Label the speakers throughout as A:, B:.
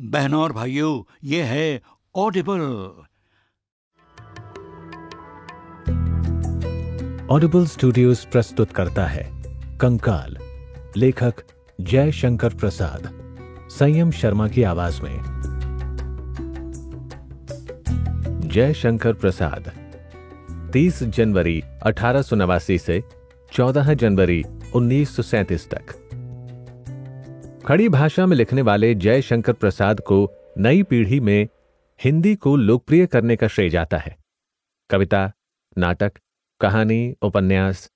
A: बहनों और भाइयों ये है ऑडिबल ऑडिबल स्टूडियोज प्रस्तुत करता है कंकाल लेखक जय शंकर प्रसाद संयम शर्मा की आवाज में जय शंकर प्रसाद 30 जनवरी अठारह से 14 जनवरी 1937 तक खड़ी भाषा में लिखने वाले जयशंकर प्रसाद को नई पीढ़ी में हिंदी को लोकप्रिय करने का श्रेय जाता है कविता नाटक कहानी उपन्यास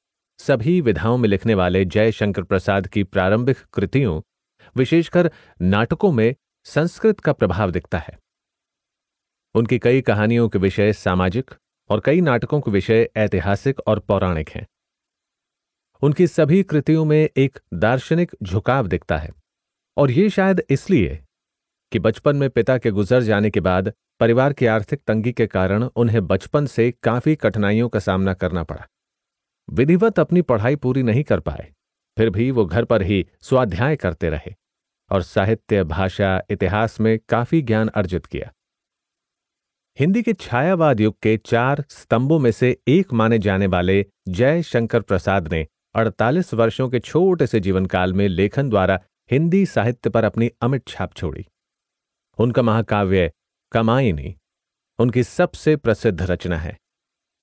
A: सभी विधाओं में लिखने वाले जयशंकर प्रसाद की प्रारंभिक कृतियों विशेषकर नाटकों में संस्कृत का प्रभाव दिखता है उनकी कई कहानियों के विषय सामाजिक और कई नाटकों के विषय ऐतिहासिक और पौराणिक हैं उनकी सभी कृतियों में एक दार्शनिक झुकाव दिखता है और ये शायद इसलिए कि बचपन में पिता के गुजर जाने के बाद परिवार की आर्थिक तंगी के कारण उन्हें बचपन से काफी कठिनाइयों का सामना करना पड़ा विधिवत अपनी पढ़ाई पूरी नहीं कर पाए फिर भी वो घर पर ही स्वाध्याय करते रहे और साहित्य भाषा इतिहास में काफी ज्ञान अर्जित किया हिंदी के छायावाद युग के चार स्तंभों में से एक माने जाने वाले जय शंकर प्रसाद ने 48 वर्षों के छोटे से जीवनकाल में लेखन द्वारा हिंदी साहित्य पर अपनी अमिट छाप छोड़ी उनका महाकाव्य कमाइनी उनकी सबसे प्रसिद्ध रचना है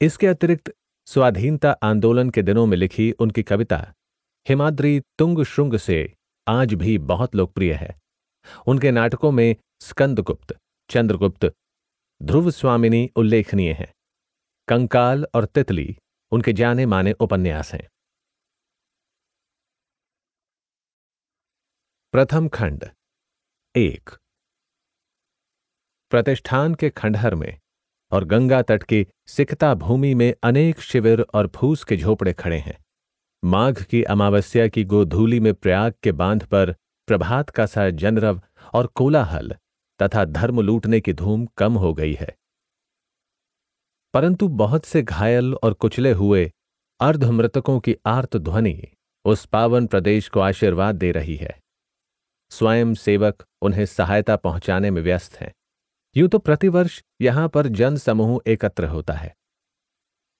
A: इसके अतिरिक्त स्वाधीनता आंदोलन के दिनों में लिखी उनकी कविता हिमाद्री तुंग श्रृंग से आज भी बहुत लोकप्रिय है उनके नाटकों में स्कंदगुप्त चंद्रगुप्त ध्रुव स्वामिनी उल्लेखनीय हैं कंकाल और तितली उनके जाने माने उपन्यास हैं प्रथम खंड एक प्रतिष्ठान के खंडहर में और गंगा तट की सिकता भूमि में अनेक शिविर और फूस के झोपड़े खड़े हैं माघ की अमावस्या की गोधूली में प्रयाग के बांध पर प्रभात का सा जनरव और कोलाहल तथा धर्म लूटने की धूम कम हो गई है परंतु बहुत से घायल और कुचले हुए अर्धमृतकों की आर्त ध्वनि उस पावन प्रदेश को आशीर्वाद दे रही है स्वयं सेवक उन्हें सहायता पहुंचाने में व्यस्त हैं यूं तो प्रतिवर्ष यहां पर जन समूह एकत्र होता है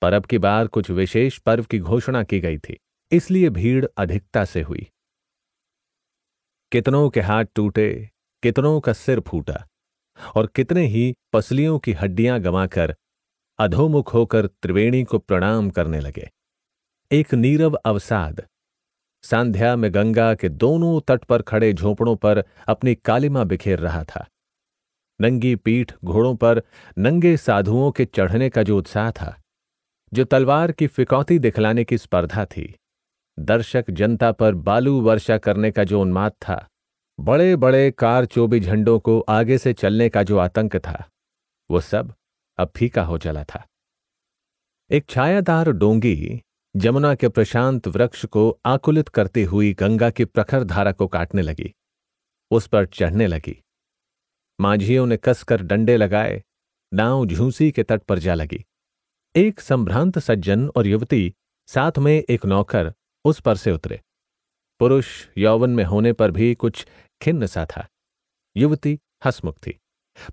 A: पर अब की बार कुछ विशेष पर्व की घोषणा की गई थी इसलिए भीड़ अधिकता से हुई कितनों के हाथ टूटे कितनों का सिर फूटा और कितने ही पसलियों की हड्डियां गंवाकर अधोमुख होकर त्रिवेणी को प्रणाम करने लगे एक नीरव अवसाद सांध्या में गंगा के दोनों तट पर खड़े झोपड़ों पर अपनी कालिमा बिखेर रहा था नंगी पीठ घोड़ों पर नंगे साधुओं के चढ़ने का जो उत्साह था जो तलवार की फिकौती दिखलाने की स्पर्धा थी दर्शक जनता पर बालू वर्षा करने का जो उन्माद था बड़े बड़े कार चोबी झंडों को आगे से चलने का जो आतंक था वो सब अब फीका हो चला था एक छायादार डोंगी जमुना के प्रशांत वृक्ष को आकुलित करती हुई गंगा की प्रखर धारा को काटने लगी उस पर चढ़ने लगी मांझियों ने कसकर डंडे लगाए नाव झूसी के तट पर जा लगी एक संभ्रांत सज्जन और युवती साथ में एक नौकर उस पर से उतरे पुरुष यौवन में होने पर भी कुछ खिन्न सा था युवती हसमुख थी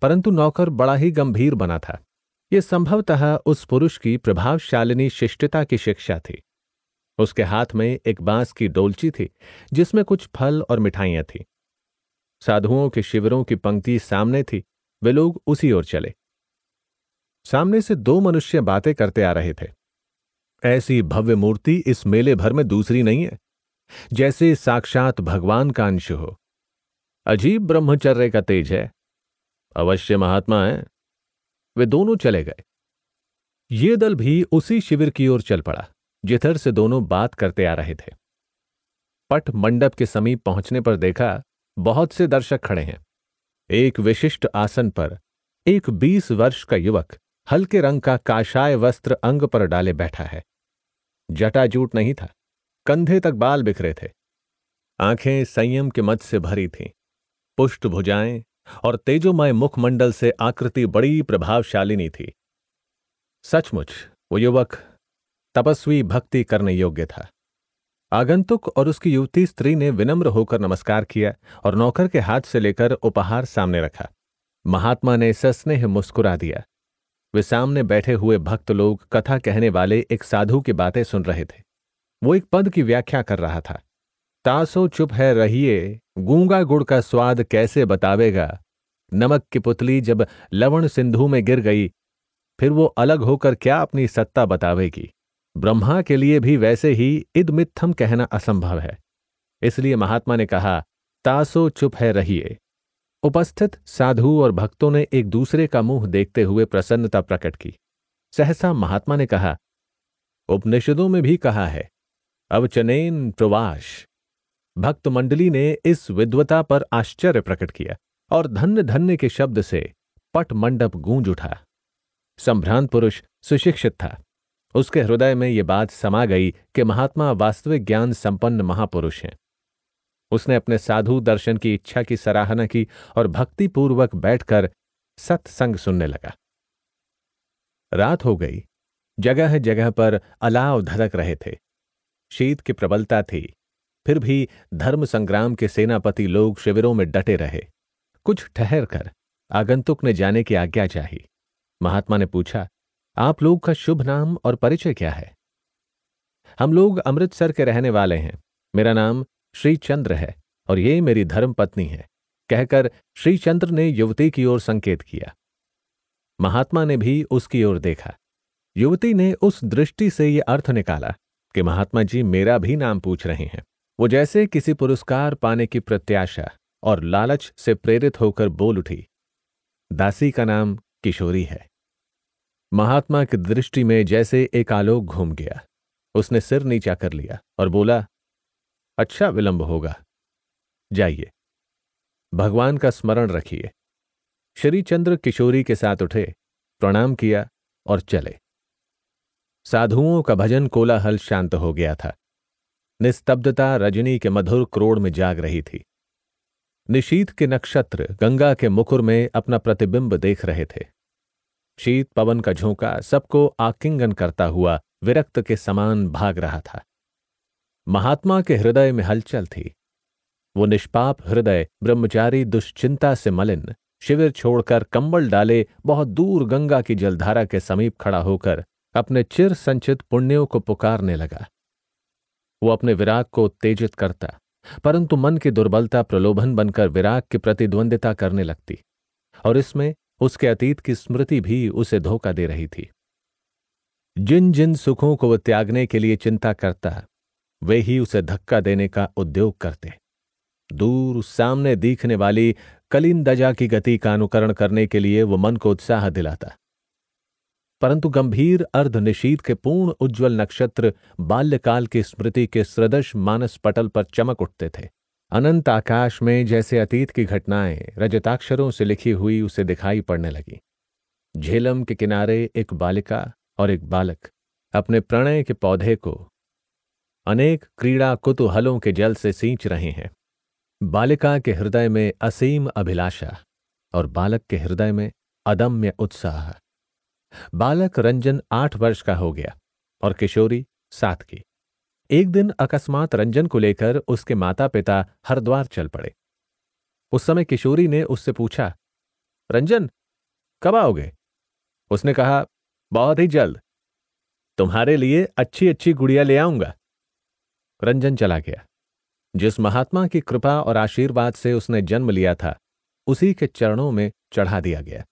A: परंतु नौकर बड़ा ही गंभीर बना था ये संभवतः उस पुरुष की प्रभावशालिनी शिष्टता की शिक्षा थी उसके हाथ में एक बांस की डोलची थी जिसमें कुछ फल और मिठाइयां थी साधुओं के शिविरों की पंक्ति सामने थी वे लोग उसी ओर चले सामने से दो मनुष्य बातें करते आ रहे थे ऐसी भव्य मूर्ति इस मेले भर में दूसरी नहीं है जैसे साक्षात भगवान का अंश हो अजीब ब्रह्मचर्य का तेज है अवश्य महात्मा है वे दोनों चले गए ये दल भी उसी शिविर की ओर चल पड़ा जिधर से दोनों बात करते आ रहे थे पट मंडप के समीप पहुंचने पर देखा बहुत से दर्शक खड़े हैं एक विशिष्ट आसन पर एक बीस वर्ष का युवक हल्के रंग का काशाय वस्त्र अंग पर डाले बैठा है जटाजूट नहीं था कंधे तक बाल बिखरे थे आंखें संयम के मत से भरी थीं पुष्ट भुजाएं और तेजोमय मुखमंडल से आकृति बड़ी प्रभावशालिनी थी सचमुच वो युवक तपस्वी भक्ति करने योग्य था आगंतुक और उसकी युवती स्त्री ने विनम्र होकर नमस्कार किया और नौकर के हाथ से लेकर उपहार सामने रखा महात्मा ने सस्नेह मुस्कुरा दिया वे सामने बैठे हुए भक्त लोग कथा कहने वाले एक साधु की बातें सुन रहे थे वो एक पद की व्याख्या कर रहा था तासो चुप है रहिए गूंगा गुड़ का स्वाद कैसे बतावेगा नमक की पुतली जब लवण सिंधु में गिर गई फिर वो अलग होकर क्या अपनी सत्ता बतावेगी ब्रह्मा के लिए भी वैसे ही इदमिथम कहना असंभव है इसलिए महात्मा ने कहा तासो चुप है रहिए उपस्थित साधु और भक्तों ने एक दूसरे का मुंह देखते हुए प्रसन्नता प्रकट की सहसा महात्मा ने कहा उपनिषदों में भी कहा है अवचनेन प्रवाश भक्त मंडली ने इस विद्वता पर आश्चर्य प्रकट किया और धन्य धन्य के शब्द से पट मंडप गूंज उठा संभ्रांत पुरुष सुशिक्षित था उसके हृदय में यह बात समा गई कि महात्मा वास्तविक ज्ञान संपन्न महापुरुष हैं उसने अपने साधु दर्शन की इच्छा की सराहना की और भक्तिपूर्वक बैठकर सत्संग सुनने लगा रात हो गई जगह जगह पर अलाव धधक रहे थे शीत की प्रबलता थी फिर भी धर्म संग्राम के सेनापति लोग शिविरों में डटे रहे कुछ ठहर कर आगंतुक ने जाने की आज्ञा चाही महात्मा ने पूछा आप लोग का शुभ नाम और परिचय क्या है हम लोग अमृतसर के रहने वाले हैं मेरा नाम श्री चंद्र है और ये मेरी धर्म पत्नी है कहकर श्री चंद्र ने युवती की ओर संकेत किया महात्मा ने भी उसकी ओर देखा युवती ने उस दृष्टि से ये अर्थ निकाला कि महात्मा जी मेरा भी नाम पूछ रहे हैं वो जैसे किसी पुरस्कार पाने की प्रत्याशा और लालच से प्रेरित होकर बोल उठी दासी का नाम किशोरी है महात्मा की दृष्टि में जैसे एक आलोक घूम गया उसने सिर नीचा कर लिया और बोला अच्छा विलंब होगा जाइए भगवान का स्मरण रखिए श्री चंद्र किशोरी के साथ उठे प्रणाम किया और चले साधुओं का भजन कोलाहल शांत हो गया था निस्तब्धता रजनी के मधुर क्रोड़ में जाग रही थी निशीत के नक्षत्र गंगा के मुकुर में अपना प्रतिबिंब देख रहे थे शीत पवन का झोंका सबको आकिंगन करता हुआ विरक्त के समान भाग रहा था महात्मा के हृदय में हलचल थी वो निष्पाप हृदय ब्रह्मचारी दुश्चिंता से मलिन शिविर छोड़कर कंबल डाले बहुत दूर गंगा की जलधारा के समीप खड़ा होकर अपने चिर संचित पुण्यों को पुकारने लगा वो अपने विराग को उत्तेजित करता परंतु मन की दुर्बलता प्रलोभन बनकर विराग की प्रतिद्वंदिता करने लगती और इसमें उसके अतीत की स्मृति भी उसे धोखा दे रही थी जिन जिन सुखों को वह त्यागने के लिए चिंता करता वे ही उसे धक्का देने का उद्योग करते दूर सामने दिखने वाली कलिंदजा की गति का अनुकरण करने के लिए वह मन को उत्साह दिलाता परंतु गंभीर अर्धनिशीत के पूर्ण उज्जवल नक्षत्र बाल्यकाल की स्मृति के सृदश मानस पटल पर चमक उठते थे अनंत आकाश में जैसे अतीत की घटनाएं रजताक्षरों से लिखी हुई उसे दिखाई पड़ने लगी झेलम के किनारे एक बालिका और एक बालक अपने प्रणय के पौधे को अनेक क्रीड़ा कुतूहलों के जल से सींच रहे हैं बालिका के हृदय में असीम अभिलाषा और बालक के हृदय में अदम्य उत्साह बालक रंजन आठ वर्ष का हो गया और किशोरी सात की एक दिन अकस्मात रंजन को लेकर उसके माता पिता हरिद्वार चल पड़े उस समय किशोरी ने उससे पूछा रंजन कब आओगे उसने कहा बहुत ही जल्द तुम्हारे लिए अच्छी अच्छी गुड़िया ले आऊंगा रंजन चला गया जिस महात्मा की कृपा और आशीर्वाद से उसने जन्म लिया था उसी के चरणों में चढ़ा दिया गया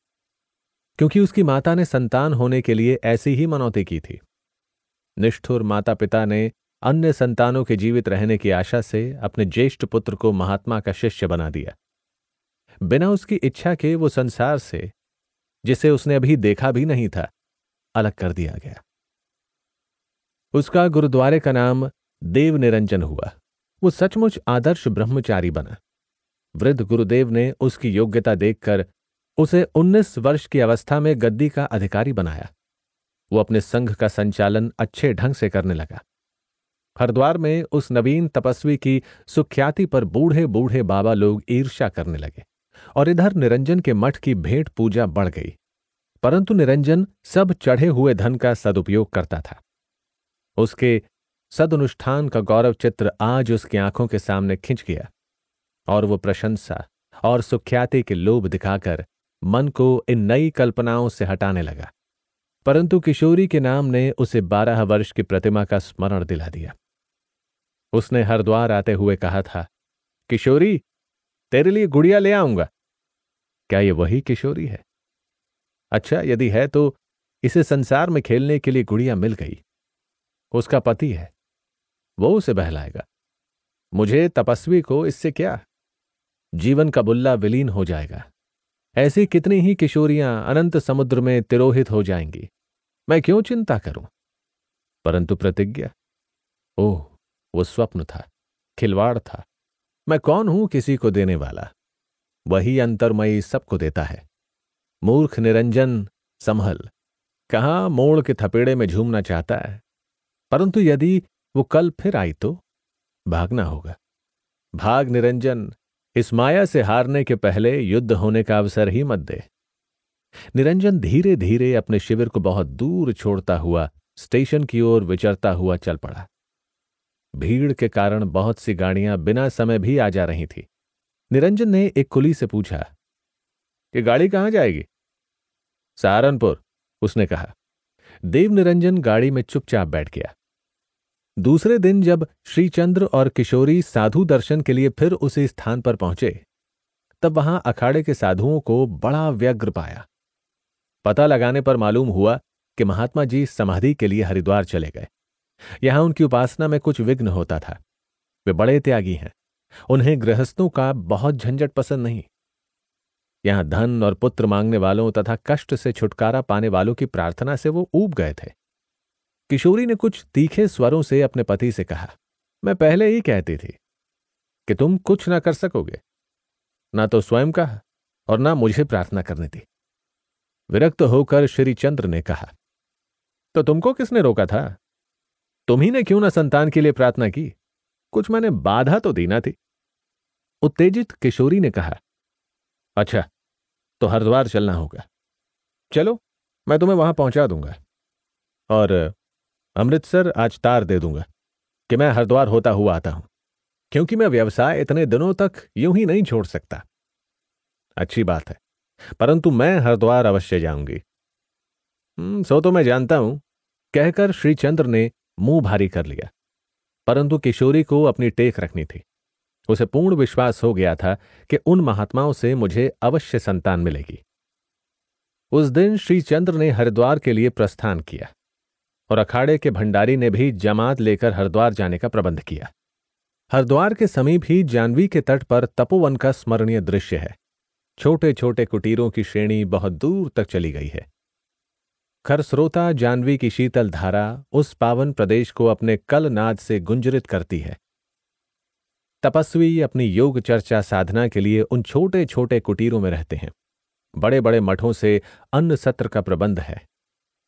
A: क्योंकि उसकी माता ने संतान होने के लिए ऐसी ही मनौती की थी निष्ठुर माता पिता ने अन्य संतानों के जीवित रहने की आशा से अपने ज्येष्ठ पुत्र को महात्मा का शिष्य बना दिया बिना उसकी इच्छा के वो संसार से जिसे उसने अभी देखा भी नहीं था अलग कर दिया गया उसका गुरुद्वारे का नाम देव निरंजन हुआ वो सचमुच आदर्श ब्रह्मचारी बना वृद्ध गुरुदेव ने उसकी योग्यता देखकर उसे 19 वर्ष की अवस्था में गद्दी का अधिकारी बनाया वो अपने संघ का संचालन अच्छे ढंग से करने लगा हरिद्वार में उस नवीन तपस्वी की सुख्याति पर बूढ़े बूढ़े बाबा लोग ईर्ष्या करने लगे और इधर निरंजन के मठ की भेंट पूजा बढ़ गई परंतु निरंजन सब चढ़े हुए धन का सदुपयोग करता था उसके सदनुष्ठान का गौरव चित्र आज उसकी आंखों के सामने खिंच गया और वो प्रशंसा और सुख्याति के लोभ दिखाकर मन को इन नई कल्पनाओं से हटाने लगा परंतु किशोरी के नाम ने उसे बारह वर्ष की प्रतिमा का स्मरण दिला दिया उसने हरिद्वार आते हुए कहा था किशोरी तेरे लिए गुड़िया ले आऊंगा क्या ये वही किशोरी है अच्छा यदि है तो इसे संसार में खेलने के लिए गुड़िया मिल गई उसका पति है वो उसे बहलाएगा मुझे तपस्वी को इससे क्या जीवन का बुल्ला विलीन हो जाएगा ऐसी कितनी ही किशोरियां अनंत समुद्र में तिरोहित हो जाएंगी मैं क्यों चिंता करूं परंतु प्रतिज्ञा ओह वो स्वप्न था खिलवाड़ था मैं कौन हूं किसी को देने वाला वही अंतर्मयी सबको देता है मूर्ख निरंजन संभल कहा मोड़ के थपेड़े में झूमना चाहता है परंतु यदि वो कल फिर आई तो भागना होगा भाग निरंजन इस माया से हारने के पहले युद्ध होने का अवसर ही मत दे निरंजन धीरे धीरे अपने शिविर को बहुत दूर छोड़ता हुआ स्टेशन की ओर विचरता हुआ चल पड़ा भीड़ के कारण बहुत सी गाड़ियां बिना समय भी आ जा रही थी निरंजन ने एक कुली से पूछा कि गाड़ी कहां जाएगी सहारनपुर उसने कहा देव निरंजन गाड़ी में चुपचाप बैठ गया दूसरे दिन जब श्रीचंद्र और किशोरी साधु दर्शन के लिए फिर उसी स्थान पर पहुंचे तब वहां अखाड़े के साधुओं को बड़ा व्यग्र पाया पता लगाने पर मालूम हुआ कि महात्मा जी समाधि के लिए हरिद्वार चले गए यहां उनकी उपासना में कुछ विघ्न होता था वे बड़े त्यागी हैं उन्हें गृहस्थों का बहुत झंझट पसंद नहीं यहां धन और पुत्र मांगने वालों तथा कष्ट से छुटकारा पाने वालों की प्रार्थना से वो ऊब गए थे किशोरी ने कुछ तीखे स्वरों से अपने पति से कहा मैं पहले ही कहती थी कि तुम कुछ ना कर सकोगे ना तो स्वयं कहा और ना मुझे प्रार्थना करने दी विरक्त होकर श्री चंद्र ने कहा तो तुमको किसने रोका था तुम ही ने क्यों ना संतान के लिए प्रार्थना की कुछ मैंने बाधा तो दी ना थी उत्तेजित किशोरी ने कहा अच्छा तो हरिद्वार चलना होगा चलो मैं तुम्हें वहां पहुंचा दूंगा और अमृतसर आज तार दे दूंगा कि मैं हरिद्वार होता हुआ आता हूं क्योंकि मैं व्यवसाय इतने दिनों तक यूं ही नहीं छोड़ सकता अच्छी बात है परंतु मैं हरिद्वार अवश्य जाऊंगी हम्म, सो तो मैं जानता हूं कहकर श्रीचंद्र ने मुंह भारी कर लिया परंतु किशोरी को अपनी टेक रखनी थी उसे पूर्ण विश्वास हो गया था कि उन महात्माओं से मुझे अवश्य संतान मिलेगी उस दिन श्रीचंद्र ने हरिद्वार के लिए प्रस्थान किया और अखाड़े के भंडारी ने भी जमात लेकर हरिद्वार जाने का प्रबंध किया हरिद्वार के समीप ही जानवी के तट पर तपोवन का स्मरणीय दृश्य है छोटे छोटे कुटीरों की श्रेणी बहुत दूर तक चली गई है खरस्रोता जानवी की शीतल धारा उस पावन प्रदेश को अपने कल नाद से गुंजरित करती है तपस्वी अपनी योग चर्चा साधना के लिए उन छोटे छोटे कुटीरों में रहते हैं बड़े बड़े मठों से अन्न सत्र का प्रबंध है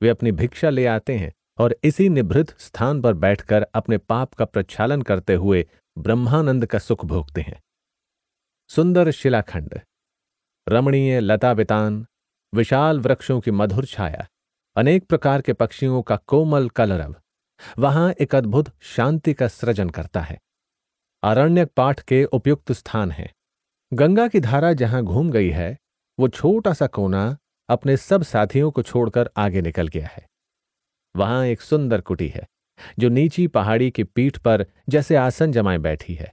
A: वे अपनी भिक्षा ले आते हैं और इसी निभृत स्थान पर बैठकर अपने पाप का प्रक्षालन करते हुए ब्रह्मानंद का सुख भोगते हैं सुंदर शिलाखंड रमणीय लता वितान विशाल वृक्षों की मधुर छाया अनेक प्रकार के पक्षियों का कोमल कलरव वहां एक अद्भुत शांति का सृजन करता है आरण्यक पाठ के उपयुक्त स्थान है गंगा की धारा जहां घूम गई है वो छोटा सा कोना अपने सब साथियों को छोड़कर आगे निकल गया है वहां एक सुंदर कुटी है जो नीची पहाड़ी की पीठ पर जैसे आसन जमाए बैठी है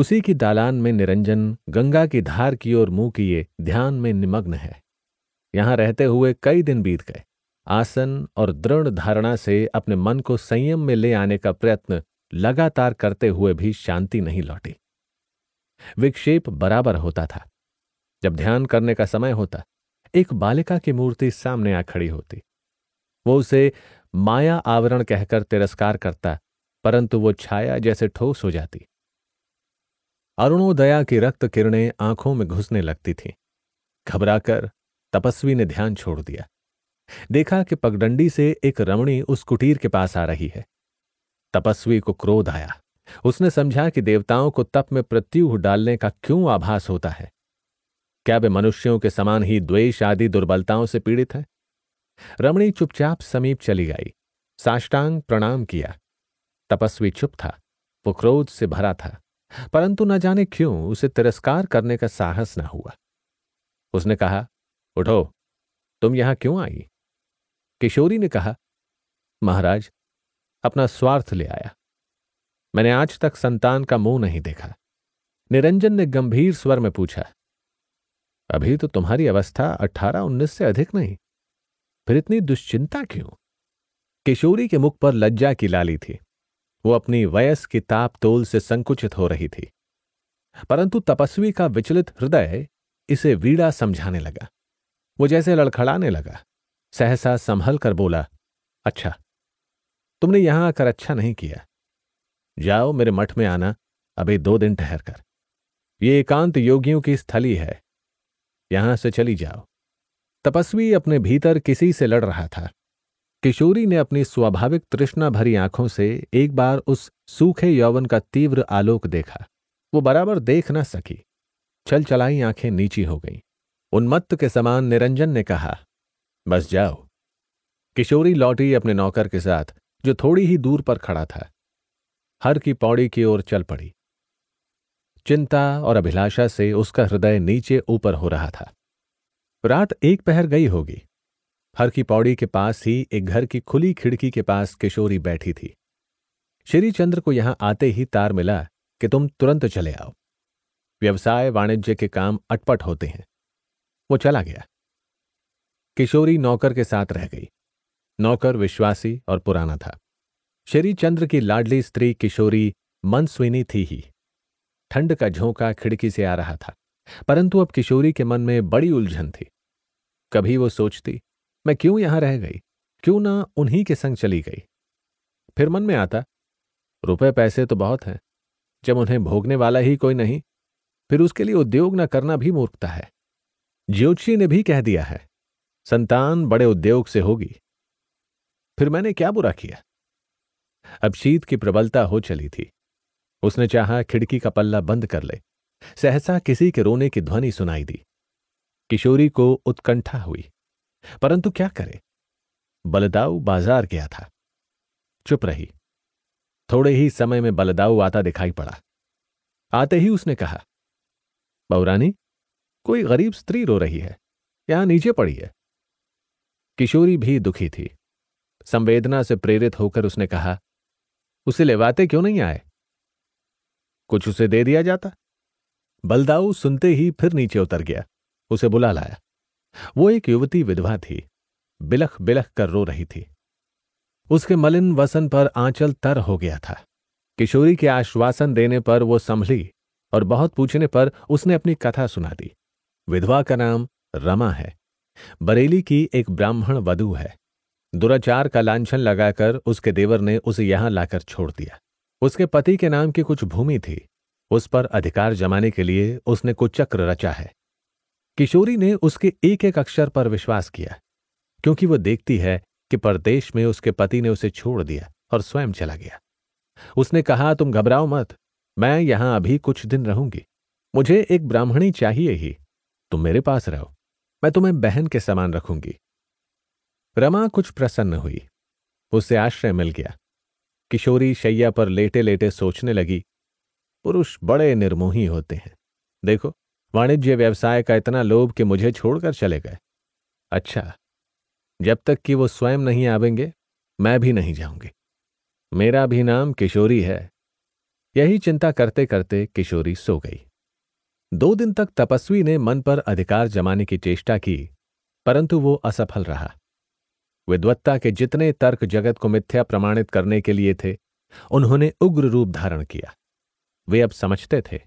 A: उसी की दालान में निरंजन गंगा की धार की ओर मुंह किए ध्यान में निमग्न है यहां रहते हुए कई दिन बीत गए आसन और दृढ़ धारणा से अपने मन को संयम में ले आने का प्रयत्न लगातार करते हुए भी शांति नहीं लौटी विक्षेप बराबर होता था जब ध्यान करने का समय होता एक बालिका की मूर्ति सामने आ खड़ी होती वो उसे माया आवरण कहकर तिरस्कार करता परंतु वो छाया जैसे ठोस हो जाती अरुणोदया की रक्त किरणें आंखों में घुसने लगती थीं घबराकर तपस्वी ने ध्यान छोड़ दिया देखा कि पगडंडी से एक रमणी उस कुटीर के पास आ रही है तपस्वी को क्रोध आया उसने समझा कि देवताओं को तप में प्रत्यूह डालने का क्यों आभास होता है क्या वे मनुष्यों के समान ही द्वेष आदि दुर्बलताओं से पीड़ित हैं रमणी चुपचाप समीप चली गई साष्टांग प्रणाम किया तपस्वी चुप था वो क्रोध से भरा था परंतु न जाने क्यों उसे तिरस्कार करने का साहस न हुआ उसने कहा उठो तुम यहां क्यों आई किशोरी ने कहा महाराज अपना स्वार्थ ले आया मैंने आज तक संतान का मुंह नहीं देखा निरंजन ने गंभीर स्वर में पूछा अभी तो तुम्हारी अवस्था अठारह उन्नीस से अधिक नहीं फिर इतनी दुश्चिंता क्यों किशोरी के मुख पर लज्जा की लाली थी वो अपनी वयस की ताप तोल से संकुचित हो रही थी परंतु तपस्वी का विचलित हृदय इसे वीड़ा समझाने लगा वो जैसे लड़खड़ाने लगा सहसा संभल कर बोला अच्छा तुमने यहां आकर अच्छा नहीं किया जाओ मेरे मठ में आना अभी दो दिन ठहर कर ये एकांत योगियों की स्थली है यहां से चली जाओ तपस्वी अपने भीतर किसी से लड़ रहा था किशोरी ने अपनी स्वाभाविक तृष्णा भरी आंखों से एक बार उस सूखे यौवन का तीव्र आलोक देखा वो बराबर देख न सकी चल चलाई आंखें नीची हो गईं उन्मत्त के समान निरंजन ने कहा बस जाओ किशोरी लौटी अपने नौकर के साथ जो थोड़ी ही दूर पर खड़ा था हर की पौड़ी की ओर चल पड़ी चिंता और अभिलाषा से उसका हृदय नीचे ऊपर हो रहा था रात एक पहर गई होगी हर की पौड़ी के पास ही एक घर की खुली खिड़की के पास किशोरी बैठी थी श्री चंद्र को यहां आते ही तार मिला कि तुम तुरंत चले आओ व्यवसाय वाणिज्य के काम अटपट होते हैं वो चला गया किशोरी नौकर के साथ रह गई नौकर विश्वासी और पुराना था श्री चंद्र की लाडली स्त्री किशोरी मनस्विनी थी ही ठंड का झोंका खिड़की से आ रहा था परंतु अब किशोरी के मन में बड़ी उलझन थी कभी वो सोचती मैं क्यों यहां रह गई क्यों ना उन्हीं के संग चली गई फिर मन में आता रुपए पैसे तो बहुत हैं जब उन्हें भोगने वाला ही कोई नहीं फिर उसके लिए उद्योग न करना भी मूर्खता है ज्योतिषी ने भी कह दिया है संतान बड़े उद्योग से होगी फिर मैंने क्या बुरा किया अब शीत की प्रबलता हो चली थी उसने चाहा खिड़की का पल्ला बंद कर ले सहसा किसी के रोने की ध्वनि सुनाई दी किशोरी को उत्कंठा हुई परंतु क्या करे बलदाऊ बाजार गया था चुप रही थोड़े ही समय में बलदाऊ आता दिखाई पड़ा आते ही उसने कहा बहुरानी कोई गरीब स्त्री रो रही है यहां नीचे पड़ी है किशोरी भी दुखी थी संवेदना से प्रेरित होकर उसने कहा उसे लेवाते क्यों नहीं आए कुछ उसे दे दिया जाता बलदाऊ सुनते ही फिर नीचे उतर गया उसे बुला लाया वो एक युवती विधवा थी बिलख बिलख कर रो रही थी उसके मलिन वसन पर आंचल तर हो गया था किशोरी के आश्वासन देने पर वो संभली और बहुत पूछने पर उसने अपनी कथा सुना दी विधवा का नाम रमा है बरेली की एक ब्राह्मण वधु है दुराचार का लांछन लगाकर उसके देवर ने उसे यहां लाकर छोड़ दिया उसके पति के नाम की कुछ भूमि थी उस पर अधिकार जमाने के लिए उसने कुचक्र रचा है किशोरी ने उसके एक एक अक्षर पर विश्वास किया क्योंकि वह देखती है कि परदेश में उसके पति ने उसे छोड़ दिया और स्वयं चला गया उसने कहा तुम घबराओ मत मैं यहां अभी कुछ दिन रहूंगी मुझे एक ब्राह्मणी चाहिए ही तुम मेरे पास रहो मैं तुम्हें बहन के समान रखूंगी रमा कुछ प्रसन्न हुई उसे आश्रय मिल गया किशोरी शैया पर लेटे लेटे सोचने लगी पुरुष बड़े निर्मोही होते हैं देखो वाणिज्य व्यवसाय का इतना लोभ कि मुझे छोड़कर चले गए अच्छा जब तक कि वो स्वयं नहीं आवेंगे मैं भी नहीं जाऊंगी मेरा भी नाम किशोरी है यही चिंता करते करते किशोरी सो गई दो दिन तक तपस्वी ने मन पर अधिकार जमाने की चेष्टा की परंतु वो असफल रहा विद्वत्ता के जितने तर्क जगत को मिथ्या प्रमाणित करने के लिए थे उन्होंने उग्र रूप धारण किया वे अब समझते थे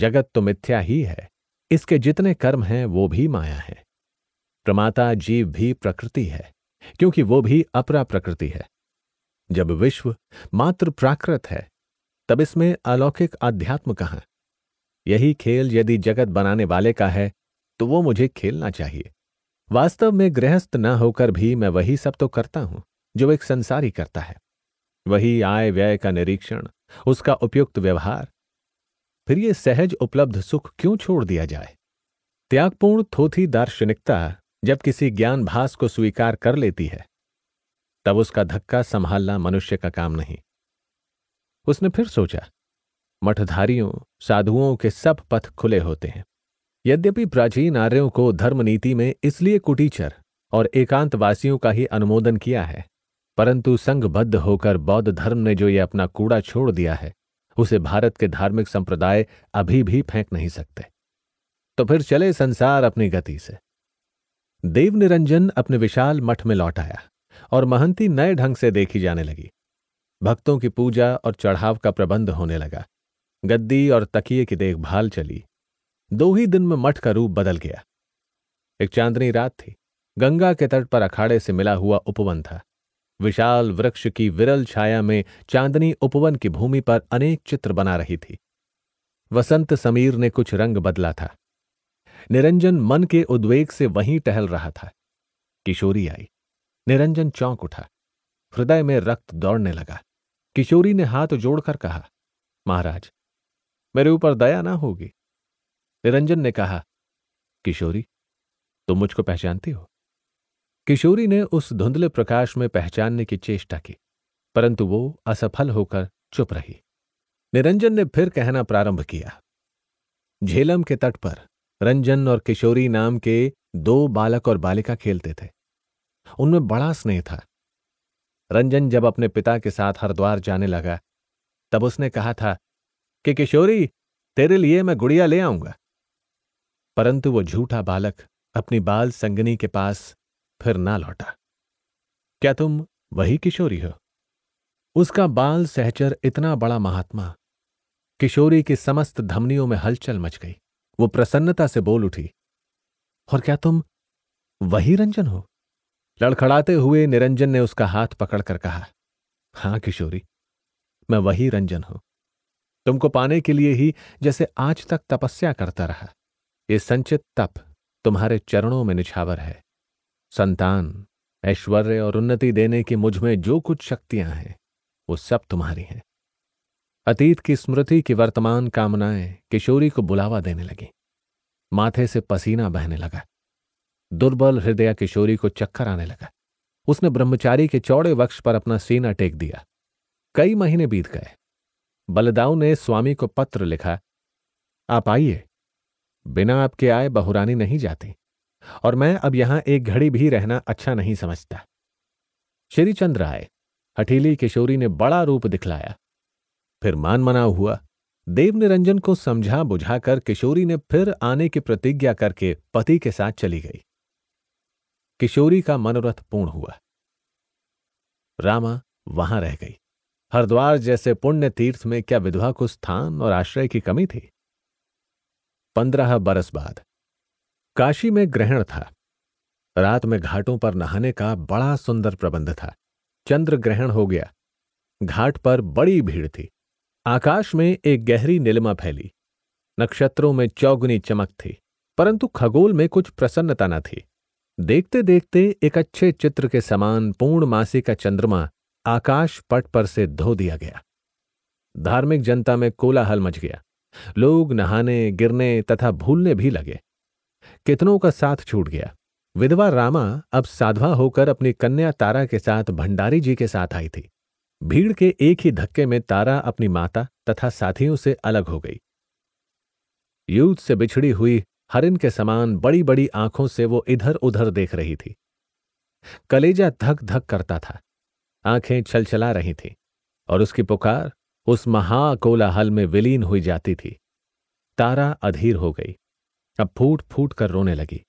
A: जगत तो मिथ्या ही है इसके जितने कर्म हैं वो भी माया है प्रमाता जीव भी प्रकृति है क्योंकि वो भी अपरा प्रकृति है जब विश्व मात्र प्राकृत है तब इसमें अलौकिक आध्यात्म कहां यही खेल यदि जगत बनाने वाले का है तो वो मुझे खेलना चाहिए वास्तव में गृहस्थ न होकर भी मैं वही सब तो करता हूं जो एक संसारी करता है वही आय व्यय का निरीक्षण उसका उपयुक्त व्यवहार फिर ये सहज उपलब्ध सुख क्यों छोड़ दिया जाए त्यागपूर्ण थोथी दार्शनिकता जब किसी ज्ञान भास को स्वीकार कर लेती है तब उसका धक्का संभालना मनुष्य का काम नहीं उसने फिर सोचा मठधारियों साधुओं के सब पथ खुले होते हैं यद्यपि प्राचीन आर्यों को धर्मनीति में इसलिए कुटीचर और एकांतवासियों का ही अनुमोदन किया है परंतु संघबद्ध होकर बौद्ध धर्म ने जो ये अपना कूड़ा छोड़ दिया है उसे भारत के धार्मिक संप्रदाय अभी भी फेंक नहीं सकते तो फिर चले संसार अपनी गति से देव निरंजन अपने विशाल मठ में लौट आया और महंती नए ढंग से देखी जाने लगी भक्तों की पूजा और चढ़ाव का प्रबंध होने लगा गद्दी और तकिए की देखभाल चली दो ही दिन में मठ का रूप बदल गया एक चांदनी रात थी गंगा के तट पर अखाड़े से मिला हुआ उपवन था विशाल वृक्ष की विरल छाया में चांदनी उपवन की भूमि पर अनेक चित्र बना रही थी वसंत समीर ने कुछ रंग बदला था निरंजन मन के उद्वेग से वहीं टहल रहा था किशोरी आई निरंजन चौंक उठा हृदय में रक्त दौड़ने लगा किशोरी ने हाथ जोड़कर कहा महाराज मेरे ऊपर दया ना होगी निरंजन ने कहा किशोरी तुम मुझको पहचानती हो किशोरी ने उस धुंधले प्रकाश में पहचानने की चेष्टा की परंतु वो असफल होकर चुप रही निरंजन ने फिर कहना प्रारंभ किया झेलम के तट पर रंजन और किशोरी नाम के दो बालक और बालिका खेलते थे उनमें बड़ा स्नेह था रंजन जब अपने पिता के साथ हरिद्वार जाने लगा तब उसने कहा था कि किशोरी तेरे लिए मैं गुड़िया ले आऊंगा परंतु वो झूठा बालक अपनी बाल संगनी के पास फिर ना लौटा क्या तुम वही किशोरी हो उसका बाल सहचर इतना बड़ा महात्मा किशोरी की समस्त धमनियों में हलचल मच गई वो प्रसन्नता से बोल उठी और क्या तुम वही रंजन हो लड़खड़ाते हुए निरंजन ने उसका हाथ पकड़कर कहा हां किशोरी मैं वही रंजन हूं तुमको पाने के लिए ही जैसे आज तक तपस्या करता रहा ये संचित तप तुम्हारे चरणों में निछावर है संतान ऐश्वर्य और उन्नति देने की मुझमें जो कुछ शक्तियां हैं वो सब तुम्हारी हैं अतीत की स्मृति की वर्तमान कामनाएं किशोरी को बुलावा देने लगी माथे से पसीना बहने लगा दुर्बल हृदय किशोरी को चक्कर आने लगा उसने ब्रह्मचारी के चौड़े वक्ष पर अपना सीना टेक दिया कई महीने बीत गए बलदाऊ ने स्वामी को पत्र लिखा आप आइए बिना आपके आए बहुरानी नहीं जाती और मैं अब यहां एक घड़ी भी रहना अच्छा नहीं समझता श्री चंद्र आए हठीली किशोरी ने बड़ा रूप दिखलाया फिर मान मना हुआ देव निरंजन को समझा बुझाकर किशोरी ने फिर आने की प्रतिज्ञा करके पति के साथ चली गई किशोरी का मनोरथ पूर्ण हुआ रामा वहां रह गई हरिद्वार जैसे पुण्य तीर्थ में क्या विधवा को स्थान और आश्रय की कमी थी पंद्रह बरस बाद काशी में ग्रहण था रात में घाटों पर नहाने का बड़ा सुंदर प्रबंध था चंद्र ग्रहण हो गया घाट पर बड़ी भीड़ थी आकाश में एक गहरी नीलिमा फैली नक्षत्रों में चौगुनी चमक थी परंतु खगोल में कुछ प्रसन्नता न थी देखते देखते एक अच्छे चित्र के समान पूर्णमासी का चंद्रमा आकाश पट पर से धो दिया गया धार्मिक जनता में कोलाहल मच गया लोग नहाने गिरने तथा भूलने भी लगे कितनों का साथ छूट गया विधवा रामा अब साधवा होकर अपनी कन्या तारा के साथ भंडारी जी के साथ आई थी भीड़ के एक ही धक्के में तारा अपनी माता तथा साथियों से अलग हो गई यूथ से बिछड़ी हुई हरिन के समान बड़ी बड़ी आंखों से वो इधर उधर देख रही थी कलेजा धक धक करता था आंखें छलछला रही थी और उसकी पुकार उस महाकोलाहल में विलीन हुई जाती थी तारा अधीर हो गई अब फूट फूट कर रोने लगी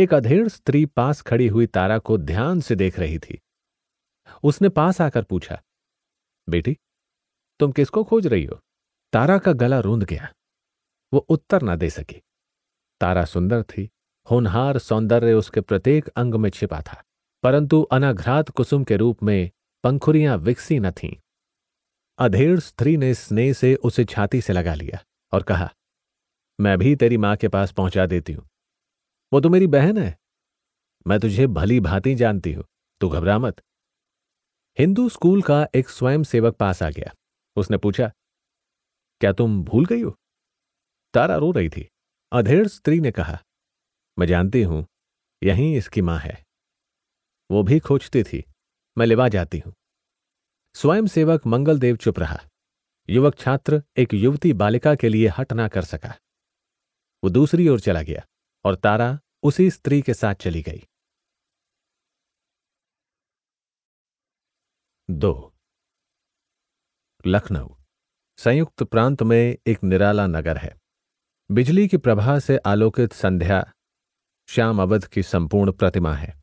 A: एक अधेड़ स्त्री पास खड़ी हुई तारा को ध्यान से देख रही थी उसने पास आकर पूछा बेटी तुम किसको खोज रही हो तारा का गला रूंध गया वो उत्तर ना दे सकी तारा सुंदर थी होनहार सौंदर्य उसके प्रत्येक अंग में छिपा था परंतु अनाघ्रात कुसुम के रूप में पंखुरियां विकसी न थीं अधेड़ स्त्री ने स्नेह से उसे छाती से लगा लिया और कहा मैं भी तेरी माँ के पास पहुंचा देती हूं वो तो मेरी बहन है मैं तुझे भली भांति जानती हूं तू घबरा मत हिंदू स्कूल का एक स्वयंसेवक पास आ गया उसने पूछा क्या तुम भूल गई हो तारा रो रही थी अधेड़ स्त्री ने कहा मैं जानती हूं यहीं इसकी मां है वो भी खोजती थी मैं लिवा जाती हूं स्वयंसेवक मंगलदेव चुप रहा युवक छात्र एक युवती बालिका के लिए हट ना कर सका वो दूसरी ओर चला गया और तारा उसी स्त्री के साथ चली गई दो लखनऊ संयुक्त प्रांत में एक निराला नगर है बिजली की प्रभा से आलोकित संध्या श्याम अवध की संपूर्ण प्रतिमा है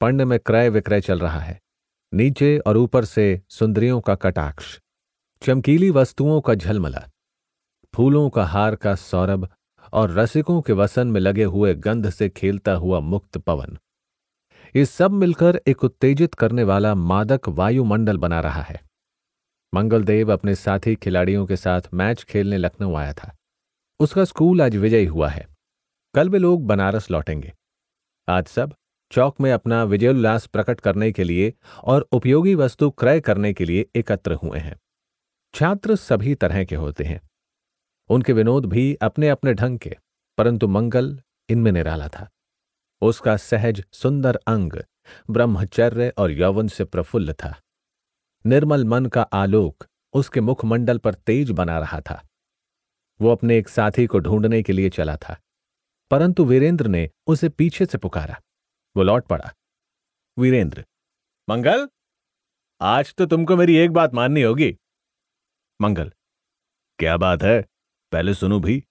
A: पंड में क्रय विक्रय चल रहा है नीचे और ऊपर से सुंदरियों का कटाक्ष चमकीली वस्तुओं का झलमला फूलों का हार का सौरभ और रसिकों के वसन में लगे हुए गंध से खेलता हुआ मुक्त पवन ये सब मिलकर एक उत्तेजित करने वाला मादक वायुमंडल बना रहा है मंगलदेव अपने साथी खिलाड़ियों के साथ मैच खेलने लखनऊ आया था उसका स्कूल आज विजयी हुआ है कल वे लोग बनारस लौटेंगे आज सब चौक में अपना विजयोल्लास प्रकट करने के लिए और उपयोगी वस्तु क्रय करने के लिए एकत्र हुए हैं छात्र सभी तरह के होते हैं उनके विनोद भी अपने अपने ढंग के परंतु मंगल इनमें निराला था उसका सहज सुंदर अंग ब्रह्मचर्य और यौवन से प्रफुल्ल था निर्मल मन का आलोक उसके मुखमंडल पर तेज बना रहा था वो अपने एक साथी को ढूंढने के लिए चला था परंतु वीरेंद्र ने उसे पीछे से पुकारा वो लौट पड़ा वीरेंद्र मंगल आज तो तुमको मेरी एक बात माननी होगी मंगल क्या बात है पहले सुनो भी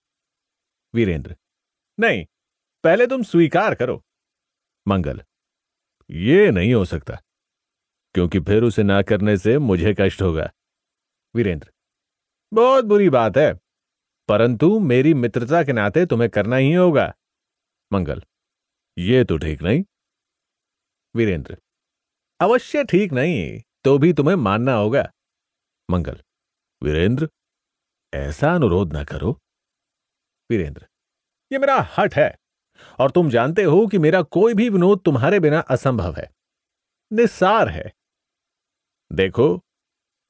A: वीरेंद्र नहीं पहले तुम स्वीकार करो मंगल ये नहीं हो सकता क्योंकि फिर उसे ना करने से मुझे कष्ट होगा वीरेंद्र बहुत बुरी बात है परंतु मेरी मित्रता के नाते तुम्हें करना ही होगा मंगल ये तो ठीक नहीं वीरेंद्र अवश्य ठीक नहीं तो भी तुम्हें मानना होगा मंगल वीरेंद्र ऐसा अनुरोध न करो वीरेंद्र यह मेरा हट है और तुम जानते हो कि मेरा कोई भी विनोद तुम्हारे बिना असंभव है निसार है देखो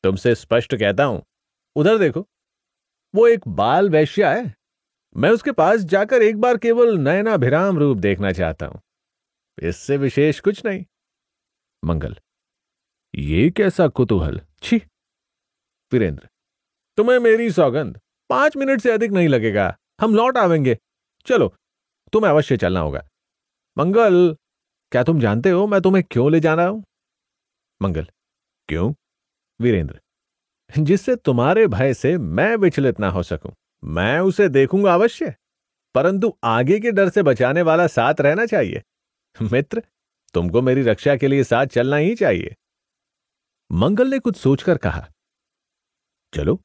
A: तुमसे स्पष्ट कहता हूं उधर देखो वो एक बाल वैश्या है मैं उसके पास जाकर एक बार केवल नयनाभिराम रूप देखना चाहता हूं इससे विशेष कुछ नहीं मंगल ये कैसा कुतूहल छी वीरेंद्र तुम्हें मेरी सौगंध पांच मिनट से अधिक नहीं लगेगा हम लौट आवेंगे चलो तुम्हें अवश्य चलना होगा मंगल क्या तुम जानते हो मैं तुम्हें क्यों ले जा रहा हूं मंगल क्यों वीरेंद्र जिससे तुम्हारे भय से मैं विचलित ना हो सकूं मैं उसे देखूंगा अवश्य परंतु आगे के डर से बचाने वाला साथ रहना चाहिए मित्र तुमको मेरी रक्षा के लिए साथ चलना ही चाहिए मंगल ने कुछ सोचकर कहा चलो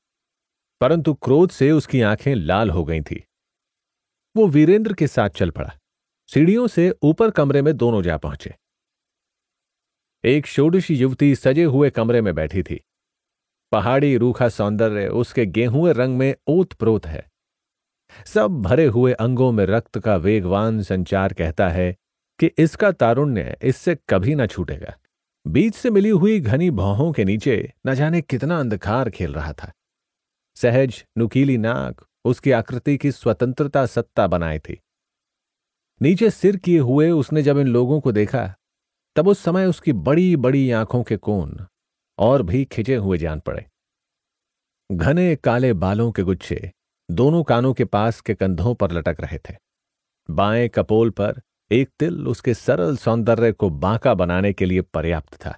A: परंतु क्रोध से उसकी आंखें लाल हो गई थी वो वीरेंद्र के साथ चल पड़ा सीढ़ियों से ऊपर कमरे में दोनों जा पहुंचे एक षोडशी युवती सजे हुए कमरे में बैठी थी पहाड़ी रूखा सौंदर्य उसके गेहूं रंग में ओत प्रोत है सब भरे हुए अंगों में रक्त का वेगवान संचार कहता है कि इसका तारुण्य इससे कभी ना छूटेगा बीच से मिली हुई घनी भौहों के नीचे न जाने कितना अंधकार खेल रहा था सहज नुकीली नाक उसकी आकृति की स्वतंत्रता सत्ता बनाए थी नीचे सिर किए हुए उसने जब इन लोगों को देखा तब उस समय उसकी बड़ी बड़ी आंखों के कोन और भी खिंचे हुए जान पड़े घने काले बालों के गुच्छे दोनों कानों के पास के कंधों पर लटक रहे थे बाएं कपोल पर एक तिल उसके सरल सौंदर्य को बांका बनाने के लिए पर्याप्त था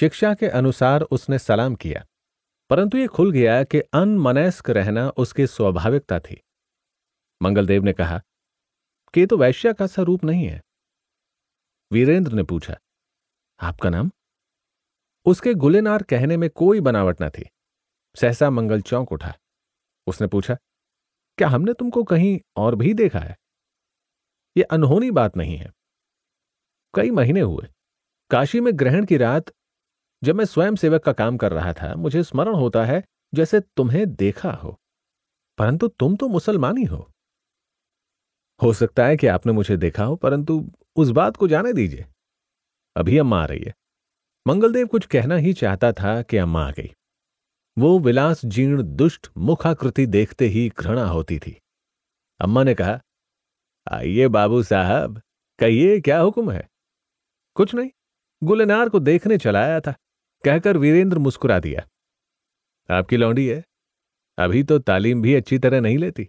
A: शिक्षा के अनुसार उसने सलाम किया परंतु यह खुल गया कि अनमनस्क रहना उसकी स्वाभाविकता थी मंगलदेव ने कहा कि तो वैश्या का सा रूप नहीं है वीरेंद्र ने पूछा आपका नाम उसके गुलेनार कहने में कोई बनावट न थी सहसा मंगल चौंक उठा उसने पूछा क्या हमने तुमको कहीं और भी देखा है यह अनहोनी बात नहीं है कई महीने हुए काशी में ग्रहण की रात जब मैं स्वयं सेवक का काम कर रहा था मुझे स्मरण होता है जैसे तुम्हें देखा हो परंतु तुम तो मुसलमान ही हो हो सकता है कि आपने मुझे देखा हो परंतु उस बात को जाने दीजिए अभी अम्मा आ रही है मंगलदेव कुछ कहना ही चाहता था कि अम्मा आ गई वो विलास जीर्ण दुष्ट मुखाकृति देखते ही घृणा होती थी अम्मा ने कहा आइए बाबू साहब कहिए क्या हुक्म है कुछ नहीं गुलनार को देखने चला आया था कहकर वीरेंद्र मुस्कुरा दिया आपकी लौंडी है अभी तो तालीम भी अच्छी तरह नहीं लेती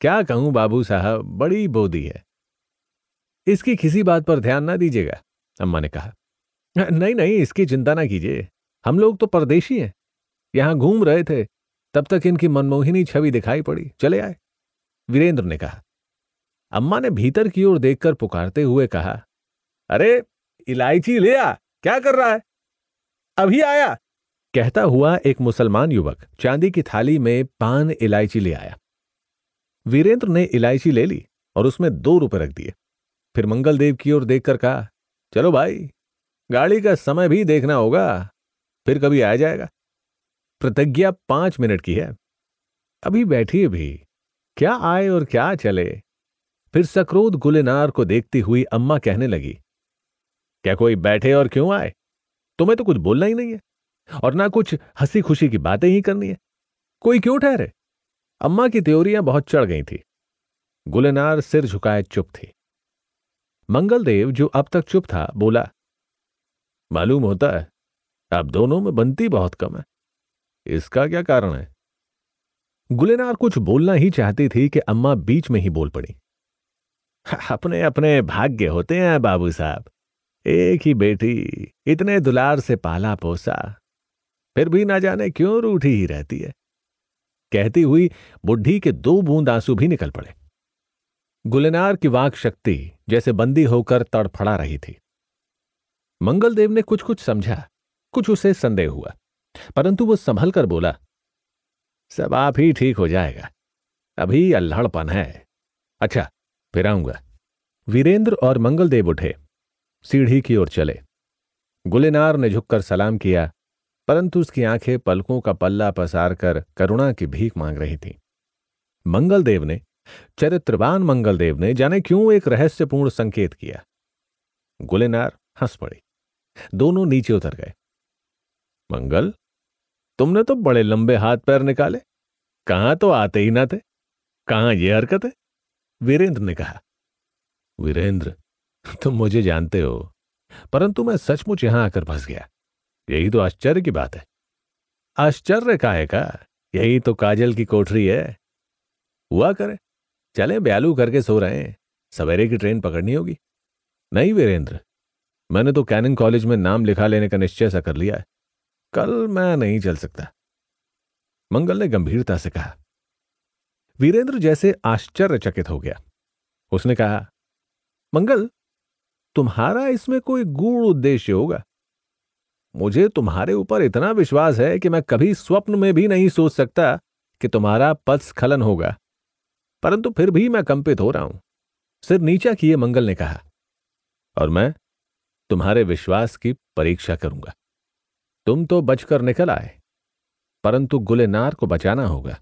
A: क्या कहूं बाबू साहब बड़ी बोधी है इसकी किसी बात पर ध्यान ना दीजिएगा अम्मा ने कहा नहीं नहीं इसकी चिंता ना कीजिए हम लोग तो परदेशी हैं यहां घूम रहे थे तब तक इनकी मनमोहिनी छवि दिखाई पड़ी चले आए वीरेंद्र ने कहा अम्मा ने भीतर की ओर देखकर पुकारते हुए कहा अरे इलायची ले आ क्या कर रहा है अभी आया कहता हुआ एक मुसलमान युवक चांदी की थाली में पान इलायची ले आया वीरेंद्र ने इलायची ले ली और उसमें दो रुपए रख दिए फिर मंगलदेव की ओर देखकर कहा चलो भाई गाड़ी का समय भी देखना होगा फिर कभी आ जाएगा प्रतिज्ञा पांच मिनट की है अभी बैठिए भी क्या आए और क्या चले फिर सक्रोध गुलेनार को देखती हुई अम्मा कहने लगी क्या कोई बैठे और क्यों आए तुम्हें तो कुछ बोलना ही नहीं है और ना कुछ हंसी खुशी की बातें ही करनी है कोई क्यों ठहरे अम्मा की त्योरियां बहुत चढ़ गई थी गुलनार सिर झुकाए चुप थी मंगलदेव जो अब तक चुप था बोला मालूम होता है अब दोनों में बनती बहुत कम है इसका क्या कारण है गुलेनार कुछ बोलना ही चाहती थी कि अम्मा बीच में ही बोल पड़ी अपने अपने भाग्य होते हैं बाबू साहब एक ही बेटी इतने दुलार से पाला पोसा फिर भी ना जाने क्यों रूठी ही रहती है कहती हुई बुढ़ी के दो बूंद आंसू भी निकल पड़े गुलनार की वाक शक्ति जैसे बंदी होकर तड़फड़ा रही थी मंगलदेव ने कुछ कुछ समझा कुछ उसे संदेह हुआ परंतु वो संभल कर बोला सब आप ही ठीक हो जाएगा अभी अल्हड़पन है अच्छा फिर आऊंगा वीरेंद्र और मंगलदेव उठे सीढ़ी की ओर चले गुलेनार ने झुककर सलाम किया परंतु उसकी आंखें पलकों का पल्ला पसार कर करुणा की भीख मांग रही थीं मंगलदेव ने चरित्रवान मंगलदेव ने जाने क्यों एक रहस्यपूर्ण संकेत किया गुलेनार हंस पड़ी दोनों नीचे उतर गए मंगल तुमने तो बड़े लंबे हाथ पैर निकाले कहां तो आते ही ना थे कहां ये हरकत है वीरेंद्र ने कहा वीरेंद्र तुम मुझे जानते हो परंतु मैं सचमुच यहां आकर फंस गया यही तो आश्चर्य की बात है आश्चर्य काय का यही तो काजल की कोठरी है हुआ करे चले ब्यालू करके सो रहे हैं सवेरे की ट्रेन पकड़नी होगी नहीं वीरेंद्र मैंने तो कैनिंग कॉलेज में नाम लिखा लेने का निश्चय सा कर लिया है कल मैं नहीं चल सकता मंगल ने गंभीरता से कहा वीरेंद्र जैसे आश्चर्यचकित हो गया उसने कहा मंगल तुम्हारा इसमें कोई गूढ़ उद्देश्य होगा मुझे तुम्हारे ऊपर इतना विश्वास है कि मैं कभी स्वप्न में भी नहीं सोच सकता कि तुम्हारा पद स्खलन होगा परंतु फिर भी मैं कंपित हो रहा हूं सिर नीचा किए मंगल ने कहा और मैं तुम्हारे विश्वास की परीक्षा करूंगा तुम तो बचकर निकल आए परंतु गुलेनार को बचाना होगा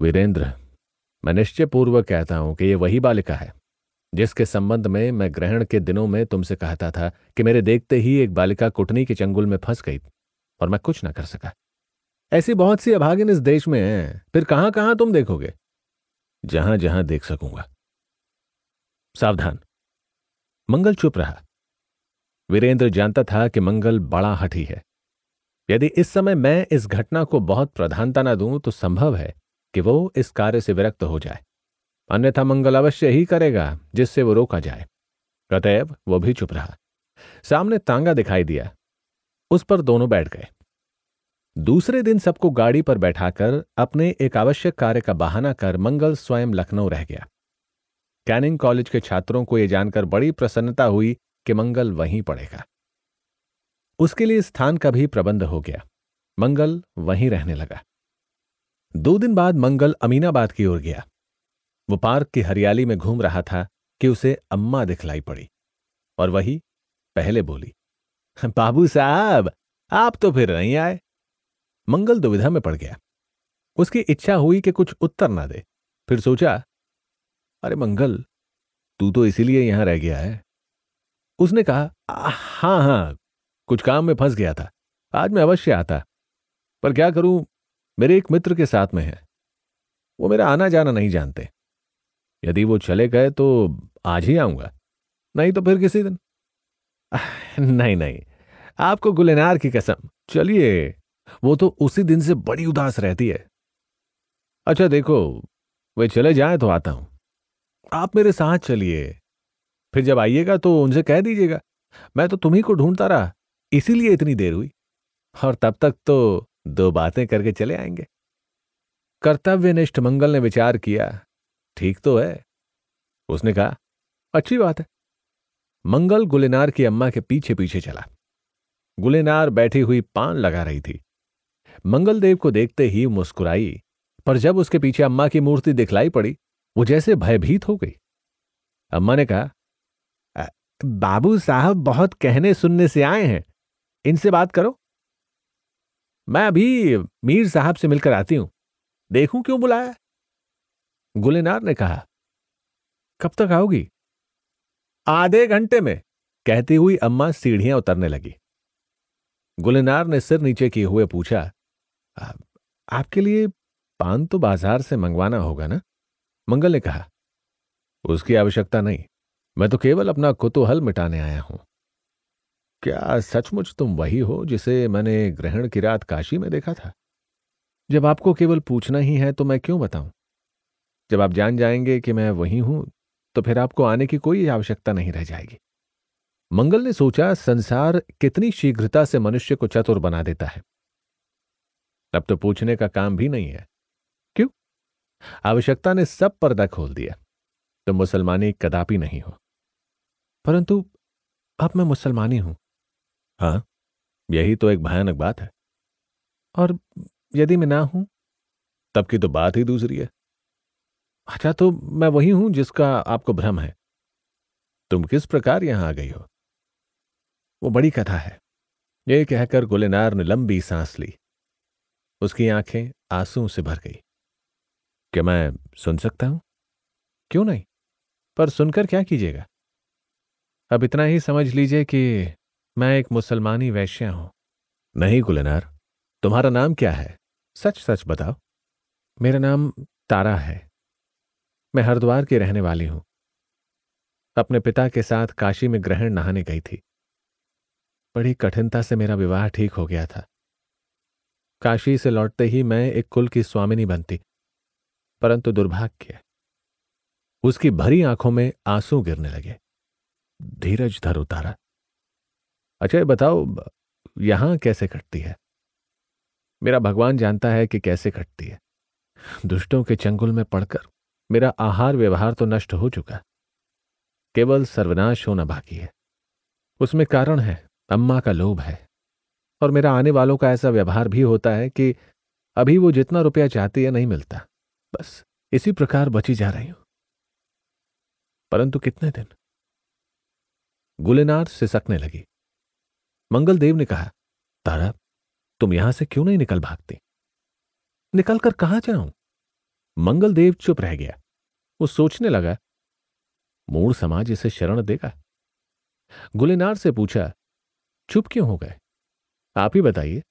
A: वीरेंद्र मैं निश्चयपूर्वक कहता हूं कि यह वही बालिका है जिसके संबंध में मैं ग्रहण के दिनों में तुमसे कहता था कि मेरे देखते ही एक बालिका कुटनी के चंगुल में फंस गई और मैं कुछ ना कर सका ऐसी बहुत सी अभागिन इस देश में है फिर कहां कहां तुम देखोगे जहां जहां देख सकूंगा सावधान मंगल चुप रहा वीरेंद्र जानता था कि मंगल बड़ा हठी है यदि इस समय मैं इस घटना को बहुत प्रधानता ना दूं तो संभव है कि वो इस कार्य से विरक्त हो जाए अन्यथा मंगल अवश्य ही करेगा जिससे वो रोका जाए अतएव वो भी चुप रहा सामने तांगा दिखाई दिया उस पर दोनों बैठ गए दूसरे दिन सबको गाड़ी पर बैठाकर अपने एक आवश्यक कार्य का बहाना कर मंगल स्वयं लखनऊ रह गया कैनिंग कॉलेज के छात्रों को यह जानकर बड़ी प्रसन्नता हुई कि मंगल वहीं पढ़ेगा उसके लिए स्थान का भी प्रबंध हो गया मंगल वहीं रहने लगा दो दिन बाद मंगल अमीनाबाद की ओर गया वो पार्क की हरियाली में घूम रहा था कि उसे अम्मा दिखलाई पड़ी और वही पहले बोली बाबू साहब आप तो फिर नहीं आए मंगल दुविधा में पड़ गया उसकी इच्छा हुई कि कुछ उत्तर ना दे फिर सोचा अरे मंगल तू तो इसीलिए यहां रह गया है उसने कहा हाँ हाँ कुछ काम में फंस गया था आज मैं अवश्य आता पर क्या करूं मेरे एक मित्र के साथ में है वो मेरा आना जाना नहीं जानते यदि वो चले गए तो आज ही आऊंगा नहीं तो फिर किसी दिन नहीं नहीं आपको गुलेनार की कसम चलिए वो तो उसी दिन से बड़ी उदास रहती है अच्छा देखो वे चले जाए तो आता हूं आप मेरे साथ चलिए फिर जब आइएगा तो उनसे कह दीजिएगा मैं तो तुम्ही को ढूंढता रहा इसीलिए इतनी देर हुई और तब तक तो दो बातें करके चले आएंगे कर्तव्यनिष्ठ मंगल ने विचार किया ठीक तो है उसने कहा अच्छी बात है मंगल गुलेनार की अम्मा के पीछे पीछे चला गुलेनार बैठी हुई पान लगा रही थी मंगलदेव को देखते ही मुस्कुराई पर जब उसके पीछे अम्मा की मूर्ति दिखलाई पड़ी वो जैसे भयभीत हो गई अम्मा ने कहा बाबू साहब बहुत कहने सुनने से आए हैं इनसे बात करो मैं अभी मीर साहब से मिलकर आती हूं देखूं क्यों बुलाया गुलेनार ने कहा कब तक आओगी आधे घंटे में कहती हुई अम्मा सीढ़ियां उतरने लगी गुलेनार ने सिर नीचे किए हुए पूछा आपके लिए पान तो बाजार से मंगवाना होगा ना मंगल ने कहा उसकी आवश्यकता नहीं मैं तो केवल अपना कुतूहल मिटाने आया हूं क्या सचमुच तुम वही हो जिसे मैंने ग्रहण की रात काशी में देखा था जब आपको केवल पूछना ही है तो मैं क्यों बताऊं जब आप जान जाएंगे कि मैं वहीं हूं तो फिर आपको आने की कोई आवश्यकता नहीं रह जाएगी मंगल ने सोचा संसार कितनी शीघ्रता से मनुष्य को चतुर बना देता है अब तो पूछने का काम भी नहीं है क्यों आवश्यकता ने सब पर्दा खोल दिया तो मुसलमानी कदापि नहीं हो परंतु अब मैं मुसलमानी हूं हाँ यही तो एक भयानक बात है और यदि मैं ना हूं तब की तो बात ही दूसरी है अच्छा तो मैं वही हूं जिसका आपको भ्रम है तुम किस प्रकार यहां आ गई हो वो बड़ी कथा है ये कहकर गुलेनार ने लंबी सांस ली उसकी आंखें आंसू से भर गई क्या मैं सुन सकता हूं क्यों नहीं पर सुनकर क्या कीजिएगा अब इतना ही समझ लीजिए कि मैं एक मुसलमानी वैश्य हूं नहीं गुलेनार तुम्हारा नाम क्या है सच सच बताओ मेरा नाम तारा है मैं हरिद्वार की रहने वाली हूं अपने पिता के साथ काशी में ग्रहण नहाने गई थी बड़ी कठिनता से मेरा विवाह ठीक हो गया था काशी से लौटते ही मैं एक कुल की स्वामिनी बनती परंतु दुर्भाग्य उसकी भरी आंखों में आंसू गिरने लगे धीरज धर उतारा अच्छा बताओ यहां कैसे कटती है मेरा भगवान जानता है कि कैसे कटती है दुष्टों के चंगुल में पड़कर मेरा आहार व्यवहार तो नष्ट हो चुका केवल सर्वनाश होना बाकी है उसमें कारण है अम्मा का लोभ है और मेरा आने वालों का ऐसा व्यवहार भी होता है कि अभी वो जितना रुपया चाहती है नहीं मिलता बस इसी प्रकार बची जा रही हूं परंतु कितने दिन गुलेनार सिसकने लगी मंगलदेव ने कहा तारा तुम यहां से क्यों नहीं निकल भागती निकल कर कहां जाऊं मंगलदेव चुप रह गया वो सोचने लगा मूड़ समाज इसे शरण देगा गुलेनार से पूछा चुप क्यों हो गए आप ही बताइए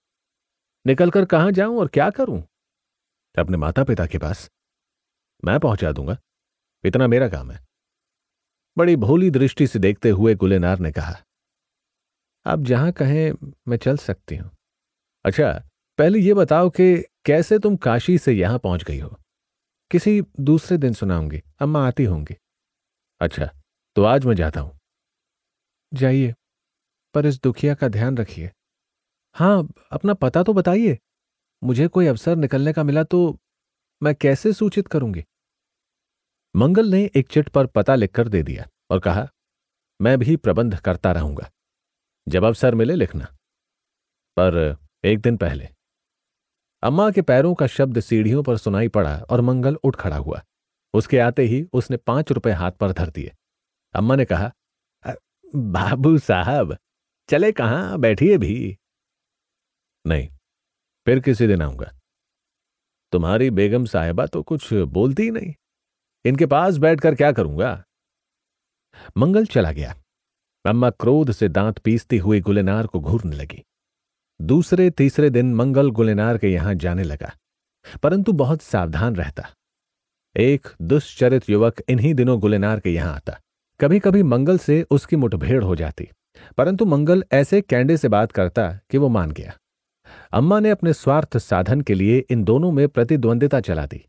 A: निकलकर कहां जाऊं और क्या करूं अपने माता पिता के पास मैं पहुंचा दूंगा इतना मेरा काम है बड़ी भोली दृष्टि से देखते हुए गुलेनार ने कहा आप जहां कहें मैं चल सकती हूं अच्छा पहले यह बताओ कि कैसे तुम काशी से यहां पहुंच गई हो किसी दूसरे दिन सुनाऊंगी अम्मा आती होंगी अच्छा तो आज मैं जाता हूं जाइए पर इस दुखिया का ध्यान रखिए हां अपना पता तो बताइए मुझे कोई अवसर निकलने का मिला तो मैं कैसे सूचित करूंगी मंगल ने एक चिट पर पता लिखकर दे दिया और कहा मैं भी प्रबंध करता रहूंगा जब अवसर मिले लिखना पर एक दिन पहले अम्मा के पैरों का शब्द सीढ़ियों पर सुनाई पड़ा और मंगल उठ खड़ा हुआ उसके आते ही उसने पांच रुपए हाथ पर धर दिए अम्मा ने कहा बाबू साहब चले कहा बैठिए भी नहीं फिर किसी दिन आऊंगा तुम्हारी बेगम साहिबा तो कुछ बोलती ही नहीं इनके पास बैठकर क्या करूंगा मंगल चला गया अम्मा क्रोध से दांत पीसती हुई गुलेनार को घूरने लगी दूसरे तीसरे दिन मंगल गुलेनार के यहां जाने लगा परंतु बहुत सावधान रहता एक दुष्चरित युवक इन्हीं दिनों गुलेनार के यहां आता कभी कभी मंगल से उसकी मुठभेड़ हो जाती परंतु मंगल ऐसे कैंडे से बात करता कि वो मान गया अम्मा ने अपने स्वार्थ साधन के लिए इन दोनों में प्रतिद्वंदिता चला दी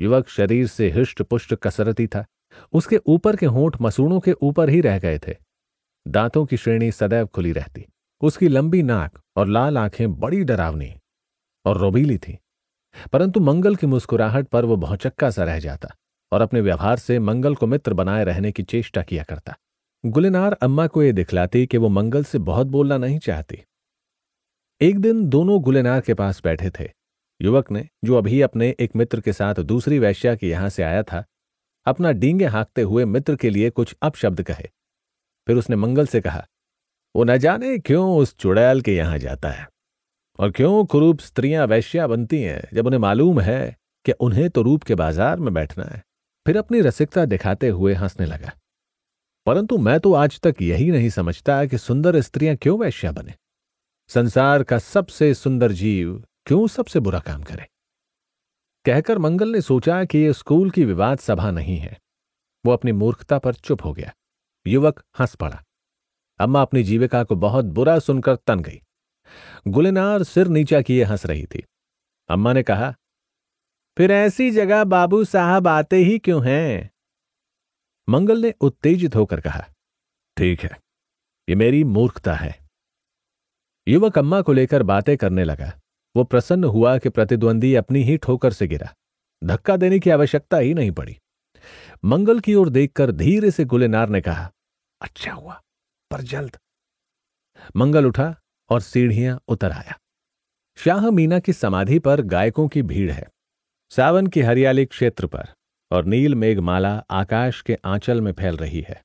A: युवक शरीर से हिष्ट पुष्ट कसरती था उसके ऊपर के होंठ मसूड़ों के ऊपर ही रह गए थे दांतों की श्रेणी सदैव खुली रहती उसकी लंबी नाक और लाल आंखें बड़ी डरावनी और रोबीली थी परंतु मंगल की मुस्कुराहट पर वह भौचक्का सा रह जाता और अपने व्यवहार से मंगल को मित्र बनाए रहने की चेष्टा किया करता गुलेनार अम्मा को यह दिखलाती कि वो मंगल से बहुत बोलना नहीं चाहती एक दिन दोनों गुलेनार के पास बैठे थे युवक ने जो अभी अपने एक मित्र के साथ दूसरी वैश्या के यहां से आया था अपना डींगे हाँकते हुए मित्र के लिए कुछ अपशब्द कहे फिर उसने मंगल से कहा वो न जाने क्यों उस चुड़ैल के यहां जाता है और क्यों कुरूप स्त्रियां वैश्या बनती हैं जब उन्हें मालूम है कि उन्हें तो रूप के बाजार में बैठना है फिर अपनी रसिकता दिखाते हुए हंसने लगा परंतु मैं तो आज तक यही नहीं समझता कि सुंदर स्त्रियां क्यों वैश्या बने संसार का सबसे सुंदर जीव क्यों सबसे बुरा काम करे कहकर मंगल ने सोचा कि यह स्कूल की विवाद सभा नहीं है वो अपनी मूर्खता पर चुप हो गया युवक हंस पड़ा अम्मा अपनी जीविका को बहुत बुरा सुनकर तन गई गुलेनार सिर नीचा किए हंस रही थी अम्मा ने कहा फिर ऐसी जगह बाबू साहब आते ही क्यों हैं मंगल ने उत्तेजित होकर कहा ठीक है ये मेरी मूर्खता है युवक अम्मा को लेकर बातें करने लगा वो प्रसन्न हुआ कि प्रतिद्वंदी अपनी ही ठोकर से गिरा धक्का देने की आवश्यकता ही नहीं पड़ी मंगल की ओर देखकर धीरे से गुलेनार ने कहा अच्छा हुआ पर जल्द मंगल उठा और सीढ़ियां उतर आया शाह मीना की समाधि पर गायकों की भीड़ है सावन की हरियाली क्षेत्र पर और नील मेघमाला आकाश के आंचल में फैल रही है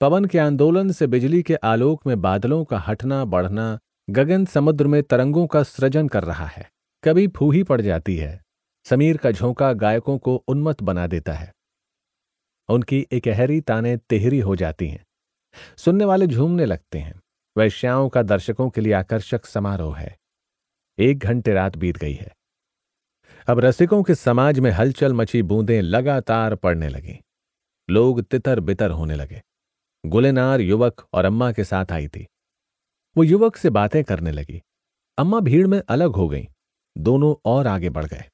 A: पवन के आंदोलन से बिजली के आलोक में बादलों का हटना बढ़ना गगन समुद्र में तरंगों का सृजन कर रहा है कभी फूही पड़ जाती है समीर का झोंका गायकों को उन्मत्त बना देता है उनकी एकहरी ताने तेहरी हो जाती हैं सुनने वाले झूमने लगते हैं वैश्याओं का दर्शकों के लिए आकर्षक समारोह है एक घंटे रात बीत गई है अब रसिकों के समाज में हलचल मची बूंदें लगातार पड़ने लगी लोग तितर बितर होने लगे गुलेनार युवक और अम्मा के साथ आई थी वो युवक से बातें करने लगी अम्मा भीड़ में अलग हो गई दोनों और आगे बढ़ गए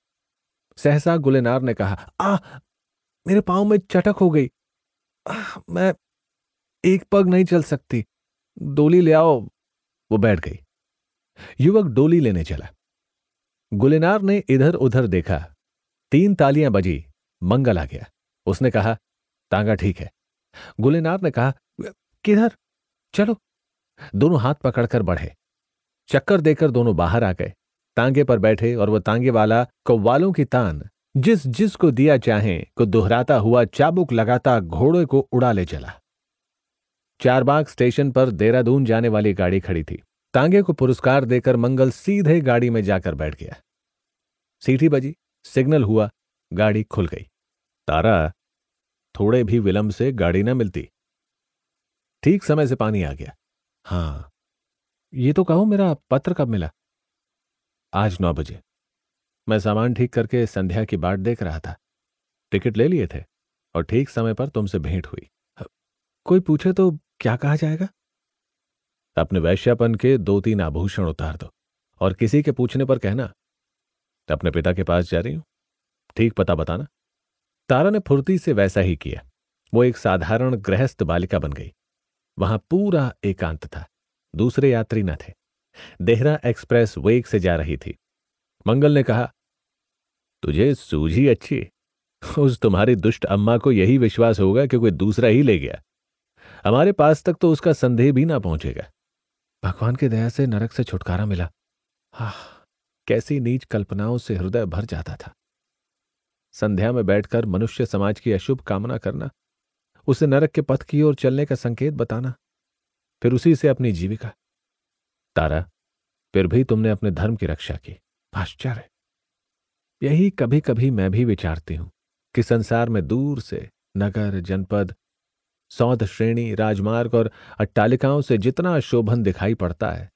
A: सहसा गुलेनार ने कहा आ मेरे पाँव में चटक हो गई आ, मैं एक पग नहीं चल सकती डोली ले आओ वो बैठ गई युवक डोली लेने चला गुलेनार ने इधर उधर देखा तीन तालियां बजी मंगल आ गया उसने कहा तांगा ठीक है गुलेनार ने कहा किधर चलो दोनों हाथ पकड़कर बढ़े चक्कर देकर दोनों बाहर आ गए तांगे पर बैठे और वो तांगे वाला कौवालों की तान जिस जिस को दिया चाहे को दोहराता हुआ चाबुक लगाता घोड़े को उड़ा ले चला चारबाग स्टेशन पर देहरादून जाने वाली गाड़ी खड़ी थी तांगे को पुरस्कार देकर मंगल सीधे गाड़ी में जाकर बैठ गया सीटी बजी सिग्नल हुआ गाड़ी खुल गई तारा थोड़े भी विलंब से गाड़ी न मिलती ठीक समय से पानी आ गया हाँ ये तो कहो मेरा पत्र कब मिला आज नौ बजे मैं सामान ठीक करके संध्या की बाट देख रहा था टिकट ले लिए थे और ठीक समय पर तुमसे भेंट हुई कोई पूछे तो क्या कहा जाएगा अपने वैश्यापन के दो तीन आभूषण उतार दो और किसी के पूछने पर कहना अपने पिता के पास जा रही हूं ठीक पता बताना तारा ने फुर्ती से वैसा ही किया वो एक साधारण गृहस्थ बालिका बन गई वहां पूरा एकांत था दूसरे यात्री न थे देहरा एक्सप्रेस वेग से जा रही थी मंगल ने कहा तुझे सूझी अच्छी उस तुम्हारी दुष्ट अम्मा को यही विश्वास होगा कि कोई दूसरा ही ले गया हमारे पास तक तो उसका संदेह भी ना पहुंचेगा भगवान की दया से नरक से छुटकारा मिला हा कैसी नीच कल्पनाओं से हृदय भर जाता था संध्या में बैठकर मनुष्य समाज की अशुभ कामना करना उसे नरक के पथ की ओर चलने का संकेत बताना फिर उसी से अपनी जीविका तारा फिर भी तुमने अपने धर्म की रक्षा की आश्चर्य यही कभी कभी मैं भी विचारती हूं कि संसार में दूर से नगर जनपद सौध श्रेणी राजमार्ग और अट्टालिकाओं से जितना शोभन दिखाई पड़ता है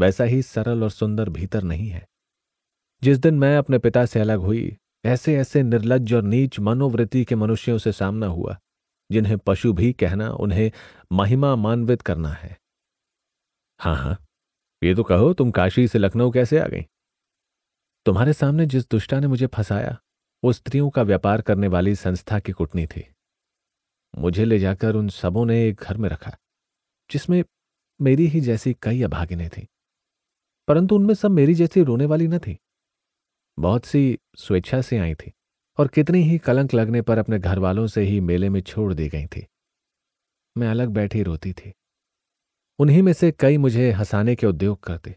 A: वैसा ही सरल और सुंदर भीतर नहीं है जिस दिन मैं अपने पिता से अलग हुई ऐसे ऐसे निर्लज और नीच मनोवृत्ति के मनुष्यों से सामना हुआ जिन्हें पशु भी कहना उन्हें महिमा मानवित करना है हाँ हाँ ये तो कहो तुम काशी से लखनऊ कैसे आ गई तुम्हारे सामने जिस दुष्टा ने मुझे फंसाया वो स्त्रियों का व्यापार करने वाली संस्था की कुटनी थी मुझे ले जाकर उन सबों ने एक घर में रखा जिसमें मेरी ही जैसी कई अभागिने थी परंतु उनमें सब मेरी जैसी रोने वाली न थी बहुत सी स्वेच्छा से आई थी और कितनी ही कलंक लगने पर अपने घर वालों से ही मेले में छोड़ दी गई थी मैं अलग बैठी रोती थी उन्हीं में से कई मुझे हंसाने के उद्योग करते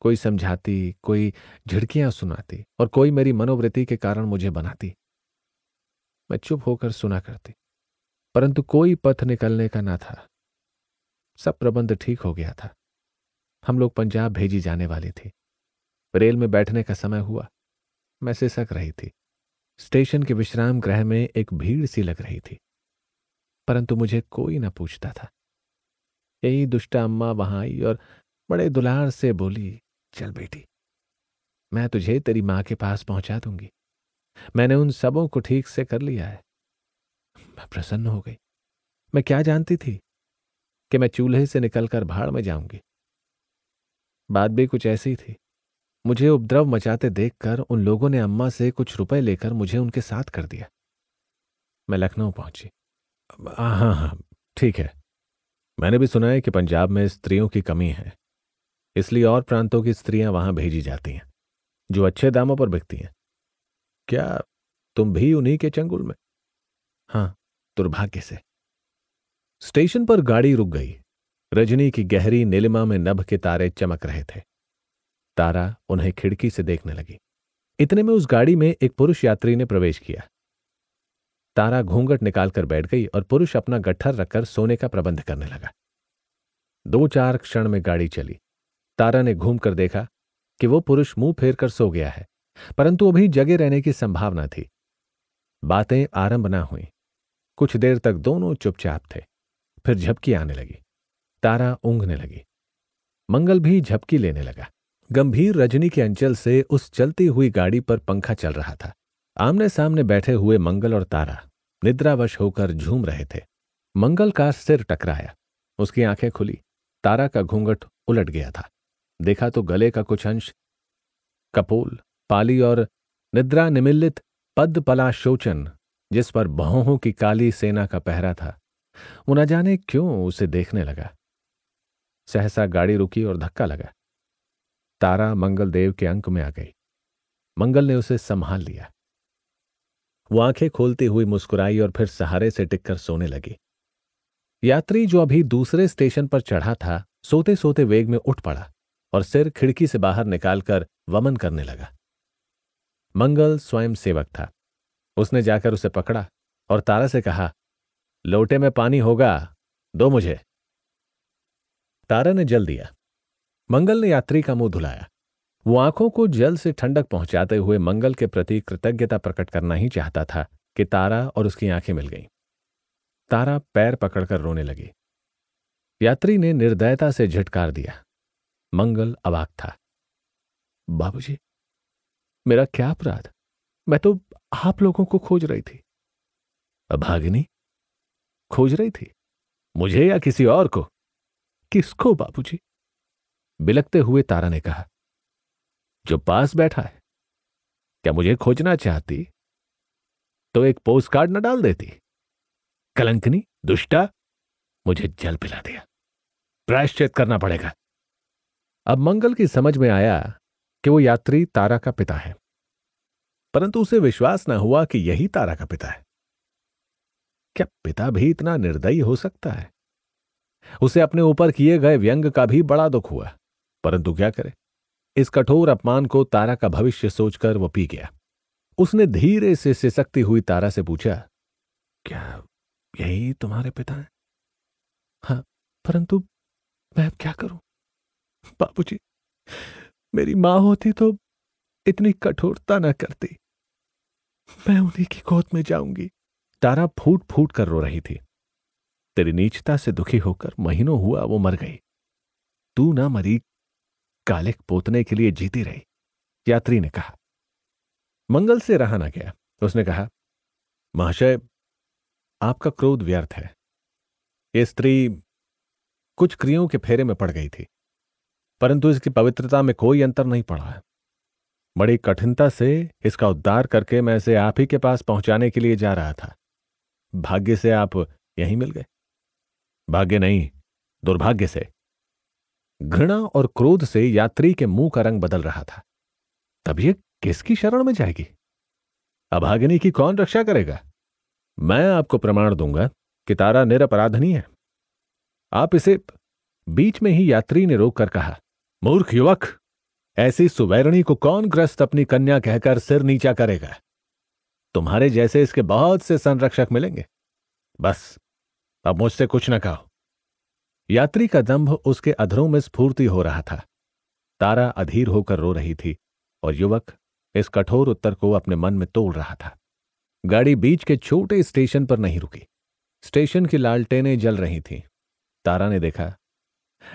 A: कोई समझाती कोई झिड़कियां सुनाती और कोई मेरी मनोवृत्ति के कारण मुझे बनाती मैं चुप होकर सुना करती परंतु कोई पथ निकलने का ना था सब प्रबंध ठीक हो गया था हम लोग पंजाब भेजी जाने वाली थी रेल में बैठने का समय हुआ मैं सिसक रही थी स्टेशन के विश्राम गृह में एक भीड़ सी लग रही थी परंतु मुझे कोई न पूछता था यही दुष्टा अम्मा वहां आई और बड़े दुलार से बोली चल बेटी मैं तुझे तेरी मां के पास पहुंचा दूंगी मैंने उन सबों को ठीक से कर लिया है मैं प्रसन्न हो गई मैं क्या जानती थी कि मैं चूल्हे से निकलकर भाड़ में जाऊंगी बात भी कुछ ऐसी थी मुझे उपद्रव मचाते देखकर उन लोगों ने अम्मा से कुछ रुपए लेकर मुझे उनके साथ कर दिया मैं लखनऊ पहुंची हाँ हाँ, हाँ ठीक है मैंने भी सुना है कि पंजाब में स्त्रियों की कमी है इसलिए और प्रांतों की स्त्रियां वहां भेजी जाती हैं जो अच्छे दामों पर बिकती हैं क्या तुम भी उन्हीं के चंगुल में हाँ दुर्भाग्य से स्टेशन पर गाड़ी रुक गई रजनी की गहरी नीलिमा में नभ के तारे चमक रहे थे तारा उन्हें खिड़की से देखने लगी इतने में उस गाड़ी में एक पुरुष यात्री ने प्रवेश किया तारा घूंघट निकालकर बैठ गई और पुरुष अपना गट्ठर रखकर सोने का प्रबंध करने लगा दो चार क्षण में गाड़ी चली तारा ने घूमकर देखा कि वो पुरुष मुंह फेर कर सो गया है परंतु अभी जगे रहने की संभावना थी बातें आरंभ ना हुई कुछ देर तक दोनों चुपचाप थे फिर झपकी आने लगी तारा ऊंघने लगी मंगल भी झपकी लेने लगा गंभीर रजनी के अंचल से उस चलती हुई गाड़ी पर पंखा चल रहा था आमने सामने बैठे हुए मंगल और तारा निद्रावश होकर झूम रहे थे मंगल का सिर टकराया उसकी आंखें खुली तारा का घूंघट उलट गया था देखा तो गले का कुछ अंश कपोल पाली और निद्रा निमिलित पद पलाशोचन जिस पर बहुओं की काली सेना का पहरा था वो न जाने क्यों उसे देखने लगा सहसा गाड़ी रुकी और धक्का लगा तारा मंगल देव के अंक में आ गई मंगल ने उसे संभाल लिया वो आंखें खोलती हुई मुस्कुराई और फिर सहारे से टिककर सोने लगी यात्री जो अभी दूसरे स्टेशन पर चढ़ा था सोते सोते वेग में उठ पड़ा और सिर खिड़की से बाहर निकालकर वमन करने लगा मंगल स्वयं सेवक था उसने जाकर उसे पकड़ा और तारा से कहा लोटे में पानी होगा दो मुझे तारा ने जल दिया मंगल ने यात्री का मुंह धुलाया वो आंखों को जल से ठंडक पहुंचाते हुए मंगल के प्रति कृतज्ञता प्रकट करना ही चाहता था कि तारा और उसकी आंखें मिल गईं तारा पैर पकड़कर रोने लगी यात्री ने निर्दयता से झटकार दिया मंगल अवाक था बाबूजी मेरा क्या अपराध मैं तो आप लोगों को खोज रही थी अभागिनी खोज रही थी मुझे या किसी और को किसको बाबूजी? बिलकते हुए तारा ने कहा जो पास बैठा है क्या मुझे खोजना चाहती तो एक पोस्ट कार्ड न डाल देती कलंकनी दुष्टा मुझे जल पिला दिया प्रायश्चित करना पड़ेगा अब मंगल की समझ में आया कि वो यात्री तारा का पिता है परंतु उसे विश्वास न हुआ कि यही तारा का पिता है क्या पिता भी इतना निर्दयी हो सकता है उसे अपने ऊपर किए गए व्यंग का भी बड़ा दुख हुआ परंतु क्या करे इस कठोर अपमान को तारा का भविष्य सोचकर वह पी गया उसने धीरे से सिसकती हुई तारा से पूछा क्या यही तुम्हारे पिता हैं हाँ परंतु मैं अब क्या करूं बाबूजी मेरी मां होती तो इतनी कठोरता न करती मैं उन्हीं की गोद में जाऊंगी तारा फूट फूट कर रो रही थी तेरी नीचता से दुखी होकर महीनों हुआ वो मर गई तू ना मरी कालिक पोतने के लिए जीती रही यात्री ने कहा मंगल से रहा ना गया उसने कहा महाशय आपका क्रोध व्यर्थ है ये स्त्री कुछ क्रियों के फेरे में पड़ गई थी परंतु इसकी पवित्रता में कोई अंतर नहीं पड़ा है बड़ी कठिनता से इसका उद्धार करके मैं इसे आप ही के पास पहुंचाने के लिए जा रहा था भाग्य से आप यहीं मिल गए भाग्य नहीं दुर्भाग्य से घृणा और क्रोध से यात्री के मुंह का रंग बदल रहा था तब ये किसकी शरण में जाएगी अभागिनी की कौन रक्षा करेगा मैं आपको प्रमाण दूंगा कि तारा निरपराधनी है आप इसे बीच में ही यात्री ने रोककर कहा मूर्ख युवक ऐसी सुवैरणी को कौन ग्रस्त अपनी कन्या कहकर सिर नीचा करेगा तुम्हारे जैसे इसके बहुत से संरक्षक मिलेंगे बस अब मुझसे कुछ न कहो यात्री का दंभ उसके अधरों में स्फूर्ति हो रहा था तारा अधीर होकर रो रही थी और युवक इस कठोर उत्तर को अपने मन में तोड़ रहा था गाड़ी बीच के छोटे स्टेशन पर नहीं रुकी स्टेशन की लालटेनें जल रही थीं तारा ने देखा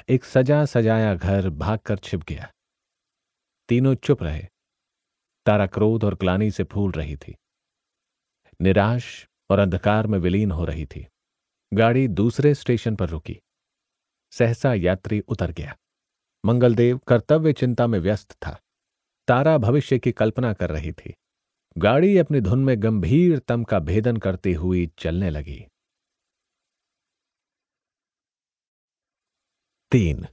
A: एक सजा सजाया घर भागकर छिप गया तीनों चुप रहे तारा क्रोध और ग्लानी से फूल रही थी निराश और अंधकार में विलीन हो रही थी गाड़ी दूसरे स्टेशन पर रुकी सहसा यात्री उतर गया मंगलदेव कर्तव्य चिंता में व्यस्त था तारा भविष्य की कल्पना कर रही थी गाड़ी अपनी धुन में गंभीर तम का भेदन करती हुई चलने लगी तीन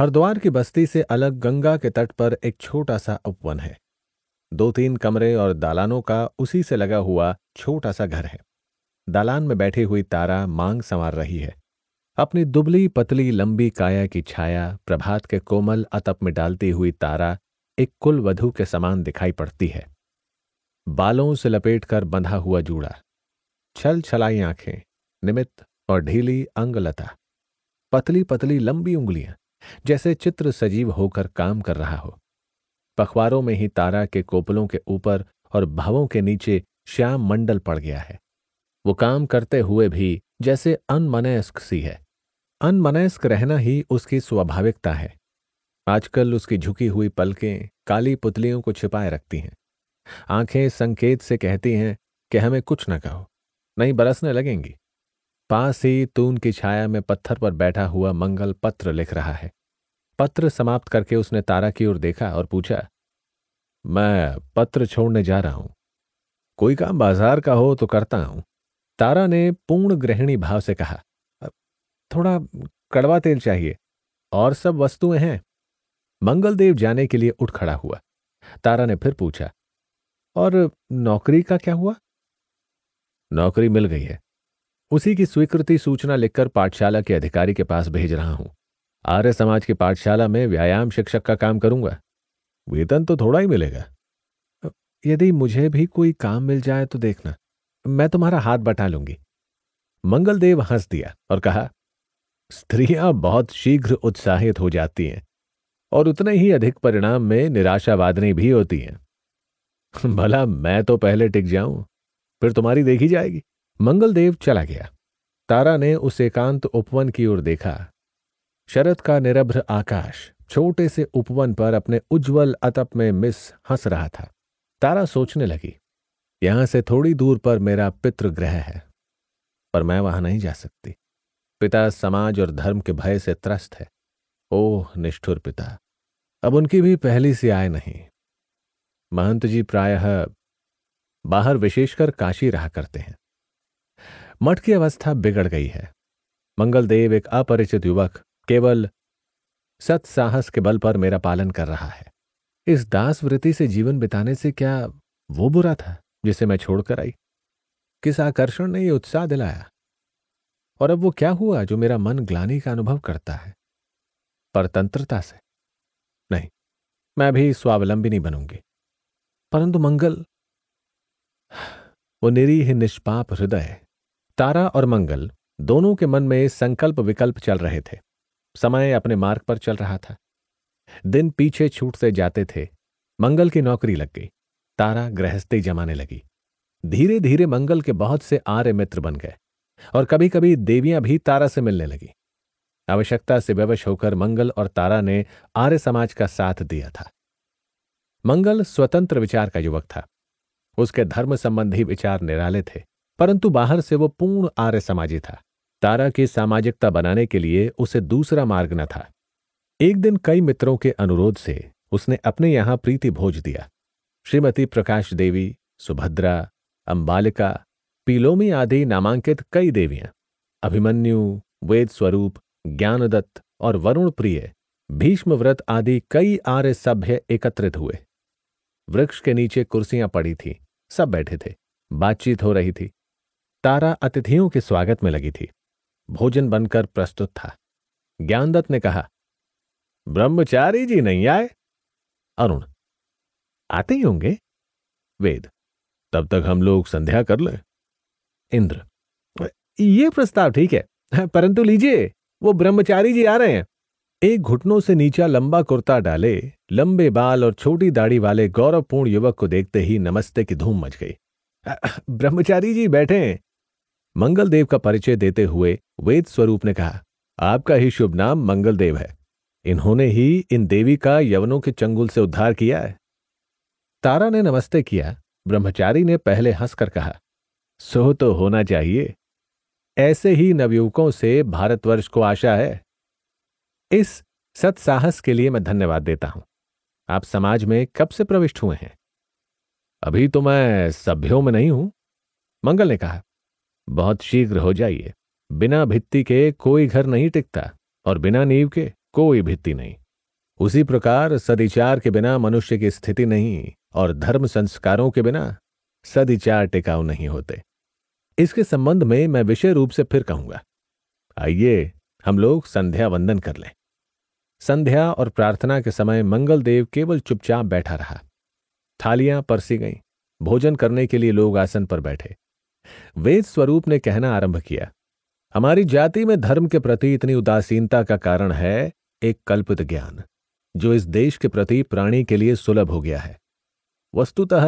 A: हरिद्वार की बस्ती से अलग गंगा के तट पर एक छोटा सा उपवन है दो तीन कमरे और दालानों का उसी से लगा हुआ छोटा सा घर है दालान में बैठी हुई तारा मांग संवार रही है अपनी दुबली पतली लंबी काया की छाया प्रभात के कोमल अतप में डालती हुई तारा एक कुल वधु के समान दिखाई पड़ती है बालों से लपेटकर बंधा हुआ जूड़ा छल छलाई आंखें निमित्त और ढीली अंगलता पतली पतली लंबी उंगलियां जैसे चित्र सजीव होकर काम कर रहा हो पखवारों में ही तारा के कोपलों के ऊपर और भावों के नीचे श्याम मंडल पड़ गया है वो काम करते हुए भी जैसे अनमनयस्क सी है अनमनयस्क रहना ही उसकी स्वाभाविकता है आजकल उसकी झुकी हुई पलकें काली पुतलियों को छिपाए रखती हैं आंखें संकेत से कहती हैं कि हमें कुछ न कहो नहीं बरसने लगेंगी पास ही तून की छाया में पत्थर पर बैठा हुआ मंगल पत्र लिख रहा है पत्र समाप्त करके उसने तारा की ओर देखा और पूछा मैं पत्र छोड़ने जा रहा हूं कोई काम बाजार का हो तो करता हूं तारा ने पूर्ण गृहिणी भाव से कहा थोड़ा कड़वा तेल चाहिए और सब वस्तुएं हैं मंगलदेव जाने के लिए उठ खड़ा हुआ तारा ने फिर पूछा और नौकरी का क्या हुआ नौकरी मिल गई है उसी की स्वीकृति सूचना लिखकर पाठशाला के अधिकारी के पास भेज रहा हूं आर्य समाज की पाठशाला में व्यायाम शिक्षक का काम करूंगा वेतन तो थोड़ा ही मिलेगा यदि मुझे भी कोई काम मिल जाए तो देखना मैं तुम्हारा हाथ बटा लूंगी मंगलदेव हंस दिया और कहा स्त्रियां बहुत शीघ्र उत्साहित हो जाती हैं और उतने ही अधिक परिणाम में निराशावादनी भी होती हैं भला मैं तो पहले टिक जाऊं फिर तुम्हारी देखी जाएगी मंगलदेव चला गया तारा ने उस एकांत उपवन की ओर देखा शरद का निरभ्र आकाश छोटे से उपवन पर अपने उज्जवल अतप में मिस हंस रहा था तारा सोचने लगी यहां से थोड़ी दूर पर मेरा पितृग्रह है पर मैं वहां नहीं जा सकती पिता समाज और धर्म के भय से त्रस्त है ओह निष्ठुर पिता अब उनकी भी पहली सी आय नहीं महंत जी प्रायः बाहर विशेषकर काशी रहा करते हैं मठ की अवस्था बिगड़ गई है मंगलदेव एक अपरिचित युवक केवल सत्साहस के बल पर मेरा पालन कर रहा है इस दास वृत्ति से जीवन बिताने से क्या वो बुरा था जिसे मैं छोड़कर आई किस आकर्षण ने यह उत्साह दिलाया और अब वो क्या हुआ जो मेरा मन ग्लानी का अनुभव करता है परतंत्रता से नहीं मैं भी स्वावलंबी नहीं बनूंगी परंतु मंगल वो निरीह निष्पाप हृदय तारा और मंगल दोनों के मन में संकल्प विकल्प चल रहे थे समय अपने मार्ग पर चल रहा था दिन पीछे छूटते जाते थे मंगल की नौकरी लग गई तारा गृहस्थी जमाने लगी धीरे धीरे मंगल के बहुत से आर्य मित्र बन गए और कभी कभी देवियां भी तारा से मिलने लगी आवश्यकता से विवश होकर मंगल और तारा ने आर्य समाज का साथ दिया था मंगल स्वतंत्र विचार का युवक था उसके धर्म संबंधी विचार निराले थे परंतु बाहर से वो पूर्ण आर्य समाजी था तारा की सामाजिकता बनाने के लिए उसे दूसरा मार्ग न था एक दिन कई मित्रों के अनुरोध से उसने अपने यहां प्रीति भोज दिया श्रीमती प्रकाश देवी सुभद्रा अंबालिका पीलोमी आदि नामांकित कई देवियां अभिमन्यु वेद स्वरूप ज्ञानदत्त और वरुण प्रिय भीष्मव्रत आदि कई आर्य सभ्य एकत्रित हुए वृक्ष के नीचे कुर्सियां पड़ी थी सब बैठे थे बातचीत हो रही थी तारा अतिथियों के स्वागत में लगी थी भोजन बनकर प्रस्तुत था ज्ञानदत्त ने कहा ब्रह्मचारी जी नहीं आए अरुण आते ही होंगे वेद तब तक हम लोग संध्या कर ले इंद्र ये प्रस्ताव ठीक है परंतु लीजिए वो ब्रह्मचारी जी आ रहे हैं एक घुटनों से नीचा लंबा कुर्ता डाले लंबे बाल और छोटी दाढ़ी वाले गौरवपूर्ण युवक को देखते ही नमस्ते की धूम मच गई ब्रह्मचारी जी बैठे हैं मंगलदेव का परिचय देते हुए वेद स्वरूप ने कहा आपका ही शुभ नाम मंगलदेव है इन्होंने ही इन देवी का यवनों के चंगुल से उद्धार किया है तारा ने नमस्ते किया ब्रह्मचारी ने पहले हंसकर कहा सो तो होना चाहिए ऐसे ही नवयुवकों से भारतवर्ष को आशा है इस सत्साहस के लिए मैं धन्यवाद देता हूं आप समाज में कब से प्रविष्ट हुए हैं अभी तो मैं सभ्यों में नहीं हूं मंगल ने कहा बहुत शीघ्र हो जाइए बिना भित्ति के कोई घर नहीं टिकता और बिना नींव के कोई भित्ति नहीं उसी प्रकार सदिचार के बिना मनुष्य की स्थिति नहीं और धर्म संस्कारों के बिना सदिचार टिकाऊ नहीं होते इसके संबंध में मैं विषय रूप से फिर कहूंगा आइए हम लोग संध्या वंदन कर लें संध्या और प्रार्थना के समय मंगल देव केवल चुपचाप बैठा रहा थालियां परसी गईं भोजन करने के लिए लोग आसन पर बैठे वेद स्वरूप ने कहना आरंभ किया हमारी जाति में धर्म के प्रति इतनी उदासीनता का कारण है एक कल्पित ज्ञान जो इस देश के प्रति प्राणी के लिए सुलभ हो गया है वस्तुतः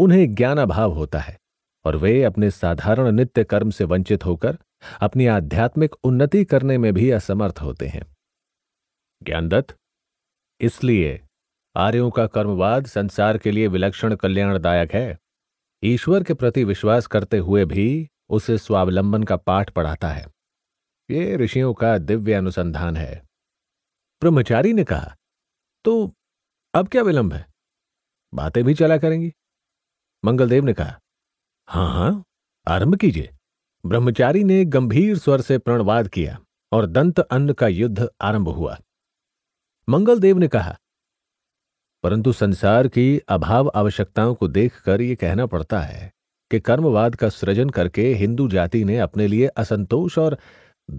A: उन्हें ज्ञानाभाव होता है और वे अपने साधारण नित्य कर्म से वंचित होकर अपनी आध्यात्मिक उन्नति करने में भी असमर्थ होते हैं ज्ञानदत्त इसलिए आर्यों का कर्मवाद संसार के लिए विलक्षण कल्याणदायक है ईश्वर के प्रति विश्वास करते हुए भी उसे स्वावलंबन का पाठ पढ़ाता है ये ऋषियों का दिव्य अनुसंधान है ब्रह्मचारी ने कहा तो अब क्या विलंब है बातें भी चला करेंगी मंगलदेव ने कहा हां हां आरंभ कीजिए ब्रह्मचारी ने गंभीर स्वर से प्रणवाद किया और दंत अन्न का युद्ध आरंभ हुआ मंगलदेव ने कहा परंतु संसार की अभाव आवश्यकताओं को देखकर ये कहना पड़ता है कि कर्मवाद का सृजन करके हिंदू जाति ने अपने लिए असंतोष और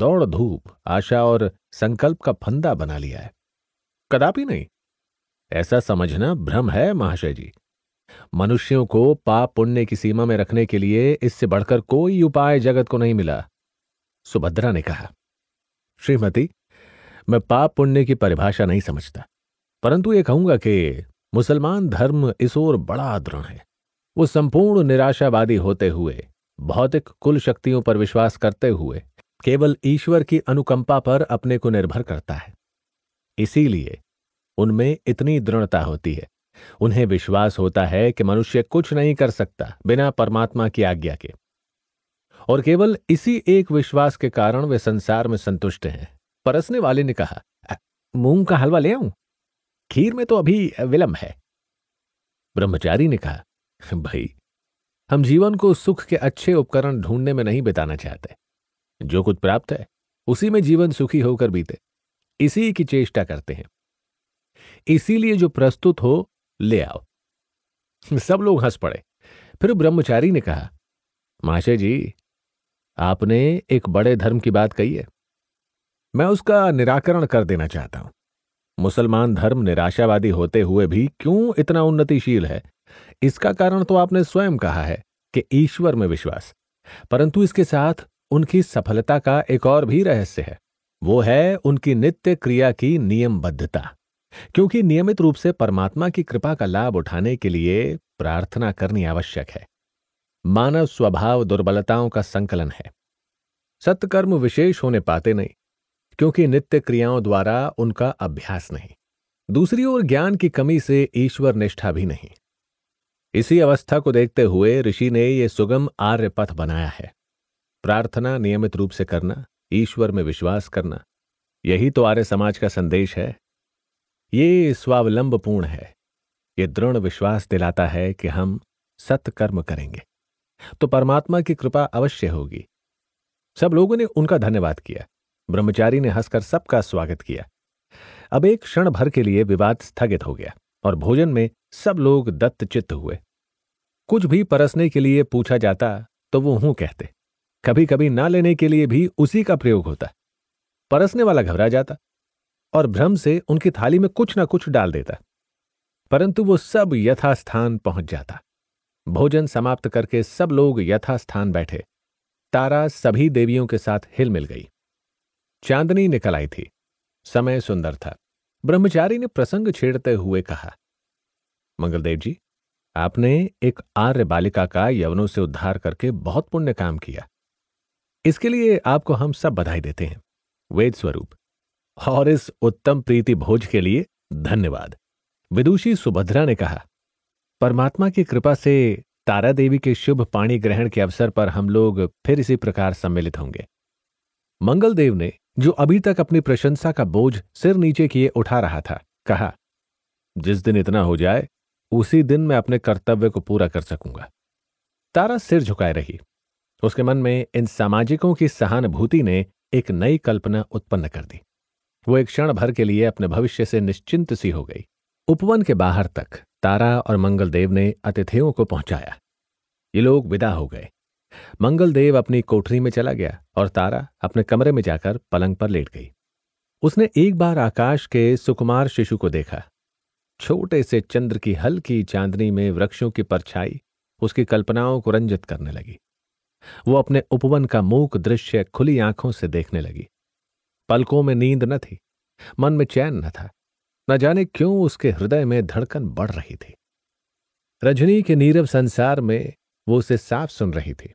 A: दौड़ धूप आशा और संकल्प का फंदा बना लिया है कदापि नहीं ऐसा समझना भ्रम है महाशय जी मनुष्यों को पाप पुण्य की सीमा में रखने के लिए इससे बढ़कर कोई उपाय जगत को नहीं मिला सुभद्रा ने कहा श्रीमती मैं पाप पुण्य की परिभाषा नहीं समझता परंतु ये कहूंगा कि मुसलमान धर्म इस ओर बड़ा दृढ़ है वो संपूर्ण निराशावादी होते हुए भौतिक कुल शक्तियों पर विश्वास करते हुए केवल ईश्वर की अनुकंपा पर अपने को निर्भर करता है इसीलिए उनमें इतनी दृढ़ता होती है उन्हें विश्वास होता है कि मनुष्य कुछ नहीं कर सकता बिना परमात्मा की आज्ञा के और केवल इसी एक विश्वास के कारण वे संसार में संतुष्ट हैं परसने वाले ने कहा मूंग का हलवा ले आऊं खीर में तो अभी विलंब है ब्रह्मचारी ने कहा भाई हम जीवन को सुख के अच्छे उपकरण ढूंढने में नहीं बिताना चाहते जो कुछ प्राप्त है उसी में जीवन सुखी होकर बीते इसी की चेष्टा करते हैं इसीलिए जो प्रस्तुत हो ले आओ सब लोग हंस पड़े फिर ब्रह्मचारी ने कहा महाशय जी आपने एक बड़े धर्म की बात कही है मैं उसका निराकरण कर देना चाहता हूं मुसलमान धर्म निराशावादी होते हुए भी क्यों इतना उन्नतिशील है इसका कारण तो आपने स्वयं कहा है कि ईश्वर में विश्वास परंतु इसके साथ उनकी सफलता का एक और भी रहस्य है वो है उनकी नित्य क्रिया की नियमबद्धता क्योंकि नियमित रूप से परमात्मा की कृपा का लाभ उठाने के लिए प्रार्थना करनी आवश्यक है मानव स्वभाव दुर्बलताओं का संकलन है सत्कर्म विशेष होने पाते नहीं क्योंकि नित्य क्रियाओं द्वारा उनका अभ्यास नहीं दूसरी ओर ज्ञान की कमी से ईश्वर निष्ठा भी नहीं इसी अवस्था को देखते हुए ऋषि ने यह सुगम आर्य पथ बनाया है प्रार्थना नियमित रूप से करना ईश्वर में विश्वास करना यही तो आर्य समाज का संदेश है ये स्वावलंबपूर्ण है ये दृढ़ विश्वास दिलाता है कि हम सत्कर्म करेंगे तो परमात्मा की कृपा अवश्य होगी सब लोगों ने उनका धन्यवाद किया ब्रह्मचारी ने हंसकर सबका स्वागत किया अब एक क्षण भर के लिए विवाद स्थगित हो गया और भोजन में सब लोग दत्तचित्त हुए कुछ भी परसने के लिए पूछा जाता तो वो हूं कहते कभी कभी ना लेने के लिए भी उसी का प्रयोग होता परसने वाला घबरा जाता और भ्रम से उनकी थाली में कुछ ना कुछ डाल देता परंतु वो सब यथास्थान पहुंच जाता भोजन समाप्त करके सब लोग यथास्थान बैठे तारा सभी देवियों के साथ हिल मिल गई चांदनी निकल आई थी समय सुंदर था ब्रह्मचारी ने प्रसंग छेड़ते हुए कहा मंगलदेव जी आपने एक आर्य बालिका का यवनों से उद्धार करके बहुत पुण्य काम किया इसके लिए आपको हम सब बधाई देते हैं वेद स्वरूप और इस उत्तम प्रीति भोज के लिए धन्यवाद विदुषी सुभद्रा ने कहा परमात्मा की कृपा से तारा देवी के शुभ पाणी ग्रहण के अवसर पर हम लोग फिर इसी प्रकार सम्मिलित होंगे मंगलदेव ने जो अभी तक अपनी प्रशंसा का बोझ सिर नीचे किए उठा रहा था कहा जिस दिन इतना हो जाए उसी दिन मैं अपने कर्तव्य को पूरा कर सकूंगा तारा सिर झुकाए रही उसके मन में इन सामाजिकों की सहानुभूति ने एक नई कल्पना उत्पन्न कर दी वो एक क्षण भर के लिए अपने भविष्य से निश्चिंत सी हो गई उपवन के बाहर तक तारा और मंगलदेव ने अतिथियों को पहुंचाया ये लोग विदा हो गए मंगलदेव अपनी कोठरी में चला गया और तारा अपने कमरे में जाकर पलंग पर लेट गई उसने एक बार आकाश के सुकुमार शिशु को देखा छोटे से चंद्र की हल्की चांदनी में वृक्षों की परछाई उसकी कल्पनाओं को रंजित करने लगी वो अपने उपवन का मूक दृश्य खुली आंखों से देखने लगी पलकों में नींद न थी मन में चैन न था न जाने क्यों उसके हृदय में धड़कन बढ़ रही थी रजनी के नीरव संसार में वो उसे साफ सुन रही थी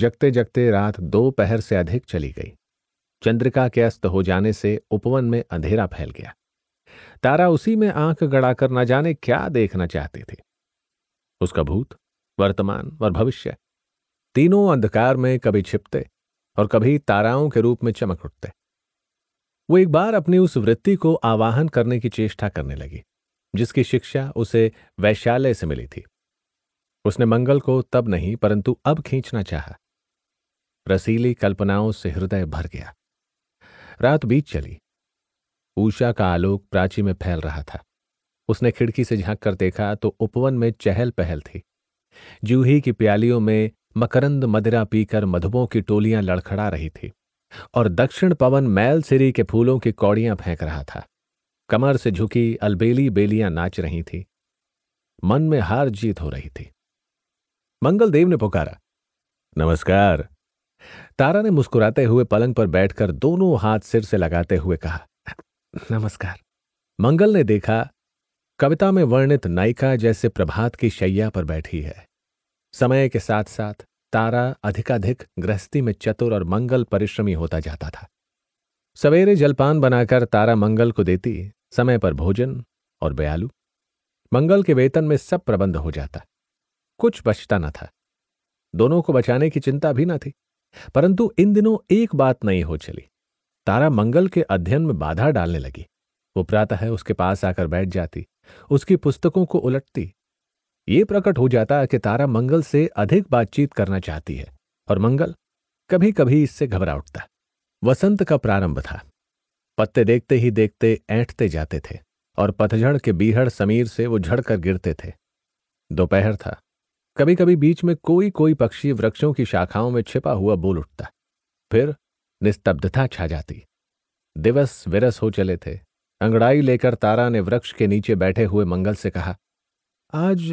A: जगते जगते रात दो पहर से अधिक चली गई चंद्रिका के अस्त हो जाने से उपवन में अंधेरा फैल गया तारा उसी में आंख गड़ाकर न जाने क्या देखना चाहती थी उसका भूत वर्तमान और भविष्य तीनों अंधकार में कभी छिपते और कभी ताराओं के रूप में चमक उठते वो एक बार अपनी उस वृत्ति को आवाहन करने की चेष्टा करने लगी जिसकी शिक्षा उसे वैशालय से मिली थी उसने मंगल को तब नहीं परंतु अब खींचना चाहा रसीली कल्पनाओं से हृदय भर गया रात बीत चली ऊषा का आलोक प्राची में फैल रहा था उसने खिड़की से झांक कर देखा तो उपवन में चहल पहल थी जूही की प्यालियों में मकरंद मदिरा पीकर मधुबों की टोलियां लड़खड़ा रही थी और दक्षिण पवन मैल सिरी के फूलों की कौड़ियां फेंक रहा था कमर से झुकी अलबेली बेलियां नाच रही थी मन में हार जीत हो रही थी मंगलदेव ने पुकारा नमस्कार तारा ने मुस्कुराते हुए पलंग पर बैठकर दोनों हाथ सिर से लगाते हुए कहा नमस्कार मंगल ने देखा कविता में वर्णित नायिका जैसे प्रभात की शैया पर बैठी है समय के साथ साथ तारा अधिकाधिक गृहस्थी में चतुर और मंगल परिश्रमी होता जाता था सवेरे जलपान बनाकर तारा मंगल को देती समय पर भोजन और बयालू मंगल के वेतन में सब प्रबंध हो जाता कुछ बचता न था दोनों को बचाने की चिंता भी न थी परंतु इन दिनों एक बात नहीं हो चली तारा मंगल के अध्ययन में बाधा डालने लगी वो प्रातः उसके पास आकर बैठ जाती उसकी पुस्तकों को उलटती ये प्रकट हो जाता कि तारा मंगल से अधिक बातचीत करना चाहती है और मंगल कभी कभी इससे घबरा उठता वसंत का प्रारंभ था पत्ते देखते ही देखते ऐंठते जाते थे और पतझड़ के बीहड़ समीर से वो झड़कर गिरते थे दोपहर था कभी कभी बीच में कोई कोई पक्षी वृक्षों की शाखाओं में छिपा हुआ बोल उठता फिर निस्तब्धता छा जाती दिवस विरस हो चले थे अंगड़ाई लेकर तारा ने वृक्ष के नीचे बैठे हुए मंगल से कहा आज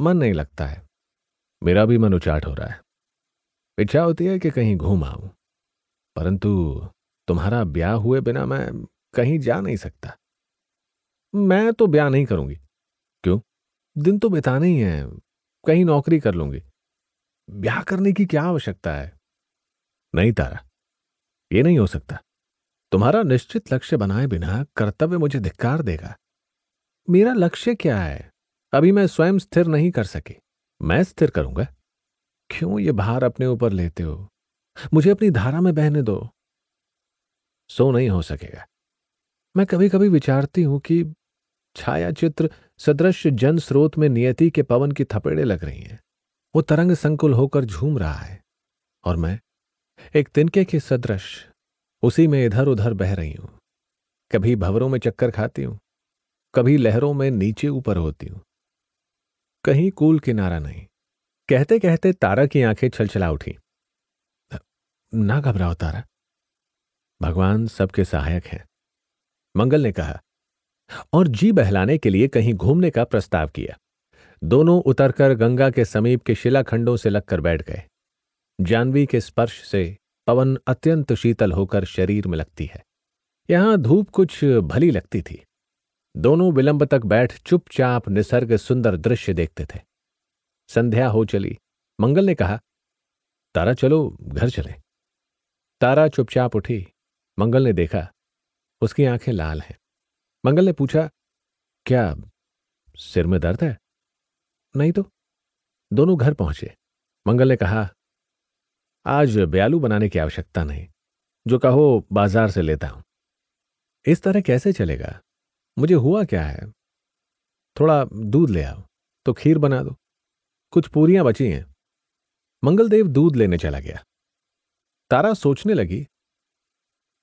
A: मन नहीं लगता है मेरा भी मन उचाट हो रहा है इच्छा होती है कि कहीं घूम आऊं परंतु तुम्हारा ब्याह हुए बिना मैं कहीं जा नहीं सकता मैं तो ब्याह नहीं करूंगी क्यों दिन तो बिताने ही है कहीं नौकरी कर लूंगी ब्याह करने की क्या आवश्यकता है नहीं तारा ये नहीं हो सकता तुम्हारा निश्चित लक्ष्य बनाए बिना कर्तव्य मुझे धिक्कार देगा मेरा लक्ष्य क्या है अभी मैं स्वयं स्थिर नहीं कर सकी मैं स्थिर करूंगा क्यों ये भार अपने ऊपर लेते हो मुझे अपनी धारा में बहने दो सो नहीं हो सकेगा मैं कभी कभी विचारती हूं कि छाया चित्र सदृश जन स्रोत में नियति के पवन की थपेड़े लग रही हैं वो तरंग संकुल होकर झूम रहा है और मैं एक तिनके के सदृश उसी में इधर उधर बह रही हूं कभी भवरों में चक्कर खाती हूं कभी लहरों में नीचे ऊपर होती हूं कहीं कूल किनारा नहीं कहते कहते तारा की आंखें छलछला उठी ना घबराओ तारा भगवान सबके सहायक हैं मंगल ने कहा और जी बहलाने के लिए कहीं घूमने का प्रस्ताव किया दोनों उतरकर गंगा के समीप के शिलाखंडों से लगकर बैठ गए जानवी के स्पर्श से पवन अत्यंत शीतल होकर शरीर में लगती है यहां धूप कुछ भली लगती थी दोनों विलंब तक बैठ चुपचाप निसर्ग सुंदर दृश्य देखते थे संध्या हो चली मंगल ने कहा तारा चलो घर चले तारा चुपचाप उठी मंगल ने देखा उसकी आंखें लाल हैं मंगल ने पूछा क्या सिर में दर्द है नहीं तो दोनों घर पहुंचे मंगल ने कहा आज ब्यालू बनाने की आवश्यकता नहीं जो कहो बाजार से लेता हूं इस तरह कैसे चलेगा मुझे हुआ क्या है थोड़ा दूध ले आओ तो खीर बना दो कुछ पूरियां बची हैं मंगलदेव दूध लेने चला गया तारा सोचने लगी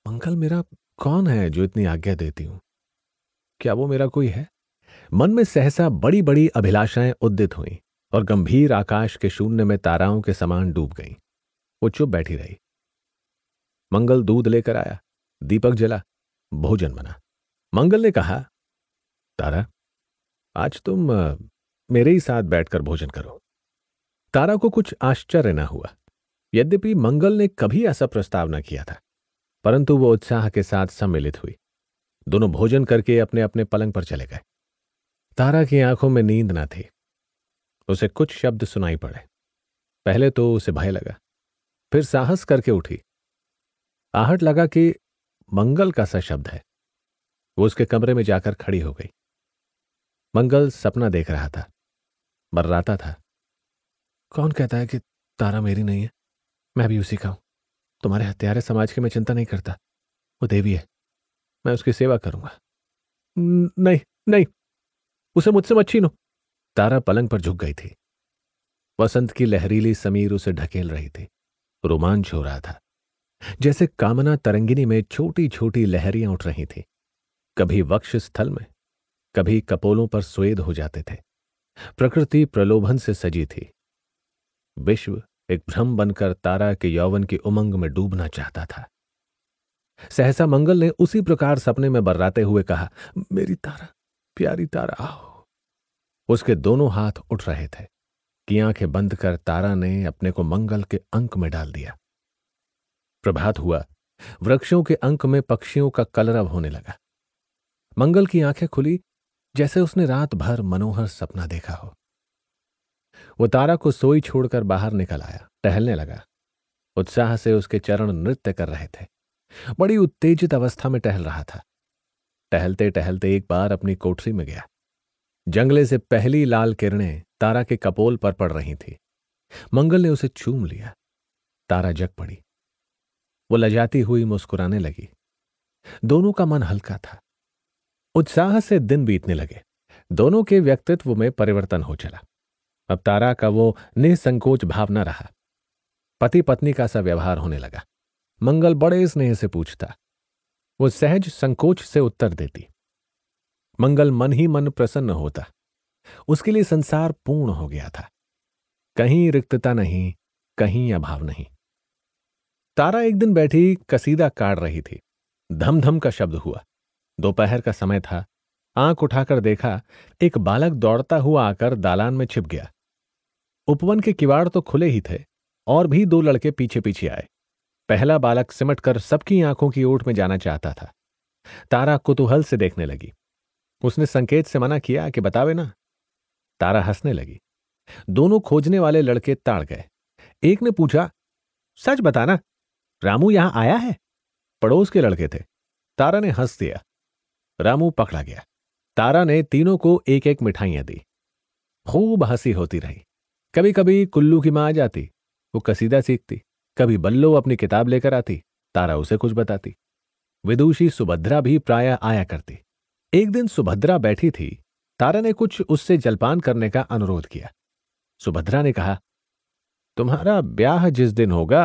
A: मंगल मेरा कौन है जो इतनी आज्ञा देती हूं क्या वो मेरा कोई है मन में सहसा बड़ी बड़ी अभिलाषाएं उद्दित हुईं और गंभीर आकाश के शून्य में ताराओं के समान डूब गईं वो चुप बैठी रही मंगल दूध लेकर आया दीपक जला भोजन बना मंगल ने कहा तारा आज तुम मेरे ही साथ बैठकर भोजन करो तारा को कुछ आश्चर्य न हुआ यद्यपि मंगल ने कभी ऐसा प्रस्ताव न किया था परंतु वो उत्साह के साथ सम्मिलित हुई दोनों भोजन करके अपने अपने पलंग पर चले गए तारा की आंखों में नींद ना थी उसे कुछ शब्द सुनाई पड़े पहले तो उसे भय लगा फिर साहस करके उठी आहट लगा कि मंगल का सा शब्द है वो उसके कमरे में जाकर खड़ी हो गई मंगल सपना देख रहा था मर्राता था कौन कहता है कि तारा मेरी नहीं है मैं भी उसी का हूं तुम्हारे हत्यारे समाज की मैं चिंता नहीं करता वो देवी है मैं उसकी सेवा करूंगा नहीं नहीं उसे मुझसे मत छीनो तारा पलंग पर झुक गई थी वसंत की लहरीली समीर उसे ढकेल रही थी रोमांच हो रहा था जैसे कामना तरंगिनी में छोटी छोटी लहरियां उठ रही थी कभी वक्ष स्थल में कभी कपोलों पर स्वेद हो जाते थे प्रकृति प्रलोभन से सजी थी विश्व एक भ्रम बनकर तारा के यौवन की उमंग में डूबना चाहता था सहसा मंगल ने उसी प्रकार सपने में बर्राते हुए कहा मेरी तारा प्यारी तारा आओ उसके दोनों हाथ उठ रहे थे कि आंखें बंद कर तारा ने अपने को मंगल के अंक में डाल दिया प्रभात हुआ वृक्षों के अंक में पक्षियों का कलरव होने लगा मंगल की आंखें खुली जैसे उसने रात भर मनोहर सपना देखा हो वो तारा को सोई छोड़कर बाहर निकल आया टहलने लगा उत्साह से उसके चरण नृत्य कर रहे थे बड़ी उत्तेजित अवस्था में टहल रहा था टहलते टहलते एक बार अपनी कोठरी में गया जंगले से पहली लाल किरणें तारा के कपोल पर पड़ रही थी मंगल ने उसे चूम लिया तारा जग पड़ी वो लजाती हुई मुस्कुराने लगी दोनों का मन हल्का था उत्साह से दिन बीतने लगे दोनों के व्यक्तित्व में परिवर्तन हो चला अब तारा का वो निसंकोच भाव न रहा पति पत्नी का सा व्यवहार होने लगा मंगल बड़े स्नेह से पूछता वो सहज संकोच से उत्तर देती मंगल मन ही मन प्रसन्न होता उसके लिए संसार पूर्ण हो गया था कहीं रिक्तता नहीं कहीं अभाव नहीं तारा एक दिन बैठी कसीदा काट रही थी धमधम का शब्द हुआ दोपहर का समय था आंख उठाकर देखा एक बालक दौड़ता हुआ आकर दालान में छिप गया उपवन के किवाड़ तो खुले ही थे और भी दो लड़के पीछे पीछे आए पहला बालक सिमट कर सबकी आंखों की ओट में जाना चाहता था तारा कुतूहल से देखने लगी उसने संकेत से मना किया कि बतावे ना तारा हंसने लगी दोनों खोजने वाले लड़के ताड़ गए एक ने पूछा सच बताना रामू यहां आया है पड़ोस के लड़के थे तारा ने हंस दिया रामू पकड़ा गया तारा ने तीनों को एक एक मिठाइयां दी खूब हंसी होती रही कभी कभी कुल्लू की मां आ जाती वो कसीदा सीखती कभी बल्लो अपनी किताब लेकर आती तारा उसे कुछ बताती विदुषी सुभद्रा भी प्राय आया करती एक दिन सुभद्रा बैठी थी तारा ने कुछ उससे जलपान करने का अनुरोध किया सुभद्रा ने कहा तुम्हारा ब्याह जिस दिन होगा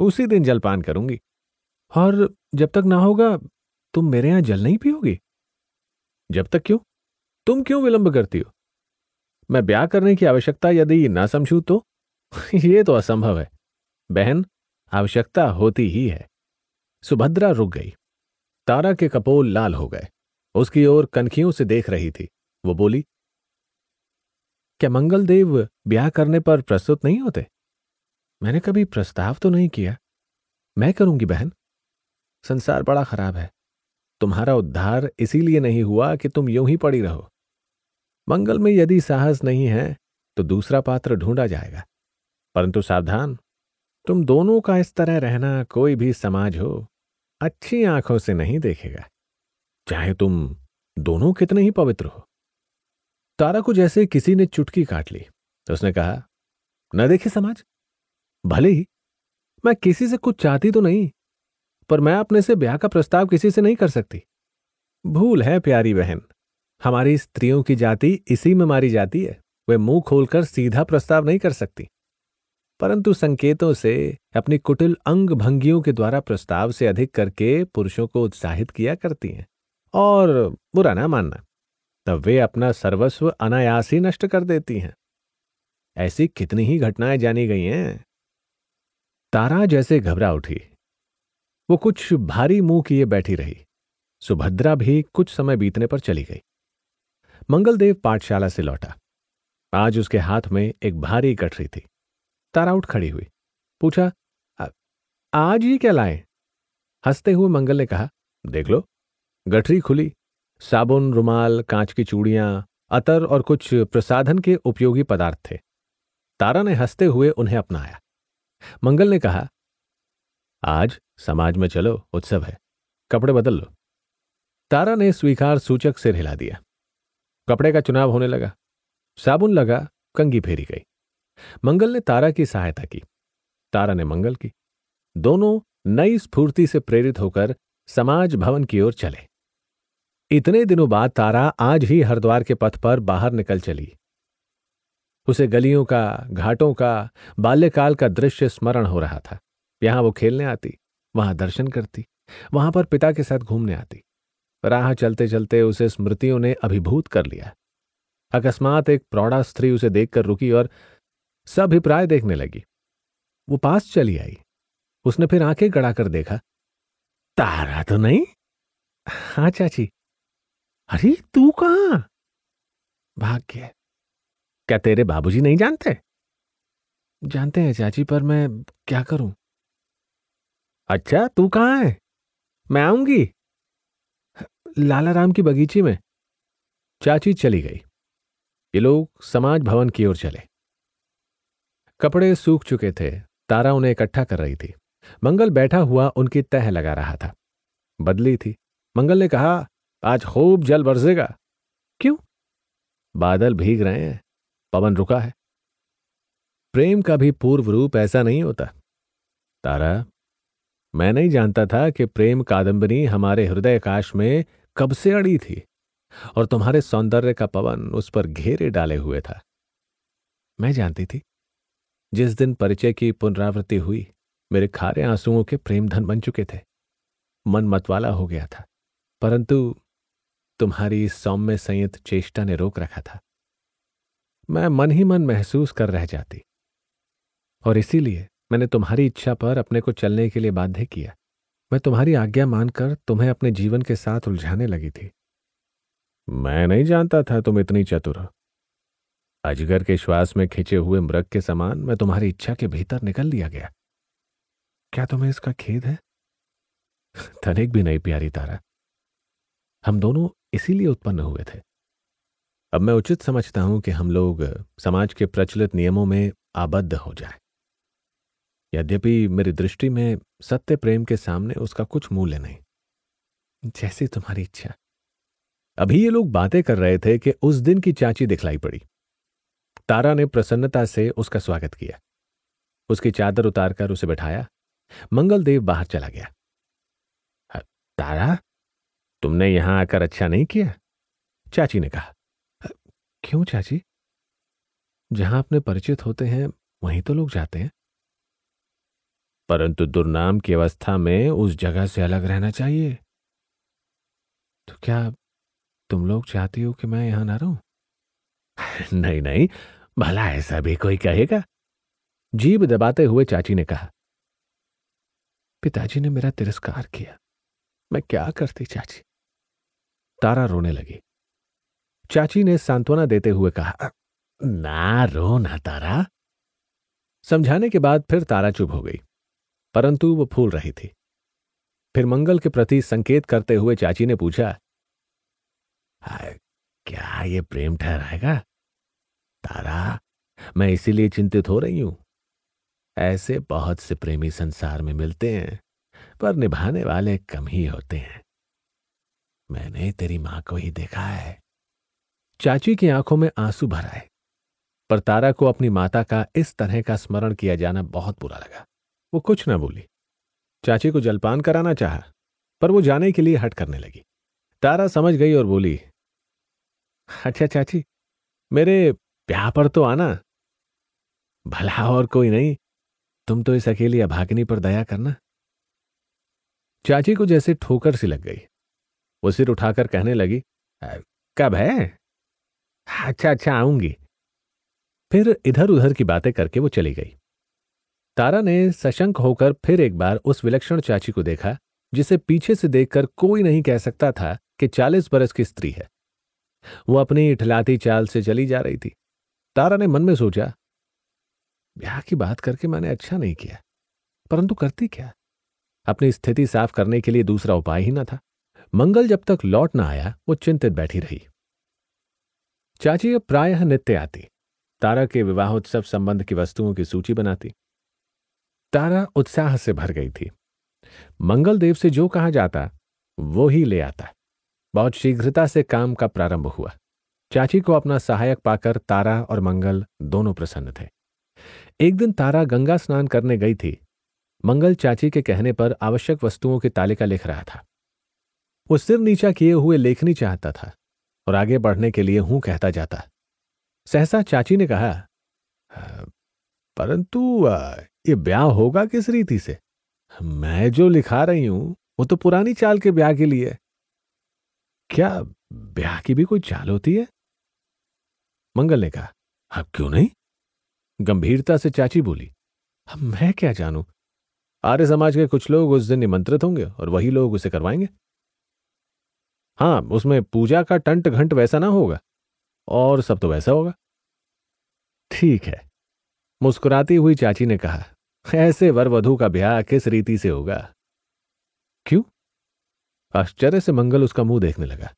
A: उसी दिन जलपान करूंगी और जब तक ना होगा तुम मेरे यहां जल नहीं पियोगे जब तक क्यों तुम क्यों विलंब करती हो मैं ब्याह करने की आवश्यकता यदि ना समझू तो ये तो असंभव है बहन आवश्यकता होती ही है सुभद्रा रुक गई तारा के कपोल लाल हो गए उसकी ओर कनखियों से देख रही थी वो बोली क्या मंगलदेव ब्याह करने पर प्रस्तुत नहीं होते मैंने कभी प्रस्ताव तो नहीं किया मैं करूंगी बहन संसार बड़ा खराब है तुम्हारा उद्धार इसीलिए नहीं हुआ कि तुम यूं ही पड़ी रहो मंगल में यदि साहस नहीं है तो दूसरा पात्र ढूंढा जाएगा परंतु सावधान तुम दोनों का इस तरह रहना कोई भी समाज हो अच्छी आंखों से नहीं देखेगा चाहे तुम दोनों कितने ही पवित्र हो तारा को जैसे किसी ने चुटकी काट ली तो उसने कहा न देखे समाज भले ही मैं किसी से कुछ चाहती तो नहीं पर मैं अपने से ब्याह का प्रस्ताव किसी से नहीं कर सकती भूल है प्यारी बहन हमारी स्त्रियों की जाति इसी में मारी जाती है वे मुंह खोलकर सीधा प्रस्ताव नहीं कर सकती परंतु संकेतों से अपनी कुटिल अंग भंगियों के द्वारा प्रस्ताव से अधिक करके पुरुषों को उत्साहित किया करती हैं और बुरा ना मानना तब वे अपना सर्वस्व अनायास ही नष्ट कर देती हैं ऐसी कितनी ही घटनाएं जानी गई हैं तारा जैसे घबरा उठी वो कुछ भारी मुंह किए बैठी रही सुभद्रा भी कुछ समय बीतने पर चली गई मंगलदेव पाठशाला से लौटा आज उसके हाथ में एक भारी कटरी थी स्टार आउट खड़ी हुई पूछा आज ये क्या लाए हंसते हुए मंगल ने कहा देख लो गठरी खुली साबुन रुमाल कांच की चूड़ियां अतर और कुछ प्रसाधन के उपयोगी पदार्थ थे तारा ने हंसते हुए उन्हें अपनाया मंगल ने कहा आज समाज में चलो उत्सव है कपड़े बदल लो तारा ने स्वीकार सूचक सिर हिला दिया कपड़े का चुनाव होने लगा साबुन लगा कंगी फेरी गई मंगल ने तारा की सहायता की तारा ने मंगल की दोनों नई स्फूर्ति से प्रेरित होकर समाज भवन की ओर चले इतने दिनों बाद तारा आज ही हरिद्वार के पथ पर बाहर निकल चली उसे गलियों का घाटों का बाल्यकाल का दृश्य स्मरण हो रहा था यहां वो खेलने आती वहां दर्शन करती वहां पर पिता के साथ घूमने आती राह चलते चलते उसे स्मृतियों ने अभिभूत कर लिया अकस्मात एक प्रौढ़ा स्त्री उसे देखकर रुकी और अभिप्राय देखने लगी वो पास चली आई उसने फिर आंखें गड़ा कर देखा तारा तो नहीं हाँ चाची अरे तू कहा भाग्य क्या तेरे बाबूजी नहीं जानते जानते हैं चाची पर मैं क्या करूं अच्छा तू कहां है मैं आऊंगी लालाराम की बगीची में चाची चली गई ये लोग समाज भवन की ओर चले कपड़े सूख चुके थे तारा उन्हें इकट्ठा कर रही थी मंगल बैठा हुआ उनकी तह लगा रहा था बदली थी मंगल ने कहा आज खूब जल बरसेगा क्यों बादल भीग रहे हैं पवन रुका है प्रेम का भी पूर्व रूप ऐसा नहीं होता तारा मैं नहीं जानता था कि प्रेम कादंबनी हमारे हृदय काश में कब से अड़ी थी और तुम्हारे सौंदर्य का पवन उस पर घेरे डाले हुए था मैं जानती थी जिस दिन परिचय की पुनरावृत्ति हुई मेरे खारे आंसुओं के प्रेम धन बन चुके थे मन मतवाला हो गया था परंतु तुम्हारी सौम्य संयत चेष्टा ने रोक रखा था मैं मन ही मन महसूस कर रह जाती और इसीलिए मैंने तुम्हारी इच्छा पर अपने को चलने के लिए बाध्य किया मैं तुम्हारी आज्ञा मानकर तुम्हें अपने जीवन के साथ उलझाने लगी थी मैं नहीं जानता था तुम इतनी चतुर हो अजगर के श्वास में खिंचे हुए मृग के समान मैं तुम्हारी इच्छा के भीतर निकल लिया गया क्या तुम्हें इसका खेद है तनिक भी नहीं प्यारी तारा हम दोनों इसीलिए उत्पन्न हुए थे अब मैं उचित समझता हूं कि हम लोग समाज के प्रचलित नियमों में आबद्ध हो जाए यद्यपि मेरी दृष्टि में सत्य प्रेम के सामने उसका कुछ मूल्य नहीं जैसी तुम्हारी इच्छा अभी ये लोग बातें कर रहे थे कि उस दिन की चाची दिखलाई पड़ी तारा ने प्रसन्नता से उसका स्वागत किया उसकी चादर उतारकर उसे बैठाया मंगलदेव बाहर चला गया तारा तुमने यहां आकर अच्छा नहीं किया चाची ने कहा क्यों चाची जहां अपने परिचित होते हैं वहीं तो लोग जाते हैं परंतु दुर्नाम की अवस्था में उस जगह से अलग रहना चाहिए तो क्या तुम लोग चाहती हो कि मैं यहां ना रहूं नहीं नहीं भला ऐसा भी कोई कहेगा जीभ दबाते हुए चाची ने कहा पिताजी ने मेरा तिरस्कार किया मैं क्या करती चाची तारा रोने लगी चाची ने सांत्वना देते हुए कहा ना रो ना तारा समझाने के बाद फिर तारा चुप हो गई परंतु वो फूल रही थी फिर मंगल के प्रति संकेत करते हुए चाची ने पूछा क्या ये प्रेम ठहराएगा तारा मैं इसीलिए चिंतित हो रही हूं ऐसे बहुत से प्रेमी संसार में मिलते हैं पर निभाने वाले कम ही होते हैं मैंने तेरी मां को ही देखा है चाची की आंखों में आंसू भर आए पर तारा को अपनी माता का इस तरह का स्मरण किया जाना बहुत बुरा लगा वो कुछ ना बोली चाची को जलपान कराना चाहा पर वो जाने के लिए हट करने लगी तारा समझ गई और बोली अच्छा चाची मेरे ब्याह पर तो आना भला और कोई नहीं तुम तो इस अकेली अभागिनी पर दया करना चाची को जैसे ठोकर सी लग गई वो सिर उठाकर कहने लगी कब है अच्छा अच्छा आऊंगी फिर इधर उधर की बातें करके वो चली गई तारा ने सशंक होकर फिर एक बार उस विलक्षण चाची को देखा जिसे पीछे से देखकर कोई नहीं कह सकता था कि चालीस बरस की स्त्री है वो अपनी इठलाती चाल से चली जा रही थी तारा ने मन में सोचा ब्याह की बात करके मैंने अच्छा नहीं किया परंतु करती क्या अपनी स्थिति साफ करने के लिए दूसरा उपाय ही ना था मंगल जब तक लौट ना आया वो चिंतित बैठी रही चाची अब प्रायः नित्य आती तारा के विवाहोत्सव संबंध की वस्तुओं की सूची बनाती तारा उत्साह से भर गई थी मंगल देव से जो कहा जाता वो ही ले आता बहुत शीघ्रता से काम का प्रारंभ हुआ चाची को अपना सहायक पाकर तारा और मंगल दोनों प्रसन्न थे एक दिन तारा गंगा स्नान करने गई थी मंगल चाची के कहने पर आवश्यक वस्तुओं की तालिका लिख रहा था वो सिर नीचा किए हुए लेखनी चाहता था और आगे बढ़ने के लिए हूं कहता जाता सहसा चाची ने कहा परंतु ये ब्याह होगा किस रीति से मैं जो लिखा रही हूं वो तो पुरानी चाल के ब्याह के लिए क्या ब्याह की भी कोई चाल होती है मंगल ने कहा अब क्यों नहीं गंभीरता से चाची बोली अब मैं क्या जानू आर्य समाज के कुछ लोग उस दिन निमंत्रित होंगे और वही लोग उसे करवाएंगे हाँ उसमें पूजा का टंट घंट वैसा ना होगा और सब तो वैसा होगा ठीक है मुस्कुराती हुई चाची ने कहा ऐसे वर वधु का ब्याह किस रीति से होगा क्यों आश्चर्य से मंगल उसका मुंह देखने लगा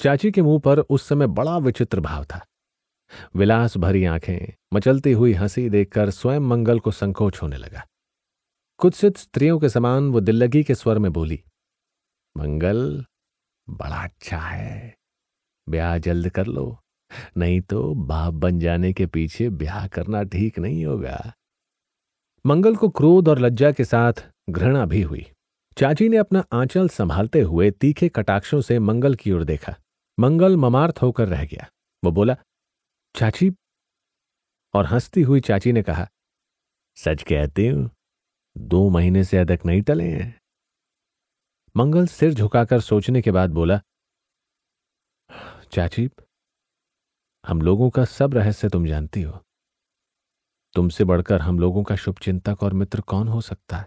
A: चाची के मुंह पर उस समय बड़ा विचित्र भाव था विलास भरी आंखें मचलती हुई हंसी देखकर स्वयं मंगल को संकोच होने लगा कुत्सित स्त्रियों के समान वो दिल्लगी के स्वर में बोली मंगल बड़ा अच्छा है ब्याह जल्द कर लो नहीं तो बाप बन जाने के पीछे ब्याह करना ठीक नहीं होगा मंगल को क्रोध और लज्जा के साथ घृणा भी हुई चाची ने अपना आंचल संभालते हुए तीखे कटाक्षों से मंगल की ओर देखा मंगल ममार्थ होकर रह गया वो बोला चाची और हंसती हुई चाची ने कहा सच कहती हूं दो महीने से अधिक नहीं टले हैं मंगल सिर झुकाकर सोचने के बाद बोला चाची हम लोगों का सब रहस्य तुम जानती हो तुमसे बढ़कर हम लोगों का शुभचिंतक और मित्र कौन हो सकता है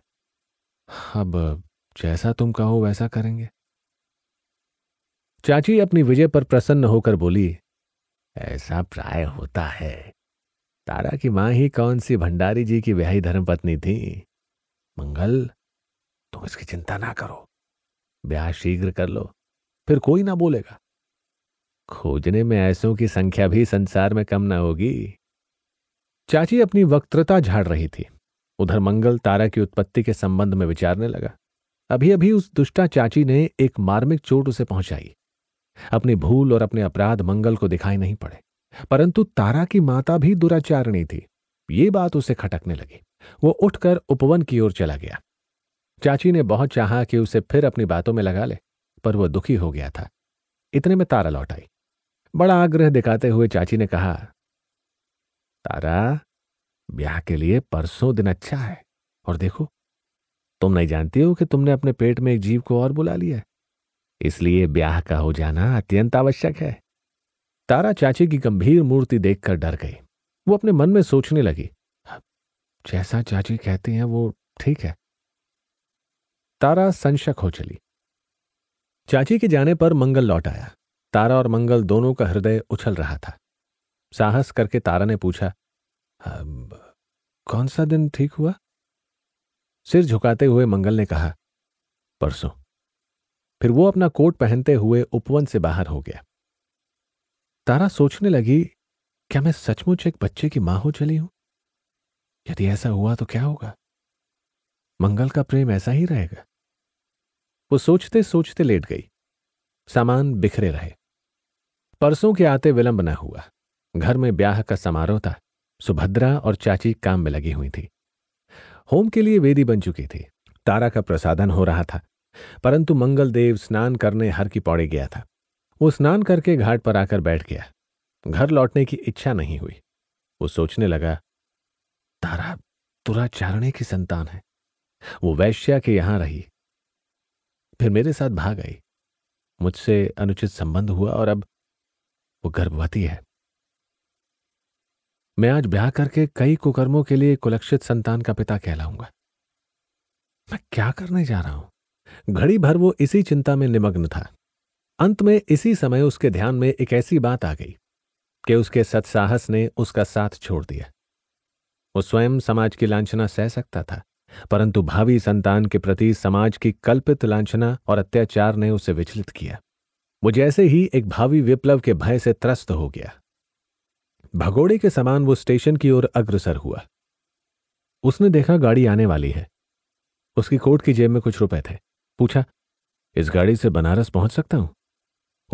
A: अब जैसा तुम कहो वैसा करेंगे चाची अपनी विजय पर प्रसन्न होकर बोली ऐसा प्राय होता है तारा की मां ही कौन सी भंडारी जी की ब्याही धर्मपत्नी थी मंगल तुम इसकी चिंता ना करो ब्याह शीघ्र कर लो फिर कोई ना बोलेगा खोजने में ऐसों की संख्या भी संसार में कम ना होगी चाची अपनी वक्तृता झाड़ रही थी उधर मंगल तारा की उत्पत्ति के संबंध में विचारने लगा अभी अभी उस दुष्टा चाची ने एक मार्मिक चोट उसे पहुंचाई अपनी भूल और अपने अपराध मंगल को दिखाई नहीं पड़े परंतु तारा की माता भी दुराचारिणी थी ये बात उसे खटकने लगी वो उठकर उपवन की ओर चला गया चाची ने बहुत चाहा कि उसे फिर अपनी बातों में लगा ले पर वो दुखी हो गया था इतने में तारा लौट आई बड़ा आग्रह दिखाते हुए चाची ने कहा तारा ब्याह के लिए परसों दिन अच्छा है और देखो तुम नहीं जानती हो कि तुमने अपने पेट में एक जीव को और बुला लिया है इसलिए ब्याह का हो जाना अत्यंत आवश्यक है तारा चाची की गंभीर मूर्ति देखकर डर गई वो अपने मन में सोचने लगी जैसा चाची कहती हैं वो ठीक है तारा संशक हो चली चाची के जाने पर मंगल लौट आया तारा और मंगल दोनों का हृदय उछल रहा था साहस करके तारा ने पूछा कौन सा दिन ठीक हुआ सिर झुकाते हुए मंगल ने कहा परसों फिर वो अपना कोट पहनते हुए उपवन से बाहर हो गया तारा सोचने लगी क्या मैं सचमुच एक बच्चे की मां हो चली हूं यदि ऐसा हुआ तो क्या होगा मंगल का प्रेम ऐसा ही रहेगा वो सोचते सोचते लेट गई सामान बिखरे रहे परसों के आते विलंब न हुआ घर में ब्याह का समारोह था सुभद्रा और चाची काम में लगी हुई थी होम के लिए वेदी बन चुकी थी तारा का प्रसादन हो रहा था परंतु मंगलदेव स्नान करने हर की पौड़े गया था वो स्नान करके घाट पर आकर बैठ गया घर लौटने की इच्छा नहीं हुई वो सोचने लगा तारा दुराचारणे की संतान है वो वैश्या के यहां रही फिर मेरे साथ भाग आई मुझसे अनुचित संबंध हुआ और अब वो गर्भवती है मैं आज ब्याह करके कई कुकर्मों के लिए कुलक्षित संतान का पिता कहलाऊंगा मैं क्या करने जा रहा हूं घड़ी भर वो इसी चिंता में निमग्न था अंत में इसी समय उसके ध्यान में एक ऐसी बात आ गई कि उसके सत्साहस ने उसका साथ छोड़ दिया वो स्वयं समाज की लांछना सह सकता था परंतु भावी संतान के प्रति समाज की कल्पित लांछना और अत्याचार ने उसे विचलित किया वो जैसे ही एक भावी विप्लव के भय से त्रस्त हो गया भगोड़े के समान वो स्टेशन की ओर अग्रसर हुआ उसने देखा गाड़ी आने वाली है उसकी कोट की जेब में कुछ रुपए थे पूछा इस गाड़ी से बनारस पहुंच सकता हूं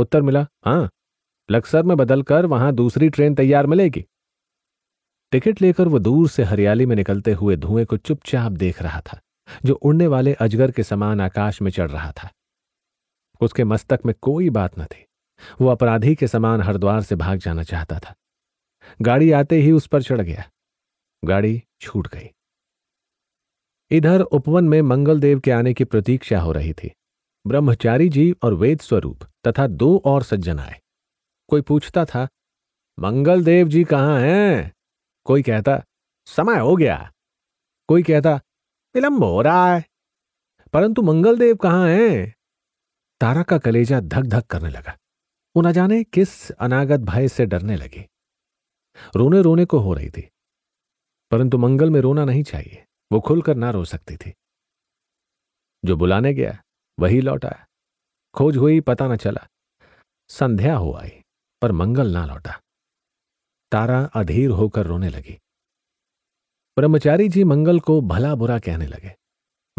A: उत्तर मिला हां लक्सर में बदलकर वहां दूसरी ट्रेन तैयार मिलेगी टिकट लेकर वो दूर से हरियाली में निकलते हुए धुएं को चुपचाप देख रहा था जो उड़ने वाले अजगर के समान आकाश में चढ़ रहा था उसके मस्तक में कोई बात न थी वो अपराधी के समान हरिद्वार से भाग जाना चाहता था गाड़ी आते ही उस पर चढ़ गया गाड़ी छूट गई इधर उपवन में मंगलदेव के आने की प्रतीक्षा हो रही थी ब्रह्मचारी जी और वेद स्वरूप तथा दो और सज्जन आए कोई पूछता था मंगलदेव जी कहाँ हैं कोई कहता समय हो गया कोई कहता विलंब हो रहा है परंतु मंगलदेव कहाँ हैं तारा का कलेजा धक धक करने लगा वो न जाने किस अनागत भय से डरने लगी रोने रोने को हो रही थी परंतु मंगल में रोना नहीं चाहिए वो खुलकर ना रो सकती थी जो बुलाने गया वही लौटा खोज हुई पता न चला संध्या हो आई पर मंगल ना लौटा तारा अधीर होकर रोने लगी ब्रह्मचारी जी मंगल को भला बुरा कहने लगे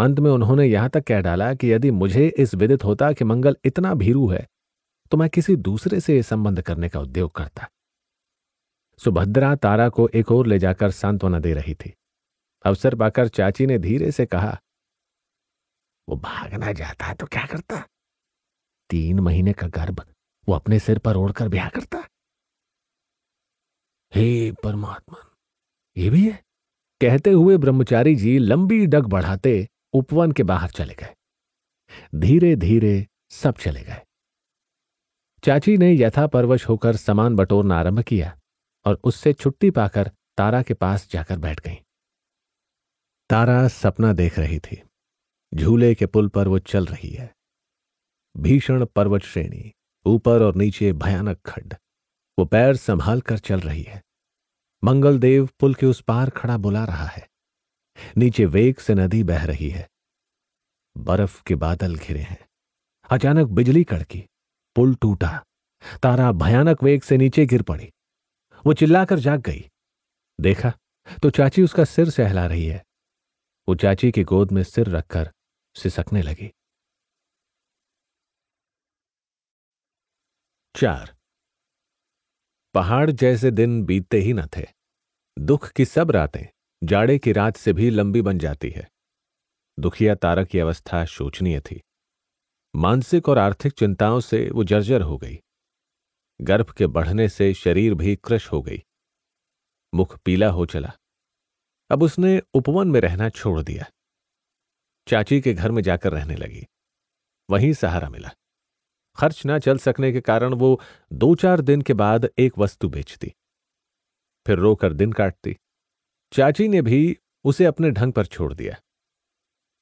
A: मंत में उन्होंने यहां तक कह डाला कि यदि मुझे इस विदित होता कि मंगल इतना भीरू है तो मैं किसी दूसरे से संबंध करने का उद्योग करता सुभद्रा तारा को एक और ले जाकर सांत्वना दे रही थी अवसर पाकर चाची ने धीरे से कहा वो भागना जाता है तो क्या करता तीन महीने का गर्भ वो अपने सिर पर ओढ़कर ब्याह करता हे परमात्मा ये भी है कहते हुए ब्रह्मचारी जी लंबी डग बढ़ाते उपवन के बाहर चले गए धीरे धीरे सब चले गए चाची ने यथापरवश होकर सामान बटोरना आरंभ किया और उससे छुट्टी पाकर तारा के पास जाकर बैठ गई तारा सपना देख रही थी झूले के पुल पर वो चल रही है भीषण पर्वत श्रेणी ऊपर और नीचे भयानक खड्ड वो पैर संभाल कर चल रही है मंगल देव पुल के उस पार खड़ा बुला रहा है नीचे वेग से नदी बह रही है बर्फ के बादल घिरे हैं अचानक बिजली कड़की पुल टूटा तारा भयानक वेग से नीचे गिर पड़ी वो चिल्लाकर जाग गई देखा तो चाची उसका सिर सहला रही है वो चाची की गोद में सिर रखकर सिसकने लगी चार पहाड़ जैसे दिन बीतते ही न थे दुख की सब रातें जाड़े की रात से भी लंबी बन जाती है दुखिया तारा की अवस्था शोचनीय थी मानसिक और आर्थिक चिंताओं से वो जर्जर हो गई गर्भ के बढ़ने से शरीर भी क्रश हो गई मुख पीला हो चला अब उसने उपवन में रहना छोड़ दिया चाची के घर में जाकर रहने लगी वहीं सहारा मिला खर्च ना चल सकने के कारण वो दो चार दिन के बाद एक वस्तु बेचती फिर रोकर दिन काटती चाची ने भी उसे अपने ढंग पर छोड़ दिया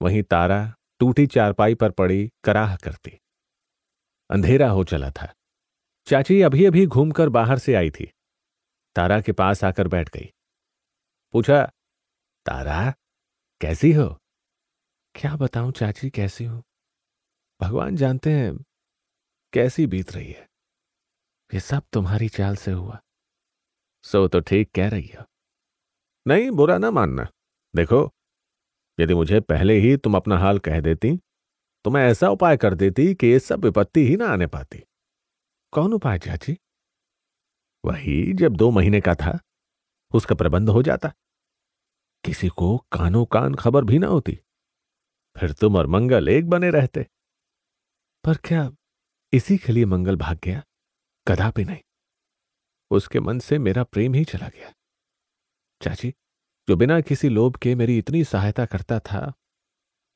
A: वहीं तारा टूटी चारपाई पर पड़ी कराह करती अंधेरा हो चला था चाची अभी अभी घूमकर बाहर से आई थी तारा के पास आकर बैठ गई पूछा तारा कैसी हो क्या बताऊं चाची कैसी हूं भगवान जानते हैं कैसी बीत रही है ये सब तुम्हारी चाल से हुआ सो तो ठीक कह रही हो नहीं बुरा ना मानना देखो यदि मुझे पहले ही तुम अपना हाल कह देती तो मैं ऐसा उपाय कर देती कि ये सब विपत्ति ही ना आने पाती कौन उपाय चाची वही जब दो महीने का था उसका प्रबंध हो जाता किसी को कानो कान खबर भी ना होती फिर तुम और मंगल एक बने रहते पर क्या इसी के लिए मंगल भाग गया कदापि नहीं उसके मन से मेरा प्रेम ही चला गया चाची जो बिना किसी लोभ के मेरी इतनी सहायता करता था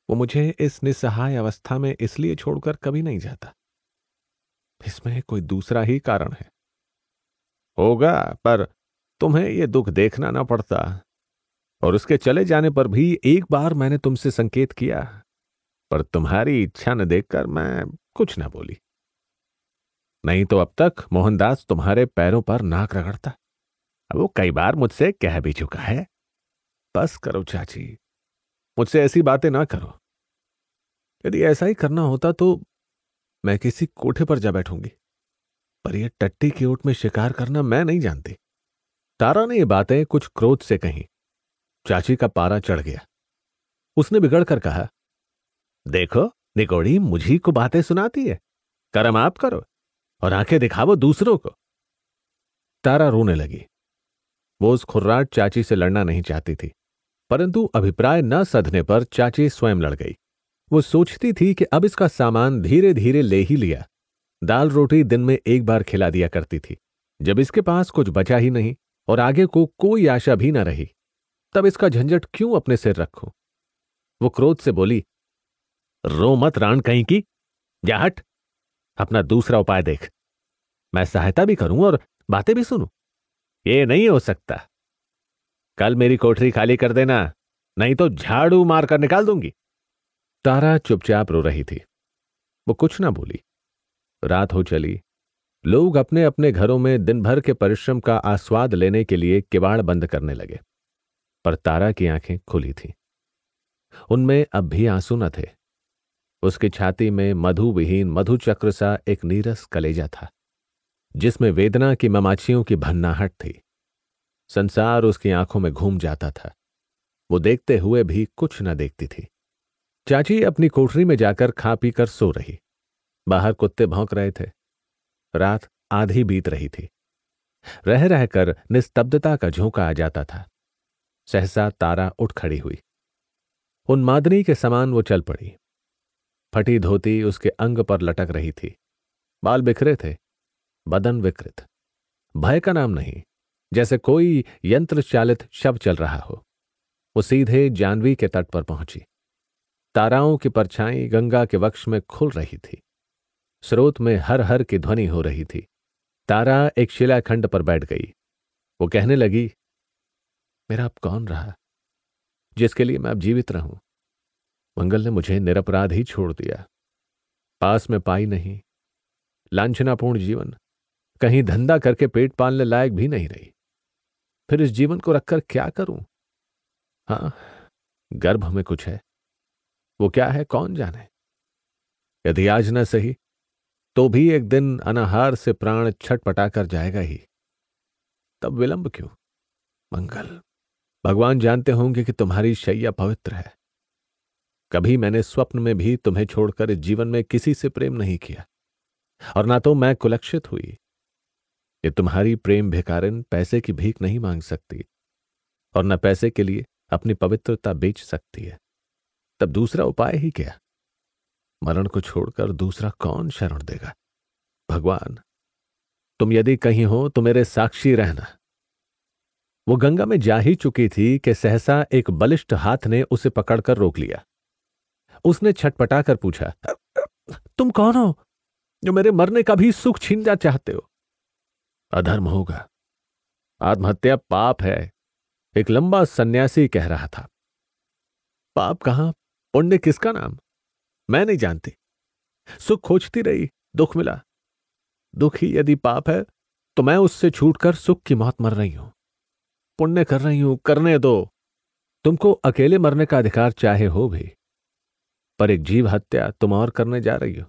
A: वो मुझे इस निस्सहाय अवस्था में इसलिए छोड़कर कभी नहीं जाता इसमें कोई दूसरा ही कारण है होगा पर तुम्हें ये दुख देखना ना पड़ता और उसके चले जाने पर भी एक बार मैंने तुमसे संकेत किया पर तुम्हारी इच्छा न देखकर मैं कुछ न बोली नहीं तो अब तक मोहनदास तुम्हारे पैरों पर नाक रगड़ता वो कई बार मुझसे कह भी चुका है बस करो चाची मुझसे ऐसी बातें ना करो यदि ऐसा ही करना होता तो मैं किसी कोठे पर जा बैठूंगी पर यह टट्टी की ओट में शिकार करना मैं नहीं जानती तारा ने ये बातें कुछ क्रोध से कही चाची का पारा चढ़ गया उसने बिगड़ कर कहा देखो निकोड़ी मुझी को बातें सुनाती है कर्म आप करो और आंखें दिखावो दूसरों को तारा रोने लगी वो उस खुर्राट चाची से लड़ना नहीं चाहती थी परंतु अभिप्राय न सधने पर चाची स्वयं लड़ गई वो सोचती थी कि अब इसका सामान धीरे धीरे ले ही लिया दाल रोटी दिन में एक बार खिला दिया करती थी जब इसके पास कुछ बचा ही नहीं और आगे को कोई आशा भी न रही तब इसका झंझट क्यों अपने सिर रखो वो क्रोध से बोली रो मत राण कहीं की या हट अपना दूसरा उपाय देख मैं सहायता भी करूं और बातें भी सुनू ये नहीं हो सकता कल मेरी कोठरी खाली कर देना नहीं तो झाड़ू मारकर निकाल दूंगी तारा चुपचाप रो रही थी वो कुछ ना बोली रात हो चली लोग अपने अपने घरों में दिन भर के परिश्रम का आस्वाद लेने के लिए किवाड़ बंद करने लगे पर तारा की आंखें खुली थीं उनमें अब भी आंसू न थे उसकी छाती में मधु विहीन मधु चक्र सा एक नीरस कलेजा था जिसमें वेदना की ममाचियों की भन्नाहट थी संसार उसकी आंखों में घूम जाता था वो देखते हुए भी कुछ न देखती थी चाची अपनी कोठरी में जाकर खा पी कर सो रही बाहर कुत्ते भौंक रहे थे रात आधी बीत रही थी रह रहकर निस्तब्धता का झोंका आ जाता था सहसा तारा उठ खड़ी हुई उन्मादनी के समान वो चल पड़ी फटी धोती उसके अंग पर लटक रही थी बाल बिखरे थे बदन विकृत भय का नाम नहीं जैसे कोई यंत्र चालित शव चल रहा हो वो सीधे जानवी के तट पर पहुंची ताराओं की परछाई गंगा के वक्ष में खुल रही थी स्रोत में हर हर की ध्वनि हो रही थी तारा एक शिलाखंड पर बैठ गई वो कहने लगी मेरा अब कौन रहा जिसके लिए मैं अब जीवित रहूं मंगल ने मुझे निरपराध ही छोड़ दिया पास में पाई नहीं लांछनापूर्ण जीवन कहीं धंधा करके पेट पालने लायक भी नहीं रही फिर इस जीवन को रखकर क्या करूं हाँ गर्भ में कुछ है वो क्या है कौन जाने यदि आज न सही तो भी एक दिन अनाहार से प्राण छटपटा कर जाएगा ही तब विलंब क्यों मंगल भगवान जानते होंगे कि तुम्हारी शैया पवित्र है कभी मैंने स्वप्न में भी तुम्हें छोड़कर जीवन में किसी से प्रेम नहीं किया और ना तो मैं कुलक्षित हुई ये तुम्हारी प्रेम भिकारिन पैसे की भीख नहीं मांग सकती और न पैसे के लिए अपनी पवित्रता बेच सकती है तब दूसरा उपाय ही क्या मरण को छोड़कर दूसरा कौन शरण देगा भगवान तुम यदि कहीं हो तो मेरे साक्षी रहना वो गंगा में जा ही चुकी थी कि सहसा एक बलिष्ठ हाथ ने उसे पकड़कर रोक लिया उसने छटपटा कर पूछा तुम कौन हो जो मेरे मरने का भी सुख छीनना चाहते हो अधर्म होगा आत्महत्या पाप है एक लंबा सन्यासी कह रहा था पाप कहां पुण्य किसका नाम मैं नहीं जानती सुख खोजती रही दुख मिला दुख ही यदि पाप है तो मैं उससे छूटकर सुख की मौत मर रही हूं पुण्य कर रही हूं करने दो तुमको अकेले मरने का अधिकार चाहे हो भी पर एक जीव हत्या तुम और करने जा रही हो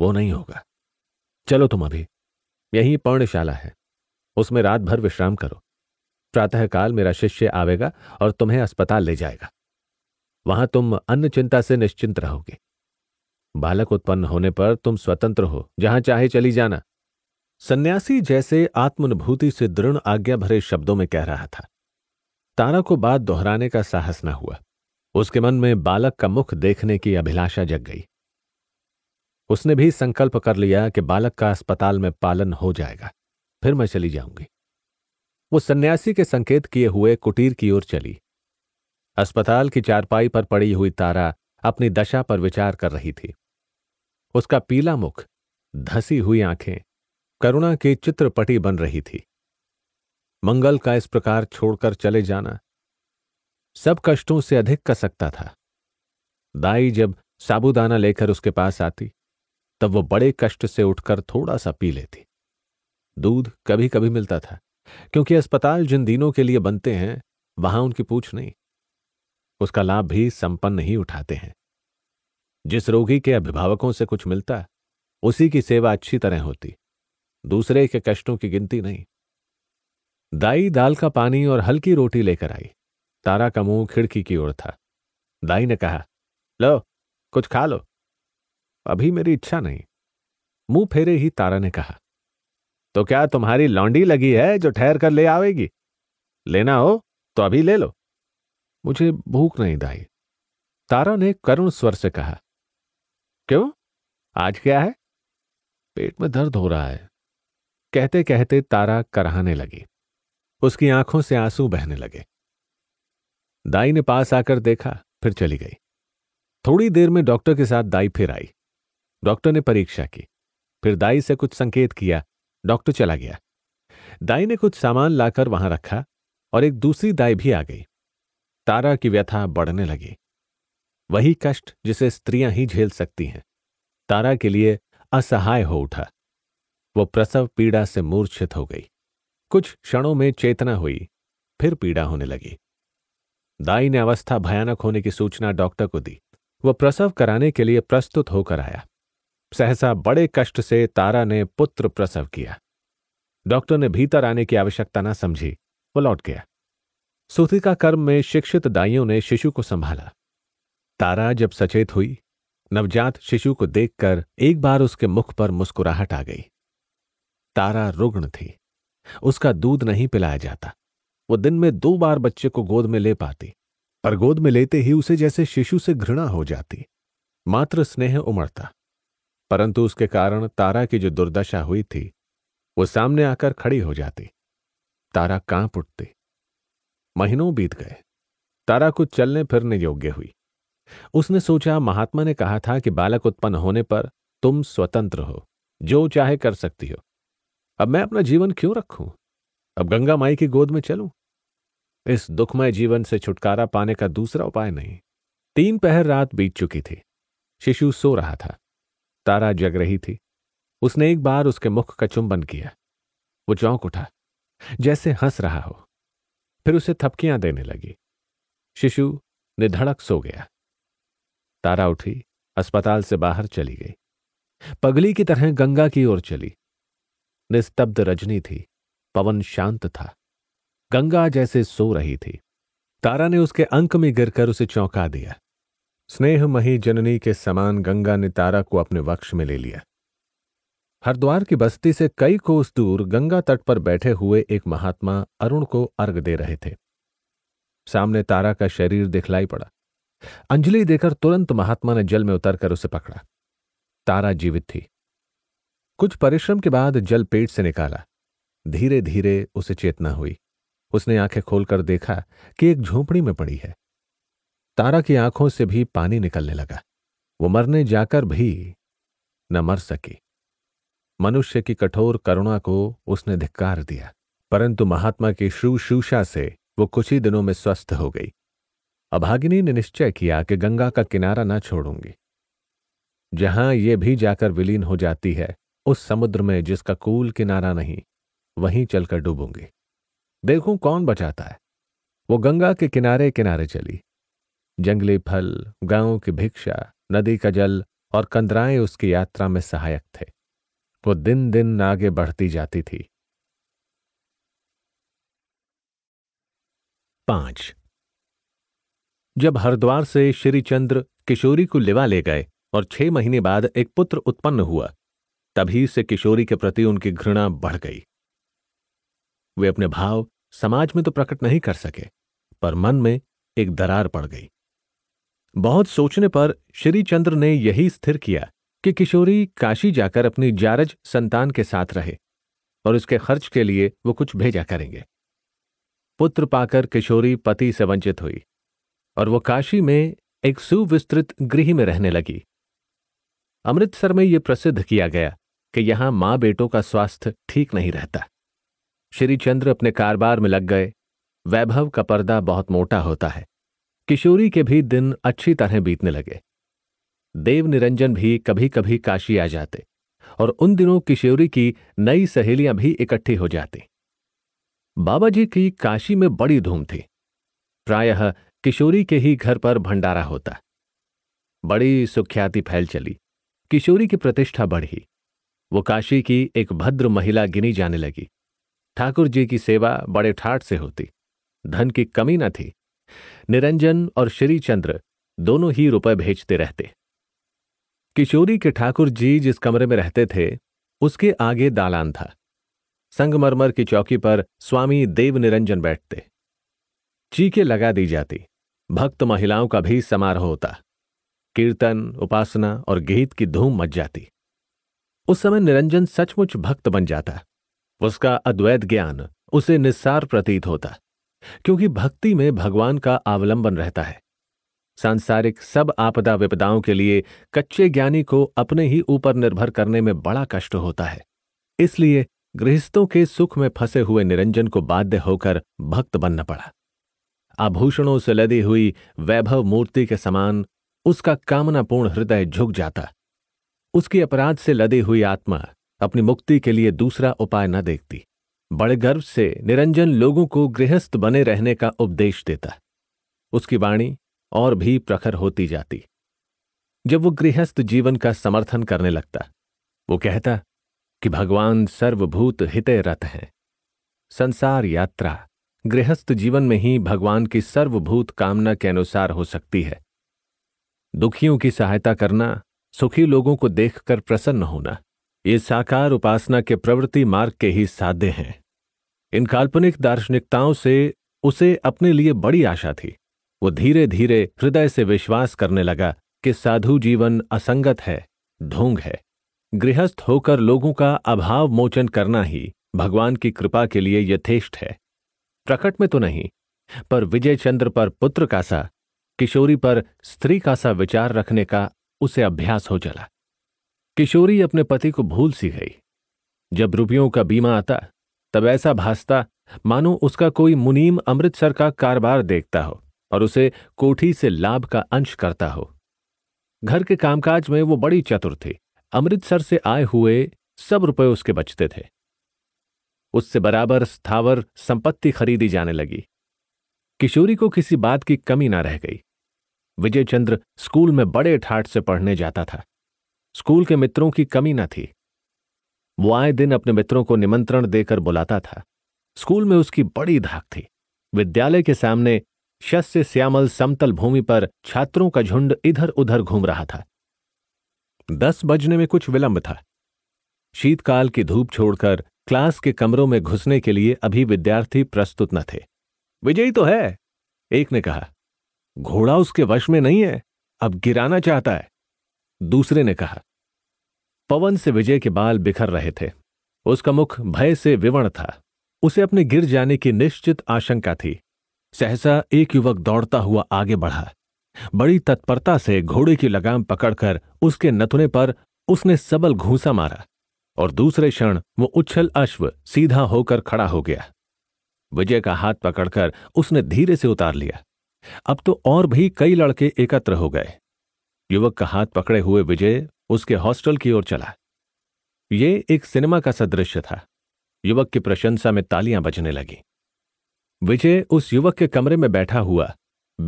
A: वो नहीं होगा चलो तुम अभी यही पौण्यशाला है उसमें रात भर विश्राम करो प्रातःकाल मेरा शिष्य आवेगा और तुम्हें अस्पताल ले जाएगा वहां तुम अन्य चिंता से निश्चिंत रहोगे बालक उत्पन्न होने पर तुम स्वतंत्र हो जहां चाहे चली जाना सन्यासी जैसे आत्मनुभूति से दृढ़ आज्ञा भरे शब्दों में कह रहा था तारा को बात दोहराने का साहस न हुआ उसके मन में बालक का मुख देखने की अभिलाषा जग गई उसने भी संकल्प कर लिया कि बालक का अस्पताल में पालन हो जाएगा फिर मैं चली जाऊंगी वो सन्यासी के संकेत किए हुए कुटीर की ओर चली अस्पताल की चारपाई पर पड़ी हुई तारा अपनी दशा पर विचार कर रही थी उसका पीला मुख धसी हुई आंखें करुणा की चित्रपटी बन रही थी मंगल का इस प्रकार छोड़कर चले जाना सब कष्टों से अधिक का सकता था दाई जब साबुदाना लेकर उसके पास आती तब वो बड़े कष्ट से उठकर थोड़ा सा पी लेती दूध कभी कभी मिलता था क्योंकि अस्पताल जिन दिनों के लिए बनते हैं वहां उनकी पूछ नहीं उसका लाभ भी संपन्न ही उठाते हैं जिस रोगी के अभिभावकों से कुछ मिलता उसी की सेवा अच्छी तरह होती दूसरे के कष्टों की गिनती नहीं दाई दाल का पानी और हल्की रोटी लेकर आई तारा का मुंह खिड़की की ओर था दाई ने कहा लो कुछ खा लो अभी मेरी इच्छा नहीं मुंह फेरे ही तारा ने कहा तो क्या तुम्हारी लौंडी लगी है जो ठहर कर ले आवेगी लेना हो तो अभी ले लो मुझे भूख नहीं दाई तारा ने करुण स्वर से कहा क्यों आज क्या है पेट में दर्द हो रहा है कहते कहते तारा करहाने लगी उसकी आंखों से आंसू बहने लगे दाई ने पास आकर देखा फिर चली गई थोड़ी देर में डॉक्टर के साथ दाई फिर आई डॉक्टर ने परीक्षा की फिर दाई से कुछ संकेत किया डॉक्टर चला गया दाई ने कुछ सामान लाकर वहां रखा और एक दूसरी दाई भी आ गई तारा की व्यथा बढ़ने लगी वही कष्ट जिसे स्त्रियां ही झेल सकती हैं तारा के लिए असहाय हो उठा वो प्रसव पीड़ा से मूर्छित हो गई कुछ क्षणों में चेतना हुई फिर पीड़ा होने लगी दाई ने अवस्था भयानक होने की सूचना डॉक्टर को दी वह प्रसव कराने के लिए प्रस्तुत होकर आया सहसा बड़े कष्ट से तारा ने पुत्र प्रसव किया डॉक्टर ने भीतर आने की आवश्यकता ना समझी वो लौट गया का कर्म में शिक्षित दाइयों ने शिशु को संभाला तारा जब सचेत हुई नवजात शिशु को देखकर एक बार उसके मुख पर मुस्कुराहट आ गई तारा रुग्ण थी उसका दूध नहीं पिलाया जाता वो दिन में दो बार बच्चे को गोद में ले पाती पर गोद में लेते ही उसे जैसे शिशु से घृणा हो जाती मात्र स्नेह उमड़ता परंतु उसके कारण तारा की जो दुर्दशा हुई थी वो सामने आकर खड़ी हो जाती तारा कांप उठती महीनों बीत गए तारा को चलने फिरने योग्य हुई उसने सोचा महात्मा ने कहा था कि बालक उत्पन्न होने पर तुम स्वतंत्र हो जो चाहे कर सकती हो अब मैं अपना जीवन क्यों रखूं? अब गंगा माई की गोद में चलूं? इस दुखमय जीवन से छुटकारा पाने का दूसरा उपाय नहीं तीन पहर रात बीत चुकी थी शिशु सो रहा था तारा जग रही थी उसने एक बार उसके मुख का चुंबन किया वो चौंक उठा जैसे हंस रहा हो फिर उसे थपकियां देने लगी शिशु निधड़क सो गया तारा उठी अस्पताल से बाहर चली गई पगली की तरह गंगा की ओर चली निस्तब्ध रजनी थी पवन शांत था गंगा जैसे सो रही थी तारा ने उसके अंक में गिरकर उसे चौंका दिया स्नेहमही जननी के समान गंगा ने तारा को अपने वक्ष में ले लिया हरिद्वार की बस्ती से कई कोस दूर गंगा तट पर बैठे हुए एक महात्मा अरुण को अर्घ दे रहे थे सामने तारा का शरीर दिखलाई पड़ा अंजलि देकर तुरंत महात्मा ने जल में उतरकर उसे पकड़ा तारा जीवित थी कुछ परिश्रम के बाद जल पेट से निकाला धीरे धीरे उसे चेतना हुई उसने आंखें खोलकर देखा कि एक झोपड़ी में पड़ी है तारा की आंखों से भी पानी निकलने लगा वो मरने जाकर भी न मर सकी मनुष्य की कठोर करुणा को उसने धिक्कार दिया परंतु महात्मा की शुशूषा से वो कुछ ही दिनों में स्वस्थ हो गई अभागिनी ने निश्चय किया कि गंगा का किनारा ना छोड़ूंगी जहां ये भी जाकर विलीन हो जाती है उस समुद्र में जिसका कूल किनारा नहीं वहीं चलकर डूबूंगी देखूं कौन बचाता है वो गंगा के किनारे किनारे चली जंगली फल गांव की भिक्षा नदी का जल और कंदराएं उसकी यात्रा में सहायक थे वो दिन दिन आगे बढ़ती जाती थी पांच जब हरिद्वार से श्रीचंद्र किशोरी को लिवा ले गए और छह महीने बाद एक पुत्र उत्पन्न हुआ तभी से किशोरी के प्रति उनकी घृणा बढ़ गई वे अपने भाव समाज में तो प्रकट नहीं कर सके पर मन में एक दरार पड़ गई बहुत सोचने पर श्रीचंद्र ने यही स्थिर किया कि किशोरी काशी जाकर अपनी जारज संतान के साथ रहे और उसके खर्च के लिए वो कुछ भेजा करेंगे पुत्र पाकर किशोरी पति से वंचित हुई और वो काशी में एक सुविस्तृत गृह में रहने लगी अमृतसर में यह प्रसिद्ध किया गया कि यहां मां बेटों का स्वास्थ्य ठीक नहीं रहता श्री चंद्र अपने कारोबार में लग गए वैभव का पर्दा बहुत मोटा होता है किशोरी के भी दिन अच्छी तरह बीतने लगे देव निरंजन भी कभी कभी काशी आ जाते और उन दिनों किशोरी की नई सहेलियां भी इकट्ठी हो जाती बाबा जी की काशी में बड़ी धूम थी प्रायः किशोरी के ही घर पर भंडारा होता बड़ी सुख्याति फैल चली किशोरी की प्रतिष्ठा बढ़ी वो काशी की एक भद्र महिला गिनी जाने लगी ठाकुर जी की सेवा बड़े ठाट से होती धन की कमी न थी निरंजन और श्रीचंद्र दोनों ही रुपए भेजते रहते किशोरी के ठाकुर जी जिस कमरे में रहते थे उसके आगे दालान था संगमरमर की चौकी पर स्वामी देव निरंजन बैठते चीके लगा दी जाती भक्त महिलाओं का भी समारोह होता कीर्तन उपासना और गीत की धूम मच जाती उस समय निरंजन सचमुच भक्त बन जाता उसका अद्वैत ज्ञान उसे निस्सार प्रतीत होता क्योंकि भक्ति में भगवान का अवलंबन रहता है सांसारिक सब आपदा विपदाओं के लिए कच्चे ज्ञानी को अपने ही ऊपर निर्भर करने में बड़ा कष्ट होता है इसलिए गृहस्थों के सुख में फंसे हुए निरंजन को बाध्य होकर भक्त बनना पड़ा आभूषणों से लदी हुई वैभव मूर्ति के समान उसका कामनापूर्ण हृदय झुक जाता उसकी अपराध से लदी हुई आत्मा अपनी मुक्ति के लिए दूसरा उपाय न देखती बड़े गर्व से निरंजन लोगों को गृहस्थ बने रहने का उपदेश देता उसकी वाणी और भी प्रखर होती जाती जब वो गृहस्थ जीवन का समर्थन करने लगता वो कहता कि भगवान सर्वभूत हितय रत हैं संसार यात्रा गृहस्थ जीवन में ही भगवान की सर्वभूत कामना के अनुसार हो सकती है दुखियों की सहायता करना सुखी लोगों को देखकर प्रसन्न होना ये साकार उपासना के प्रवृत्ति मार्ग के ही साध्य हैं इन काल्पनिक दार्शनिकताओं से उसे अपने लिए बड़ी आशा थी वो धीरे धीरे हृदय से विश्वास करने लगा कि साधु जीवन असंगत है ढोंग है गृहस्थ होकर लोगों का अभाव मोचन करना ही भगवान की कृपा के लिए यथेष्ट है प्रकट में तो नहीं पर विजय चंद्र पर पुत्र का सा किशोरी पर स्त्री का सा विचार रखने का उसे अभ्यास हो चला किशोरी अपने पति को भूल सी गई जब रुपयों का बीमा आता तब ऐसा भासता मानो उसका कोई मुनीम अमृतसर का कारोबार देखता हो और उसे कोठी से लाभ का अंश करता हो घर के कामकाज में वो बड़ी चतुर थी अमृतसर से आए हुए सब रुपए उसके बचते थे उससे बराबर स्थावर संपत्ति खरीदी जाने लगी किशोरी को किसी बात की कमी ना रह गई विजय चंद्र स्कूल में बड़े ठाट से पढ़ने जाता था स्कूल के मित्रों की कमी न थी वो आए दिन अपने मित्रों को निमंत्रण देकर बुलाता था स्कूल में उसकी बड़ी धाक थी विद्यालय के सामने शस्य श्यामल समतल भूमि पर छात्रों का झुंड इधर उधर घूम रहा था दस बजने में कुछ विलंब था शीतकाल की धूप छोड़कर क्लास के कमरों में घुसने के लिए अभी विद्यार्थी प्रस्तुत न थे विजयी तो है एक ने कहा घोड़ा उसके वश में नहीं है अब गिराना चाहता है दूसरे ने कहा पवन से विजय के बाल बिखर रहे थे उसका मुख भय से विवर्ण था उसे अपने गिर जाने की निश्चित आशंका थी सहसा एक युवक दौड़ता हुआ आगे बढ़ा बड़ी तत्परता से घोड़े की लगाम पकड़कर उसके नथुने पर उसने सबल घूसा मारा और दूसरे क्षण वो उच्छल अश्व सीधा होकर खड़ा हो गया विजय का हाथ पकड़कर उसने धीरे से उतार लिया अब तो और भी कई लड़के एकत्र हो गए युवक का हाथ पकड़े हुए विजय उसके हॉस्टल की ओर चला ये एक सिनेमा का सदृश्य था युवक की प्रशंसा में तालियां बजने लगी विजय उस युवक के कमरे में बैठा हुआ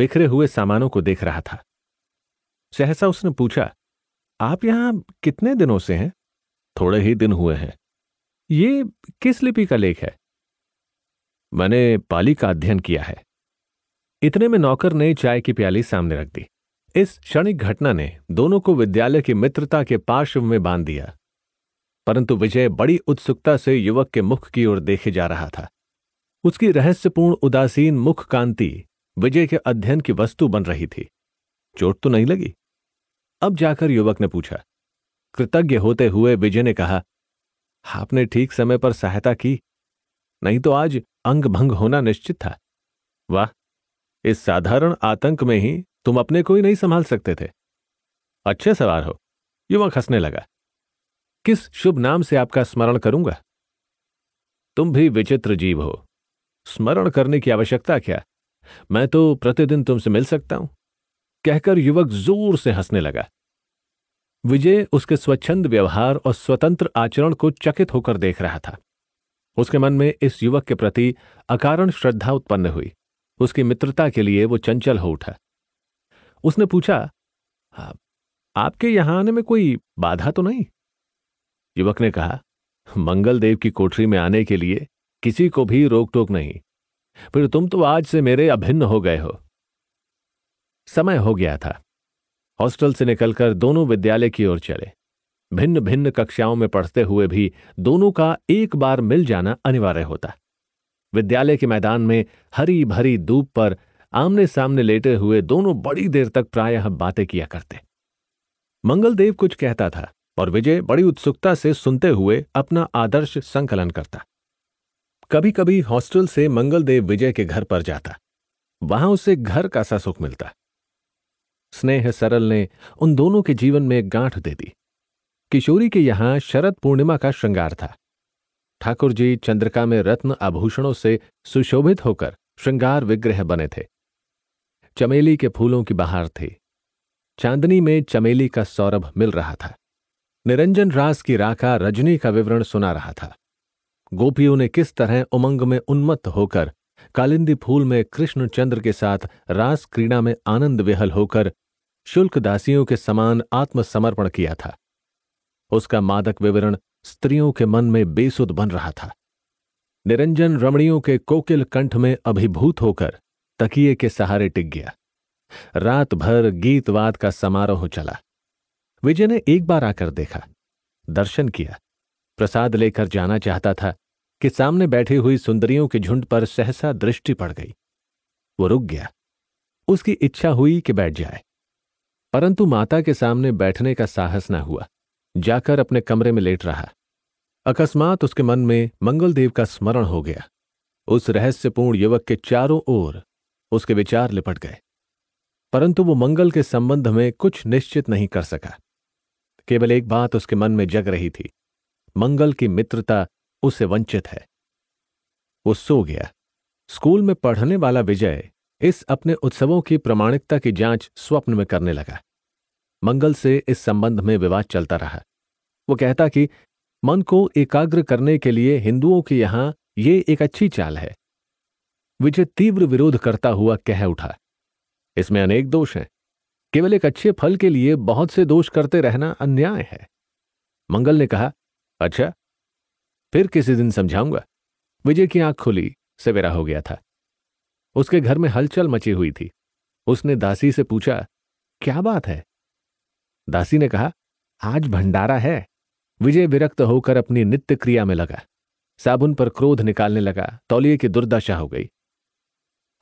A: बिखरे हुए सामानों को देख रहा था सहसा उसने पूछा आप यहां कितने दिनों से हैं थोड़े ही दिन हुए हैं ये किस लिपि का लेख है मैंने पाली का अध्ययन किया है इतने में नौकर ने चाय की प्याली सामने रख दी इस क्षणिक घटना ने दोनों को विद्यालय की मित्रता के पार्श्व में बांध दिया परंतु विजय बड़ी उत्सुकता से युवक के मुख की ओर देखे जा रहा था उसकी रहस्यपूर्ण उदासीन मुख कांति विजय के अध्ययन की वस्तु बन रही थी चोट तो नहीं लगी अब जाकर युवक ने पूछा कृतज्ञ होते हुए विजय ने कहा आपने ठीक समय पर सहायता की नहीं तो आज अंग भंग होना निश्चित था वाह इस साधारण आतंक में ही तुम अपने को ही नहीं संभाल सकते थे अच्छे सवार हो युवक हंसने लगा किस शुभ नाम से आपका स्मरण करूंगा तुम भी विचित्र जीव हो स्मरण करने की आवश्यकता क्या मैं तो प्रतिदिन तुमसे मिल सकता हूं कहकर युवक जोर से हंसने लगा विजय उसके स्वच्छंद व्यवहार और स्वतंत्र आचरण को चकित होकर देख रहा था उसके मन में इस युवक के प्रति अकारण श्रद्धा उत्पन्न हुई उसकी मित्रता के लिए वो चंचल हो उठा उसने पूछा आपके यहां आने में कोई बाधा तो नहीं युवक ने कहा मंगलदेव की कोठरी में आने के लिए किसी को भी रोक टोक नहीं फिर तुम तो आज से मेरे अभिन्न हो गए हो समय हो गया था हॉस्टल से निकलकर दोनों विद्यालय की ओर चले भिन्न भिन्न कक्षाओं में पढ़ते हुए भी दोनों का एक बार मिल जाना अनिवार्य होता विद्यालय के मैदान में हरी भरी धूप पर आमने सामने लेटे हुए दोनों बड़ी देर तक प्रायः बातें किया करते मंगलदेव कुछ कहता था और विजय बड़ी उत्सुकता से सुनते हुए अपना आदर्श संकलन करता कभी कभी हॉस्टल से मंगलदेव विजय के घर पर जाता वहां उसे घर का सा सुख मिलता स्नेह सरल ने उन दोनों के जीवन में गांठ दे दी किशोरी के यहां शरद पूर्णिमा का श्रृंगार था ठाकुर जी चंद्रिका में रत्न आभूषणों से सुशोभित होकर श्रृंगार विग्रह बने थे चमेली के फूलों की बहार थी चांदनी में चमेली का सौरभ मिल रहा था निरंजन रास की राका रजनी का विवरण सुना रहा था गोपियों ने किस तरह उमंग में उन्मत्त होकर कालिंदी फूल में कृष्णचंद्र के साथ रास क्रीड़ा में आनंद विहल होकर शुल्क दासियों के समान आत्मसमर्पण किया था उसका मादक विवरण स्त्रियों के मन में बेसुध बन रहा था निरंजन रमणियों के कोकिल कंठ में अभिभूत होकर तकिए के सहारे टिक गया रात भर गीतवाद का समारोह चला विजय ने एक बार आकर देखा दर्शन किया प्रसाद लेकर जाना चाहता था कि सामने बैठी हुई सुंदरियों के झुंड पर सहसा दृष्टि पड़ गई वो रुक गया उसकी इच्छा हुई कि बैठ जाए परंतु माता के सामने बैठने का साहस ना हुआ जाकर अपने कमरे में लेट रहा अकस्मात उसके मन में मंगलदेव का स्मरण हो गया उस रहस्यपूर्ण युवक के चारों ओर उसके विचार लिपट गए परंतु वो मंगल के संबंध में कुछ निश्चित नहीं कर सका केवल एक बात उसके मन में जग रही थी मंगल की मित्रता उसे वंचित है वो सो गया स्कूल में पढ़ने वाला विजय इस अपने उत्सवों की प्रमाणिकता की जांच स्वप्न में करने लगा मंगल से इस संबंध में विवाद चलता रहा वो कहता कि मन को एकाग्र करने के लिए हिंदुओं के यहां ये एक अच्छी चाल है विजय तीव्र विरोध करता हुआ कह उठा इसमें अनेक दोष हैं केवल एक अच्छे फल के लिए बहुत से दोष करते रहना अन्याय है मंगल ने कहा अच्छा फिर किसी दिन समझाऊंगा विजय की आंख खुली सवेरा हो गया था उसके घर में हलचल मची हुई थी उसने दासी से पूछा क्या बात है दासी ने कहा आज भंडारा है विजय विरक्त होकर अपनी नित्य क्रिया में लगा साबुन पर क्रोध निकालने लगा तौलिए की दुर्दशा हो गई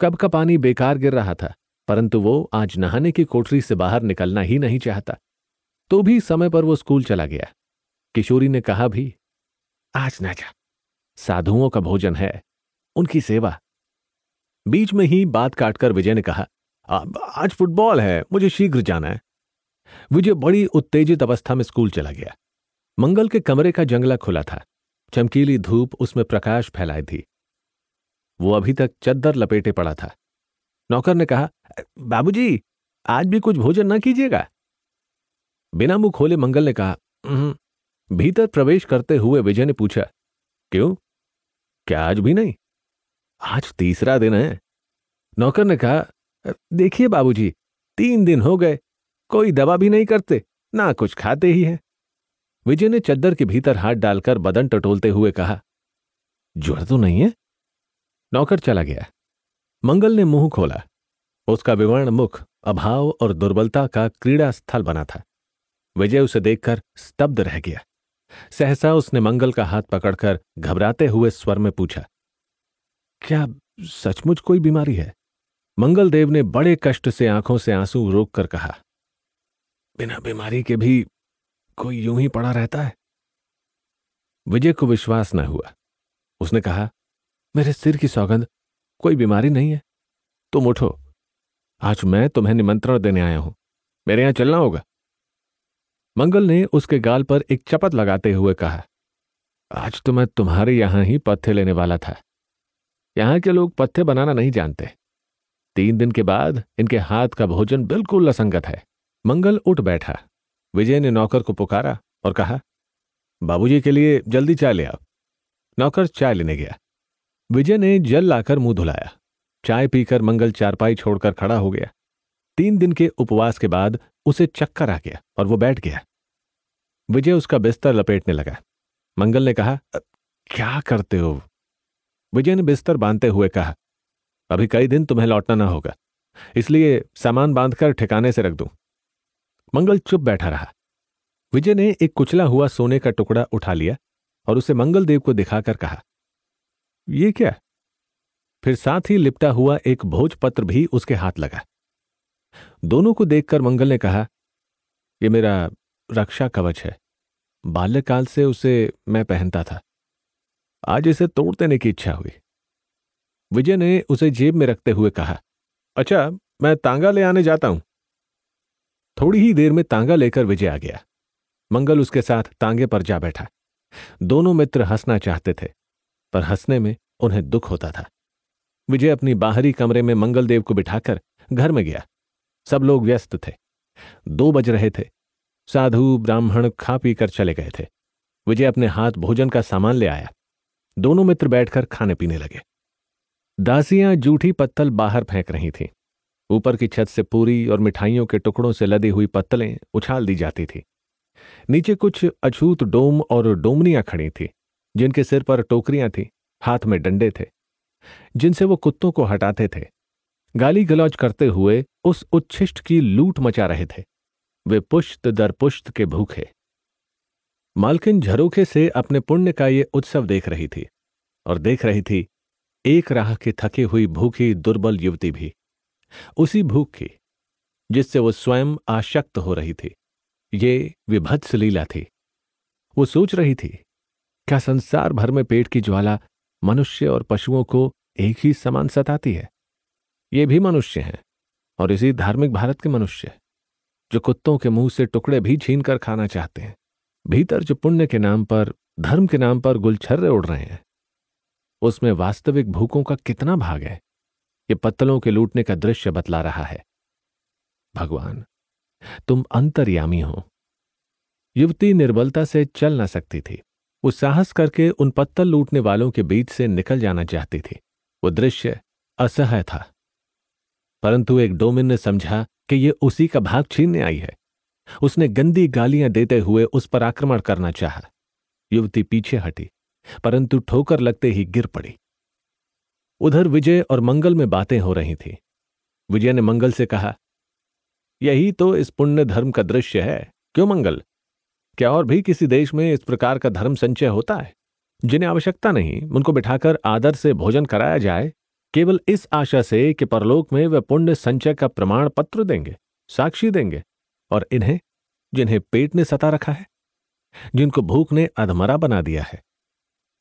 A: कब का पानी बेकार गिर रहा था परंतु वो आज नहाने की कोठरी से बाहर निकलना ही नहीं चाहता तो भी समय पर वो स्कूल चला गया किशोरी ने कहा भी आज ना जा साधुओं का भोजन है उनकी सेवा बीच में ही बात काटकर विजय ने कहा आज फुटबॉल है मुझे शीघ्र जाना है विजय बड़ी उत्तेजित अवस्था में स्कूल चला गया मंगल के कमरे का जंगला खुला था चमकीली धूप उसमें प्रकाश फैलाई थी वो अभी तक चद्दर लपेटे पड़ा था नौकर ने कहा बाबूजी, आज भी कुछ भोजन न कीजिएगा बिना मुंह खोले मंगल ने कहा भीतर प्रवेश करते हुए विजय ने पूछा क्यों क्या आज भी नहीं आज तीसरा दिन है नौकर ने कहा देखिए बाबूजी, तीन दिन हो गए कोई दवा भी नहीं करते ना कुछ खाते ही हैं विजय ने चद्दर के भीतर हाथ डालकर बदन टटोलते हुए कहा ज्वर तो नहीं है नौकर चला गया मंगल ने मुंह खोला उसका विवर्ण मुख अभाव और दुर्बलता का क्रीड़ा स्थल बना था विजय उसे देखकर स्तब्ध रह गया सहसा उसने मंगल का हाथ पकड़कर घबराते हुए स्वर में पूछा क्या सचमुच कोई बीमारी है मंगल देव ने बड़े कष्ट से आंखों से आंसू रोककर कहा बिना बीमारी के भी कोई यूं ही पड़ा रहता है विजय को विश्वास न हुआ उसने कहा मेरे सिर की सौगंध कोई बीमारी नहीं है तुम उठो आज मैं तुम्हें निमंत्रण देने आया हूं मेरे यहां चलना होगा मंगल ने उसके गाल पर एक चपत लगाते हुए कहा आज तो मैं तुम्हारे यहां ही पत्थे लेने वाला था यहां के लोग पत्थे बनाना नहीं जानते तीन दिन के बाद इनके हाथ का भोजन बिल्कुल लसंगत है मंगल उठ बैठा विजय ने नौकर को पुकारा और कहा बाबूजी के लिए जल्दी चाय ले आओ नौकर चाय लेने गया विजय ने जल लाकर मुंह धुलाया चाय पीकर मंगल चारपाई छोड़कर खड़ा हो गया तीन दिन के उपवास के बाद उसे चक्कर आ गया और वो बैठ गया विजय उसका बिस्तर लपेटने लगा मंगल ने कहा क्या करते हो विजय ने बिस्तर बांधते हुए कहा अभी कई दिन तुम्हें लौटना ना होगा इसलिए सामान बांधकर ठिकाने से रख दूं मंगल चुप बैठा रहा विजय ने एक कुचला हुआ सोने का टुकड़ा उठा लिया और उसे मंगलदेव को दिखाकर कहा ये क्या फिर साथ ही लिपटा हुआ एक भोजपत्र भी उसके हाथ लगा दोनों को देखकर मंगल ने कहा यह मेरा रक्षा कवच है बाल्यकाल से उसे मैं पहनता था आज इसे तोड़ देने की इच्छा हुई विजय ने उसे जेब में रखते हुए कहा अच्छा मैं तांगा ले आने जाता हूं थोड़ी ही देर में तांगा लेकर विजय आ गया मंगल उसके साथ तांगे पर जा बैठा दोनों मित्र हंसना चाहते थे पर हंसने में उन्हें दुख होता था विजय अपनी बाहरी कमरे में मंगलदेव को बिठाकर घर में गया सब लोग व्यस्त थे दो बज रहे थे साधु ब्राह्मण खा पी कर चले गए थे विजय अपने हाथ भोजन का सामान ले आया दोनों मित्र बैठकर खाने पीने लगे दासियां जूठी पत्थल बाहर फेंक रही थीं ऊपर की छत से पूरी और मिठाइयों के टुकड़ों से लदी हुई पत्तलें उछाल दी जाती थी नीचे कुछ अछूत डोम और डोमनियां खड़ी थी जिनके सिर पर टोकरियां थी हाथ में डंडे थे जिनसे वो कुत्तों को हटाते थे गाली गलौज करते हुए उस उच्छिष्ट की लूट मचा रहे थे वे पुष्त दर पुश्त के भूखे मालकिन झरोखे से अपने पुण्य का ये उत्सव देख रही थी और देख रही थी एक राह की थकी हुई भूखी दुर्बल युवती भी उसी भूख की जिससे वो स्वयं आशक्त हो रही थी ये विभत्स लीला थी वो सोच रही थी क्या संसार भर में पेट की ज्वाला मनुष्य और पशुओं को एक ही समान सताती है ये भी मनुष्य हैं और इसी धार्मिक भारत के मनुष्य जो कुत्तों के मुंह से टुकड़े भी छीन कर खाना चाहते हैं भीतर जो पुण्य के नाम पर धर्म के नाम पर गुलछर्रे उड़ रहे हैं उसमें वास्तविक भूखों का कितना भाग है ये पत्तलों के लूटने का दृश्य बतला रहा है भगवान तुम अंतर्यामी हो युवती निर्बलता से चल ना सकती थी वो साहस करके उन पत्तल लूटने वालों के बीच से निकल जाना चाहती थी वो दृश्य असह्य था परंतु एक डोमिन ने समझा कि ये उसी का भाग छीनने आई है उसने गंदी गालियां देते हुए उस पर आक्रमण करना चाहा युवती पीछे हटी परंतु ठोकर लगते ही गिर पड़ी उधर विजय और मंगल में बातें हो रही थी विजय ने मंगल से कहा यही तो इस पुण्य धर्म का दृश्य है क्यों मंगल क्या और भी किसी देश में इस प्रकार का धर्म संचय होता है जिन्हें आवश्यकता नहीं उनको बिठाकर आदर से भोजन कराया जाए केवल इस आशा से कि परलोक में वे पुण्य संचय का प्रमाण पत्र देंगे साक्षी देंगे और इन्हें जिन्हें पेट ने सता रखा है जिनको भूख ने अधमरा बना दिया है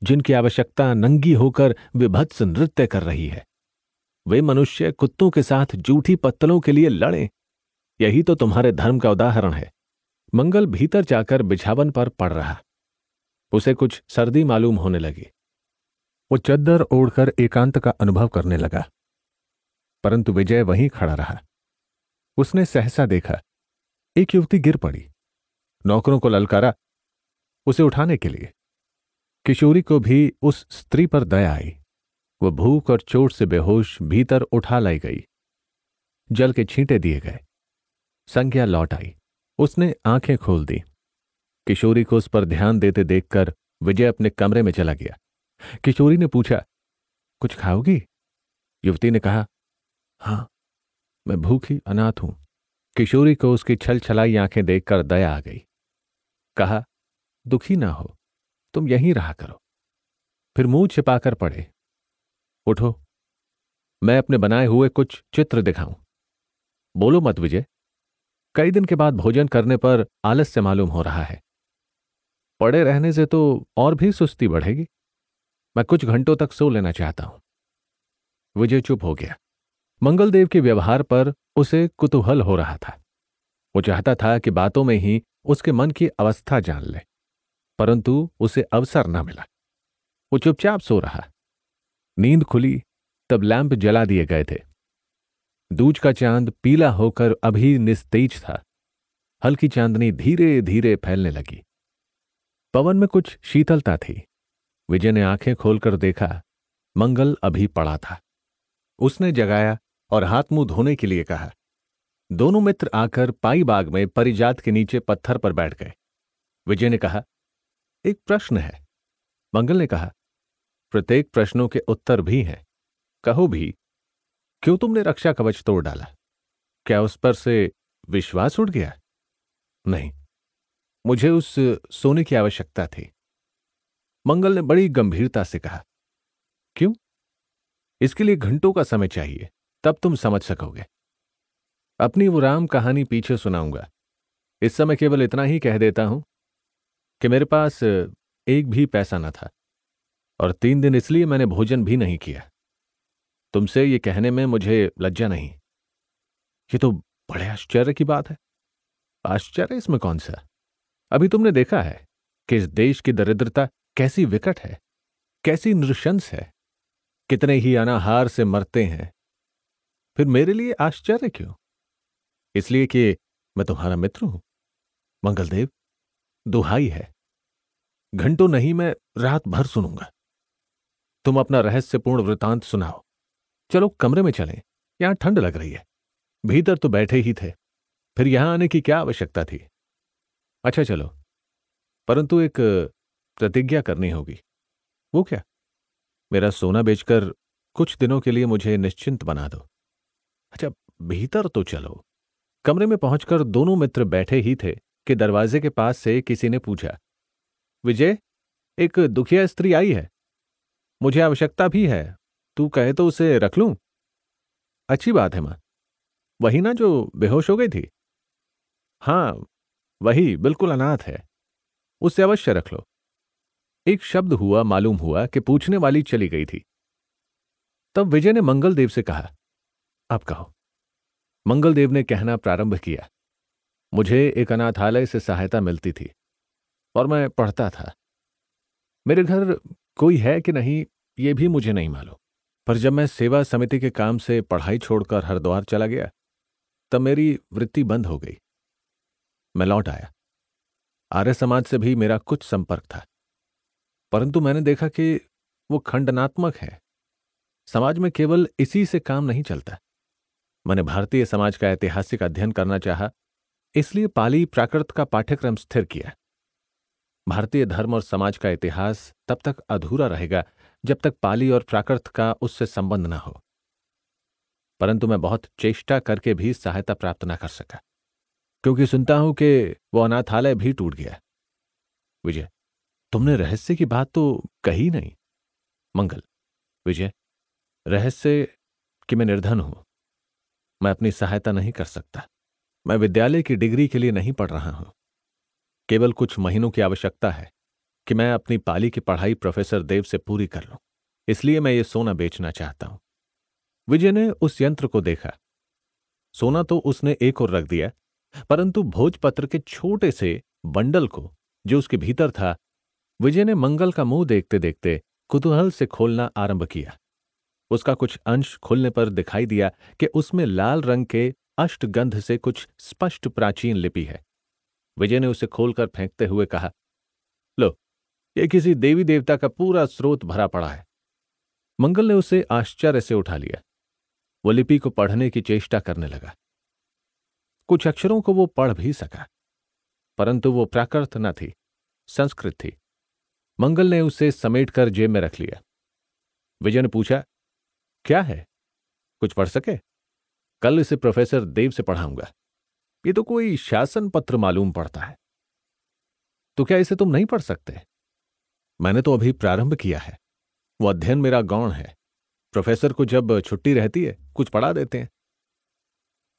A: जिनकी आवश्यकता नंगी होकर विभत्स नृत्य कर रही है वे मनुष्य कुत्तों के साथ जूठी पत्तलों के लिए लड़े यही तो तुम्हारे धर्म का उदाहरण है मंगल भीतर जाकर बिछावन पर पड़ रहा उसे कुछ सर्दी मालूम होने लगी वो चद्दर ओढ़कर एकांत का अनुभव करने लगा परंतु विजय वहीं खड़ा रहा उसने सहसा देखा एक युवती गिर पड़ी नौकरों को ललकारा उसे उठाने के लिए किशोरी को भी उस स्त्री पर दया आई वह भूख और चोट से बेहोश भीतर उठा लाई गई जल के छींटे दिए गए संज्ञा लौट आई उसने आंखें खोल दी किशोरी को उस पर ध्यान देते देखकर विजय अपने कमरे में चला गया किशोरी ने पूछा कुछ खाओगी युवती ने कहा हां मैं भूखी अनाथ हूं किशोरी को उसकी छल छलाई आंखें देखकर दया आ गई कहा दुखी ना हो तुम यहीं रहा करो फिर मुंह छिपाकर पड़े उठो मैं अपने बनाए हुए कुछ चित्र दिखाऊं बोलो मत विजय कई दिन के बाद भोजन करने पर आलस से मालूम हो रहा है पड़े रहने से तो और भी सुस्ती बढ़ेगी मैं कुछ घंटों तक सो लेना चाहता हूं विजय चुप हो गया मंगलदेव के व्यवहार पर उसे कुतूहल हो रहा था वो चाहता था कि बातों में ही उसके मन की अवस्था जान ले परंतु उसे अवसर न मिला वो चुपचाप सो रहा नींद खुली तब लैंप जला दिए गए थे दूज का चांद पीला होकर अभी निस्तेज था हल्की चांदनी धीरे धीरे फैलने लगी पवन में कुछ शीतलता थी विजय ने आंखें खोलकर देखा मंगल अभी पड़ा था उसने जगाया और हाथ मुंह धोने के लिए कहा दोनों मित्र आकर पाई बाग में परिजात के नीचे पत्थर पर बैठ गए विजय ने कहा एक प्रश्न है मंगल ने कहा प्रत्येक प्रश्नों के उत्तर भी हैं कहो भी क्यों तुमने रक्षा कवच तोड़ डाला क्या उस पर से विश्वास उड़ गया नहीं मुझे उस सोने की आवश्यकता थी मंगल ने बड़ी गंभीरता से कहा क्यों इसके लिए घंटों का समय चाहिए तब तुम समझ सकोगे अपनी वो राम कहानी पीछे सुनाऊंगा इस समय केवल इतना ही कह देता हूं कि मेरे पास एक भी पैसा न था और तीन दिन इसलिए मैंने भोजन भी नहीं किया तुमसे ये कहने में मुझे लज्जा नहीं ये तो बड़े आश्चर्य की बात है आश्चर्य इसमें कौन सा अभी तुमने देखा है कि इस देश की दरिद्रता कैसी विकट है कैसी नृशंस है कितने ही अनाहार से मरते हैं फिर मेरे लिए आश्चर्य क्यों इसलिए कि मैं तुम्हारा मित्र हूं मंगलदेव दुहाई है घंटों नहीं मैं रात भर सुनूंगा तुम अपना रहस्यपूर्ण वृतांत सुनाओ चलो कमरे में चलें यहां ठंड लग रही है भीतर तो बैठे ही थे फिर यहां आने की क्या आवश्यकता थी अच्छा चलो परंतु एक प्रतिज्ञा करनी होगी वो क्या मेरा सोना बेचकर कुछ दिनों के लिए मुझे निश्चिंत बना दो अच्छा भीतर तो चलो कमरे में पहुंचकर दोनों मित्र बैठे ही थे कि दरवाजे के पास से किसी ने पूछा विजय एक दुखिया स्त्री आई है मुझे आवश्यकता भी है तू कहे तो उसे रख लूं अच्छी बात है मां वही ना जो बेहोश हो गई थी हां वही बिल्कुल अनाथ है उसे अवश्य रख लो एक शब्द हुआ मालूम हुआ कि पूछने वाली चली गई थी तब विजय ने मंगलदेव से कहा आप कहो मंगलदेव ने कहना प्रारंभ किया मुझे एक अनाथालय से सहायता मिलती थी और मैं पढ़ता था मेरे घर कोई है कि नहीं ये भी मुझे नहीं मालूम पर जब मैं सेवा समिति के काम से पढ़ाई छोड़कर हरिद्वार चला गया तब मेरी वृत्ति बंद हो गई मैं लौट आया आर्य समाज से भी मेरा कुछ संपर्क था परंतु मैंने देखा कि वो खंडनात्मक है समाज में केवल इसी से काम नहीं चलता मैंने भारतीय समाज का ऐतिहासिक अध्ययन करना चाहा इसलिए पाली प्राकृत का पाठ्यक्रम स्थिर किया भारतीय धर्म और समाज का इतिहास तब तक अधूरा रहेगा जब तक पाली और प्राकृत का उससे संबंध ना हो परंतु मैं बहुत चेष्टा करके भी सहायता प्राप्त ना कर सका क्योंकि सुनता हूं कि वो अनाथालय भी टूट गया विजय तुमने रहस्य की बात तो कही नहीं मंगल विजय रहस्य कि मैं निर्धन हूं मैं अपनी सहायता नहीं कर सकता मैं विद्यालय की डिग्री के लिए नहीं पढ़ रहा हूं केवल कुछ महीनों की आवश्यकता है कि मैं अपनी पाली की पढ़ाई प्रोफेसर देव से पूरी कर लूं इसलिए मैं ये सोना बेचना चाहता हूं विजय ने उस यंत्र को देखा सोना तो उसने एक और रख दिया परंतु भोजपत्र के छोटे से बंडल को जो उसके भीतर था विजय ने मंगल का मुंह देखते देखते कुतूहल से खोलना आरंभ किया उसका कुछ अंश खुलने पर दिखाई दिया कि उसमें लाल रंग के अष्टगंध से कुछ स्पष्ट प्राचीन लिपि है विजय ने उसे खोलकर फेंकते हुए कहा लो ये किसी देवी देवता का पूरा स्रोत भरा पड़ा है मंगल ने उसे आश्चर्य से उठा लिया वो लिपि को पढ़ने की चेष्टा करने लगा कुछ अक्षरों को वो पढ़ भी सका परंतु वो प्राकृत न थी संस्कृत थी मंगल ने उसे समेटकर जेब में रख लिया विजय ने पूछा क्या है कुछ पढ़ सके कल इसे प्रोफेसर देव से पढ़ाऊंगा ये तो कोई शासन पत्र मालूम पड़ता है तो क्या इसे तुम नहीं पढ़ सकते मैंने तो अभी प्रारंभ किया है वो अध्ययन मेरा गौण है प्रोफेसर को जब छुट्टी रहती है कुछ पढ़ा देते हैं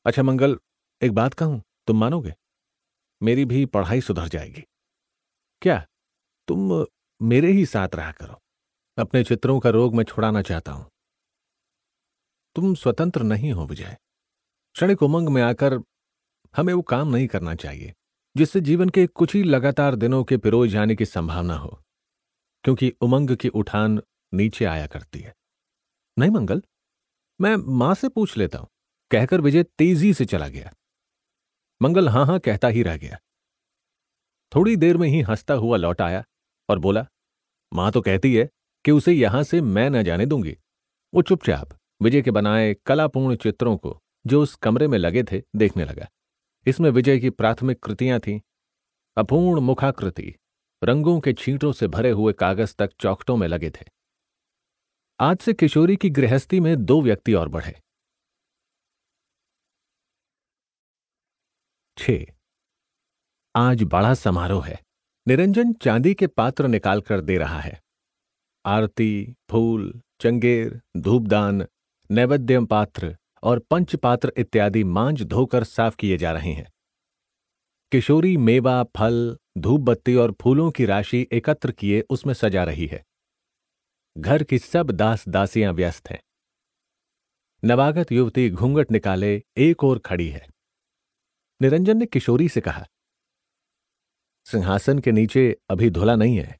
A: अच्छा मंगल एक बात कहूं तुम मानोगे मेरी भी पढ़ाई सुधर जाएगी क्या तुम मेरे ही साथ रहा करो अपने चित्रों का रोग मैं छुड़ाना चाहता हूं तुम स्वतंत्र नहीं हो विजय क्षणिक उमंग में आकर हमें वो काम नहीं करना चाहिए जिससे जीवन के कुछ ही लगातार दिनों के पिरोए जाने की संभावना हो क्योंकि उमंग की उठान नीचे आया करती है नहीं मंगल मैं मां से पूछ लेता हूं कहकर विजय तेजी से चला गया मंगल हां हां कहता ही रह गया थोड़ी देर में ही हंसता हुआ लौट आया और बोला मां तो कहती है कि उसे यहां से मैं न जाने दूंगी वो चुपचाप विजय के बनाए कलापूर्ण चित्रों को जो उस कमरे में लगे थे देखने लगा इसमें विजय की प्राथमिक कृतियां थीं अपूर्ण मुखाकृति रंगों के छींटों से भरे हुए कागज तक चौकटों में लगे थे आज से किशोरी की गृहस्थी में दो व्यक्ति और बढ़े छे आज बड़ा समारोह है निरंजन चांदी के पात्र निकालकर दे रहा है आरती फूल चंगेर धूपदान नैवेद्यम पात्र और पंचपात्र इत्यादि मांझ धोकर साफ किए जा रहे हैं किशोरी मेवा फल धूप बत्ती और फूलों की राशि एकत्र किए उसमें सजा रही है घर की सब दास दासियां व्यस्त हैं नवागत युवती घूंघट निकाले एक और खड़ी है निरंजन ने किशोरी से कहा सिंहासन के नीचे अभी धुला नहीं है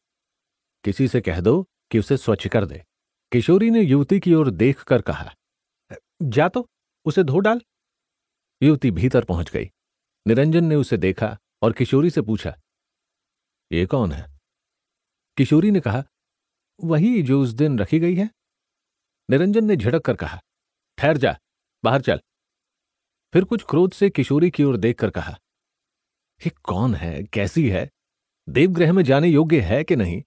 A: किसी से कह दो कि उसे स्वच्छ कर दे किशोरी ने युवती की ओर देखकर कहा जा तो उसे धो डाल युवती भीतर पहुंच गई निरंजन ने उसे देखा और किशोरी से पूछा ये कौन है किशोरी ने कहा वही जो उस दिन रखी गई है निरंजन ने झड़क कर कहा ठहर जा बाहर चल फिर कुछ क्रोध से किशोरी की ओर देखकर कहा ये कौन है कैसी है देवग्रह में जाने योग्य है कि नहीं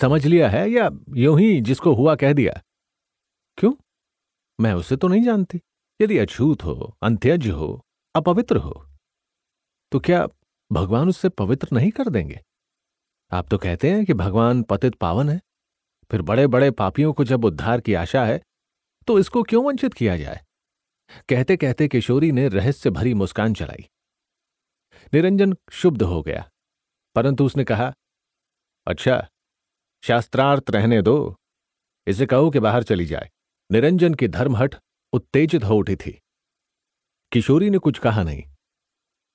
A: समझ लिया है या यूं ही जिसको हुआ कह दिया क्यों मैं उसे तो नहीं जानती यदि अछूत हो अंत्यज हो अपवित्र हो तो क्या भगवान उससे पवित्र नहीं कर देंगे आप तो कहते हैं कि भगवान पतित पावन है फिर बड़े बड़े पापियों को जब उद्धार की आशा है तो इसको क्यों वंचित किया जाए कहते कहते किशोरी ने रहस्य भरी मुस्कान चलाई निरंजन शुद्ध हो गया परंतु उसने कहा अच्छा शास्त्रार्थ रहने दो इसे कहो कि बाहर चली जाए निरंजन की धर्महठ उत्तेजित हो उठी थी किशोरी ने कुछ कहा नहीं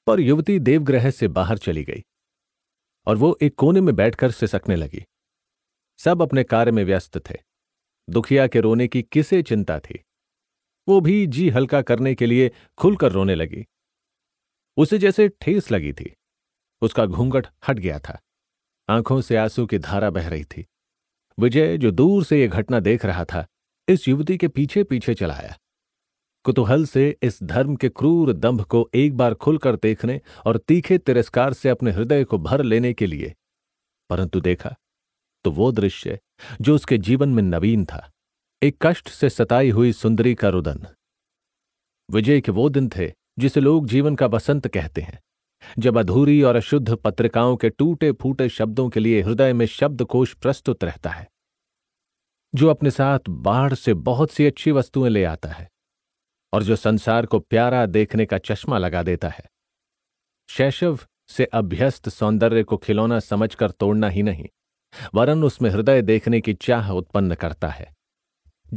A: पर युवती देवग्रह से बाहर चली गई और वो एक कोने में बैठकर सिसकने लगी सब अपने कार्य में व्यस्त थे दुखिया के रोने की किसे चिंता थी वो भी जी हल्का करने के लिए खुलकर रोने लगी उसे जैसे ठेस लगी थी उसका घूंघट हट गया था आंखों से आंसू की धारा बह रही थी विजय जो दूर से यह घटना देख रहा था इस युवती के पीछे पीछे चला आया कुतूहल से इस धर्म के क्रूर दंभ को एक बार खुलकर देखने और तीखे तिरस्कार से अपने हृदय को भर लेने के लिए परंतु देखा तो वो दृश्य जो उसके जीवन में नवीन था एक कष्ट से सताई हुई सुंदरी का रुदन विजय के वो दिन थे जिसे लोग जीवन का बसंत कहते हैं जब अधूरी और अशुद्ध पत्रिकाओं के टूटे फूटे शब्दों के लिए हृदय में शब्दकोश प्रस्तुत रहता है जो अपने साथ बाढ़ से बहुत सी अच्छी वस्तुएं ले आता है और जो संसार को प्यारा देखने का चश्मा लगा देता है शैशव से अभ्यस्त सौंदर्य को खिलौना समझकर तोड़ना ही नहीं वरन उसमें हृदय देखने की चाह उत्पन्न करता है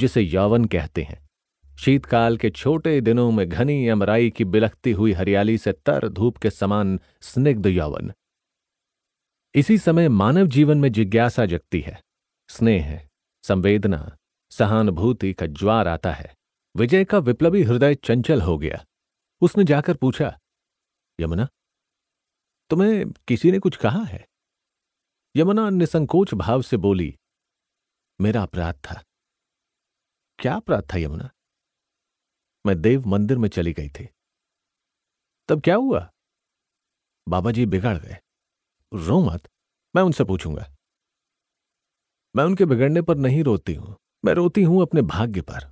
A: जिसे यौवन कहते हैं शीतकाल के छोटे दिनों में घनी अमराई की बिलखती हुई हरियाली से तर धूप के समान स्निग्ध यौवन इसी समय मानव जीवन में जिज्ञासा जगती है स्नेह संवेदना सहानुभूति का ज्वार आता है विजय का विप्लवी हृदय चंचल हो गया उसने जाकर पूछा यमुना तुम्हें किसी ने कुछ कहा है यमुना निसंकोच भाव से बोली मेरा अपराध था क्या अपराध था यमुना मैं देव मंदिर में चली गई थी तब क्या हुआ बाबा जी बिगड़ गए रो मत मैं उनसे पूछूंगा मैं उनके बिगड़ने पर नहीं रोती हूं मैं रोती हूं अपने भाग्य पर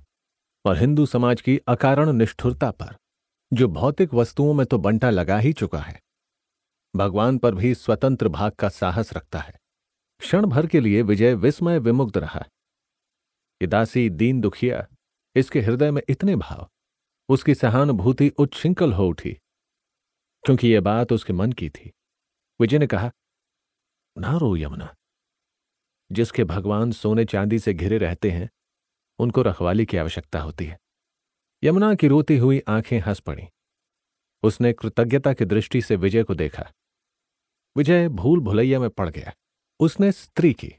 A: और हिंदू समाज की अकारण निष्ठुरता पर जो भौतिक वस्तुओं में तो बंटा लगा ही चुका है भगवान पर भी स्वतंत्र भाग का साहस रखता है क्षण भर के लिए विजय विस्मय विमुग्ध रहा है दीन दुखिया इसके हृदय में इतने भाव उसकी सहानुभूति उच्छृंखल हो उठी क्योंकि यह बात उसके मन की थी विजय ने कहा ना रो यमुना जिसके भगवान सोने चांदी से घिरे रहते हैं उनको रखवाली की आवश्यकता होती है यमुना की रोती हुई आंखें हंस पड़ी उसने कृतज्ञता की दृष्टि से विजय को देखा विजय भूल भुलैया में पड़ गया उसने स्त्री की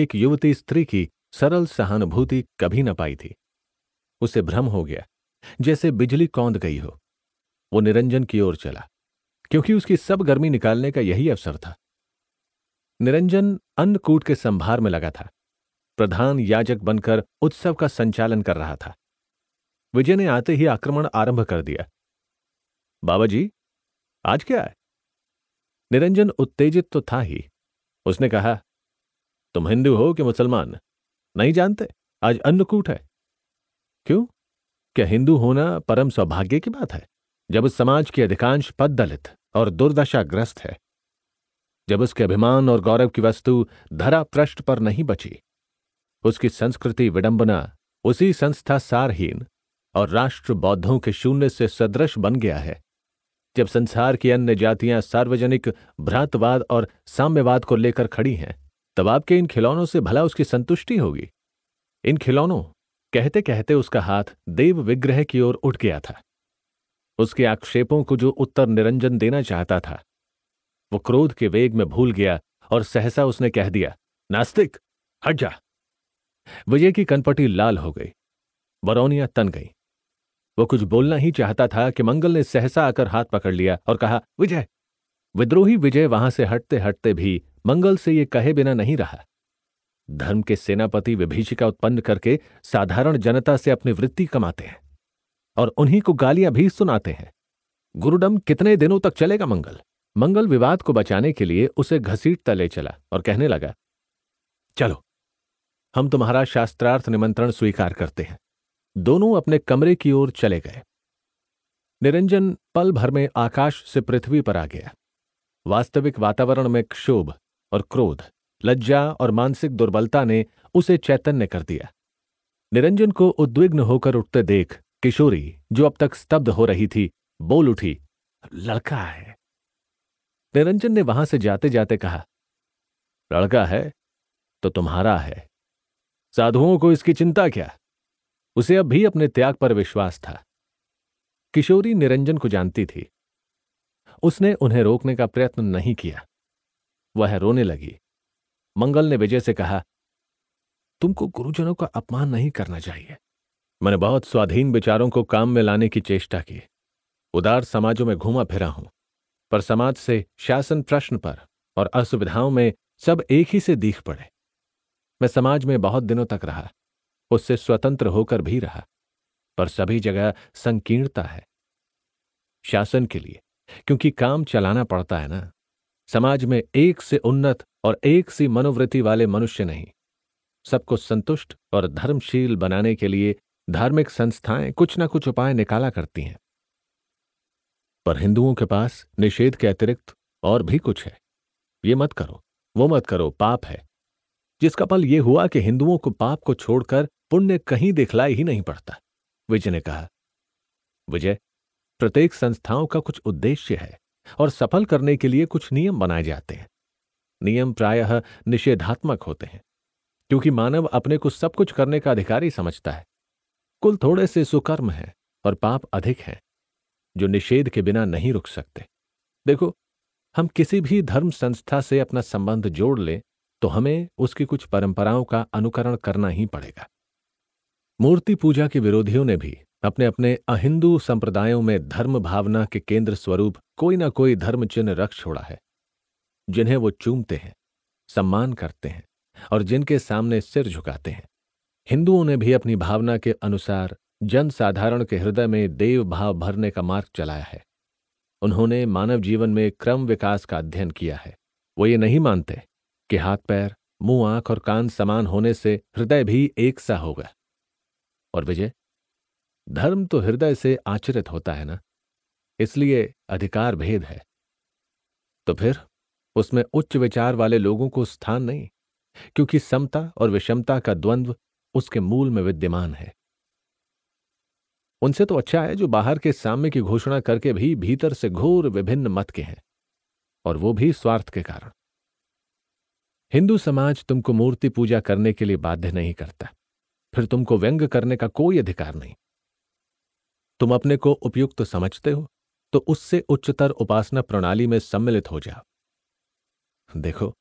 A: एक युवती स्त्री की सरल सहानुभूति कभी न पाई थी उसे भ्रम हो गया जैसे बिजली कौंद गई हो वो निरंजन की ओर चला क्योंकि उसकी सब गर्मी निकालने का यही अवसर था निरंजन अन्नकूट के संभार में लगा था प्रधान याजक बनकर उत्सव का संचालन कर रहा था विजय ने आते ही आक्रमण आरंभ कर दिया बाबा जी आज क्या है निरंजन उत्तेजित तो था ही उसने कहा तुम हिंदू हो कि मुसलमान नहीं जानते आज अन्नकूट है क्यों क्या हिंदू होना परम सौभाग्य की बात है जब उस समाज के अधिकांश पद दलित और दुर्दशाग्रस्त है जब उसके अभिमान और गौरव की वस्तु धरा पृष्ठ पर नहीं बची उसकी संस्कृति विडंबना उसी संस्था सारहीन और राष्ट्र बौद्धों के शून्य से सदृश बन गया है जब संसार की अन्य जातियां सार्वजनिक भ्रातवाद और साम्यवाद को लेकर खड़ी हैं तब आपके इन खिलौनों से भला उसकी संतुष्टि होगी इन खिलौनों कहते कहते उसका हाथ देव विग्रह की ओर उठ गया था उसके आक्षेपों को जो उत्तर निरंजन देना चाहता था वो क्रोध के वेग में भूल गया और सहसा उसने कह दिया नास्तिक हट जा विजय की कनपटी लाल हो गई बरौनिया तन गई वो कुछ बोलना ही चाहता था कि मंगल ने सहसा आकर हाथ पकड़ लिया और कहा विजय विद्रोही विजय वहां से हटते हटते भी मंगल से ये कहे बिना नहीं रहा धर्म के सेनापति विभीषिका उत्पन्न करके साधारण जनता से अपनी वृत्ति कमाते हैं और उन्हीं को गालियां भी सुनाते हैं गुरुडम कितने दिनों तक चलेगा मंगल मंगल विवाद को बचाने के लिए उसे घसीटता ले चला और कहने लगा चलो हम तुम्हारा शास्त्रार्थ निमंत्रण स्वीकार करते हैं दोनों अपने कमरे की ओर चले गए निरंजन पल भर में आकाश से पृथ्वी पर आ गया वास्तविक वातावरण में क्षोभ और क्रोध लज्जा और मानसिक दुर्बलता ने उसे चैतन्य कर दिया निरंजन को उद्विग्न होकर उठते देख किशोरी जो अब तक स्तब्ध हो रही थी बोल उठी लड़का है निरंजन ने वहां से जाते जाते कहा लड़का है तो तुम्हारा है साधुओं को इसकी चिंता क्या उसे अब भी अपने त्याग पर विश्वास था किशोरी निरंजन को जानती थी उसने उन्हें रोकने का प्रयत्न नहीं किया वह रोने लगी मंगल ने विजय से कहा तुमको गुरुजनों का अपमान नहीं करना चाहिए मैंने बहुत स्वाधीन विचारों को काम में लाने की चेष्टा की उदार समाजों में घूमा फिरा हूं पर समाज से शासन प्रश्न पर और असुविधाओं में सब एक ही से दीख पड़े मैं समाज में बहुत दिनों तक रहा उससे स्वतंत्र होकर भी रहा पर सभी जगह संकीर्णता है शासन के लिए क्योंकि काम चलाना पड़ता है ना समाज में एक से उन्नत और एक सी मनोवृत्ति वाले मनुष्य नहीं सबको संतुष्ट और धर्मशील बनाने के लिए धार्मिक संस्थाएं कुछ ना कुछ उपाय निकाला करती हैं पर हिंदुओं के पास निषेध के अतिरिक्त और भी कुछ है ये मत करो वो मत करो पाप है जिसका पल यह हुआ कि हिंदुओं को पाप को छोड़कर पुण्य कहीं दिखलाई ही नहीं पड़ता विजय ने कहा विजय प्रत्येक संस्थाओं का कुछ उद्देश्य है और सफल करने के लिए कुछ नियम बनाए जाते हैं नियम प्रायः निषेधात्मक होते हैं क्योंकि मानव अपने को सब कुछ करने का अधिकारी समझता है कुल थोड़े से सुकर्म हैं और पाप अधिक हैं जो निषेध के बिना नहीं रुक सकते देखो हम किसी भी धर्म संस्था से अपना संबंध जोड़ लें तो हमें उसकी कुछ परंपराओं का अनुकरण करना ही पड़ेगा मूर्ति पूजा के विरोधियों ने भी अपने अपने अहिंदू संप्रदायों में धर्म भावना के केंद्र स्वरूप कोई ना कोई धर्म चिन्ह रख छोड़ा है जिन्हें वो चूमते हैं सम्मान करते हैं और जिनके सामने सिर झुकाते हैं हिंदुओं ने भी अपनी भावना के अनुसार जनसाधारण के हृदय में देव भाव भरने का मार्ग चलाया है उन्होंने मानव जीवन में क्रम विकास का अध्ययन किया है वो ये नहीं मानते कि हाथ पैर मुंह आंख और कान समान होने से हृदय भी एक सा होगा और विजय धर्म तो हृदय से आचरित होता है ना इसलिए अधिकार भेद है तो फिर उसमें उच्च विचार वाले लोगों को स्थान नहीं क्योंकि समता और विषमता का द्वंद्व उसके मूल में विद्यमान है उनसे तो अच्छा है जो बाहर के साम्य की घोषणा करके भी भीतर से घोर विभिन्न मत के हैं और वो भी स्वार्थ के कारण हिंदू समाज तुमको मूर्ति पूजा करने के लिए बाध्य नहीं करता फिर तुमको व्यंग करने का कोई अधिकार नहीं तुम अपने को उपयुक्त तो समझते हो तो उससे उच्चतर उपासना प्रणाली में सम्मिलित हो जाओ देखो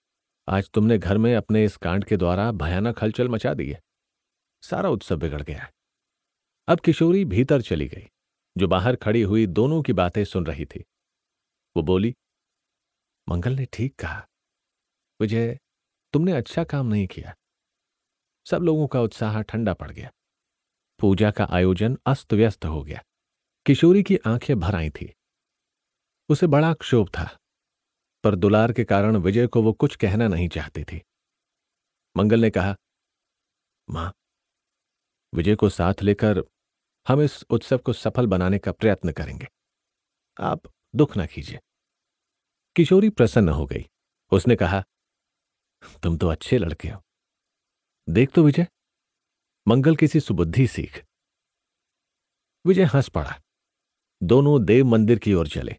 A: आज तुमने घर में अपने इस कांड के द्वारा भयानक हलचल मचा दी है सारा उत्सव बिगड़ गया है अब किशोरी भीतर चली गई जो बाहर खड़ी हुई दोनों की बातें सुन रही थी वो बोली मंगल ने ठीक कहा विजय तुमने अच्छा काम नहीं किया सब लोगों का उत्साह ठंडा पड़ गया पूजा का आयोजन अस्त व्यस्त हो गया किशोरी की आंखें भर आई थी उसे बड़ा क्षोभ था पर दुलार के कारण विजय को वो कुछ कहना नहीं चाहती थी मंगल ने कहा मां विजय को साथ लेकर हम इस उत्सव को सफल बनाने का प्रयत्न करेंगे आप दुख ना कीजिए किशोरी प्रसन्न हो गई उसने कहा तुम तो अच्छे लड़के हो देख तो विजय मंगल किसी सुबुद्धि सीख विजय हंस पड़ा दोनों देव मंदिर की ओर चले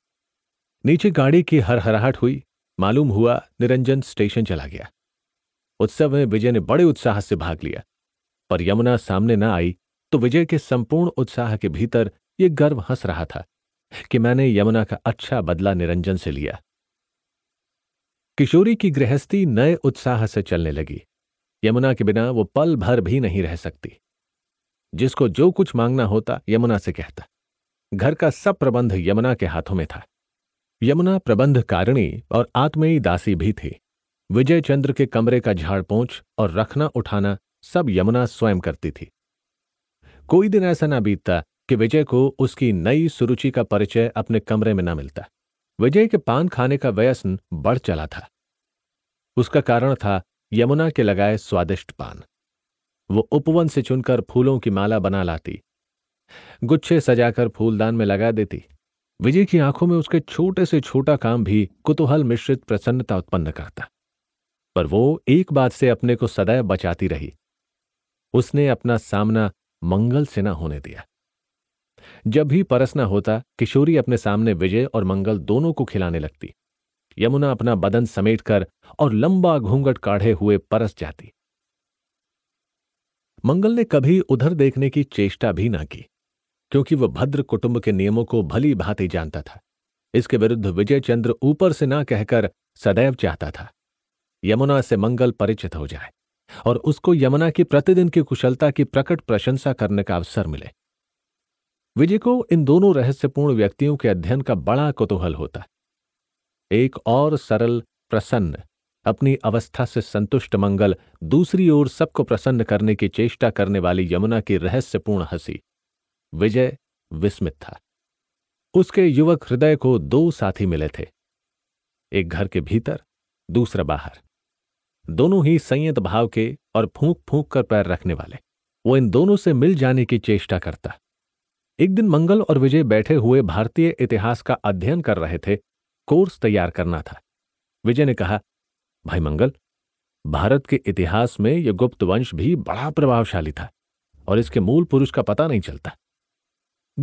A: नीचे गाड़ी की हरहराहट हुई मालूम हुआ निरंजन स्टेशन चला गया उत्सव में विजय ने बड़े उत्साह से भाग लिया पर यमुना सामने न आई तो विजय के संपूर्ण उत्साह के भीतर ये गर्व हंस रहा था कि मैंने यमुना का अच्छा बदला निरंजन से लिया किशोरी की गृहस्थी नए उत्साह से चलने लगी यमुना के बिना वो पल भर भी नहीं रह सकती जिसको जो कुछ मांगना होता यमुना से कहता घर का सब प्रबंध यमुना के हाथों में था यमुना प्रबंध कारिणी और आत्मयी दासी भी थी विजय चंद्र के कमरे का झाड़ और रखना उठाना सब यमुना स्वयं करती थी कोई दिन ऐसा ना बीतता कि विजय को उसकी नई सुरुचि का परिचय अपने कमरे में ना मिलता विजय के पान खाने का व्यसन बढ़ चला था उसका कारण था यमुना के लगाए स्वादिष्ट पान वो उपवन से चुनकर फूलों की माला बना लाती गुच्छे सजाकर फूलदान में लगा देती विजय की आंखों में उसके छोटे से छोटा काम भी कुतूहल मिश्रित प्रसन्नता उत्पन्न करता पर वो एक बात से अपने को सदैव बचाती रही उसने अपना सामना मंगल से न होने दिया जब भी परसना होता किशोरी अपने सामने विजय और मंगल दोनों को खिलाने लगती यमुना अपना बदन समेट कर और लंबा घूंघट काढ़े हुए परस जाती मंगल ने कभी उधर देखने की चेष्टा भी ना की क्योंकि वह भद्र कुटुंब के नियमों को भली भांति जानता था इसके विरुद्ध विजय चंद्र ऊपर से ना कहकर सदैव चाहता था यमुना से मंगल परिचित हो जाए और उसको यमुना की प्रतिदिन की कुशलता की प्रकट प्रशंसा करने का अवसर मिले विजय को इन दोनों रहस्यपूर्ण व्यक्तियों के अध्ययन का बड़ा कुतूहल होता एक और सरल प्रसन्न अपनी अवस्था से संतुष्ट मंगल दूसरी ओर सबको प्रसन्न करने की चेष्टा करने वाली यमुना की रहस्यपूर्ण हंसी विजय विस्मित था उसके युवक हृदय को दो साथी मिले थे एक घर के भीतर दूसरा बाहर दोनों ही संयत भाव के और फूंक फूंक कर पैर रखने वाले वो इन दोनों से मिल जाने की चेष्टा करता एक दिन मंगल और विजय बैठे हुए भारतीय इतिहास का अध्ययन कर रहे थे कोर्स तैयार करना था विजय ने कहा भाई मंगल भारत के इतिहास में यह गुप्त वंश भी बड़ा प्रभावशाली था और इसके मूल पुरुष का पता नहीं चलता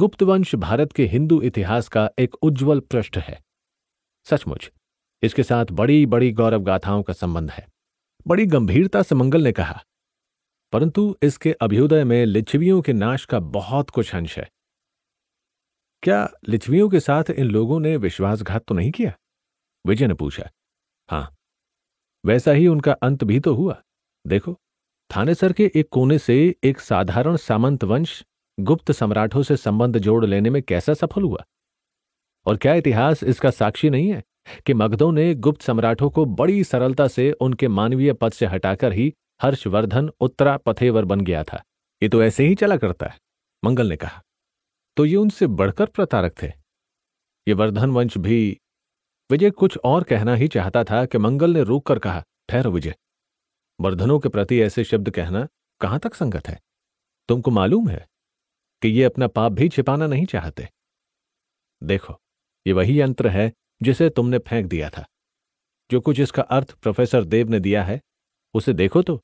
A: गुप्त वंश भारत के हिंदू इतिहास का एक उज्जवल पृष्ठ है सचमुच इसके साथ बड़ी बड़ी गौरव गाथाओं का संबंध है बड़ी गंभीरता से मंगल ने कहा परंतु इसके अभ्युदय में लिच्छवियों के नाश का बहुत कुछ अंश है क्या लिच्छवियों के साथ इन लोगों ने विश्वासघात तो नहीं किया विजय ने पूछा हाँ वैसा ही उनका अंत भी तो हुआ देखो थानेसर के एक कोने से एक साधारण सामंत वंश गुप्त सम्राटों से संबंध जोड़ लेने में कैसा सफल हुआ और क्या इतिहास इसका साक्षी नहीं है कि मगधों ने गुप्त सम्राटों को बड़ी सरलता से उनके मानवीय पद से हटाकर ही हर्षवर्धन उत्तरा पथेवर बन गया था ये तो ऐसे ही चला करता है मंगल ने कहा तो ये उनसे बढ़कर प्रतारक थे ये वर्धन वंश भी विजय कुछ और कहना ही चाहता था कि मंगल ने रोक कर कहा ठहरो विजय वर्धनों के प्रति ऐसे शब्द कहना कहां तक संगत है तुमको मालूम है कि ये अपना पाप भी छिपाना नहीं चाहते देखो ये वही यंत्र है जिसे तुमने फेंक दिया था जो कुछ इसका अर्थ प्रोफेसर देव ने दिया है उसे देखो तो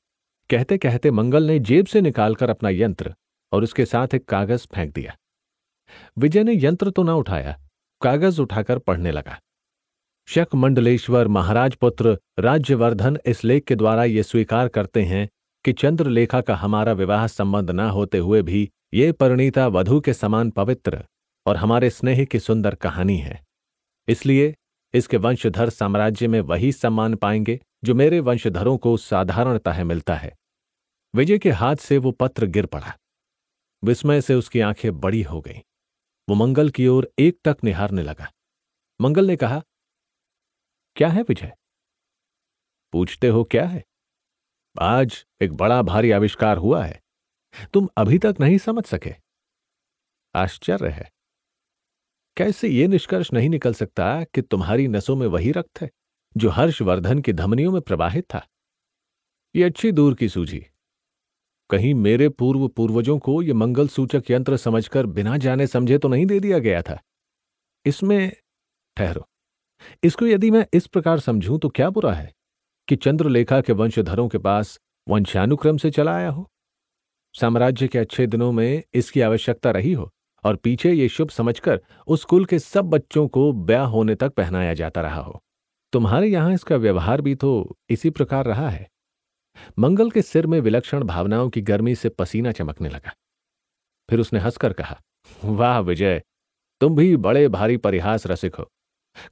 A: कहते कहते मंगल ने जेब से निकालकर अपना यंत्र और उसके साथ एक कागज फेंक दिया विजय ने यंत्र तो ना उठाया कागज उठाकर पढ़ने लगा शक मंडलेश्वर महाराज पुत्र राज्यवर्धन इस लेख के द्वारा ये स्वीकार करते हैं कि चंद्रलेखा का हमारा विवाह संबंध न होते हुए भी ये परिणीता वधु के समान पवित्र और हमारे स्नेह की सुंदर कहानी है इसलिए इसके वंशधर साम्राज्य में वही सम्मान पाएंगे जो मेरे वंशधरों को साधारणतः मिलता है विजय के हाथ से वो पत्र गिर पड़ा विस्मय से उसकी आंखें बड़ी हो गईं वो मंगल की ओर एक टक निहारने लगा मंगल ने कहा क्या है विजय पूछते हो क्या है आज एक बड़ा भारी आविष्कार हुआ है तुम अभी तक नहीं समझ सके आश्चर्य है कैसे यह निष्कर्ष नहीं निकल सकता कि तुम्हारी नसों में वही रक्त है जो हर्षवर्धन की धमनियों में प्रवाहित था ये अच्छी दूर की सूझी कहीं मेरे पूर्व पूर्वजों को ये मंगल सूचक यंत्र समझकर बिना जाने समझे तो नहीं दे दिया गया था इसमें ठहरो इसको यदि मैं इस प्रकार समझूं तो क्या बुरा है कि चंद्रलेखा के वंशधरों के पास वंशानुक्रम से चला आया हो साम्राज्य के अच्छे दिनों में इसकी आवश्यकता रही हो और पीछे ये शुभ समझकर उस कुल के सब बच्चों को ब्याह होने तक पहनाया जाता रहा हो तुम्हारे यहां इसका व्यवहार भी तो इसी प्रकार रहा है मंगल के सिर में विलक्षण भावनाओं की गर्मी से पसीना चमकने लगा फिर उसने हंसकर कहा वाह विजय तुम भी बड़े भारी परिहास रसिक हो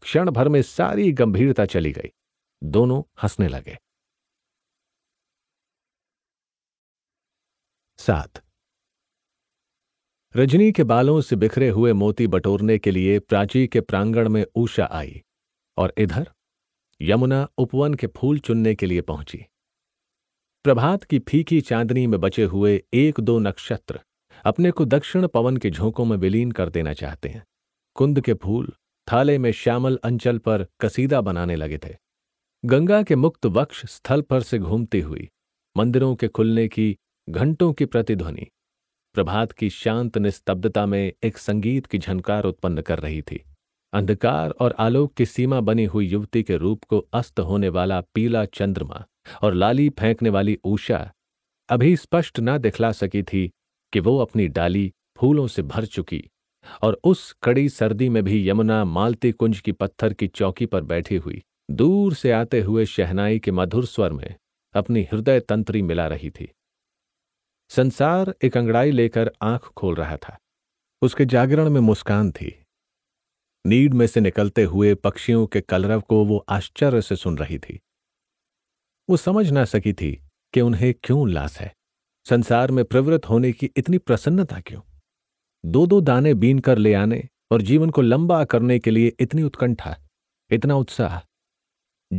A: क्षण भर में सारी गंभीरता चली गई दोनों हंसने लगे सात रजनी के बालों से बिखरे हुए मोती बटोरने के लिए प्राची के प्रांगण में ऊषा आई और इधर यमुना उपवन के फूल चुनने के लिए पहुंची प्रभात की फीकी चांदनी में बचे हुए एक दो नक्षत्र अपने को दक्षिण पवन के झोंकों में विलीन कर देना चाहते हैं कुंद के फूल थाले में श्यामल अंचल पर कसीदा बनाने लगे थे गंगा के मुक्त वक्ष स्थल पर से घूमती हुई मंदिरों के खुलने की घंटों की प्रतिध्वनि प्रभात की शांत निस्तब्धता में एक संगीत की झनकार उत्पन्न कर रही थी अंधकार और आलोक की सीमा बनी हुई युवती के रूप को अस्त होने वाला पीला चंद्रमा और लाली फेंकने वाली ऊषा अभी स्पष्ट न दिखला सकी थी कि वो अपनी डाली फूलों से भर चुकी और उस कड़ी सर्दी में भी यमुना मालती कुंज की पत्थर की चौकी पर बैठी हुई दूर से आते हुए शहनाई के मधुर स्वर में अपनी हृदय तंत्री मिला रही थी संसार एक अंगड़ाई लेकर आंख खोल रहा था उसके जागरण में मुस्कान थी नीड में से निकलते हुए पक्षियों के कलरव को वो आश्चर्य से सुन रही थी वो समझ ना सकी थी कि उन्हें क्यों उल्लास है संसार में प्रवृत्त होने की इतनी प्रसन्नता क्यों दो दो दाने बीन कर ले आने और जीवन को लंबा करने के लिए इतनी उत्कंठा इतना उत्साह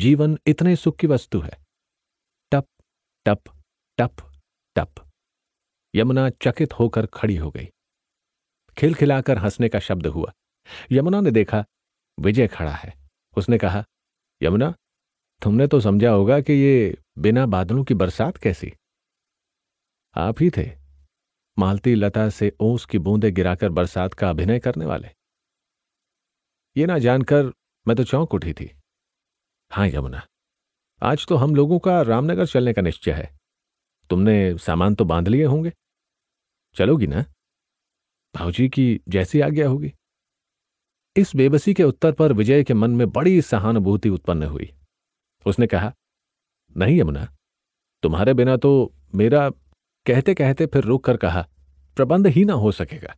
A: जीवन इतने सुख की वस्तु है टप टप टप टप यमुना चकित होकर खड़ी हो गई खिलखिलाकर हंसने का शब्द हुआ यमुना ने देखा विजय खड़ा है उसने कहा यमुना तुमने तो समझा होगा कि ये बिना बादलों की बरसात कैसी आप ही थे मालती लता से ओस की बूंदें गिराकर बरसात का अभिनय करने वाले ये ना जानकर मैं तो चौंक उठी थी हाँ यमुना आज तो हम लोगों का रामनगर चलने का निश्चय है तुमने सामान तो बांध लिए होंगे चलोगी ना भाजी की जैसी आज्ञा होगी इस बेबसी के उत्तर पर विजय के मन में बड़ी सहानुभूति उत्पन्न हुई उसने कहा नहीं यमुना तुम्हारे बिना तो मेरा कहते कहते फिर रुक कर कहा प्रबंध ही ना हो सकेगा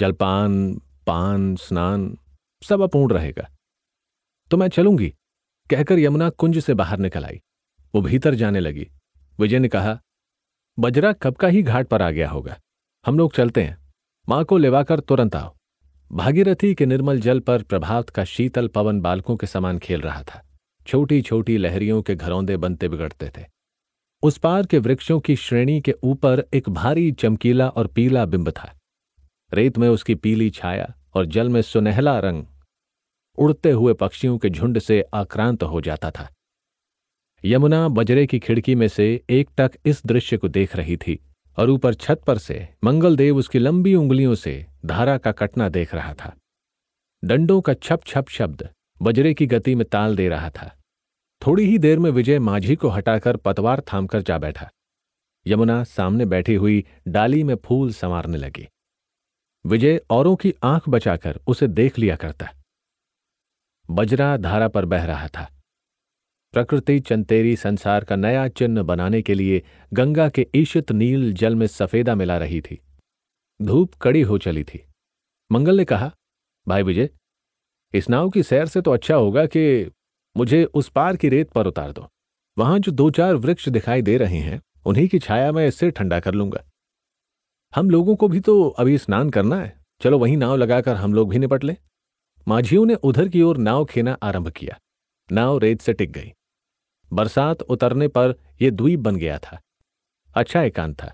A: जलपान पान स्नान सब अपूर्ण रहेगा तो मैं चलूंगी कहकर यमुना कुंज से बाहर निकल आई वो भीतर जाने लगी विजय ने कहा बजरा कब का ही घाट पर आ गया होगा हम लोग चलते हैं मां को लेवाकर तुरंत आओ भागीरथी के निर्मल जल पर प्रभात का शीतल पवन बालकों के समान खेल रहा था छोटी छोटी लहरियों के घरौंदे बनते बिगड़ते थे उस पार के वृक्षों की श्रेणी के ऊपर एक भारी चमकीला और पीला बिंब था रेत में उसकी पीली छाया और जल में सुनहला रंग उड़ते हुए पक्षियों के झुंड से आक्रांत हो जाता था यमुना बजरे की खिड़की में से एक टक इस दृश्य को देख रही थी और ऊपर छत पर से मंगलदेव उसकी लंबी उंगलियों से धारा का कटना देख रहा था डंडों का छप छप शब्द बजरे की गति में ताल दे रहा था थोड़ी ही देर में विजय माझी को हटाकर पतवार थामकर जा बैठा यमुना सामने बैठी हुई डाली में फूल संवारने लगी विजय औरों की आंख बचाकर उसे देख लिया करता बजरा धारा पर बह रहा था प्रकृति चंतेरी संसार का नया चिन्ह बनाने के लिए गंगा के ईशित नील जल में सफेदा मिला रही थी धूप कड़ी हो चली थी मंगल ने कहा भाई विजय इस नाव की सैर से तो अच्छा होगा कि मुझे उस पार की रेत पर उतार दो वहां जो दो चार वृक्ष दिखाई दे रहे हैं उन्हीं की छाया में इससे ठंडा कर लूंगा हम लोगों को भी तो अभी स्नान करना है चलो वहीं नाव लगाकर हम लोग भी निपट लें माझियों ने उधर की ओर नाव खेना आरंभ किया नाव रेत से टिक गई बरसात उतरने पर यह द्वीप बन गया था अच्छा एकांत था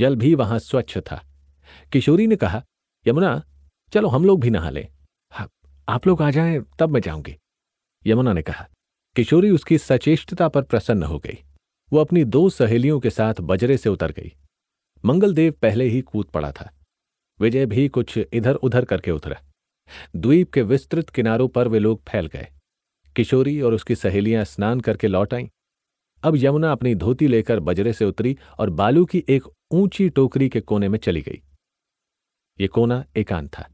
A: जल भी वहां स्वच्छ था किशोरी ने कहा यमुना चलो हम लोग भी नहा लें आप लोग आ जाएं तब मैं जाऊंगी यमुना ने कहा किशोरी उसकी सचेष्टता पर प्रसन्न हो गई वो अपनी दो सहेलियों के साथ बजरे से उतर गई मंगलदेव पहले ही कूद पड़ा था विजय भी कुछ इधर उधर करके उतरा द्वीप के विस्तृत किनारों पर वे लोग फैल गए किशोरी और उसकी सहेलियां स्नान करके लौट आईं अब यमुना अपनी धोती लेकर बजरे से उतरी और बालू की एक ऊंची टोकरी के कोने में चली गई ये कोना एकांत था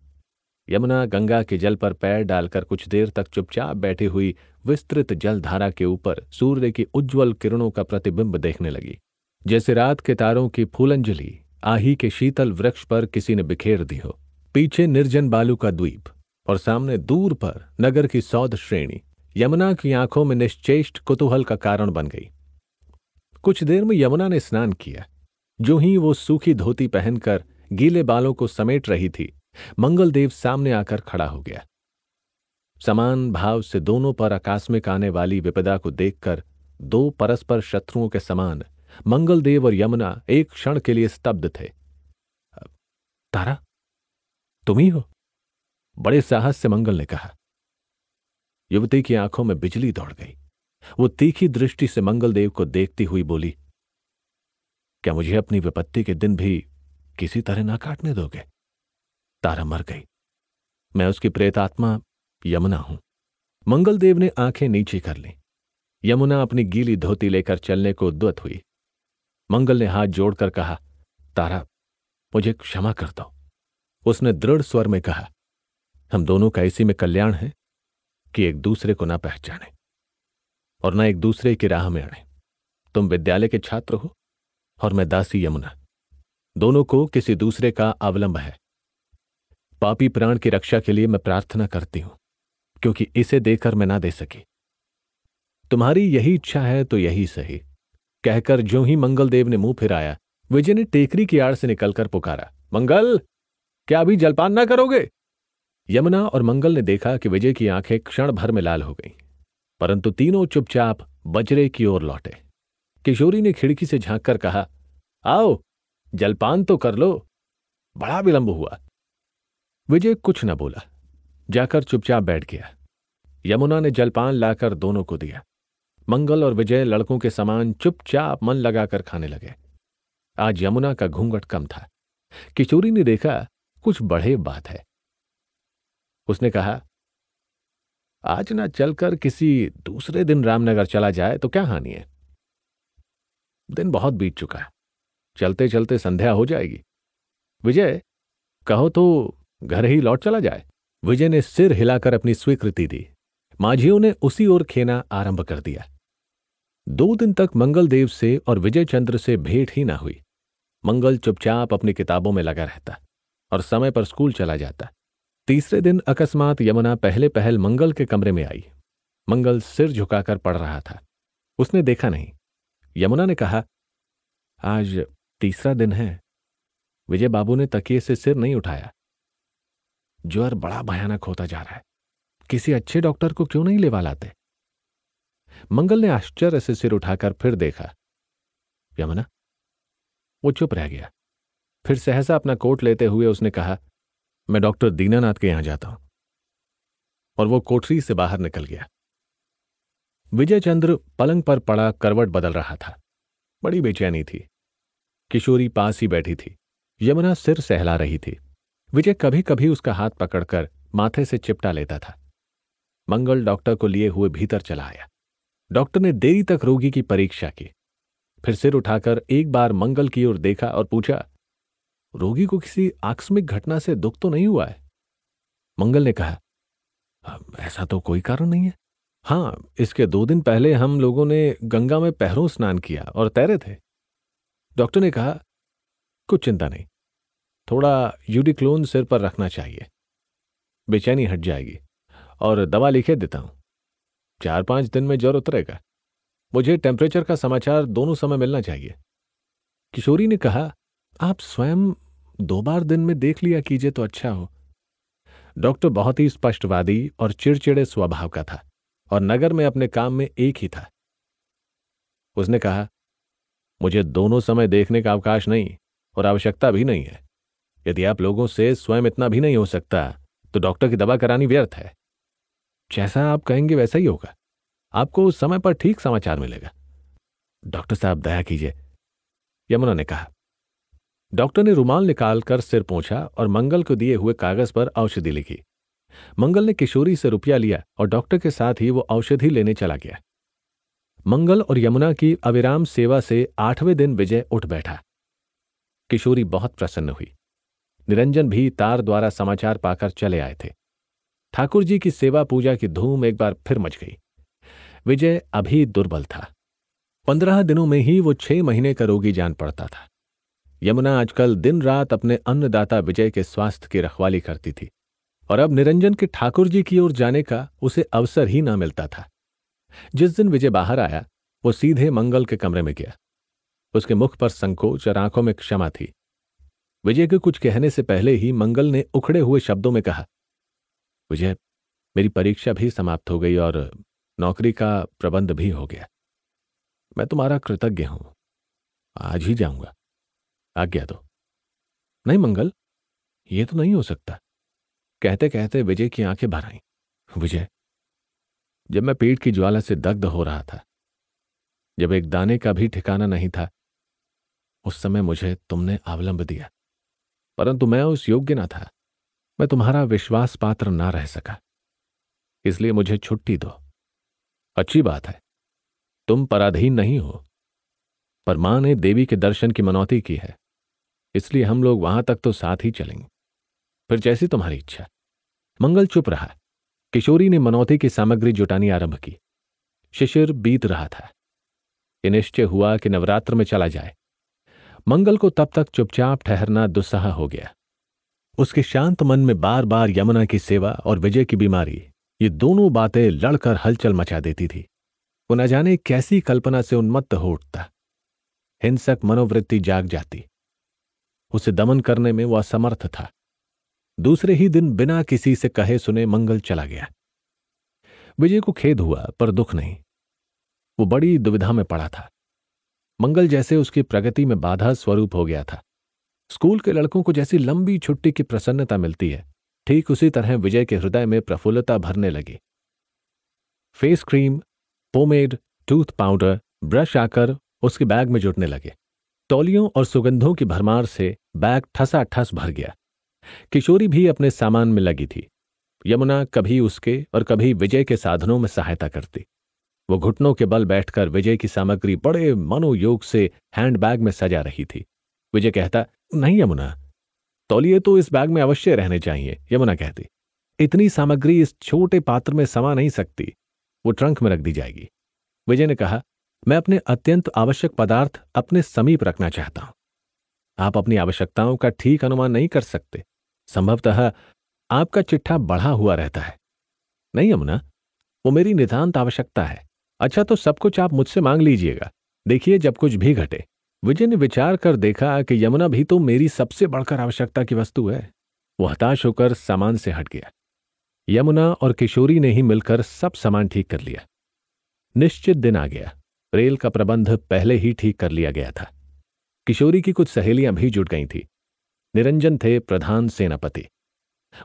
A: यमुना गंगा के जल पर पैर डालकर कुछ देर तक चुपचाप बैठी हुई विस्तृत जलधारा के ऊपर सूर्य की उज्ज्वल किरणों का प्रतिबिंब देखने लगी जैसे रात के तारों की फूलंजलि आही के शीतल वृक्ष पर किसी ने बिखेर दी हो पीछे निर्जन बालू का द्वीप और सामने दूर पर नगर की सौध श्रेणी यमुना की आंखों में निश्चेष्ट कुतूहल का कारण बन गई कुछ देर में यमुना ने स्नान किया जो ही वो सूखी धोती पहनकर गीले बालों को समेट रही थी मंगलदेव सामने आकर खड़ा हो गया समान भाव से दोनों पर आकस्मिक आने वाली विपदा को देखकर दो परस्पर शत्रुओं के समान मंगलदेव और यमुना एक क्षण के लिए स्तब्ध थे तारा तुम ही हो बड़े साहस से मंगल ने कहा युवती की आंखों में बिजली दौड़ गई वो तीखी दृष्टि से मंगलदेव को देखती हुई बोली क्या मुझे अपनी विपत्ति के दिन भी किसी तरह ना काटने दोगे तारा मर गई मैं उसकी प्रेतात्मा यमुना हूं मंगलदेव ने आंखें नीचे कर ली यमुना अपनी गीली धोती लेकर चलने को उद्वत हुई मंगल ने हाथ जोड़कर कहा तारा मुझे क्षमा कर दो उसने दृढ़ स्वर में कहा हम दोनों का इसी में कल्याण है कि एक दूसरे को ना पहचाने और ना एक दूसरे की राह में अड़े तुम विद्यालय के छात्र हो और मैं दासी यमुना दोनों को किसी दूसरे का अवलंब है पापी प्राण की रक्षा के लिए मैं प्रार्थना करती हूं क्योंकि इसे देकर मैं ना दे सकी तुम्हारी यही इच्छा है तो यही सही कहकर जो ही मंगलदेव ने मुंह फिराया विजय ने टेकरी की आड़ से निकलकर पुकारा मंगल क्या अभी जलपान ना करोगे यमुना और मंगल ने देखा कि विजय की आंखें क्षण भर में लाल हो गईं परंतु तीनों चुपचाप बजरे की ओर लौटे किशोरी ने खिड़की से झांक कर कहा आओ जलपान तो कर लो बड़ा विलंब हुआ विजय कुछ न बोला जाकर चुपचाप बैठ गया यमुना ने जलपान लाकर दोनों को दिया मंगल और विजय लड़कों के समान चुपचाप मन लगाकर खाने लगे आज यमुना का घूंघट कम था किशोरी ने देखा कुछ बड़े बात है उसने कहा आज ना चलकर किसी दूसरे दिन रामनगर चला जाए तो क्या हानि है दिन बहुत बीत चुका है चलते चलते संध्या हो जाएगी विजय कहो तो घर ही लौट चला जाए विजय ने सिर हिलाकर अपनी स्वीकृति दी माझियों ने उसी ओर खेना आरंभ कर दिया दो दिन तक मंगलदेव से और विजय चंद्र से भेंट ही ना हुई मंगल चुपचाप अपनी किताबों में लगा रहता और समय पर स्कूल चला जाता तीसरे दिन अकस्मात यमुना पहले पहल मंगल के कमरे में आई मंगल सिर झुकाकर पढ़ रहा था उसने देखा नहीं यमुना ने कहा आज तीसरा दिन है विजय बाबू ने तकिए से सिर नहीं उठाया ज्वर बड़ा भयानक होता जा रहा है किसी अच्छे डॉक्टर को क्यों नहीं लेवा लाते मंगल ने आश्चर्य से सिर उठाकर फिर देखा यमुना वो चुप रह गया फिर सहसा अपना कोट लेते हुए उसने कहा मैं डॉक्टर दीनानाथ के यहां जाता हूं और वो कोठरी से बाहर निकल गया विजय चंद्र पलंग पर पड़ा करवट बदल रहा था बड़ी बेचैनी थी किशोरी पास ही बैठी थी यमुना सिर सहला रही थी विजय कभी कभी उसका हाथ पकड़कर माथे से चिपटा लेता था मंगल डॉक्टर को लिए हुए भीतर चला आया डॉक्टर ने देरी तक रोगी की परीक्षा की फिर सिर उठाकर एक बार मंगल की ओर देखा और पूछा रोगी को किसी आकस्मिक घटना से दुख तो नहीं हुआ है मंगल ने कहा ऐसा तो कोई कारण नहीं है हाँ इसके दो दिन पहले हम लोगों ने गंगा में पहरों स्नान किया और तैरे थे डॉक्टर ने कहा कुछ चिंता नहीं थोड़ा यूडिक्लोन सिर पर रखना चाहिए बेचैनी हट जाएगी और दवा लिखे देता हूं चार पांच दिन में ज्वर उतरेगा मुझे टेम्परेचर का समाचार दोनों समय मिलना चाहिए किशोरी ने कहा आप स्वयं दो बार दिन में देख लिया कीजिए तो अच्छा हो डॉक्टर बहुत ही स्पष्टवादी और चिड़चिड़े स्वभाव का था और नगर में अपने काम में एक ही था उसने कहा मुझे दोनों समय देखने का अवकाश नहीं और आवश्यकता भी नहीं है यदि आप लोगों से स्वयं इतना भी नहीं हो सकता तो डॉक्टर की दवा करानी व्यर्थ है जैसा आप कहेंगे वैसा ही होगा आपको उस समय पर ठीक समाचार मिलेगा डॉक्टर साहब दया कीजिए यमुना ने कहा डॉक्टर ने रुमाल निकालकर सिर पहुंचा और मंगल को दिए हुए कागज पर औषधि लिखी मंगल ने किशोरी से रुपया लिया और डॉक्टर के साथ ही वो औषधि लेने चला गया मंगल और यमुना की अविराम सेवा से आठवें दिन विजय उठ बैठा किशोरी बहुत प्रसन्न हुई निरंजन भी तार द्वारा समाचार पाकर चले आए थे ठाकुर जी की सेवा पूजा की धूम एक बार फिर मच गई विजय अभी दुर्बल था पंद्रह दिनों में ही वो छह महीने का रोगी जान पड़ता था यमुना आजकल दिन रात अपने अन्नदाता विजय के स्वास्थ्य की रखवाली करती थी और अब निरंजन के ठाकुर जी की ओर जाने का उसे अवसर ही ना मिलता था जिस दिन विजय बाहर आया वो सीधे मंगल के कमरे में गया उसके मुख पर संकोच और आंखों में क्षमा थी विजय के कुछ कहने से पहले ही मंगल ने उखड़े हुए शब्दों में कहा विजय मेरी परीक्षा भी समाप्त हो गई और नौकरी का प्रबंध भी हो गया मैं तुम्हारा कृतज्ञ हूं आज ही जाऊंगा आज्ञा दो नहीं मंगल ये तो नहीं हो सकता कहते कहते विजय की आंखें भर आई विजय जब मैं पेट की ज्वाला से दग्ध हो रहा था जब एक दाने का भी ठिकाना नहीं था उस समय मुझे तुमने अवलंब दिया परंतु मैं उस योग्य न था मैं तुम्हारा विश्वास पात्र ना रह सका इसलिए मुझे छुट्टी दो अच्छी बात है तुम पराधीन नहीं हो पर मां ने देवी के दर्शन की मनौती की है इसलिए हम लोग वहां तक तो साथ ही चलेंगे फिर जैसी तुम्हारी इच्छा मंगल चुप रहा किशोरी ने मनौती की सामग्री जुटानी आरंभ की शिशिर बीत रहा था निश्चय हुआ कि नवरात्र में चला जाए मंगल को तब तक चुपचाप ठहरना दुस्साह हो गया उसके शांत मन में बार बार यमुना की सेवा और विजय की बीमारी ये दोनों बातें लड़कर हलचल मचा देती थी वो न जाने कैसी कल्पना से उन्मत्त हो उठता हिंसक मनोवृत्ति जाग जाती उसे दमन करने में वह असमर्थ था दूसरे ही दिन बिना किसी से कहे सुने मंगल चला गया विजय को खेद हुआ पर दुख नहीं वो बड़ी दुविधा में पड़ा था मंगल जैसे उसकी प्रगति में बाधा स्वरूप हो गया था स्कूल के लड़कों को जैसी लंबी छुट्टी की प्रसन्नता मिलती है ठीक उसी तरह विजय के हृदय में प्रफुल्लता भरने लगी face cream pomade tooth powder brush आकर उसके बैग में जुटने लगे तौलियों और सुगंधों की भरमार से बैग ठसा ठस भर गया किशोरी भी अपने सामान में लगी थी यमुना कभी उसके और कभी विजय के साधनों में सहायता करती वो घुटनों के बल बैठकर विजय की सामग्री बड़े मनोयोग से हैंडबैग में सजा रही थी विजय कहता नहीं यमुना तौलिए तो इस बैग में अवश्य रहने चाहिए यमुना कहती इतनी सामग्री इस छोटे पात्र में समा नहीं सकती वो ट्रंक में रख दी जाएगी विजय ने कहा मैं अपने अत्यंत आवश्यक पदार्थ अपने समीप रखना चाहता हूं आप अपनी आवश्यकताओं का ठीक अनुमान नहीं कर सकते संभवतः आपका चिट्ठा बढ़ा हुआ रहता है नहीं यमुना वो मेरी निधांत आवश्यकता है अच्छा तो सब कुछ आप मुझसे मांग लीजिएगा देखिए जब कुछ भी घटे विजय ने विचार कर देखा कि यमुना भी तो मेरी सबसे बढ़कर आवश्यकता की वस्तु है वो हताश होकर सामान से हट गया यमुना और किशोरी ने ही मिलकर सब सामान ठीक कर लिया निश्चित दिन आ गया रेल का प्रबंध पहले ही ठीक कर लिया गया था किशोरी की कुछ सहेलियां भी जुट गई थी निरंजन थे प्रधान सेनापति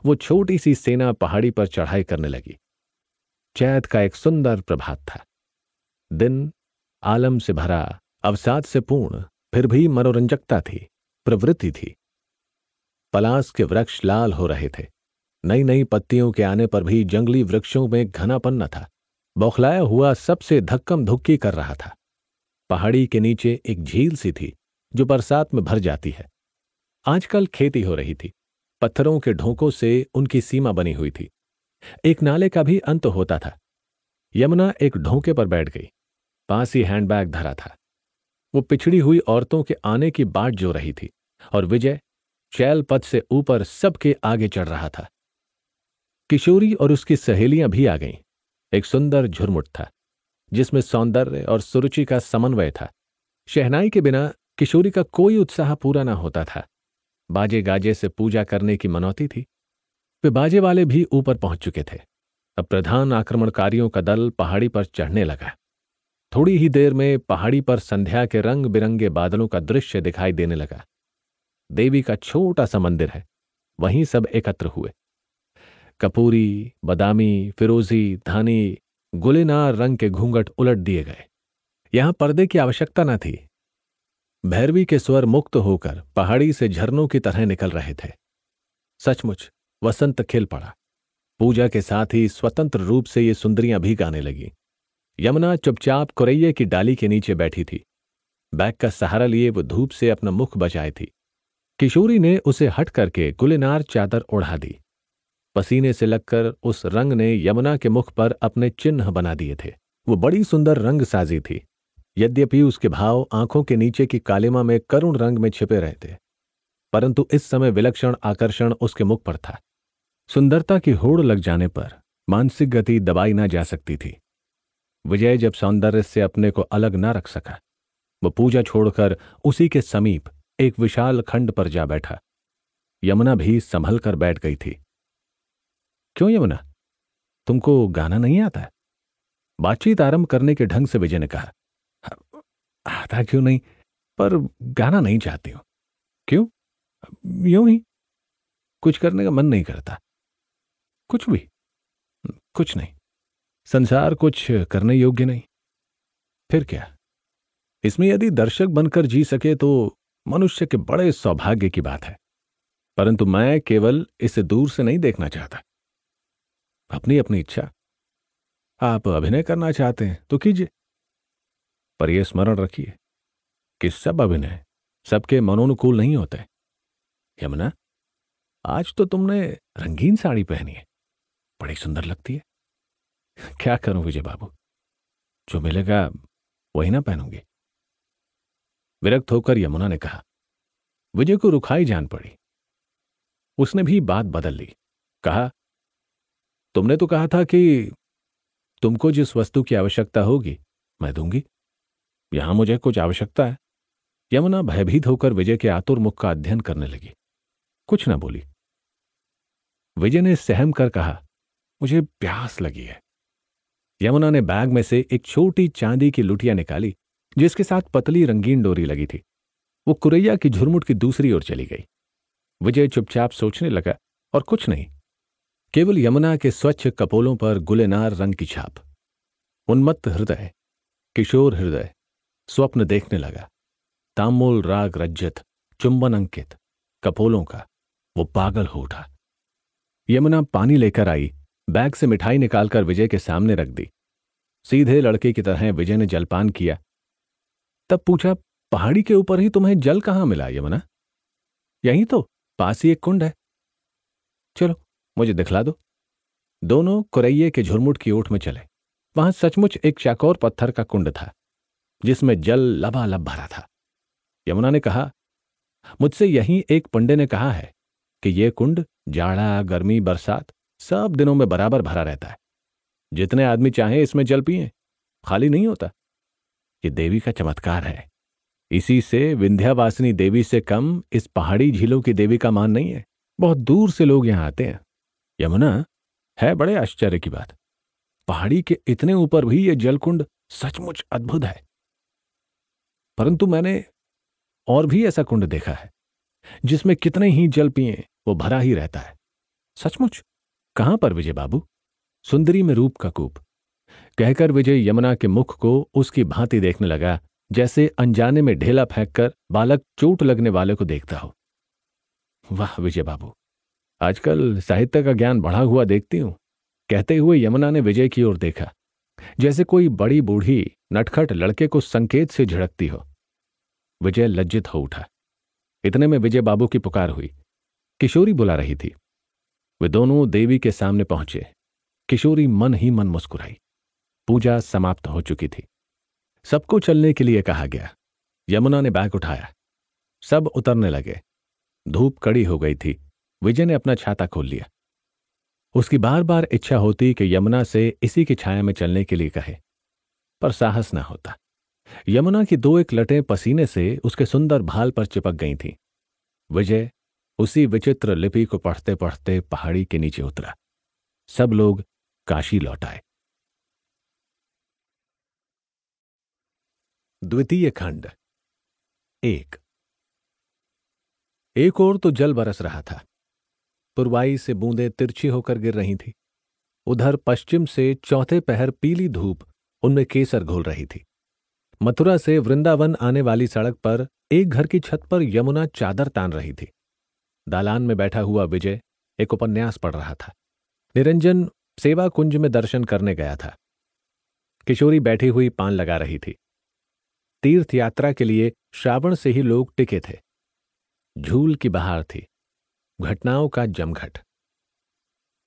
A: वो छोटी सी सेना पहाड़ी पर चढ़ाई करने लगी चैत का एक सुंदर प्रभात था दिन आलम से भरा अवसाद से पूर्ण फिर भी मनोरंजकता थी प्रवृत्ति थी पलास के वृक्ष लाल हो रहे थे नई नई पत्तियों के आने पर भी जंगली वृक्षों में घनापन न था बौखलाया हुआ सबसे धक्कम धुक्की कर रहा था पहाड़ी के नीचे एक झील सी थी जो बरसात में भर जाती है आजकल खेती हो रही थी पत्थरों के ढोंकों से उनकी सीमा बनी हुई थी एक नाले का भी अंत होता था यमुना एक ढोंके पर बैठ गई पास ही हैंडबैग धरा था वो पिछड़ी हुई औरतों के आने की बाट जो रही थी और विजय शैल पथ से ऊपर सबके आगे चढ़ रहा था किशोरी और उसकी सहेलियां भी आ गईं एक सुंदर झुरमुट था जिसमें सौंदर्य और सुरुचि का समन्वय था शहनाई के बिना किशोरी का कोई उत्साह पूरा ना होता था बाजे गाजे से पूजा करने की मनौती थी वे बाजे वाले भी ऊपर पहुंच चुके थे अब प्रधान आक्रमणकारियों का दल पहाड़ी पर चढ़ने लगा थोड़ी ही देर में पहाड़ी पर संध्या के रंग बिरंगे बादलों का दृश्य दिखाई देने लगा देवी का छोटा सा मंदिर है वहीं सब एकत्र हुए कपूरी बदामी फिरोजी धानी गुलेनार रंग के घूंघट उलट दिए गए यहां पर्दे की आवश्यकता न थी भैरवी के स्वर मुक्त होकर पहाड़ी से झरनों की तरह निकल रहे थे सचमुच वसंत खिल पड़ा पूजा के साथ ही स्वतंत्र रूप से ये सुंदरियां भी गाने लगीं यमुना चुपचाप कुरैये की डाली के नीचे बैठी थी बैग का सहारा लिए वो धूप से अपना मुख बचाए थी किशोरी ने उसे हट करके गुलेनार चादर ओढ़ा दी पसीने से लगकर उस रंग ने यमुना के मुख पर अपने चिन्ह बना दिए थे वो बड़ी सुंदर रंग साजी थी यद्यपि उसके भाव आंखों के नीचे की कालिमा में करुण रंग में छिपे रहते परंतु इस समय विलक्षण आकर्षण उसके मुख पर था सुंदरता की होड़ लग जाने पर मानसिक गति दबाई ना जा सकती थी विजय जब सौंदर्य से अपने को अलग न रख सका वह पूजा छोड़कर उसी के समीप एक विशाल खंड पर जा बैठा यमुना भी संभल कर बैठ गई थी क्यों यमुना तुमको गाना नहीं आता बातचीत आरंभ करने के ढंग से विजय ने कहा आता क्यों नहीं पर गाना नहीं चाहती हूं क्यों यूं ही कुछ करने का मन नहीं करता कुछ भी कुछ नहीं संसार कुछ करने योग्य नहीं फिर क्या इसमें यदि दर्शक बनकर जी सके तो मनुष्य के बड़े सौभाग्य की बात है परंतु मैं केवल इसे दूर से नहीं देखना चाहता अपनी अपनी इच्छा आप अभिनय करना चाहते हैं तो कीजिए पर यह स्मरण रखिए कि सब अभिनय सबके मनोनुकूल नहीं होते यमुना आज तो तुमने रंगीन साड़ी पहनी है बड़ी सुंदर लगती है क्या करूं विजय बाबू जो मिलेगा वही ना पहनूंगी विरक्त होकर यमुना ने कहा विजय को रुखाई जान पड़ी उसने भी बात बदल ली कहा तुमने तो कहा था कि तुमको जिस वस्तु की आवश्यकता होगी मैं दूंगी यहां मुझे कुछ आवश्यकता है यमुना भयभीत होकर विजय के आतुर मुख का अध्ययन करने लगी कुछ ना बोली विजय ने सहम कर कहा मुझे प्यास लगी है यमुना ने बैग में से एक छोटी चांदी की लुटिया निकाली जिसके साथ पतली रंगीन डोरी लगी थी वो कुरैया की झुरमुट की दूसरी ओर चली गई विजय चुपचाप सोचने लगा और कुछ नहीं केवल यमुना के स्वच्छ कपोलों पर गुलेनार रंग की छाप उन्मत्त हृदय किशोर हृदय स्वप्न देखने लगा तामूल राग रज्जत चुंबन अंकित कपोलों का वो पागल हो उठा यमुना पानी लेकर आई बैग से मिठाई निकालकर विजय के सामने रख दी सीधे लड़के की तरह विजय ने जलपान किया तब पूछा पहाड़ी के ऊपर ही तुम्हें जल कहां मिला यमुना यही तो पास ही एक कुंड है चलो मुझे दिखला दो दोनों कुरैये के झुरमुट की ओट में चले वहां सचमुच एक चाकोर पत्थर का कुंड था जिसमें जल लबालब भरा था यमुना ने कहा मुझसे यही एक पंडे ने कहा है कि यह कुंड जाड़ा गर्मी बरसात सब दिनों में बराबर भरा रहता है जितने आदमी चाहे इसमें जल पिए खाली नहीं होता ये देवी का चमत्कार है इसी से विंध्यावासिनी देवी से कम इस पहाड़ी झीलों की देवी का मान नहीं है बहुत दूर से लोग यहां आते हैं यमुना है बड़े आश्चर्य की बात पहाड़ी के इतने ऊपर भी यह जलकुंड सचमुच अद्भुत है परंतु मैंने और भी ऐसा कुंड देखा है जिसमें कितने ही जल पिए वो भरा ही रहता है सचमुच कहां पर विजय बाबू सुंदरी में रूप का कूप कहकर विजय यमुना के मुख को उसकी भांति देखने लगा जैसे अनजाने में ढेला फेंककर बालक चोट लगने वाले को देखता हो वाह विजय बाबू आजकल साहित्य का ज्ञान बढ़ा हुआ देखती हूं कहते हुए यमुना ने विजय की ओर देखा जैसे कोई बड़ी बूढ़ी नटखट लड़के को संकेत से झड़कती हो विजय लज्जित हो उठा इतने में विजय बाबू की पुकार हुई किशोरी बुला रही थी वे दोनों देवी के सामने पहुंचे किशोरी मन ही मन मुस्कुराई पूजा समाप्त हो चुकी थी सबको चलने के लिए कहा गया यमुना ने बैग उठाया सब उतरने लगे धूप कड़ी हो गई थी विजय ने अपना छाता खोल लिया उसकी बार बार इच्छा होती कि यमुना से इसी की छाया में चलने के लिए कहे पर साहस ना होता यमुना की दो एक लटें पसीने से उसके सुंदर भाल पर चिपक गई थीं विजय उसी विचित्र लिपि को पढ़ते पढ़ते पहाड़ी के नीचे उतरा सब लोग काशी लौट आए द्वितीय खंड एक एक और तो जल बरस रहा था पुरवाई से बूंदें तिरछी होकर गिर रही थी उधर पश्चिम से चौथे पहर पीली धूप उनमें केसर घोल रही थी मथुरा से वृंदावन आने वाली सड़क पर एक घर की छत पर यमुना चादर तान रही थी दालान में बैठा हुआ विजय एक उपन्यास पढ़ रहा था निरंजन सेवा कुंज में दर्शन करने गया था किशोरी बैठी हुई पान लगा रही थी तीर्थ यात्रा के लिए श्रावण से ही लोग टिके थे झूल की बहार थी घटनाओं का जमघट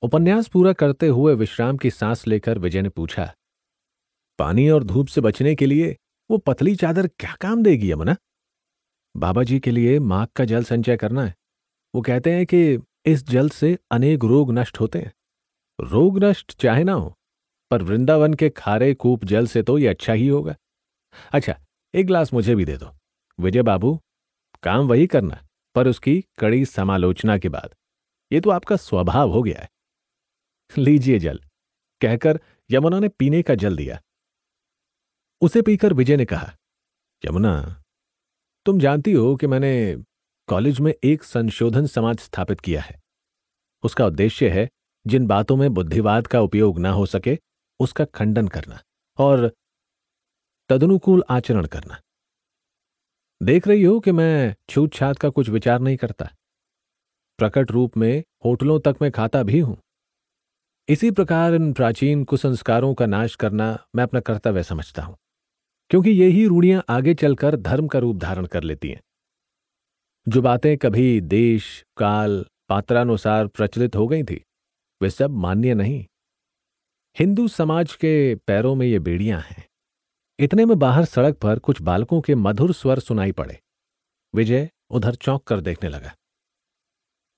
A: उपन्यास पूरा करते हुए विश्राम की सांस लेकर विजय ने पूछा पानी और धूप से बचने के लिए वो पतली चादर क्या काम देगी यमुना बाबा जी के लिए माघ का जल संचय करना है वो कहते हैं कि इस जल से अनेक रोग नष्ट होते हैं रोग नष्ट चाहे ना हो पर वृंदावन के खारे कूप जल से तो ये अच्छा ही होगा अच्छा एक ग्लास मुझे भी दे दो विजय बाबू काम वही करना पर उसकी कड़ी समालोचना के बाद ये तो आपका स्वभाव हो गया है लीजिए जल कहकर यमुना ने पीने का जल दिया उसे पीकर विजय ने कहा यमुना तुम जानती हो कि मैंने कॉलेज में एक संशोधन समाज स्थापित किया है उसका उद्देश्य है जिन बातों में बुद्धिवाद का उपयोग ना हो सके उसका खंडन करना और तदनुकूल आचरण करना देख रही हो कि मैं छूतछात का कुछ विचार नहीं करता प्रकट रूप में होटलों तक मैं खाता भी हूं इसी प्रकार इन प्राचीन कुसंस्कारों का नाश करना मैं अपना कर्तव्य समझता हूं क्योंकि यही रूढ़ियां आगे चलकर धर्म का रूप धारण कर लेती हैं जो बातें कभी देश काल पात्रानुसार प्रचलित हो गई थी वे सब मान्य नहीं हिंदू समाज के पैरों में ये बेड़ियां हैं इतने में बाहर सड़क पर कुछ बालकों के मधुर स्वर सुनाई पड़े विजय उधर चौंक कर देखने लगा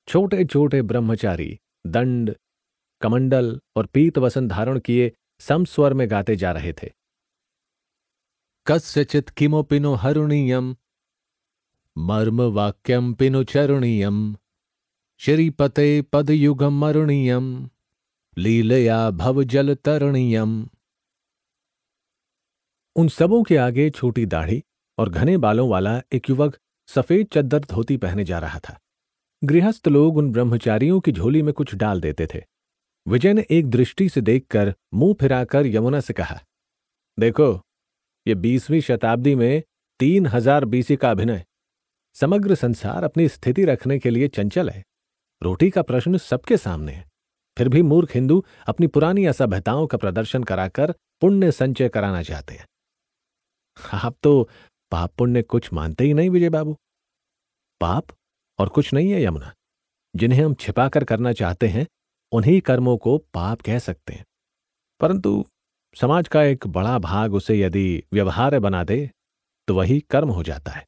A: छोटे छोटे ब्रह्मचारी दंड कमंडल और पीत वसन धारण किए समस्वर में गाते जा रहे थे कस्यचित किमोपिनो हरुणीयम मर्म वाक्यम पिनुचरणीयम श्रीपते पदयुगम मरणीयम लीलया भव जल तरणीयम उन सबों के आगे छोटी दाढ़ी और घने बालों वाला एक युवक सफेद चद्दर धोती पहने जा रहा था गृहस्थ लोग उन ब्रह्मचारियों की झोली में कुछ डाल देते थे विजय ने एक दृष्टि से देखकर मुंह फिराकर यमुना से कहा देखो ये बीसवीं शताब्दी में तीन हजार बीसी का अभिनय समग्र संसार अपनी स्थिति रखने के लिए चंचल है रोटी का प्रश्न सबके सामने है फिर भी मूर्ख हिंदू अपनी पुरानी असभ्यताओं का प्रदर्शन कराकर पुण्य संचय कराना चाहते हैं आप तो पाप पुण्य कुछ मानते ही नहीं विजय बाबू पाप और कुछ नहीं है यमुना जिन्हें हम छिपाकर करना चाहते हैं उन्हीं कर्मों को पाप कह सकते हैं परंतु समाज का एक बड़ा भाग उसे यदि व्यवहार बना दे तो वही कर्म हो जाता है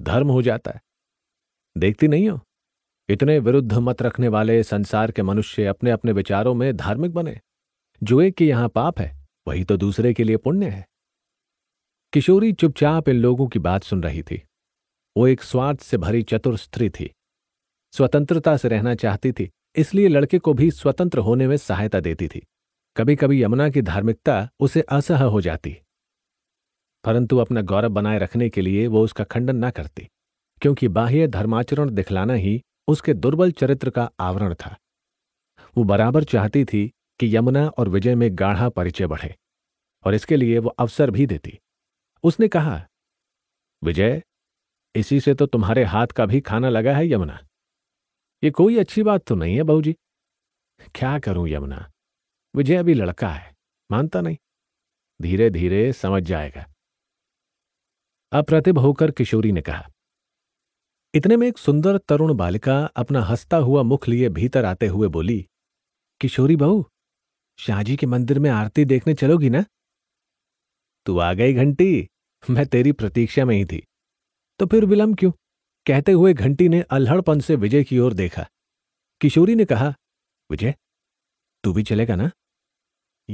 A: धर्म हो जाता है देखती नहीं हो इतने विरुद्ध मत रखने वाले संसार के मनुष्य अपने अपने विचारों में धार्मिक बने जो एक के यहां पाप है वही तो दूसरे के लिए पुण्य है किशोरी चुपचाप इन लोगों की बात सुन रही थी वो एक स्वार्थ से भरी चतुर स्त्री थी स्वतंत्रता से रहना चाहती थी इसलिए लड़के को भी स्वतंत्र होने में सहायता देती थी कभी कभी यमुना की धार्मिकता उसे असह हो जाती परंतु अपना गौरव बनाए रखने के लिए वो उसका खंडन न करती क्योंकि बाह्य धर्माचरण दिखलाना ही उसके दुर्बल चरित्र का आवरण था वो बराबर चाहती थी कि यमुना और विजय में गाढ़ा परिचय बढ़े और इसके लिए वो अवसर भी देती उसने कहा विजय इसी से तो तुम्हारे हाथ का भी खाना लगा है यमुना ये कोई अच्छी बात तो नहीं है बहू जी क्या करूं यमुना विजय अभी लड़का है मानता नहीं धीरे धीरे समझ जाएगा अप्रतिभ होकर किशोरी ने कहा इतने में एक सुंदर तरुण बालिका अपना हंसता हुआ मुख लिए भीतर आते हुए बोली किशोरी बहू शाहजी के मंदिर में आरती देखने चलोगी ना तू आ गई घंटी मैं तेरी प्रतीक्षा में ही थी तो फिर विलंब क्यों कहते हुए घंटी ने अल्हड़पन से विजय की ओर देखा किशोरी ने कहा विजय तू भी चलेगा ना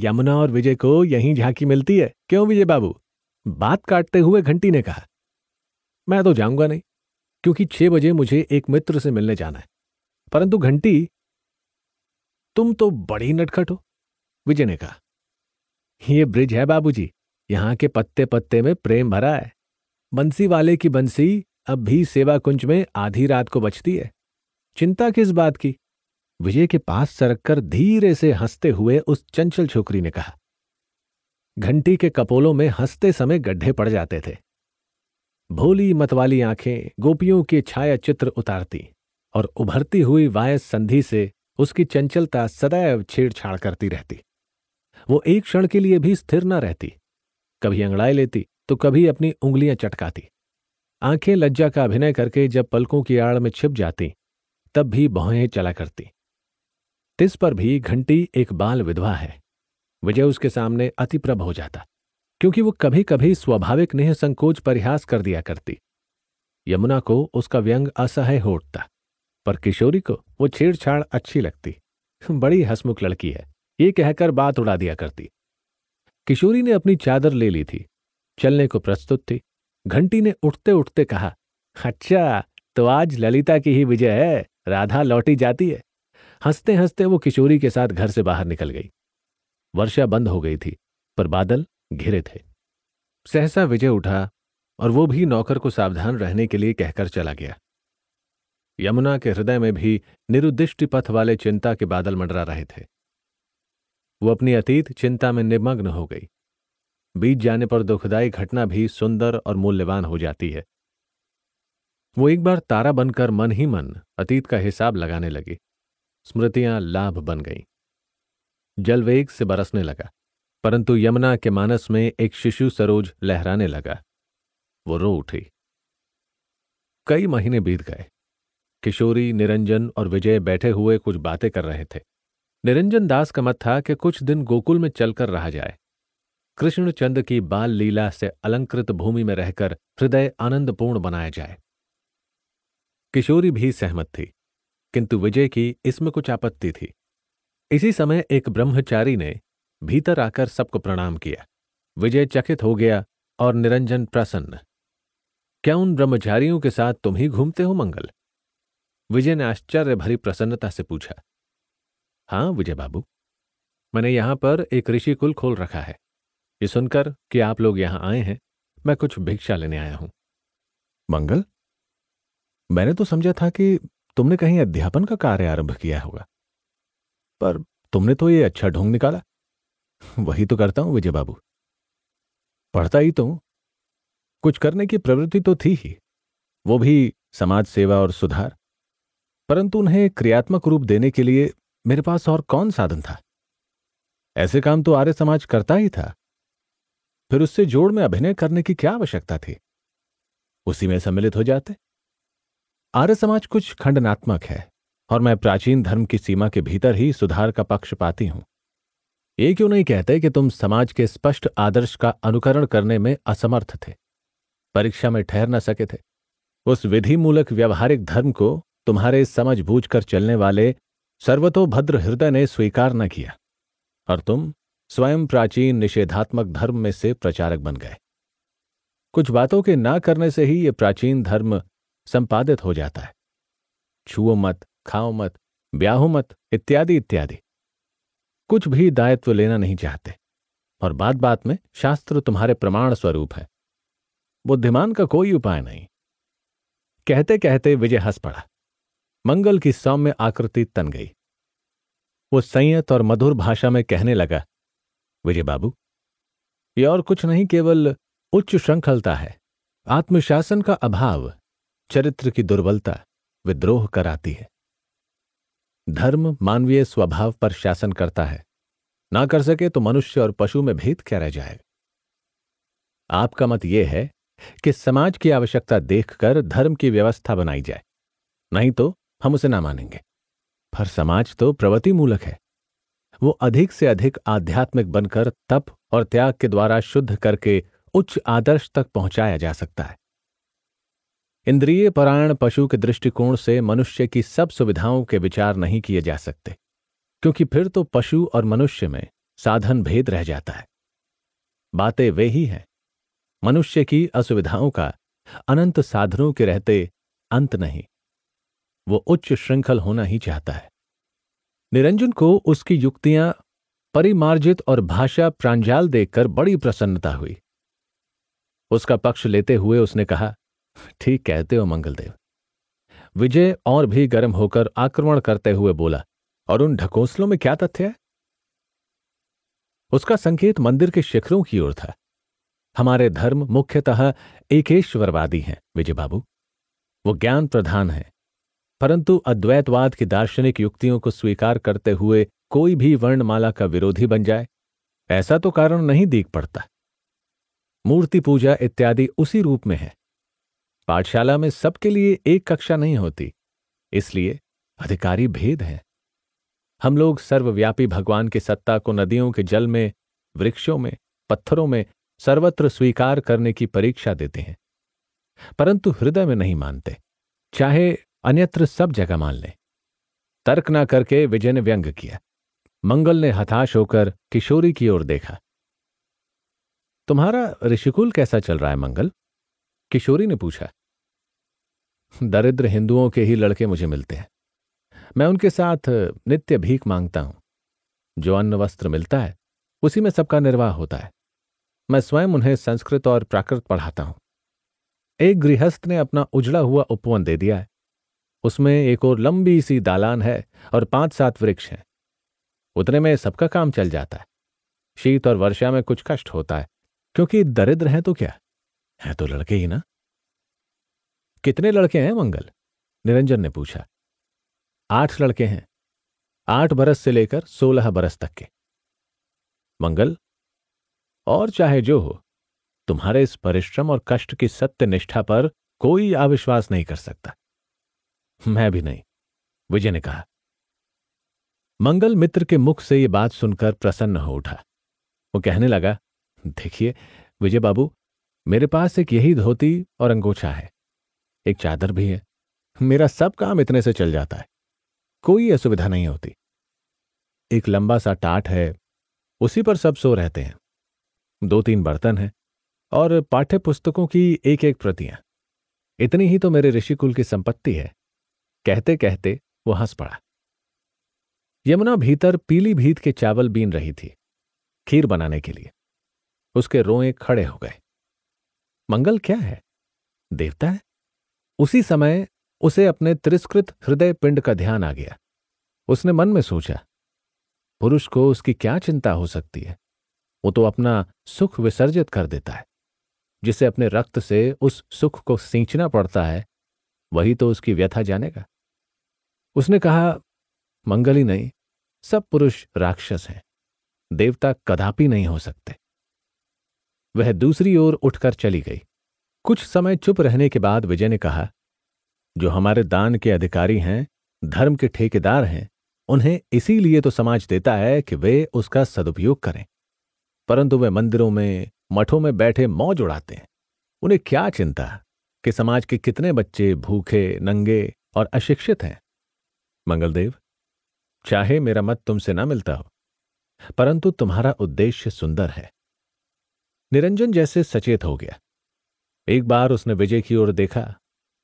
A: यमुना और विजय को यहीं झांकी मिलती है क्यों विजय बाबू बात काटते हुए घंटी ने कहा मैं तो जाऊंगा नहीं क्योंकि छह बजे मुझे एक मित्र से मिलने जाना है परंतु घंटी तुम तो बड़ी नटखट हो विजय ने कहा यह ब्रिज है बाबूजी, यहां के पत्ते पत्ते में प्रेम भरा है बंसी वाले की बंसी अब भी सेवा कुंज में आधी रात को बचती है चिंता किस बात की विजय के पास सरककर धीरे से हंसते हुए उस चंचल छोकरी ने कहा घंटी के कपोलों में हंसते समय गड्ढे पड़ जाते थे भोली मतवाली आंखें गोपियों के छाया चित्र उतारती और उभरती हुई वायस संधि से उसकी चंचलता सदैव छेड़छाड़ करती रहती वो एक क्षण के लिए भी स्थिर न रहती कभी अंगड़ाई लेती तो कभी अपनी उंगलियां चटकाती आंखें लज्जा का अभिनय करके जब पलकों की आड़ में छिप जाती तब भी बहें चला करती तिस पर भी घंटी एक बाल विधवा है विजय उसके सामने अतिप्रभ हो जाता क्योंकि वो कभी कभी स्वाभाविक नेह संकोच परिहास कर दिया करती यमुना को उसका व्यंग असह्य हो उठता पर किशोरी को वो छेड़छाड़ अच्छी लगती बड़ी हसमुख लड़की है ये कहकर बात उड़ा दिया करती किशोरी ने अपनी चादर ले ली थी चलने को प्रस्तुत थी घंटी ने उठते उठते कहा अच्छा तो आज ललिता की ही विजय है राधा लौटी जाती है हंसते हंसते वो किशोरी के साथ घर से बाहर निकल गई वर्षा बंद हो गई थी पर बादल घिरे थे सहसा विजय उठा और वो भी नौकर को सावधान रहने के लिए कहकर चला गया यमुना के हृदय में भी निरुद्दिष्ट पथ वाले चिंता के बादल मंडरा रहे थे वो अपनी अतीत चिंता में निमग्न हो गई बीत जाने पर दुखदायी घटना भी सुंदर और मूल्यवान हो जाती है वो एक बार तारा बनकर मन ही मन अतीत का हिसाब लगाने लगी स्मृतियां लाभ बन गईं जलवेग से बरसने लगा परंतु यमुना के मानस में एक शिशु सरोज लहराने लगा वो रो उठी कई महीने बीत गए किशोरी निरंजन और विजय बैठे हुए कुछ बातें कर रहे थे निरंजन दास का मत था कि कुछ दिन गोकुल में चलकर रहा जाए कृष्णचंद की बाल लीला से अलंकृत भूमि में रहकर हृदय आनंदपूर्ण बनाया जाए किशोरी भी सहमत थी किंतु विजय की इसमें कुछ आपत्ति थी इसी समय एक ब्रह्मचारी ने भीतर आकर सबको प्रणाम किया विजय चकित हो गया और निरंजन प्रसन्न क्या उन ब्रह्मचारियों के साथ तुम ही घूमते हो मंगल विजय ने आश्चर्य भरी प्रसन्नता से पूछा हां विजय बाबू मैंने यहां पर एक ऋषि कुल खोल रखा है ये सुनकर कि आप लोग यहां आए हैं मैं कुछ भिक्षा लेने आया हूं मंगल मैंने तो समझा था कि तुमने कहीं अध्यापन का कार्य आरंभ किया होगा पर तुमने तो ये अच्छा ढोंग निकाला वही तो करता हूं विजय बाबू पढ़ता ही तो कुछ करने की प्रवृत्ति तो थी ही वो भी समाज सेवा और सुधार परंतु उन्हें क्रियात्मक रूप देने के लिए मेरे पास और कौन साधन था ऐसे काम तो आर्य समाज करता ही था फिर उससे जोड़ में अभिनय करने की क्या आवश्यकता थी उसी में सम्मिलित हो जाते आर्य समाज कुछ खंडनात्मक है और मैं प्राचीन धर्म की सीमा के भीतर ही सुधार का पक्ष पाती हूं ये क्यों नहीं कहते कि तुम समाज के स्पष्ट आदर्श का अनुकरण करने में असमर्थ थे परीक्षा में ठहर न सके थे उस विधि मूलक व्यवहारिक धर्म को तुम्हारे समझ बूझ कर चलने वाले सर्वतोभद्र हृदय ने स्वीकार न किया और तुम स्वयं प्राचीन निषेधात्मक धर्म में से प्रचारक बन गए कुछ बातों के ना करने से ही ये प्राचीन धर्म संपादित हो जाता है छुओ मत खाओ मत ब्याहो मत इत्यादि इत्यादि कुछ भी दायित्व लेना नहीं चाहते और बात बात में शास्त्र तुम्हारे प्रमाण स्वरूप है बुद्धिमान का कोई उपाय नहीं कहते कहते विजय हंस पड़ा मंगल की सौम्य आकृति तन गई वो संयत और मधुर भाषा में कहने लगा विजय बाबू ये और कुछ नहीं केवल उच्च श्रृंखलता है आत्मशासन का अभाव चरित्र की दुर्बलता विद्रोह कराती है धर्म मानवीय स्वभाव पर शासन करता है ना कर सके तो मनुष्य और पशु में भेद क्या रह जाए आपका मत यह है कि समाज की आवश्यकता देखकर धर्म की व्यवस्था बनाई जाए नहीं तो हम उसे ना मानेंगे पर समाज तो प्रवृत्ति मूलक है वो अधिक से अधिक आध्यात्मिक बनकर तप और त्याग के द्वारा शुद्ध करके उच्च आदर्श तक पहुंचाया जा सकता है इंद्रिय परायण पशु के दृष्टिकोण से मनुष्य की सब सुविधाओं के विचार नहीं किए जा सकते क्योंकि फिर तो पशु और मनुष्य में साधन भेद रह जाता है बातें वे ही हैं मनुष्य की असुविधाओं का अनंत साधनों के रहते अंत नहीं वो उच्च श्रृंखल होना ही चाहता है निरंजन को उसकी युक्तियां परिमार्जित और भाषा प्रांजाल देखकर बड़ी प्रसन्नता हुई उसका पक्ष लेते हुए उसने कहा ठीक कहते हो मंगलदेव विजय और भी गर्म होकर आक्रमण करते हुए बोला और उन ढकोसलों में क्या तथ्य है उसका संकेत मंदिर के शिखरों की ओर था हमारे धर्म मुख्यतः एकेश्वरवादी हैं विजय बाबू वो ज्ञान प्रधान है परंतु अद्वैतवाद की दार्शनिक युक्तियों को स्वीकार करते हुए कोई भी वर्णमाला का विरोधी बन जाए ऐसा तो कारण नहीं दीख पड़ता मूर्ति पूजा इत्यादि उसी रूप में है पाठशाला में सबके लिए एक कक्षा नहीं होती इसलिए अधिकारी भेद है हम लोग सर्वव्यापी भगवान की सत्ता को नदियों के जल में वृक्षों में पत्थरों में सर्वत्र स्वीकार करने की परीक्षा देते हैं परंतु हृदय में नहीं मानते चाहे अन्यत्र सब जगह मान लें तर्क ना करके विजय ने व्यंग किया मंगल ने हताश होकर किशोरी की ओर देखा तुम्हारा ऋषिकुल कैसा चल रहा है मंगल किशोरी ने पूछा दरिद्र हिंदुओं के ही लड़के मुझे मिलते हैं मैं उनके साथ नित्य भीख मांगता हूं जो अन्न वस्त्र मिलता है उसी में सबका निर्वाह होता है मैं स्वयं उन्हें संस्कृत और प्राकृत पढ़ाता हूं एक गृहस्थ ने अपना उजड़ा हुआ उपवन दे दिया है उसमें एक और लंबी सी दालान है और पांच सात वृक्ष हैं उतने में सबका काम चल जाता है शीत और वर्षा में कुछ कष्ट होता है क्योंकि दरिद्र हैं तो क्या हैं तो लड़के ही ना कितने लड़के हैं मंगल निरंजन ने पूछा आठ लड़के हैं आठ बरस से लेकर सोलह बरस तक के मंगल और चाहे जो हो तुम्हारे इस परिश्रम और कष्ट की सत्य निष्ठा पर कोई अविश्वास नहीं कर सकता मैं भी नहीं विजय ने कहा मंगल मित्र के मुख से यह बात सुनकर प्रसन्न हो उठा वो कहने लगा देखिए विजय बाबू मेरे पास एक यही धोती और अंगोछा है एक चादर भी है मेरा सब काम इतने से चल जाता है कोई असुविधा नहीं होती एक लंबा सा टाट है उसी पर सब सो रहते हैं दो तीन बर्तन हैं और पाठ्य पुस्तकों की एक एक प्रतियां इतनी ही तो मेरे ऋषिकुल की संपत्ति है कहते कहते वो हंस पड़ा यमुना भीतर पीली भीत के चावल बीन रही थी खीर बनाने के लिए उसके रोए खड़े हो गए मंगल क्या है देवता है उसी समय उसे अपने तिरस्कृत हृदय पिंड का ध्यान आ गया उसने मन में सोचा पुरुष को उसकी क्या चिंता हो सकती है वो तो अपना सुख विसर्जित कर देता है जिसे अपने रक्त से उस सुख को सींचना पड़ता है वही तो उसकी व्यथा जानेगा उसने कहा मंगल ही नहीं सब पुरुष राक्षस हैं देवता कदापि नहीं हो सकते वह दूसरी ओर उठकर चली गई कुछ समय चुप रहने के बाद विजय ने कहा जो हमारे दान के अधिकारी हैं धर्म के ठेकेदार हैं उन्हें इसीलिए तो समाज देता है कि वे उसका सदुपयोग करें परंतु वे मंदिरों में मठों में बैठे मौज उड़ाते हैं उन्हें क्या चिंता कि समाज के कितने बच्चे भूखे नंगे और अशिक्षित हैं मंगलदेव चाहे मेरा मत तुमसे ना मिलता हो परंतु तुम्हारा उद्देश्य सुंदर है निरंजन जैसे सचेत हो गया एक बार उसने विजय की ओर देखा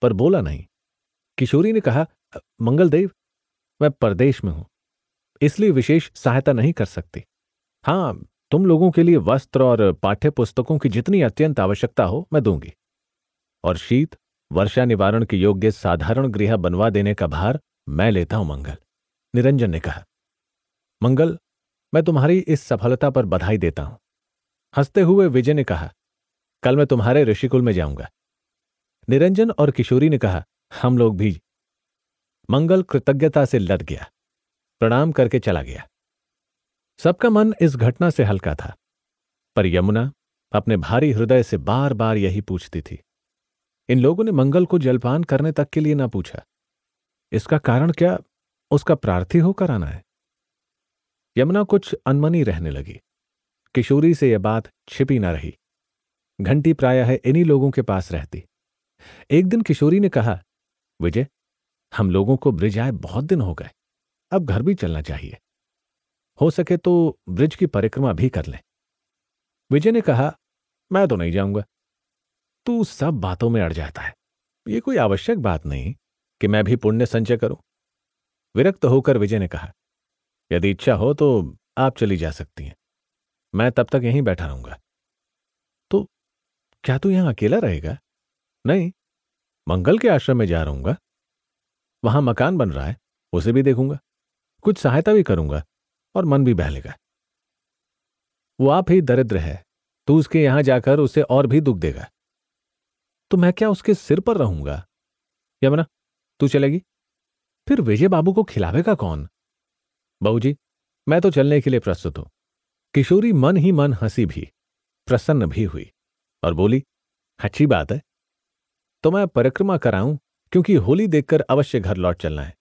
A: पर बोला नहीं किशोरी ने कहा मंगलदेव मैं परदेश में हूं इसलिए विशेष सहायता नहीं कर सकती हाँ तुम लोगों के लिए वस्त्र और पाठ्य पुस्तकों की जितनी अत्यंत आवश्यकता हो मैं दूंगी और शीत वर्षा निवारण के योग्य साधारण गृह बनवा देने का भार मैं लेता हूं मंगल निरंजन ने कहा मंगल मैं तुम्हारी इस सफलता पर बधाई देता हूं हंसते हुए विजय ने कहा कल मैं तुम्हारे ऋषिकुल में जाऊंगा निरंजन और किशोरी ने कहा हम लोग भी मंगल कृतज्ञता से लद गया प्रणाम करके चला गया सबका मन इस घटना से हल्का था पर यमुना अपने भारी हृदय से बार बार यही पूछती थी इन लोगों ने मंगल को जलपान करने तक के लिए ना पूछा इसका कारण क्या उसका प्रार्थी होकर आना है यमुना कुछ अनमनी रहने लगी किशोरी से यह बात छिपी ना रही घंटी प्रायः इन्हीं लोगों के पास रहती एक दिन किशोरी ने कहा विजय हम लोगों को ब्रिज आए बहुत दिन हो गए अब घर भी चलना चाहिए हो सके तो ब्रिज की परिक्रमा भी कर लें विजय ने कहा मैं तो नहीं जाऊंगा तू सब बातों में अड़ जाता है ये कोई आवश्यक बात नहीं कि मैं भी पुण्य संचय करूं विरक्त होकर विजय ने कहा यदि इच्छा हो तो आप चली जा सकती हैं मैं तब तक यहीं बैठा रहूंगा क्या तू यहां अकेला रहेगा नहीं मंगल के आश्रम में जा रहूंगा वहां मकान बन रहा है उसे भी देखूंगा कुछ सहायता भी करूंगा और मन भी बहलेगा वो आप ही दरिद्र है तू उसके यहां जाकर उसे और भी दुख देगा तो मैं क्या उसके सिर पर रहूंगा यमुना तू चलेगी फिर विजय बाबू को खिलावेगा कौन बहू जी मैं तो चलने के लिए प्रस्तुत हूं किशोरी मन ही मन हंसी भी प्रसन्न भी हुई और बोली अच्छी बात है तो मैं परिक्रमा कराऊं क्योंकि होली देखकर अवश्य घर लौट चलना है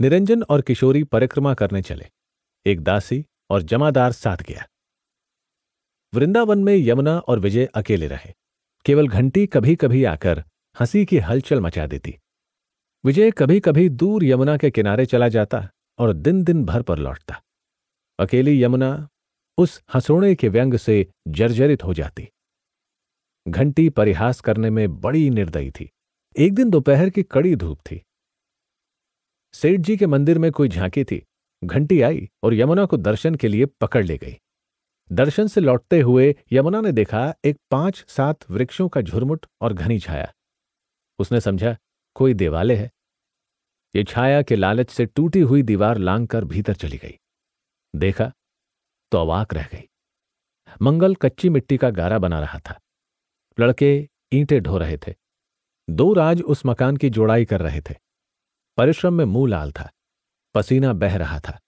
A: निरंजन और किशोरी परिक्रमा करने चले एक दासी और जमादार साथ गया वृंदावन में यमुना और विजय अकेले रहे केवल घंटी कभी कभी आकर हंसी की हलचल मचा देती विजय कभी कभी दूर यमुना के किनारे चला जाता और दिन दिन भर पर लौटता अकेली यमुना उस हंसोड़े के व्यंग से जर्जरित हो जाती घंटी परिहास करने में बड़ी निर्दयी थी एक दिन दोपहर की कड़ी धूप थी सेठ जी के मंदिर में कोई झांकी थी घंटी आई और यमुना को दर्शन के लिए पकड़ ले गई दर्शन से लौटते हुए यमुना ने देखा एक पांच सात वृक्षों का झुरमुट और घनी छाया उसने समझा कोई देवालय है ये छाया के लालच से टूटी हुई दीवार लांग कर भीतर चली गई देखा तो अवाक रह गई मंगल कच्ची मिट्टी का गारा बना रहा था लड़के ईंटें ढो रहे थे दो राज उस मकान की जोड़ाई कर रहे थे परिश्रम में मुंह लाल था पसीना बह रहा था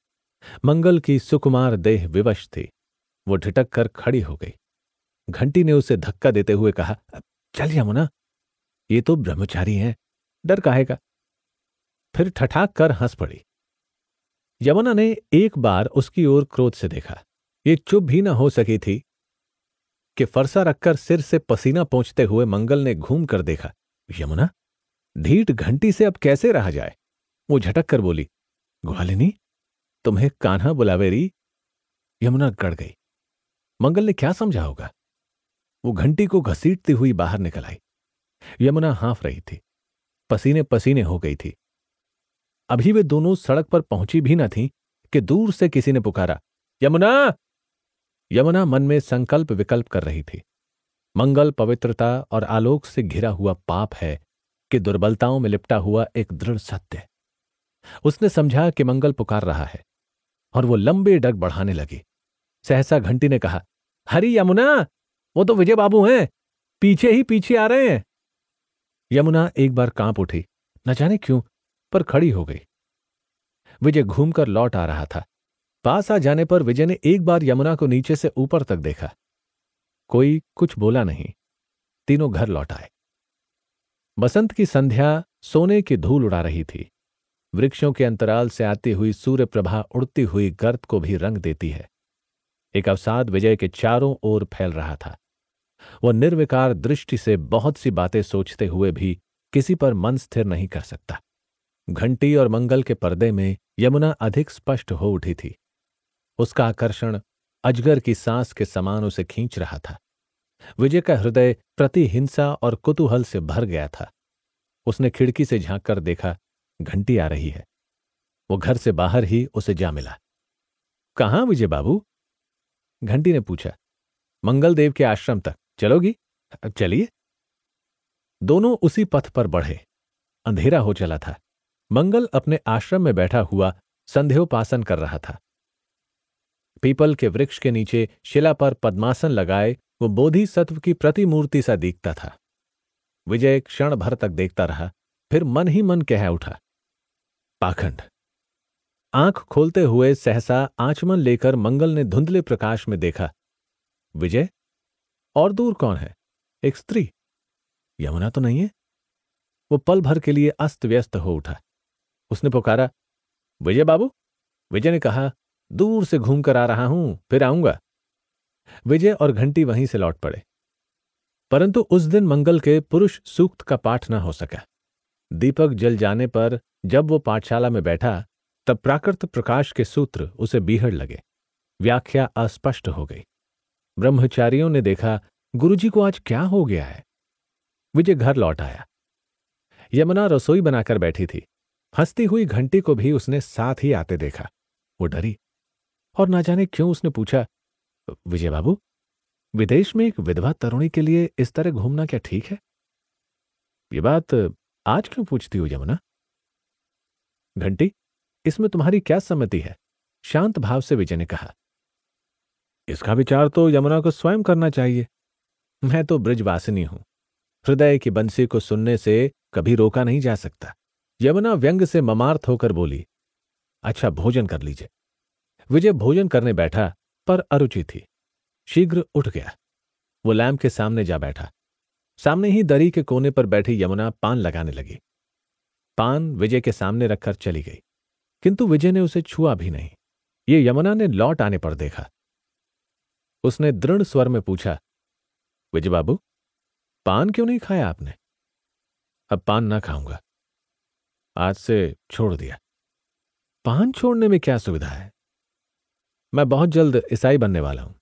A: मंगल की सुकुमार देह विवश थी वो ढिटक कर खड़ी हो गई घंटी ने उसे धक्का देते हुए कहा चल यमुना ये तो ब्रह्मचारी हैं डर काहेगा फिर ठठाक कर हंस पड़ी यमुना ने एक बार उसकी ओर क्रोध से देखा ये चुप भी ना हो सकी थी कि फरसा रखकर सिर से पसीना पहुंचते हुए मंगल ने घूम कर देखा यमुना ढीठ घंटी से अब कैसे रहा जाए वो झटक कर बोली ग्वालिनी तुम्हें कान्हा बुलावेरी यमुना गड़ गई मंगल ने क्या समझा होगा वो घंटी को घसीटती हुई बाहर निकल आई यमुना हाफ रही थी पसीने पसीने हो गई थी अभी वे दोनों सड़क पर पहुंची भी न थी कि दूर से किसी ने पुकारा यमुना यमुना मन में संकल्प विकल्प कर रही थी मंगल पवित्रता और आलोक से घिरा हुआ पाप है कि दुर्बलताओं में लिपटा हुआ एक दृढ़ सत्य उसने समझा कि मंगल पुकार रहा है और वो लंबे डग बढ़ाने लगी सहसा घंटी ने कहा हरी यमुना वो तो विजय बाबू हैं पीछे ही पीछे आ रहे हैं यमुना एक बार कांप उठी न जाने क्यों पर खड़ी हो गई विजय घूमकर लौट आ रहा था पास आ जाने पर विजय ने एक बार यमुना को नीचे से ऊपर तक देखा कोई कुछ बोला नहीं तीनों घर लौट आए बसंत की संध्या सोने की धूल उड़ा रही थी वृक्षों के अंतराल से आती हुई सूर्य प्रभा उड़ती हुई गर्त को भी रंग देती है एक अवसाद विजय के चारों ओर फैल रहा था वह निर्विकार दृष्टि से बहुत सी बातें सोचते हुए भी किसी पर मन स्थिर नहीं कर सकता घंटी और मंगल के पर्दे में यमुना अधिक स्पष्ट हो उठी थी उसका आकर्षण अजगर की सांस के समान उसे खींच रहा था विजय का हृदय प्रतिहिंसा और कुतूहल से भर गया था उसने खिड़की से झांक कर देखा घंटी आ रही है वो घर से बाहर ही उसे जा मिला कहा विजय बाबू घंटी ने पूछा मंगलदेव के आश्रम तक चलोगी अब चलिए दोनों उसी पथ पर बढ़े अंधेरा हो चला था मंगल अपने आश्रम में बैठा हुआ संध्योपासन कर रहा था पीपल के वृक्ष के नीचे शिला पर पद्मासन लगाए वो बोधि सत्व की प्रतिमूर्ति सा दिखता था विजय क्षण भर तक देखता रहा फिर मन ही मन कह उठा पाखंड आंख खोलते हुए सहसा आचमन लेकर मंगल ने धुंधले प्रकाश में देखा विजय और दूर कौन है एक स्त्री यमुना तो नहीं है वो पल भर के लिए अस्त व्यस्त हो उठा उसने पुकारा विजय बाबू विजय ने कहा दूर से घूमकर आ रहा हूं फिर आऊंगा विजय और घंटी वहीं से लौट पड़े परंतु उस दिन मंगल के पुरुष सूक्त का पाठ न हो सका दीपक जल जाने पर जब वो पाठशाला में बैठा तब प्राकृत प्रकाश के सूत्र उसे बीहड़ लगे व्याख्या अस्पष्ट हो गई ब्रह्मचारियों ने देखा गुरुजी को आज क्या हो गया है विजय घर लौट आया यमुना रसोई बनाकर बैठी थी हंसती हुई घंटी को भी उसने साथ ही आते देखा वो डरी और ना जाने क्यों उसने पूछा विजय बाबू विदेश में एक विधवा तरुणी के लिए इस तरह घूमना क्या ठीक है ये बात आज क्यों पूछती हो यमुना घंटी इसमें तुम्हारी क्या सम्मति है शांत भाव से विजय ने कहा इसका विचार तो यमुना को स्वयं करना चाहिए मैं तो ब्रजवासिनी हूं हृदय की बंसी को सुनने से कभी रोका नहीं जा सकता यमुना व्यंग से ममार्थ होकर बोली अच्छा भोजन कर लीजिए विजय भोजन करने बैठा पर अरुचि थी शीघ्र उठ गया वो लैम्प के सामने जा बैठा सामने ही दरी के कोने पर बैठी यमुना पान लगाने लगी पान विजय के सामने रखकर चली गई किंतु विजय ने उसे छुआ भी नहीं ये यमुना ने लौट आने पर देखा उसने दृढ़ स्वर में पूछा विजय बाबू पान क्यों नहीं खाया आपने अब पान ना खाऊंगा आज से छोड़ दिया पान छोड़ने में क्या सुविधा है मैं बहुत जल्द ईसाई बनने वाला हूं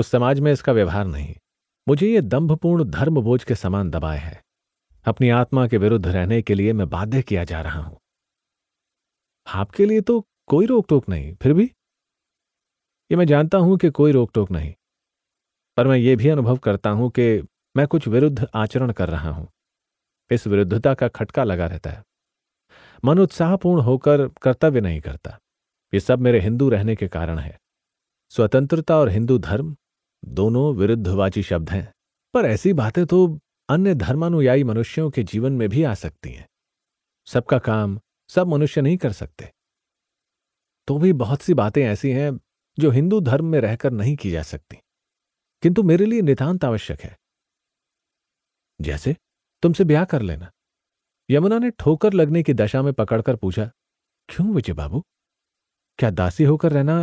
A: उस समाज में इसका व्यवहार नहीं मुझे ये दंभपूर्ण धर्म बोझ के समान दबाए है अपनी आत्मा के विरुद्ध रहने के लिए मैं बाध्य किया जा रहा हूं आपके लिए तो कोई रोक टोक नहीं फिर भी ये मैं जानता हूं कि कोई रोक टोक नहीं पर मैं ये भी अनुभव करता हूं कि मैं कुछ विरुद्ध आचरण कर रहा हूं इस विरुद्धता का खटका लगा रहता है मन उत्साहपूर्ण होकर कर्तव्य नहीं करता ये सब मेरे हिंदू रहने के कारण है स्वतंत्रता और हिंदू धर्म दोनों विरुद्धवाची शब्द हैं पर ऐसी बातें तो अन्य धर्मानुयायी मनुष्यों के जीवन में भी आ सकती हैं सबका काम सब मनुष्य नहीं कर सकते तो भी बहुत सी बातें ऐसी हैं जो हिंदू धर्म में रहकर नहीं की जा सकती किंतु मेरे लिए नितांत आवश्यक है जैसे तुमसे ब्याह कर लेना यमुना ने ठोकर लगने की दशा में पकड़कर पूछा क्यों विजय बाबू क्या दासी होकर रहना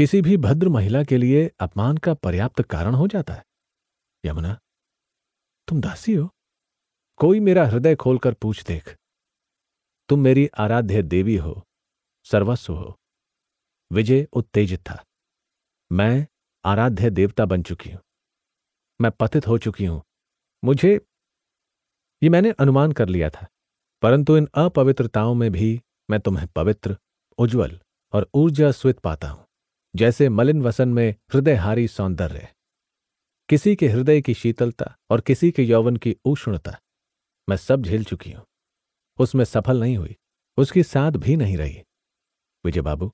A: किसी भी भद्र महिला के लिए अपमान का पर्याप्त कारण हो जाता है यमुना तुम दासी हो कोई मेरा हृदय खोलकर पूछ देख तुम मेरी आराध्य देवी हो सर्वस्व हो विजय उत्तेजित था मैं आराध्य देवता बन चुकी हूं मैं पतित हो चुकी हूं मुझे ये मैंने अनुमान कर लिया था परंतु इन अपवित्रताओं में भी मैं तुम्हें पवित्र उज्जवल और ऊर्जा स्वित पाता हूं जैसे मलिन वसन में हृदयहारी सौंदर्य किसी के हृदय की शीतलता और किसी के यौवन की उष्णता मैं सब झेल चुकी हूं उसमें सफल नहीं हुई उसकी साथ भी नहीं रही विजय बाबू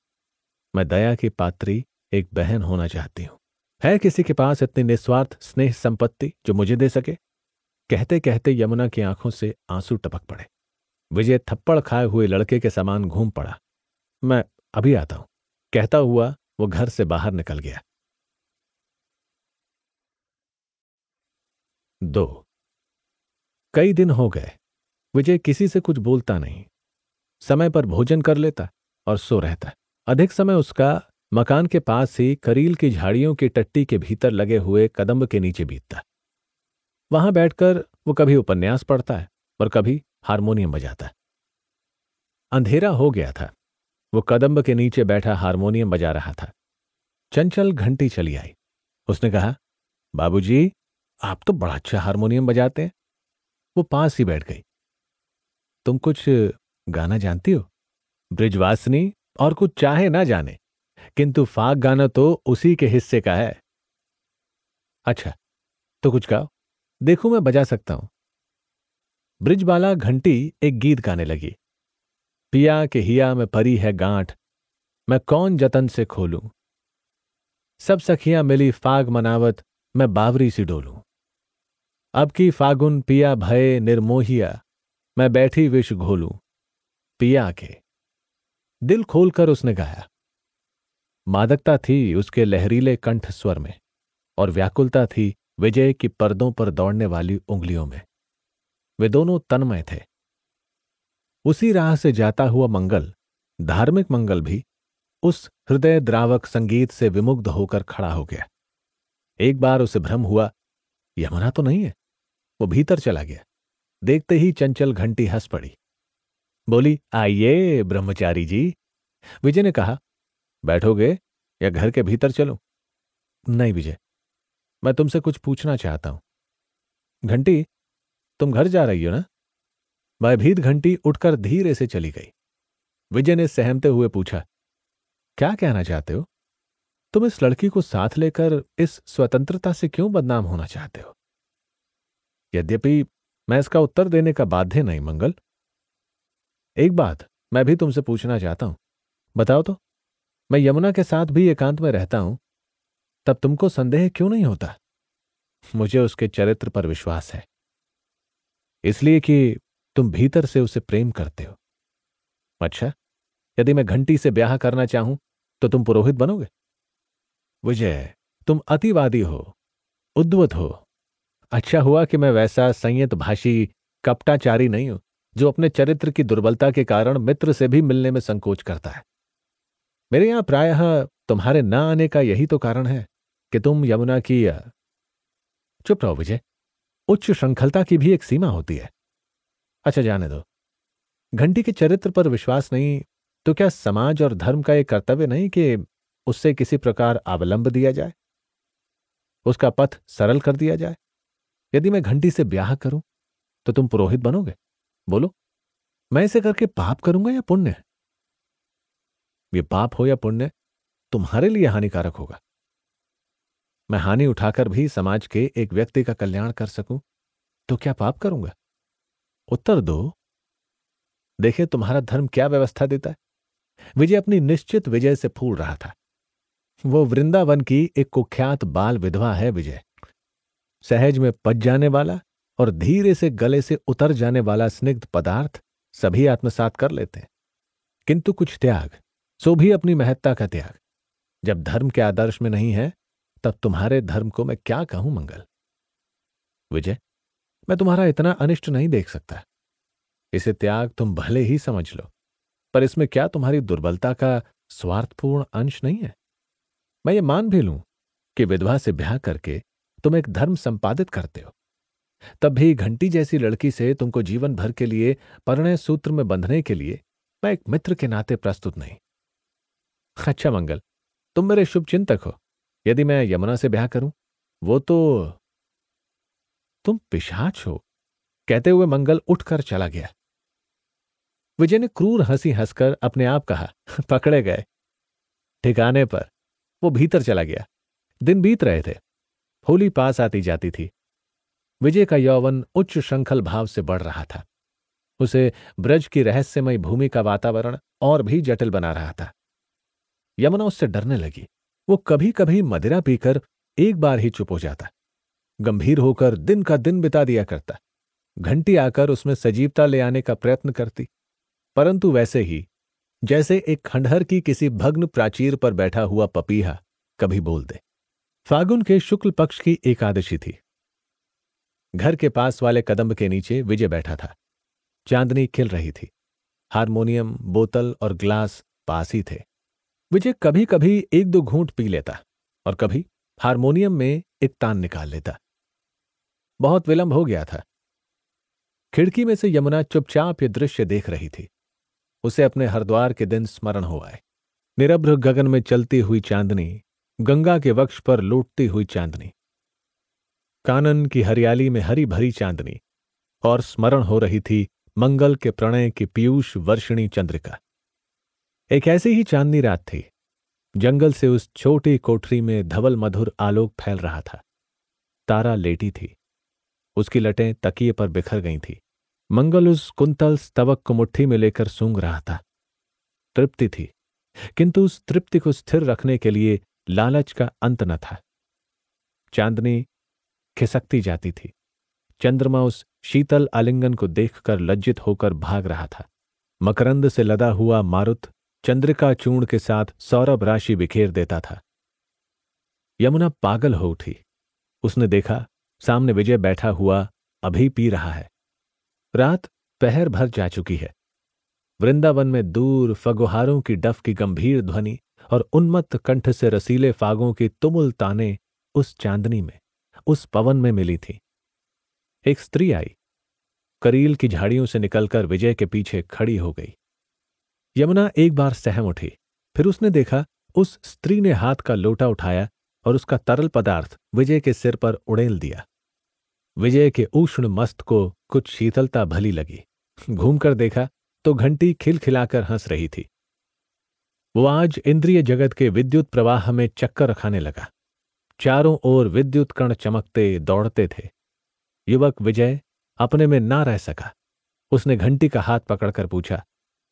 A: मैं दया की पात्री एक बहन होना चाहती हूं है किसी के पास इतनी निस्वार्थ स्नेह संपत्ति जो मुझे दे सके कहते कहते यमुना की आंखों से आंसू टपक पड़े विजय थप्पड़ खाए हुए लड़के के समान घूम पड़ा मैं अभी आता हूं कहता हुआ वो घर से बाहर निकल गया दो कई दिन हो गए विजय किसी से कुछ बोलता नहीं समय पर भोजन कर लेता और सो रहता अधिक समय उसका मकान के पास ही करील की झाड़ियों की टट्टी के भीतर लगे हुए कदम्ब के नीचे बीतता वहां बैठकर वो कभी उपन्यास पढ़ता है और कभी हारमोनियम बजाता अंधेरा हो गया था वो कदम्ब के नीचे बैठा हारमोनियम बजा रहा था चंचल घंटी चली आई उसने कहा बाबूजी, आप तो बड़ा अच्छा हारमोनियम बजाते हैं वो पास ही बैठ गई तुम कुछ गाना जानती हो ब्रिजवासिनी और कुछ चाहे ना जाने किंतु फाक गाना तो उसी के हिस्से का है अच्छा तो कुछ गाओ देखू मैं बजा सकता हूं ब्रिजबाला घंटी एक गीत गाने लगी पिया के हिया में परी है गांठ मैं कौन जतन से खोलू सब सखियां मिली फाग मनावत मैं बावरी सी डोलू अब की फागुन पिया भय निर्मोहिया मैं बैठी विष घोलू पिया के दिल खोलकर उसने गाया मादकता थी उसके लहरीले कंठ स्वर में और व्याकुलता थी विजय की पर्दों पर दौड़ने वाली उंगलियों में वे दोनों तन्मय थे उसी राह से जाता हुआ मंगल धार्मिक मंगल भी उस हृदय द्रावक संगीत से विमुग्ध होकर खड़ा हो गया एक बार उसे भ्रम हुआ यमुना तो नहीं है वो भीतर चला गया देखते ही चंचल घंटी हंस पड़ी बोली आइए ब्रह्मचारी जी विजय ने कहा बैठोगे या घर के भीतर चलो नहीं विजय मैं तुमसे कुछ पूछना चाहता हूं घंटी तुम घर जा रही हो ना भयभीत घंटी उठकर धीरे से चली गई विजय ने सहमते हुए पूछा क्या कहना चाहते हो तुम इस लड़की को साथ लेकर इस स्वतंत्रता से क्यों बदनाम होना चाहते हो यद्यपि मैं इसका उत्तर देने का बाध्य नहीं मंगल एक बात मैं भी तुमसे पूछना चाहता हूं बताओ तो मैं यमुना के साथ भी एकांत में रहता हूं तब तुमको संदेह क्यों नहीं होता मुझे उसके चरित्र पर विश्वास है इसलिए कि तुम भीतर से उसे प्रेम करते हो अच्छा यदि मैं घंटी से ब्याह करना चाहूं तो तुम पुरोहित बनोगे विजय तुम अतिवादी हो उद्वत हो अच्छा हुआ कि मैं वैसा संयत भाषी कपटाचारी नहीं हूं जो अपने चरित्र की दुर्बलता के कारण मित्र से भी मिलने में संकोच करता है मेरे यहां प्रायः तुम्हारे ना आने का यही तो कारण है कि तुम यमुना की चुप रहो विजय उच्च श्रृंखलता की भी एक सीमा होती है अच्छा जाने दो घंटी के चरित्र पर विश्वास नहीं तो क्या समाज और धर्म का यह कर्तव्य नहीं कि उससे किसी प्रकार अवलंब दिया जाए उसका पथ सरल कर दिया जाए यदि मैं घंटी से ब्याह करूं तो तुम पुरोहित बनोगे बोलो मैं इसे करके पाप करूंगा या पुण्य ये पाप हो या पुण्य तुम्हारे लिए हानिकारक होगा मैं हानि उठाकर भी समाज के एक व्यक्ति का कल्याण कर सकूं तो क्या पाप करूंगा उत्तर दो देखे तुम्हारा धर्म क्या व्यवस्था देता है विजय अपनी निश्चित विजय से फूल रहा था वो वृंदावन की एक कुख्यात बाल विधवा है विजय सहज में पच जाने वाला और धीरे से गले से उतर जाने वाला स्निग्ध पदार्थ सभी आत्मसात कर लेते हैं किंतु कुछ त्याग सो भी अपनी महत्ता का त्याग जब धर्म के आदर्श में नहीं है तब तुम्हारे धर्म को मैं क्या कहूं मंगल विजय मैं तुम्हारा इतना अनिष्ट नहीं देख सकता इसे त्याग तुम भले ही समझ लो पर इसमें क्या तुम्हारी दुर्बलता का स्वार्थपूर्ण अंश नहीं है मैं ये मान भी लूं कि विधवा से ब्याह करके तुम एक धर्म संपादित करते हो तब भी घंटी जैसी लड़की से तुमको जीवन भर के लिए परिणय सूत्र में बंधने के लिए मैं एक मित्र के नाते प्रस्तुत नहीं अच्छा मंगल तुम मेरे शुभ चिंतक हो यदि मैं यमुना से ब्याह करूं वो तो तुम पिशाच हो कहते हुए मंगल उठकर चला गया विजय ने क्रूर हंसी हंसकर अपने आप कहा पकड़े गए ठिकाने पर वो भीतर चला गया दिन बीत रहे थे होली पास आती जाती थी विजय का यौवन उच्च श्रृंखल भाव से बढ़ रहा था उसे ब्रज की रहस्यमय भूमि का वातावरण और भी जटिल बना रहा था यमुना उससे डरने लगी वो कभी कभी मदिरा पीकर एक बार ही चुप हो जाता गंभीर होकर दिन का दिन बिता दिया करता घंटी आकर उसमें सजीवता ले आने का प्रयत्न करती परंतु वैसे ही जैसे एक खंडहर की किसी भग्न प्राचीर पर बैठा हुआ पपीहा कभी बोल दे फागुन के शुक्ल पक्ष की एकादशी थी घर के पास वाले कदम के नीचे विजय बैठा था चांदनी खिल रही थी हारमोनियम बोतल और ग्लास पास ही थे विजय कभी कभी एक दो घूंट पी लेता और कभी हारमोनियम में एक तान निकाल लेता बहुत विलंब हो गया था खिड़की में से यमुना चुपचाप ये दृश्य देख रही थी उसे अपने हरिद्वार के दिन स्मरण हो आए निरभ्र गगन में चलती हुई चांदनी गंगा के वक्ष पर लूटती हुई चांदनी कानन की हरियाली में हरी भरी चांदनी और स्मरण हो रही थी मंगल के प्रणय की पीयूष वर्षिणी चंद्रिका एक ऐसी ही चांदनी रात थी जंगल से उस छोटी कोठरी में धवल मधुर आलोक फैल रहा था तारा लेटी थी उसकी लटें तकिए पर बिखर गई थी मंगल उस कुंतल स्तवक को मुट्ठी में लेकर सूंघ रहा था तृप्ति थी किंतु उस तृप्ति को स्थिर रखने के लिए लालच का अंत न था चांदनी खिसकती जाती थी चंद्रमा उस शीतल आलिंगन को देखकर लज्जित होकर भाग रहा था मकरंद से लदा हुआ मारुत चंद्रिका चूर्ण के साथ सौरभ राशि बिखेर देता था यमुना पागल हो उठी उसने देखा सामने विजय बैठा हुआ अभी पी रहा है रात पहर भर जा चुकी है वृंदावन में दूर फगुहारों की डफ की गंभीर ध्वनि और उन्मत्त कंठ से रसीले फागों की तुमुल ताने उस चांदनी में उस पवन में मिली थी एक स्त्री आई करील की झाड़ियों से निकलकर विजय के पीछे खड़ी हो गई यमुना एक बार सहम उठी फिर उसने देखा उस स्त्री ने हाथ का लोटा उठाया और उसका तरल पदार्थ विजय के सिर पर उड़ेल दिया विजय के उष्ण मस्त को कुछ शीतलता भली लगी घूमकर देखा तो घंटी खिलखिलाकर हंस रही थी वो आज इंद्रिय जगत के विद्युत प्रवाह में चक्कर खाने लगा चारों ओर विद्युत कण चमकते दौड़ते थे युवक विजय अपने में ना रह सका उसने घंटी का हाथ पकड़कर पूछा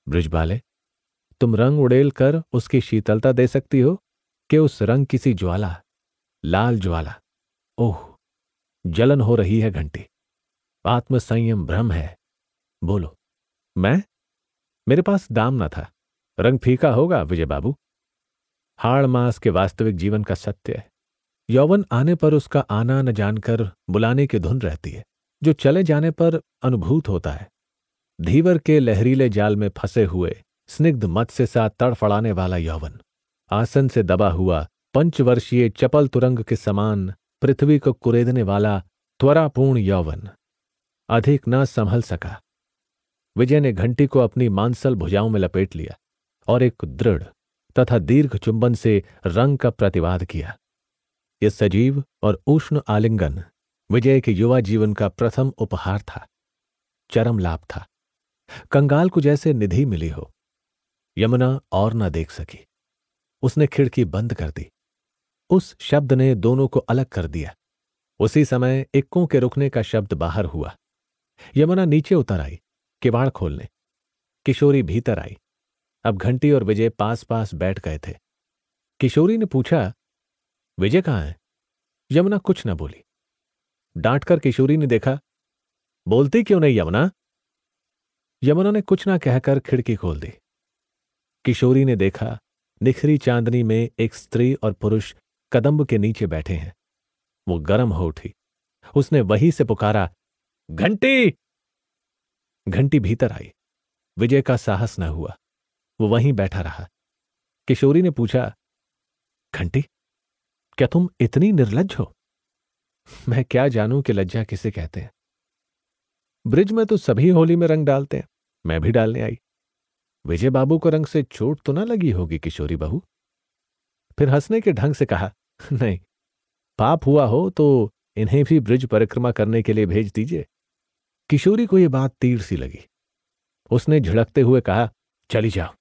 A: ब्रिजबाले तुम रंग उड़ेल कर उसकी शीतलता दे सकती हो कि उस रंग किसी ज्वाला लाल ज्वाला ओह जलन हो रही है घंटी आत्मसंयम भ्रम है बोलो मैं मेरे पास दाम न था रंग फीका होगा विजय बाबू हाड़ मास के वास्तविक जीवन का सत्य है यौवन आने पर उसका आना न जानकर बुलाने की धुन रहती है जो चले जाने पर अनुभूत होता है धीवर के लहरीले जाल में फंसे हुए स्निग्ध मत से सा तड़फड़ाने वाला यौवन आसन से दबा हुआ पंचवर्षीय चपल तुरंग के समान पृथ्वी को कुरेदने वाला त्वरापूर्ण यौवन अधिक न संभल सका विजय ने घंटी को अपनी मांसल भुजाओं में लपेट लिया और एक दृढ़ तथा दीर्घ चुंबन से रंग का प्रतिवाद किया यह सजीव और उष्ण आलिंगन विजय के युवा जीवन का प्रथम उपहार था चरम लाभ था कंगाल को जैसे निधि मिली हो यमुना और न देख सकी उसने खिड़की बंद कर दी उस शब्द ने दोनों को अलग कर दिया उसी समय इक्कों के रुकने का शब्द बाहर हुआ यमुना नीचे उतर आई किवाड़ खोलने किशोरी भीतर आई अब घंटी और विजय पास पास बैठ गए थे किशोरी ने पूछा विजय कहाँ है यमुना कुछ न बोली डांट कर किशोरी ने देखा बोलती क्यों नहीं यमुना यमुना ने कुछ ना कहकर खिड़की खोल दी किशोरी ने देखा निखरी चांदनी में एक स्त्री और पुरुष कदम्ब के नीचे बैठे हैं वो गर्म हो उठी उसने वहीं से पुकारा घंटी घंटी भीतर आई विजय का साहस न हुआ वो वहीं बैठा रहा किशोरी ने पूछा घंटी क्या तुम इतनी निर्लज हो मैं क्या जानूं कि लज्जा किसे कहते हैं ब्रिज में तो सभी होली में रंग डालते हैं मैं भी डालने आई विजय बाबू को रंग से चोट तो ना लगी होगी किशोरी बहू फिर हंसने के ढंग से कहा नहीं पाप हुआ हो तो इन्हें भी ब्रिज परिक्रमा करने के लिए भेज दीजिए किशोरी को यह बात तीर सी लगी उसने झिड़कते हुए कहा चली जाओ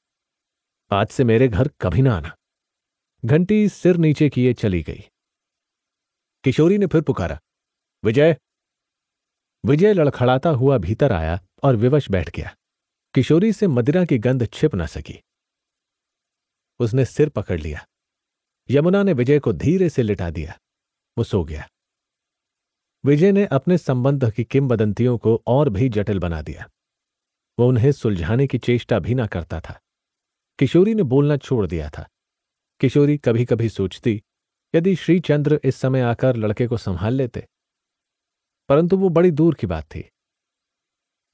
A: आज से मेरे घर कभी ना आना घंटी सिर नीचे किए चली गई किशोरी ने फिर पुकारा विजय विजय लड़खड़ाता हुआ भीतर आया और विवश बैठ गया किशोरी से मदिरा की गंध छिप न सकी उसने सिर पकड़ लिया यमुना ने विजय को धीरे से लिटा दिया वो सो गया विजय ने अपने संबंध की किमबदंतियों को और भी जटिल बना दिया वो उन्हें सुलझाने की चेष्टा भी ना करता था किशोरी ने बोलना छोड़ दिया था किशोरी कभी कभी सोचती यदि श्रीचंद्र इस समय आकर लड़के को संभाल लेते परंतु वो बड़ी दूर की बात थी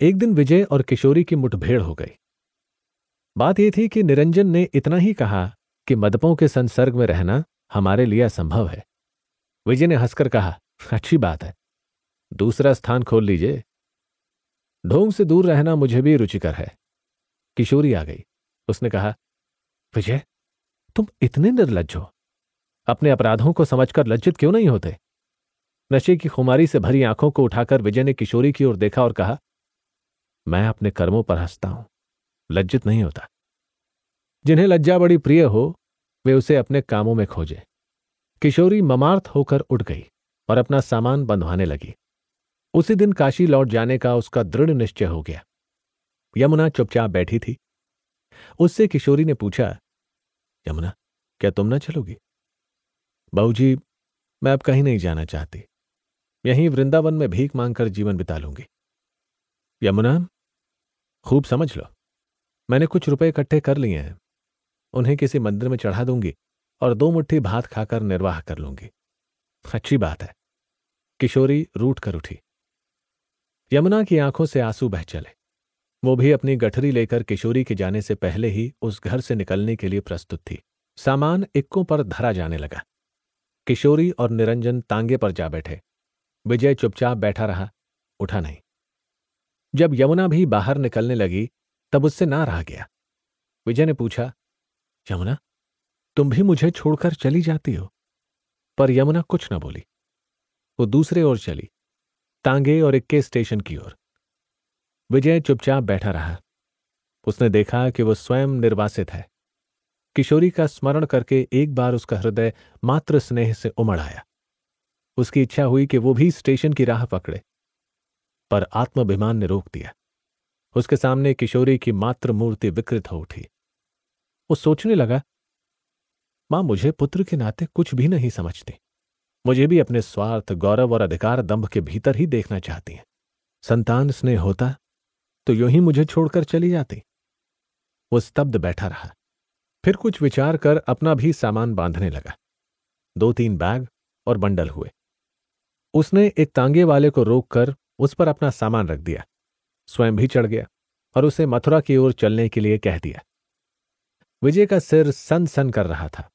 A: एक दिन विजय और किशोरी की मुठभेड़ हो गई बात यह थी कि निरंजन ने इतना ही कहा कि मदपों के संसर्ग में रहना हमारे लिए असंभव है विजय ने हंसकर कहा अच्छी बात है दूसरा स्थान खोल लीजिए ढोंग से दूर रहना मुझे भी रुचिकर है किशोरी आ गई उसने कहा विजय तुम इतने निर्लज हो अपने अपराधों को समझकर लज्जित क्यों नहीं होते नशे की खुमारी से भरी आंखों को उठाकर विजय ने किशोरी की ओर देखा और कहा मैं अपने कर्मों पर हंसता हूं लज्जित नहीं होता जिन्हें लज्जा बड़ी प्रिय हो वे उसे अपने कामों में खोजे किशोरी ममार्थ होकर उठ गई और अपना सामान बंधवाने लगी उसी दिन काशी लौट जाने का उसका दृढ़ निश्चय हो गया यमुना चुपचाप बैठी थी उससे किशोरी ने पूछा यमुना क्या तुम ना चलोगी बहू जी मैं अब कहीं नहीं जाना चाहती यहीं वृंदावन में भीख मांगकर जीवन बिता लूंगी यमुना खूब समझ लो मैंने कुछ रुपए इकट्ठे कर लिए हैं उन्हें किसी मंदिर में चढ़ा दूंगी और दो मुट्ठी भात खाकर निर्वाह कर लूंगी अच्छी बात है किशोरी रूट कर उठी यमुना की आंखों से आंसू बह चले वो भी अपनी गठरी लेकर किशोरी के जाने से पहले ही उस घर से निकलने के लिए प्रस्तुत थी सामान इक्कों पर धरा जाने लगा किशोरी और निरंजन तांगे पर जा बैठे विजय चुपचाप बैठा रहा उठा नहीं जब यमुना भी बाहर निकलने लगी तब उससे ना रहा गया विजय ने पूछा यमुना तुम भी मुझे छोड़कर चली जाती हो पर यमुना कुछ न बोली वो दूसरे ओर चली तांगे और इक्के स्टेशन की ओर विजय चुपचाप बैठा रहा उसने देखा कि वह स्वयं निर्वासित है किशोरी का स्मरण करके एक बार उसका हृदय मात्र स्नेह से उमड़ आया उसकी इच्छा हुई कि वो भी स्टेशन की राह पकड़े पर आत्माभिमान ने रोक दिया उसके सामने किशोरी की मात्र मूर्ति विकृत हो उठी वो सोचने लगा मां मुझे पुत्र के नाते कुछ भी नहीं समझती मुझे भी अपने स्वार्थ गौरव और अधिकार दंभ के भीतर ही देखना चाहती हैं संतान स्नेह होता तो यूं ही मुझे छोड़कर चली जाती वो स्तब्ध बैठा रहा फिर कुछ विचार कर अपना भी सामान बांधने लगा दो तीन बैग और बंडल हुए उसने एक तांगे वाले को रोककर उस पर अपना सामान रख दिया स्वयं भी चढ़ गया और उसे मथुरा की ओर चलने के लिए कह दिया विजय का सिर सन सन कर रहा था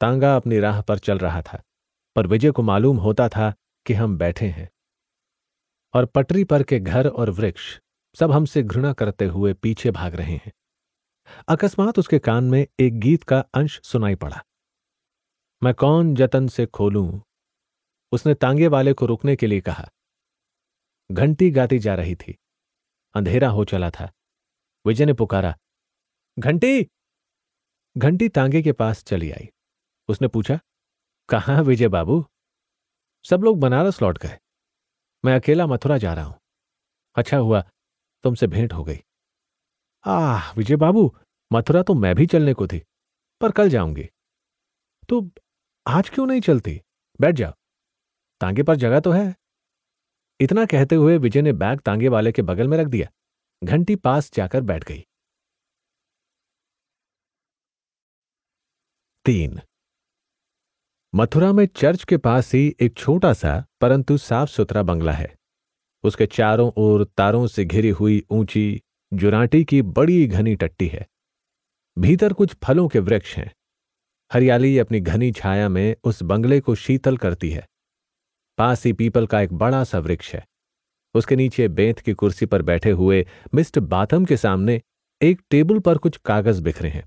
A: तांगा अपनी राह पर चल रहा था पर विजय को मालूम होता था कि हम बैठे हैं और पटरी पर के घर और वृक्ष सब हमसे घृणा करते हुए पीछे भाग रहे हैं अकस्मात उसके कान में एक गीत का अंश सुनाई पड़ा मैं कौन जतन से खोलूं उसने तांगे वाले को रुकने के लिए कहा घंटी गाती जा रही थी अंधेरा हो चला था विजय ने पुकारा घंटी घंटी तांगे के पास चली आई उसने पूछा कहाँ विजय बाबू सब लोग बनारस लौट गए मैं अकेला मथुरा जा रहा हूं अच्छा हुआ तुमसे भेंट हो गई आह विजय बाबू मथुरा तो मैं भी चलने को थी पर कल जाऊंगी तो आज क्यों नहीं चलती बैठ जाओ तांगे पर जगह तो है इतना कहते हुए विजय ने बैग तांगे वाले के बगल में रख दिया घंटी पास जाकर बैठ गई तीन मथुरा में चर्च के पास ही एक छोटा सा परंतु साफ सुथरा बंगला है उसके चारों ओर तारों से घिरी हुई ऊंची जुराटी की बड़ी घनी टट्टी है भीतर कुछ फलों के वृक्ष हैं हरियाली अपनी घनी छाया में उस बंगले को शीतल करती है पास ही पीपल का एक बड़ा सा वृक्ष है उसके नीचे बेंत की कुर्सी पर बैठे हुए मिस्टर बाथम के सामने एक टेबल पर कुछ कागज बिखरे हैं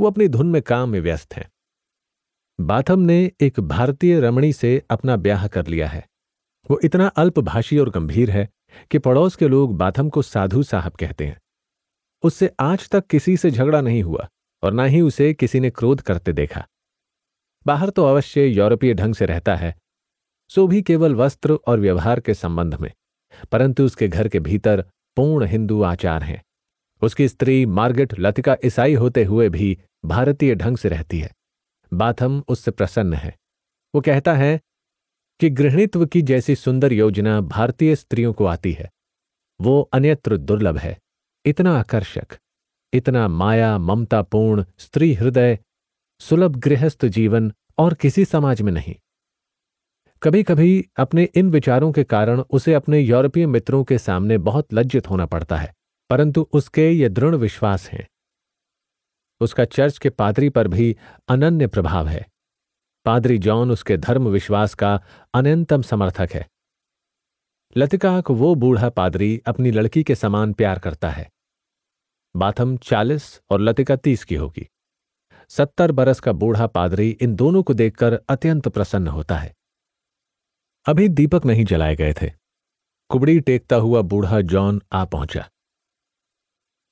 A: वो अपनी धुन में काम में व्यस्त हैं बाथम ने एक भारतीय रमणी से अपना ब्याह कर लिया है वो इतना अल्पभाषी और गंभीर है कि पड़ोस के लोग बाथम को साधु साहब कहते हैं उससे आज तक किसी से झगड़ा नहीं हुआ और ना ही उसे किसी ने क्रोध करते देखा बाहर तो अवश्य यूरोपीय ढंग से रहता है सो भी केवल वस्त्र और व्यवहार के संबंध में परंतु उसके घर के भीतर पूर्ण हिंदू आचार हैं उसकी स्त्री मार्गेट लतिका ईसाई होते हुए भी भारतीय ढंग से रहती है बाथम उससे प्रसन्न है वो कहता है कि गृहणित्व की जैसी सुंदर योजना भारतीय स्त्रियों को आती है वो अन्यत्र दुर्लभ है इतना आकर्षक इतना माया ममतापूर्ण स्त्री हृदय सुलभ गृहस्थ जीवन और किसी समाज में नहीं कभी कभी अपने इन विचारों के कारण उसे अपने यूरोपीय मित्रों के सामने बहुत लज्जित होना पड़ता है परंतु उसके ये दृढ़ विश्वास हैं उसका चर्च के पादरी पर भी अनन्य प्रभाव है पादरी जॉन उसके धर्म विश्वास का अनंतम समर्थक है लतिका को वो बूढ़ा पादरी अपनी लड़की के समान प्यार करता है बाथम चालीस और लतिका तीस की होगी सत्तर बरस का बूढ़ा पादरी इन दोनों को देखकर अत्यंत प्रसन्न होता है अभी दीपक नहीं जलाए गए थे कुबड़ी टेकता हुआ बूढ़ा जॉन आ पहुंचा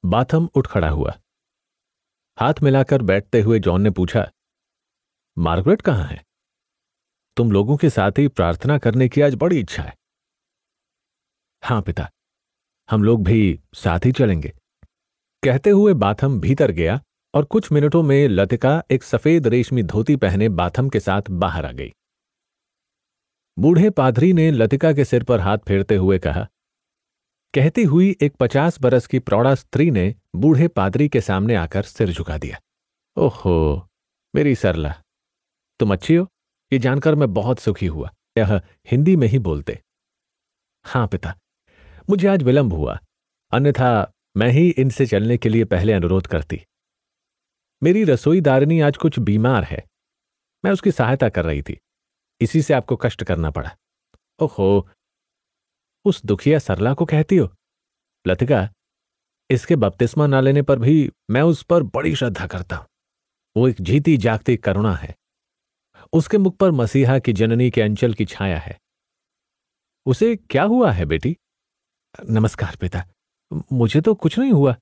A: बाथम उठ खड़ा हुआ हाथ मिलाकर बैठते हुए जॉन ने पूछा मार्गरेट कहां है तुम लोगों के साथ ही प्रार्थना करने की आज बड़ी इच्छा है हां पिता हम लोग भी साथ ही चलेंगे कहते हुए बाथम भीतर गया और कुछ मिनटों में लतिका एक सफेद रेशमी धोती पहने बाथम के साथ बाहर आ गई बूढ़े पादरी ने लतिका के सिर पर हाथ फेरते हुए कहा कहती हुई एक पचास बरस की प्रौढ़ा स्त्री ने बूढ़े पादरी के सामने आकर सिर झुका दिया ओहो मेरी सरला तुम अच्छी हो ये जानकर मैं बहुत सुखी हुआ यह हिंदी में ही बोलते हाँ पिता मुझे आज विलंब हुआ अन्यथा मैं ही इनसे चलने के लिए पहले अनुरोध करती मेरी रसोईदारिनी आज कुछ बीमार है मैं उसकी सहायता कर रही थी इसी से आपको कष्ट करना पड़ा ओहो उस दुखिया सरला को कहती हो लतिका इसके बपतिस्मा ना लेने पर भी मैं उस पर बड़ी श्रद्धा करता हूं वो एक जीती जागती करुणा है उसके मुख पर मसीहा की जननी के अंचल की छाया है उसे क्या हुआ है बेटी नमस्कार पिता मुझे तो कुछ नहीं हुआ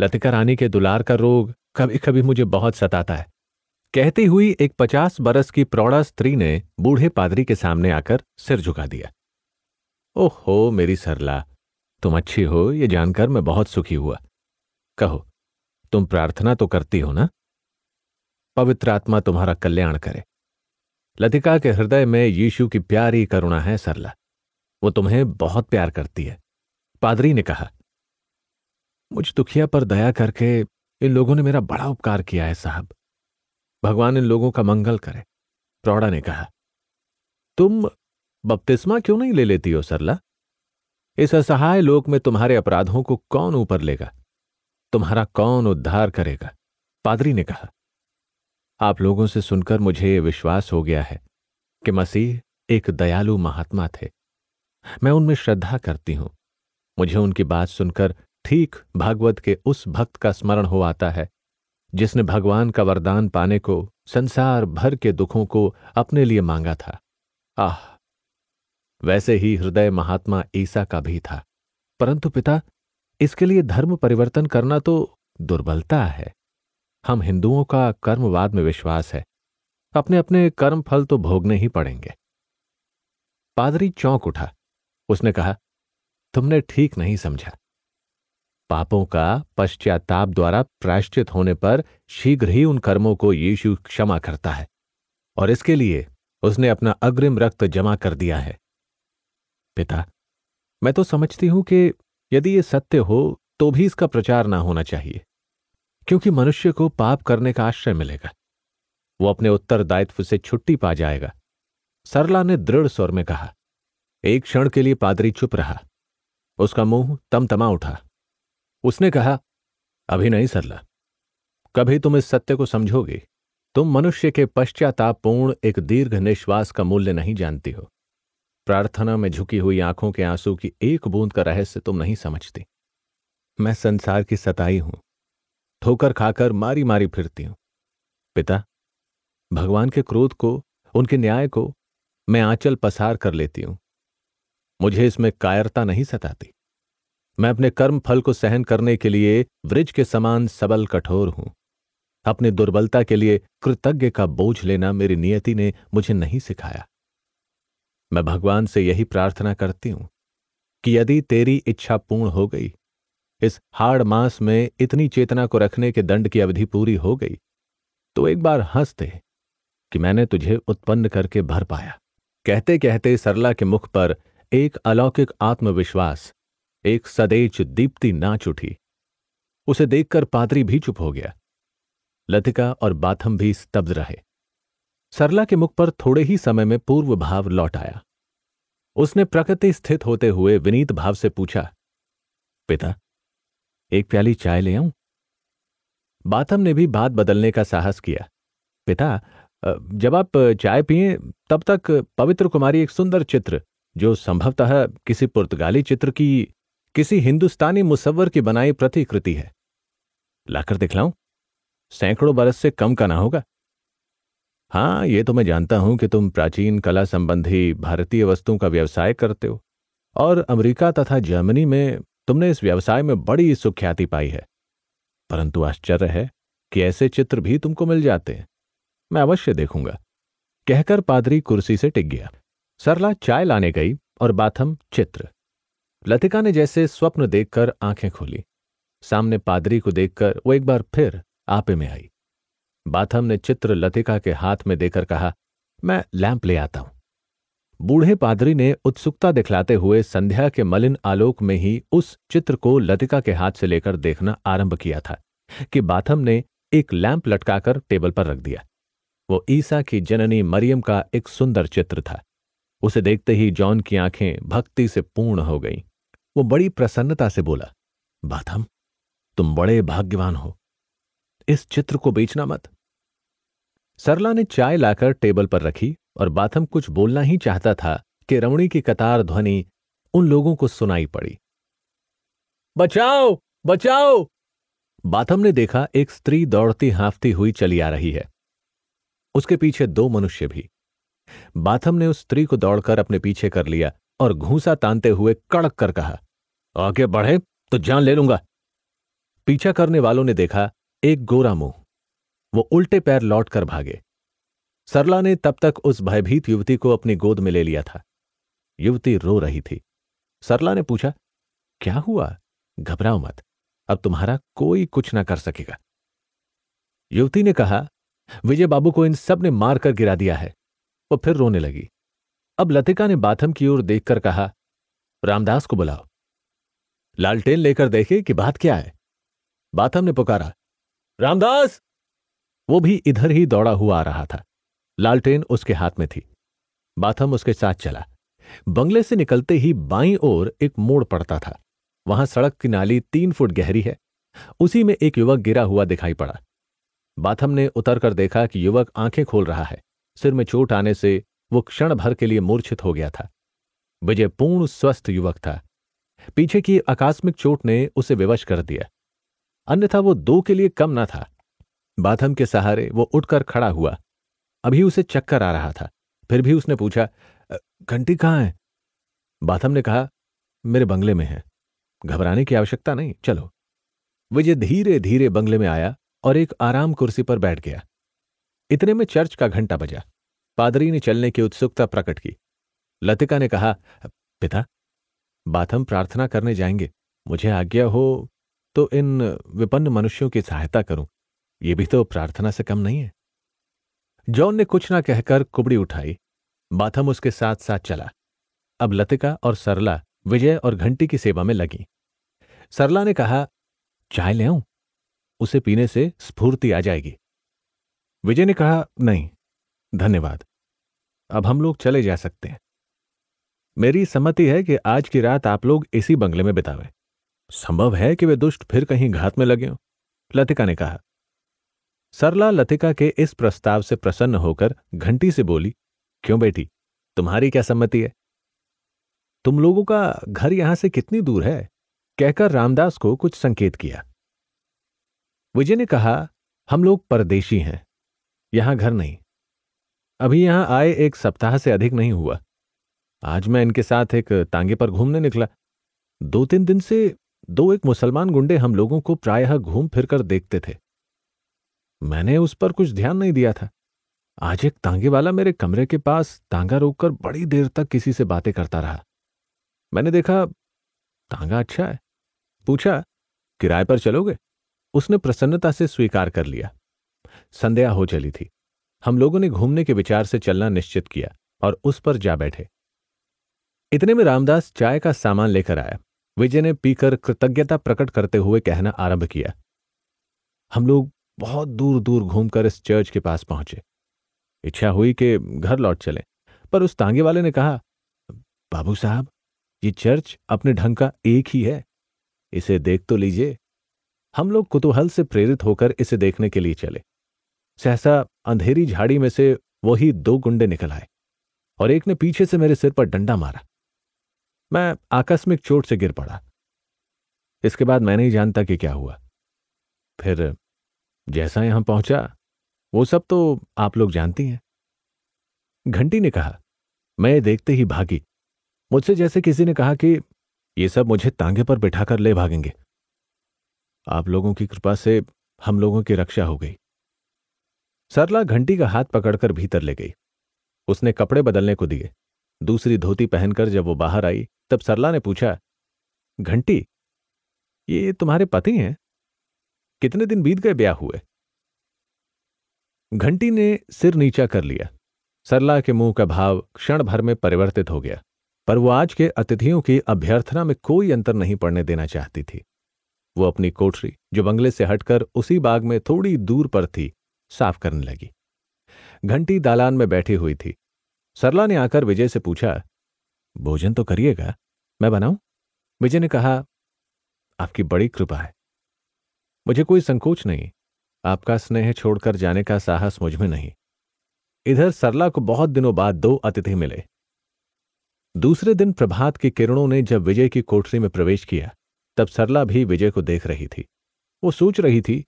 A: लतिका रानी के दुलार का रोग कभी कभी मुझे बहुत सताता है कहती हुई एक पचास बरस की प्रौढ़ा स्त्री ने बूढ़े पादरी के सामने आकर सिर झुका दिया ओहो मेरी सरला तुम अच्छी हो ये जानकर मैं बहुत सुखी हुआ कहो तुम प्रार्थना तो करती हो ना पवित्र आत्मा तुम्हारा कल्याण करे लतिका के हृदय में यीशु की प्यारी करुणा है सरला वो तुम्हें बहुत प्यार करती है पादरी ने कहा मुझ दुखिया पर दया करके इन लोगों ने मेरा बड़ा उपकार किया है साहब भगवान इन लोगों का मंगल करे प्रौढ़ा ने कहा तुम बपतिस्मा क्यों नहीं ले लेती हो सरला इस असहाय लोक में तुम्हारे अपराधों को कौन ऊपर लेगा तुम्हारा कौन उद्धार करेगा पादरी ने कहा आप लोगों से सुनकर मुझे विश्वास हो गया है कि मसीह एक दयालु महात्मा थे मैं उनमें श्रद्धा करती हूं मुझे उनकी बात सुनकर ठीक भागवत के उस भक्त का स्मरण हो आता है जिसने भगवान का वरदान पाने को संसार भर के दुखों को अपने लिए मांगा था आह वैसे ही हृदय महात्मा ईसा का भी था परंतु पिता इसके लिए धर्म परिवर्तन करना तो दुर्बलता है हम हिंदुओं का कर्मवाद में विश्वास है अपने अपने कर्म फल तो भोगने ही पड़ेंगे पादरी चौंक उठा उसने कहा तुमने ठीक नहीं समझा पापों का पश्चाताप द्वारा प्रायश्चित होने पर शीघ्र ही उन कर्मों को यीशु क्षमा करता है और इसके लिए उसने अपना अग्रिम रक्त जमा कर दिया है पिता मैं तो समझती हूं कि यदि ये सत्य हो तो भी इसका प्रचार ना होना चाहिए क्योंकि मनुष्य को पाप करने का आश्रय मिलेगा वो अपने उत्तरदायित्व से छुट्टी पा जाएगा सरला ने दृढ़ स्वर में कहा एक क्षण के लिए पादरी चुप रहा उसका मुंह तमतमा उठा उसने कहा अभी नहीं सरला कभी तुम इस सत्य को समझोगे तुम मनुष्य के पश्चातापूर्ण एक दीर्घ निश्वास का मूल्य नहीं जानती हो प्रार्थना में झुकी हुई आंखों के आंसू की एक बूंद का रहस्य तुम नहीं समझती मैं संसार की सताई हूं ठोकर खाकर मारी मारी फिरती हूं पिता भगवान के क्रोध को उनके न्याय को मैं आंचल पसार कर लेती हूं मुझे इसमें कायरता नहीं सताती मैं अपने कर्म फल को सहन करने के लिए वृज के समान सबल कठोर हूं अपनी दुर्बलता के लिए कृतज्ञ का बोझ लेना मेरी नियति ने मुझे नहीं सिखाया मैं भगवान से यही प्रार्थना करती हूं कि यदि तेरी इच्छा पूर्ण हो गई इस हाड़ मास में इतनी चेतना को रखने के दंड की अवधि पूरी हो गई तो एक बार हंस दे कि मैंने तुझे उत्पन्न करके भर पाया कहते कहते सरला के मुख पर एक अलौकिक आत्मविश्वास एक सदैच दीप्ति नाच उठी उसे देखकर पादरी भी चुप हो गया लतिका और बाथम भी स्तब्ध रहे सरला के मुख पर थोड़े ही समय में पूर्व भाव लौट आया उसने प्रकृति स्थित होते हुए विनीत भाव से पूछा पिता एक प्याली चाय ले आऊं बातम ने भी बात बदलने का साहस किया पिता जब आप चाय पिए तब तक पवित्र कुमारी एक सुंदर चित्र जो संभवतः किसी पुर्तगाली चित्र की किसी हिंदुस्तानी मुसवर की बनाई प्रतिकृति है लाकर दिखलाऊं सैकड़ों बरस से कम का ना होगा हाँ ये तो मैं जानता हूं कि तुम प्राचीन कला संबंधी भारतीय वस्तुओं का व्यवसाय करते हो और अमेरिका तथा जर्मनी में तुमने इस व्यवसाय में बड़ी सुख्याति पाई है परंतु आश्चर्य है कि ऐसे चित्र भी तुमको मिल जाते हैं मैं अवश्य देखूंगा कहकर पादरी कुर्सी से टिक गया सरला चाय लाने गई और बाथम चित्र लतिका ने जैसे स्वप्न देखकर आंखें खोली सामने पादरी को देखकर वो एक बार फिर आपे में आई बाथम ने चित्र लतिका के हाथ में देकर कहा मैं लैंप ले आता हूं बूढ़े पादरी ने उत्सुकता दिखलाते हुए संध्या के मलिन आलोक में ही उस चित्र को लतिका के हाथ से लेकर देखना आरंभ किया था कि बाथम ने एक लैंप लटकाकर टेबल पर रख दिया वो ईसा की जननी मरियम का एक सुंदर चित्र था उसे देखते ही जॉन की आंखें भक्ति से पूर्ण हो गईं। वो बड़ी प्रसन्नता से बोला बाथम तुम बड़े भाग्यवान हो इस चित्र को बेचना मत सरला ने चाय लाकर टेबल पर रखी और बाथम कुछ बोलना ही चाहता था कि रमणी की कतार ध्वनि उन लोगों को सुनाई पड़ी बचाओ बचाओ बाथम ने देखा एक स्त्री दौड़ती हाफती हुई चली आ रही है उसके पीछे दो मनुष्य भी बाथम ने उस स्त्री को दौड़कर अपने पीछे कर लिया और घूसा तानते हुए कड़क कर कहा आगे बढ़े तो जान ले लूंगा पीछा करने वालों ने देखा एक गोरा मुंह वो उल्टे पैर लौट कर भागे सरला ने तब तक उस भयभीत युवती को अपनी गोद में ले लिया था युवती रो रही थी सरला ने पूछा क्या हुआ घबराओ मत अब तुम्हारा कोई कुछ ना कर सकेगा युवती ने कहा विजय बाबू को इन सब ने मारकर गिरा दिया है वो फिर रोने लगी अब लतिका ने बाथम की ओर देखकर कहा रामदास को बुलाओ लालटेन लेकर देखे कि बात क्या है बाथम ने पुकारा रामदास वो भी इधर ही दौड़ा हुआ आ रहा था लालटेन उसके हाथ में थी बाथम उसके साथ चला बंगले से निकलते ही बाईं ओर एक मोड़ पड़ता था वहां सड़क की नाली तीन फुट गहरी है उसी में एक युवक गिरा हुआ दिखाई पड़ा बाथम ने उतर कर देखा कि युवक आंखें खोल रहा है सिर में चोट आने से वो क्षण भर के लिए मूर्छित हो गया था विजय पूर्ण स्वस्थ युवक था पीछे की आकस्मिक चोट ने उसे विवश कर दिया अन्यथा वो दो के लिए कम ना था बाथम के सहारे वो उठकर खड़ा हुआ अभी उसे चक्कर आ रहा था फिर भी उसने पूछा घंटी कहाँ है बाथम ने कहा मेरे बंगले में है घबराने की आवश्यकता नहीं चलो विजय धीरे धीरे बंगले में आया और एक आराम कुर्सी पर बैठ गया इतने में चर्च का घंटा बजा पादरी ने चलने की उत्सुकता प्रकट की लतिका ने कहा पिता बाथम प्रार्थना करने जाएंगे मुझे आज्ञा हो तो इन विपन्न मनुष्यों की सहायता करूं ये भी तो प्रार्थना से कम नहीं है जॉन ने कुछ ना कहकर कुबड़ी उठाई बाथम उसके साथ साथ चला अब लतिका और सरला विजय और घंटी की सेवा में लगी सरला ने कहा चाय ले आऊं उसे पीने से स्फूर्ति आ जाएगी विजय ने कहा नहीं धन्यवाद अब हम लोग चले जा सकते हैं मेरी सम्मति है कि आज की रात आप लोग इसी बंगले में बितावें संभव है कि वे दुष्ट फिर कहीं घात में लगे हों लतिका ने कहा सरला लतिका के इस प्रस्ताव से प्रसन्न होकर घंटी से बोली क्यों बेटी तुम्हारी क्या सम्मति है तुम लोगों का घर यहां से कितनी दूर है कहकर रामदास को कुछ संकेत किया विजय ने कहा हम लोग परदेशी हैं यहां घर नहीं अभी यहां आए एक सप्ताह से अधिक नहीं हुआ आज मैं इनके साथ एक तांगे पर घूमने निकला दो तीन दिन से दो एक मुसलमान गुंडे हम लोगों को प्रायः घूम फिर कर देखते थे मैंने उस पर कुछ ध्यान नहीं दिया था आज एक तांगे वाला मेरे कमरे के पास तांगा रोककर बड़ी देर तक किसी से बातें करता रहा मैंने देखा तांगा अच्छा है पूछा किराए पर चलोगे उसने प्रसन्नता से स्वीकार कर लिया संध्या हो चली थी हम लोगों ने घूमने के विचार से चलना निश्चित किया और उस पर जा बैठे इतने में रामदास चाय का सामान लेकर आया विजय ने पीकर कृतज्ञता प्रकट करते हुए कहना आरंभ किया हम लोग बहुत दूर दूर घूमकर इस चर्च के पास पहुंचे इच्छा हुई कि घर लौट चले पर उस तांगे वाले ने कहा बाबू साहब ये चर्च अपने ढंग का एक ही है इसे देख तो लीजिए हम लोग कुतूहल से प्रेरित होकर इसे देखने के लिए चले सहसा अंधेरी झाड़ी में से वही दो गुंडे निकल आए और एक ने पीछे से मेरे सिर पर डंडा मारा मैं आकस्मिक चोट से गिर पड़ा इसके बाद मैं नहीं जानता कि क्या हुआ फिर जैसा यहां पहुंचा वो सब तो आप लोग जानती हैं घंटी ने कहा मैं देखते ही भागी मुझसे जैसे किसी ने कहा कि ये सब मुझे तांगे पर बिठाकर ले भागेंगे आप लोगों की कृपा से हम लोगों की रक्षा हो गई सरला घंटी का हाथ पकड़कर भीतर ले गई उसने कपड़े बदलने को दिए दूसरी धोती पहनकर जब वो बाहर आई तब सरला ने पूछा घंटी ये तुम्हारे पति हैं कितने दिन बीत गए ब्याह हुए घंटी ने सिर नीचा कर लिया सरला के मुंह का भाव क्षण भर में परिवर्तित हो गया पर वो आज के अतिथियों की अभ्यर्थना में कोई अंतर नहीं पड़ने देना चाहती थी वो अपनी कोठरी जो बंगले से हटकर उसी बाग में थोड़ी दूर पर थी साफ करने लगी घंटी दालान में बैठी हुई थी सरला ने आकर विजय से पूछा भोजन तो करिएगा मैं बनाऊं विजय ने कहा आपकी बड़ी कृपा है मुझे कोई संकोच नहीं आपका स्नेह छोड़कर जाने का साहस मुझ में नहीं इधर सरला को बहुत दिनों बाद दो अतिथि मिले दूसरे दिन प्रभात की किरणों ने जब विजय की कोठरी में प्रवेश किया तब सरला भी विजय को देख रही थी वो सोच रही थी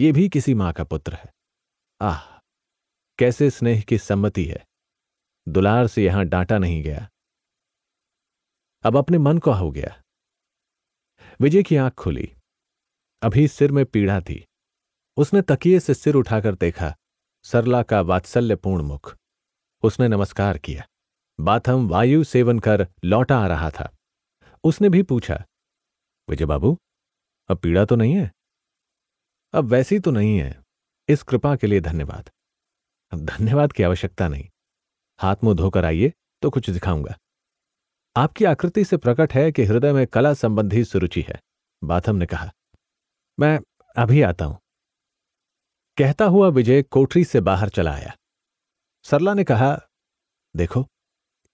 A: ये भी किसी मां का पुत्र है आह कैसे स्नेह की सम्मति है दुलार से यहां डांटा नहीं गया अब अपने मन को हो गया विजय की आंख खुली अभी सिर में पीड़ा थी उसने तकिए से सिर उठाकर देखा सरला का वात्सल्यपूर्ण मुख उसने नमस्कार किया बाथम वायु सेवन कर लौटा आ रहा था उसने भी पूछा विजय बाबू अब पीड़ा तो नहीं है अब वैसी तो नहीं है इस कृपा के लिए धन्यवाद धन्यवाद की आवश्यकता नहीं हाथ मुंह धोकर आइए तो कुछ दिखाऊंगा आपकी आकृति से प्रकट है कि हृदय में कला संबंधी सुरुचि है बाथम ने कहा मैं अभी आता हूं कहता हुआ विजय कोठरी से बाहर चला आया सरला ने कहा देखो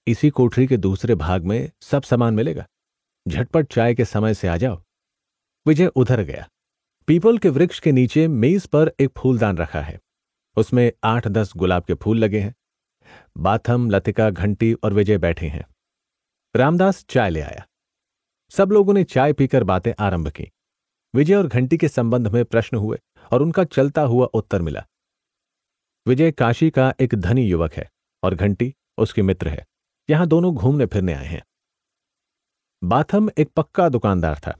A: इसी कोठरी के दूसरे भाग में सब सामान मिलेगा झटपट चाय के समय से आ जाओ विजय उधर गया पीपल के वृक्ष के नीचे मेज पर एक फूलदान रखा है उसमें आठ दस गुलाब के फूल लगे हैं बाथम लतिका घंटी और विजय बैठे हैं रामदास चाय ले आया सब लोगों ने चाय पीकर बातें आरंभ की विजय और घंटी के संबंध में प्रश्न हुए और उनका चलता हुआ उत्तर मिला विजय काशी का एक धनी युवक है और घंटी उसके मित्र है यहां दोनों घूमने फिरने आए हैं बाथम एक पक्का दुकानदार था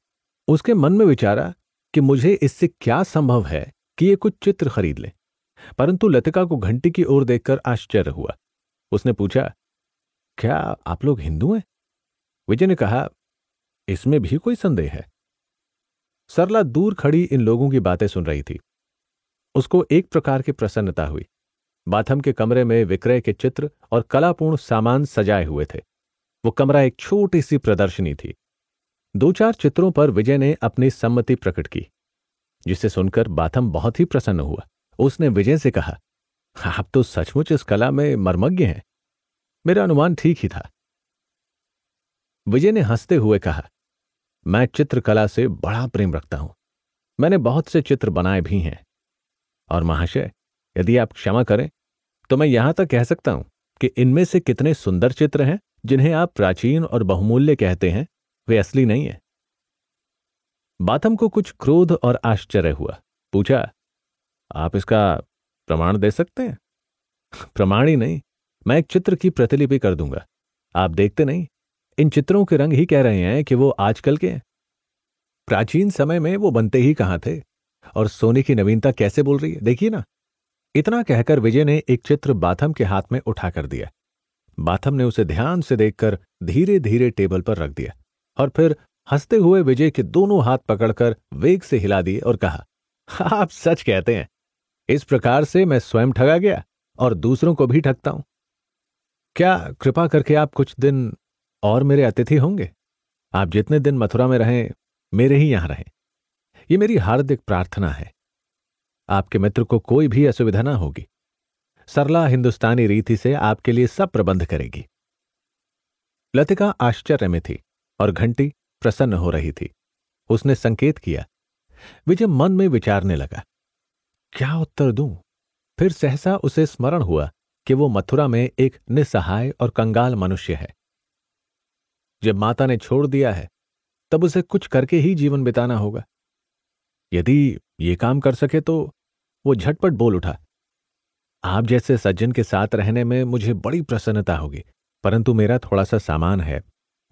A: उसके मन में विचारा कि मुझे इससे क्या संभव है कि ये कुछ चित्र खरीद लें परंतु लतिका को घंटी की ओर देखकर आश्चर्य हुआ उसने पूछा क्या आप लोग हिंदू हैं विजय ने कहा इसमें भी कोई संदेह है सरला दूर खड़ी इन लोगों की बातें सुन रही थी उसको एक प्रकार की प्रसन्नता हुई बाथम के कमरे में विक्रय के चित्र और कलापूर्ण सामान सजाए हुए थे वो कमरा एक छोटी सी प्रदर्शनी थी दो चार चित्रों पर विजय ने अपनी सम्मति प्रकट की जिसे सुनकर बाथम बहुत ही प्रसन्न हुआ उसने विजय से कहा आप तो सचमुच इस कला में मर्मज्ञ हैं मेरा अनुमान ठीक ही था विजय ने हंसते हुए कहा मैं चित्रकला से बड़ा प्रेम रखता हूं मैंने बहुत से चित्र बनाए भी हैं और महाशय यदि आप क्षमा करें तो मैं यहां तक कह सकता हूं कि इनमें से कितने सुंदर चित्र हैं जिन्हें आप प्राचीन और बहुमूल्य कहते हैं वे असली नहीं है बाथम को कुछ क्रोध और आश्चर्य हुआ पूछा आप इसका प्रमाण दे सकते हैं प्रमाण ही नहीं मैं एक चित्र की प्रतिलिपि कर दूंगा आप देखते नहीं इन चित्रों के रंग ही कह रहे हैं कि वो आजकल के हैं प्राचीन समय में वो बनते ही कहां थे और सोने की नवीनता कैसे बोल रही है देखिए ना इतना कहकर विजय ने एक चित्र बाथम के हाथ में उठा कर दिया बाथम ने उसे ध्यान से देखकर धीरे धीरे टेबल पर रख दिया और फिर हंसते हुए विजय के दोनों हाथ पकड़कर वेग से हिला दिए और कहा आप सच कहते हैं इस प्रकार से मैं स्वयं ठगा गया और दूसरों को भी ठगता हूं क्या कृपा करके आप कुछ दिन और मेरे अतिथि होंगे आप जितने दिन मथुरा में रहें मेरे ही यहां रहें ये मेरी हार्दिक प्रार्थना है आपके मित्र को कोई भी असुविधा ना होगी सरला हिंदुस्तानी रीति से आपके लिए सब प्रबंध करेगी लतिका आश्चर्य में थी और घंटी प्रसन्न हो रही थी उसने संकेत किया विजय मन में विचारने लगा क्या उत्तर दूं? फिर सहसा उसे स्मरण हुआ कि वो मथुरा में एक निसहाय और कंगाल मनुष्य है जब माता ने छोड़ दिया है तब उसे कुछ करके ही जीवन बिताना होगा यदि ये काम कर सके तो वो झटपट बोल उठा आप जैसे सज्जन के साथ रहने में मुझे बड़ी प्रसन्नता होगी परंतु मेरा थोड़ा सा सामान है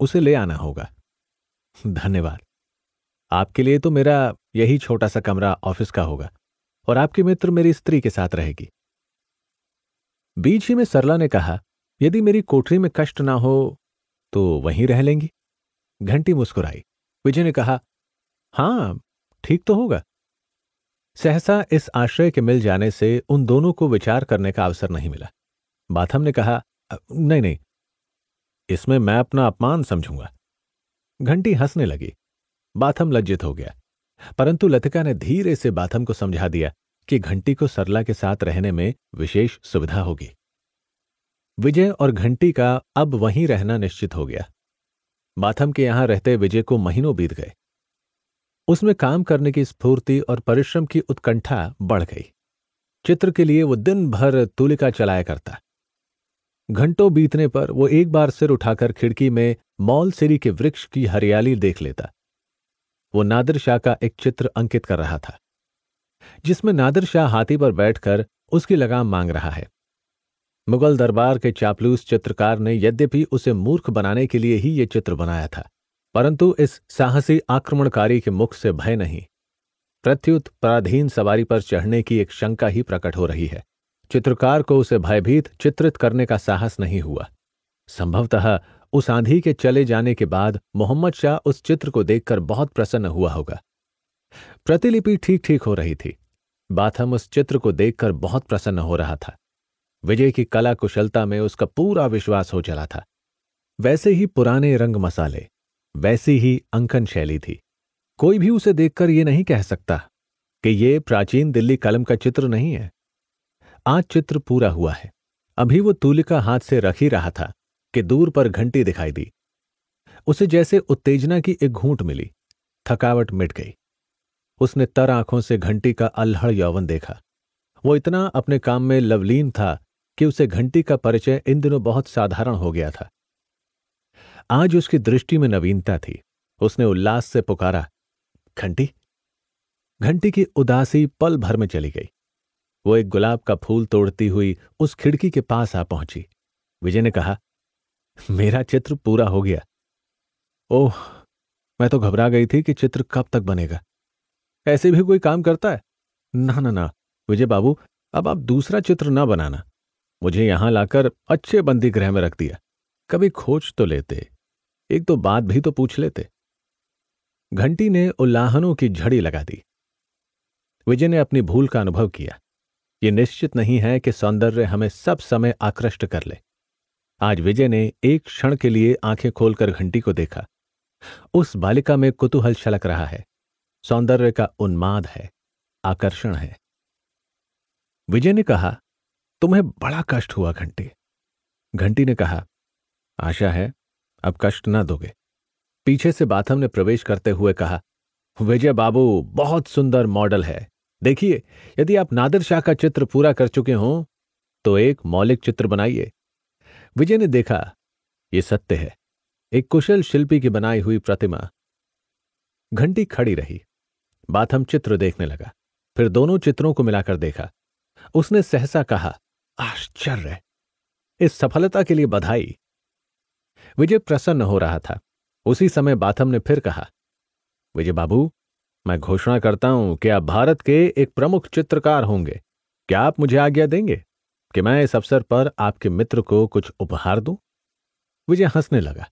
A: उसे ले आना होगा धन्यवाद आपके लिए तो मेरा यही छोटा सा कमरा ऑफिस का होगा और आपकी मित्र मेरी स्त्री के साथ रहेगी बीच ही में सरला ने कहा यदि मेरी कोठरी में कष्ट ना हो तो वहीं रह लेंगी घंटी मुस्कुराई विजय ने कहा हां ठीक तो होगा सहसा इस आश्रय के मिल जाने से उन दोनों को विचार करने का अवसर नहीं मिला बाथम ने कहा नहीं नहीं इसमें मैं अपना अपमान समझूंगा घंटी हंसने लगी बाथम लज्जित हो गया परंतु लतिका ने धीरे से बाथम को समझा दिया कि घंटी को सरला के साथ रहने में विशेष सुविधा होगी विजय और घंटी का अब वहीं रहना निश्चित हो गया बाथम के यहां रहते विजय को महीनों बीत गए उसमें काम करने की स्फूर्ति और परिश्रम की उत्कंठा बढ़ गई चित्र के लिए वो दिन भर तुलिका चलाया करता घंटों बीतने पर वो एक बार सिर उठाकर खिड़की में मौल सिरी के वृक्ष की हरियाली देख लेता वो नादिर शाह का एक चित्र अंकित कर रहा था जिसमें नादिर शाह हाथी पर बैठकर उसकी लगाम मांग रहा है मुगल दरबार के चापलूस चित्रकार ने यद्यपि उसे मूर्ख बनाने के लिए ही ये चित्र बनाया था परंतु इस साहसी आक्रमणकारी के मुख से भय नहीं प्रत्युत पराधीन सवारी पर चढ़ने की एक शंका ही प्रकट हो रही है चित्रकार को उसे भयभीत चित्रित करने का साहस नहीं हुआ संभवतः उस आंधी के चले जाने के बाद मोहम्मद शाह उस चित्र को देखकर बहुत प्रसन्न हुआ होगा प्रतिलिपि ठीक ठीक हो रही थी बाथम उस चित्र को देखकर बहुत प्रसन्न हो रहा था विजय की कला कुशलता में उसका पूरा विश्वास हो चला था वैसे ही पुराने रंग मसाले वैसी ही अंकन शैली थी कोई भी उसे देखकर यह नहीं कह सकता कि यह प्राचीन दिल्ली कलम का चित्र नहीं है आज चित्र पूरा हुआ है अभी वो तूलिका हाथ से रख ही रहा था कि दूर पर घंटी दिखाई दी उसे जैसे उत्तेजना की एक घूंट मिली थकावट मिट गई उसने तर आंखों से घंटी का अल्हड़ यौवन देखा वो इतना अपने काम में लवलीन था कि उसे घंटी का परिचय इन दिनों बहुत साधारण हो गया था आज उसकी दृष्टि में नवीनता थी उसने उल्लास से पुकारा घंटी घंटी की उदासी पल भर में चली गई वो एक गुलाब का फूल तोड़ती हुई उस खिड़की के पास आ पहुंची विजय ने कहा मेरा चित्र पूरा हो गया ओह मैं तो घबरा गई थी कि चित्र कब तक बनेगा ऐसे भी कोई काम करता है ना ना ना विजय बाबू अब आप दूसरा चित्र ना बनाना मुझे यहां लाकर अच्छे बंदी गृह में रख दिया कभी खोज तो लेते एक तो बात भी तो पूछ लेते घंटी ने उल्लाहनों की झड़ी लगा दी विजय ने अपनी भूल का अनुभव किया ये निश्चित नहीं है कि सौंदर्य हमें सब समय आकृष्ट कर ले आज विजय ने एक क्षण के लिए आंखें खोलकर घंटी को देखा उस बालिका में कुतूहल छलक रहा है सौंदर्य का उन्माद है आकर्षण है विजय ने कहा तुम्हें बड़ा कष्ट हुआ घंटी घंटी ने कहा आशा है अब कष्ट ना दोगे पीछे से बाथम ने प्रवेश करते हुए कहा विजय बाबू बहुत सुंदर मॉडल है देखिए यदि आप नादिर शाह का चित्र पूरा कर चुके हों तो एक मौलिक चित्र बनाइए विजय ने देखा ये सत्य है एक कुशल शिल्पी की बनाई हुई प्रतिमा घंटी खड़ी रही बाथम चित्र देखने लगा फिर दोनों चित्रों को मिलाकर देखा उसने सहसा कहा आश्चर्य इस सफलता के लिए बधाई विजय प्रसन्न हो रहा था उसी समय बाथम ने फिर कहा विजय बाबू मैं घोषणा करता हूं कि आप भारत के एक प्रमुख चित्रकार होंगे क्या आप मुझे आज्ञा देंगे कि मैं इस अवसर पर आपके मित्र को कुछ उपहार दूं? विजय हंसने लगा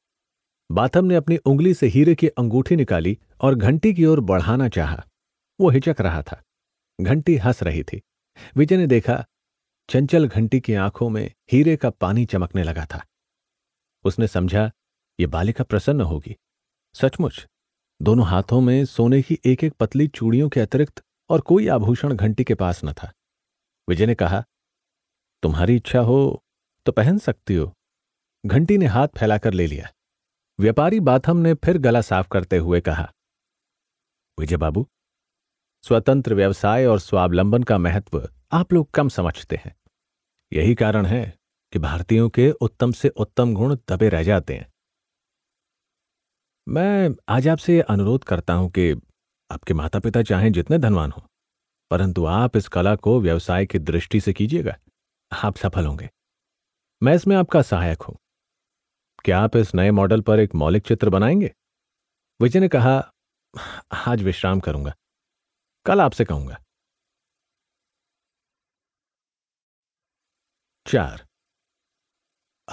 A: बाथम ने अपनी उंगली से हीरे की अंगूठी निकाली और घंटी की ओर बढ़ाना चाहा। वो हिचक रहा था घंटी हंस रही थी विजय ने देखा चंचल घंटी की आंखों में हीरे का पानी चमकने लगा था उसने समझा ये बालिका प्रसन्न होगी सचमुच दोनों हाथों में सोने की एक एक पतली चूड़ियों के अतिरिक्त और कोई आभूषण घंटी के पास न था विजय ने कहा तुम्हारी इच्छा हो तो पहन सकती हो घंटी ने हाथ फैलाकर ले लिया व्यापारी बाथम ने फिर गला साफ करते हुए कहा विजय बाबू स्वतंत्र व्यवसाय और स्वावलंबन का महत्व आप लोग कम समझते हैं यही कारण है कि भारतीयों के उत्तम से उत्तम गुण दबे रह जाते हैं मैं आज आपसे अनुरोध करता हूं कि आपके माता पिता चाहें जितने धनवान हों परंतु आप इस कला को व्यवसाय की दृष्टि से कीजिएगा आप सफल होंगे मैं इसमें आपका सहायक हूं क्या आप इस नए मॉडल पर एक मौलिक चित्र बनाएंगे विजय ने कहा आज विश्राम करूंगा कल आपसे कहूंगा चार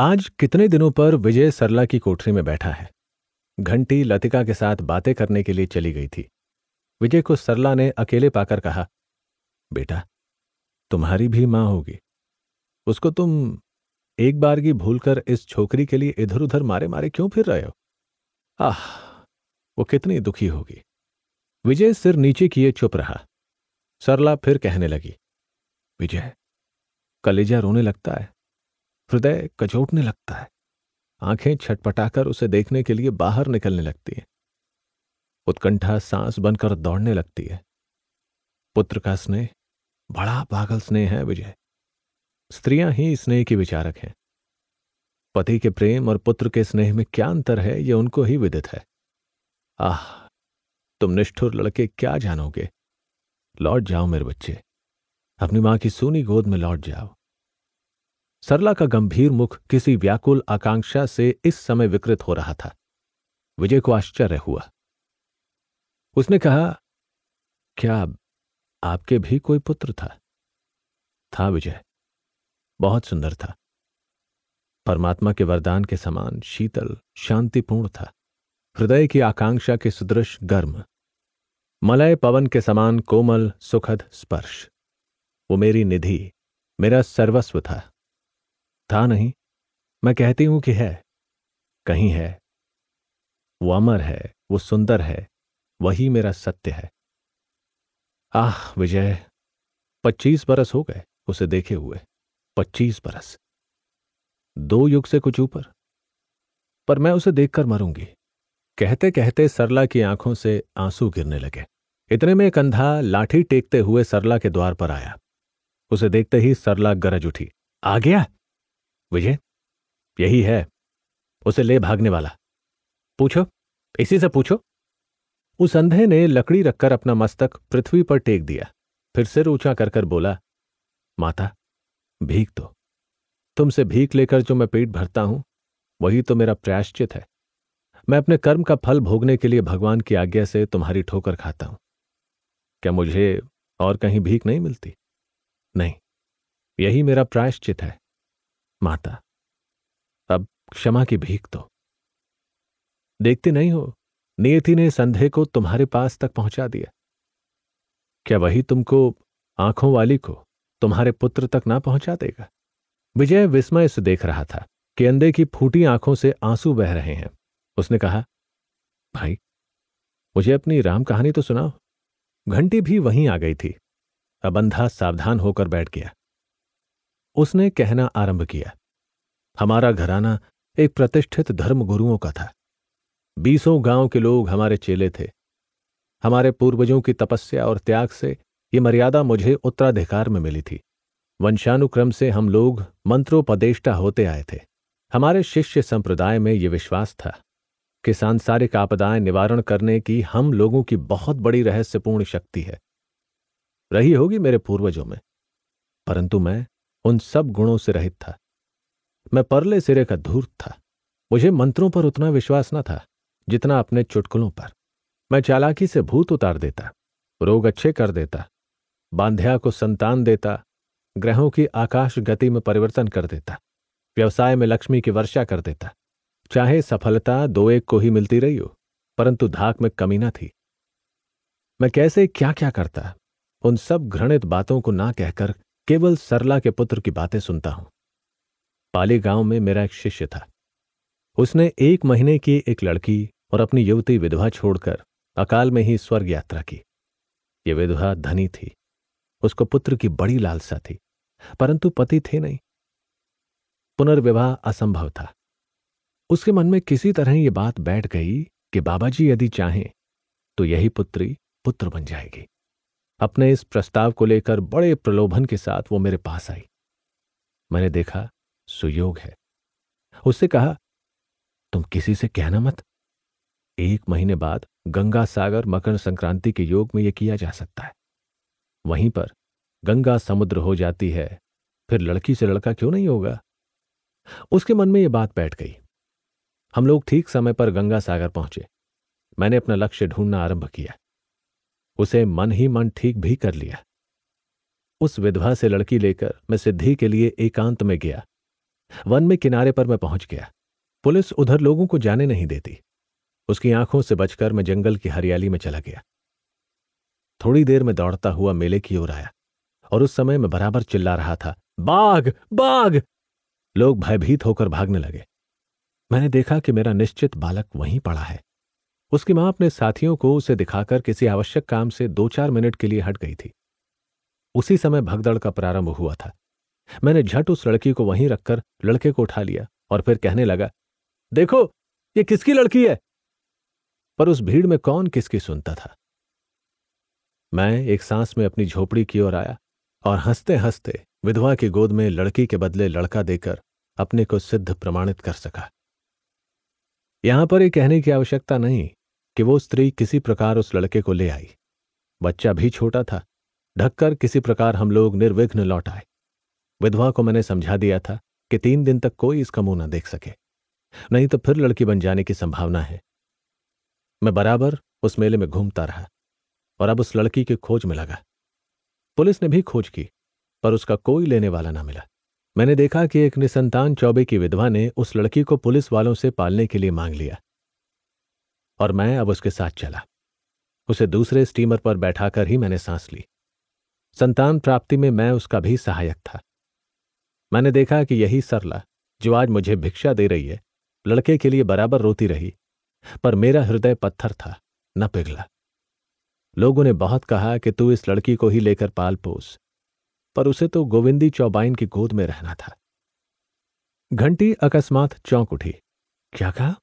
A: आज कितने दिनों पर विजय सरला की कोठरी में बैठा है घंटी लतिका के साथ बातें करने के लिए चली गई थी विजय को सरला ने अकेले पाकर कहा बेटा तुम्हारी भी मां होगी उसको तुम एक बार की भूल कर इस छोकरी के लिए इधर उधर मारे मारे क्यों फिर रहे हो आह वो कितनी दुखी होगी विजय सिर नीचे किए चुप रहा सरला फिर कहने लगी विजय कलेजा रोने लगता है हृदय कचोटने लगता है आंखें छटपटाकर उसे देखने के लिए बाहर निकलने लगती है उत्कंठा सांस बनकर दौड़ने लगती है पुत्र का स्नेह बड़ा पागल स्नेह है विजय स्त्रियां ही स्नेह की विचारक हैं पति के प्रेम और पुत्र के स्नेह में क्या अंतर है यह उनको ही विदित है आह तुम निष्ठुर लड़के क्या जानोगे लौट जाओ मेरे बच्चे अपनी मां की सूनी गोद में लौट जाओ सरला का गंभीर मुख किसी व्याकुल आकांक्षा से इस समय विकृत हो रहा था विजय को आश्चर्य हुआ उसने कहा क्या आपके भी कोई पुत्र था था विजय बहुत सुंदर था परमात्मा के वरदान के समान शीतल शांतिपूर्ण था हृदय की आकांक्षा के सुदृश गर्म मलय पवन के समान कोमल सुखद स्पर्श वो मेरी निधि मेरा सर्वस्व था था नहीं मैं कहती हूं कि है कहीं है वो अमर है वो सुंदर है वही मेरा सत्य है आह विजय पच्चीस बरस हो गए उसे देखे हुए पच्चीस बरस दो युग से कुछ ऊपर पर मैं उसे देखकर मरूंगी कहते कहते सरला की आंखों से आंसू गिरने लगे इतने में एक अंधा लाठी टेकते हुए सरला के द्वार पर आया उसे देखते ही सरला गरज उठी आ गया विजय यही है उसे ले भागने वाला पूछो इसी से पूछो उस अंधे ने लकड़ी रखकर अपना मस्तक पृथ्वी पर टेक दिया फिर सिर ऊंचा करकर कर बोला माता भीख दो तुमसे भीख लेकर जो मैं पेट भरता हूं वही तो मेरा प्रायश्चित है मैं अपने कर्म का फल भोगने के लिए भगवान की आज्ञा से तुम्हारी ठोकर खाता हूं क्या मुझे और कहीं भीख नहीं मिलती नहीं यही मेरा प्रायश्चित है माता अब क्षमा की भीख दो देखते नहीं हो नियति ने संधे को तुम्हारे पास तक पहुंचा दिया क्या वही तुमको आंखों वाली को तुम्हारे पुत्र तक ना पहुंचा देगा विजय विस्मय से देख रहा था कि अंधे की फूटी आंखों से आंसू बह रहे हैं उसने कहा भाई मुझे अपनी राम कहानी तो सुनाओ घंटी भी वहीं आ गई थी अब अंधा सावधान होकर बैठ गया उसने कहना आरंभ किया हमारा घराना एक प्रतिष्ठित धर्मगुरुओं का था बीसों गांव के लोग हमारे चेले थे हमारे पूर्वजों की तपस्या और त्याग से ये मर्यादा मुझे उत्तराधिकार में मिली थी वंशानुक्रम से हम लोग मंत्रोपदेष्टा होते आए थे हमारे शिष्य संप्रदाय में ये विश्वास था कि सांसारिक आपदाएं निवारण करने की हम लोगों की बहुत बड़ी रहस्यपूर्ण शक्ति है रही होगी मेरे पूर्वजों में परंतु मैं उन सब गुणों से रहित था मैं परले सिरे का धूर्त था मुझे मंत्रों पर उतना विश्वास न था जितना अपने चुटकुलों पर मैं चालाकी से भूत उतार देता रोग अच्छे कर देता बांध्या को संतान देता ग्रहों की आकाश गति में परिवर्तन कर देता व्यवसाय में लक्ष्मी की वर्षा कर देता चाहे सफलता दो एक को ही मिलती रही हो परंतु धाक में कमी न थी मैं कैसे क्या क्या करता उन सब घृणित बातों को ना कहकर केवल सरला के पुत्र की बातें सुनता हूं पाली गांव में मेरा एक शिष्य था उसने एक महीने की एक लड़की और अपनी युवती विधवा छोड़कर अकाल में ही स्वर्ग यात्रा की ये विधवा धनी थी उसको पुत्र की बड़ी लालसा थी परंतु पति थे नहीं पुनर्विवाह असंभव था उसके मन में किसी तरह ये बात बैठ गई कि बाबा जी यदि चाहें तो यही पुत्री पुत्र बन जाएगी अपने इस प्रस्ताव को लेकर बड़े प्रलोभन के साथ वो मेरे पास आई मैंने देखा सुयोग है उससे कहा तुम किसी से कहना मत एक महीने बाद गंगा सागर मकर संक्रांति के योग में यह किया जा सकता है वहीं पर गंगा समुद्र हो जाती है फिर लड़की से लड़का क्यों नहीं होगा उसके मन में यह बात बैठ गई हम लोग ठीक समय पर गंगा सागर पहुंचे मैंने अपना लक्ष्य ढूंढना आरंभ किया उसे मन ही मन ठीक भी कर लिया उस विधवा से लड़की लेकर मैं सिद्धि के लिए एकांत में गया वन में किनारे पर मैं पहुंच गया पुलिस उधर लोगों को जाने नहीं देती उसकी आंखों से बचकर मैं जंगल की हरियाली में चला गया थोड़ी देर में दौड़ता हुआ मेले की ओर आया और उस समय मैं बराबर चिल्ला रहा था बाघ बाघ लोग भयभीत होकर भागने लगे मैंने देखा कि मेरा निश्चित बालक वहीं पड़ा है उसकी मां अपने साथियों को उसे दिखाकर किसी आवश्यक काम से दो चार मिनट के लिए हट गई थी उसी समय भगदड़ का प्रारंभ हुआ था मैंने झट उस लड़की को वहीं रखकर लड़के को उठा लिया और फिर कहने लगा देखो ये किसकी लड़की है पर उस भीड़ में कौन किसकी सुनता था मैं एक सांस में अपनी झोपड़ी की ओर आया और हंसते हंसते विधवा की गोद में लड़की के बदले लड़का देकर अपने को सिद्ध प्रमाणित कर सका यहां पर यह कहने की आवश्यकता नहीं कि वो स्त्री किसी प्रकार उस लड़के को ले आई बच्चा भी छोटा था ढककर किसी प्रकार हम लोग निर्विघ्न लौट आए विधवा को मैंने समझा दिया था कि तीन दिन तक कोई इसका मुंह न देख सके नहीं तो फिर लड़की बन जाने की संभावना है मैं बराबर उस मेले में घूमता रहा और अब उस लड़की की खोज में लगा पुलिस ने भी खोज की पर उसका कोई लेने वाला ना मिला मैंने देखा कि एक निसंतान चौबे की विधवा ने उस लड़की को पुलिस वालों से पालने के लिए मांग लिया और मैं अब उसके साथ चला उसे दूसरे स्टीमर पर बैठाकर ही मैंने सांस ली संतान प्राप्ति में मैं उसका भी सहायक था मैंने देखा कि यही सरला जो आज मुझे भिक्षा दे रही है लड़के के लिए बराबर रोती रही पर मेरा हृदय पत्थर था न पिघला लोगों ने बहुत कहा कि तू इस लड़की को ही लेकर पाल पोस पर उसे तो गोविंदी चौबाइन की गोद में रहना था घंटी अकस्मात चौंक उठी क्या कहा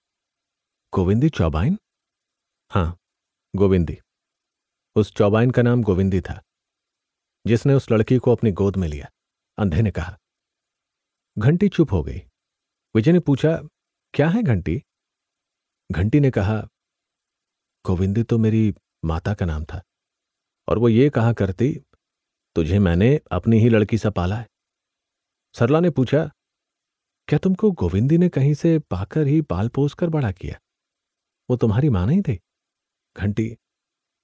A: गोविंदी चौबाइन हाँ गोविंदी उस चौबाइन का नाम गोविंदी था जिसने उस लड़की को अपनी गोद में लिया अंधे ने कहा घंटी चुप हो गई विजय ने पूछा क्या है घंटी घंटी ने कहा गोविंदी तो मेरी माता का नाम था और वो ये कहा करती तुझे मैंने अपनी ही लड़की सा पाला है सरला ने पूछा क्या तुमको गोविंदी ने कहीं से पाकर ही पाल पोस कर बड़ा किया वो तुम्हारी मां नहीं थी घंटी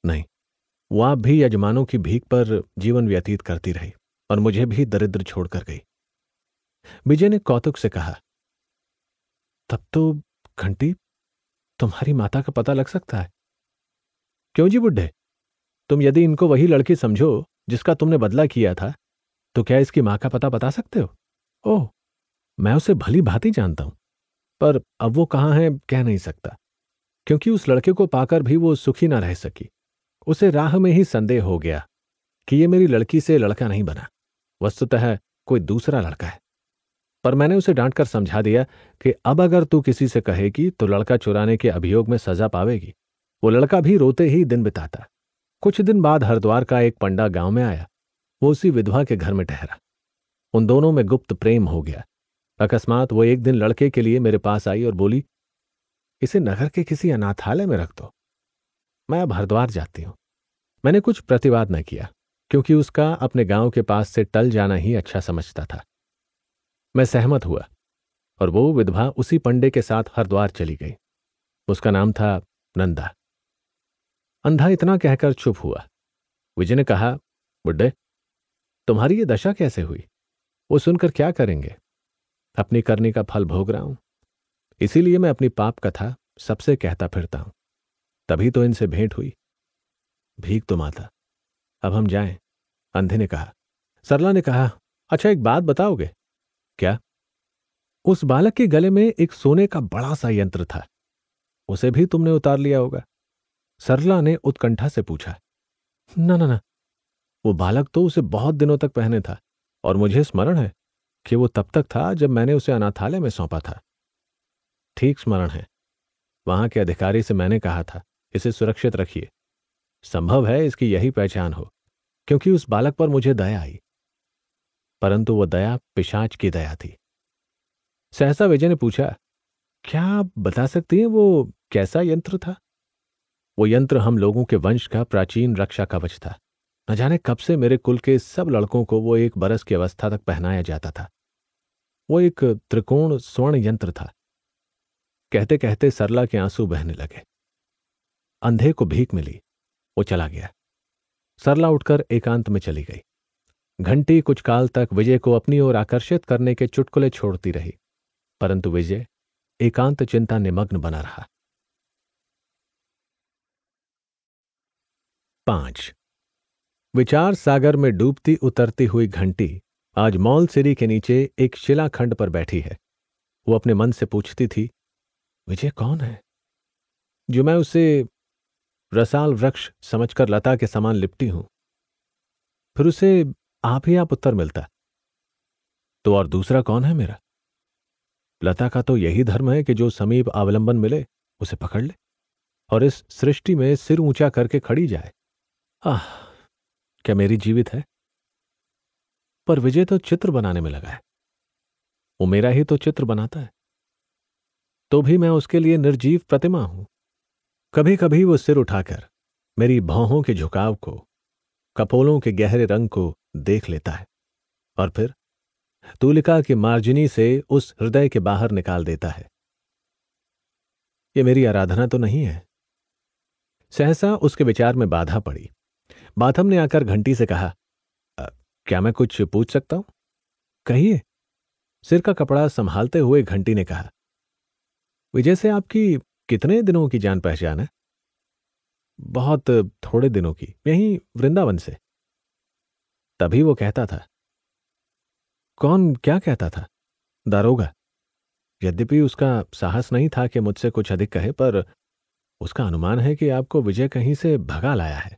A: नहीं वो आप भी यजमानों की भीख पर जीवन व्यतीत करती रही और मुझे भी दरिद्र छोड़कर गई विजय ने कौतुक से कहा तब तो घंटी तुम्हारी माता का पता लग सकता है क्यों जी बुढ़े तुम यदि इनको वही लड़की समझो जिसका तुमने बदला किया था तो क्या इसकी माँ का पता बता सकते हो ओह मैं उसे भली भांति जानता हूं पर अब वो कहाँ है कह नहीं सकता क्योंकि उस लड़के को पाकर भी वो सुखी ना रह सकी उसे राह में ही संदेह हो गया कि ये मेरी लड़की से लड़का नहीं बना वस्तुतः कोई दूसरा लड़का है पर मैंने उसे डांट कर समझा दिया कि अब अगर तू किसी से कहेगी तो लड़का चुराने के अभियोग में सजा पावेगी वो लड़का भी रोते ही दिन बिताता कुछ दिन बाद हरिद्वार का एक पंडा गांव में आया वो उसी विधवा के घर में ठहरा उन दोनों में गुप्त प्रेम हो गया अकस्मात वो एक दिन लड़के के लिए मेरे पास आई और बोली इसे नगर के किसी अनाथालय में रख दो मैं अब हरिद्वार जाती हूं मैंने कुछ प्रतिवाद न किया क्योंकि उसका अपने गांव के पास से टल जाना ही अच्छा समझता था मैं सहमत हुआ और वो विधवा उसी पंडे के साथ हरिद्वार चली गई उसका नाम था नंदा अंधा इतना कहकर चुप हुआ विजय ने कहा बुड्ढे तुम्हारी ये दशा कैसे हुई वो सुनकर क्या करेंगे अपनी करने का फल भोग रहा हूं इसीलिए मैं अपनी पाप कथा सबसे कहता फिरता हूं तभी तो इनसे भेंट हुई भीख तो माता अब हम जाएं अंधे ने कहा सरला ने कहा अच्छा एक बात बताओगे क्या उस बालक के गले में एक सोने का बड़ा सा यंत्र था उसे भी तुमने उतार लिया होगा सरला ने उत्कंठा से पूछा न न न वो बालक तो उसे बहुत दिनों तक पहने था और मुझे स्मरण है कि वो तब तक था जब मैंने उसे अनाथालय में सौंपा था ठीक स्मरण है वहां के अधिकारी से मैंने कहा था इसे सुरक्षित रखिए संभव है इसकी यही पहचान हो क्योंकि उस बालक पर मुझे दया आई परंतु वह दया पिशाच की दया थी सहसा विजय ने पूछा क्या आप बता सकती हैं वो कैसा यंत्र था वो यंत्र हम लोगों के वंश का प्राचीन रक्षा कवच था न जाने कब से मेरे कुल के सब लड़कों को वो एक बरस की अवस्था तक पहनाया जाता था वो एक त्रिकोण स्वर्ण यंत्र था कहते कहते सरला के आंसू बहने लगे अंधे को भीख मिली वो चला गया सरला उठकर एकांत में चली गई घंटी कुछ काल तक विजय को अपनी ओर आकर्षित करने के चुटकुले छोड़ती रही परंतु विजय एकांत चिंता निमग्न बना रहा पांच विचार सागर में डूबती उतरती हुई घंटी आज मॉल सिरी के नीचे एक शिलाखंड पर बैठी है वो अपने मन से पूछती थी विजय कौन है जो मैं उसे रसाल वृक्ष समझकर लता के समान लिपटी हूं फिर उसे आप ही आप उत्तर मिलता तो और दूसरा कौन है मेरा लता का तो यही धर्म है कि जो समीप अवलंबन मिले उसे पकड़ ले और इस सृष्टि में सिर ऊंचा करके खड़ी जाए आह क्या मेरी जीवित है पर विजय तो चित्र बनाने में लगा है वो मेरा ही तो चित्र बनाता है तो भी मैं उसके लिए निर्जीव प्रतिमा हूं कभी कभी वो सिर उठाकर मेरी भौहों के झुकाव को कपोलों के गहरे रंग को देख लेता है और फिर तूलिका की मार्जिनी से उस हृदय के बाहर निकाल देता है ये मेरी आराधना तो नहीं है सहसा उसके विचार में बाधा पड़ी बाथम ने आकर घंटी से कहा क्या मैं कुछ पूछ सकता हूं कहिए सिर का कपड़ा संभालते हुए घंटी ने कहा विजय से आपकी कितने दिनों की जान पहचान है बहुत थोड़े दिनों की यही वृंदावन से तभी वो कहता था कौन क्या कहता था दारोगा यद्यपि उसका साहस नहीं था कि मुझसे कुछ अधिक कहे पर उसका अनुमान है कि आपको विजय कहीं से भगा लाया है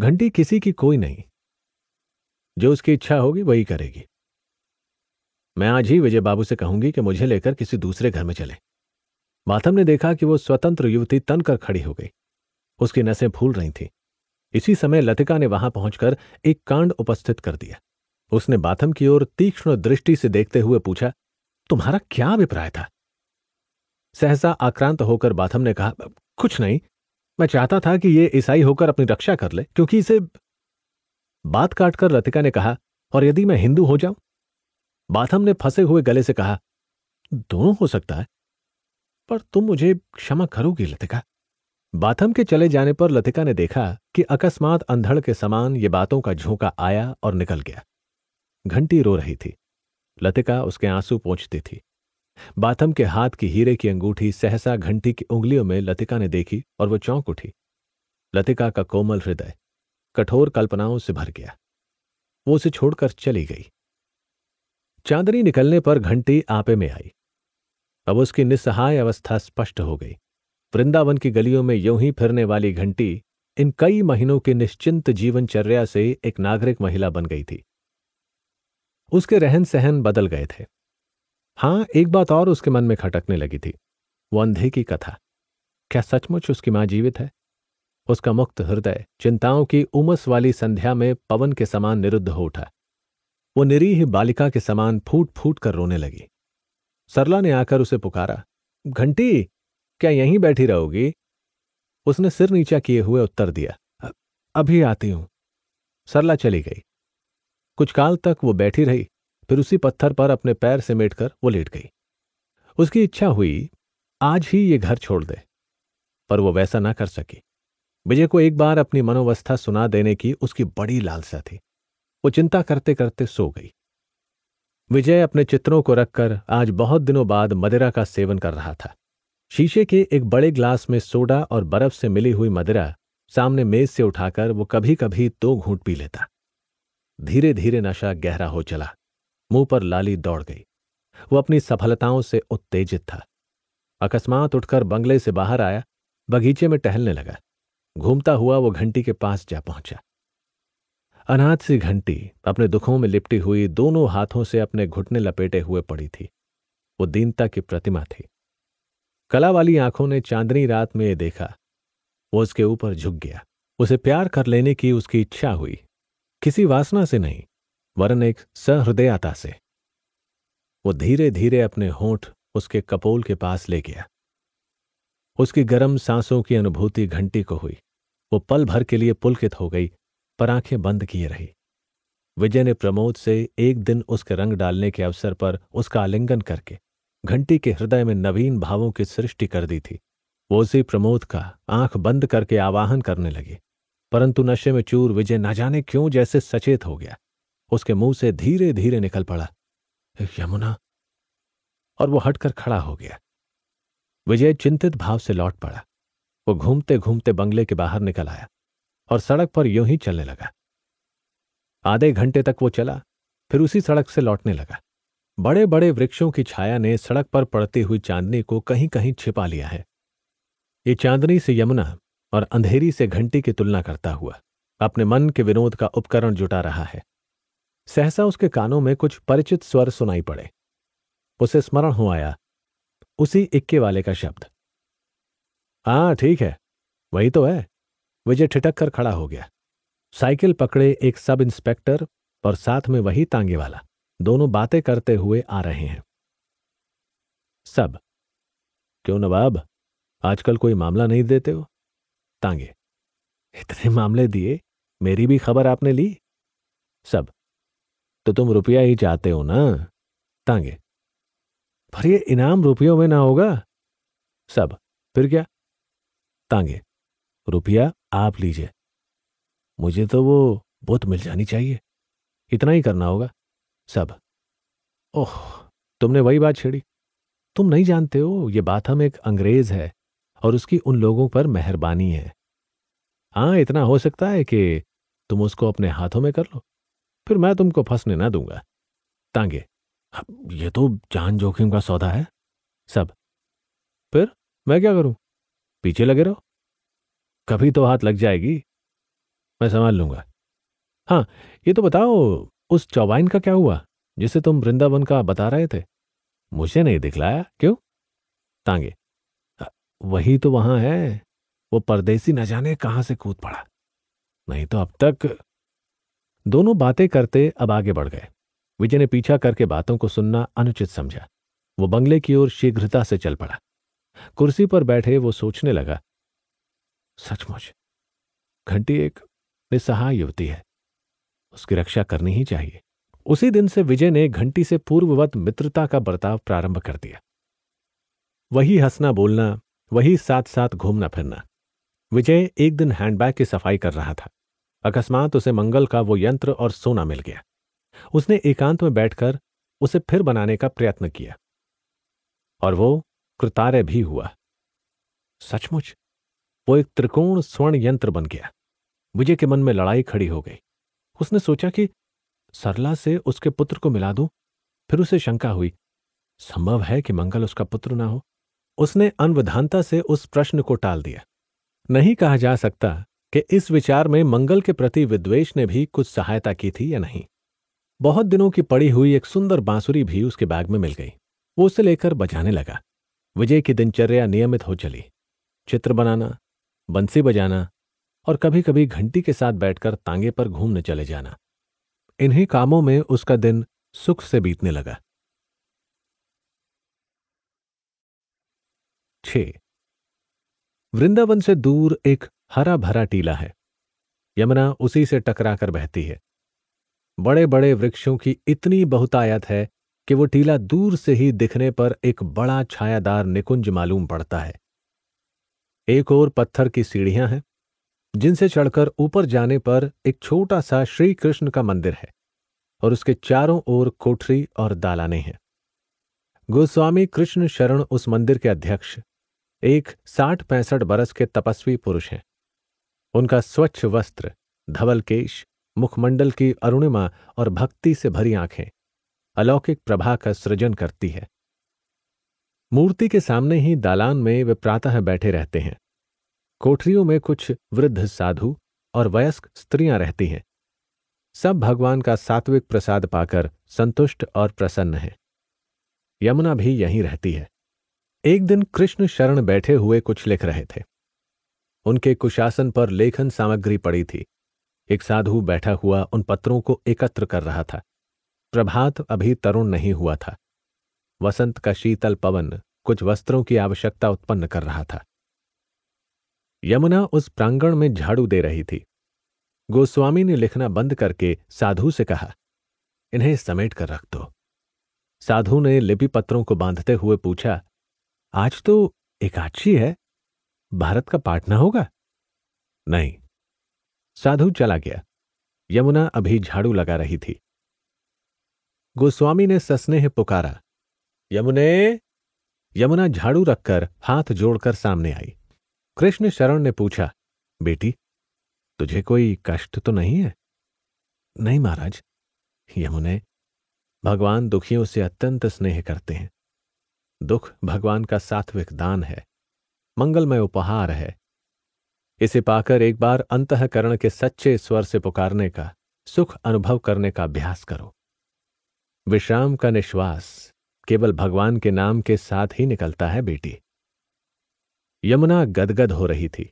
A: घंटी किसी की कोई नहीं जो उसकी इच्छा होगी वही करेगी मैं आज ही विजय बाबू से कहूंगी कि मुझे लेकर किसी दूसरे घर में चले माथम ने देखा कि वो स्वतंत्र युवती तन कर खड़ी हो गई उसकी नसें फूल रही थीं इसी समय लतिका ने वहां पहुंचकर एक कांड उपस्थित कर दिया उसने बाथम की ओर तीक्ष्ण दृष्टि से देखते हुए पूछा तुम्हारा क्या अभिप्राय था सहसा आक्रांत होकर बाथम ने कहा कुछ नहीं मैं चाहता था कि ये ईसाई होकर अपनी रक्षा कर ले क्योंकि इसे बात काटकर रतिका ने कहा और यदि मैं हिंदू हो जाऊं बाथम ने फंसे हुए गले से कहा दोनों हो सकता है पर तुम मुझे क्षमा करोगी लतिका बाथम के चले जाने पर लतिका ने देखा कि अकस्मात अंधड़ के समान ये बातों का झोंका आया और निकल गया घंटी रो रही थी लतिका उसके आंसू पहुंचती थी बाथम के हाथ की हीरे की अंगूठी सहसा घंटी की उंगलियों में लतिका ने देखी और वो चौंक उठी लतिका का कोमल हृदय कठोर कल्पनाओं से भर गया वो उसे छोड़कर चली गई चांदनी निकलने पर घंटी आपे में आई अब उसकी निस्सहाय अवस्था स्पष्ट हो गई वृंदावन की गलियों में यूं ही फिरने वाली घंटी इन कई महीनों के निश्चिंत जीवनचर्या से एक नागरिक महिला बन गई थी उसके रहन सहन बदल गए थे हाँ एक बात और उसके मन में खटकने लगी थी वो अंधे की कथा क्या सचमुच उसकी मां जीवित है उसका मुक्त हृदय चिंताओं की उमस वाली संध्या में पवन के समान निरुद्ध हो उठा वो निरीह बालिका के समान फूट फूट कर रोने लगी सरला ने आकर उसे पुकारा घंटी क्या यहीं बैठी रहोगी उसने सिर नीचा किए हुए उत्तर दिया अभी आती हूं सरला चली गई कुछ काल तक वो बैठी रही फिर उसी पत्थर पर अपने पैर मेट कर वो लेट गई उसकी इच्छा हुई आज ही ये घर छोड़ दे पर वो वैसा ना कर सकी विजय को एक बार अपनी मनोवस्था सुना देने की उसकी बड़ी लालसा थी वो चिंता करते करते सो गई विजय अपने चित्रों को रखकर आज बहुत दिनों बाद मदिरा का सेवन कर रहा था शीशे के एक बड़े ग्लास में सोडा और बर्फ से मिली हुई मदिरा सामने मेज से उठाकर वो कभी कभी दो घूंट पी लेता धीरे धीरे नशा गहरा हो चला मुंह पर लाली दौड़ गई वो अपनी सफलताओं से उत्तेजित था अकस्मात उठकर बंगले से बाहर आया बगीचे में टहलने लगा घूमता हुआ वो घंटी के पास जा पहुंचा अनाथ सी घंटी अपने दुखों में लिपटी हुई दोनों हाथों से अपने घुटने लपेटे हुए पड़ी थी वो दीनता की प्रतिमा थी कला वाली आंखों ने चांदनी रात में ये देखा वो उसके ऊपर झुक गया उसे प्यार कर लेने की उसकी इच्छा हुई किसी वासना से नहीं वरन एक सहृदयता से वो धीरे धीरे अपने होंठ उसके कपोल के पास ले गया उसकी गर्म सांसों की अनुभूति घंटी को हुई वो पल भर के लिए पुलकित हो गई पर आंखें बंद किए रही विजय ने प्रमोद से एक दिन उसके रंग डालने के अवसर पर उसका आलिंगन करके घंटी के हृदय में नवीन भावों की सृष्टि कर दी थी वो उसी प्रमोद का आंख बंद करके आवाहन करने लगी परंतु नशे में चूर विजय ना जाने क्यों जैसे सचेत हो गया उसके मुंह से धीरे धीरे निकल पड़ा यमुना और वो हटकर खड़ा हो गया विजय चिंतित भाव से लौट पड़ा वो घूमते घूमते बंगले के बाहर निकल आया और सड़क पर यूं ही चलने लगा आधे घंटे तक वो चला फिर उसी सड़क से लौटने लगा बड़े बड़े वृक्षों की छाया ने सड़क पर पड़ती हुई चांदनी को कहीं कहीं छिपा लिया है ये चांदनी से यमुना और अंधेरी से घंटी की तुलना करता हुआ अपने मन के विनोद का उपकरण जुटा रहा है सहसा उसके कानों में कुछ परिचित स्वर सुनाई पड़े उसे स्मरण हो आया उसी इक्के वाले का शब्द हाँ ठीक है वही तो है विजय ठिटक कर खड़ा हो गया साइकिल पकड़े एक सब इंस्पेक्टर और साथ में वही तांगे वाला दोनों बातें करते हुए आ रहे हैं सब क्यों नवाब आजकल कोई मामला नहीं देते हो तांगे इतने मामले दिए मेरी भी खबर आपने ली सब तो तुम रुपया ही चाहते हो ना तांगे पर ये इनाम रुपयों में ना होगा सब फिर क्या तांगे रुपया आप लीजिए मुझे तो वो बहुत मिल जानी चाहिए इतना ही करना होगा सब ओह तुमने वही बात छेड़ी तुम नहीं जानते हो ये बात हम एक अंग्रेज है और उसकी उन लोगों पर मेहरबानी है हाँ इतना हो सकता है कि तुम उसको अपने हाथों में कर लो फिर मैं तुमको फंसने ना दूंगा तांगे अब ये तो जान जोखिम का सौदा है सब फिर मैं क्या करूं पीछे लगे रहो कभी तो हाथ लग जाएगी मैं संभाल लूंगा हाँ ये तो बताओ उस चौबाइन का क्या हुआ जिसे तुम वृंदावन का बता रहे थे मुझे नहीं दिखलाया क्यों तांगे वही तो वहां है वो परदेसी न जाने कहां से कूद पड़ा नहीं तो अब तक दोनों बातें करते अब आगे बढ़ गए विजय ने पीछा करके बातों को सुनना अनुचित समझा वो बंगले की ओर शीघ्रता से चल पड़ा कुर्सी पर बैठे वो सोचने लगा सचमुच घंटी एक निस्सहाय युवती है उसकी रक्षा करनी ही चाहिए उसी दिन से विजय ने घंटी से पूर्ववत मित्रता का बर्ताव प्रारंभ कर दिया वही हंसना बोलना वही साथ साथ घूमना फिरना विजय एक दिन हैंडबैग की सफाई कर रहा था अकस्मात उसे मंगल का वो यंत्र और सोना मिल गया उसने एकांत में बैठकर उसे फिर बनाने का प्रयत्न किया और वो कृतार्य भी हुआ सचमुच वो एक त्रिकोण स्वर्ण यंत्र बन गया विजय के मन में लड़ाई खड़ी हो गई उसने सोचा कि सरला से उसके पुत्र को मिला दूं फिर उसे शंका हुई संभव है कि मंगल उसका पुत्र ना हो उसने अनवधानता से उस प्रश्न को टाल दिया नहीं कहा जा सकता कि इस विचार में मंगल के प्रति विद्वेश ने भी कुछ सहायता की थी या नहीं बहुत दिनों की पड़ी हुई एक सुंदर बांसुरी भी उसके बैग में मिल गई वो उसे लेकर बजाने लगा विजय की दिनचर्या नियमित हो चली चित्र बनाना बंसी बजाना और कभी कभी घंटी के साथ बैठकर तांगे पर घूमने चले जाना इन्हीं कामों में उसका दिन सुख से बीतने लगा छे वृंदावन से दूर एक हरा भरा टीला है यमुना उसी से टकरा कर बहती है बड़े बड़े वृक्षों की इतनी बहुतायत है कि वो टीला दूर से ही दिखने पर एक बड़ा छायादार निकुंज मालूम पड़ता है एक और पत्थर की सीढ़ियां हैं जिनसे चढ़कर ऊपर जाने पर एक छोटा सा श्री कृष्ण का मंदिर है और उसके चारों ओर कोठरी और दालाने हैं गोस्वामी कृष्ण शरण उस मंदिर के अध्यक्ष एक साठ पैंसठ बरस के तपस्वी पुरुष हैं उनका स्वच्छ वस्त्र धवल केश मुखमंडल की अरुणिमा और भक्ति से भरी आंखें अलौकिक प्रभा का सृजन करती है मूर्ति के सामने ही दालान में वे प्रातः बैठे रहते हैं कोठरियों में कुछ वृद्ध साधु और वयस्क स्त्रियां रहती हैं सब भगवान का सात्विक प्रसाद पाकर संतुष्ट और प्रसन्न हैं यमुना भी यहीं रहती है एक दिन कृष्ण शरण बैठे हुए कुछ लिख रहे थे उनके कुशासन पर लेखन सामग्री पड़ी थी एक साधु बैठा हुआ उन पत्रों को एकत्र कर रहा था प्रभात अभी तरुण नहीं हुआ था वसंत का शीतल पवन कुछ वस्त्रों की आवश्यकता उत्पन्न कर रहा था यमुना उस प्रांगण में झाड़ू दे रही थी गोस्वामी ने लिखना बंद करके साधु से कहा इन्हें समेट कर रख दो साधु ने लिपि पत्रों को बांधते हुए पूछा आज तो एकादशी है भारत का पाटना होगा नहीं साधु चला गया यमुना अभी झाड़ू लगा रही थी गोस्वामी ने ससनेह पुकारा यमुने यमुना झाड़ू रखकर हाथ जोड़कर सामने आई कृष्ण शरण ने पूछा बेटी तुझे कोई कष्ट तो नहीं है नहीं महाराज यमुने भगवान दुखियों से अत्यंत स्नेह करते हैं दुख भगवान का सात्विक दान है मंगलमय उपहार है इसे पाकर एक बार अंतकरण के सच्चे स्वर से पुकारने का सुख अनुभव करने का अभ्यास करो विश्राम का निश्वास केवल भगवान के नाम के साथ ही निकलता है बेटी यमुना गदगद हो रही थी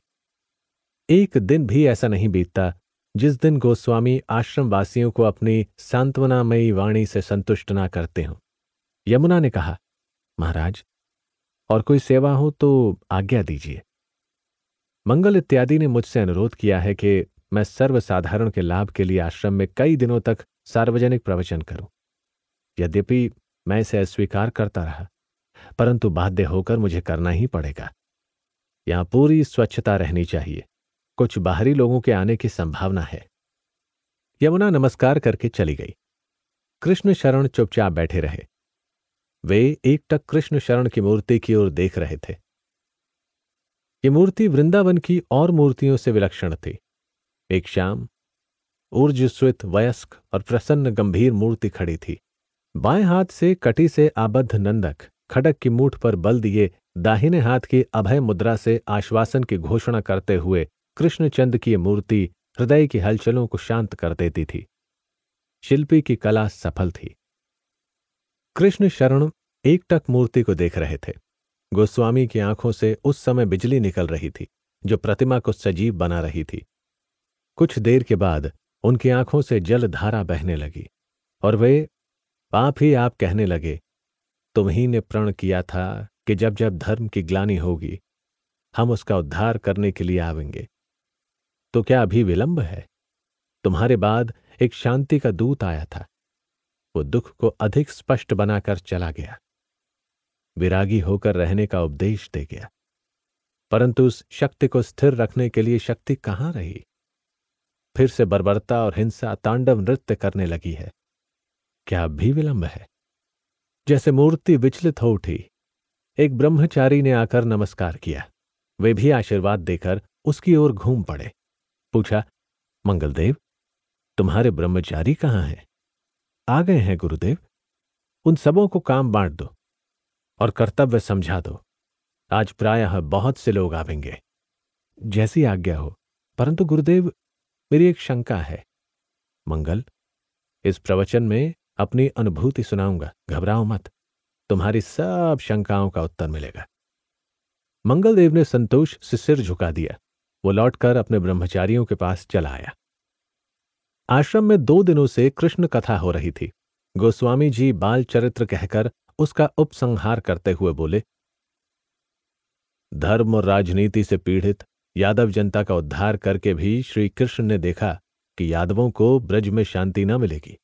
A: एक दिन भी ऐसा नहीं बीतता जिस दिन गोस्वामी आश्रमवासियों को अपनी सांत्वनामयी वाणी से संतुष्ट ना करते हो यमुना ने कहा महाराज और कोई सेवा हो तो आज्ञा दीजिए मंगल इत्यादि ने मुझसे अनुरोध किया है कि मैं सर्वसाधारण के लाभ के लिए आश्रम में कई दिनों तक सार्वजनिक प्रवचन करूं यद्यपि मैं इसे अस्वीकार करता रहा परंतु बाध्य होकर मुझे करना ही पड़ेगा यहां पूरी स्वच्छता रहनी चाहिए कुछ बाहरी लोगों के आने की संभावना है यमुना नमस्कार करके चली गई कृष्ण शरण चुपचाप बैठे रहे वे एकटक कृष्ण शरण की मूर्ति की ओर देख रहे थे ये मूर्ति वृंदावन की और मूर्तियों से विलक्षण थी एक श्याम ऊर्जस्वित वयस्क और प्रसन्न गंभीर मूर्ति खड़ी थी बाएं हाथ से कटी से आबद्ध नंदक खडक की मूठ पर बल दिए दाहिने हाथ की अभय मुद्रा से आश्वासन की घोषणा करते हुए कृष्णचंद की मूर्ति हृदय की हलचलों को शांत कर देती थी शिल्पी की कला सफल थी कृष्ण शरण एकटक मूर्ति को देख रहे थे गोस्वामी की आंखों से उस समय बिजली निकल रही थी जो प्रतिमा को सजीव बना रही थी कुछ देर के बाद उनकी आंखों से जल धारा बहने लगी और वे आप ही आप कहने लगे तुम्ही ने प्रण किया था कि जब जब धर्म की ग्लानी होगी हम उसका उद्धार करने के लिए आवेंगे तो क्या अभी विलंब है तुम्हारे बाद एक शांति का दूत आया था वो दुख को अधिक स्पष्ट बनाकर चला गया विरागी होकर रहने का उपदेश दे गया परंतु उस शक्ति को स्थिर रखने के लिए शक्ति कहां रही फिर से बर्बरता और हिंसा तांडव नृत्य करने लगी है क्या भी विलंब है जैसे मूर्ति विचलित हो उठी एक ब्रह्मचारी ने आकर नमस्कार किया वे भी आशीर्वाद देकर उसकी ओर घूम पड़े पूछा मंगलदेव तुम्हारे ब्रह्मचारी कहां हैं आ गए हैं गुरुदेव उन सबों को काम बांट दो और कर्तव्य समझा दो आज प्रायः बहुत से लोग आवेंगे जैसी आज्ञा हो परंतु गुरुदेव मेरी एक शंका है मंगल इस प्रवचन में अपनी अनुभूति सुनाऊंगा घबराओ मत तुम्हारी सब शंकाओं का उत्तर मिलेगा मंगलदेव ने संतोष से सिर झुका दिया वो लौटकर अपने ब्रह्मचारियों के पास चला आया आश्रम में दो दिनों से कृष्ण कथा हो रही थी गोस्वामी जी बाल चरित्र कहकर उसका उपसंहार करते हुए बोले धर्म और राजनीति से पीड़ित यादव जनता का उद्धार करके भी श्री कृष्ण ने देखा कि यादवों को ब्रज में शांति न मिलेगी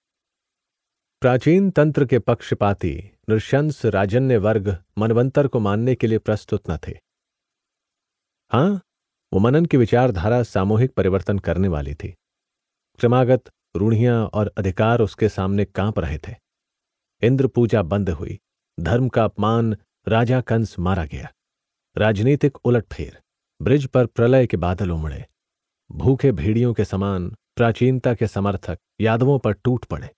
A: प्राचीन तंत्र के पक्षपाती नृशंस राजन्य वर्ग मनवंतर को मानने के लिए प्रस्तुत न थे हाँ वो मनन की विचारधारा सामूहिक परिवर्तन करने वाली थी क्रमागत रूढ़ियां और अधिकार उसके सामने कांप रहे थे इंद्र पूजा बंद हुई धर्म का अपमान राजा कंस मारा गया राजनीतिक उलटफेर ब्रिज पर प्रलय के बादल उमड़े भूखे भेड़ियों के समान प्राचीनता के समर्थक यादवों पर टूट पड़े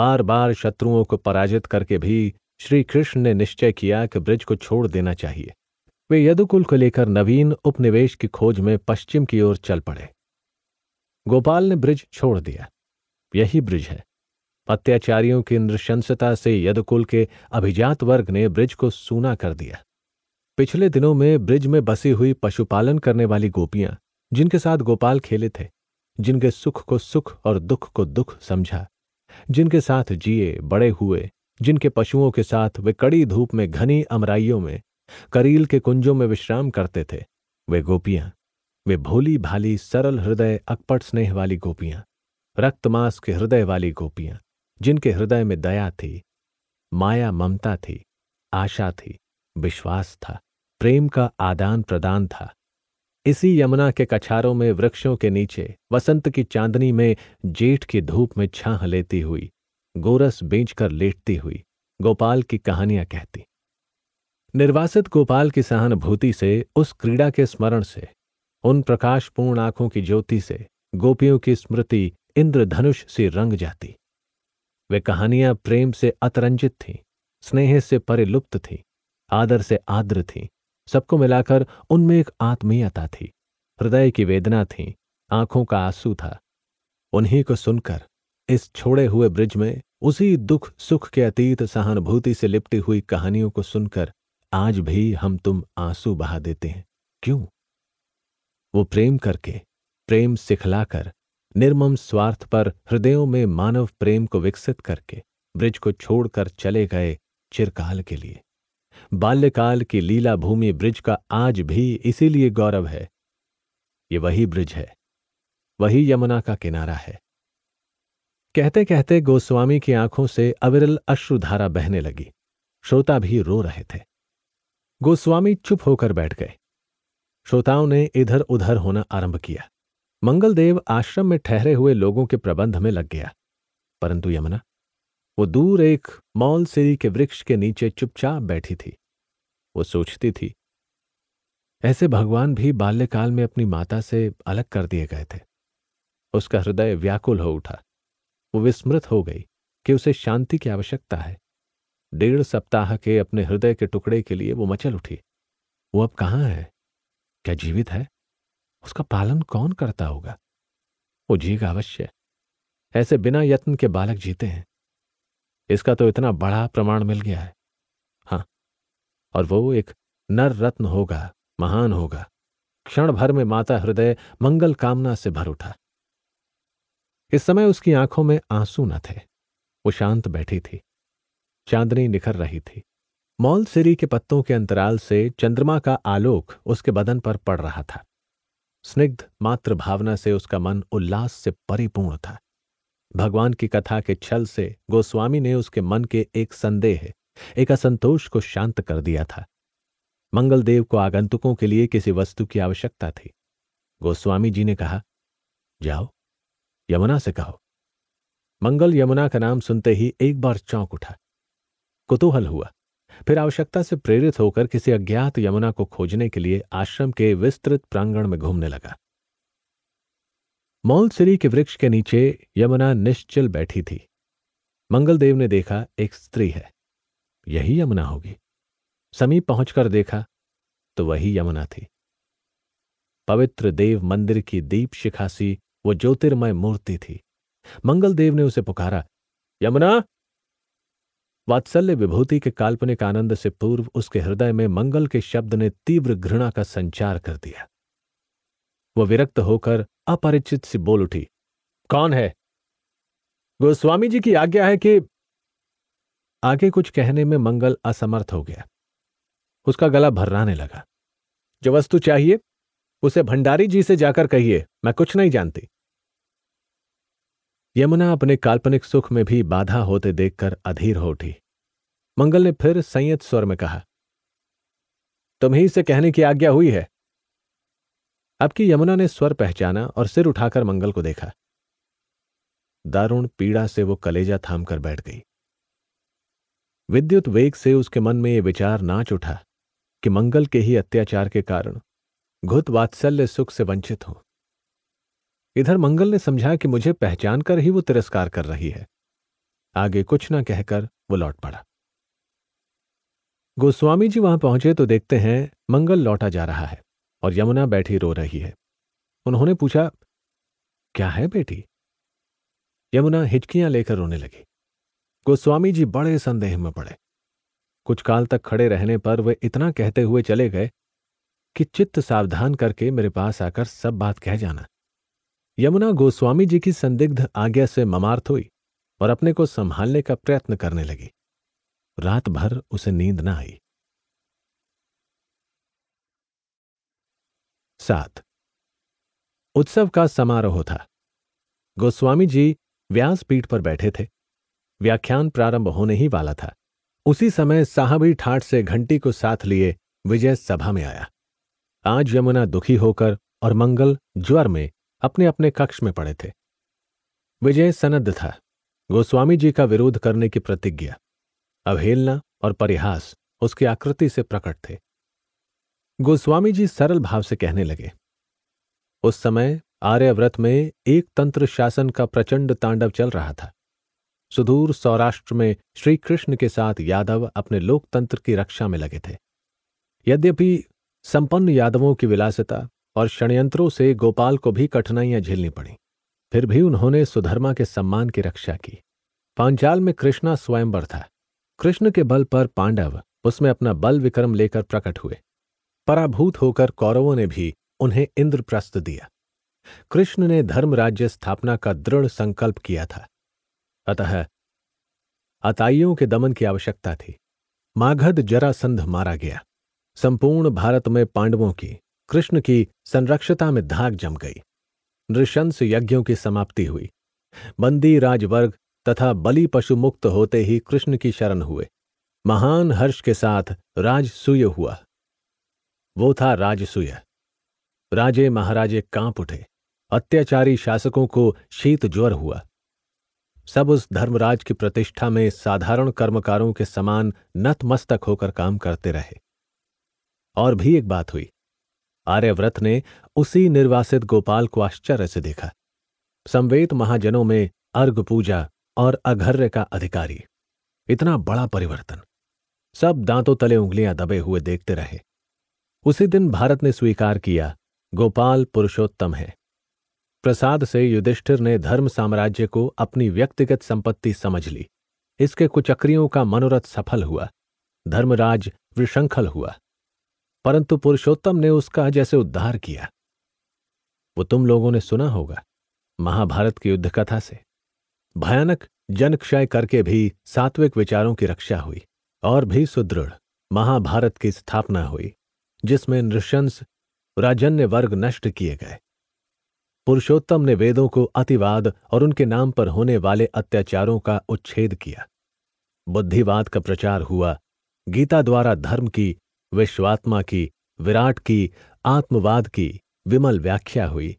A: बार बार शत्रुओं को पराजित करके भी श्री कृष्ण ने निश्चय किया कि ब्रिज को छोड़ देना चाहिए वे यदुकुल को लेकर नवीन उपनिवेश की खोज में पश्चिम की ओर चल पड़े गोपाल ने ब्रिज छोड़ दिया यही ब्रिज है अत्याचारियों की नृशंसता से यदकुल के अभिजात वर्ग ने ब्रिज को सूना कर दिया पिछले दिनों में ब्रिज में बसी हुई पशुपालन करने वाली गोपियां जिनके साथ गोपाल खेले थे जिनके सुख को सुख और दुख को दुख समझा जिनके साथ जिए बड़े हुए जिनके पशुओं के साथ वे कड़ी धूप में घनी अमराइयों में करील के कुंजों में विश्राम करते थे वे गोपियां वे भोली भाली सरल हृदय अकपट स्नेह वाली गोपियां रक्तमास के हृदय वाली गोपियां जिनके हृदय में दया थी माया ममता थी आशा थी विश्वास था प्रेम का आदान प्रदान था इसी यमुना के कछारों में वृक्षों के नीचे वसंत की चांदनी में जेठ की धूप में छांह लेती हुई गोरस बेचकर लेटती हुई गोपाल की कहानियां कहती निर्वासित गोपाल की सहानुभूति से उस क्रीड़ा के स्मरण से उन प्रकाशपूर्ण आंखों की ज्योति से गोपियों की स्मृति इंद्रधनुष से रंग जाती वे कहानियां प्रेम से अतरंजित थीं स्नेह से परिलुप्त थीं आदर से आद्र थीं सबको मिलाकर उनमें एक आत्मीयता थी हृदय की वेदना थी आंखों का आंसू था उन्हीं को सुनकर इस छोड़े हुए ब्रिज में उसी दुख सुख के अतीत सहानुभूति से लिपटी हुई कहानियों को सुनकर आज भी हम तुम आंसू बहा देते हैं क्यों वो प्रेम करके प्रेम सिखलाकर निर्मम स्वार्थ पर हृदयों में मानव प्रेम को विकसित करके ब्रिज को छोड़कर चले गए चिरकाल के लिए बाल्यकाल की लीला भूमि ब्रिज का आज भी इसीलिए गौरव है ये वही ब्रिज है वही यमुना का किनारा है कहते कहते गोस्वामी की आंखों से अविरल अश्रुधारा बहने लगी श्रोता भी रो रहे थे गोस्वामी चुप होकर बैठ गए श्रोताओं ने इधर उधर होना आरंभ किया मंगलदेव आश्रम में ठहरे हुए लोगों के प्रबंध में लग गया परंतु यमुना वो दूर एक मौल सीरी के वृक्ष के नीचे चुपचाप बैठी थी वो सोचती थी ऐसे भगवान भी बाल्यकाल में अपनी माता से अलग कर दिए गए थे उसका हृदय व्याकुल हो उठा वो विस्मृत हो गई कि उसे शांति की आवश्यकता है डेढ़ सप्ताह के अपने हृदय के टुकड़े के लिए वो मचल उठी वो अब कहाँ है क्या जीवित है उसका पालन कौन करता होगा वो जीगा अवश्य ऐसे बिना यत्न के बालक जीते हैं इसका तो इतना बड़ा प्रमाण मिल गया है हाँ और वो एक नर रत्न होगा महान होगा क्षण भर में माता हृदय मंगल कामना से भर उठा इस समय उसकी आंखों में आंसू न थे वो शांत बैठी थी चांदनी निखर रही थी मौलसेरी के पत्तों के अंतराल से चंद्रमा का आलोक उसके बदन पर पड़ रहा था स्निग्ध मात्र भावना से उसका मन उल्लास से परिपूर्ण था भगवान की कथा के छल से गोस्वामी ने उसके मन के एक संदेह एक असंतोष को शांत कर दिया था मंगलदेव को आगंतुकों के लिए किसी वस्तु की आवश्यकता थी गोस्वामी जी ने कहा जाओ यमुना से कहो मंगल यमुना का नाम सुनते ही एक बार चौंक उठा कुतूहल हुआ फिर आवश्यकता से प्रेरित होकर किसी अज्ञात यमुना को खोजने के लिए आश्रम के विस्तृत प्रांगण में घूमने लगा मौलसिरी के वृक्ष के नीचे यमुना निश्चल बैठी थी मंगलदेव ने देखा एक स्त्री है यही यमुना होगी समीप पहुंचकर देखा तो वही यमुना थी पवित्र देव मंदिर की दीप शिखासी वो ज्योतिर्मय मूर्ति थी मंगलदेव ने उसे पुकारा यमुना वात्सल्य विभूति के काल्पनिक आनंद से पूर्व उसके हृदय में मंगल के शब्द ने तीव्र घृणा का संचार कर दिया वह विरक्त होकर अपरिचित से बोल उठी कौन है गोस्वामी जी की आज्ञा है कि आगे कुछ कहने में मंगल असमर्थ हो गया उसका गला भर्राने लगा जो वस्तु चाहिए उसे भंडारी जी से जाकर कहिए मैं कुछ नहीं जानती यमुना अपने काल्पनिक सुख में भी बाधा होते देखकर अधीर हो उठी मंगल ने फिर संयत स्वर में कहा तुम्ही से कहने की आज्ञा हुई है अब की यमुना ने स्वर पहचाना और सिर उठाकर मंगल को देखा दारुण पीड़ा से वो कलेजा थाम कर बैठ गई विद्युत वेग से उसके मन में यह विचार नाच उठा कि मंगल के ही अत्याचार के कारण घुत वात्सल्य सुख से वंचित हो इधर मंगल ने समझा कि मुझे पहचान कर ही वो तिरस्कार कर रही है आगे कुछ न कहकर वो लौट पड़ा गोस्वामी जी वहां पहुंचे तो देखते हैं मंगल लौटा जा रहा है और यमुना बैठी रो रही है उन्होंने पूछा क्या है बेटी यमुना हिचकियां लेकर रोने लगी गोस्वामी जी बड़े संदेह में पड़े कुछ काल तक खड़े रहने पर वे इतना कहते हुए चले गए कि चित्त सावधान करके मेरे पास आकर सब बात कह जाना यमुना गोस्वामी जी की संदिग्ध आज्ञा से ममार्थ हुई और अपने को संभालने का प्रयत्न करने लगी रात भर उसे नींद ना आई सात उत्सव का समारोह था गोस्वामी जी व्यासपीठ पर बैठे थे व्याख्यान प्रारंभ होने ही वाला था उसी समय साहबी ठाट से घंटी को साथ लिए विजय सभा में आया आज यमुना दुखी होकर और मंगल ज्वर में अपने अपने कक्ष में पड़े थे विजय सनद था गोस्वामी जी का विरोध करने की प्रतिज्ञा अवहेलना और परिहास उसकी आकृति से प्रकट थे गोस्वामी जी सरल भाव से कहने लगे उस समय आर्यव्रत में एक तंत्र शासन का प्रचंड तांडव चल रहा था सुदूर सौराष्ट्र में श्री कृष्ण के साथ यादव अपने लोकतंत्र की रक्षा में लगे थे यद्यपि संपन्न यादवों की विलासिता और षड्यंत्रों से गोपाल को भी कठिनाइयां झेलनी पड़ी फिर भी उन्होंने सुधर्मा के सम्मान की रक्षा की पांचाल में कृष्णा स्वयंवर था कृष्ण के बल पर पांडव उसमें अपना बल विक्रम लेकर प्रकट हुए पराभूत होकर कौरवों ने भी उन्हें इंद्रप्रस्थ दिया कृष्ण ने धर्म राज्य स्थापना का दृढ़ संकल्प किया था अतः अताइयों के दमन की आवश्यकता थी माघद जरासंध मारा गया संपूर्ण भारत में पांडवों की कृष्ण की संरक्षता में धाक जम गई नृशंस यज्ञों की समाप्ति हुई बंदी राजवर्ग तथा बलि पशु मुक्त होते ही कृष्ण की शरण हुए महान हर्ष के साथ राजसूय हुआ वो था राजसूय राजे महाराजे कांप उठे अत्याचारी शासकों को शीत ज्वर हुआ सब उस धर्मराज की प्रतिष्ठा में साधारण कर्मकारों के समान नतमस्तक होकर काम करते रहे और भी एक बात हुई आर्यव्रत ने उसी निर्वासित गोपाल को आश्चर्य से देखा संवेद महाजनों में अर्घ पूजा और अघर्य का अधिकारी इतना बड़ा परिवर्तन सब दांतों तले उंगलियां दबे हुए देखते रहे उसी दिन भारत ने स्वीकार किया गोपाल पुरुषोत्तम है प्रसाद से युधिष्ठिर ने धर्म साम्राज्य को अपनी व्यक्तिगत संपत्ति समझ ली इसके कुचक्रियों का मनोरथ सफल हुआ धर्मराज विशंखल हुआ परंतु पुरुषोत्तम ने उसका जैसे उद्धार किया वो तुम लोगों ने सुना होगा महाभारत की युद्ध कथा से भयानक जनक्षय करके भी सात्विक विचारों की रक्षा हुई और भी सुदृढ़ महाभारत की स्थापना हुई जिसमें नृशंस राजन्य वर्ग नष्ट किए गए पुरुषोत्तम ने वेदों को अतिवाद और उनके नाम पर होने वाले अत्याचारों का उच्छेद किया बुद्धिवाद का प्रचार हुआ गीता द्वारा धर्म की विश्वात्मा की विराट की आत्मवाद की विमल व्याख्या हुई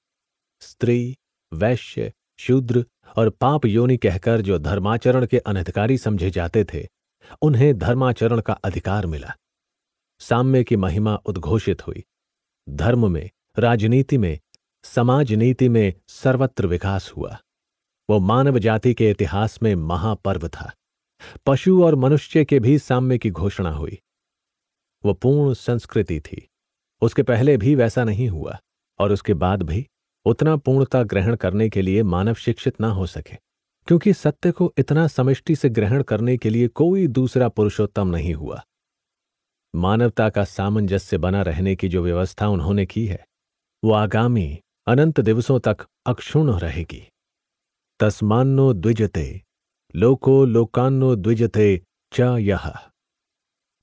A: स्त्री वैश्य शूद्र और पाप योनि कहकर जो धर्माचरण के अनधिकारी समझे जाते थे उन्हें धर्माचरण का अधिकार मिला साम्य की महिमा उद्घोषित हुई धर्म में राजनीति में समाज नीति में सर्वत्र विकास हुआ वो मानव जाति के इतिहास में महापर्व था पशु और मनुष्य के भी साम्य की घोषणा हुई वो पूर्ण संस्कृति थी उसके पहले भी वैसा नहीं हुआ और उसके बाद भी उतना पूर्णता ग्रहण करने के लिए मानव शिक्षित न हो सके क्योंकि सत्य को इतना समष्टि से ग्रहण करने के लिए कोई दूसरा पुरुषोत्तम नहीं हुआ मानवता का सामंजस्य बना रहने की जो व्यवस्था उन्होंने की है वो आगामी अनंत दिवसों तक अक्षुण रहेगी तस्मान्नो द्विजते लोको लोकान्नो द्विजते च यह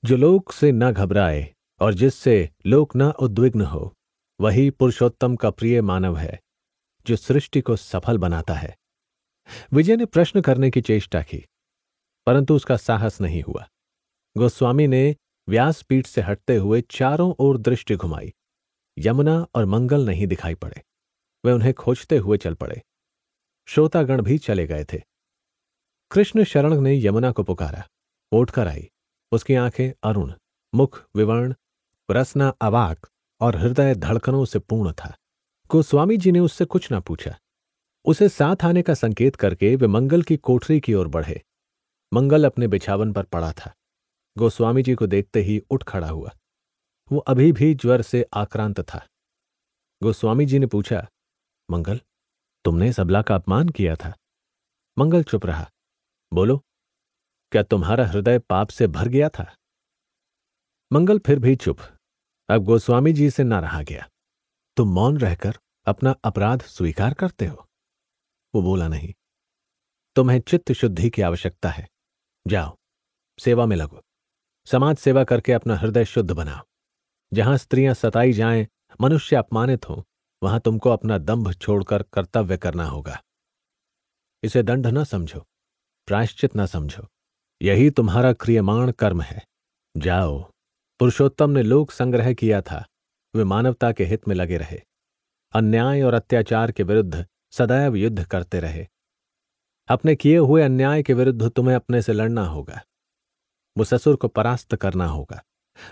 A: जो लोक से न घबराए और जिससे लोक न उद्विग्न हो वही पुरुषोत्तम का प्रिय मानव है जो सृष्टि को सफल बनाता है विजय ने प्रश्न करने की चेष्टा की परंतु उसका साहस नहीं हुआ गोस्वामी ने व्यासपीठ से हटते हुए चारों ओर दृष्टि घुमाई यमुना और मंगल नहीं दिखाई पड़े वे उन्हें खोजते हुए चल पड़े श्रोतागण भी चले गए थे कृष्ण शरण ने यमुना को पुकारा उठकर आई उसकी आंखें अरुण मुख विवर्ण रसना अवाक और हृदय धड़कनों से पूर्ण था गोस्वामी जी ने उससे कुछ ना पूछा उसे साथ आने का संकेत करके वे मंगल की कोठरी की ओर बढ़े मंगल अपने बिछावन पर पड़ा था गोस्वामी जी को देखते ही उठ खड़ा हुआ वो अभी भी ज्वर से आक्रांत था गोस्वामी जी ने पूछा मंगल तुमने सबला का अपमान किया था मंगल चुप रहा बोलो क्या तुम्हारा हृदय पाप से भर गया था मंगल फिर भी चुप अब गोस्वामी जी से ना रहा गया तुम मौन रहकर अपना अपराध स्वीकार करते हो वो बोला नहीं तुम्हें चित्त शुद्धि की आवश्यकता है जाओ सेवा में लगो समाज सेवा करके अपना हृदय शुद्ध बनाओ जहां स्त्रियां सताई जाएं मनुष्य अपमानित हो वहां तुमको अपना दंभ छोड़कर कर्तव्य करना होगा इसे दंड न समझो प्रायश्चित न समझो यही तुम्हारा क्रियमाण कर्म है जाओ पुरुषोत्तम ने लोक संग्रह किया था वे मानवता के हित में लगे रहे अन्याय और अत्याचार के विरुद्ध सदैव युद्ध करते रहे अपने किए हुए अन्याय के विरुद्ध तुम्हें अपने से लड़ना होगा मुससुर को परास्त करना होगा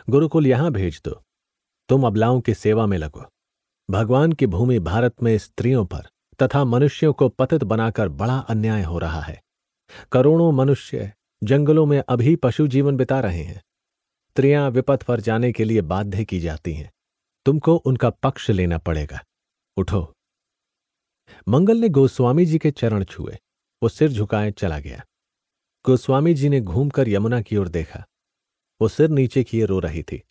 A: गुरुकुल यहां भेज दो तुम अबलाओं की सेवा में लगो भगवान की भूमि भारत में स्त्रियों पर तथा मनुष्यों को पतित बनाकर बड़ा अन्याय हो रहा है करोड़ों मनुष्य जंगलों में अभी पशु जीवन बिता रहे हैं स्त्रियां विपद पर जाने के लिए बाध्य की जाती हैं तुमको उनका पक्ष लेना पड़ेगा उठो मंगल ने गोस्वामी जी के चरण छुए वो सिर झुकाए चला गया गोस्वामी जी ने घूमकर यमुना की ओर देखा वो सिर नीचे किए रो रही थी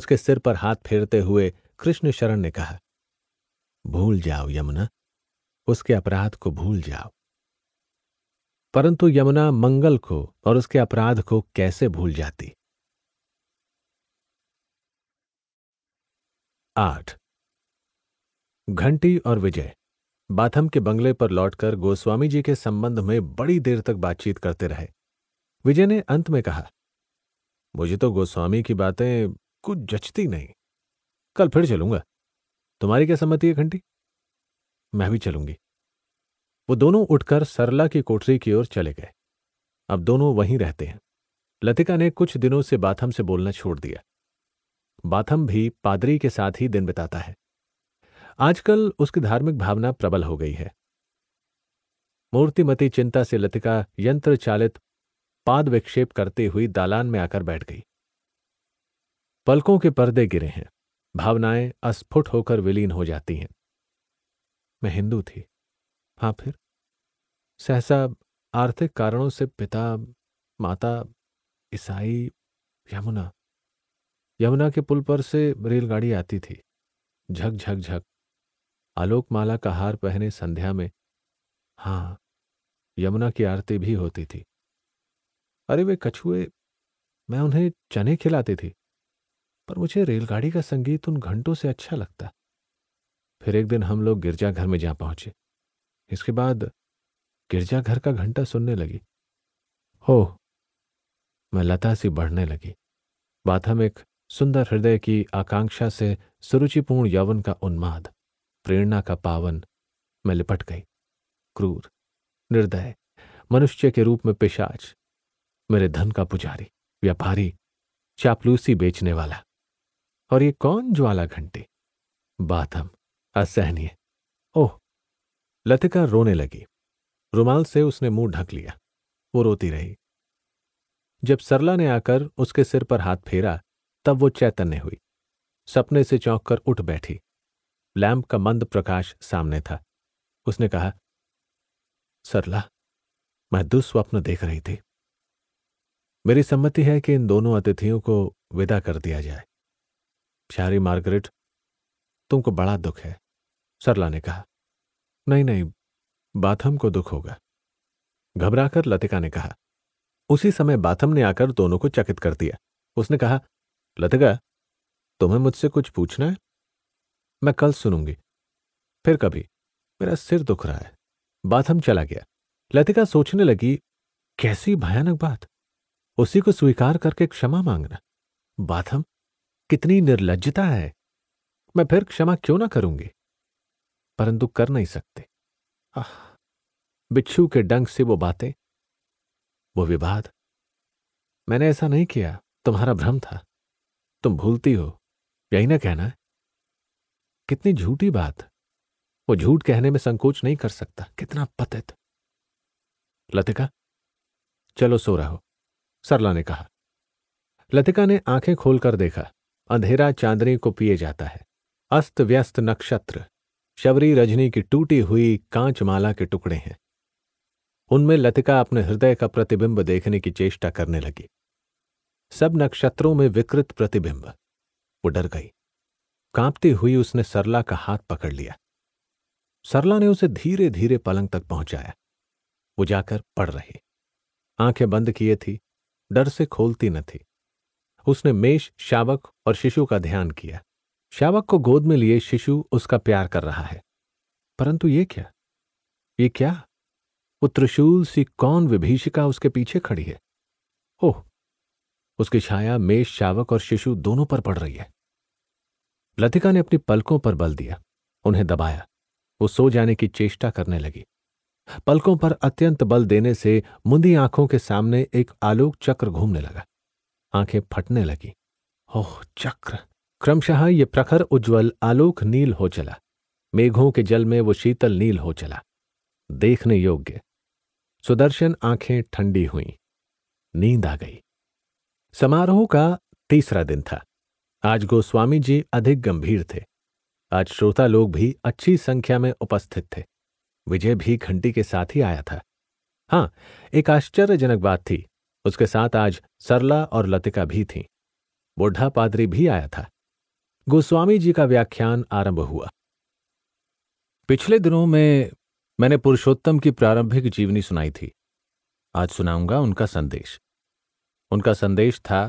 A: उसके सिर पर हाथ फेरते हुए कृष्ण शरण ने कहा भूल जाओ यमुना उसके अपराध को भूल जाओ परंतु यमुना मंगल को और उसके अपराध को कैसे भूल जाती आठ घंटी और विजय बाथम के बंगले पर लौटकर गोस्वामी जी के संबंध में बड़ी देर तक बातचीत करते रहे विजय ने अंत में कहा मुझे तो गोस्वामी की बातें कुछ जचती नहीं कल फिर चलूंगा तुम्हारी क्या सम्मति है घंटी मैं भी चलूंगी वो दोनों उठकर सरला की कोठरी की ओर चले गए अब दोनों वहीं रहते हैं लतिका ने कुछ दिनों से बाथम से बोलना छोड़ दिया बाथम भी पादरी के साथ ही दिन बिताता है आजकल उसकी धार्मिक भावना प्रबल हो गई है मूर्तिमती चिंता से लतिका यंत्र चालित पाद विक्षेप करती हुई दालान में आकर बैठ गई पलकों के पर्दे गिरे हैं भावनाएं अस्फुट होकर विलीन हो जाती हैं मैं हिंदू थी हाँ फिर सहसा आर्थिक कारणों से पिता माता ईसाई यमुना यमुना के पुल पर से रेलगाड़ी आती थी झक झक झक आलोकमाला का हार पहने संध्या में हाँ यमुना की आरती भी होती थी अरे वे कछुए मैं उन्हें चने खिलाती थी पर मुझे रेलगाड़ी का संगीत उन घंटों से अच्छा लगता फिर एक दिन हम लोग गिरजाघर में जा पहुंचे इसके बाद गिरजाघर का घंटा सुनने लगी हो मैं लता सी बढ़ने लगी बाथम एक सुंदर हृदय की आकांक्षा से सुरुचिपूर्ण यवन का उन्माद प्रेरणा का पावन मैं लिपट गई क्रूर निर्दय मनुष्य के रूप में पिशाच मेरे धन का पुजारी व्यापारी चापलूसी बेचने वाला और ये कौन ज्वाला घंटी हम असहनीय ओह लतिका रोने लगी रुमाल से उसने मुंह ढक लिया वो रोती रही जब सरला ने आकर उसके सिर पर हाथ फेरा तब वो चैतन्य हुई सपने से चौंक कर उठ बैठी लैंप का मंद प्रकाश सामने था उसने कहा सरला मैं दुस्वप्न देख रही थी मेरी सम्मति है कि इन दोनों अतिथियों को विदा कर दिया जाए प्यारी मार्गरेट तुमको बड़ा दुख है सरला ने कहा नहीं नहीं बाथम को दुख होगा घबराकर लतिका ने कहा उसी समय बाथम ने आकर दोनों को चकित कर दिया उसने कहा लतिका तुम्हें मुझसे कुछ पूछना है मैं कल सुनूंगी फिर कभी मेरा सिर दुख रहा है बाथम चला गया लतिका सोचने लगी कैसी भयानक बात उसी को स्वीकार करके क्षमा मांगना बाथम कितनी निर्लजता है मैं फिर क्षमा क्यों ना करूंगी परंतु कर नहीं सकते आह बिच्छू के डंग से वो बातें वो विवाद मैंने ऐसा नहीं किया तुम्हारा भ्रम था तुम भूलती हो यही ना कहना है कितनी झूठी बात वो झूठ कहने में संकोच नहीं कर सकता कितना पतित लतिका चलो सो रहा हो सरला ने कहा लतिका ने आंखें खोलकर देखा अंधेरा चांदनी को पिए जाता है अस्त व्यस्त नक्षत्र शबरी रजनी की टूटी हुई कांच माला के टुकड़े हैं उनमें लतिका अपने हृदय का प्रतिबिंब देखने की चेष्टा करने लगी सब नक्षत्रों में विकृत प्रतिबिंब वो डर गई कांपती हुई उसने सरला का हाथ पकड़ लिया सरला ने उसे धीरे धीरे पलंग तक पहुंचाया वो जाकर पड़ रही आंखें बंद किए थी डर से खोलती न थी उसने मेष शावक और शिशु का ध्यान किया शावक को गोद में लिए शिशु उसका प्यार कर रहा है परंतु ये क्या ये क्या वो त्रिशूल सी कौन विभीषिका उसके पीछे खड़ी है ओह उसकी छाया मेष शावक और शिशु दोनों पर पड़ रही है लतिका ने अपनी पलकों पर बल दिया उन्हें दबाया वो सो जाने की चेष्टा करने लगी पलकों पर अत्यंत बल देने से मुंदी आंखों के सामने एक आलोक चक्र घूमने लगा आंखें फटने लगी ओह चक्र क्रमशः ये प्रखर उज्ज्वल आलोक नील हो चला मेघों के जल में वो शीतल नील हो चला देखने योग्य सुदर्शन आंखें ठंडी हुई नींद आ गई समारोह का तीसरा दिन था आज गोस्वामी जी अधिक गंभीर थे आज श्रोता लोग भी अच्छी संख्या में उपस्थित थे विजय भी घंटी के साथ ही आया था हाँ एक आश्चर्यजनक बात थी उसके साथ आज सरला और लतिका भी थीं बुढ़ा पादरी भी आया था गोस्वामी जी का व्याख्यान आरंभ हुआ पिछले दिनों में मैंने पुरुषोत्तम की प्रारंभिक जीवनी सुनाई थी आज सुनाऊंगा उनका संदेश उनका संदेश था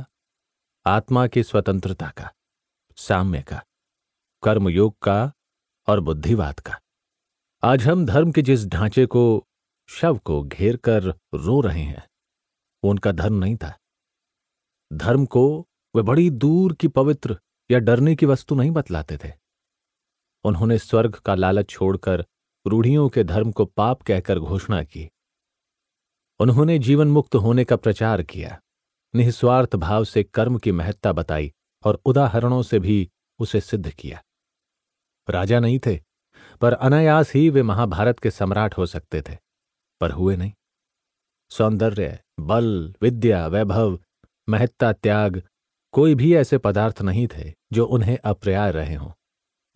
A: आत्मा की स्वतंत्रता का साम्य का कर्मयोग का और बुद्धिवाद का आज हम धर्म के जिस ढांचे को शव को घेर कर रो रहे हैं वो उनका धर्म नहीं था धर्म को वे बड़ी दूर की पवित्र या डरने की वस्तु नहीं बतलाते थे उन्होंने स्वर्ग का लालच छोड़कर रूढ़ियों के धर्म को पाप कहकर घोषणा की उन्होंने जीवन मुक्त होने का प्रचार किया निस्वार्थ भाव से कर्म की महत्ता बताई और उदाहरणों से भी उसे सिद्ध किया राजा नहीं थे पर अनायास ही वे महाभारत के सम्राट हो सकते थे पर हुए नहीं सौंदर्य बल विद्या वैभव महत्ता त्याग कोई भी ऐसे पदार्थ नहीं थे जो उन्हें अप्रयाय रहे हों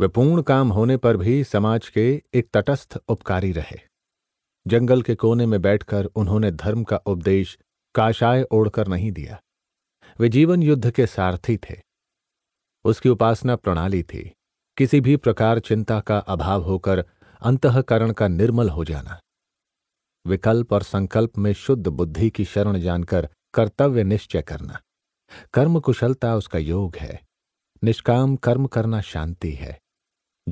A: वे पूर्ण काम होने पर भी समाज के एक तटस्थ उपकारी रहे जंगल के कोने में बैठकर उन्होंने धर्म का उपदेश काशाय ओढ़कर नहीं दिया वे जीवन युद्ध के सारथी थे उसकी उपासना प्रणाली थी किसी भी प्रकार चिंता का अभाव होकर अंतकरण का निर्मल हो जाना विकल्प और संकल्प में शुद्ध बुद्धि की शरण जानकर कर्तव्य निश्चय करना कर्म कुशलता उसका योग है निष्काम कर्म करना शांति है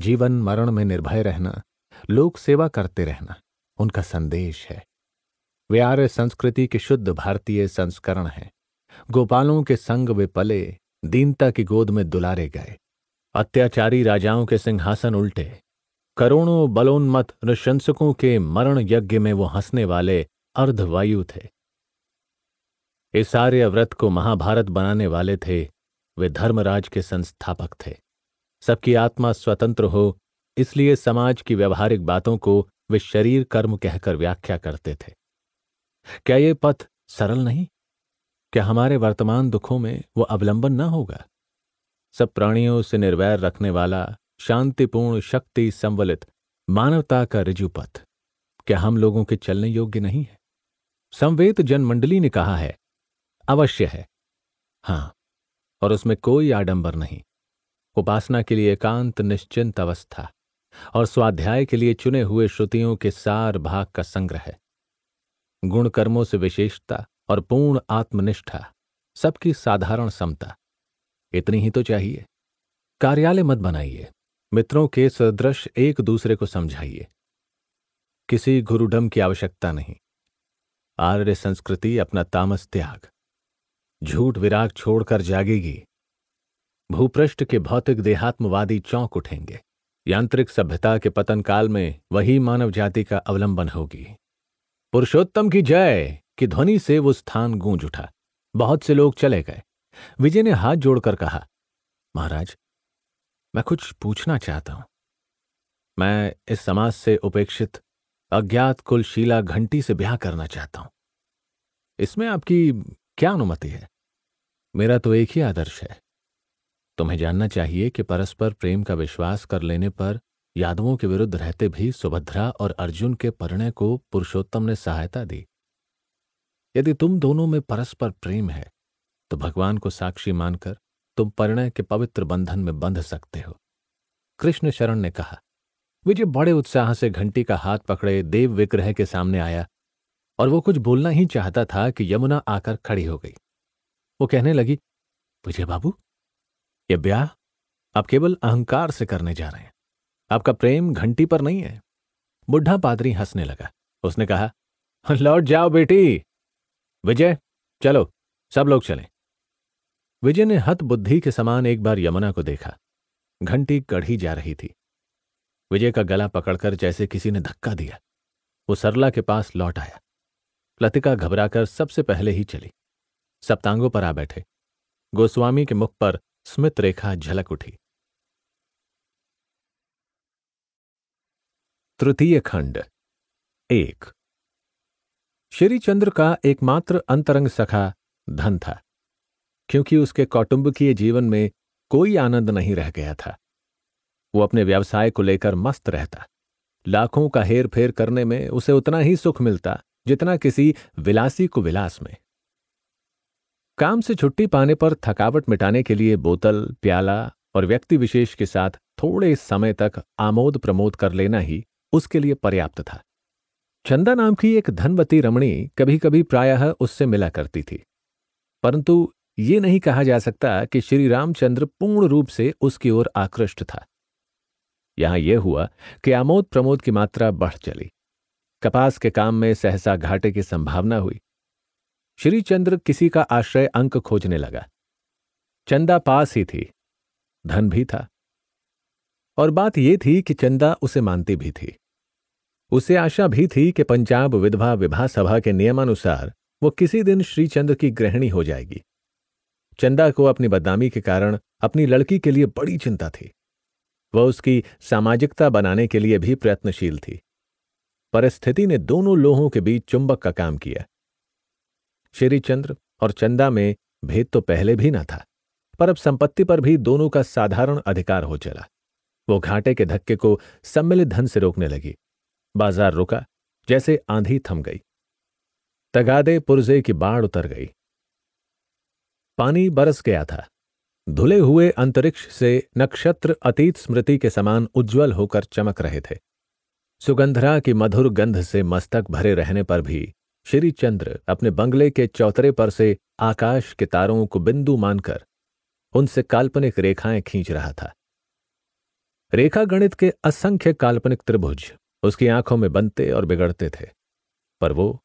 A: जीवन मरण में निर्भय रहना लोक सेवा करते रहना उनका संदेश है वे आर्य संस्कृति के शुद्ध भारतीय संस्करण हैं गोपालों के संग वे पले दीनता की गोद में दुलारे गए अत्याचारी राजाओं के सिंहासन उल्टे करोड़ों बलोन्मत नृशंसकों के मरण यज्ञ में वो हंसने वाले अर्धवायु थे इस आर्य व्रत को महाभारत बनाने वाले थे वे धर्मराज के संस्थापक थे सबकी आत्मा स्वतंत्र हो इसलिए समाज की व्यवहारिक बातों को वे शरीर कर्म कहकर व्याख्या करते थे क्या ये पथ सरल नहीं क्या हमारे वर्तमान दुखों में वो अवलंबन न होगा सब प्राणियों से निर्वैर रखने वाला शांतिपूर्ण शक्ति संवलित मानवता का रिजु पथ क्या हम लोगों के चलने योग्य नहीं है संवेद जनमंडली ने कहा है अवश्य है हां और उसमें कोई आडंबर नहीं उपासना के लिए एकांत निश्चिंत अवस्था और स्वाध्याय के लिए चुने हुए श्रुतियों के सार भाग का संग्रह है गुण कर्मों से विशेषता और पूर्ण आत्मनिष्ठा सबकी साधारण समता इतनी ही तो चाहिए कार्यालय मत बनाइए मित्रों के सदृश एक दूसरे को समझाइए किसी गुरुडम की आवश्यकता नहीं आर्य संस्कृति अपना तामस त्याग झूठ विराग छोड़कर जागेगी भूपृष्ठ के भौतिक देहात्मवादी चौंक उठेंगे यांत्रिक सभ्यता के पतन काल में वही मानव जाति का अवलंबन होगी पुरुषोत्तम की जय की ध्वनि से वो स्थान गूंज उठा बहुत से लोग चले गए विजय ने हाथ जोड़कर कहा महाराज मैं कुछ पूछना चाहता हूं मैं इस समाज से उपेक्षित अज्ञात कुलशीला घंटी से ब्याह करना चाहता हूं इसमें आपकी क्या अनुमति है मेरा तो एक ही आदर्श है तुम्हें जानना चाहिए कि परस्पर प्रेम का विश्वास कर लेने पर यादवों के विरुद्ध रहते भी सुभद्रा और अर्जुन के परिणय को पुरुषोत्तम ने सहायता दी यदि तुम दोनों में परस्पर प्रेम है तो भगवान को साक्षी मानकर तुम परिणय के पवित्र बंधन में बंध सकते हो कृष्ण शरण ने कहा विजय बड़े उत्साह से घंटी का हाथ पकड़े देव विग्रह के सामने आया और वो कुछ बोलना ही चाहता था कि यमुना आकर खड़ी हो गई वो कहने लगी विजय बाबू ये ब्याह आप केवल अहंकार से करने जा रहे हैं आपका प्रेम घंटी पर नहीं है बुढ़ा पादरी हंसने लगा उसने कहा लौट जाओ बेटी विजय चलो सब लोग चलें विजय ने हत बुद्धि के समान एक बार यमुना को देखा घंटी कढ़ी जा रही थी विजय का गला पकड़कर जैसे किसी ने धक्का दिया वो सरला के पास लौट आया लतिका घबराकर सबसे पहले ही चली सप्तांगों पर आ बैठे गोस्वामी के मुख पर स्मित रेखा झलक उठी तृतीय खंड एक श्री चंद्र का एकमात्र अंतरंग सखा धन था क्योंकि उसके कौटुंबकीय जीवन में कोई आनंद नहीं रह गया था वो अपने व्यवसाय को लेकर मस्त रहता लाखों का हेर फेर करने में उसे उतना ही सुख मिलता जितना किसी विलासी को विलास में काम से छुट्टी पाने पर थकावट मिटाने के लिए बोतल प्याला और व्यक्ति विशेष के साथ थोड़े समय तक आमोद प्रमोद कर लेना ही उसके लिए पर्याप्त था चंदा नाम की एक धनवती रमणी कभी कभी प्रायः उससे मिला करती थी परंतु ये नहीं कहा जा सकता कि श्री रामचंद्र पूर्ण रूप से उसकी ओर आकृष्ट था यहां यह हुआ कि आमोद प्रमोद की मात्रा बढ़ चली कपास के काम में सहसा घाटे की संभावना हुई श्री चंद्र किसी का आश्रय अंक खोजने लगा चंदा पास ही थी धन भी था और बात यह थी कि चंदा उसे मानती भी थी उसे आशा भी थी कि पंजाब विधवा विवाह सभा के नियमानुसार वो किसी दिन श्रीचंद्र की गृहिणी हो जाएगी चंदा को अपनी बदनामी के कारण अपनी लड़की के लिए बड़ी चिंता थी वह उसकी सामाजिकता बनाने के लिए भी प्रयत्नशील थी परिस्थिति ने दोनों लोहों के बीच चुंबक का काम किया श्रीचंद्र और चंदा में भेद तो पहले भी न था पर अब संपत्ति पर भी दोनों का साधारण अधिकार हो चला वो घाटे के धक्के को सम्मिलित धन से रोकने लगी बाजार रुका जैसे आंधी थम गई तगादे पुरजे की बाढ़ उतर गई पानी बरस गया था धुले हुए अंतरिक्ष से नक्षत्र अतीत स्मृति के समान उज्जवल होकर चमक रहे थे सुगंधरा की मधुर गंध से मस्तक भरे रहने पर भी श्री चंद्र अपने बंगले के चौतरे पर से आकाश के तारों को बिंदु मानकर उनसे काल्पनिक रेखाएं खींच रहा था रेखा गणित के असंख्य काल्पनिक त्रिभुज उसकी आंखों में बनते और बिगड़ते थे पर वो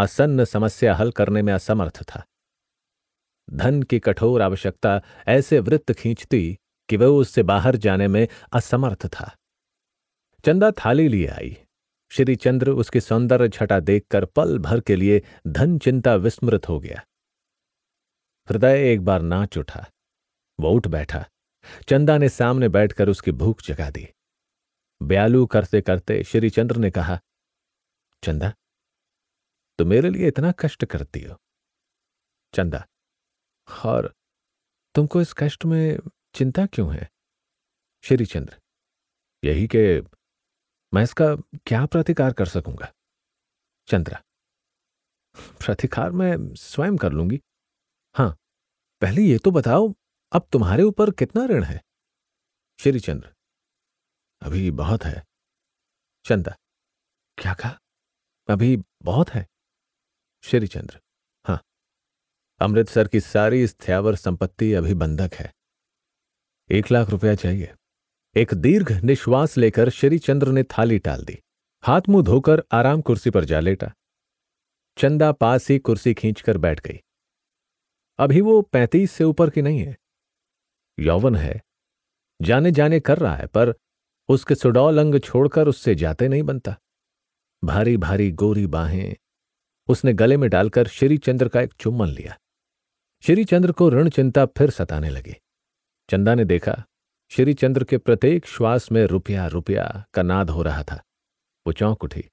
A: आसन्न समस्या हल करने में असमर्थ था धन की कठोर आवश्यकता ऐसे वृत्त खींचती कि वह उससे बाहर जाने में असमर्थ था चंदा थाली लिए आई श्री चंद्र उसकी सौंदर्य छटा देखकर पल भर के लिए धन चिंता विस्मृत हो गया हृदय एक बार नाच उठा वो उठ बैठा चंदा ने सामने बैठकर उसकी भूख जगा दी बयालू करते करते श्री चंद्र ने कहा चंदा तुम मेरे लिए इतना कष्ट करती हो चंदा और तुमको इस कष्ट में चिंता क्यों है श्री चंद्र यही के मैं इसका क्या प्रतिकार कर सकूंगा चंद्रा प्रतिकार मैं स्वयं कर लूंगी हां पहले ये तो बताओ अब तुम्हारे ऊपर कितना ऋण है श्रीचंद्र अभी बहुत है चंदा क्या कहा अभी बहुत है श्री चंद्र हाँ अमृतसर की सारी स्थ्यावर संपत्ति अभी बंधक है एक लाख रुपया चाहिए एक दीर्घ निश्वास लेकर श्रीचंद्र ने थाली टाल दी हाथ मुंह धोकर आराम कुर्सी पर जा लेटा चंदा पास ही कुर्सी खींचकर बैठ गई अभी वो पैंतीस से ऊपर की नहीं है यौवन है जाने जाने कर रहा है पर उसके सुडौल अंग छोड़कर उससे जाते नहीं बनता भारी भारी गोरी बाहें उसने गले में डालकर श्रीचंद्र का एक चुम्बन लिया श्रीचंद्र को ऋण चिंता फिर सताने लगी चंदा ने देखा श्रीचंद्र के प्रत्येक श्वास में रुपया रुपया का नाद हो रहा था वो चौंक उठी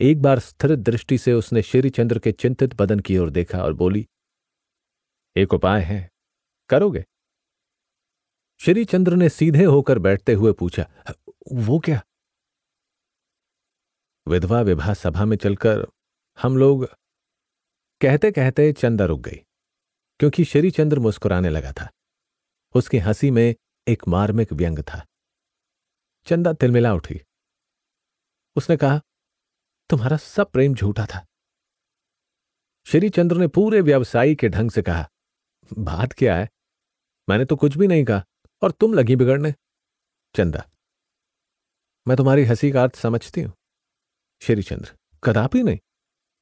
A: एक बार स्थिर दृष्टि से उसने श्रीचंद्र के चिंतित बदन की ओर देखा और बोली एक उपाय है करोगे श्री चंद्र ने सीधे होकर बैठते हुए पूछा वो क्या विधवा विवाह सभा में चलकर हम लोग कहते कहते चंदा रुक गई क्योंकि श्री चंद्र मुस्कुराने लगा था उसकी हंसी में एक मार्मिक व्यंग था चंदा तिलमिला उठी उसने कहा तुम्हारा सब प्रेम झूठा था श्री चंद्र ने पूरे व्यवसायी के ढंग से कहा बात क्या है मैंने तो कुछ भी नहीं कहा और तुम लगी बिगड़ने चंदा मैं तुम्हारी हंसी का अर्थ समझती हूं श्री चंद्र कदापि नहीं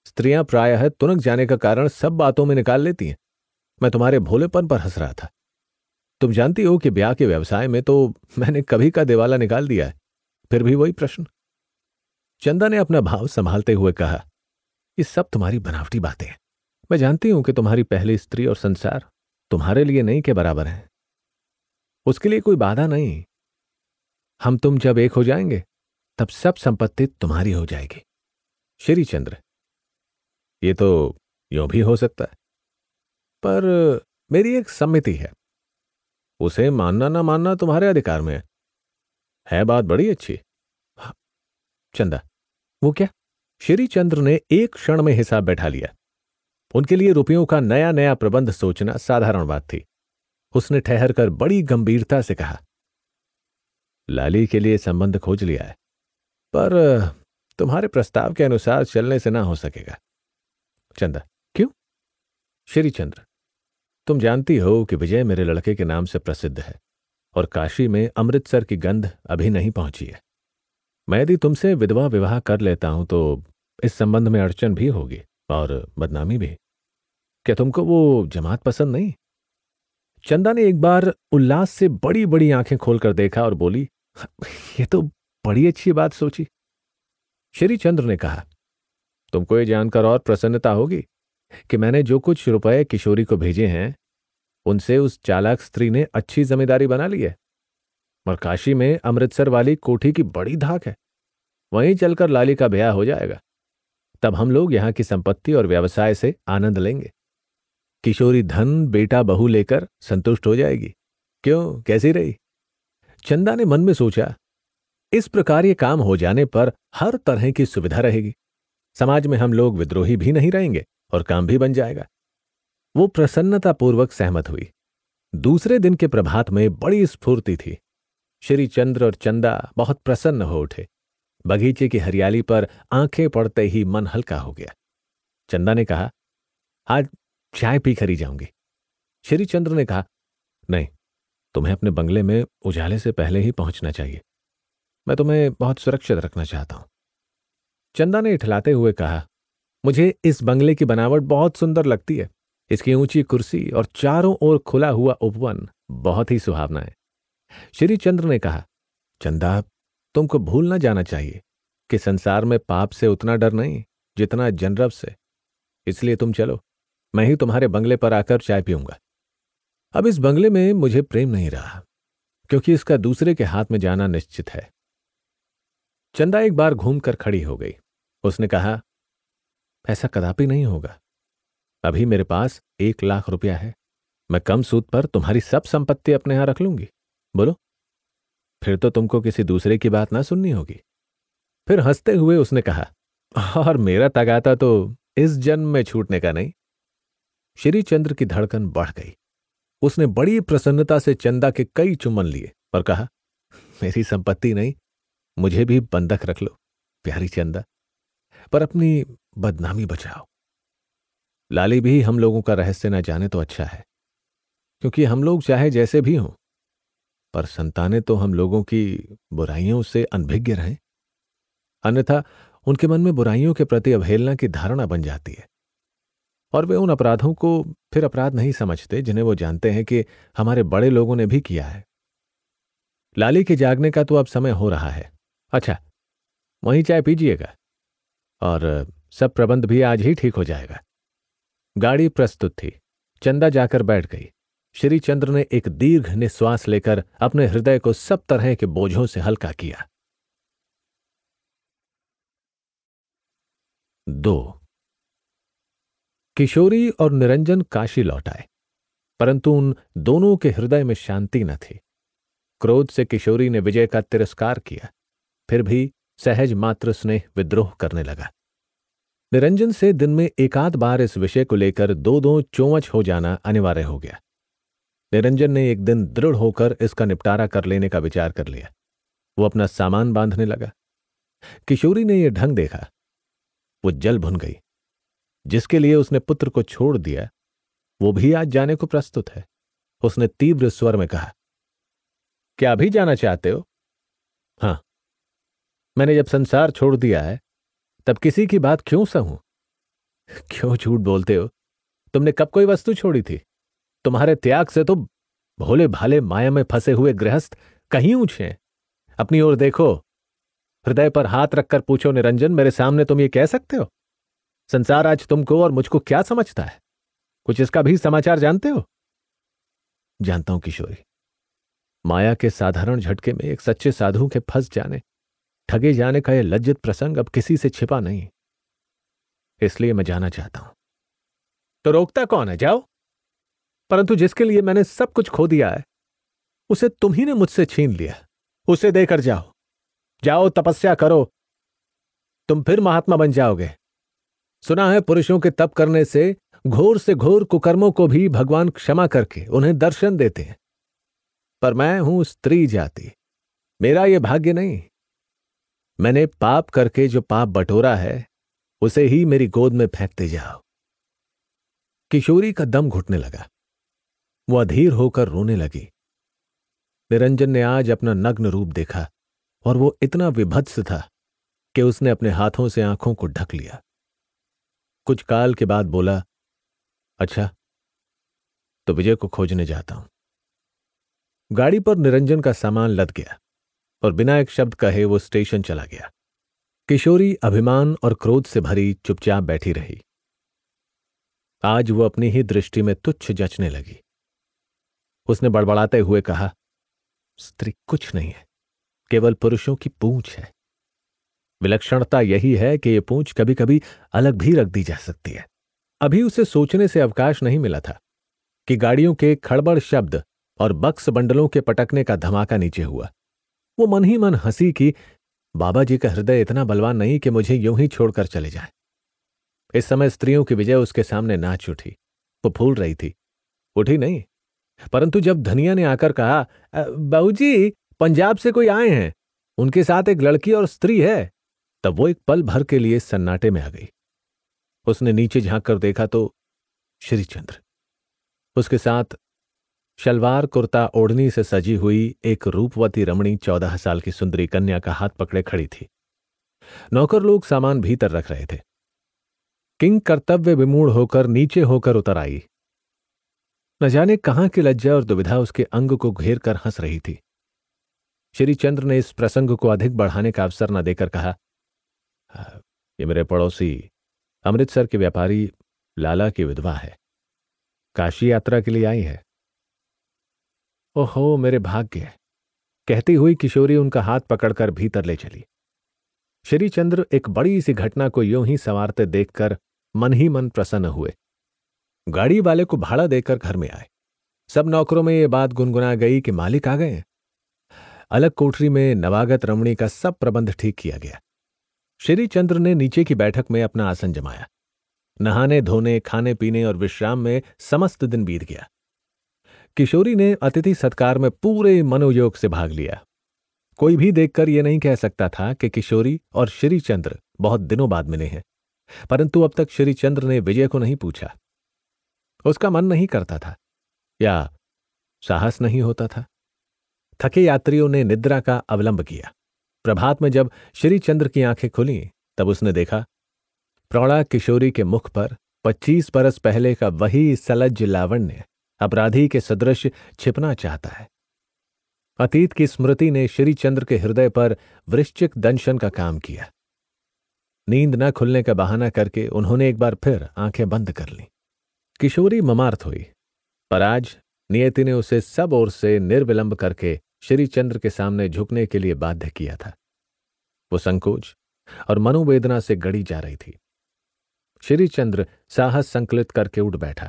A: स्त्रियां प्रायः तुनक जाने का कारण सब बातों में निकाल लेती हैं मैं तुम्हारे भोलेपन पर हंस रहा था तुम जानती हो कि ब्याह के व्यवसाय में तो मैंने कभी का दिवाला निकाल दिया है फिर भी वही प्रश्न चंदा ने अपना भाव संभालते हुए कहा ये सब तुम्हारी बनावटी बातें हैं मैं जानती हूं कि तुम्हारी पहली स्त्री और संसार तुम्हारे लिए नहीं के बराबर हैं उसके लिए कोई बाधा नहीं हम तुम जब एक हो जाएंगे तब सब संपत्ति तुम्हारी हो जाएगी श्री चंद्र ये तो यो भी हो सकता है पर मेरी एक सम्मिति है उसे मानना ना मानना तुम्हारे अधिकार में है है बात बड़ी अच्छी हाँ, चंदा वो क्या श्री चंद्र ने एक क्षण में हिसाब बैठा लिया उनके लिए रुपयों का नया नया प्रबंध सोचना साधारण बात थी उसने ठहर कर बड़ी गंभीरता से कहा लाली के लिए संबंध खोज लिया है पर तुम्हारे प्रस्ताव के अनुसार चलने से ना हो सकेगा चंदा क्यों श्री चंद्र तुम जानती हो कि विजय मेरे लड़के के नाम से प्रसिद्ध है और काशी में अमृतसर की गंध अभी नहीं पहुंची है मैं यदि तुमसे विधवा विवाह कर लेता हूं तो इस संबंध में अड़चन भी होगी और बदनामी भी क्या तुमको वो जमात पसंद नहीं चंदा ने एक बार उल्लास से बड़ी बड़ी आंखें खोलकर देखा और बोली ये तो बड़ी अच्छी बात सोची श्री चंद्र ने कहा तुमको ये जानकर और प्रसन्नता होगी कि मैंने जो कुछ रुपए किशोरी को भेजे हैं उनसे उस चालाक स्त्री ने अच्छी जमींदारी बना ली है और काशी में अमृतसर वाली कोठी की बड़ी धाक है वहीं चलकर लाली का ब्याह हो जाएगा तब हम लोग यहां की संपत्ति और व्यवसाय से आनंद लेंगे किशोरी धन बेटा बहू लेकर संतुष्ट हो जाएगी क्यों कैसी रही चंदा ने मन में सोचा इस प्रकार ये काम हो जाने पर हर तरह की सुविधा रहेगी समाज में हम लोग विद्रोही भी नहीं रहेंगे और काम भी बन जाएगा वो प्रसन्नतापूर्वक सहमत हुई दूसरे दिन के प्रभात में बड़ी स्फूर्ति थी श्री चंद्र और चंदा बहुत प्रसन्न हो उठे बगीचे की हरियाली पर आंखें पड़ते ही मन हल्का हो गया चंदा ने कहा आज चाय पी खरी जाऊंगी श्री चंद्र ने कहा नहीं तुम्हें अपने बंगले में उजाले से पहले ही पहुंचना चाहिए मैं तुम्हें बहुत सुरक्षित रखना चाहता हूं चंदा ने इठलाते हुए कहा मुझे इस बंगले की बनावट बहुत सुंदर लगती है इसकी ऊंची कुर्सी और चारों ओर खुला हुआ उपवन बहुत ही सुहावना है श्री चंद्र ने कहा चंदा तुमको भूल ना जाना चाहिए कि संसार में पाप से उतना डर नहीं जितना जनरब से इसलिए तुम चलो मैं ही तुम्हारे बंगले पर आकर चाय पीऊंगा अब इस बंगले में मुझे प्रेम नहीं रहा क्योंकि इसका दूसरे के हाथ में जाना निश्चित है चंदा एक बार घूमकर खड़ी हो गई उसने कहा ऐसा कदापि नहीं होगा अभी मेरे पास एक लाख रुपया है मैं कम सूद पर तुम्हारी सब संपत्ति अपने यहां रख लूंगी बोलो फिर तो तुमको किसी दूसरे की बात ना सुननी होगी फिर हंसते हुए उसने कहा और मेरा तगाता तो इस जन्म में छूटने का नहीं श्री चंद्र की धड़कन बढ़ गई उसने बड़ी प्रसन्नता से चंदा के कई चुम्बन लिए और कहा मेरी संपत्ति नहीं मुझे भी बंधक रख लो प्यारी चंदा पर अपनी बदनामी बचाओ लाली भी हम लोगों का रहस्य न जाने तो अच्छा है क्योंकि हम लोग चाहे जैसे भी हों पर संतानें तो हम लोगों की बुराइयों से अनभिज्ञ रहें अन्यथा उनके मन में बुराइयों के प्रति अवहेलना की धारणा बन जाती है और वे उन अपराधों को फिर अपराध नहीं समझते जिन्हें वो जानते हैं कि हमारे बड़े लोगों ने भी किया है लाली के जागने का तो अब समय हो रहा है अच्छा वहीं चाय पीजिएगा और सब प्रबंध भी आज ही ठीक हो जाएगा गाड़ी प्रस्तुत थी चंदा जाकर बैठ गई श्री चंद्र ने एक दीर्घ निश्वास लेकर अपने हृदय को सब तरह के बोझों से हल्का किया दो किशोरी और निरंजन काशी लौट आए परंतु उन दोनों के हृदय में शांति न थी क्रोध से किशोरी ने विजय का तिरस्कार किया फिर भी सहज मात्र स्नेह विद्रोह करने लगा निरंजन से दिन में एकाध बार इस विषय को लेकर दो दो चोवच हो जाना अनिवार्य हो गया निरंजन ने एक दिन दृढ़ होकर इसका निपटारा कर लेने का विचार कर लिया वो अपना सामान बांधने लगा किशोरी ने यह ढंग देखा वो जल भुन गई जिसके लिए उसने पुत्र को छोड़ दिया वो भी आज जाने को प्रस्तुत है उसने तीव्र स्वर में कहा क्या अभी जाना चाहते हो हाँ मैंने जब संसार छोड़ दिया है तब किसी की बात क्यों सहूं क्यों झूठ बोलते हो तुमने कब कोई वस्तु छोड़ी थी तुम्हारे त्याग से तो भोले भाले माया में फंसे हुए गृहस्थ कहीं ऊंचे अपनी ओर देखो हृदय पर हाथ रखकर पूछो निरंजन मेरे सामने तुम ये कह सकते हो संसार आज तुमको और मुझको क्या समझता है कुछ इसका भी समाचार जानते हो जानता हूं किशोरी माया के साधारण झटके में एक सच्चे साधु के फंस जाने ठगे जाने का यह लज्जित प्रसंग अब किसी से छिपा नहीं इसलिए मैं जाना चाहता हूं तो रोकता कौन है जाओ परंतु जिसके लिए मैंने सब कुछ खो दिया है उसे तुम ही ने मुझसे छीन लिया उसे देकर जाओ जाओ तपस्या करो तुम फिर महात्मा बन जाओगे सुना है पुरुषों के तप करने से घोर से घोर कुकर्मों को भी भगवान क्षमा करके उन्हें दर्शन देते हैं पर मैं हूं स्त्री जाति मेरा यह भाग्य नहीं मैंने पाप करके जो पाप बटोरा है उसे ही मेरी गोद में फेंकते जाओ किशोरी का दम घुटने लगा वो अधीर होकर रोने लगी निरंजन ने आज अपना नग्न रूप देखा और वो इतना विभत्स था कि उसने अपने हाथों से आंखों को ढक लिया कुछ काल के बाद बोला अच्छा तो विजय को खोजने जाता हूं गाड़ी पर निरंजन का सामान लद गया और बिना एक शब्द कहे वो स्टेशन चला गया किशोरी अभिमान और क्रोध से भरी चुपचाप बैठी रही आज वो अपनी ही दृष्टि में तुच्छ जचने लगी उसने बड़बड़ाते हुए कहा स्त्री कुछ नहीं है केवल पुरुषों की पूंछ है विलक्षणता यही है कि ये पूंछ कभी कभी अलग भी रख दी जा सकती है अभी उसे सोचने से अवकाश नहीं मिला था कि गाड़ियों के खड़बड़ शब्द और बक्स बंडलों के पटकने का धमाका नीचे हुआ वो मन ही मन हंसी कि बाबा जी का हृदय इतना बलवान नहीं कि मुझे यूं ही छोड़कर चले जाए इस समय स्त्रियों की विजय उसके सामने नाच उठी वो फूल रही थी उठी नहीं परंतु जब धनिया ने आकर कहा बाबूजी पंजाब से कोई आए हैं उनके साथ एक लड़की और स्त्री है तब वो एक पल भर के लिए सन्नाटे में आ गई उसने नीचे झांक कर देखा तो श्रीचंद्र उसके साथ शलवार कुर्ता ओढ़नी से सजी हुई एक रूपवती रमणी चौदह साल की सुंदरी कन्या का हाथ पकड़े खड़ी थी नौकर लोग सामान भीतर रख रहे थे किंग कर्तव्य विमूढ़ होकर नीचे होकर उतर आई न जाने कहां की लज्जा और दुविधा उसके अंग को घेर कर हंस रही थी श्रीचंद्र ने इस प्रसंग को अधिक बढ़ाने का अवसर न देकर कहा ये मेरे पड़ोसी अमृतसर के व्यापारी लाला की विधवा है काशी यात्रा के लिए आई है ओहो मेरे भाग्य कहती हुई किशोरी उनका हाथ पकड़कर भीतर ले चली श्रीचंद्र एक बड़ी सी घटना को यूं ही संवारते देखकर मन ही मन प्रसन्न हुए गाड़ी वाले को भाड़ा देकर घर में आए सब नौकरों में ये बात गुनगुना गई कि मालिक आ गए अलग कोठरी में नवागत रमणी का सब प्रबंध ठीक किया गया श्री चंद्र ने नीचे की बैठक में अपना आसन जमाया नहाने धोने खाने पीने और विश्राम में समस्त दिन बीत गया किशोरी ने अतिथि सत्कार में पूरे मनोयोग से भाग लिया कोई भी देखकर यह नहीं कह सकता था कि किशोरी और श्रीचंद्र बहुत दिनों बाद मिले हैं परंतु अब तक श्रीचंद्र ने विजय को नहीं पूछा उसका मन नहीं करता था या साहस नहीं होता था थके यात्रियों ने निद्रा का अवलंब किया प्रभात में जब श्रीचंद्र की आंखें खुली तब उसने देखा प्रौढ़ा किशोरी के मुख पर पच्चीस बरस पहले का वही सलज लावण्य अपराधी के सदृश छिपना चाहता है अतीत की स्मृति ने श्रीचंद्र के हृदय पर वृश्चिक दंशन का काम किया नींद न खुलने का बहाना करके उन्होंने एक बार फिर आंखें बंद कर ली किशोरी ममार्थ हुई पर आज नियति ने उसे सब ओर से निर्विलंब करके श्री चंद्र के सामने झुकने के लिए बाध्य किया था वो संकोच और मनोवेदना से गड़ी जा रही थी श्री चंद्र साहस संकलित करके उठ बैठा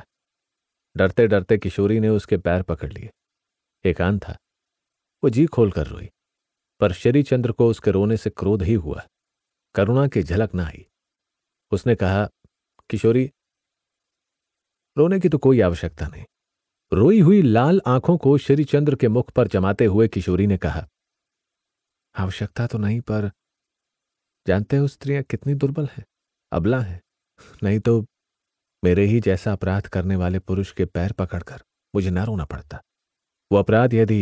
A: डरते डरते किशोरी ने उसके पैर पकड़ लिए एकांत था वो जी खोलकर रोई पर श्रीचंद्र को उसके रोने से क्रोध ही हुआ करुणा की झलक ना आई उसने कहा किशोरी रोने की तो कोई आवश्यकता नहीं रोई हुई लाल आंखों को श्रीचंद्र के मुख पर जमाते हुए किशोरी ने कहा आवश्यकता तो नहीं पर जानते हो स्त्रियां कितनी दुर्बल हैं अबला है नहीं तो मेरे ही जैसा अपराध करने वाले पुरुष के पैर पकड़कर मुझे न रोना पड़ता वो अपराध यदि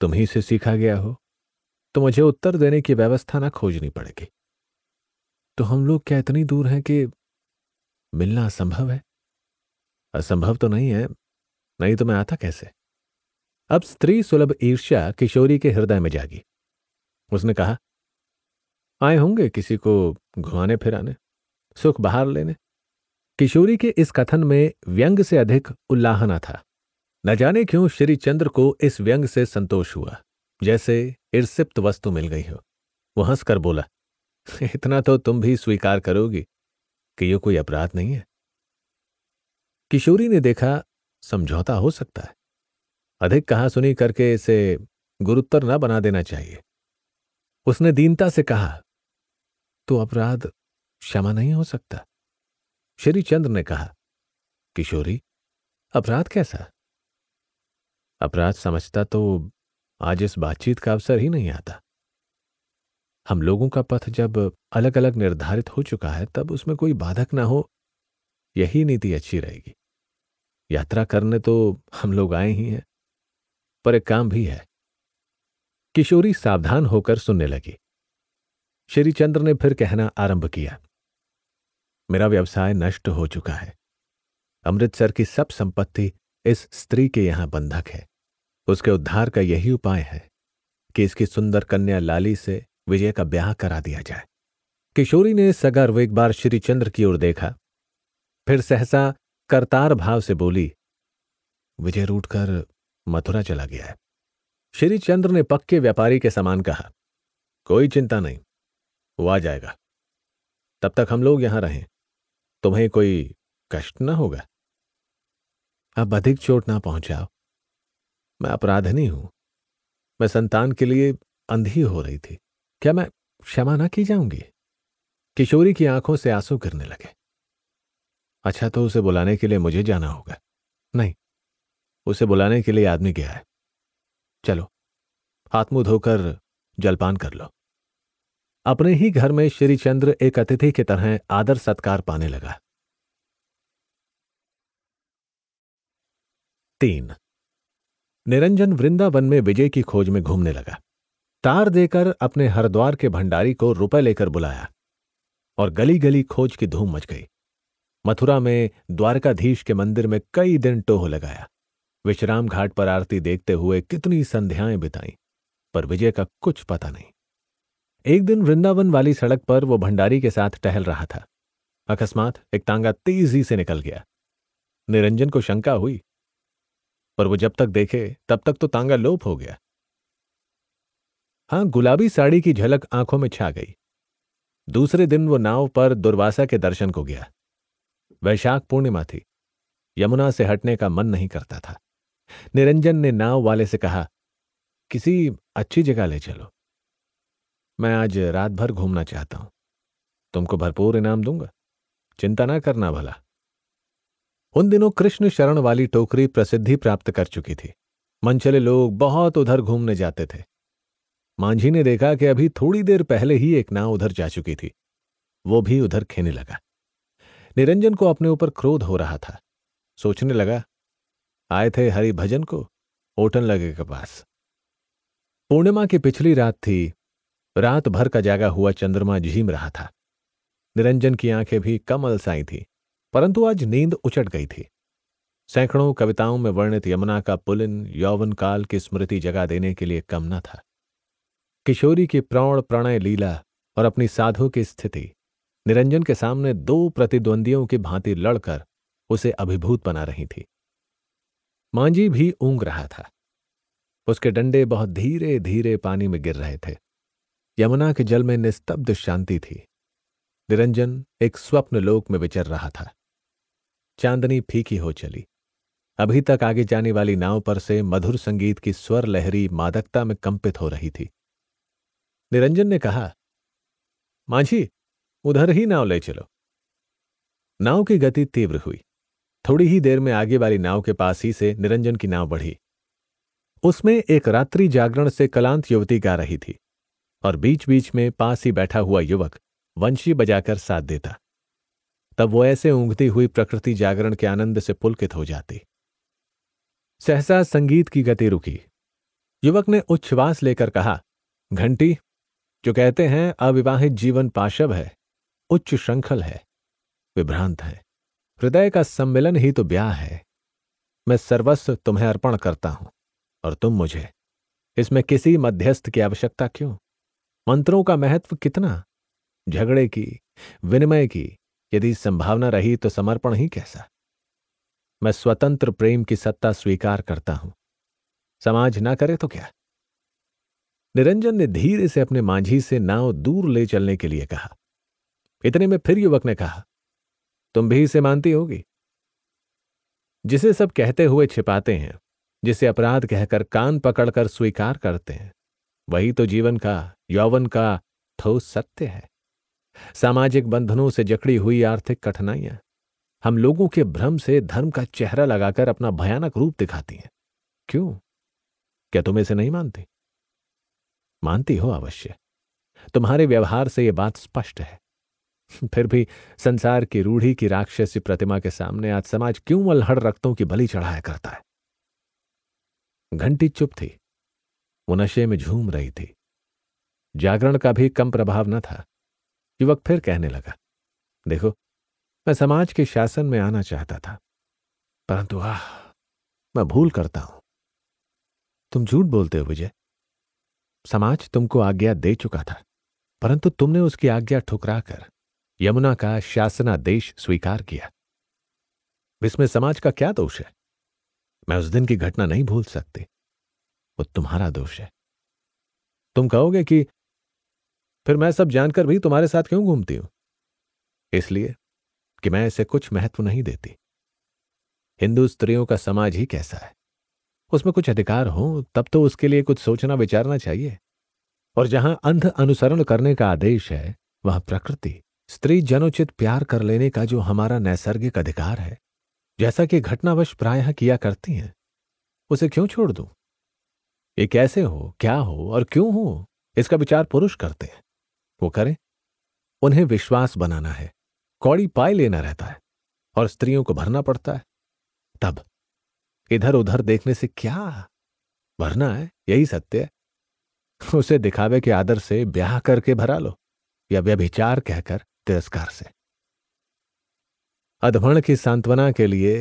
A: तुम ही से सीखा गया हो तो मुझे उत्तर देने की व्यवस्था ना खोजनी पड़ेगी तो हम लोग क्या इतनी दूर हैं कि मिलना असंभव है असंभव तो नहीं है नहीं तो मैं आता कैसे अब स्त्री सुलभ ईर्ष्या किशोरी के हृदय में जागी उसने कहा आए होंगे किसी को घुमाने फिराने सुख बहार लेने किशोरी के इस कथन में व्यंग से अधिक उल्लाहना था न जाने क्यों श्री चंद्र को इस व्यंग से संतोष हुआ जैसे इर्सिप्त वस्तु मिल गई हो वो हंसकर बोला इतना तो तुम भी स्वीकार करोगी कि यह कोई अपराध नहीं है किशोरी ने देखा समझौता हो सकता है अधिक कहा सुनी करके इसे गुरुत्तर न बना देना चाहिए उसने दीनता से कहा तो अपराध क्षमा नहीं हो सकता श्री चंद्र ने कहा किशोरी अपराध कैसा अपराध समझता तो आज इस बातचीत का अवसर ही नहीं आता हम लोगों का पथ जब अलग अलग निर्धारित हो चुका है तब उसमें कोई बाधक ना हो यही नीति अच्छी रहेगी यात्रा करने तो हम लोग आए ही हैं पर एक काम भी है किशोरी सावधान होकर सुनने लगी श्री चंद्र ने फिर कहना आरंभ किया मेरा व्यवसाय नष्ट हो चुका है अमृतसर की सब संपत्ति इस स्त्री के यहां बंधक है उसके उद्धार का यही उपाय है कि इसकी सुंदर कन्या लाली से विजय का ब्याह करा दिया जाए किशोरी ने सगर्व एक बार श्रीचंद्र की ओर देखा फिर सहसा करतार भाव से बोली विजय रूट कर मथुरा चला गया है श्री चंद्र ने पक्के व्यापारी के समान कहा कोई चिंता नहीं वो आ जाएगा तब तक हम लोग यहां रहें तुम्हें कोई कष्ट ना होगा अब अधिक चोट ना पहुंचाओ मैं अपराधनी हूं मैं संतान के लिए अंधी हो रही थी क्या मैं क्षमा ना की जाऊंगी किशोरी की आंखों से आंसू गिरने लगे अच्छा तो उसे बुलाने के लिए मुझे जाना होगा नहीं उसे बुलाने के लिए आदमी गया है चलो हाथ मुंह धोकर जलपान कर लो अपने ही घर में श्रीचंद्र एक अतिथि की तरह आदर सत्कार पाने लगा तीन निरंजन वृंदावन में विजय की खोज में घूमने लगा तार देकर अपने हरिद्वार के भंडारी को रुपए लेकर बुलाया और गली गली खोज की धूम मच गई मथुरा में द्वारकाधीश के मंदिर में कई दिन टोह लगाया विश्राम घाट पर आरती देखते हुए कितनी संध्याएं बिताई पर विजय का कुछ पता नहीं एक दिन वृंदावन वाली सड़क पर वो भंडारी के साथ टहल रहा था अकस्मात एक तांगा तेजी से निकल गया निरंजन को शंका हुई पर वो जब तक देखे तब तक तो तांगा लोप हो गया हां गुलाबी साड़ी की झलक आंखों में छा गई दूसरे दिन वो नाव पर दुर्वासा के दर्शन को गया वैशाख पूर्णिमा थी यमुना से हटने का मन नहीं करता था निरंजन ने नाव वाले से कहा किसी अच्छी जगह ले चलो मैं आज रात भर घूमना चाहता हूं तुमको भरपूर इनाम दूंगा चिंता ना करना भला उन दिनों कृष्ण शरण वाली टोकरी प्रसिद्धि प्राप्त कर चुकी थी मनचले लोग बहुत उधर घूमने जाते थे मांझी ने देखा कि अभी थोड़ी देर पहले ही एक नाव उधर जा चुकी थी वो भी उधर खेने लगा निरंजन को अपने ऊपर क्रोध हो रहा था सोचने लगा आए थे हरि भजन को ओटन लगे के पास पूर्णिमा की पिछली रात थी रात भर का जागा हुआ चंद्रमा झीम रहा था निरंजन की आंखें भी कम अलसाई थी परंतु आज नींद उचट गई थी सैकड़ों कविताओं में वर्णित यमुना का पुलिन यौवन काल की स्मृति जगा देने के लिए कम न था किशोरी की प्रौण प्रणय लीला और अपनी साधु की स्थिति निरंजन के सामने दो प्रतिद्वंदियों की भांति लड़कर उसे अभिभूत बना रही थी मांझी भी ऊंग रहा था उसके डंडे बहुत धीरे धीरे पानी में गिर रहे थे यमुना के जल में निस्तब्ध शांति थी निरंजन एक स्वप्न लोक में विचर रहा था चांदनी फीकी हो चली अभी तक आगे जाने वाली नाव पर से मधुर संगीत की स्वर लहरी मादकता में कंपित हो रही थी निरंजन ने कहा मांझी उधर ही नाव ले चलो नाव की गति तीव्र हुई थोड़ी ही देर में आगे वाली नाव के पास ही से निरंजन की नाव बढ़ी उसमें एक रात्रि जागरण से कलांत युवती गा रही थी और बीच बीच में पास ही बैठा हुआ युवक वंशी बजाकर साथ देता तब वो ऐसे ऊंघती हुई प्रकृति जागरण के आनंद से पुलकित हो जाती सहसा संगीत की गति रुकी युवक ने उच्छ्वास लेकर कहा घंटी जो कहते हैं अविवाहित जीवन पाशव है उच्च श्रृंखल है विभ्रांत है हृदय का सम्मिलन ही तो ब्याह है मैं सर्वस्व तुम्हें अर्पण करता हूं और तुम मुझे इसमें किसी मध्यस्थ की आवश्यकता क्यों मंत्रों का महत्व कितना झगड़े की विनिमय की यदि संभावना रही तो समर्पण ही कैसा मैं स्वतंत्र प्रेम की सत्ता स्वीकार करता हूं समाज ना करे तो क्या निरंजन ने धीरे से अपने मांझी से नाव दूर ले चलने के लिए कहा इतने में फिर युवक ने कहा तुम भी इसे मानती होगी जिसे सब कहते हुए छिपाते हैं जिसे अपराध कहकर कान पकड़कर स्वीकार करते हैं वही तो जीवन का यौवन का ठोस सत्य है सामाजिक बंधनों से जकड़ी हुई आर्थिक कठिनाइयां हम लोगों के भ्रम से धर्म का चेहरा लगाकर अपना भयानक रूप दिखाती हैं क्यों क्या तुम इसे नहीं मानती मानती हो अवश्य तुम्हारे व्यवहार से यह बात स्पष्ट है फिर भी संसार की रूढ़ी की राक्षसी प्रतिमा के सामने आज समाज क्यों अलहड़ रक्तों की बलि चढ़ाया करता है घंटी चुप थी वो नशे में झूम रही थी जागरण का भी कम प्रभाव न था युवक फिर कहने लगा देखो मैं समाज के शासन में आना चाहता था परंतु आह मैं भूल करता हूं तुम झूठ बोलते हो विजय समाज तुमको आज्ञा दे चुका था परंतु तुमने उसकी आज्ञा ठुकरा कर यमुना का शासनादेश स्वीकार किया इसमें समाज का क्या दोष है मैं उस दिन की घटना नहीं भूल सकती वो तुम्हारा दोष है तुम कहोगे कि फिर मैं सब जानकर भी तुम्हारे साथ क्यों घूमती हूं इसलिए कि मैं इसे कुछ महत्व नहीं देती हिंदू स्त्रियों का समाज ही कैसा है उसमें कुछ अधिकार हो तब तो उसके लिए कुछ सोचना विचारना चाहिए और जहां अंध अनुसरण करने का आदेश है वहां प्रकृति स्त्री जनोचित प्यार कर लेने का जो हमारा नैसर्गिक अधिकार है जैसा कि घटनावश प्रायः किया करती हैं उसे क्यों छोड़ दूं? ये कैसे हो क्या हो और क्यों हो इसका विचार पुरुष करते हैं वो करें उन्हें विश्वास बनाना है कौड़ी पाए लेना रहता है और स्त्रियों को भरना पड़ता है तब इधर उधर देखने से क्या भरना है यही सत्य है उसे दिखावे के आदर से ब्याह करके भरा लो या व्यभिचार कहकर तिरस्कार से अधमण की सांत्वना के लिए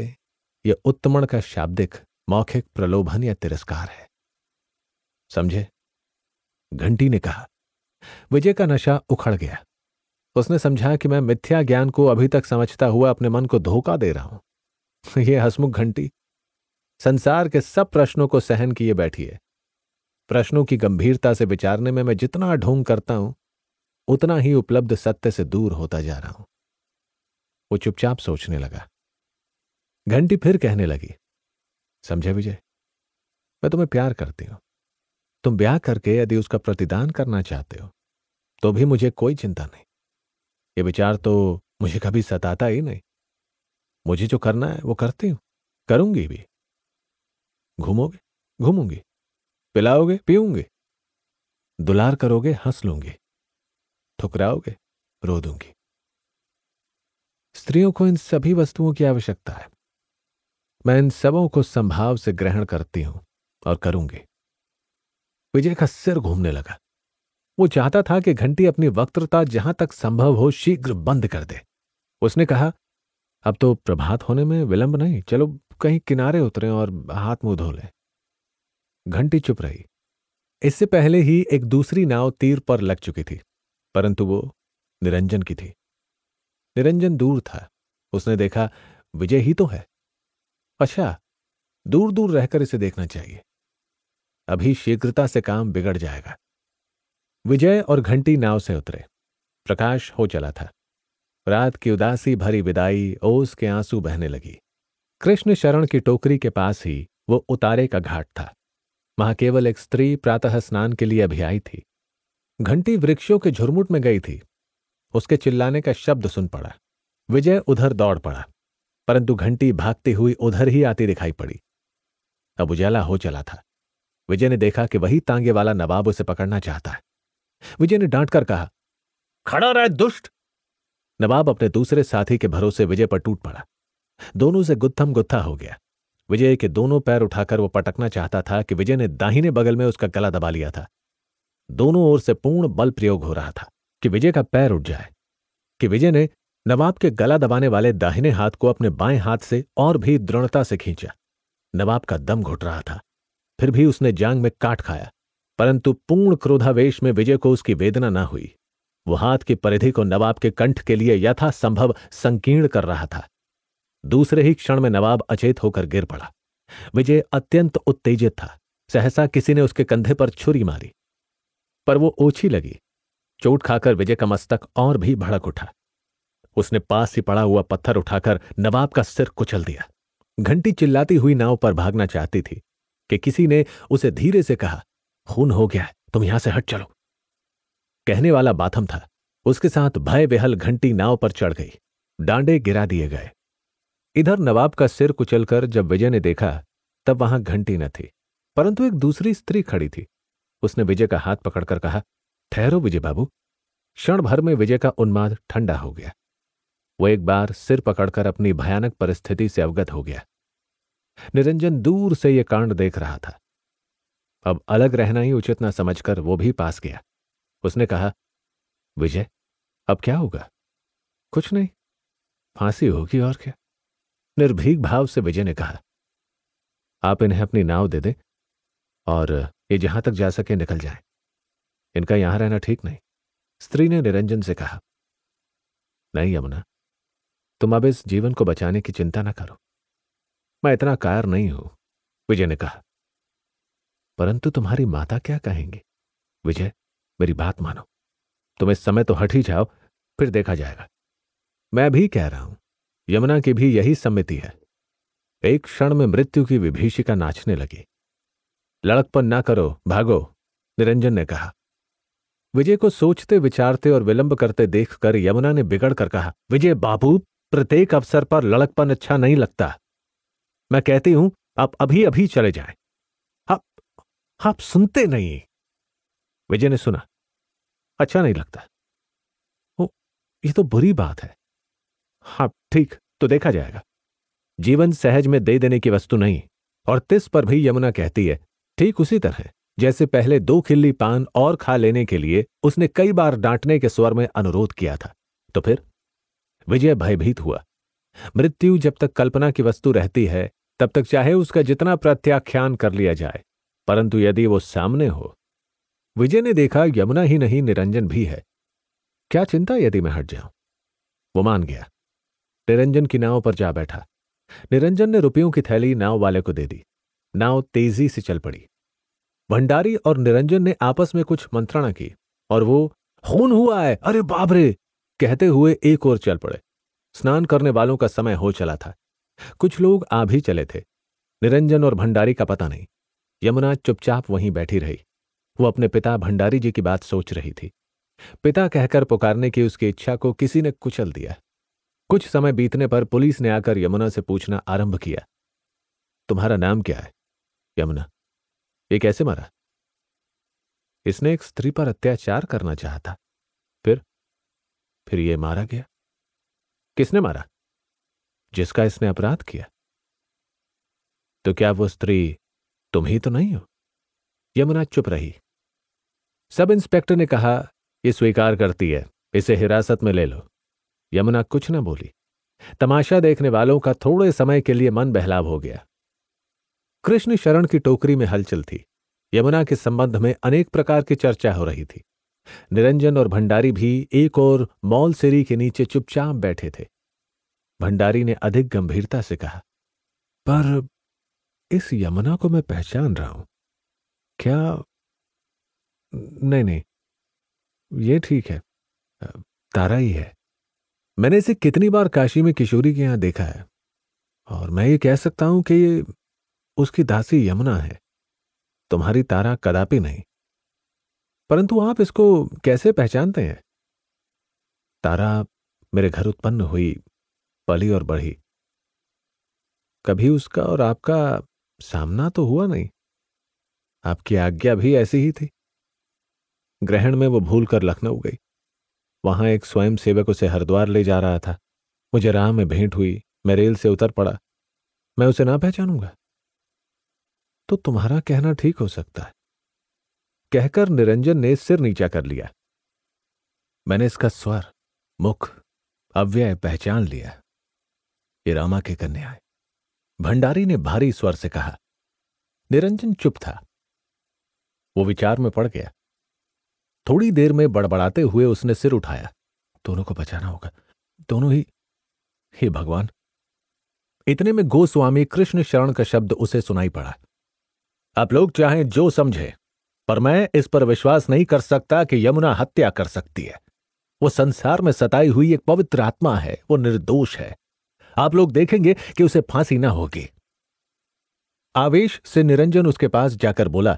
A: यह उत्तमण का शाब्दिक मौखिक प्रलोभन या तिरस्कार है समझे घंटी ने कहा विजय का नशा उखड़ गया उसने समझा कि मैं मिथ्या ज्ञान को अभी तक समझता हुआ अपने मन को धोखा दे रहा हूं यह हसमुख घंटी संसार के सब प्रश्नों को सहन किए बैठी है प्रश्नों की गंभीरता से विचारने में मैं जितना ढोंग करता हूं उतना ही उपलब्ध सत्य से दूर होता जा रहा हूं वो चुपचाप सोचने लगा घंटी फिर कहने लगी समझे विजय मैं तुम्हें प्यार करती हूं तुम ब्याह करके यदि उसका प्रतिदान करना चाहते हो तो भी मुझे कोई चिंता नहीं ये विचार तो मुझे कभी सताता ही नहीं मुझे जो करना है वो करती हूं करूंगी भी घूमोगे घूमूंगी पिलाओगे पीऊंगी दुलार करोगे हंस लूंगी ठुकराओगे रो दूंगी स्त्रियों को इन सभी वस्तुओं की आवश्यकता है मैं इन सबों को संभाव से ग्रहण करती हूं और करूंगी विजय का सिर घूमने लगा वो चाहता था कि घंटी अपनी वक्तृता जहां तक संभव हो शीघ्र बंद कर दे उसने कहा अब तो प्रभात होने में विलंब नहीं चलो कहीं किनारे उतरे और हाथ मुंह धो लें घंटी चुप रही इससे पहले ही एक दूसरी नाव तीर पर लग चुकी थी परंतु वो निरंजन की थी निरंजन दूर था उसने देखा विजय ही तो है अच्छा दूर दूर रहकर इसे देखना चाहिए अभी शीघ्रता से काम बिगड़ जाएगा विजय और घंटी नाव से उतरे प्रकाश हो चला था रात की उदासी भरी विदाई ओस के आंसू बहने लगी कृष्ण शरण की टोकरी के पास ही वो उतारे का घाट था वहां केवल एक स्त्री प्रातः स्नान के लिए अभी आई थी घंटी वृक्षों के झुरमुट में गई थी उसके चिल्लाने का शब्द सुन पड़ा विजय उधर दौड़ पड़ा परंतु घंटी भागती हुई उधर ही आती दिखाई पड़ी अब उजाला हो चला था विजय ने देखा कि वही तांगे वाला नवाब उसे पकड़ना चाहता है विजय ने डांट कर कहा खड़ा रहे दुष्ट नवाब अपने दूसरे साथी के भरोसे विजय पर टूट पड़ा दोनों से गुत्थम गुत्था हो गया विजय के दोनों पैर उठाकर वो पटकना चाहता था कि विजय ने दाहिने बगल में उसका गला दबा लिया था दोनों ओर से पूर्ण बल प्रयोग हो रहा था कि विजय का पैर उठ जाए कि विजय ने नवाब के गला दबाने वाले दाहिने हाथ को अपने बाएं हाथ से और भी दृढ़ता से खींचा नवाब का दम घुट रहा था फिर भी उसने जांग में काट खाया परंतु पूर्ण क्रोधावेश में विजय को उसकी वेदना न हुई वो हाथ की परिधि को नवाब के कंठ के लिए यथासंभव संकीर्ण कर रहा था दूसरे ही क्षण में नवाब अचेत होकर गिर पड़ा विजय अत्यंत उत्तेजित था सहसा किसी ने उसके कंधे पर छुरी मारी पर वो ओछी लगी चोट खाकर विजय का मस्तक और भी भड़क उठा उसने पास ही पड़ा हुआ पत्थर उठाकर नवाब का सिर कुचल दिया घंटी चिल्लाती हुई नाव पर भागना चाहती थी कि किसी ने उसे धीरे से कहा खून हो गया है तुम यहां से हट चलो कहने वाला बाथम था उसके साथ भय बेहल घंटी नाव पर चढ़ गई डांडे गिरा दिए गए इधर नवाब का सिर कुचलकर जब विजय ने देखा तब वहां घंटी न थी परंतु एक दूसरी स्त्री खड़ी थी उसने विजय का हाथ पकड़कर कहा ठहरो विजय बाबू क्षण भर में विजय का उन्माद ठंडा हो गया वो एक बार सिर पकड़कर अपनी भयानक परिस्थिति से अवगत हो गया निरंजन दूर से यह कांड देख रहा था अब अलग रहना ही उचित न समझकर वो भी पास गया उसने कहा विजय अब क्या होगा कुछ नहीं फांसी होगी और क्या निर्भीक भाव से विजय ने कहा आप इन्हें अपनी नाव दे दें और ये जहां तक जा सके निकल जाए इनका यहां रहना ठीक नहीं स्त्री ने निरंजन से कहा नहीं यमुना तुम अब इस जीवन को बचाने की चिंता ना करो मैं इतना कायर नहीं हूं विजय ने कहा परंतु तुम्हारी माता क्या कहेंगे विजय मेरी बात मानो तुम इस समय तो हट ही जाओ फिर देखा जाएगा मैं भी कह रहा हूं यमुना की भी यही सम्मति है एक क्षण में मृत्यु की विभीषिका नाचने लगी लड़कपन ना करो भागो निरंजन ने कहा विजय को सोचते विचारते और विलंब करते देखकर यमुना ने बिगड़ कर कहा विजय बाबू प्रत्येक अवसर पर लड़कपन अच्छा नहीं लगता मैं कहती हूं आप अभी अभी चले जाएं। आप आप सुनते नहीं विजय ने सुना अच्छा नहीं लगता ओ ये तो बुरी बात है हाँ ठीक तो देखा जाएगा जीवन सहज में दे देने की वस्तु नहीं और तिस पर भी यमुना कहती है ठीक उसी तरह जैसे पहले दो खिल्ली पान और खा लेने के लिए उसने कई बार डांटने के स्वर में अनुरोध किया था तो फिर विजय भयभीत हुआ मृत्यु जब तक कल्पना की वस्तु रहती है तब तक चाहे उसका जितना प्रत्याख्यान कर लिया जाए परंतु यदि वो सामने हो विजय ने देखा यमुना ही नहीं निरंजन भी है क्या चिंता यदि मैं हट जाऊं वो मान गया निरंजन की नाव पर जा बैठा निरंजन ने रुपयों की थैली नाव वाले को दे दी नाव तेजी से चल पड़ी भंडारी और निरंजन ने आपस में कुछ मंत्रणा की और वो खून हुआ है अरे बाबरे कहते हुए एक और चल पड़े स्नान करने वालों का समय हो चला था कुछ लोग आ भी चले थे निरंजन और भंडारी का पता नहीं यमुना चुपचाप वहीं बैठी रही वो अपने पिता भंडारी जी की बात सोच रही थी पिता कहकर पुकारने की उसकी इच्छा को किसी ने कुचल दिया कुछ समय बीतने पर पुलिस ने आकर यमुना से पूछना आरंभ किया तुम्हारा नाम क्या है यमुना ये कैसे मरा इसने एक स्त्री पर अत्याचार करना चाहा था फिर फिर ये मारा गया किसने मारा जिसका इसने अपराध किया तो क्या वो स्त्री तुम ही तो नहीं हो यमुना चुप रही सब इंस्पेक्टर ने कहा ये स्वीकार करती है इसे हिरासत में ले लो यमुना कुछ न बोली तमाशा देखने वालों का थोड़े समय के लिए मन बहलाव हो गया कृष्ण शरण की टोकरी में हलचल थी यमुना के संबंध में अनेक प्रकार की चर्चा हो रही थी निरंजन और भंडारी भी एक और मॉल सेरी के नीचे चुपचाप बैठे थे भंडारी ने अधिक गंभीरता से कहा पर इस यमुना को मैं पहचान रहा हूं क्या नहीं नहीं ये ठीक है तारा ही है मैंने इसे कितनी बार काशी में किशोरी के यहां देखा है और मैं ये कह सकता हूं कि ये उसकी दासी यमुना है तुम्हारी तारा कदापि नहीं परंतु आप इसको कैसे पहचानते हैं तारा मेरे घर उत्पन्न हुई पली और बढ़ी कभी उसका और आपका सामना तो हुआ नहीं आपकी आज्ञा भी ऐसी ही थी ग्रहण में वो भूल कर लखनऊ गई वहां एक स्वयं सेवक उसे हरिद्वार ले जा रहा था मुझे राह में भेंट हुई मैं रेल से उतर पड़ा मैं उसे ना पहचानूंगा तो तुम्हारा कहना ठीक हो सकता है कहकर निरंजन ने सिर नीचा कर लिया मैंने इसका स्वर मुख अव्यय पहचान लिया ये रामा के कन्या है भंडारी ने भारी स्वर से कहा निरंजन चुप था वो विचार में पड़ गया थोड़ी देर में बड़बड़ाते हुए उसने सिर उठाया दोनों को बचाना होगा दोनों ही हे भगवान इतने में गोस्वामी कृष्ण शरण का शब्द उसे सुनाई पड़ा आप लोग चाहें जो समझे पर मैं इस पर विश्वास नहीं कर सकता कि यमुना हत्या कर सकती है वो संसार में सताई हुई एक पवित्र आत्मा है वो निर्दोष है आप लोग देखेंगे कि उसे फांसी ना होगी आवेश से निरंजन उसके पास जाकर बोला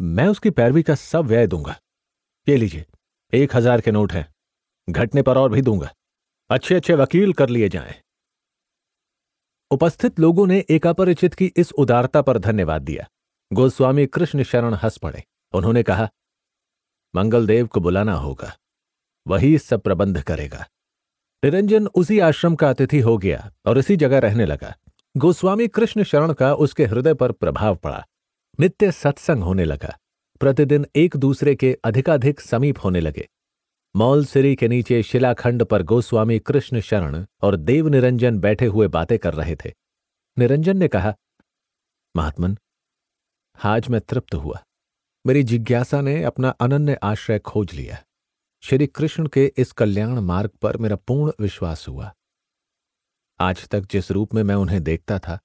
A: मैं उसकी पैरवी का सब व्यय दूंगा ये लीजिए एक हजार के नोट हैं घटने पर और भी दूंगा अच्छे अच्छे वकील कर लिए जाएं। उपस्थित लोगों ने एकापरिचित की इस उदारता पर धन्यवाद दिया गोस्वामी कृष्ण शरण हंस पड़े उन्होंने कहा मंगलदेव को बुलाना होगा वही सब प्रबंध करेगा निरंजन उसी आश्रम का अतिथि हो गया और इसी जगह रहने लगा गोस्वामी कृष्ण शरण का उसके हृदय पर प्रभाव पड़ा नित्य सत्संग होने लगा प्रतिदिन एक दूसरे के अधिकाधिक समीप होने लगे मौल सिरी के नीचे शिलाखंड पर गोस्वामी कृष्ण शरण और देव निरंजन बैठे हुए बातें कर रहे थे निरंजन ने कहा महात्मन आज मैं तृप्त हुआ मेरी जिज्ञासा ने अपना अनन्य आश्रय खोज लिया श्री कृष्ण के इस कल्याण मार्ग पर मेरा पूर्ण विश्वास हुआ आज तक जिस रूप में मैं उन्हें देखता था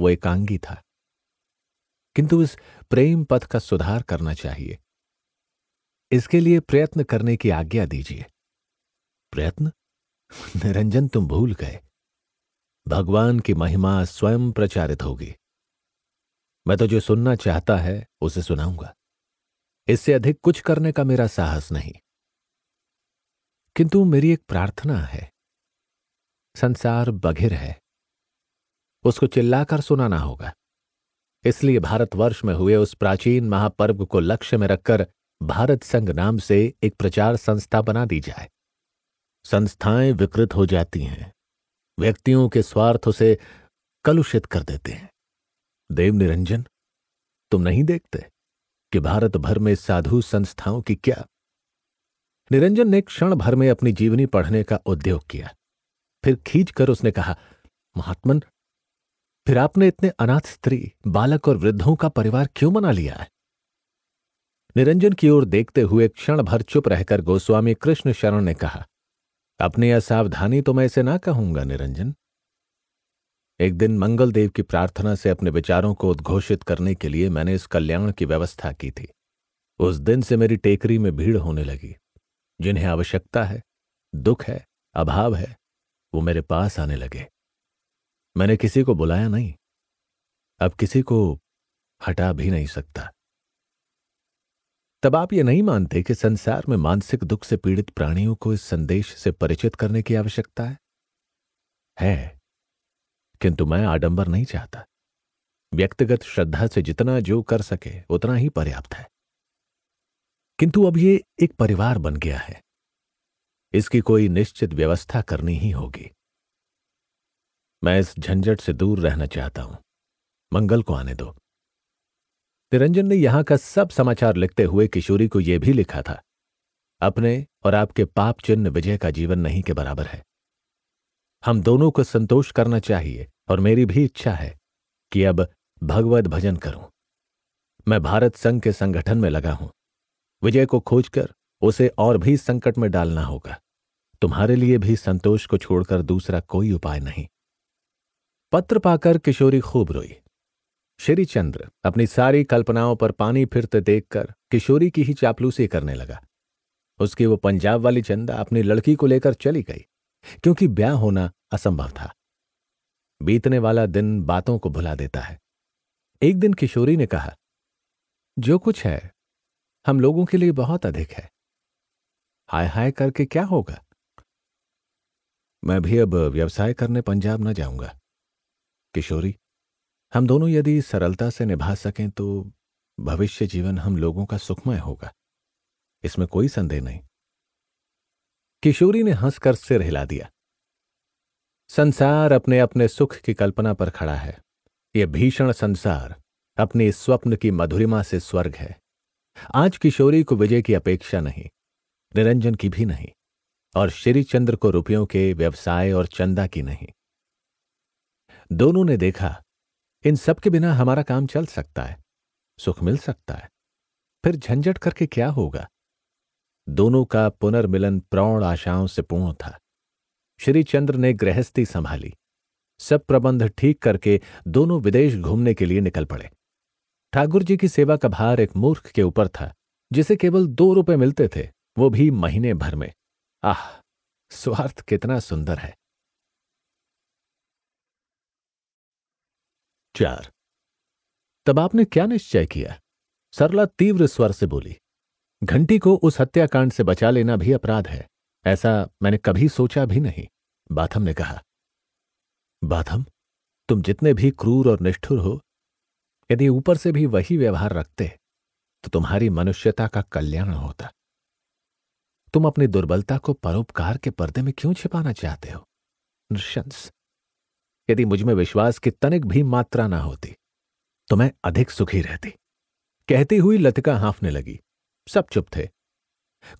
A: वो एकांगी था किंतु इस प्रेम पथ का सुधार करना चाहिए इसके लिए प्रयत्न करने की आज्ञा दीजिए प्रयत्न निरंजन तुम भूल गए भगवान की महिमा स्वयं प्रचारित होगी मैं तो जो सुनना चाहता है उसे सुनाऊंगा इससे अधिक कुछ करने का मेरा साहस नहीं किंतु मेरी एक प्रार्थना है संसार बघिर है उसको चिल्लाकर सुनाना होगा इसलिए भारतवर्ष में हुए उस प्राचीन महापर्व को लक्ष्य में रखकर भारत संघ नाम से एक प्रचार संस्था बना दी जाए संस्थाएं विकृत हो जाती हैं व्यक्तियों के स्वार्थ उसे कलुषित कर देते हैं देव निरंजन तुम नहीं देखते कि भारत भर में साधु संस्थाओं की क्या निरंजन ने क्षण भर में अपनी जीवनी पढ़ने का उद्योग किया फिर खींच कर उसने कहा महात्मन फिर आपने इतने अनाथ स्त्री बालक और वृद्धों का परिवार क्यों मना लिया है निरंजन की ओर देखते हुए क्षण भर चुप रहकर गोस्वामी कृष्ण शरण ने कहा अपनी असावधानी तो मैं इसे ना कहूंगा निरंजन एक दिन मंगल देव की प्रार्थना से अपने विचारों को उद्घोषित करने के लिए मैंने इस कल्याण की व्यवस्था की थी उस दिन से मेरी टेकरी में भीड़ होने लगी जिन्हें आवश्यकता है दुख है अभाव है वो मेरे पास आने लगे मैंने किसी को बुलाया नहीं अब किसी को हटा भी नहीं सकता तब आप ये नहीं मानते कि संसार में मानसिक दुख से पीड़ित प्राणियों को इस संदेश से परिचित करने की आवश्यकता है है किंतु मैं आडंबर नहीं चाहता व्यक्तिगत श्रद्धा से जितना जो कर सके उतना ही पर्याप्त है किंतु अब ये एक परिवार बन गया है इसकी कोई निश्चित व्यवस्था करनी ही होगी मैं इस झंझट से दूर रहना चाहता हूं मंगल को आने दो निरंजन ने यहां का सब समाचार लिखते हुए किशोरी को यह भी लिखा था अपने और आपके पाप चिन्ह विजय का जीवन नहीं के बराबर है हम दोनों को संतोष करना चाहिए और मेरी भी इच्छा है कि अब भगवत भजन करूं मैं भारत संघ के संगठन में लगा हूं विजय को खोजकर उसे और भी संकट में डालना होगा तुम्हारे लिए भी संतोष को छोड़कर दूसरा कोई उपाय नहीं पत्र पाकर किशोरी खूब रोई श्री चंद्र अपनी सारी कल्पनाओं पर पानी फिरते देखकर किशोरी की ही चापलूसी करने लगा उसकी वो पंजाब वाली चंदा अपनी लड़की को लेकर चली गई क्योंकि ब्याह होना असंभव था बीतने वाला दिन बातों को भुला देता है एक दिन किशोरी ने कहा जो कुछ है हम लोगों के लिए बहुत अधिक है हाय हाय करके क्या होगा मैं भी अब व्यवसाय करने पंजाब न जाऊंगा किशोरी हम दोनों यदि सरलता से निभा सकें तो भविष्य जीवन हम लोगों का सुखमय होगा इसमें कोई संदेह नहीं किशोरी ने हंसकर सिर हिला दिया संसार अपने अपने सुख की कल्पना पर खड़ा है यह भीषण संसार अपने स्वप्न की मधुरिमा से स्वर्ग है आज किशोरी को विजय की अपेक्षा नहीं निरंजन की भी नहीं और श्रीचंद्र को रुपयों के व्यवसाय और चंदा की नहीं दोनों ने देखा इन सब के बिना हमारा काम चल सकता है सुख मिल सकता है फिर झंझट करके क्या होगा दोनों का पुनर्मिलन प्रौढ़ आशाओं से पूर्ण था श्री चंद्र ने गृहस्थी संभाली सब प्रबंध ठीक करके दोनों विदेश घूमने के लिए निकल पड़े ठाकुर जी की सेवा का भार एक मूर्ख के ऊपर था जिसे केवल दो रुपए मिलते थे वो भी महीने भर में आह स्वार्थ कितना सुंदर है चार तब आपने क्या निश्चय किया सरला तीव्र स्वर से बोली घंटी को उस हत्याकांड से बचा लेना भी अपराध है ऐसा मैंने कभी सोचा भी नहीं बाथम ने कहा बाथम तुम जितने भी क्रूर और निष्ठुर हो यदि ऊपर से भी वही व्यवहार रखते तो तुम्हारी मनुष्यता का कल्याण होता तुम अपनी दुर्बलता को परोपकार के पर्दे में क्यों छिपाना चाहते हो नृशंस यदि मुझमें विश्वास की तनिक भी मात्रा ना होती तो मैं अधिक सुखी रहती कहती हुई लतिका हाँफने लगी सब चुप थे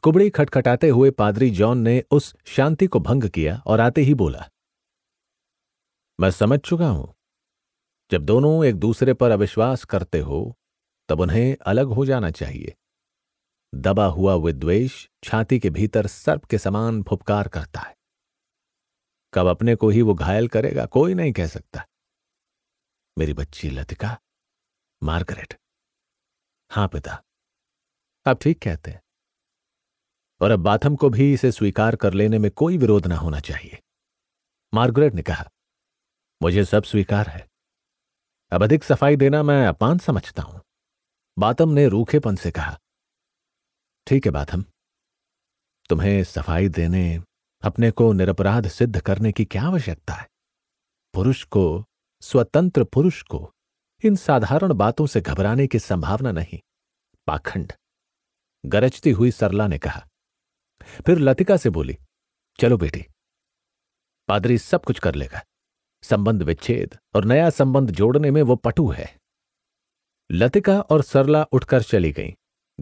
A: कुबड़ी खटखटाते हुए पादरी जॉन ने उस शांति को भंग किया और आते ही बोला मैं समझ चुका हूं जब दोनों एक दूसरे पर अविश्वास करते हो तब उन्हें अलग हो जाना चाहिए दबा हुआ विद्वेश छाती के भीतर सर्प के समान फुपकार करता है कब अपने को ही वो घायल करेगा कोई नहीं कह सकता मेरी बच्ची लतिका मार्गरेट हां पिता आप ठीक कहते हैं और अब बाथम को भी इसे स्वीकार कर लेने में कोई विरोध ना होना चाहिए मार्गरेट ने कहा मुझे सब स्वीकार है अब अधिक सफाई देना मैं अपान समझता हूं बातम ने रूखेपन से कहा ठीक है बाथम तुम्हें सफाई देने अपने को निरपराध सिद्ध करने की क्या आवश्यकता है पुरुष को स्वतंत्र पुरुष को इन साधारण बातों से घबराने की संभावना नहीं पाखंड गरजती हुई सरला ने कहा फिर लतिका से बोली चलो बेटी पादरी सब कुछ कर लेगा संबंध विच्छेद और नया संबंध जोड़ने में वो पटु है लतिका और सरला उठकर चली गईं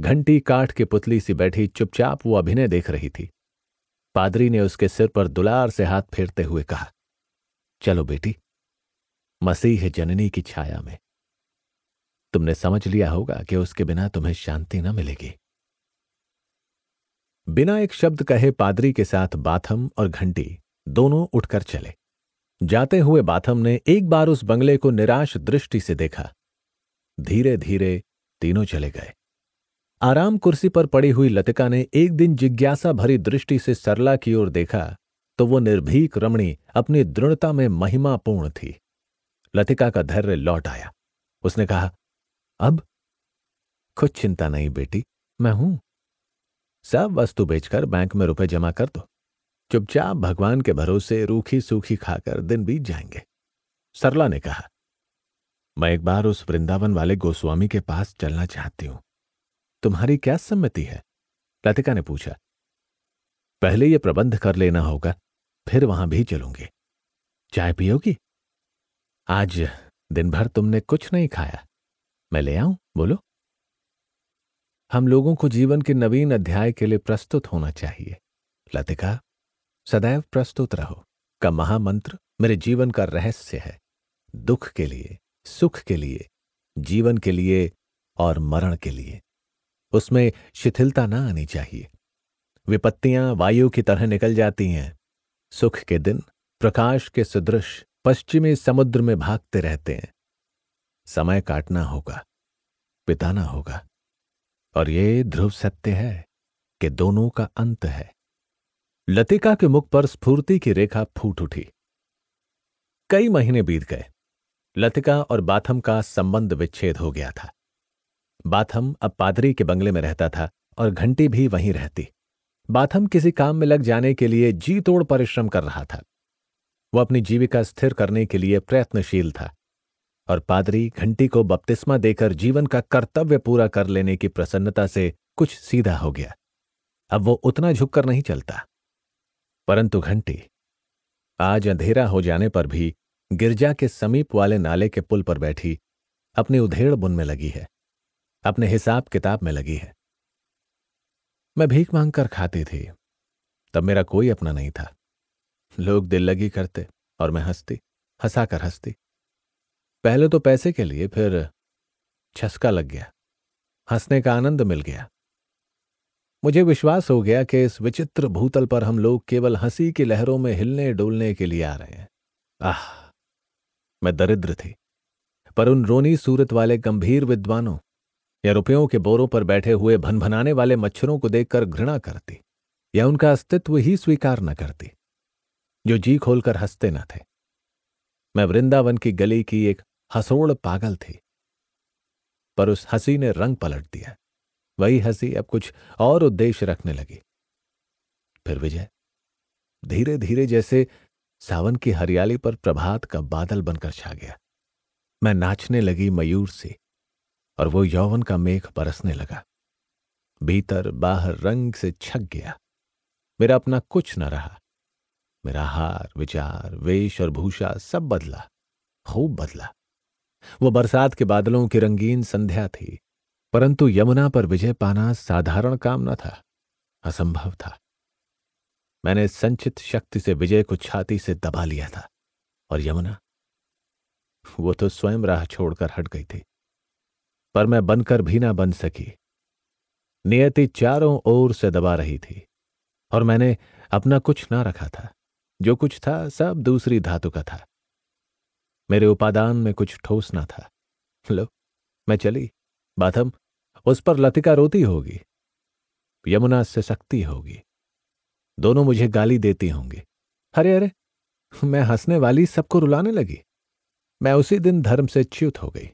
A: घंटी काठ की पुतली सी बैठी चुपचाप वो अभिनय देख रही थी पादरी ने उसके सिर पर दुलार से हाथ फेरते हुए कहा चलो बेटी मसीह जननी की छाया में तुमने समझ लिया होगा कि उसके बिना तुम्हें शांति न मिलेगी बिना एक शब्द कहे पादरी के साथ बाथम और घंटी दोनों उठकर चले जाते हुए बाथम ने एक बार उस बंगले को निराश दृष्टि से देखा धीरे धीरे तीनों चले गए आराम कुर्सी पर पड़ी हुई लतिका ने एक दिन जिज्ञासा भरी दृष्टि से सरला की ओर देखा तो वो निर्भीक रमणी अपनी दृढ़ता में महिमापूर्ण थी लतिका का धैर्य लौट आया उसने कहा अब कुछ चिंता नहीं बेटी मैं हूं सब वस्तु बेचकर बैंक में रुपए जमा कर दो चुपचाप भगवान के भरोसे रूखी सूखी खाकर दिन बीत जाएंगे सरला ने कहा मैं एक बार उस वृंदावन वाले गोस्वामी के पास चलना चाहती हूं तुम्हारी क्या सम्मति है लतिका ने पूछा पहले यह प्रबंध कर लेना होगा फिर वहां भी चलूंगी चाय पियोगी आज दिन भर तुमने कुछ नहीं खाया मैं ले आऊं बोलो हम लोगों को जीवन के नवीन अध्याय के लिए प्रस्तुत होना चाहिए लतिका सदैव प्रस्तुत रहो का महामंत्र मेरे जीवन का रहस्य है दुख के लिए सुख के लिए जीवन के लिए और मरण के लिए उसमें शिथिलता ना आनी चाहिए विपत्तियां वायु की तरह निकल जाती हैं सुख के दिन प्रकाश के सदृश पश्चिमी समुद्र में भागते रहते हैं समय काटना होगा बिताना होगा और ये ध्रुव सत्य है कि दोनों का अंत है लतिका के मुख पर स्फूर्ति की रेखा फूट उठी कई महीने बीत गए लतिका और बाथम का संबंध विच्छेद हो गया था बाथम अब पादरी के बंगले में रहता था और घंटी भी वहीं रहती बाथम किसी काम में लग जाने के लिए जी तोड़ परिश्रम कर रहा था वह अपनी जीविका स्थिर करने के लिए प्रयत्नशील था और पादरी घंटी को बपतिस्मा देकर जीवन का कर्तव्य पूरा कर लेने की प्रसन्नता से कुछ सीधा हो गया अब वो उतना झुककर नहीं चलता परंतु घंटी आज अंधेरा हो जाने पर भी गिरजा के समीप वाले नाले के पुल पर बैठी अपनी उधेड़ बुन में लगी है अपने हिसाब किताब में लगी है मैं भीख मांगकर खाती थी तब मेरा कोई अपना नहीं था लोग दिल लगी करते और मैं हंसती हंसाकर हंसती पहले तो पैसे के लिए फिर छसका लग गया हंसने का आनंद मिल गया मुझे विश्वास हो गया कि इस विचित्र भूतल पर हम लोग केवल हंसी की लहरों में हिलने डोलने के लिए आ रहे हैं आह मैं दरिद्र थी पर उन रोनी सूरत वाले गंभीर विद्वानों या रुपयों के बोरों पर बैठे हुए भनभनाने वाले मच्छरों को देखकर घृणा करती या उनका अस्तित्व ही स्वीकार न करती जो जी खोलकर हंसते न थे मैं वृंदावन की गली की एक हसोड़ पागल थी पर उस हंसी ने रंग पलट दिया वही हंसी अब कुछ और उद्देश्य रखने लगी फिर विजय धीरे धीरे जैसे सावन की हरियाली पर प्रभात का बादल बनकर छा गया मैं नाचने लगी मयूर से और वो यौवन का मेघ बरसने लगा भीतर बाहर रंग से छक गया मेरा अपना कुछ न रहा मेरा हार विचार वेश और भूषा सब बदला खूब बदला वो बरसात के बादलों की रंगीन संध्या थी परंतु यमुना पर विजय पाना साधारण काम न था असंभव था मैंने संचित शक्ति से विजय को छाती से दबा लिया था और यमुना वो तो स्वयं राह छोड़कर हट गई थी पर मैं बनकर भी ना बन सकी नियति चारों ओर से दबा रही थी और मैंने अपना कुछ ना रखा था जो कुछ था सब दूसरी धातु का था मेरे उपादान में कुछ ठोस ना था लो मैं चली बाथम उस पर लतिका रोती होगी यमुना से सकती होगी दोनों मुझे गाली देती होंगी अरे अरे मैं हंसने वाली सबको रुलाने लगी मैं उसी दिन धर्म से च्युत हो गई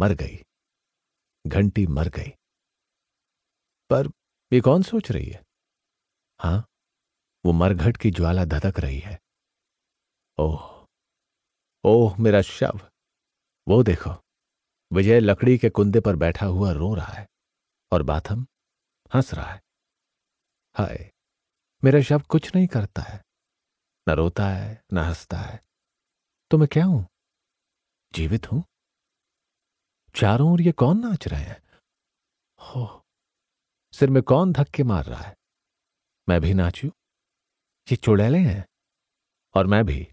A: मर गई घंटी मर गई पर ये कौन सोच रही है हां वो मरघट की ज्वाला धधक रही है ओह ओह मेरा शव वो देखो विजय लकड़ी के कुंदे पर बैठा हुआ रो रहा है और बाथम हंस रहा है हाय मेरा शव कुछ नहीं करता है न रोता है न हंसता है तो मैं क्या हूं जीवित हूं चारों ओर ये कौन नाच रहे हैं हो सिर में कौन धक्के मार रहा है मैं भी नाचू ये चुड़ैले हैं और मैं भी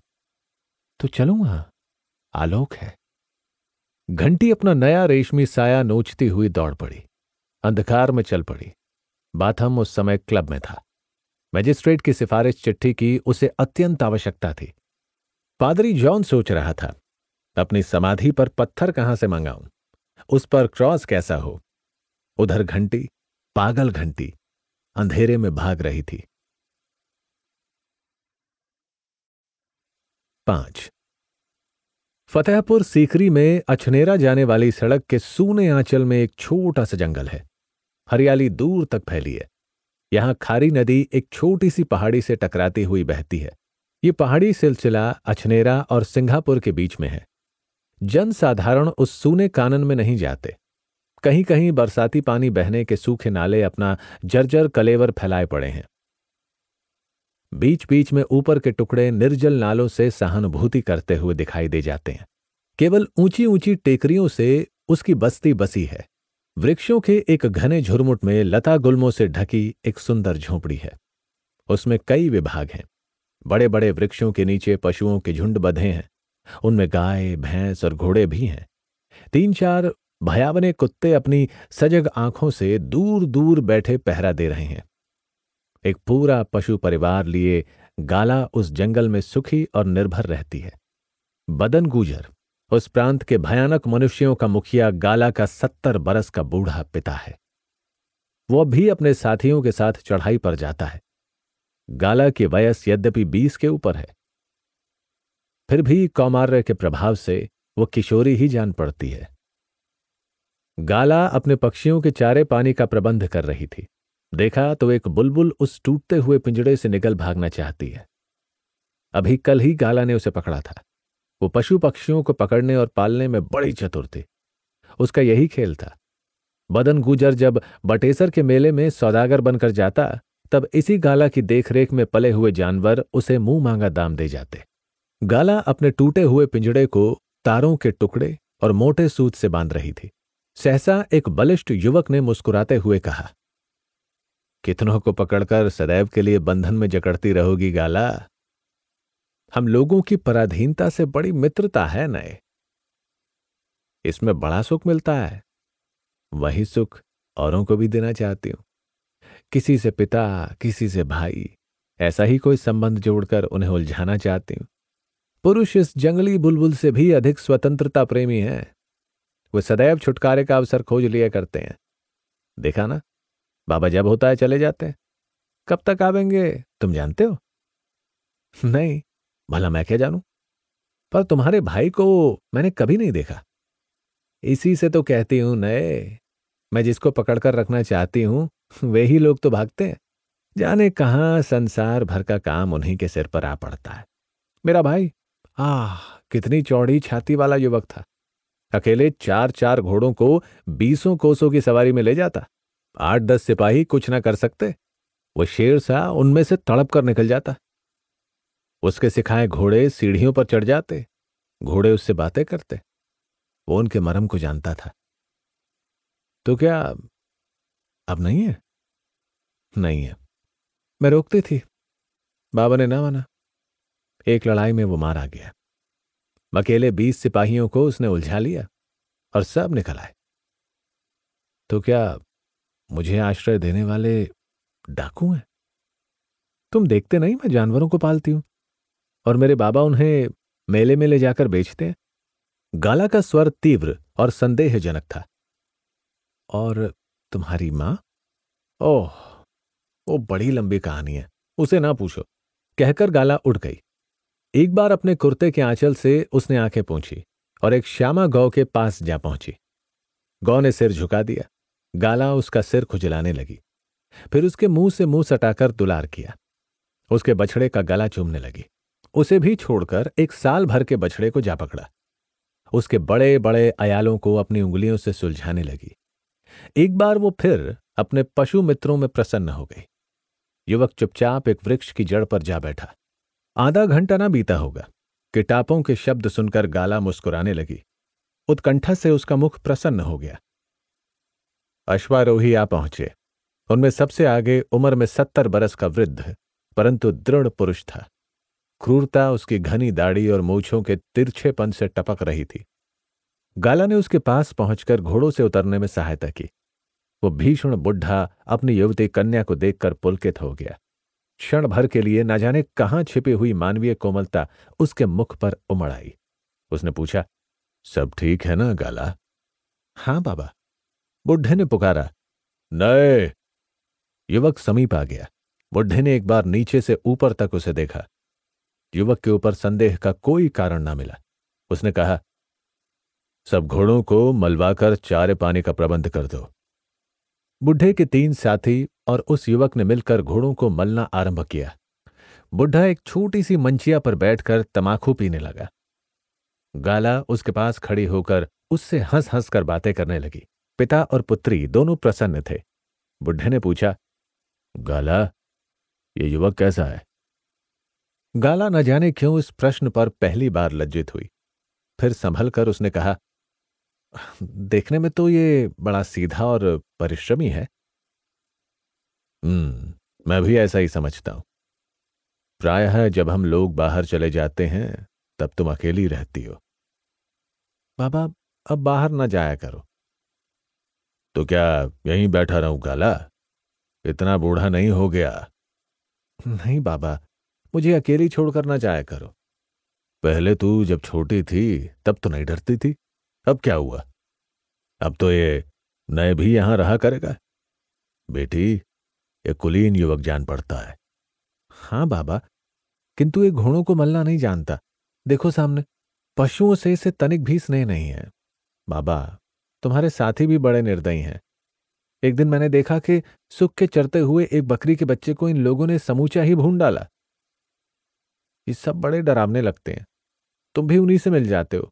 A: तो चलूंगा आलोक है घंटी अपना नया रेशमी साया नोचती हुई दौड़ पड़ी अंधकार में चल पड़ी बाथम उस समय क्लब में था मजिस्ट्रेट की सिफारिश चिट्ठी की उसे अत्यंत आवश्यकता थी पादरी जॉन सोच रहा था अपनी समाधि पर पत्थर कहां से मंगाऊं उस पर क्रॉस कैसा हो उधर घंटी पागल घंटी अंधेरे में भाग रही थी पांच फतेहपुर सीकरी में अछनेरा जाने वाली सड़क के सूने आंचल में एक छोटा सा जंगल है हरियाली दूर तक फैली है यहां खारी नदी एक छोटी सी पहाड़ी से टकराती हुई बहती है ये पहाड़ी सिलसिला अछनेरा और सिंघापुर के बीच में है जनसाधारण उस सूने कानन में नहीं जाते कहीं कहीं बरसाती पानी बहने के सूखे नाले अपना जर्जर कलेवर फैलाए पड़े हैं बीच बीच में ऊपर के टुकड़े निर्जल नालों से सहानुभूति करते हुए दिखाई दे जाते हैं केवल ऊंची ऊंची टेकरियों से उसकी बस्ती बसी है वृक्षों के एक घने झुरमुट में लता गुल्मों से ढकी एक सुंदर झोपड़ी है उसमें कई विभाग हैं बड़े बड़े वृक्षों के नीचे पशुओं के झुंड बधे हैं उनमें गाय भैंस और घोड़े भी हैं तीन चार भयावने कुत्ते अपनी सजग आंखों से दूर दूर बैठे पहरा दे रहे हैं एक पूरा पशु परिवार लिए गाला उस जंगल में सुखी और निर्भर रहती है बदन गुजर उस प्रांत के भयानक मनुष्यों का मुखिया गाला का सत्तर बरस का बूढ़ा पिता है वह भी अपने साथियों के साथ चढ़ाई पर जाता है गाला की वयस यद्यपि बीस के ऊपर है फिर भी कौमार्य के प्रभाव से वो किशोरी ही जान पड़ती है गाला अपने पक्षियों के चारे पानी का प्रबंध कर रही थी देखा तो एक बुलबुल उस टूटते हुए पिंजड़े से निकल भागना चाहती है अभी कल ही गाला ने उसे पकड़ा था वो पशु पक्षियों को पकड़ने और पालने में बड़ी चतुर थी उसका यही खेल था बदन गुजर जब बटेसर के मेले में सौदागर बनकर जाता तब इसी गाला की देखरेख में पले हुए जानवर उसे मुंह मांगा दाम दे जाते गाला अपने टूटे हुए पिंजड़े को तारों के टुकड़े और मोटे सूत से बांध रही थी सहसा एक बलिष्ठ युवक ने मुस्कुराते हुए कहा कितनों को पकड़कर सदैव के लिए बंधन में जकड़ती रहोगी गाला हम लोगों की पराधीनता से बड़ी मित्रता है नए इसमें बड़ा सुख मिलता है वही सुख औरों को भी देना चाहती हूं किसी से पिता किसी से भाई ऐसा ही कोई संबंध जोड़कर उन्हें उलझाना चाहती हूं पुरुष इस जंगली बुलबुल से भी अधिक स्वतंत्रता प्रेमी है वे सदैव छुटकारे का अवसर खोज लिया करते हैं देखा ना बाबा जब होता है चले जाते हैं कब तक आवेंगे तुम जानते हो नहीं भला मैं क्या जानू पर तुम्हारे भाई को मैंने कभी नहीं देखा इसी से तो कहती हूं नए मैं जिसको पकड़कर रखना चाहती हूं वे ही लोग तो भागते हैं जाने कहा संसार भर का काम उन्हीं के सिर पर आ पड़ता है मेरा भाई आ कितनी चौड़ी छाती वाला युवक था अकेले चार चार घोड़ों को बीसों कोसों की सवारी में ले जाता आठ दस सिपाही कुछ ना कर सकते वो शेर सा उनमें से तड़प कर निकल जाता उसके सिखाए घोड़े सीढ़ियों पर चढ़ जाते घोड़े उससे बातें करते वो उनके मरम को जानता था तो क्या अब नहीं है नहीं है मैं रोकती थी बाबा ने ना माना एक लड़ाई में वो मारा गया अकेले बीस सिपाहियों को उसने उलझा लिया और सब निकल आए तो क्या मुझे आश्रय देने वाले डाकू हैं तुम देखते नहीं मैं जानवरों को पालती हूं और मेरे बाबा उन्हें मेले में ले जाकर बेचते हैं गाला का स्वर तीव्र और संदेहजनक था और तुम्हारी माँ ओह वो बड़ी लंबी कहानी है उसे ना पूछो कहकर गाला उठ गई एक बार अपने कुर्ते के आंचल से उसने आंखें पूछी और एक श्यामा गौ के पास जा पहुंची गौ ने सिर झुका दिया गाला उसका सिर खुजलाने लगी फिर उसके मुंह से मुंह सटाकर दुलार किया उसके बछड़े का गला चूमने लगी उसे भी छोड़कर एक साल भर के बछड़े को जा पकड़ा उसके बड़े बड़े अयालों को अपनी उंगलियों से सुलझाने लगी एक बार वो फिर अपने पशु मित्रों में प्रसन्न हो गई युवक चुपचाप एक वृक्ष की जड़ पर जा बैठा आधा घंटा ना बीता होगा किटापों के शब्द सुनकर गाला मुस्कुराने लगी उत्कंठा से उसका मुख प्रसन्न हो गया अश्वारोही आ पहुंचे उनमें सबसे आगे उम्र में सत्तर बरस का वृद्ध परंतु दृढ़ पुरुष था क्रूरता उसकी घनी दाढ़ी और मूछों के तिरछेपन से टपक रही थी गाला ने उसके पास पहुंचकर घोड़ों से उतरने में सहायता की वो भीषण बुढ़ा अपनी युवती कन्या को देखकर पुलकित हो गया क्षण भर के लिए ना जाने कहां छिपी हुई मानवीय कोमलता उसके मुख पर उमड़ आई उसने पूछा सब ठीक है ना गाला हां बाबा बुढ़े ने पुकारा नए युवक समीप आ गया बुढ़े ने एक बार नीचे से ऊपर तक उसे देखा युवक के ऊपर संदेह का कोई कारण ना मिला उसने कहा सब घोड़ों को मलवाकर चारे पानी का प्रबंध कर दो बुढ़े के तीन साथी और उस युवक ने मिलकर घोड़ों को मलना आरंभ किया बुढ़ा एक छोटी सी मंचिया पर बैठकर तमाखू पीने लगा गाला उसके पास खड़ी होकर उससे हंस हंस कर बातें करने लगी पिता और पुत्री दोनों प्रसन्न थे बुढ़े ने पूछा गाला ये युवक कैसा है गाला न जाने क्यों इस प्रश्न पर पहली बार लज्जित हुई फिर संभल कर उसने कहा देखने में तो ये बड़ा सीधा और परिश्रमी है हम्म, मैं भी ऐसा ही समझता हूं प्रायः जब हम लोग बाहर चले जाते हैं तब तुम अकेली रहती हो बाबा अब बाहर ना जाया करो तो क्या यहीं बैठा रहूं काला इतना बूढ़ा नहीं हो गया नहीं बाबा मुझे अकेली छोड़कर ना जाया करो पहले तू जब छोटी थी तब तो नहीं डरती थी अब क्या हुआ अब तो ये नए भी यहां रहा करेगा बेटी ये कुलीन युवक जान पड़ता है हाँ बाबा किंतु ये घोड़ों को मलना नहीं जानता देखो सामने पशुओं से इसे तनिक भी स्नेह नहीं है बाबा तुम्हारे साथी भी बड़े निर्दयी हैं एक दिन मैंने देखा कि सुख के चरते हुए एक बकरी के बच्चे को इन लोगों ने समूचा ही भून डाला ये सब बड़े डरावने लगते हैं तुम भी उन्हीं से मिल जाते हो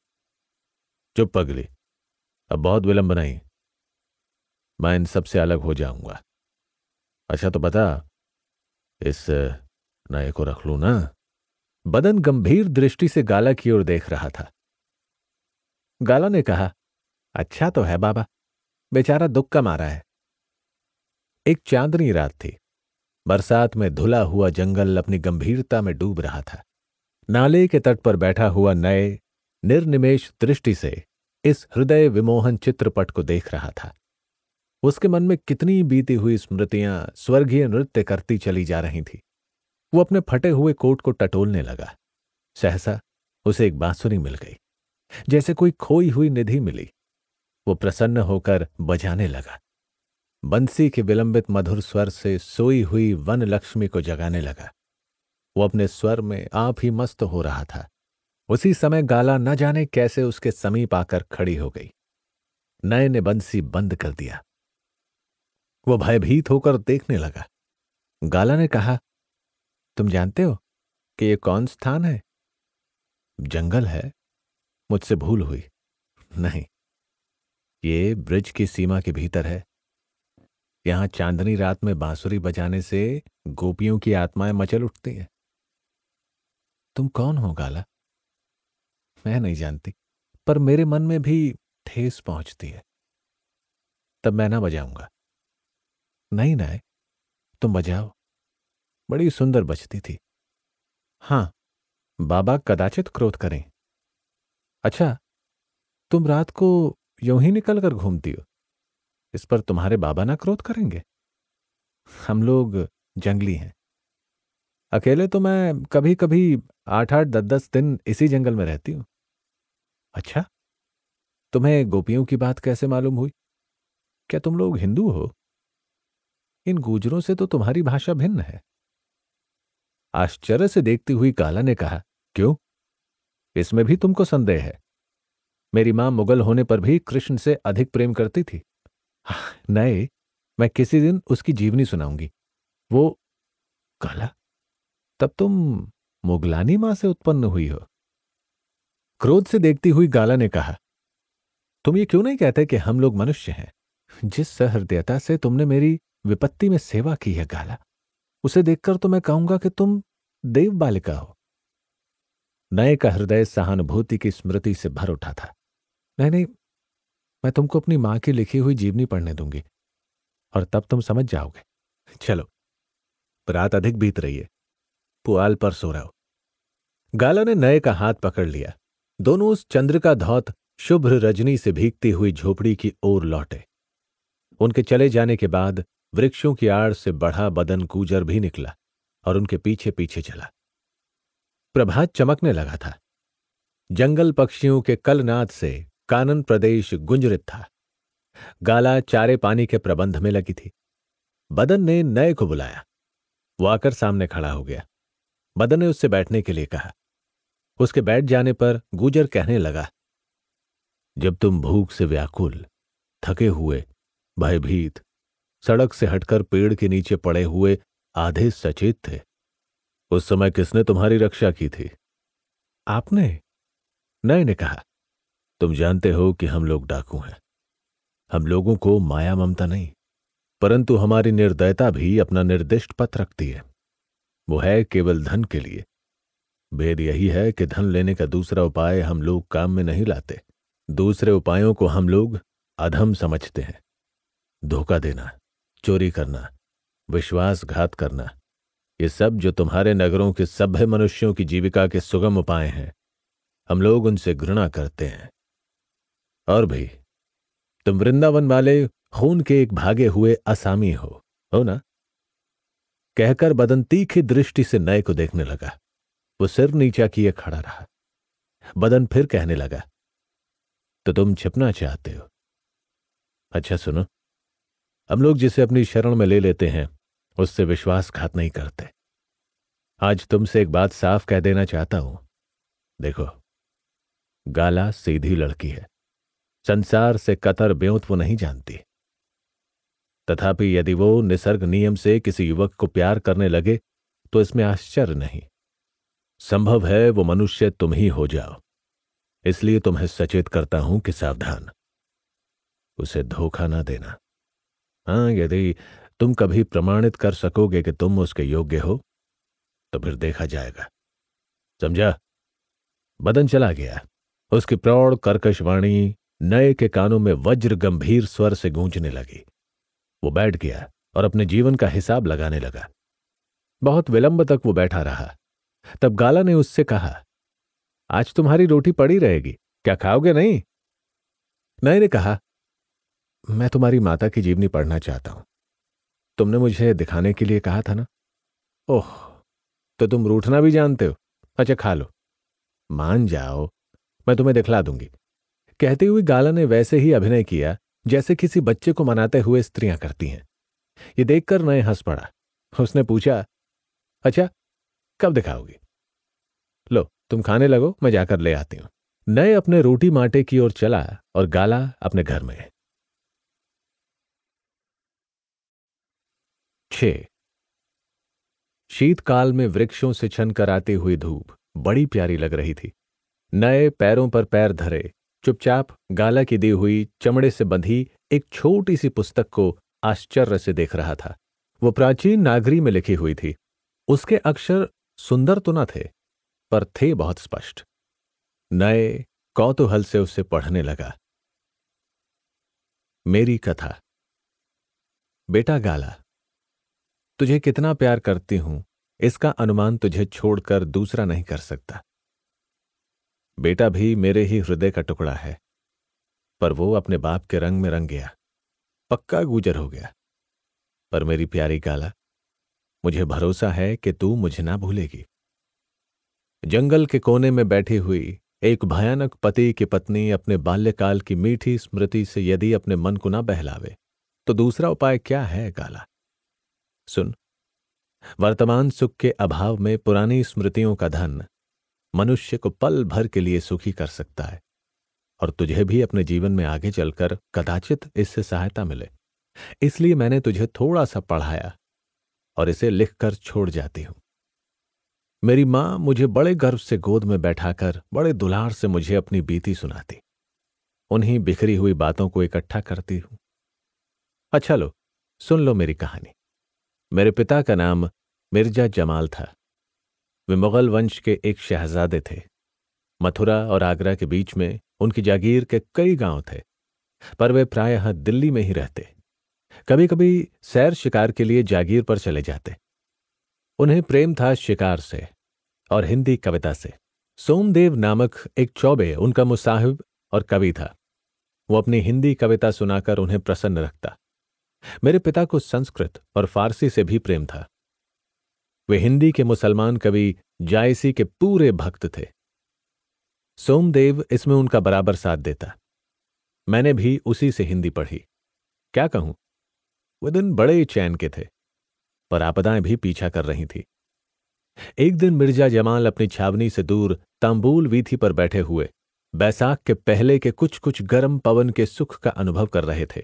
A: चुप पगली अब बहुत विलंब नहीं मैं इन सबसे अलग हो जाऊंगा अच्छा तो बता इस नए को रख लू ना बदन गंभीर दृष्टि से गाला की ओर देख रहा था गाला ने कहा अच्छा तो है बाबा बेचारा दुख कम आ रहा है एक चांदनी रात थी बरसात में धुला हुआ जंगल अपनी गंभीरता में डूब रहा था नाले के तट पर बैठा हुआ नए निर्निमेश दृष्टि से इस हृदय विमोहन चित्रपट को देख रहा था उसके मन में कितनी बीती हुई स्मृतियां स्वर्गीय नृत्य करती चली जा रही थी वो अपने फटे हुए कोट को टटोलने लगा सहसा उसे एक बांसुरी मिल गई जैसे कोई खोई हुई निधि मिली वो प्रसन्न होकर बजाने लगा बंसी के विलंबित मधुर स्वर से सोई हुई वन लक्ष्मी को जगाने लगा वो अपने स्वर में आप ही मस्त हो रहा था उसी समय गाला न जाने कैसे उसके समीप आकर खड़ी हो गई नए ने बंसी बंद कर दिया वो भयभीत होकर देखने लगा गाला ने कहा तुम जानते हो कि ये कौन स्थान है जंगल है मुझसे भूल हुई नहीं ये ब्रिज की सीमा के भीतर है यहां चांदनी रात में बांसुरी बजाने से गोपियों की आत्माएं मचल उठती हैं तुम कौन हो गाला मैं नहीं जानती पर मेरे मन में भी ठेस पहुंचती है तब मैं ना बजाऊंगा नहीं नाय तुम बजाओ बड़ी सुंदर बजती थी हां बाबा कदाचित क्रोध करें अच्छा तुम रात को यूं ही निकल कर घूमती हो इस पर तुम्हारे बाबा ना क्रोध करेंगे हम लोग जंगली हैं अकेले तो मैं कभी कभी आठ आठ दस दस दिन इसी जंगल में रहती हूं अच्छा तुम्हें गोपियों की बात कैसे मालूम हुई क्या तुम लोग हिंदू हो इन गुजरों से तो तुम्हारी भाषा भिन्न है आश्चर्य से देखती हुई काला ने कहा क्यों इसमें भी तुमको संदेह है मेरी माँ मुगल होने पर भी कृष्ण से अधिक प्रेम करती थी नए मैं किसी दिन उसकी जीवनी सुनाऊंगी वो काला तब तुम मुगलानी मां से उत्पन्न हुई हो क्रोध से देखती हुई गाला ने कहा तुम ये क्यों नहीं कहते कि हम लोग मनुष्य हैं जिस सहृदयता से तुमने मेरी विपत्ति में सेवा की है गाला उसे देखकर तो मैं कहूंगा कि तुम देव बालिका हो नए का हृदय सहानुभूति की स्मृति से भर उठा था नहीं नहीं मैं तुमको अपनी माँ की लिखी हुई जीवनी पढ़ने दूंगी और तब तुम समझ जाओगे चलो रात अधिक बीत रही है पुआल पर सो रहा हो गाला ने नए का हाथ पकड़ लिया दोनों उस का धौत शुभ्र रजनी से भीगती हुई झोपड़ी की ओर लौटे उनके चले जाने के बाद वृक्षों की आड़ से बढ़ा बदन कूजर भी निकला और उनके पीछे पीछे चला प्रभात चमकने लगा था जंगल पक्षियों के कलनाद से कानन प्रदेश गुंजरित था गाला चारे पानी के प्रबंध में लगी थी बदन ने नए को बुलाया वो आकर सामने खड़ा हो गया बदन ने उससे बैठने के लिए कहा उसके बैठ जाने पर गुजर कहने लगा जब तुम भूख से व्याकुल थके हुए भयभीत सड़क से हटकर पेड़ के नीचे पड़े हुए आधे सचेत थे उस समय किसने तुम्हारी रक्षा की थी आपने नए ने कहा तुम जानते हो कि हम लोग डाकू हैं हम लोगों को माया ममता नहीं परंतु हमारी निर्दयता भी अपना निर्दिष्ट पथ रखती है वो है केवल धन के लिए भेद यही है कि धन लेने का दूसरा उपाय हम लोग काम में नहीं लाते दूसरे उपायों को हम लोग अधम समझते हैं धोखा देना चोरी करना विश्वासघात करना ये सब जो तुम्हारे नगरों के सभ्य मनुष्यों की जीविका के सुगम उपाय हैं हम लोग उनसे घृणा करते हैं और भाई तुम वृंदावन वाले खून के एक भागे हुए असामी हो हो ना कहकर बदन तीखी दृष्टि से नए को देखने लगा वो सिर नीचा किए खड़ा रहा बदन फिर कहने लगा तो तुम छिपना चाहते हो अच्छा सुनो हम लोग जिसे अपनी शरण में ले लेते हैं उससे विश्वासघात नहीं करते आज तुमसे एक बात साफ कह देना चाहता हूं देखो गाला सीधी लड़की है संसार से कतर ब्योत्व वो नहीं जानती तथापि यदि वो निसर्ग नियम से किसी युवक को प्यार करने लगे तो इसमें आश्चर्य नहीं संभव है वो मनुष्य तुम ही हो जाओ इसलिए तुम्हें सचेत करता हूं कि सावधान उसे धोखा ना देना हाँ यदि तुम कभी प्रमाणित कर सकोगे कि तुम उसके योग्य हो तो फिर देखा जाएगा समझा बदन चला गया उसकी प्रौढ़ कर्कश वाणी नए के कानों में वज्र गंभीर स्वर से गूंजने लगी वो बैठ गया और अपने जीवन का हिसाब लगाने लगा बहुत विलंब तक वो बैठा रहा तब गाला ने उससे कहा आज तुम्हारी रोटी पड़ी रहेगी क्या खाओगे नहीं नए ने कहा मैं तुम्हारी माता की जीवनी पढ़ना चाहता हूं तुमने मुझे दिखाने के लिए कहा था ना ओह तो तुम रूठना भी जानते हो अच्छा खा लो मान जाओ मैं तुम्हें दिखला दूंगी कहते हुए गाला ने वैसे ही अभिनय किया जैसे किसी बच्चे को मनाते हुए स्त्रियां करती हैं ये देखकर नए हंस पड़ा उसने पूछा अच्छा कब दिखाओगी लो तुम खाने लगो मैं जाकर ले आती हूं नए अपने रोटी माटे की ओर चला और गाला अपने घर में छे शीतकाल में वृक्षों से छन कर आती हुई धूप बड़ी प्यारी लग रही थी नए पैरों पर पैर धरे चुपचाप गाला की दी हुई चमड़े से बंधी एक छोटी सी पुस्तक को आश्चर्य से देख रहा था वो प्राचीन नागरी में लिखी हुई थी उसके अक्षर सुंदर तो न थे पर थे बहुत स्पष्ट नए कौतूहल से उसे पढ़ने लगा मेरी कथा बेटा गाला तुझे कितना प्यार करती हूं इसका अनुमान तुझे छोड़कर दूसरा नहीं कर सकता बेटा भी मेरे ही हृदय का टुकड़ा है पर वो अपने बाप के रंग में रंग गया पक्का गुजर हो गया पर मेरी प्यारी काला मुझे भरोसा है कि तू मुझे ना भूलेगी जंगल के कोने में बैठी हुई एक भयानक पति की पत्नी अपने बाल्यकाल की मीठी स्मृति से यदि अपने मन को ना बहलावे तो दूसरा उपाय क्या है काला सुन वर्तमान सुख के अभाव में पुरानी स्मृतियों का धन मनुष्य को पल भर के लिए सुखी कर सकता है और तुझे भी अपने जीवन में आगे चलकर कदाचित इससे सहायता मिले इसलिए मैंने तुझे थोड़ा सा पढ़ाया और इसे लिखकर छोड़ जाती हूं मेरी मां मुझे बड़े गर्व से गोद में बैठाकर बड़े दुलार से मुझे अपनी बीती सुनाती उन्हीं बिखरी हुई बातों को इकट्ठा करती हूं अच्छा लो सुन लो मेरी कहानी मेरे पिता का नाम मिर्जा जमाल था वे मुगल वंश के एक शहजादे थे मथुरा और आगरा के बीच में उनकी जागीर के कई गांव थे पर वे प्रायः दिल्ली में ही रहते कभी कभी सैर शिकार के लिए जागीर पर चले जाते उन्हें प्रेम था शिकार से और हिंदी कविता से सोमदेव नामक एक चौबे उनका मुसाहिब और कवि था वो अपनी हिंदी कविता सुनाकर उन्हें प्रसन्न रखता मेरे पिता को संस्कृत और फारसी से भी प्रेम था वे हिंदी के मुसलमान कवि जायसी के पूरे भक्त थे सोमदेव इसमें उनका बराबर साथ देता मैंने भी उसी से हिंदी पढ़ी क्या कहूं वे दिन बड़े चैन के थे पर आपदाएं भी पीछा कर रही थी एक दिन मिर्जा जमाल अपनी छावनी से दूर तांबूल वीथी पर बैठे हुए बैसाख के पहले के कुछ कुछ गर्म पवन के सुख का अनुभव कर रहे थे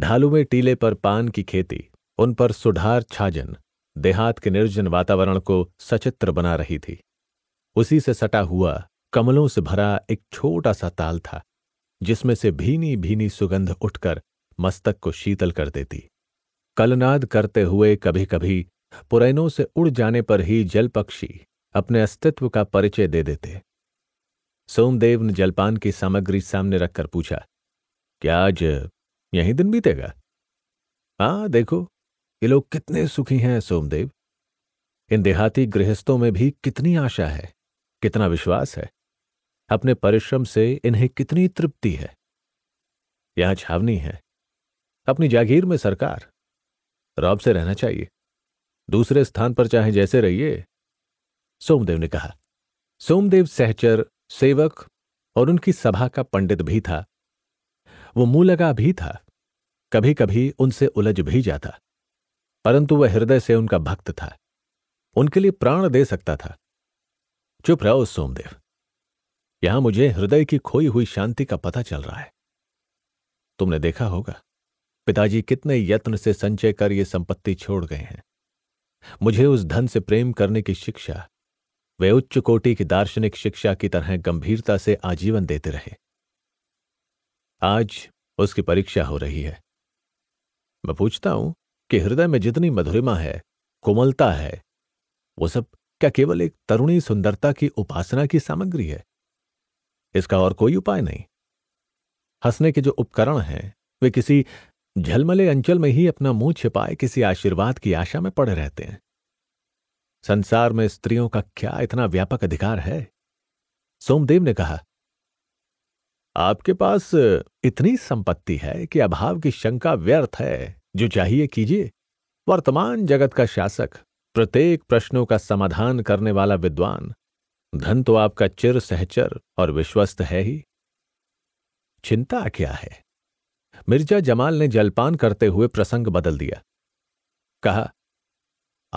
A: ढालुए टीले पर पान की खेती उन पर सुधार छाजन देहात के निर्जन वातावरण को सचित्र बना रही थी उसी से सटा हुआ कमलों से भरा एक छोटा सा ताल था जिसमें से भीनी भीनी सुगंध उठकर मस्तक को शीतल कर देती कलनाद करते हुए कभी कभी पुरैनों से उड़ जाने पर ही जल पक्षी अपने अस्तित्व का परिचय दे देते सोमदेव ने जलपान की सामग्री सामने रखकर पूछा क्या आज यही दिन बीतेगा हाँ देखो ये लोग कितने सुखी हैं सोमदेव इन देहाती गृहस्थों में भी कितनी आशा है कितना विश्वास है अपने परिश्रम से इन्हें कितनी तृप्ति है यहां छावनी है अपनी जागीर में सरकार रौब से रहना चाहिए दूसरे स्थान पर चाहे जैसे रहिए सोमदेव ने कहा सोमदेव सहचर सेवक और उनकी सभा का पंडित भी था वो मुंह लगा भी था कभी कभी उनसे उलझ भी जाता परंतु वह हृदय से उनका भक्त था उनके लिए प्राण दे सकता था चुप रहो सोमदेव यहां मुझे हृदय की खोई हुई शांति का पता चल रहा है तुमने देखा होगा पिताजी कितने यत्न से संचय कर ये संपत्ति छोड़ गए हैं मुझे उस धन से प्रेम करने की शिक्षा वे उच्च कोटि की दार्शनिक शिक्षा की तरह गंभीरता से आजीवन देते रहे आज उसकी परीक्षा हो रही है मैं पूछता हूं कि हृदय में जितनी मधुरिमा है कोमलता है वो सब क्या केवल एक तरुणी सुंदरता की उपासना की सामग्री है इसका और कोई उपाय नहीं हंसने के जो उपकरण हैं वे किसी झलमले अंचल में ही अपना मुंह छिपाए किसी आशीर्वाद की आशा में पड़े रहते हैं संसार में स्त्रियों का क्या इतना व्यापक अधिकार है सोमदेव ने कहा आपके पास इतनी संपत्ति है कि अभाव की शंका व्यर्थ है जो चाहिए कीजिए वर्तमान जगत का शासक प्रत्येक प्रश्नों का समाधान करने वाला विद्वान धन तो आपका चिर सहचर और विश्वस्त है ही चिंता क्या है मिर्जा जमाल ने जलपान करते हुए प्रसंग बदल दिया कहा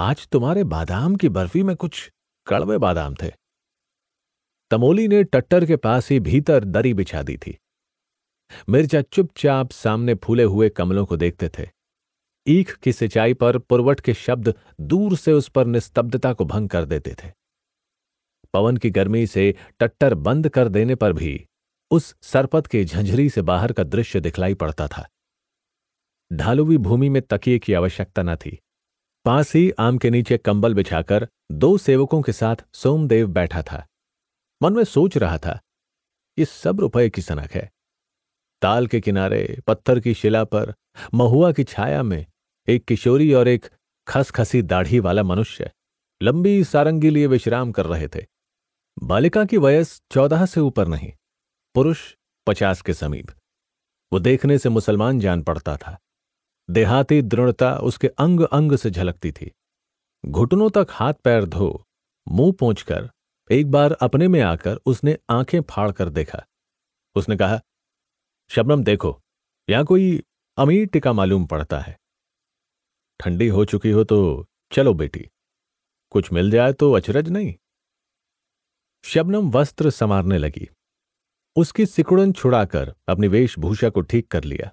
A: आज तुम्हारे बादाम की बर्फी में कुछ कड़वे बादाम थे तमोली ने टट्टर के पास ही भीतर दरी बिछा दी थी मिर्जा चुपचाप सामने फूले हुए कमलों को देखते थे ईख की सिंचाई पर पुरवट के शब्द दूर से उस पर निस्तब्धता को भंग कर देते थे पवन की गर्मी से टट्टर बंद कर देने पर भी उस सरपत के झंझरी से बाहर का दृश्य दिखलाई पड़ता था ढालुवी भूमि में तकिए की आवश्यकता न थी पास ही आम के नीचे कंबल बिछाकर दो सेवकों के साथ सोमदेव बैठा था मन में सोच रहा था ये सब रुपए की सनक है ताल के किनारे पत्थर की शिला पर महुआ की छाया में एक किशोरी और एक खसखसी दाढ़ी वाला मनुष्य लंबी सारंगी लिए विश्राम कर रहे थे बालिका की वयस चौदह से ऊपर नहीं पुरुष पचास के समीप वो देखने से मुसलमान जान पड़ता था देहाती दृढ़ता उसके अंग अंग से झलकती थी घुटनों तक हाथ पैर धो मुंह पहुंचकर एक बार अपने में आकर उसने आंखें फाड़ कर देखा उसने कहा शबनम देखो यहां कोई अमीर टिका मालूम पड़ता है ठंडी हो चुकी हो तो चलो बेटी कुछ मिल जाए तो अचरज नहीं शबनम वस्त्र संवारने लगी उसकी सिकुड़न छुड़ाकर अपनी वेशभूषा को ठीक कर लिया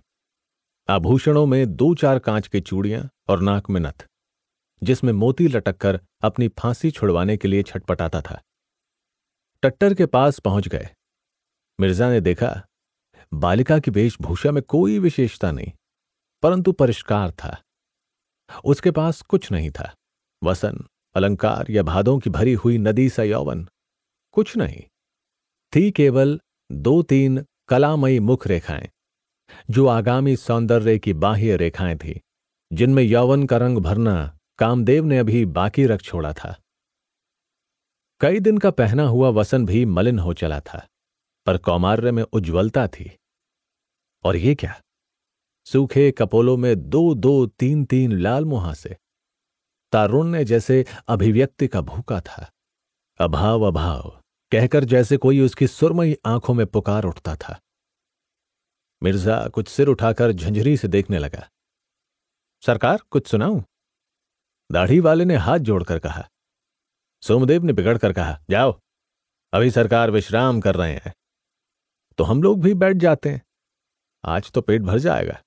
A: आभूषणों में दो चार कांच की चूड़ियां और नाक में नथ जिसमें मोती लटककर अपनी फांसी छुड़वाने के लिए छटपटाता था टट्टर के पास पहुंच गए मिर्जा ने देखा बालिका की वेशभूषा में कोई विशेषता नहीं परंतु परिष्कार था उसके पास कुछ नहीं था वसन अलंकार या भादों की भरी हुई नदी सा यौवन कुछ नहीं थी केवल दो तीन कलामयी मुख रेखाएं जो आगामी सौंदर्य की बाह्य रेखाएं थी जिनमें यौवन का रंग भरना कामदेव ने अभी बाकी रख छोड़ा था कई दिन का पहना हुआ वसन भी मलिन हो चला था पर कौमार्य में उज्ज्वलता थी और ये क्या सूखे कपोलों में दो दो तीन तीन लाल मुहासे तारुण्य जैसे अभिव्यक्ति का भूखा था अभाव अभाव कहकर जैसे कोई उसकी सुरमई आंखों में पुकार उठता था मिर्जा कुछ सिर उठाकर झंझरी से देखने लगा सरकार कुछ सुनाऊं दाढ़ी वाले ने हाथ जोड़कर कहा सोमदेव ने बिगड़कर कहा जाओ अभी सरकार विश्राम कर रहे हैं तो हम लोग भी बैठ जाते हैं आज तो पेट भर जाएगा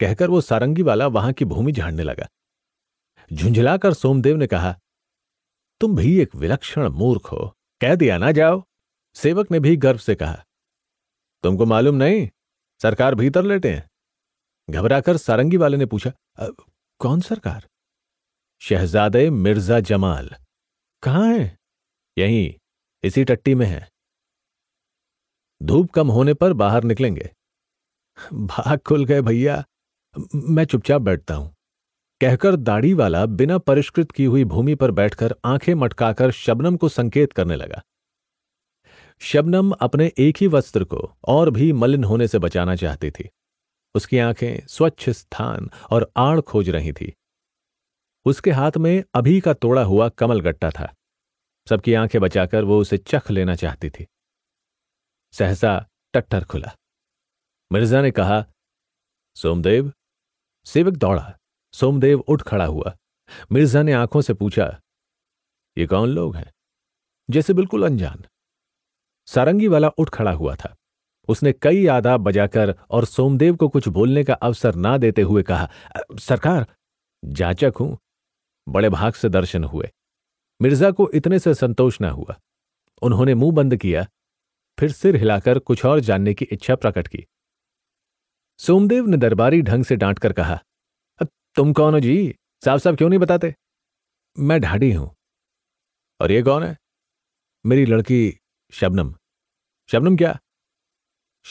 A: कहकर वो सारंगी वाला वहां की भूमि झाड़ने लगा झुंझलाकर सोमदेव ने कहा तुम भी एक विलक्षण मूर्ख हो कह दिया ना जाओ सेवक ने भी गर्व से कहा तुमको मालूम नहीं सरकार भीतर लेटे हैं घबराकर सारंगी वाले ने पूछा कौन सरकार शहजादे मिर्जा जमाल कहा है यहीं इसी टट्टी में है धूप कम होने पर बाहर निकलेंगे भाग खुल गए भैया मैं चुपचाप बैठता हूं कहकर दाढ़ी वाला बिना परिष्कृत की हुई भूमि पर बैठकर आंखें मटकाकर शबनम को संकेत करने लगा शबनम अपने एक ही वस्त्र को और भी मलिन होने से बचाना चाहती थी उसकी आंखें स्वच्छ स्थान और आड़ खोज रही थी उसके हाथ में अभी का तोड़ा हुआ कमल गट्टा था सबकी आंखें बचाकर वो उसे चख लेना चाहती थी सहसा टट्टर खुला मिर्जा ने कहा सोमदेव सेवक दौड़ा सोमदेव उठ खड़ा हुआ मिर्जा ने आंखों से पूछा ये कौन लोग हैं जैसे बिल्कुल अनजान सारंगी वाला उठ खड़ा हुआ था उसने कई आदाब बजाकर और सोमदेव को कुछ बोलने का अवसर ना देते हुए कहा सरकार जाचक हूं बड़े भाग से दर्शन हुए मिर्जा को इतने से संतोष ना हुआ उन्होंने मुंह बंद किया फिर सिर हिलाकर कुछ और जानने की इच्छा प्रकट की सोमदेव ने दरबारी ढंग से डांट कर कहा तुम कौन हो जी साफ साफ क्यों नहीं बताते मैं ढाडी हूं और ये कौन है मेरी लड़की शबनम शबनम क्या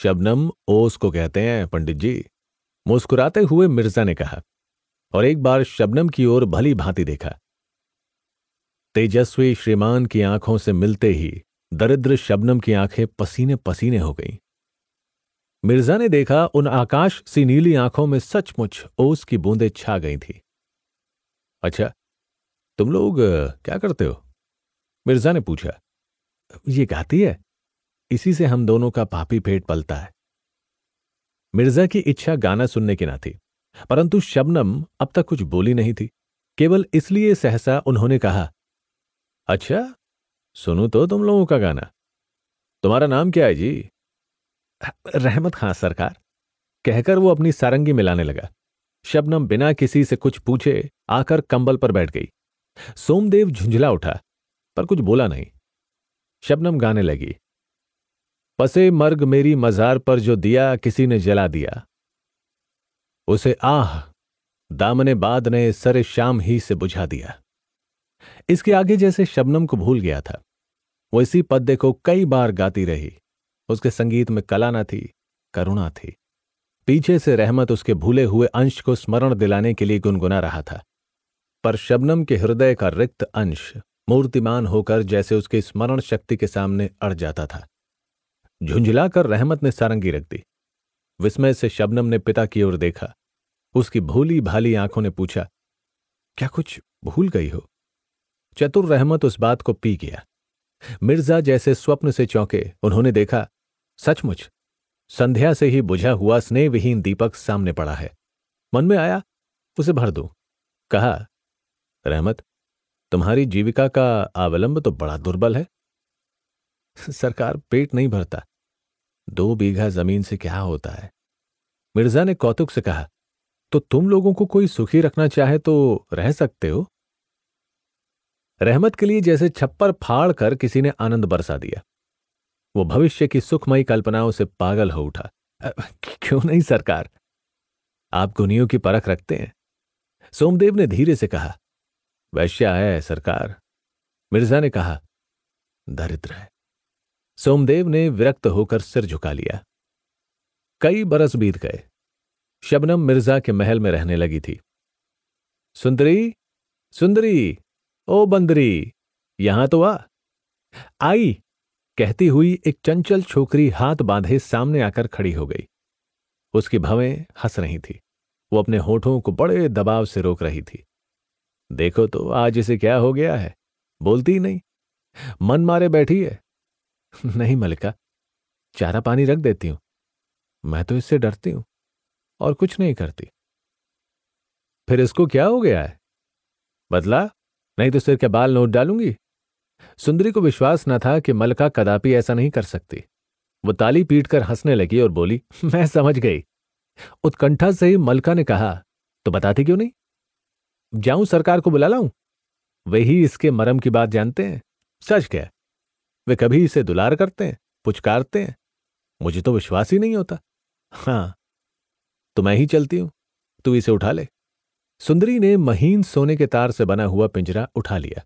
A: शबनम ओस को कहते हैं पंडित जी मुस्कुराते हुए मिर्जा ने कहा और एक बार शबनम की ओर भली भांति देखा तेजस्वी श्रीमान की आंखों से मिलते ही दरिद्र शबनम की आंखें पसीने पसीने हो गईं मिर्जा ने देखा उन आकाश सी नीली आंखों में सचमुच ओस की बूंदें छा गई थी अच्छा तुम लोग क्या करते हो मिर्जा ने पूछा ये गाती है इसी से हम दोनों का पापी पेट पलता है मिर्जा की इच्छा गाना सुनने की ना थी परंतु शबनम अब तक कुछ बोली नहीं थी केवल इसलिए सहसा उन्होंने कहा अच्छा सुनो तो तुम लोगों का गाना तुम्हारा नाम क्या है जी रहमत खां सरकार कहकर वो अपनी सारंगी मिलाने लगा शबनम बिना किसी से कुछ पूछे आकर कंबल पर बैठ गई सोमदेव झुंझला उठा पर कुछ बोला नहीं शबनम गाने लगी पसे मर्ग मेरी मजार पर जो दिया किसी ने जला दिया उसे आह दामने बाद ने सरे शाम ही से बुझा दिया इसके आगे जैसे शबनम को भूल गया था वो इसी पद्य को कई बार गाती रही उसके संगीत में कला न थी करुणा थी पीछे से रहमत उसके भूले हुए अंश को स्मरण दिलाने के लिए गुनगुना रहा था पर शबनम के हृदय का रिक्त अंश मूर्तिमान होकर जैसे उसकी स्मरण शक्ति के सामने अड़ जाता था झुंझुलाकर रहमत ने सारंगी रख दी विस्मय से शबनम ने पिता की ओर देखा उसकी भूली भाली आंखों ने पूछा क्या कुछ भूल गई हो चतुर रहमत उस बात को पी गया मिर्जा जैसे स्वप्न से चौंके उन्होंने देखा सचमुच संध्या से ही बुझा हुआ स्नेहविहीन दीपक सामने पड़ा है मन में आया उसे भर दो कहा रहमत तुम्हारी जीविका का अवलंब तो बड़ा दुर्बल है सरकार पेट नहीं भरता दो बीघा जमीन से क्या होता है मिर्जा ने कौतुक से कहा तो तुम लोगों को कोई सुखी रखना चाहे तो रह सकते हो रहमत के लिए जैसे छप्पर फाड़ कर किसी ने आनंद बरसा दिया वो भविष्य की सुखमयी कल्पनाओं से पागल हो उठा क्यों नहीं सरकार आप गुनियों की परख रखते हैं सोमदेव ने धीरे से कहा वैश्य आया है सरकार मिर्जा ने कहा दरिद्र है सोमदेव ने विरक्त होकर सिर झुका लिया कई बरस बीत गए शबनम मिर्जा के महल में रहने लगी थी सुंदरी सुंदरी ओ बंदरी यहां तो आ आई कहती हुई एक चंचल छोकरी हाथ बांधे सामने आकर खड़ी हो गई उसकी भवें हंस रही थी वो अपने होठों को बड़े दबाव से रोक रही थी देखो तो आज इसे क्या हो गया है बोलती ही नहीं मन मारे बैठी है नहीं मलिका चारा पानी रख देती हूं मैं तो इससे डरती हूं और कुछ नहीं करती फिर इसको क्या हो गया है बदला नहीं तो सिर के बाल नोट डालूंगी सुंदरी को विश्वास न था कि मलका कदापि ऐसा नहीं कर सकती वो ताली पीटकर हंसने लगी और बोली मैं समझ गई उत्कंठा से ही मलका ने कहा तो बताती क्यों नहीं जाऊं सरकार को बुला लाऊं वही इसके मरम की बात जानते हैं सच क्या वे कभी इसे दुलार करते हैं पुचकारते हैं मुझे तो विश्वास ही नहीं होता हाँ तो मैं ही चलती हूं तू इसे उठा ले सुंदरी ने महीन सोने के तार से बना हुआ पिंजरा उठा लिया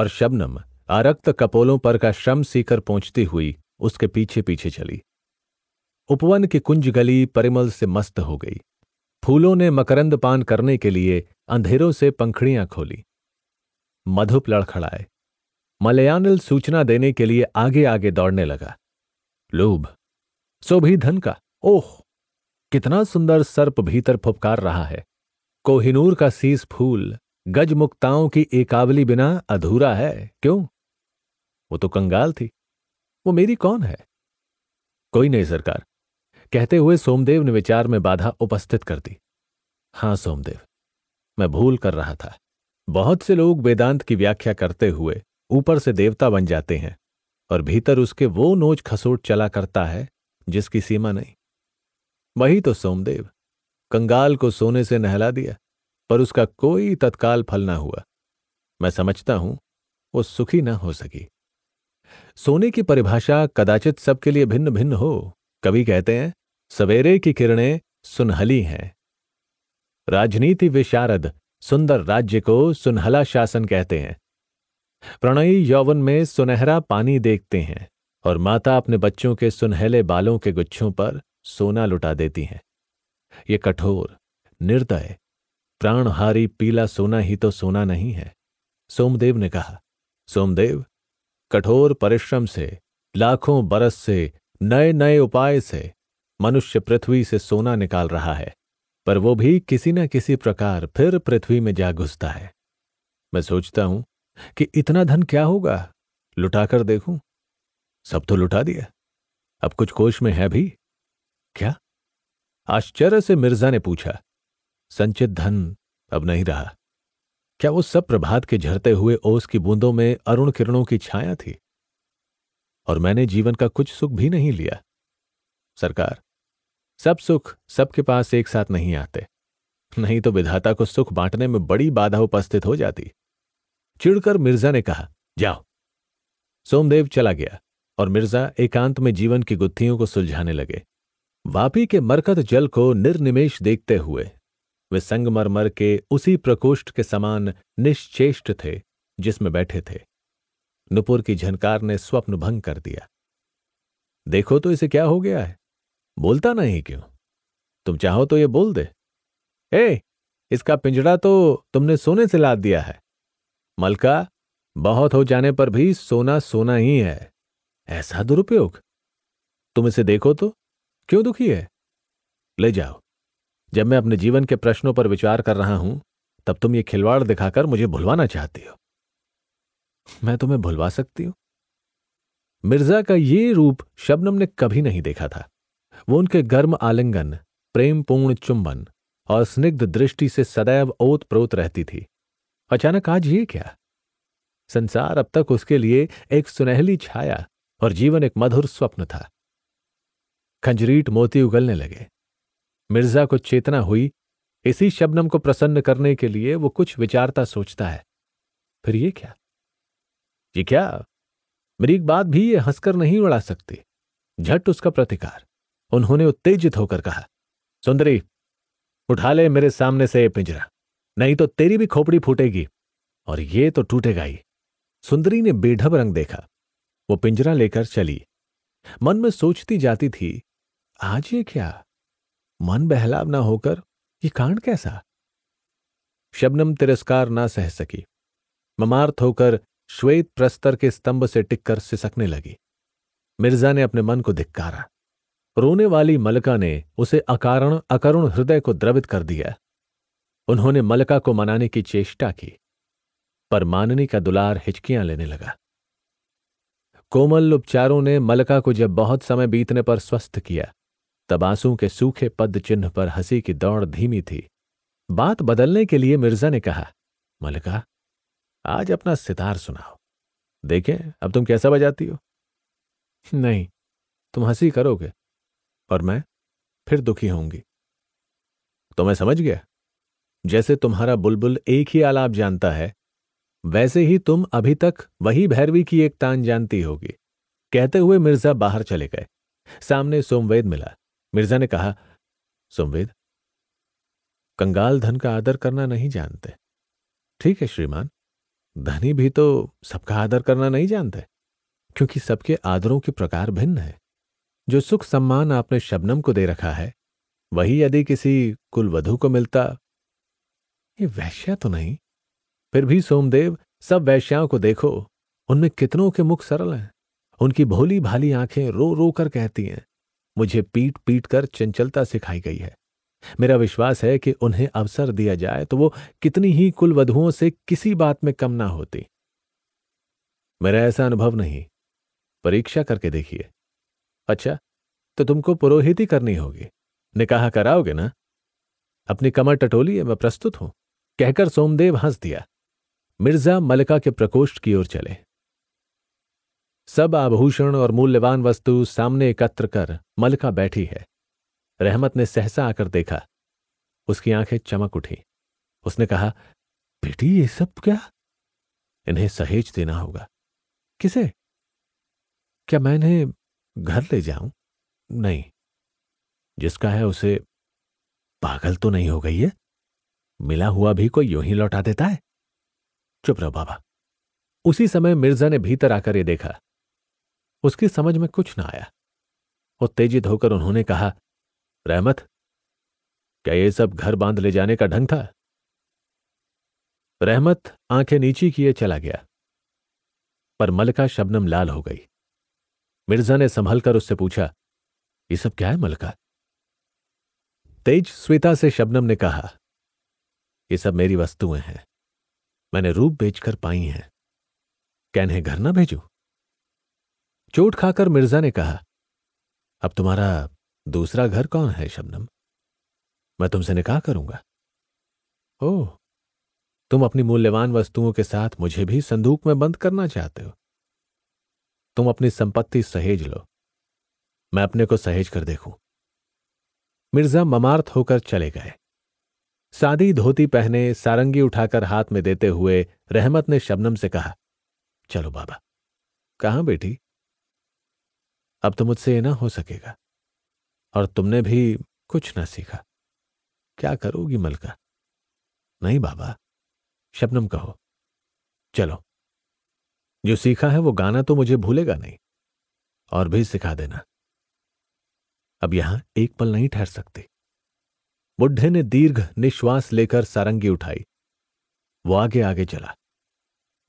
A: और शबनम आरक्त कपोलों पर का श्रम सीकर पहुंचती हुई उसके पीछे पीछे चली उपवन की कुंज गली परिमल से मस्त हो गई फूलों ने मकरंद पान करने के लिए अंधेरों से पंखड़ियां खोली मधुप लड़खड़ाए मलयानल सूचना देने के लिए आगे आगे दौड़ने लगा लोभ सो भी धन का ओह कितना सुंदर सर्प भीतर फुपकार रहा है कोहिनूर का सीस फूल गजमुक्ताओं की एकावली बिना अधूरा है क्यों वो तो कंगाल थी वो मेरी कौन है कोई नहीं सरकार कहते हुए सोमदेव ने विचार में बाधा उपस्थित कर दी हां सोमदेव मैं भूल कर रहा था बहुत से लोग वेदांत की व्याख्या करते हुए ऊपर से देवता बन जाते हैं और भीतर उसके वो नोच खसोट चला करता है जिसकी सीमा नहीं वही तो सोमदेव कंगाल को सोने से नहला दिया पर उसका कोई तत्काल फल ना हुआ मैं समझता हूं वो सुखी ना हो सकी सोने की परिभाषा कदाचित सबके लिए भिन्न भिन्न हो कभी कहते हैं सवेरे की किरणें सुनहली हैं राजनीति विशारद सुंदर राज्य को सुनहला शासन कहते हैं प्रणयी यौवन में सुनहरा पानी देखते हैं और माता अपने बच्चों के सुनहले बालों के गुच्छों पर सोना लुटा देती हैं ये कठोर निर्दय प्राणहारी पीला सोना ही तो सोना नहीं है सोमदेव ने कहा सोमदेव कठोर परिश्रम से लाखों बरस से नए नए उपाय से मनुष्य पृथ्वी से सोना निकाल रहा है पर वो भी किसी न किसी प्रकार फिर पृथ्वी में जा घुसता है मैं सोचता हूं कि इतना धन क्या होगा लुटा कर देखूं सब तो लुटा दिया अब कुछ कोष में है भी क्या आश्चर्य से मिर्जा ने पूछा संचित धन अब नहीं रहा क्या वो सब प्रभात के झरते हुए ओस की बूंदों में अरुण किरणों की छाया थी और मैंने जीवन का कुछ सुख भी नहीं लिया सरकार सब सुख सबके पास एक साथ नहीं आते नहीं तो विधाता को सुख बांटने में बड़ी बाधा उपस्थित हो जाती चिड़कर मिर्जा ने कहा जाओ सोमदेव चला गया और मिर्जा एकांत में जीवन की गुत्थियों को सुलझाने लगे वापी के मरकत जल को निर्निमेश देखते हुए वे संगमरमर के उसी प्रकोष्ठ के समान निश्चेष्ट थे जिसमें बैठे थे नुपुर की झनकार ने स्वप्न भंग कर दिया देखो तो इसे क्या हो गया है बोलता नहीं क्यों तुम चाहो तो ये बोल दे ए इसका पिंजड़ा तो तुमने सोने से लाद दिया है मलका बहुत हो जाने पर भी सोना सोना ही है ऐसा दुरुपयोग तुम इसे देखो तो क्यों दुखी है ले जाओ जब मैं अपने जीवन के प्रश्नों पर विचार कर रहा हूं तब तुम ये खिलवाड़ दिखाकर मुझे भुलवाना चाहती हो मैं तुम्हें भुलवा सकती हूं मिर्जा का ये रूप शबनम ने कभी नहीं देखा था वो उनके गर्म आलिंगन प्रेमपूर्ण चुंबन और स्निग्ध दृष्टि से सदैव ओत प्रोत रहती थी अचानक आज ये क्या संसार अब तक उसके लिए एक सुनहली छाया और जीवन एक मधुर स्वप्न था खंजरीट मोती उगलने लगे मिर्जा को चेतना हुई इसी शबनम को प्रसन्न करने के लिए वो कुछ विचारता सोचता है फिर ये क्या ये क्या मेरी एक बात भी ये हंसकर नहीं उड़ा सकती झट उसका प्रतिकार उन्होंने उत्तेजित होकर कहा सुंदरी उठा ले मेरे सामने से पिंजरा नहीं तो तेरी भी खोपड़ी फूटेगी और ये तो टूटेगा ही सुंदरी ने बेढब रंग देखा वो पिंजरा लेकर चली मन में सोचती जाती थी आज ये क्या मन बहलाव ना होकर ये कांड कैसा शबनम तिरस्कार ना सह सकी ममार्थ होकर श्वेत प्रस्तर के स्तंभ से टिककर सिसकने लगी मिर्जा ने अपने मन को धिक्कारा रोने वाली मलका ने उसे अकारण अकरुण हृदय को द्रवित कर दिया उन्होंने मलका को मनाने की चेष्टा की पर माननी का दुलार हिचकियां लेने लगा कोमल उपचारों ने मलका को जब बहुत समय बीतने पर स्वस्थ किया तबासू के सूखे पद चिन्ह पर हंसी की दौड़ धीमी थी बात बदलने के लिए मिर्जा ने कहा मलिका आज अपना सितार सुनाओ देखें अब तुम कैसा बजाती हो नहीं तुम हंसी करोगे और मैं फिर दुखी होंगी तो मैं समझ गया जैसे तुम्हारा बुलबुल एक ही आलाप जानता है वैसे ही तुम अभी तक वही भैरवी की एक तान जानती होगी कहते हुए मिर्जा बाहर चले गए सामने सोमवेद मिला मिर्जा ने कहा सुमवेद कंगाल धन का आदर करना नहीं जानते ठीक है श्रीमान धनी भी तो सबका आदर करना नहीं जानते क्योंकि सबके आदरों के प्रकार भिन्न है जो सुख सम्मान आपने शबनम को दे रखा है वही यदि किसी कुलवधु को मिलता ये वैश्या तो नहीं फिर भी सोमदेव सब वैश्याओं को देखो उनमें कितनों के मुख सरल हैं उनकी भोली भाली आंखें रो रो कर कहती हैं मुझे पीट पीट कर चंचलता सिखाई गई है मेरा विश्वास है कि उन्हें अवसर दिया जाए तो वो कितनी ही कुलवधुओं से किसी बात में कम ना होती मेरा ऐसा अनुभव नहीं परीक्षा करके देखिए अच्छा तो तुमको पुरोहित ही करनी होगी निकाह कराओगे ना अपनी कमर टटोलिए मैं प्रस्तुत हूं कहकर सोमदेव हंस दिया मिर्जा मलका के प्रकोष्ठ की ओर चले सब आभूषण और मूल्यवान वस्तु सामने एकत्र कर मलका बैठी है रहमत ने सहसा आकर देखा उसकी आंखें चमक उठी उसने कहा बेटी ये सब क्या इन्हें सहेज देना होगा किसे क्या मैं इन्हें घर ले जाऊं नहीं जिसका है उसे पागल तो नहीं हो गई है मिला हुआ भी कोई यूं ही लौटा देता है चुप रहो बाबा उसी समय मिर्जा ने भीतर आकर ये देखा उसकी समझ में कुछ ना आया उत्तेजित होकर उन्होंने कहा रहमत क्या ये सब घर बांध ले जाने का ढंग था रहमत आंखें नीची किए चला गया पर मलका शबनम लाल हो गई मिर्जा ने संभल कर उससे पूछा ये सब क्या है मलका तेज स्वेता से शबनम ने कहा ये सब मेरी वस्तुएं हैं मैंने रूप बेचकर पाई हैं कहने घर ना भेजू चोट खाकर मिर्जा ने कहा अब तुम्हारा दूसरा घर कौन है शबनम मैं तुमसे निकाह करूंगा ओ तुम अपनी मूल्यवान वस्तुओं के साथ मुझे भी संदूक में बंद करना चाहते हो तुम अपनी संपत्ति सहेज लो मैं अपने को सहेज कर देखूं मिर्जा ममार्थ होकर चले गए सादी धोती पहने सारंगी उठाकर हाथ में देते हुए रहमत ने शबनम से कहा चलो बाबा कहां बेटी अब तो मुझसे ये ना हो सकेगा और तुमने भी कुछ ना सीखा क्या करोगी मलका नहीं बाबा शबनम कहो चलो जो सीखा है वो गाना तो मुझे भूलेगा नहीं और भी सिखा देना अब यहां एक पल नहीं ठहर सकती बुढ़े ने दीर्घ निश्वास लेकर सारंगी उठाई वो आगे आगे चला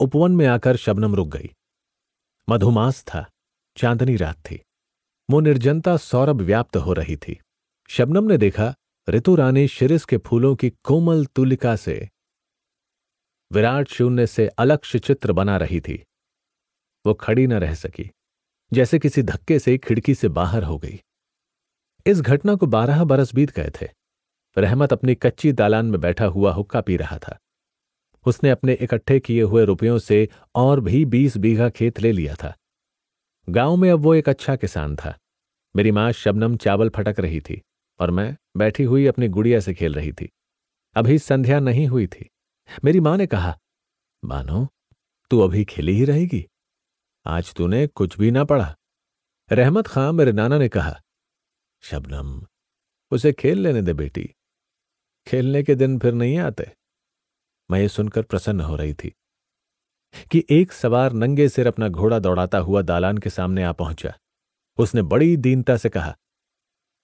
A: उपवन में आकर शबनम रुक गई मधुमास था चांदनी रात थी वो निर्जनता सौरभ व्याप्त हो रही थी शबनम ने देखा ऋतु रानी शिरिस के फूलों की कोमल तुलिका से विराट शून्य से अलक्ष चित्र बना रही थी वो खड़ी न रह सकी जैसे किसी धक्के से खिड़की से बाहर हो गई इस घटना को बारह बरस बीत गए थे रहमत अपनी कच्ची दालान में बैठा हुआ हुक्का पी रहा था उसने अपने इकट्ठे किए हुए रुपयों से और भी बीस बीघा खेत ले लिया था गांव में अब वो एक अच्छा किसान था मेरी माँ शबनम चावल फटक रही थी और मैं बैठी हुई अपनी गुड़िया से खेल रही थी अभी संध्या नहीं हुई थी मेरी माँ ने कहा मानो तू अभी खेली ही रहेगी आज तूने कुछ भी ना पढ़ा रहमत खां मेरे नाना ने कहा शबनम उसे खेल लेने दे बेटी खेलने के दिन फिर नहीं आते मैं ये सुनकर प्रसन्न हो रही थी कि एक सवार नंगे सिर अपना घोड़ा दौड़ाता हुआ दालान के सामने आ पहुंचा उसने बड़ी दीनता से कहा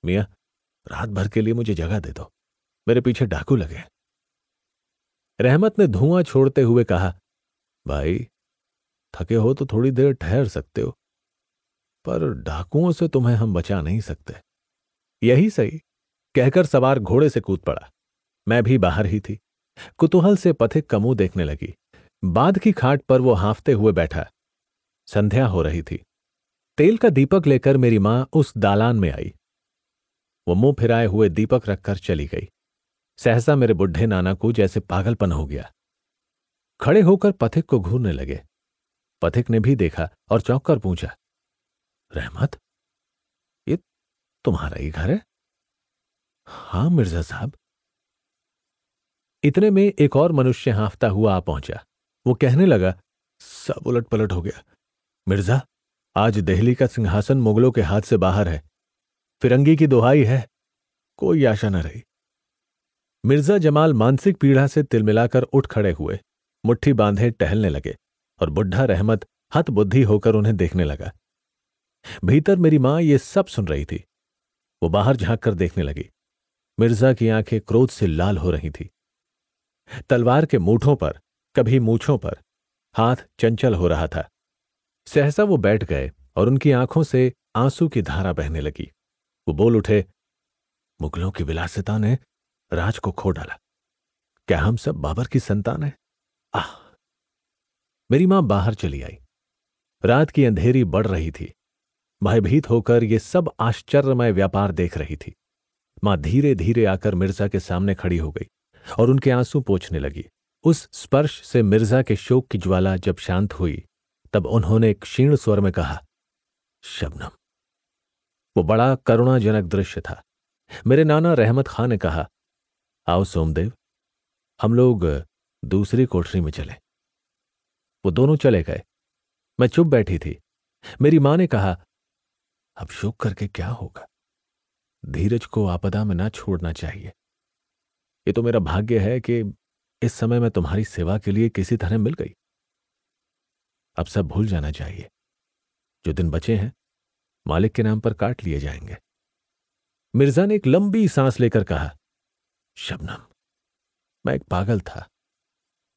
A: मिया रात भर के लिए मुझे जगह दे दो मेरे पीछे डाकू लगे रहमत ने धुआं छोड़ते हुए कहा भाई थके हो तो थोड़ी देर ठहर सकते हो पर डाकुओं से तुम्हें हम बचा नहीं सकते यही सही कहकर सवार घोड़े से कूद पड़ा मैं भी बाहर ही थी कुतूहल से पथिक कमू देखने लगी बाद की खाट पर वो हाँफते हुए बैठा संध्या हो रही थी तेल का दीपक लेकर मेरी मां उस दालान में आई वो मुंह फिराए हुए दीपक रखकर चली गई सहसा मेरे बुढ़े नाना को जैसे पागलपन हो गया खड़े होकर पथिक को घूरने लगे पथिक ने भी देखा और चौंक कर पूछा रहमत ये तुम्हारा ही घर है हां मिर्जा साहब इतने में एक और मनुष्य हाफता हुआ आ पहुंचा वो कहने लगा सब उलट पलट हो गया मिर्जा आज दहली का सिंहासन मुगलों के हाथ से बाहर है फिरंगी की दुहाई है कोई आशा न रही मिर्जा जमाल मानसिक पीड़ा से तिलमिलाकर उठ खड़े हुए मुट्ठी बांधे टहलने लगे और बुढ़ा रहमत हत बुद्धि होकर उन्हें देखने लगा भीतर मेरी मां ये सब सुन रही थी वो बाहर झांक कर देखने लगी मिर्जा की आंखें क्रोध से लाल हो रही थी तलवार के मूठों पर कभी मूछों पर हाथ चंचल हो रहा था सहसा वो बैठ गए और उनकी आंखों से आंसू की धारा बहने लगी वो बोल उठे मुगलों की विलासिता ने राज को खो डाला क्या हम सब बाबर की संतान है आह मेरी मां बाहर चली आई रात की अंधेरी बढ़ रही थी भयभीत होकर ये सब आश्चर्यमय व्यापार देख रही थी मां धीरे धीरे आकर मिर्जा के सामने खड़ी हो गई और उनके आंसू पोछने लगी उस स्पर्श से मिर्जा के शोक की ज्वाला जब शांत हुई तब उन्होंने क्षीण स्वर में कहा शबनम वो बड़ा करुणाजनक दृश्य था मेरे नाना रहमत खान ने कहा आओ सोमदेव हम लोग दूसरी कोठरी में चले वो दोनों चले गए मैं चुप बैठी थी मेरी मां ने कहा अब शोक करके क्या होगा धीरज को आपदा में ना छोड़ना चाहिए ये तो मेरा भाग्य है कि इस समय मैं तुम्हारी सेवा के लिए किसी तरह मिल गई अब सब भूल जाना चाहिए जो दिन बचे हैं मालिक के नाम पर काट लिए जाएंगे मिर्जा ने एक लंबी सांस लेकर कहा शबनम मैं एक पागल था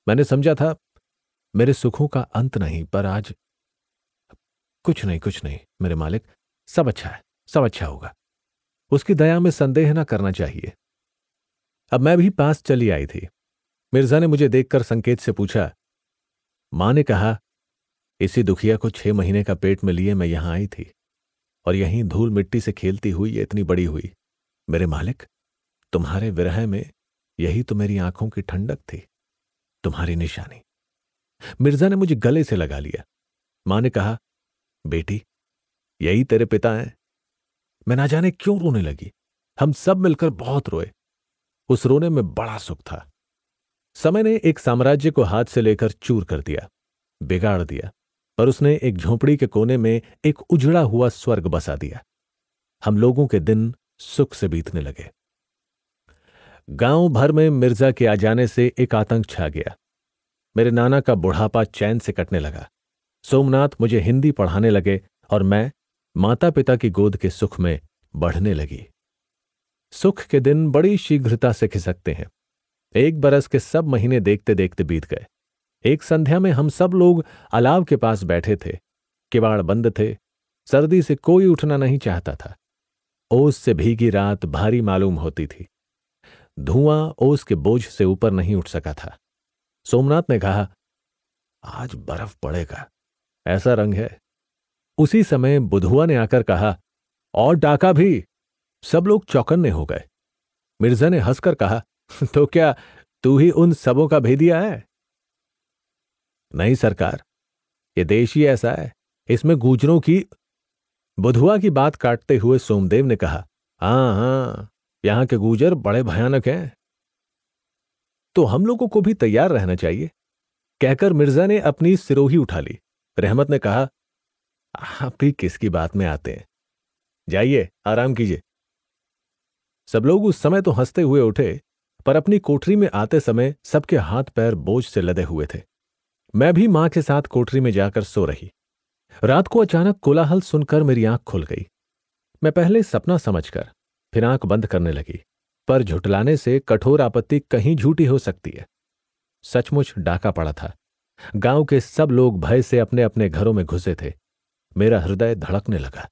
A: मैंने समझा था मेरे सुखों का अंत नहीं पर आज कुछ नहीं कुछ नहीं मेरे मालिक सब अच्छा है सब अच्छा होगा उसकी दया में संदेह ना करना चाहिए अब मैं भी पास चली आई थी मिर्जा ने मुझे देखकर संकेत से पूछा मां ने कहा इसी दुखिया को छह महीने का पेट में लिए मैं यहां आई थी और यहीं धूल मिट्टी से खेलती हुई ये इतनी बड़ी हुई मेरे मालिक तुम्हारे विरह में यही तो मेरी आंखों की ठंडक थी तुम्हारी निशानी मिर्जा ने मुझे गले से लगा लिया मां ने कहा बेटी यही तेरे पिता हैं मैं ना जाने क्यों रोने लगी हम सब मिलकर बहुत रोए उस रोने में बड़ा सुख था समय ने एक साम्राज्य को हाथ से लेकर चूर कर दिया बिगाड़ दिया पर उसने एक झोपड़ी के कोने में एक उजड़ा हुआ स्वर्ग बसा दिया हम लोगों के दिन सुख से बीतने लगे गांव भर में मिर्जा के आ जाने से एक आतंक छा गया मेरे नाना का बुढ़ापा चैन से कटने लगा सोमनाथ मुझे हिंदी पढ़ाने लगे और मैं माता पिता की गोद के सुख में बढ़ने लगी सुख के दिन बड़ी शीघ्रता से खिसकते हैं एक बरस के सब महीने देखते देखते बीत गए एक संध्या में हम सब लोग अलाव के पास बैठे थे किवाड़ बंद थे सर्दी से कोई उठना नहीं चाहता था ओस से भीगी रात भारी मालूम होती थी धुआं ओस के बोझ से ऊपर नहीं उठ सका था सोमनाथ ने कहा आज बर्फ पड़ेगा ऐसा रंग है उसी समय बुधुआ ने आकर कहा और डाका भी सब लोग चौकन्ने हो गए मिर्जा ने हंसकर कहा तो क्या तू ही उन सबों का भेदिया है नहीं सरकार ये देश ही ऐसा है इसमें गुजरों की बुधुआ की बात काटते हुए सोमदेव ने कहा हाँ हाँ यहां के गुजर बड़े भयानक हैं तो हम लोगों को भी तैयार रहना चाहिए कहकर मिर्जा ने अपनी सिरोही उठा ली रहमत ने कहा आप भी किसकी बात में आते हैं जाइए आराम कीजिए सब लोग उस समय तो हंसते हुए उठे पर अपनी कोठरी में आते समय सबके हाथ पैर बोझ से लदे हुए थे मैं भी मां के साथ कोठरी में जाकर सो रही रात को अचानक कोलाहल सुनकर मेरी आंख खुल गई मैं पहले सपना समझकर फिर आंख बंद करने लगी पर झुटलाने से कठोर आपत्ति कहीं झूठी हो सकती है सचमुच डाका पड़ा था गांव के सब लोग भय से अपने अपने घरों में घुसे थे मेरा हृदय धड़कने लगा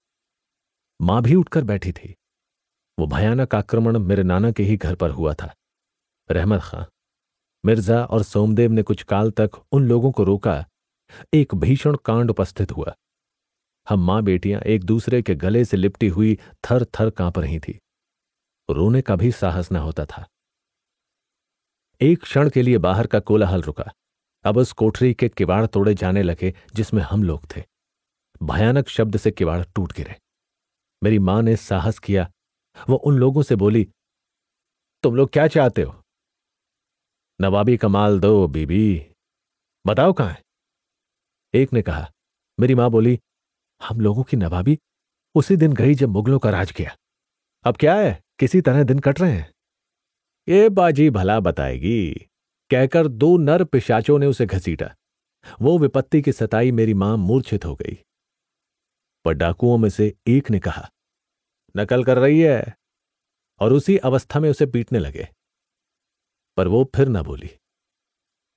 A: मां भी उठकर बैठी थी वो भयानक आक्रमण मेरे नाना के ही घर पर हुआ था रहमत खां मिर्जा और सोमदेव ने कुछ काल तक उन लोगों को रोका एक भीषण कांड उपस्थित हुआ हम मां बेटियां एक दूसरे के गले से लिपटी हुई थर थर कांप रही थी रोने का भी साहस न होता था एक क्षण के लिए बाहर का कोलाहल रुका अब उस कोठरी के किवाड़ तोड़े जाने लगे जिसमें हम लोग थे भयानक शब्द से किवाड़ टूट गिरे मेरी मां ने साहस किया वो उन लोगों से बोली तुम लोग क्या चाहते हो नवाबी कमाल दो बीबी बताओ कहाँ है एक ने कहा मेरी माँ बोली हम लोगों की नवाबी उसी दिन गई जब मुगलों का राज किया अब क्या है किसी तरह दिन कट रहे हैं ये बाजी भला बताएगी कहकर दो नर पिशाचों ने उसे घसीटा वो विपत्ति की सताई मेरी मां मूर्छित हो गई पर डाकुओं में से एक ने कहा नकल कर रही है और उसी अवस्था में उसे पीटने लगे पर वो फिर न बोली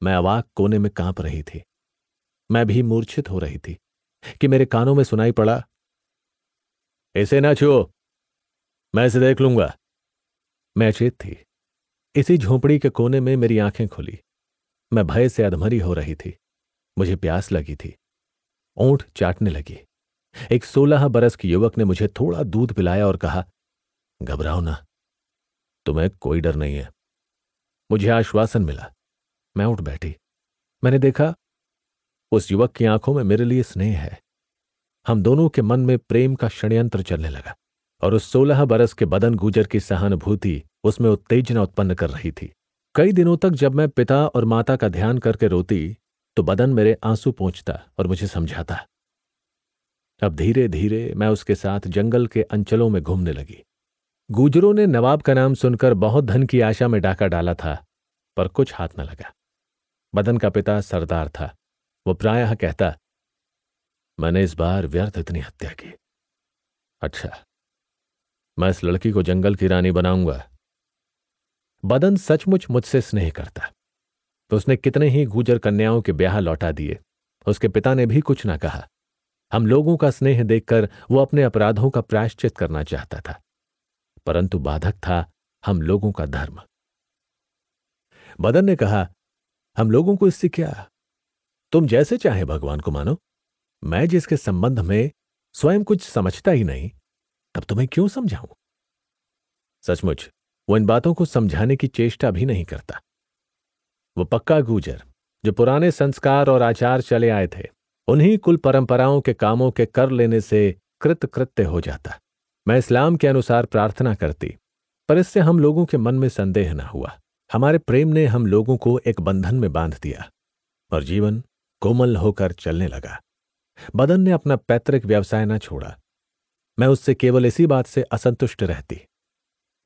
A: मैं अवाक कोने में कांप रही थी मैं भी मूर्छित हो रही थी कि मेरे कानों में सुनाई पड़ा इसे ना छुओ मैं इसे देख लूंगा मैं अचेत थी इसी झोपड़ी के कोने में मेरी आंखें खुली मैं भय से अधमरी हो रही थी मुझे प्यास लगी थी ऊंट चाटने लगी एक सोलह बरस के युवक ने मुझे थोड़ा दूध पिलाया और कहा घबराओ ना तुम्हें कोई डर नहीं है मुझे आश्वासन मिला मैं उठ बैठी मैंने देखा उस युवक की आंखों में मेरे लिए स्नेह है हम दोनों के मन में प्रेम का षड्यंत्र चलने लगा और उस सोलह बरस के बदन गुजर की सहानुभूति उसमें उत्तेजना उत्पन्न कर रही थी कई दिनों तक जब मैं पिता और माता का ध्यान करके रोती तो बदन मेरे आंसू पहुंचता और मुझे समझाता अब धीरे धीरे मैं उसके साथ जंगल के अंचलों में घूमने लगी गुजरों ने नवाब का नाम सुनकर बहुत धन की आशा में डाका डाला था पर कुछ हाथ न लगा बदन का पिता सरदार था वो प्रायः कहता मैंने इस बार व्यर्थ इतनी हत्या की अच्छा मैं इस लड़की को जंगल की रानी बनाऊंगा बदन सचमुच मुझसे स्नेह करता तो उसने कितने ही गुजर कन्याओं के ब्याह लौटा दिए उसके पिता ने भी कुछ ना कहा हम लोगों का स्नेह देखकर वो अपने अपराधों का प्रायश्चित करना चाहता था परंतु बाधक था हम लोगों का धर्म मदन ने कहा हम लोगों को इससे क्या तुम जैसे चाहे भगवान को मानो मैं जिसके संबंध में स्वयं कुछ समझता ही नहीं तब तुम्हें क्यों समझाऊं सचमुच वो इन बातों को समझाने की चेष्टा भी नहीं करता वो पक्का गुजर जो पुराने संस्कार और आचार चले आए थे उन्हीं कुल परंपराओं के कामों के कर लेने से कृतकृत्य हो जाता मैं इस्लाम के अनुसार प्रार्थना करती पर इससे हम लोगों के मन में संदेह न हुआ हमारे प्रेम ने हम लोगों को एक बंधन में बांध दिया और जीवन कोमल होकर चलने लगा बदन ने अपना पैतृक व्यवसाय न छोड़ा मैं उससे केवल इसी बात से असंतुष्ट रहती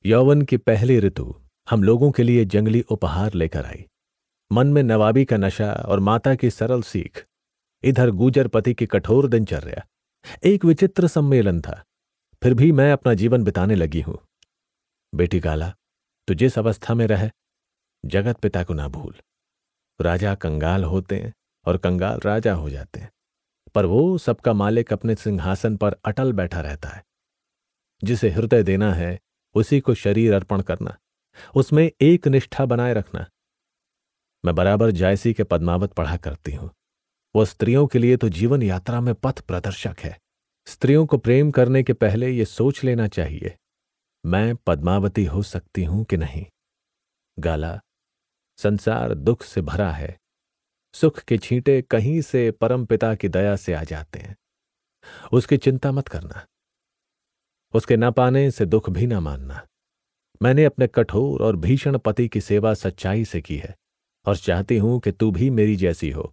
A: यौवन की पहली ऋतु हम लोगों के लिए जंगली उपहार लेकर आई मन में नवाबी का नशा और माता की सरल सीख इधर गुजर पति की कठोर दिनचर्या एक विचित्र सम्मेलन था फिर भी मैं अपना जीवन बिताने लगी हूं बेटी काला तो जिस अवस्था में रह जगत पिता को ना भूल राजा कंगाल होते हैं और कंगाल राजा हो जाते हैं पर वो सबका मालिक अपने सिंहासन पर अटल बैठा रहता है जिसे हृदय देना है उसी को शरीर अर्पण करना उसमें एक निष्ठा बनाए रखना मैं बराबर जायसी के पद्मावत पढ़ा करती हूं वो स्त्रियों के लिए तो जीवन यात्रा में पथ प्रदर्शक है स्त्रियों को प्रेम करने के पहले ये सोच लेना चाहिए मैं पद्मावती हो सकती हूं कि नहीं गाला संसार दुख से भरा है सुख के छींटे कहीं से परमपिता की दया से आ जाते हैं उसकी चिंता मत करना उसके न पाने से दुख भी ना मानना मैंने अपने कठोर और भीषण पति की सेवा सच्चाई से की है और चाहती हूं कि तू भी मेरी जैसी हो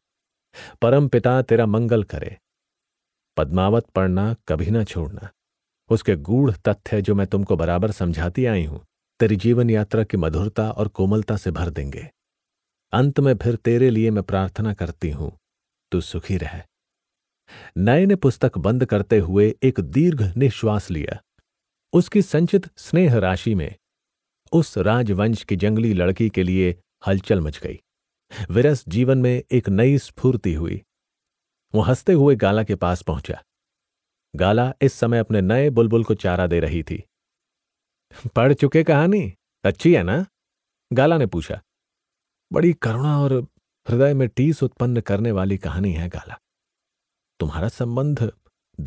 A: परम पिता तेरा मंगल करे पद्मावत पढ़ना कभी ना छोड़ना उसके गूढ़ तथ्य जो मैं तुमको बराबर समझाती आई हूं तेरी जीवन यात्रा की मधुरता और कोमलता से भर देंगे अंत में फिर तेरे लिए मैं प्रार्थना करती हूं तू सुखी रह नए ने पुस्तक बंद करते हुए एक दीर्घ निश्वास लिया उसकी संचित स्नेह राशि में उस राजवंश की जंगली लड़की के लिए हलचल मच गई विरस जीवन में एक नई स्फूर्ति हुई वो हंसते हुए गाला के पास पहुंचा गाला इस समय अपने नए बुलबुल को चारा दे रही थी पढ़ चुके कहानी अच्छी है ना गाला ने पूछा बड़ी करुणा और हृदय में टीस उत्पन्न करने वाली कहानी है गाला तुम्हारा संबंध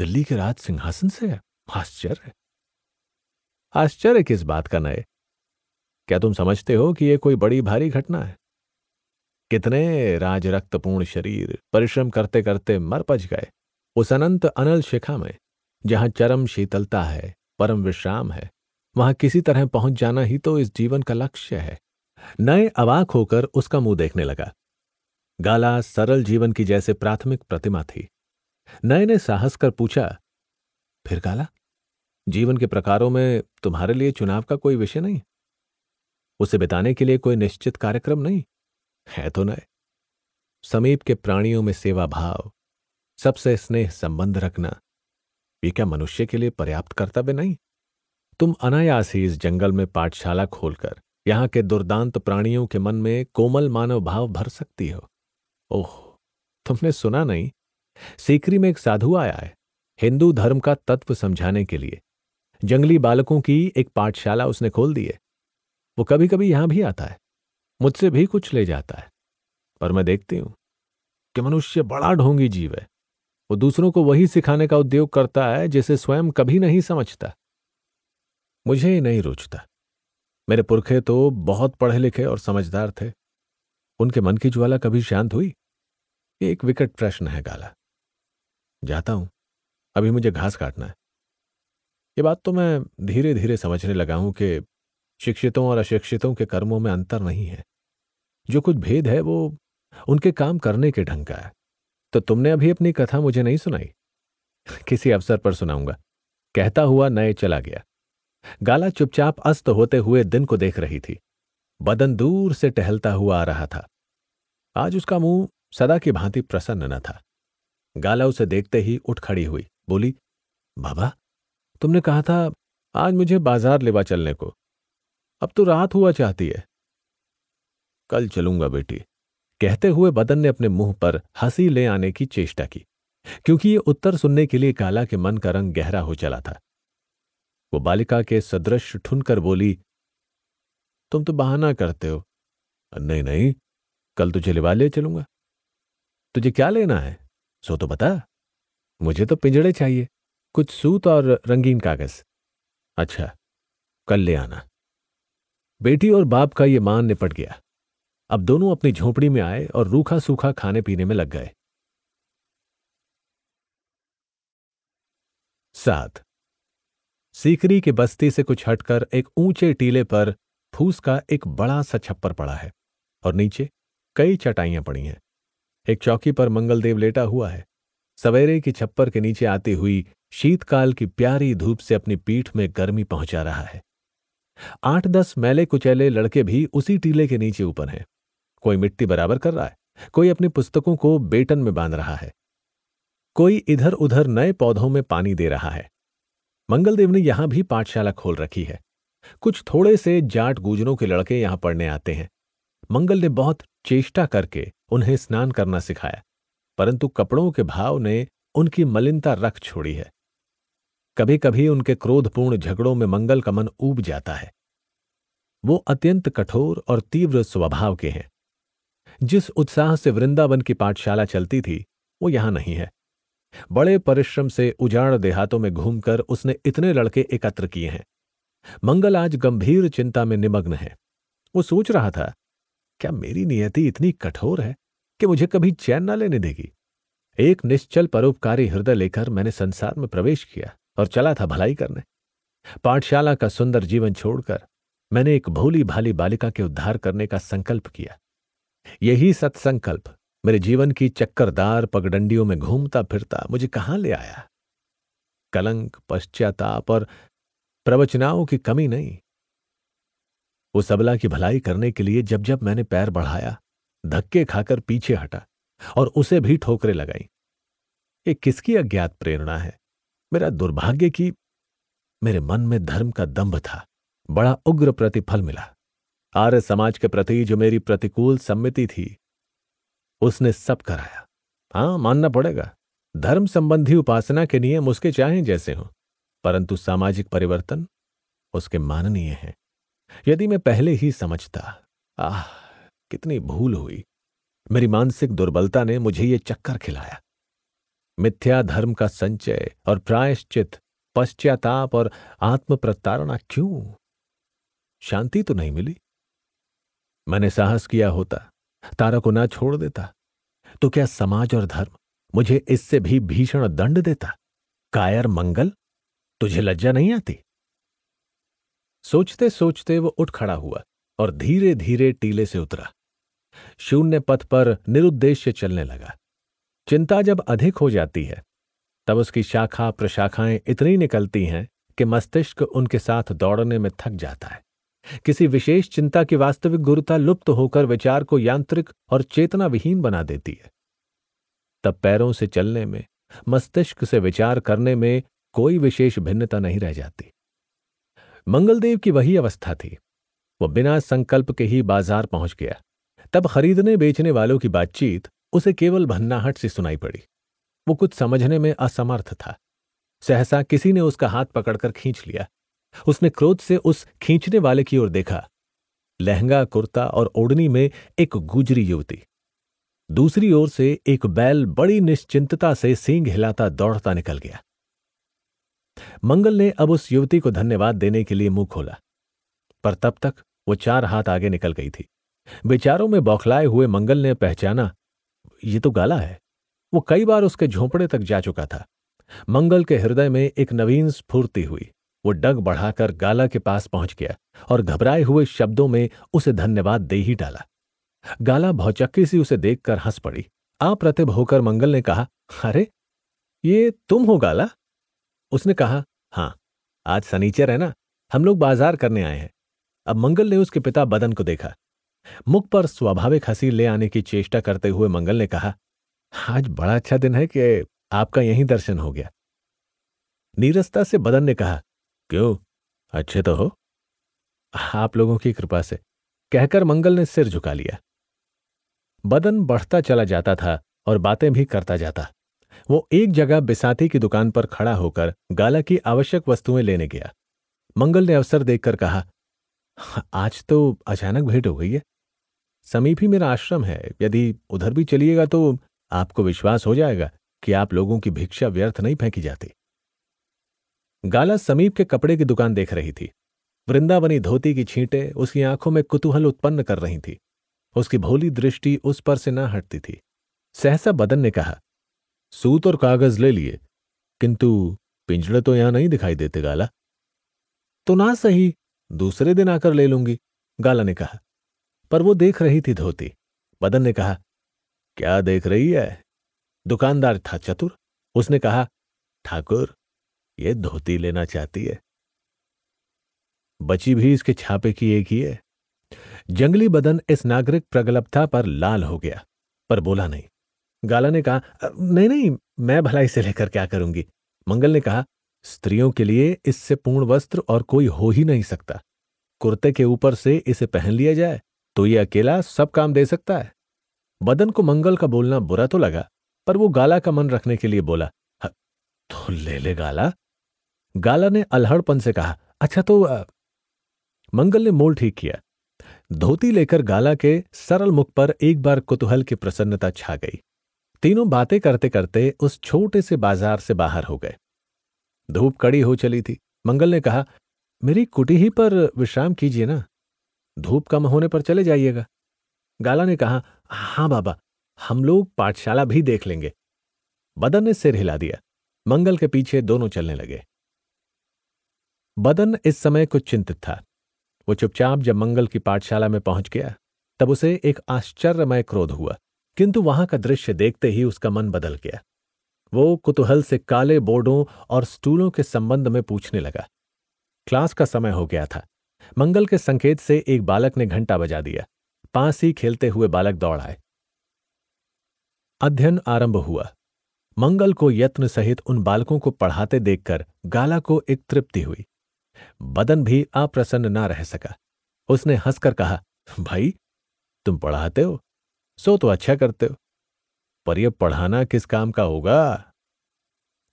A: दिल्ली के राज सिंहासन से है आश्चर्य आश्चर्य किस बात का नए क्या तुम समझते हो कि यह कोई बड़ी भारी घटना है कितने राजरक्तपूर्ण शरीर परिश्रम करते करते मर पज गए उस अनंत अनल शिखा में जहां चरम शीतलता है परम विश्राम है वहां किसी तरह पहुंच जाना ही तो इस जीवन का लक्ष्य है नए अवाक होकर उसका मुंह देखने लगा गाला सरल जीवन की जैसे प्राथमिक प्रतिमा थी नए ने साहस कर पूछा फिर गाला जीवन के प्रकारों में तुम्हारे लिए चुनाव का कोई विषय नहीं उसे बिताने के लिए कोई निश्चित कार्यक्रम नहीं है तो नए समीप के प्राणियों में सेवा भाव सबसे स्नेह संबंध रखना ये क्या मनुष्य के लिए पर्याप्त कर्तव्य नहीं तुम अनायास ही इस जंगल में पाठशाला खोलकर यहां के दुर्दांत प्राणियों के मन में कोमल मानव भाव भर सकती हो ओह तुमने सुना नहीं सीकरी में एक साधु आया है हिंदू धर्म का तत्व समझाने के लिए जंगली बालकों की एक पाठशाला उसने खोल दी है वो कभी कभी यहां भी आता है मुझसे भी कुछ ले जाता है पर मैं देखती हूं कि मनुष्य बड़ा ढोंगी जीव है वो दूसरों को वही सिखाने का उद्योग करता है जिसे स्वयं कभी नहीं समझता मुझे ही नहीं रुचता मेरे पुरखे तो बहुत पढ़े लिखे और समझदार थे उनके मन की ज्वाला कभी शांत हुई एक विकट प्रश्न है गाला जाता हूं अभी मुझे घास काटना है ये बात तो मैं धीरे धीरे समझने लगा हूं कि शिक्षितों और अशिक्षितों के कर्मों में अंतर नहीं है जो कुछ भेद है वो उनके काम करने के ढंग का है तो तुमने अभी अपनी कथा मुझे नहीं सुनाई किसी अवसर पर सुनाऊंगा कहता हुआ नए चला गया गाला चुपचाप अस्त होते हुए दिन को देख रही थी बदन दूर से टहलता हुआ आ रहा था आज उसका मुंह सदा की भांति प्रसन्न न था गाला उसे देखते ही उठ खड़ी हुई बोली बाबा तुमने कहा था आज मुझे बाजार लेवा चलने को अब तो रात हुआ चाहती है कल चलूंगा बेटी कहते हुए बदन ने अपने मुंह पर हंसी ले आने की चेष्टा की क्योंकि ये उत्तर सुनने के लिए काला के मन का रंग गहरा हो चला था वो बालिका के सदृश ठुनकर बोली तुम तो बहाना करते हो नहीं नहीं कल तुझे लिवा ले चलूंगा तुझे क्या लेना है सो तो बता मुझे तो पिंजड़े चाहिए कुछ सूत और रंगीन कागज अच्छा कल ले आना बेटी और बाप का ये मान निपट गया अब दोनों अपनी झोपड़ी में आए और रूखा सूखा खाने पीने में लग गए सात सीकरी की बस्ती से कुछ हटकर एक ऊंचे टीले पर फूस का एक बड़ा सा छप्पर पड़ा है और नीचे कई चटाइयां पड़ी हैं एक चौकी पर मंगलदेव लेटा हुआ है सवेरे की छप्पर के नीचे आती हुई शीतकाल की प्यारी धूप से अपनी पीठ में गर्मी पहुंचा रहा है आठ दस मैले कुचैले लड़के भी उसी टीले के नीचे ऊपर हैं कोई मिट्टी बराबर कर रहा है कोई अपनी पुस्तकों को बेटन में बांध रहा है कोई इधर उधर नए पौधों में पानी दे रहा है मंगलदेव ने यहां भी पाठशाला खोल रखी है कुछ थोड़े से जाट गुजरों के लड़के यहां पढ़ने आते हैं मंगल ने बहुत चेष्टा करके उन्हें स्नान करना सिखाया परंतु कपड़ों के भाव ने उनकी मलिनता रख छोड़ी है कभी कभी उनके क्रोधपूर्ण झगड़ों में मंगल का मन ऊब जाता है वो अत्यंत कठोर और तीव्र स्वभाव के हैं जिस उत्साह से वृंदावन की पाठशाला चलती थी वो यहां नहीं है बड़े परिश्रम से उजाड़ देहातों में घूमकर उसने इतने लड़के एकत्र किए हैं मंगल आज गंभीर चिंता में निमग्न है वो सोच रहा था क्या मेरी नियति इतनी कठोर है कि मुझे कभी चैन न लेने देगी एक निश्चल परोपकारी हृदय लेकर मैंने संसार में प्रवेश किया और चला था भलाई करने पाठशाला का सुंदर जीवन छोड़कर मैंने एक भोली भाली बालिका के उद्धार करने का संकल्प किया यही सत्संकल्प मेरे जीवन की चक्करदार पगडंडियों में घूमता फिरता मुझे कहां ले आया कलंक पश्चाताप और प्रवचनाओं की कमी नहीं उस अबला की भलाई करने के लिए जब जब मैंने पैर बढ़ाया धक्के खाकर पीछे हटा और उसे भी ठोकरे लगाई ये किसकी अज्ञात प्रेरणा है मेरा दुर्भाग्य कि मेरे मन में धर्म का दंभ था बड़ा उग्र प्रतिफल मिला आर्य समाज के प्रति जो मेरी प्रतिकूल सम्मति थी उसने सब कराया हां मानना पड़ेगा धर्म संबंधी उपासना के नियम उसके चाहे जैसे हों परंतु सामाजिक परिवर्तन उसके माननीय हैं यदि मैं पहले ही समझता आह कितनी भूल हुई मेरी मानसिक दुर्बलता ने मुझे यह चक्कर खिलाया मिथ्या धर्म का संचय और प्रायश्चित पश्चाताप और आत्म प्रतारणा क्यों शांति तो नहीं मिली मैंने साहस किया होता तारा को ना छोड़ देता तो क्या समाज और धर्म मुझे इससे भी भीषण दंड देता कायर मंगल तुझे लज्जा नहीं आती सोचते सोचते वो उठ खड़ा हुआ और धीरे धीरे टीले से उतरा शून्य पथ पर निरुद्देश्य चलने लगा चिंता जब अधिक हो जाती है तब उसकी शाखा प्रशाखाएं इतनी निकलती हैं कि मस्तिष्क उनके साथ दौड़ने में थक जाता है किसी विशेष चिंता की वास्तविक गुरुता लुप्त होकर विचार को यांत्रिक और चेतना विहीन बना देती है तब पैरों से चलने में मस्तिष्क से विचार करने में कोई विशेष भिन्नता नहीं रह जाती मंगलदेव की वही अवस्था थी वह बिना संकल्प के ही बाजार पहुंच गया तब खरीदने बेचने वालों की बातचीत उसे केवल भन्नाहट सी सुनाई पड़ी वो कुछ समझने में असमर्थ था सहसा किसी ने उसका हाथ पकड़कर खींच लिया उसने क्रोध से उस खींचने वाले की ओर देखा लहंगा कुर्ता और ओढ़नी में एक गुजरी युवती दूसरी ओर से एक बैल बड़ी निश्चिंतता से सींग हिलाता दौड़ता निकल गया मंगल ने अब उस युवती को धन्यवाद देने के लिए मुंह खोला पर तब तक वो चार हाथ आगे निकल गई थी विचारों में बौखलाए हुए मंगल ने पहचाना ये तो गाला है वो कई बार उसके झोंपड़े तक जा चुका था मंगल के हृदय में एक नवीन स्फूर्ति हुई वो डग बढ़ाकर गाला के पास पहुंच गया और घबराए हुए शब्दों में उसे धन्यवाद दे ही डाला गाला भौचक्की सी उसे देखकर हंस पड़ी अप्रतिभ होकर मंगल ने कहा अरे ये तुम हो गाला उसने कहा हां आज सनीचर है ना हम लोग बाजार करने आए हैं अब मंगल ने उसके पिता बदन को देखा मुख पर स्वाभाविक हंसी ले आने की चेष्टा करते हुए मंगल ने कहा आज बड़ा अच्छा दिन है कि आपका यही दर्शन हो गया नीरसता से बदन ने कहा क्यों अच्छे तो हो आप लोगों की कृपा से कहकर मंगल ने सिर झुका लिया बदन बढ़ता चला जाता था और बातें भी करता जाता वो एक जगह बिसाती की दुकान पर खड़ा होकर गाला की आवश्यक वस्तुएं लेने गया मंगल ने अवसर देखकर कहा हाँ, आज तो अचानक भेंट हो गई है समीप ही मेरा आश्रम है यदि उधर भी चलिएगा तो आपको विश्वास हो जाएगा कि आप लोगों की भिक्षा व्यर्थ नहीं फेंकी जाती गाला समीप के कपड़े की दुकान देख रही थी वृंदावनी धोती की छींटे उसकी आंखों में कुतूहल उत्पन्न कर रही थी उसकी भोली दृष्टि उस पर से ना हटती थी सहसा बदन ने कहा सूत और कागज ले लिए किंतु पिंजड़े तो यहां नहीं दिखाई देते गाला तो ना सही दूसरे दिन आकर ले लूंगी गाला ने कहा पर वो देख रही थी धोती मदन ने कहा क्या देख रही है दुकानदार था चतुर उसने कहा ठाकुर ये धोती लेना चाहती है बची भी इसके छापे की एक ही है जंगली बदन इस नागरिक प्रगलभता पर लाल हो गया पर बोला नहीं गाला ने कहा नहीं नहीं मैं भलाई से लेकर क्या करूंगी मंगल ने कहा स्त्रियों के लिए इससे पूर्ण वस्त्र और कोई हो ही नहीं सकता कुर्ते के ऊपर से इसे पहन लिया जाए तो ये अकेला सब काम दे सकता है बदन को मंगल का बोलना बुरा तो लगा पर वो गाला का मन रखने के लिए बोला तो ले ले गाला गाला ने अलहड़पन से कहा अच्छा तो आ, मंगल ने मोल ठीक किया धोती लेकर गाला के सरल मुख पर एक बार कुतूहल की प्रसन्नता छा गई तीनों बातें करते करते उस छोटे से बाजार से बाहर हो गए धूप कड़ी हो चली थी मंगल ने कहा मेरी कुटी ही पर विश्राम कीजिए ना धूप कम होने पर चले जाइएगा गाला ने कहा हां बाबा हम लोग पाठशाला भी देख लेंगे बदन ने सिर हिला दिया मंगल के पीछे दोनों चलने लगे बदन इस समय कुछ चिंतित था वो चुपचाप जब मंगल की पाठशाला में पहुंच गया तब उसे एक आश्चर्यमय क्रोध हुआ किंतु वहां का दृश्य देखते ही उसका मन बदल गया वो कुतूहल से काले बोर्डों और स्टूलों के संबंध में पूछने लगा क्लास का समय हो गया था मंगल के संकेत से एक बालक ने घंटा बजा दिया पास ही खेलते हुए बालक दौड़ आए अध्ययन आरंभ हुआ मंगल को यत्न सहित उन बालकों को पढ़ाते देखकर गाला को एक तृप्ति हुई बदन भी अप्रसन्न ना रह सका उसने हंसकर कहा भाई तुम पढ़ाते हो सो तो अच्छा करते हो पर यह पढ़ाना किस काम का होगा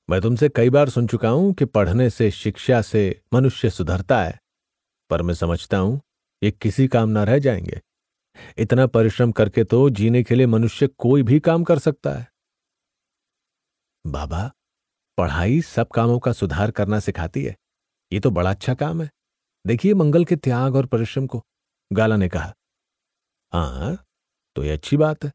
A: मैं तुमसे कई बार सुन चुका हूं कि पढ़ने से शिक्षा से मनुष्य सुधरता है पर मैं समझता हूं ये किसी काम ना रह जाएंगे इतना परिश्रम करके तो जीने के लिए मनुष्य कोई भी काम कर सकता है बाबा पढ़ाई सब कामों का सुधार करना सिखाती है ये तो बड़ा अच्छा काम है देखिए मंगल के त्याग और परिश्रम को गाला ने कहा हाँ तो ये अच्छी बात है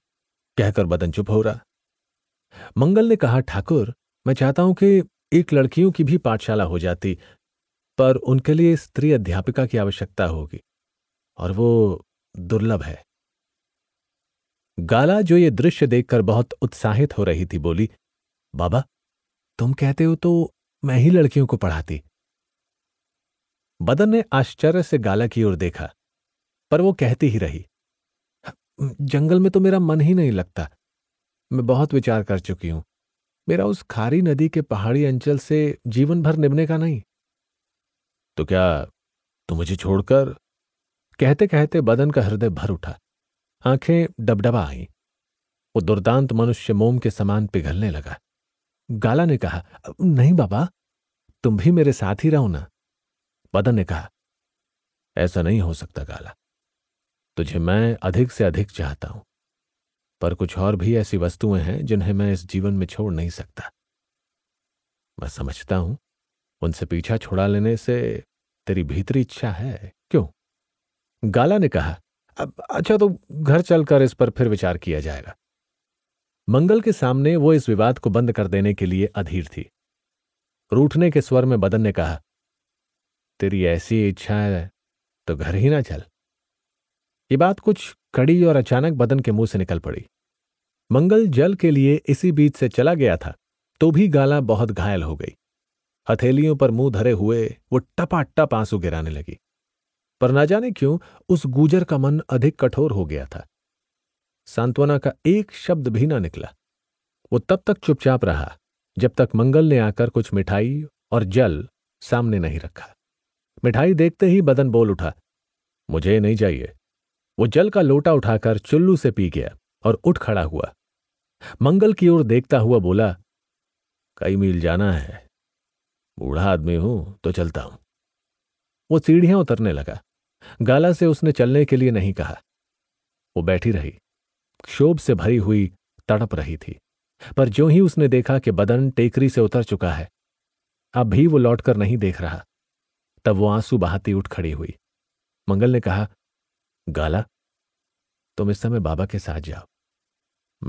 A: कहकर बदन चुप हो रहा मंगल ने कहा ठाकुर मैं चाहता हूं कि एक लड़कियों की भी पाठशाला हो जाती पर उनके लिए स्त्री अध्यापिका की आवश्यकता होगी और वो दुर्लभ है गाला जो ये दृश्य देखकर बहुत उत्साहित हो रही थी बोली बाबा तुम कहते हो तो मैं ही लड़कियों को पढ़ाती बदन ने आश्चर्य से गाला की ओर देखा पर वो कहती ही रही जंगल में तो मेरा मन ही नहीं लगता मैं बहुत विचार कर चुकी हूं मेरा उस खारी नदी के पहाड़ी अंचल से जीवन भर निभने का नहीं तो क्या तू मुझे छोड़कर कहते कहते बदन का हृदय भर उठा आंखें डबडबा आई वो दुर्दांत मनुष्य मोम के समान पिघलने लगा गाला ने कहा नहीं बाबा तुम भी मेरे साथ ही रहो ना बदन ने कहा ऐसा नहीं हो सकता गाला तुझे मैं अधिक से अधिक चाहता हूं पर कुछ और भी ऐसी वस्तुएं हैं जिन्हें मैं इस जीवन में छोड़ नहीं सकता मैं समझता हूं उनसे पीछा छुड़ा लेने से तेरी भीतरी इच्छा है क्यों गाला ने कहा अब अच्छा तो घर चलकर इस पर फिर विचार किया जाएगा मंगल के सामने वो इस विवाद को बंद कर देने के लिए अधीर थी रूठने के स्वर में बदन ने कहा तेरी ऐसी इच्छा है तो घर ही ना चल ये बात कुछ कड़ी और अचानक बदन के मुंह से निकल पड़ी मंगल जल के लिए इसी बीच से चला गया था तो भी गाला बहुत घायल हो गई हथेलियों पर मुंह धरे हुए वो टपाटप आंसू गिराने लगी पर ना जाने क्यों उस गुजर का मन अधिक कठोर हो गया था सांत्वना का एक शब्द भी ना निकला वो तब तक चुपचाप रहा जब तक मंगल ने आकर कुछ मिठाई और जल सामने नहीं रखा मिठाई देखते ही बदन बोल उठा मुझे नहीं चाहिए वो जल का लोटा उठाकर चुल्लू से पी गया और उठ खड़ा हुआ मंगल की ओर देखता हुआ बोला कई मील जाना है बूढ़ा आदमी हूं तो चलता हूं वो सीढ़ियां उतरने लगा गाला से उसने चलने के लिए नहीं कहा वो बैठी रही क्षोभ से भरी हुई तड़प रही थी पर जो ही उसने देखा कि बदन टेकरी से उतर चुका है अब भी वो लौटकर नहीं देख रहा तब वो आंसू बहाती उठ खड़ी हुई मंगल ने कहा गाला तुम इस समय बाबा के साथ जाओ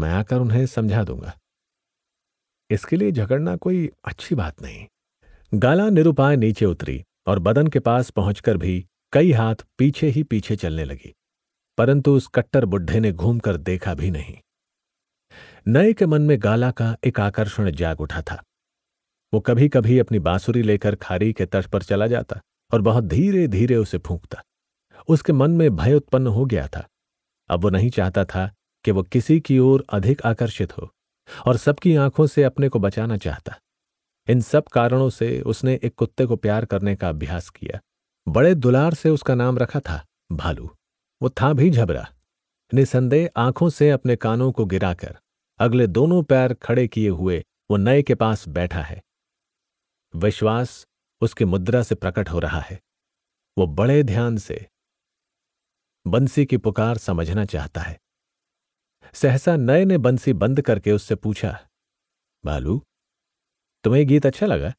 A: मैं आकर उन्हें समझा दूंगा इसके लिए झगड़ना कोई अच्छी बात नहीं गाला निरुपाय नीचे उतरी और बदन के पास पहुंचकर भी कई हाथ पीछे ही पीछे चलने लगी परंतु उस कट्टर बुढ़े ने घूमकर देखा भी नहीं नए के मन में गाला का एक आकर्षण जाग उठा था वो कभी कभी अपनी बांसुरी लेकर खारी के तट पर चला जाता और बहुत धीरे धीरे उसे फूंकता उसके मन में भय उत्पन्न हो गया था अब वो नहीं चाहता था कि वो किसी की ओर अधिक आकर्षित हो और सबकी आंखों से अपने को बचाना चाहता इन सब कारणों से उसने एक कुत्ते को प्यार करने का अभ्यास किया बड़े दुलार से उसका नाम रखा था भालू वो था भी झबरा निसंदेह आंखों से अपने कानों को गिराकर अगले दोनों पैर खड़े किए हुए वो नए के पास बैठा है विश्वास उसकी मुद्रा से प्रकट हो रहा है वो बड़े ध्यान से बंसी की पुकार समझना चाहता है सहसा नए ने बंसी बंद करके उससे पूछा भालू तुम्हें गीत अच्छा लगा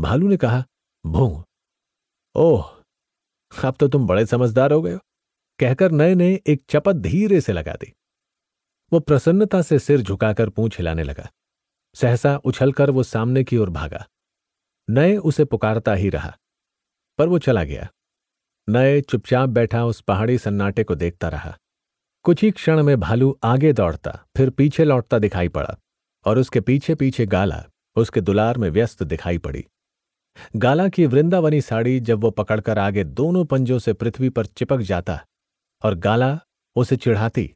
A: भालू ने कहा भोंग ओह अब तो तुम बड़े समझदार हो गए हो कहकर नए नए एक चपत धीरे से लगा दी वो प्रसन्नता से सिर झुकाकर पूछ हिलाने लगा सहसा उछलकर वो सामने की ओर भागा नए उसे पुकारता ही रहा पर वो चला गया नए चुपचाप बैठा उस पहाड़ी सन्नाटे को देखता रहा कुछ ही क्षण में भालू आगे दौड़ता फिर पीछे लौटता दिखाई पड़ा और उसके पीछे पीछे गाला उसके दुलार में व्यस्त दिखाई पड़ी गाला की वृंदावनी साड़ी जब वो पकड़कर आगे दोनों पंजों से पृथ्वी पर चिपक जाता और गाला उसे चिढ़ाती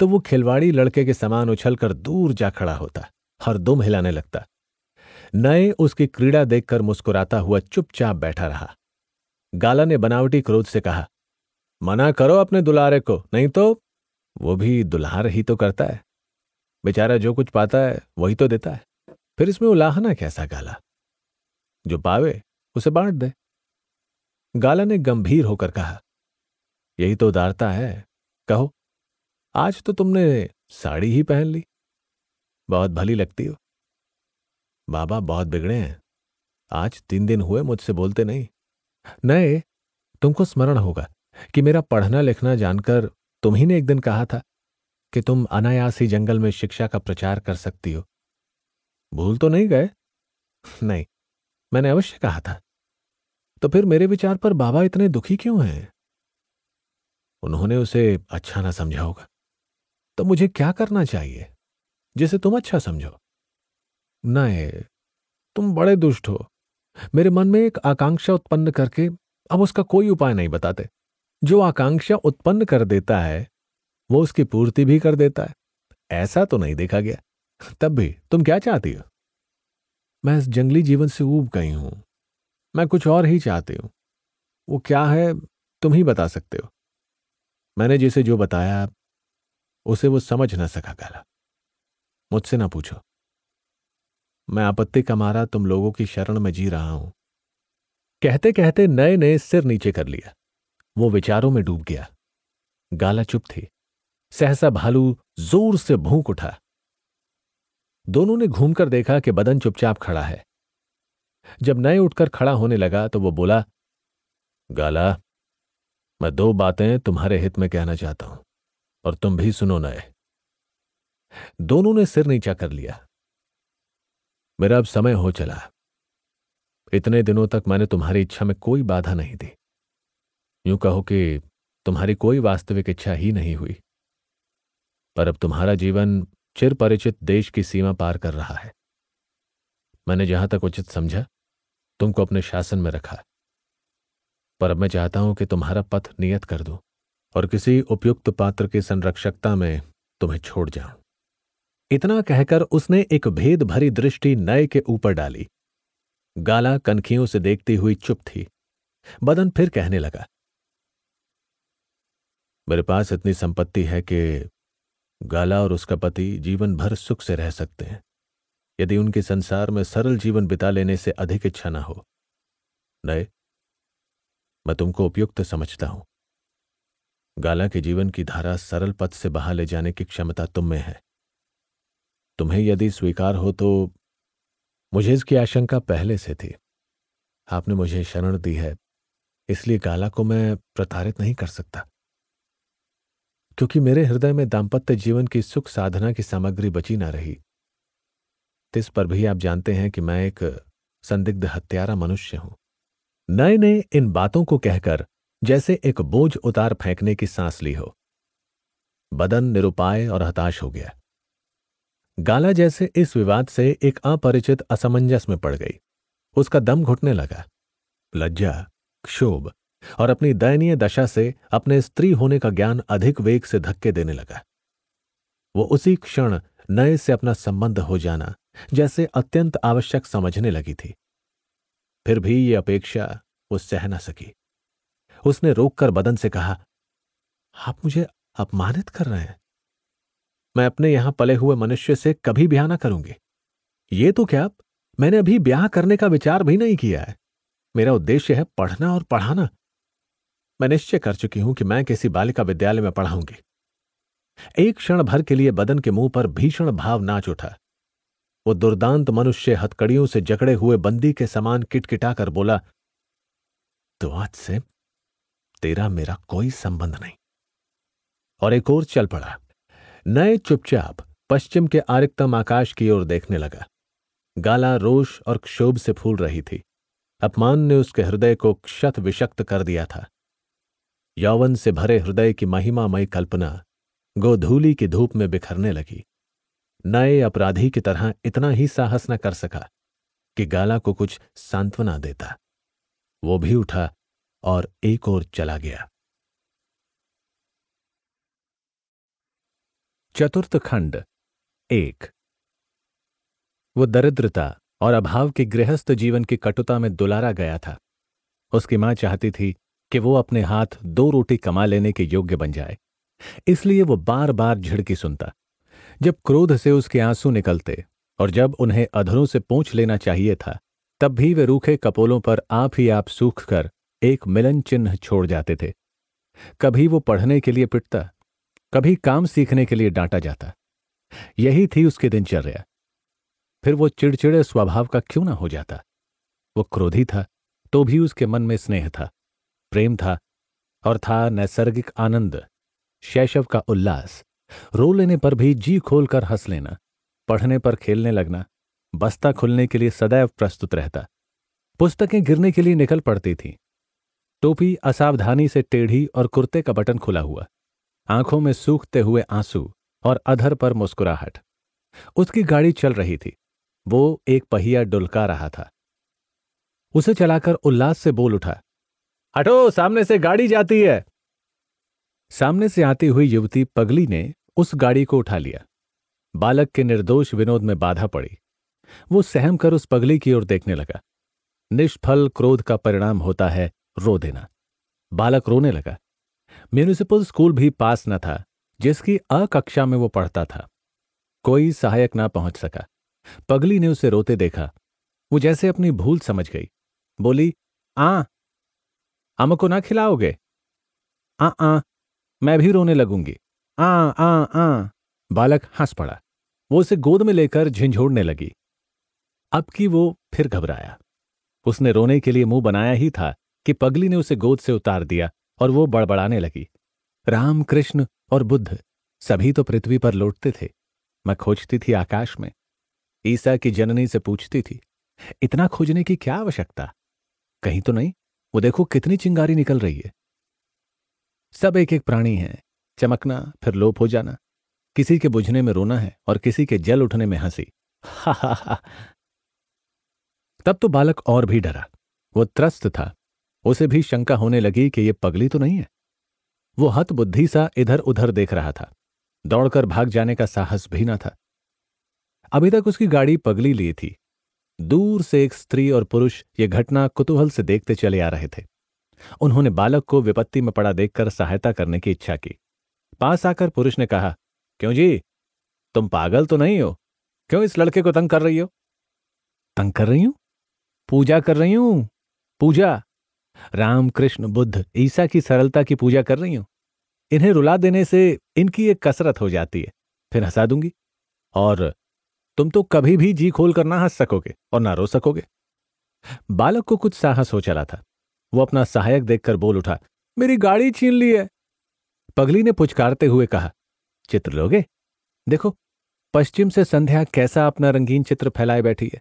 A: तो वो खिलवाड़ी लड़के के समान उछलकर दूर जा खड़ा होता और दुम हिलाने लगता नए उसकी क्रीड़ा देखकर मुस्कुराता हुआ चुपचाप बैठा रहा गाला ने बनावटी क्रोध से कहा मना करो अपने दुलारे को नहीं तो वो भी दुल्हार ही तो करता है बेचारा जो कुछ पाता है वही तो देता है फिर इसमें उलाहना कैसा गाला जो पावे उसे बांट दे गाला ने गंभीर होकर कहा यही तो उदारता है कहो आज तो तुमने साड़ी ही पहन ली बहुत भली लगती हो बाबा बहुत बिगड़े हैं आज तीन दिन हुए मुझसे बोलते नहीं नए तुमको स्मरण होगा कि मेरा पढ़ना लिखना जानकर ही ने एक दिन कहा था कि तुम अनायास ही जंगल में शिक्षा का प्रचार कर सकती हो भूल तो नहीं गए नहीं मैंने अवश्य कहा था तो फिर मेरे विचार पर बाबा इतने दुखी क्यों हैं उन्होंने उसे अच्छा ना समझा होगा तो मुझे क्या करना चाहिए जिसे तुम अच्छा समझो नए तुम बड़े दुष्ट हो मेरे मन में एक आकांक्षा उत्पन्न करके अब उसका कोई उपाय नहीं बताते जो आकांक्षा उत्पन्न कर देता है वो उसकी पूर्ति भी कर देता है ऐसा तो नहीं देखा गया तब भी तुम क्या चाहती हो मैं इस जंगली जीवन से ऊब गई हूं मैं कुछ और ही चाहती हूं वो क्या है तुम ही बता सकते हो मैंने जिसे जो बताया उसे वो समझ ना सका गाला मुझसे ना पूछो मैं आपत्ति का मारा तुम लोगों की शरण में जी रहा हूं कहते कहते नए नए सिर नीचे कर लिया वो विचारों में डूब गया गाला चुप थी सहसा भालू जोर से भूख उठा दोनों ने घूमकर देखा कि बदन चुपचाप खड़ा है जब नए उठकर खड़ा होने लगा तो वो बोला गाला मैं दो बातें तुम्हारे हित में कहना चाहता हूं और तुम भी सुनो नए दोनों ने सिर नीचा कर लिया मेरा अब समय हो चला इतने दिनों तक मैंने तुम्हारी इच्छा में कोई बाधा नहीं दी यूं कहो कि तुम्हारी कोई वास्तविक इच्छा ही नहीं हुई पर अब तुम्हारा जीवन चिर परिचित देश की सीमा पार कर रहा है मैंने जहां तक उचित समझा तुमको अपने शासन में रखा पर अब मैं चाहता हूं कि तुम्हारा पथ नियत कर दूं और किसी उपयुक्त पात्र की संरक्षकता में तुम्हें छोड़ जाऊं इतना कहकर उसने एक भेद भरी दृष्टि नए के ऊपर डाली गाला कनखियों से देखती हुई चुप थी बदन फिर कहने लगा मेरे पास इतनी संपत्ति है कि गाला और उसका पति जीवन भर सुख से रह सकते हैं यदि उनके संसार में सरल जीवन बिता लेने से अधिक इच्छा न हो नए मैं तुमको उपयुक्त समझता हूं गाला के जीवन की धारा सरल पथ से बहा ले जाने की क्षमता तुम में है तुम्हें यदि स्वीकार हो तो मुझे इसकी आशंका पहले से थी आपने मुझे शरण दी है इसलिए गाला को मैं प्रताड़ित नहीं कर सकता क्योंकि मेरे हृदय में दाम्पत्य जीवन की सुख साधना की सामग्री बची ना रही तिस पर भी आप जानते हैं कि मैं एक संदिग्ध हत्यारा मनुष्य हूं नए नए इन बातों को कहकर जैसे एक बोझ उतार फेंकने की सांस ली हो बदन निरुपाय और हताश हो गया गाला जैसे इस विवाद से एक अपरिचित असमंजस में पड़ गई उसका दम घुटने लगा लज्जा क्षोभ और अपनी दयनीय दशा से अपने स्त्री होने का ज्ञान अधिक वेग से धक्के देने लगा वो उसी क्षण नए से अपना संबंध हो जाना जैसे अत्यंत आवश्यक समझने लगी थी फिर भी ये अपेक्षा वो सह न सकी उसने रोककर बदन से कहा आप मुझे अपमानित कर रहे हैं मैं अपने यहां पले हुए मनुष्य से कभी ब्याह ना करूंगी ये तो क्या मैंने अभी ब्याह करने का विचार भी नहीं किया है मेरा उद्देश्य है पढ़ना और पढ़ाना मैं निश्चय कर चुकी हूं कि मैं किसी बालिका विद्यालय में पढ़ाऊंगी एक क्षण भर के लिए बदन के मुंह पर भीषण भाव नाच उठा वो दुर्दांत मनुष्य हथकड़ियों से जकड़े हुए बंदी के समान किटकिटाकर बोला तो आज से तेरा मेरा कोई संबंध नहीं और एक और चल पड़ा नए चुपचाप पश्चिम के आरिकतम आकाश की ओर देखने लगा गाला रोष और क्षोभ से फूल रही थी अपमान ने उसके हृदय को क्षत विशक्त कर दिया था यौवन से भरे हृदय की महिमामय कल्पना गोधूली की धूप में बिखरने लगी नए अपराधी की तरह इतना ही साहस न कर सका कि गाला को कुछ सांत्वना देता वो भी उठा और एक ओर चला गया चतुर्थ खंड एक वो दरिद्रता और अभाव के गृहस्थ जीवन की कटुता में दुलारा गया था उसकी मां चाहती थी कि वो अपने हाथ दो रोटी कमा लेने के योग्य बन जाए इसलिए वो बार बार झिड़की सुनता जब क्रोध से उसके आंसू निकलते और जब उन्हें अधरों से पूछ लेना चाहिए था तब भी वे रूखे कपोलों पर आप ही आप सूख कर एक मिलन चिन्ह छोड़ जाते थे कभी वो पढ़ने के लिए पिटता कभी काम सीखने के लिए डांटा जाता यही थी उसकी दिनचर्या फिर वो चिड़चिड़े स्वभाव का क्यों ना हो जाता वो क्रोधी था तो भी उसके मन में स्नेह था प्रेम था और था नैसर्गिक आनंद शैशव का उल्लास रो लेने पर भी जी खोलकर हंस लेना पढ़ने पर खेलने लगना बस्ता खुलने के लिए सदैव प्रस्तुत रहता पुस्तकें गिरने के लिए निकल पड़ती थीं टोपी असावधानी से टेढ़ी और कुर्ते का बटन खुला हुआ आंखों में सूखते हुए आंसू और अधर पर मुस्कुराहट उसकी गाड़ी चल रही थी वो एक पहिया डुलका रहा था उसे चलाकर उल्लास से बोल उठा हटो सामने से गाड़ी जाती है सामने से आती हुई युवती पगली ने उस गाड़ी को उठा लिया बालक के निर्दोष विनोद में बाधा पड़ी वो सहम कर उस पगली की ओर देखने लगा निष्फल क्रोध का परिणाम होता है रो देना बालक रोने लगा म्यूनिसिपल स्कूल भी पास न था जिसकी अ कक्षा में वो पढ़ता था कोई सहायक ना पहुंच सका पगली ने उसे रोते देखा वो जैसे अपनी भूल समझ गई बोली आ हमको ना खिलाओगे आ आ मैं भी रोने लगूंगी आ आ आ बालक हंस पड़ा वो उसे गोद में लेकर झिंझोड़ने लगी अब की वो फिर घबराया उसने रोने के लिए मुंह बनाया ही था कि पगली ने उसे गोद से उतार दिया और वो बड़बड़ाने लगी राम कृष्ण और बुद्ध सभी तो पृथ्वी पर लौटते थे मैं खोजती थी आकाश में ईसा की जननी से पूछती थी इतना खोजने की क्या आवश्यकता कहीं तो नहीं वो देखो कितनी चिंगारी निकल रही है सब एक एक प्राणी है चमकना फिर लोप हो जाना किसी के बुझने में रोना है और किसी के जल उठने में हंसी तब तो बालक और भी डरा वो त्रस्त था उसे भी शंका होने लगी कि ये पगली तो नहीं है वो हत बुद्धि सा इधर उधर देख रहा था दौड़कर भाग जाने का साहस भी ना था अभी तक उसकी गाड़ी पगली लिए थी दूर से एक स्त्री और पुरुष ये घटना कुतूहल से देखते चले आ रहे थे उन्होंने बालक को विपत्ति में पड़ा देखकर सहायता करने की इच्छा की पास आकर पुरुष ने कहा क्यों जी तुम पागल तो नहीं हो क्यों इस लड़के को तंग कर रही हो तंग कर रही हूं पूजा कर रही हूं पूजा राम कृष्ण बुद्ध ईसा की सरलता की पूजा कर रही हूं इन्हें रुला देने से इनकी एक कसरत हो जाती है फिर हंसा दूंगी और तुम तो कभी भी जी खोल कर ना हंस सकोगे और ना रो सकोगे बालक को कुछ साहस हो चला था वो अपना सहायक देखकर बोल उठा मेरी गाड़ी छीन ली है पगली ने पुचकारते हुए कहा चित्र लोगे देखो पश्चिम से संध्या कैसा अपना रंगीन चित्र फैलाए बैठी है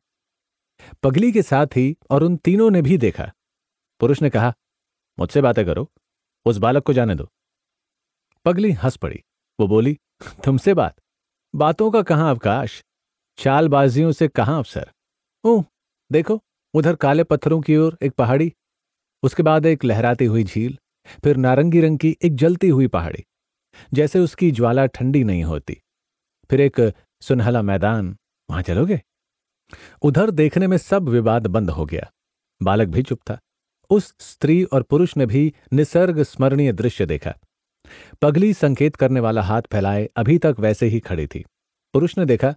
A: पगली के साथ ही और उन तीनों ने भी देखा पुरुष ने कहा मुझसे बातें करो उस बालक को जाने दो पगली हंस पड़ी वो बोली तुमसे बात बातों का कहां अवकाश चालबाजियों से कहां अफसर ऊ देखो उधर काले पत्थरों की ओर एक पहाड़ी उसके बाद एक लहराती हुई झील फिर नारंगी रंग की एक जलती हुई पहाड़ी जैसे उसकी ज्वाला ठंडी नहीं होती फिर एक सुनहला मैदान वहां चलोगे उधर देखने में सब विवाद बंद हो गया बालक भी चुप था उस स्त्री और पुरुष ने भी निसर्ग स्मरणीय दृश्य देखा पगली संकेत करने वाला हाथ फैलाए अभी तक वैसे ही खड़ी थी पुरुष ने देखा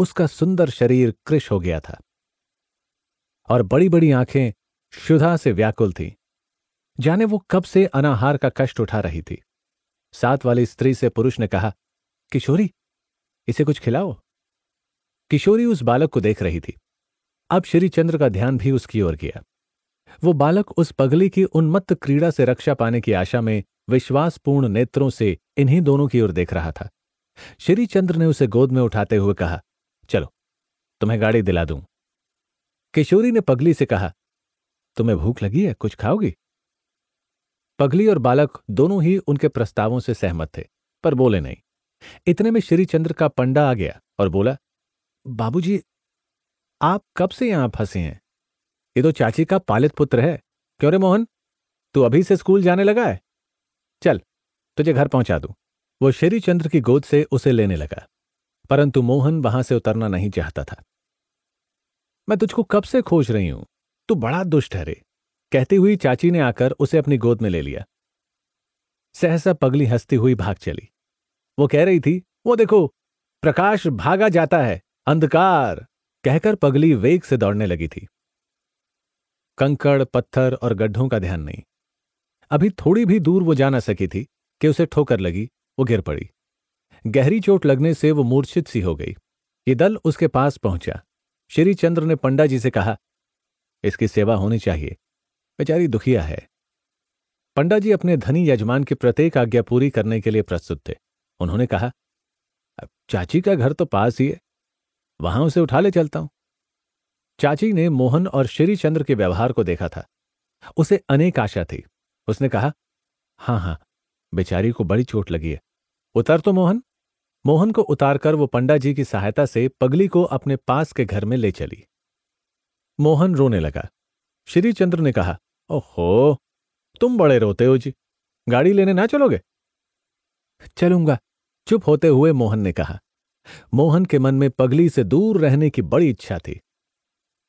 A: उसका सुंदर शरीर कृष हो गया था और बड़ी बड़ी आंखें शुदा से व्याकुल थी जाने वो कब से अनाहार का कष्ट उठा रही थी साथ वाली स्त्री से पुरुष ने कहा किशोरी इसे कुछ खिलाओ किशोरी उस बालक को देख रही थी अब श्रीचंद्र का ध्यान भी उसकी ओर गया वो बालक उस पगली की उन्मत्त क्रीड़ा से रक्षा पाने की आशा में विश्वासपूर्ण नेत्रों से इन्हीं दोनों की ओर देख रहा था श्रीचंद्र ने उसे गोद में उठाते हुए कहा चलो तुम्हें गाड़ी दिला दूं किशोरी ने पगली से कहा तुम्हें भूख लगी है कुछ खाओगी पगली और बालक दोनों ही उनके प्रस्तावों से सहमत थे पर बोले नहीं इतने में श्रीचंद्र का पंडा आ गया और बोला बाबूजी आप कब से यहां फंसे हैं ये तो चाची का पालित पुत्र है क्यों रे मोहन तू अभी से स्कूल जाने लगा है चल तुझे घर पहुंचा दू वो श्रीचंद्र की गोद से उसे लेने लगा परंतु मोहन वहां से उतरना नहीं चाहता था मैं तुझको कब से खोज रही हूं तू बड़ा दुष्ट है रे कहती हुई चाची ने आकर उसे अपनी गोद में ले लिया सहसा पगली हंसती हुई भाग चली वो कह रही थी वो देखो प्रकाश भागा जाता है अंधकार कहकर पगली वेग से दौड़ने लगी थी कंकड़ पत्थर और गड्ढों का ध्यान नहीं अभी थोड़ी भी दूर वो जा ना सकी थी कि उसे ठोकर लगी वो गिर पड़ी गहरी चोट लगने से वो मूर्छित सी हो गई ये दल उसके पास पहुंचा श्री चंद्र ने पंडा जी से कहा इसकी सेवा होनी चाहिए बेचारी दुखिया है पंडा जी अपने धनी यजमान की प्रत्येक आज्ञा पूरी करने के लिए प्रस्तुत थे उन्होंने कहा अब चाची का घर तो पास ही है वहां उसे उठा ले चलता हूं चाची ने मोहन और श्री चंद्र के व्यवहार को देखा था उसे अनेक आशा थी उसने कहा हां हां बेचारी को बड़ी चोट लगी है उतर तो मोहन मोहन को उतारकर वो पंडा जी की सहायता से पगली को अपने पास के घर में ले चली मोहन रोने लगा श्री चंद्र ने कहा ओहो तुम बड़े रोते हो जी गाड़ी लेने ना चलोगे चलूंगा चुप होते हुए मोहन ने कहा मोहन के मन में पगली से दूर रहने की बड़ी इच्छा थी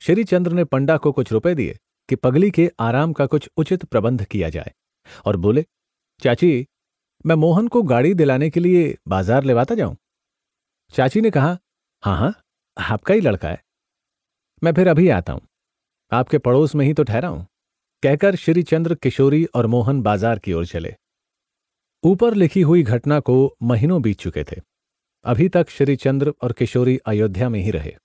A: श्री चंद्र ने पंडा को कुछ रुपए दिए कि पगली के आराम का कुछ उचित प्रबंध किया जाए और बोले चाची मैं मोहन को गाड़ी दिलाने के लिए बाजार लेवाता जाऊं चाची ने कहा हाँ हाँ आपका ही लड़का है मैं फिर अभी आता हूं आपके पड़ोस में ही तो ठहरा हूं कहकर श्रीचंद्र किशोरी और मोहन बाजार की ओर चले ऊपर लिखी हुई घटना को महीनों बीत चुके थे अभी तक श्रीचंद्र और किशोरी अयोध्या में ही रहे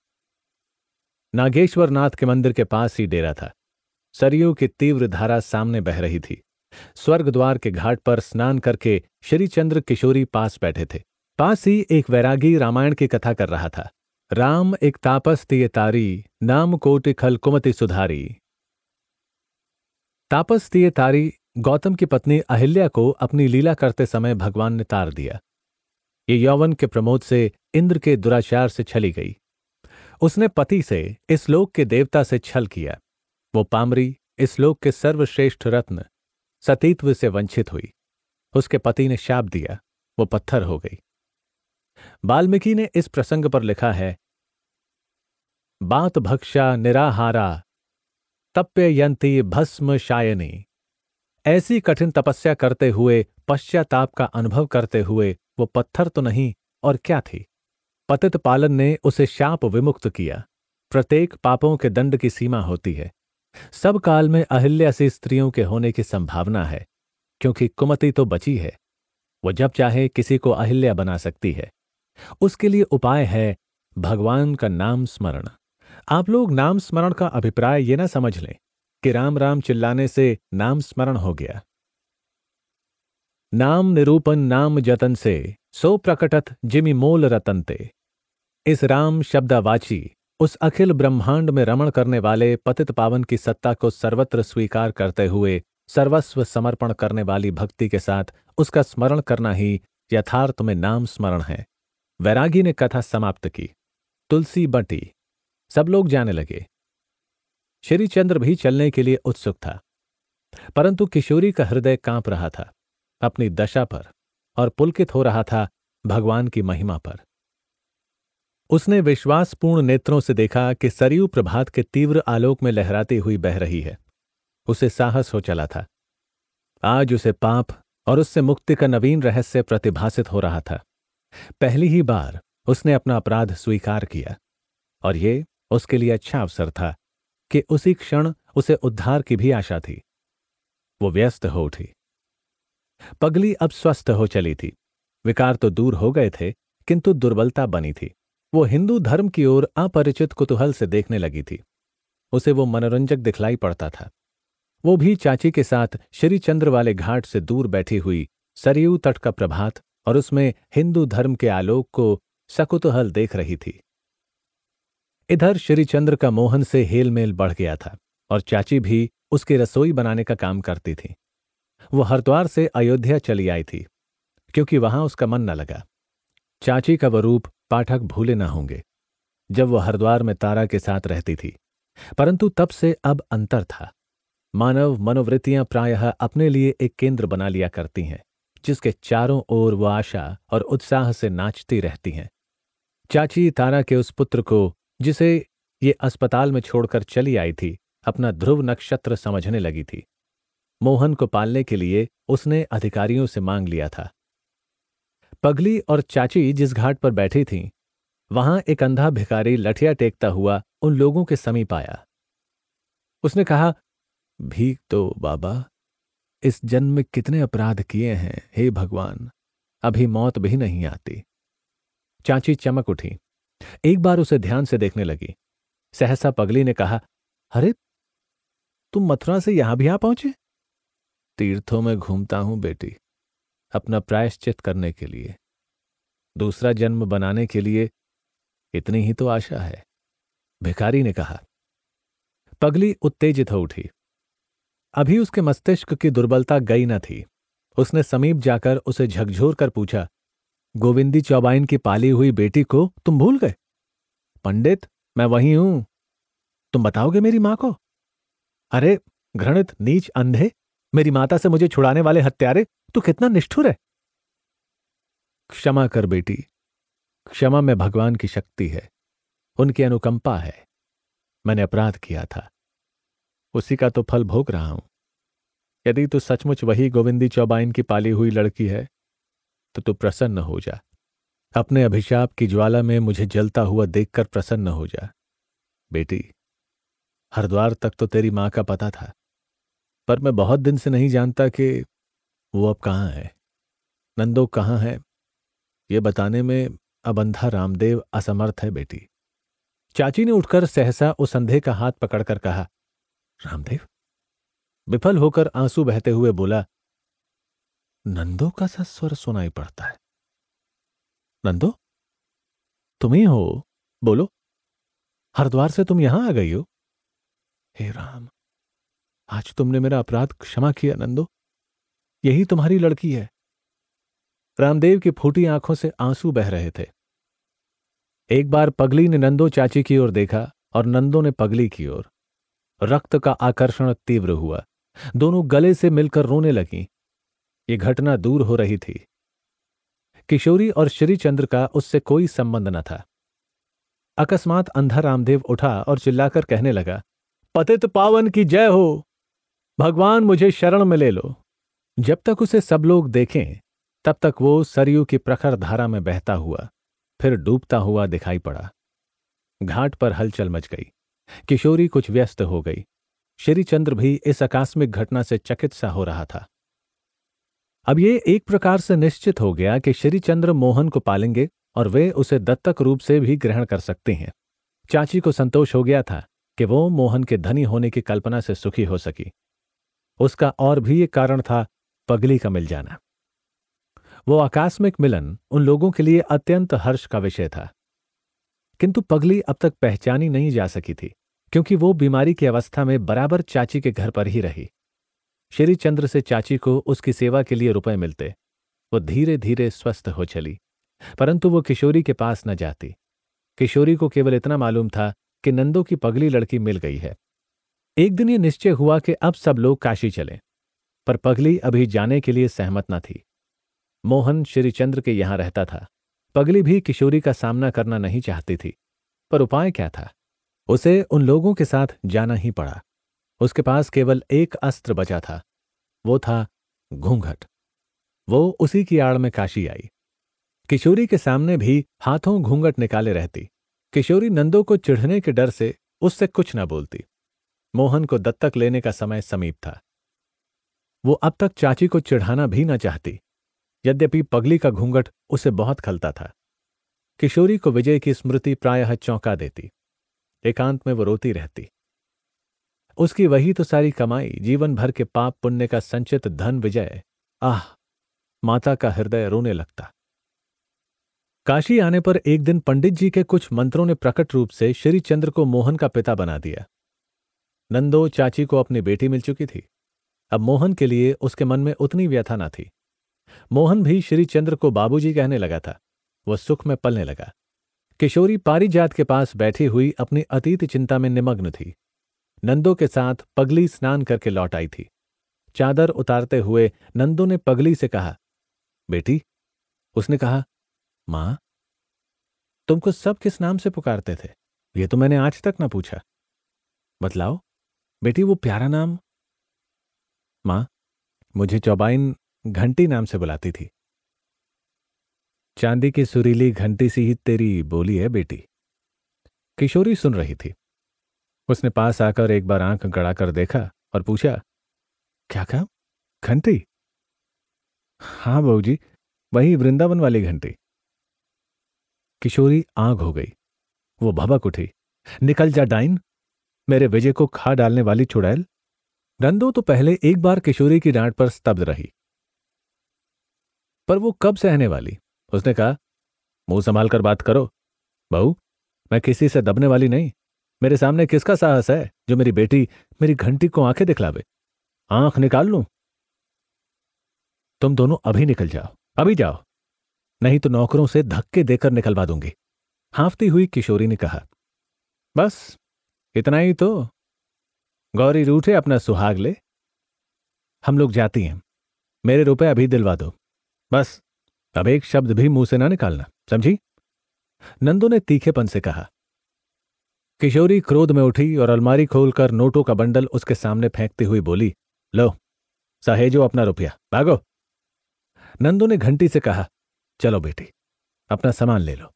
A: नागेश्वर नाथ के मंदिर के पास ही डेरा था सरयू की तीव्र धारा सामने बह रही थी स्वर्ग द्वार के घाट पर स्नान करके श्रीचंद्र किशोरी पास बैठे थे पास ही एक वैरागी रामायण की कथा कर रहा था राम एक तापस तारी नाम कोटि खल कुमति सुधारी तापस तारी गौतम की पत्नी अहिल्या को अपनी लीला करते समय भगवान ने तार दिया ये यौवन के प्रमोद से इंद्र के दुराचार से छली गई उसने पति से इस लोक के देवता से छल किया वो पामरी इस लोक के सर्वश्रेष्ठ रत्न सतीत्व से वंचित हुई उसके पति ने शाप दिया वो पत्थर हो गई बाल्मीकि ने इस प्रसंग पर लिखा है बात भक्षा निराहारा तप्य यंती भस्म शायनी ऐसी कठिन तपस्या करते हुए पश्चाताप का अनुभव करते हुए वो पत्थर तो नहीं और क्या थी पतित पालन ने उसे शाप विमुक्त किया प्रत्येक पापों के दंड की सीमा होती है सब काल में अहिल्या से स्त्रियों के होने की संभावना है क्योंकि कुमति तो बची है वो जब चाहे किसी को अहिल्या बना सकती है उसके लिए उपाय है भगवान का नाम स्मरण आप लोग नाम स्मरण का अभिप्राय ये ना समझ लें कि राम राम चिल्लाने से नाम स्मरण हो गया नाम निरूपण नाम जतन से सो प्रकटत जिमी मोल रतनते इस राम शब्दावाची उस अखिल ब्रह्मांड में रमण करने वाले पतित पावन की सत्ता को सर्वत्र स्वीकार करते हुए सर्वस्व समर्पण करने वाली भक्ति के साथ उसका स्मरण करना ही यथार्थ में नाम स्मरण है वैरागी ने कथा समाप्त की तुलसी बंटी सब लोग जाने लगे श्री चंद्र भी चलने के लिए उत्सुक था परंतु किशोरी का हृदय कांप रहा था अपनी दशा पर और पुलकित हो रहा था भगवान की महिमा पर उसने विश्वासपूर्ण नेत्रों से देखा कि सरयू प्रभात के तीव्र आलोक में लहराती हुई बह रही है उसे साहस हो चला था आज उसे पाप और उससे मुक्ति का नवीन रहस्य प्रतिभासित हो रहा था पहली ही बार उसने अपना अपराध स्वीकार किया और ये उसके लिए अच्छा अवसर था कि उसी क्षण उसे उद्धार की भी आशा थी वो व्यस्त हो उठी पगली अब स्वस्थ हो चली थी विकार तो दूर हो गए थे किंतु दुर्बलता बनी थी वो हिंदू धर्म की ओर अपरिचित कुतूहल से देखने लगी थी उसे वो मनोरंजक दिखलाई पड़ता था वो भी चाची के साथ श्रीचंद्र वाले घाट से दूर बैठी हुई सरयू तट का प्रभात और उसमें हिंदू धर्म के आलोक को सकुतूहल देख रही थी इधर श्रीचंद्र का मोहन से हेलमेल बढ़ गया था और चाची भी उसके रसोई बनाने का काम करती थी वो हरिद्वार से अयोध्या चली आई थी क्योंकि वहां उसका मन न लगा चाची का वह रूप पाठक भूले ना होंगे जब वह हरिद्वार में तारा के साथ रहती थी परंतु तब से अब अंतर था मानव मनोवृत्तियां प्रायः अपने लिए एक केंद्र बना लिया करती हैं जिसके चारों ओर वह आशा और उत्साह से नाचती रहती हैं चाची तारा के उस पुत्र को जिसे ये अस्पताल में छोड़कर चली आई थी अपना ध्रुव नक्षत्र समझने लगी थी मोहन को पालने के लिए उसने अधिकारियों से मांग लिया था पगली और चाची जिस घाट पर बैठी थीं वहां एक अंधा भिखारी लठिया टेकता हुआ उन लोगों के समीप आया उसने कहा भीख तो बाबा इस जन्म में कितने अपराध किए हैं हे भगवान अभी मौत भी नहीं आती चाची चमक उठी एक बार उसे ध्यान से देखने लगी सहसा पगली ने कहा अरे तुम मथुरा से यहां भी आ पहुंचे तीर्थों में घूमता हूं बेटी अपना प्रायश्चित करने के लिए दूसरा जन्म बनाने के लिए इतनी ही तो आशा है भिखारी ने कहा पगली उत्तेजित हो उठी अभी उसके मस्तिष्क की दुर्बलता गई न थी उसने समीप जाकर उसे झकझोर कर पूछा गोविंदी चौबाइन की पाली हुई बेटी को तुम भूल गए पंडित मैं वही हूं तुम बताओगे मेरी मां को अरे घृणित नीच अंधे मेरी माता से मुझे छुड़ाने वाले हत्यारे तू कितना निष्ठुर है क्षमा कर बेटी क्षमा में भगवान की शक्ति है उनकी अनुकंपा है मैंने अपराध किया था उसी का तो फल भोग रहा हूं यदि तू सचमुच वही गोविंदी चौबाइन की पाली हुई लड़की है तो तू प्रसन्न हो जा अपने अभिशाप की ज्वाला में मुझे जलता हुआ देखकर प्रसन्न हो जा बेटी हरिद्वार तक तो तेरी मां का पता था पर मैं बहुत दिन से नहीं जानता कि वो अब कहाँ है नंदो कहाँ है ये बताने में अब अंधा रामदेव असमर्थ है बेटी चाची ने उठकर सहसा उस अंधे का हाथ पकड़कर कहा रामदेव विफल होकर आंसू बहते हुए बोला नंदो का सा स्वर सुनाई पड़ता है नंदो तुम ही हो बोलो हरिद्वार से तुम यहां आ गई हो हे राम आज तुमने मेरा अपराध क्षमा किया नंदो यही तुम्हारी लड़की है रामदेव की फूटी आंखों से आंसू बह रहे थे एक बार पगली ने नंदो चाची की ओर देखा और नंदो ने पगली की ओर रक्त का आकर्षण तीव्र हुआ दोनों गले से मिलकर रोने लगी ये घटना दूर हो रही थी किशोरी और श्रीचंद्र का उससे कोई संबंध न था अकस्मात अंधा रामदेव उठा और चिल्लाकर कहने लगा पतित पावन की जय हो भगवान मुझे शरण में ले लो जब तक उसे सब लोग देखें तब तक वो सरयू की प्रखर धारा में बहता हुआ फिर डूबता हुआ दिखाई पड़ा घाट पर हलचल मच गई किशोरी कुछ व्यस्त हो गई श्रीचंद्र भी इस आकस्मिक घटना से चकित सा हो रहा था अब ये एक प्रकार से निश्चित हो गया कि श्रीचंद्र मोहन को पालेंगे और वे उसे दत्तक रूप से भी ग्रहण कर सकते हैं चाची को संतोष हो गया था कि वो मोहन के धनी होने की कल्पना से सुखी हो सकी उसका और भी एक कारण था पगली का मिल जाना वो आकस्मिक मिलन उन लोगों के लिए अत्यंत हर्ष का विषय था किंतु पगली अब तक पहचानी नहीं जा सकी थी क्योंकि वो बीमारी की अवस्था में बराबर चाची के घर पर ही रही श्री चंद्र से चाची को उसकी सेवा के लिए रुपए मिलते वो धीरे धीरे स्वस्थ हो चली परंतु वो किशोरी के पास न जाती किशोरी को केवल इतना मालूम था कि नंदो की पगली लड़की मिल गई है एक दिन ये निश्चय हुआ कि अब सब लोग काशी चले पर पगली अभी जाने के लिए सहमत न थी मोहन श्रीचंद्र के यहां रहता था पगली भी किशोरी का सामना करना नहीं चाहती थी पर उपाय क्या था उसे उन लोगों के साथ जाना ही पड़ा उसके पास केवल एक अस्त्र बचा था वो था घूंघट वो उसी की आड़ में काशी आई किशोरी के सामने भी हाथों घूंघट निकाले रहती किशोरी नंदो को चिढ़ने के डर से उससे कुछ न बोलती मोहन को दत्तक लेने का समय समीप था वो अब तक चाची को चिढ़ाना भी न चाहती यद्यपि पगली का घूंघट उसे बहुत खलता था किशोरी को विजय की स्मृति प्रायः चौंका देती एकांत में वो रोती रहती उसकी वही तो सारी कमाई जीवन भर के पाप पुण्य का संचित धन विजय आह माता का हृदय रोने लगता काशी आने पर एक दिन पंडित जी के कुछ मंत्रों ने प्रकट रूप से श्रीचंद्र को मोहन का पिता बना दिया नंदो चाची को अपनी बेटी मिल चुकी थी अब मोहन के लिए उसके मन में उतनी व्यथा ना थी मोहन भी श्रीचंद्र को बाबूजी कहने लगा था वह सुख में पलने लगा किशोरी पारिजात के पास बैठी हुई अपनी अतीत चिंता में निमग्न थी नंदो के साथ पगली स्नान करके लौट आई थी चादर उतारते हुए नंदो ने पगली से कहा बेटी उसने कहा मां तुमको सब किस नाम से पुकारते थे ये तो मैंने आज तक ना पूछा बतलाओ बेटी वो प्यारा नाम मां मुझे चौबाइन घंटी नाम से बुलाती थी चांदी की सुरीली घंटी सी ही तेरी बोली है बेटी किशोरी सुन रही थी उसने पास आकर एक बार आंख गड़ा कर देखा और पूछा क्या कहा घंटी हाँ बहू जी वही वृंदावन वाली घंटी किशोरी आग हो गई वो भबक उठी निकल जा डाइन मेरे विजय को खा डालने वाली चुड़ैल नंदो तो पहले एक बार किशोरी की डांट पर स्तब्ध रही पर वो कब सहने वाली उसने कहा मुंह संभाल कर बात करो बहू मैं किसी से दबने वाली नहीं मेरे सामने किसका साहस है जो मेरी बेटी मेरी घंटी को आंखें दिखलावे आंख निकाल लू तुम दोनों अभी निकल जाओ अभी जाओ नहीं तो नौकरों से धक्के देकर निकलवा दूंगी हाफती हुई किशोरी ने कहा बस इतना ही तो गौरी रूठे अपना सुहाग ले हम लोग जाती हैं मेरे रुपए अभी दिलवा दो बस अब एक शब्द भी मुंह से ना निकालना समझी नंदू ने तीखेपन से कहा किशोरी क्रोध में उठी और अलमारी खोलकर नोटों का बंडल उसके सामने फेंकती हुई बोली लो सहेजो अपना रुपया भागो नंदू ने घंटी से कहा चलो बेटी अपना सामान ले लो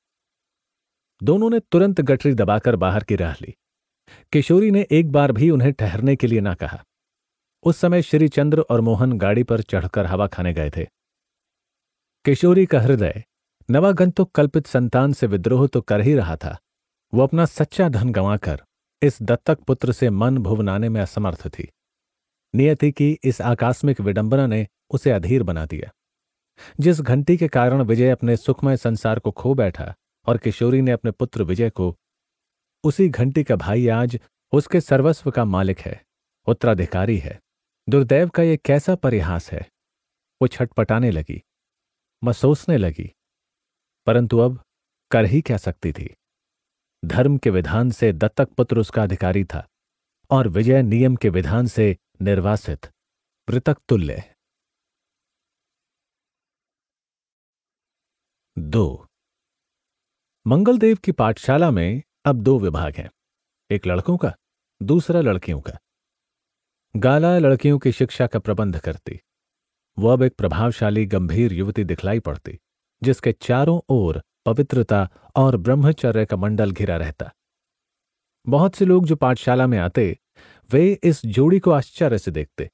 A: दोनों ने तुरंत गठरी दबाकर बाहर की राह ली किशोरी ने एक बार भी उन्हें ठहरने के लिए ना कहा उस समय श्री चंद्र और मोहन गाड़ी पर चढ़कर हवा खाने गए थे किशोरी का हृदय तो कल्पित संतान से विद्रोह तो कर ही रहा था वो अपना सच्चा धन गंवाकर इस दत्तक पुत्र से मन भुवनाने में असमर्थ थी नियति की इस आकस्मिक विडंबना ने उसे अधीर बना दिया जिस घंटी के कारण विजय अपने सुखमय संसार को खो बैठा और किशोरी ने अपने पुत्र विजय को उसी घंटी का भाई आज उसके सर्वस्व का मालिक है उत्तराधिकारी है दुर्दैव का यह कैसा परिहास है वो छटपटाने लगी मसोसने लगी परंतु अब कर ही क्या सकती थी धर्म के विधान से दत्तक पुत्र उसका अधिकारी था और विजय नियम के विधान से निर्वासित मृतक तुल्य दो मंगलदेव की पाठशाला में अब दो विभाग हैं एक लड़कों का दूसरा लड़कियों का गाला लड़कियों की शिक्षा का प्रबंध करती वह अब एक प्रभावशाली गंभीर युवती दिखलाई पड़ती जिसके चारों ओर पवित्रता और ब्रह्मचर्य का मंडल घिरा रहता बहुत से लोग जो पाठशाला में आते वे इस जोड़ी को आश्चर्य से देखते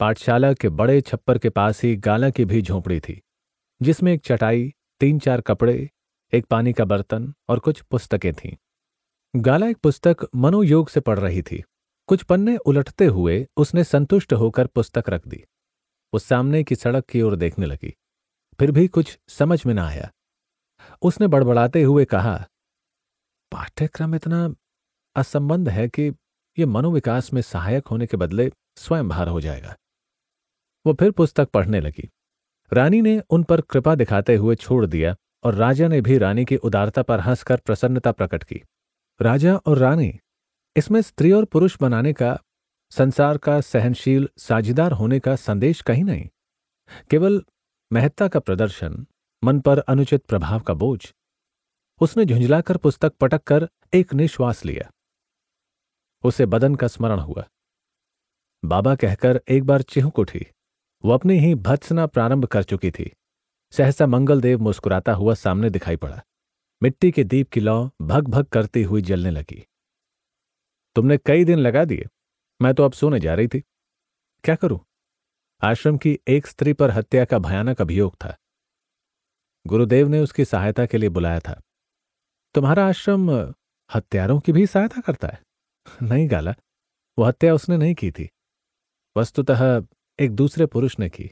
A: पाठशाला के बड़े छप्पर के पास ही गाला की भी झोपड़ी थी जिसमें एक चटाई तीन चार कपड़े एक पानी का बर्तन और कुछ पुस्तकें थीं गाला एक पुस्तक मनोयोग से पढ़ रही थी कुछ पन्ने उलटते हुए उसने संतुष्ट होकर पुस्तक रख दी वो सामने की सड़क की ओर देखने लगी फिर भी कुछ समझ में ना आया उसने बड़बड़ाते हुए कहा पाठ्यक्रम इतना असंबंध है कि ये मनोविकास में सहायक होने के बदले स्वयं भार हो जाएगा वो फिर पुस्तक पढ़ने लगी रानी ने उन पर कृपा दिखाते हुए छोड़ दिया और राजा ने भी रानी की उदारता पर हंसकर प्रसन्नता प्रकट की राजा और रानी इसमें स्त्री और पुरुष बनाने का संसार का सहनशील साझीदार होने का संदेश कहीं नहीं केवल महत्ता का प्रदर्शन मन पर अनुचित प्रभाव का बोझ उसने झुंझलाकर पुस्तक पटक कर एक निश्वास लिया उसे बदन का स्मरण हुआ बाबा कहकर एक बार चिहुक उठी वो अपनी ही भत्सना प्रारंभ कर चुकी थी सहसा मंगलदेव मुस्कुराता हुआ सामने दिखाई पड़ा मिट्टी के दीप की लौ भग भग करती हुई जलने लगी तुमने कई दिन लगा दिए मैं तो अब सोने जा रही थी क्या करूं आश्रम की एक स्त्री पर हत्या का भयानक अभियोग था गुरुदेव ने उसकी सहायता के लिए बुलाया था तुम्हारा आश्रम हत्यारों की भी सहायता करता है नहीं गाला वो हत्या उसने नहीं की थी वस्तुतः एक दूसरे पुरुष ने की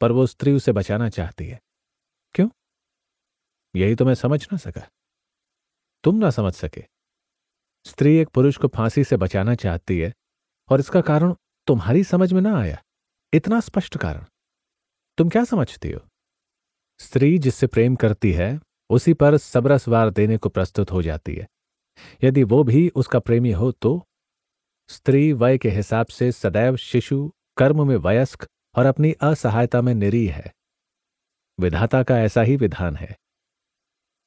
A: पर वो स्त्री उसे बचाना चाहती है क्यों यही तो मैं समझ ना सका तुम ना समझ सके स्त्री एक पुरुष को फांसी से बचाना चाहती है और इसका कारण तुम्हारी समझ में ना आया इतना स्पष्ट कारण तुम क्या समझती हो स्त्री जिससे प्रेम करती है उसी पर सबरसवार देने को प्रस्तुत हो जाती है यदि वो भी उसका प्रेमी हो तो स्त्री वय के हिसाब से सदैव शिशु कर्म में वयस्क और अपनी असहायता में निरीह है विधाता का ऐसा ही विधान है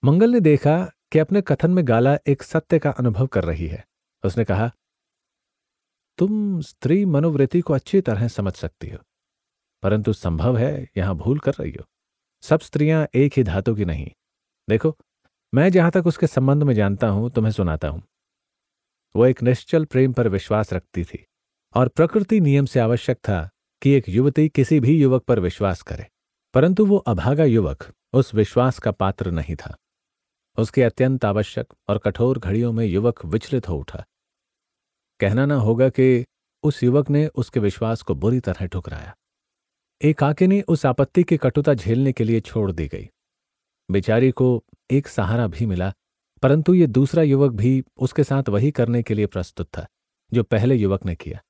A: मंगल ने देखा कि अपने कथन में गाला एक सत्य का अनुभव कर रही है उसने कहा तुम स्त्री मनोवृत्ति को अच्छी तरह समझ सकती हो परंतु संभव है यहां भूल कर रही हो सब स्त्रियां एक ही धातु की नहीं देखो मैं जहां तक उसके संबंध में जानता हूं तुम्हें सुनाता हूं वो एक निश्चल प्रेम पर विश्वास रखती थी और प्रकृति नियम से आवश्यक था कि एक युवती किसी भी युवक पर विश्वास करे परंतु वो अभागा युवक उस विश्वास का पात्र नहीं था उसके अत्यंत आवश्यक और कठोर घड़ियों में युवक विचलित हो उठा कहना ना होगा कि उस युवक ने उसके विश्वास को बुरी तरह ठुकराया एकाकिनी उस आपत्ति की कटुता झेलने के लिए छोड़ दी गई बेचारी को एक सहारा भी मिला परंतु ये दूसरा युवक भी उसके साथ वही करने के लिए प्रस्तुत था जो पहले युवक ने किया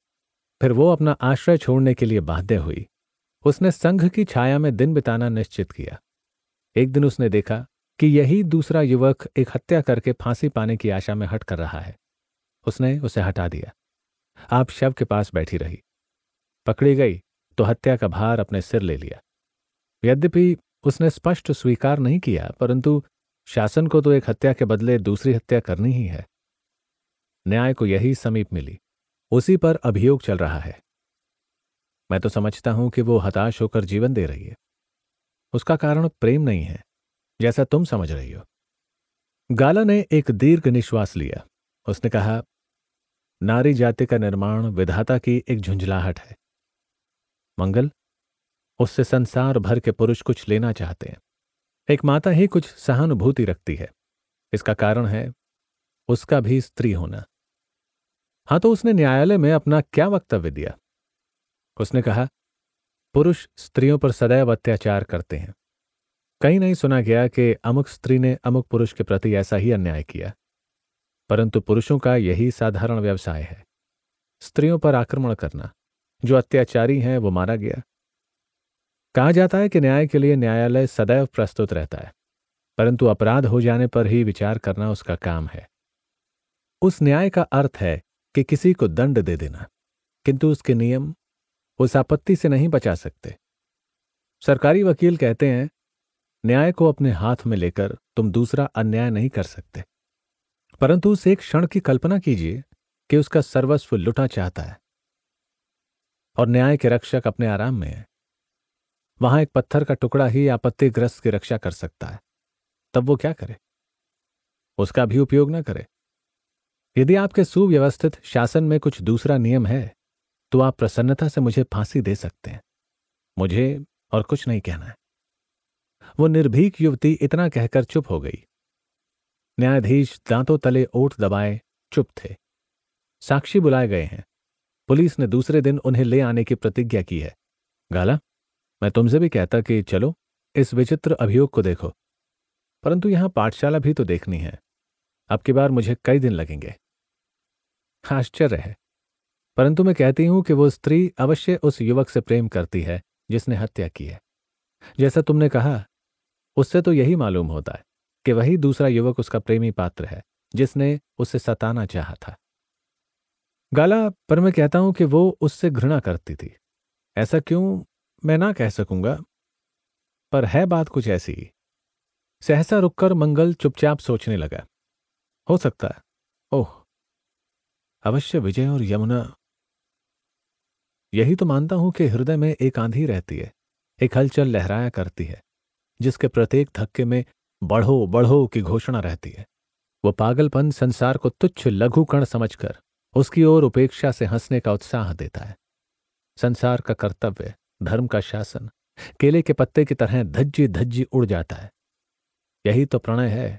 A: फिर वो अपना आश्रय छोड़ने के लिए बाध्य हुई उसने संघ की छाया में दिन बिताना निश्चित किया एक दिन उसने देखा कि यही दूसरा युवक एक हत्या करके फांसी पाने की आशा में हट कर रहा है उसने उसे हटा दिया आप शव के पास बैठी रही पकड़ी गई तो हत्या का भार अपने सिर ले लिया यद्यपि उसने स्पष्ट स्वीकार नहीं किया परंतु शासन को तो एक हत्या के बदले दूसरी हत्या करनी ही है न्याय को यही समीप मिली उसी पर अभियोग चल रहा है मैं तो समझता हूं कि वो हताश होकर जीवन दे रही है उसका कारण प्रेम नहीं है जैसा तुम समझ रही हो गाला ने एक दीर्घ निश्वास लिया उसने कहा नारी जाति का निर्माण विधाता की एक झुंझलाहट है मंगल उससे संसार भर के पुरुष कुछ लेना चाहते हैं एक माता ही कुछ सहानुभूति रखती है इसका कारण है उसका भी स्त्री होना हाँ तो उसने न्यायालय में अपना क्या वक्तव्य दिया उसने कहा पुरुष स्त्रियों पर सदैव अत्याचार करते हैं कहीं नहीं सुना गया कि अमुक स्त्री ने अमुक पुरुष के प्रति ऐसा ही अन्याय किया परंतु पुरुषों का यही साधारण व्यवसाय है स्त्रियों पर आक्रमण करना जो अत्याचारी हैं वो मारा गया कहा जाता है कि न्याय के लिए न्यायालय सदैव प्रस्तुत रहता है परंतु अपराध हो जाने पर ही विचार करना उसका काम है उस न्याय का अर्थ है कि किसी को दंड दे देना किंतु उसके नियम उस आपत्ति से नहीं बचा सकते सरकारी वकील कहते हैं न्याय को अपने हाथ में लेकर तुम दूसरा अन्याय नहीं कर सकते परंतु उस एक क्षण की कल्पना कीजिए कि उसका सर्वस्व लुटा चाहता है और न्याय के रक्षक अपने आराम में है वहां एक पत्थर का टुकड़ा ही आपत्तिग्रस्त की रक्षा कर सकता है तब वो क्या करे उसका भी उपयोग ना करे यदि आपके सुव्यवस्थित शासन में कुछ दूसरा नियम है तो आप प्रसन्नता से मुझे फांसी दे सकते हैं मुझे और कुछ नहीं कहना है वो निर्भीक युवती इतना कहकर चुप हो गई न्यायाधीश दांतों तले ओट दबाए चुप थे साक्षी बुलाए गए हैं पुलिस ने दूसरे दिन उन्हें ले आने की प्रतिज्ञा की है गाला मैं तुमसे भी कहता कि चलो इस विचित्र अभियोग को देखो परंतु यहां पाठशाला भी तो देखनी है अब की बार मुझे कई दिन लगेंगे आश्चर्य है परंतु मैं कहती हूं कि वो स्त्री अवश्य उस युवक से प्रेम करती है जिसने हत्या की है जैसा तुमने कहा उससे तो यही मालूम होता है कि वही दूसरा युवक उसका प्रेमी पात्र है जिसने उसे सताना चाहा था गाला पर मैं कहता हूं कि वो उससे घृणा करती थी ऐसा क्यों मैं ना कह सकूंगा पर है बात कुछ ऐसी सहसा रुककर मंगल चुपचाप सोचने लगा हो सकता है ओह अवश्य विजय और यमुना यही तो मानता हूं कि हृदय में एक आंधी रहती है एक हलचल लहराया करती है जिसके प्रत्येक धक्के में बढ़ो बढ़ो की घोषणा रहती है वो पागलपन संसार को तुच्छ लघु कण समझकर उसकी ओर उपेक्षा से हंसने का उत्साह देता है संसार का कर्तव्य धर्म का शासन केले के पत्ते की तरह धज्जी धज्जी उड़ जाता है यही तो प्रणय है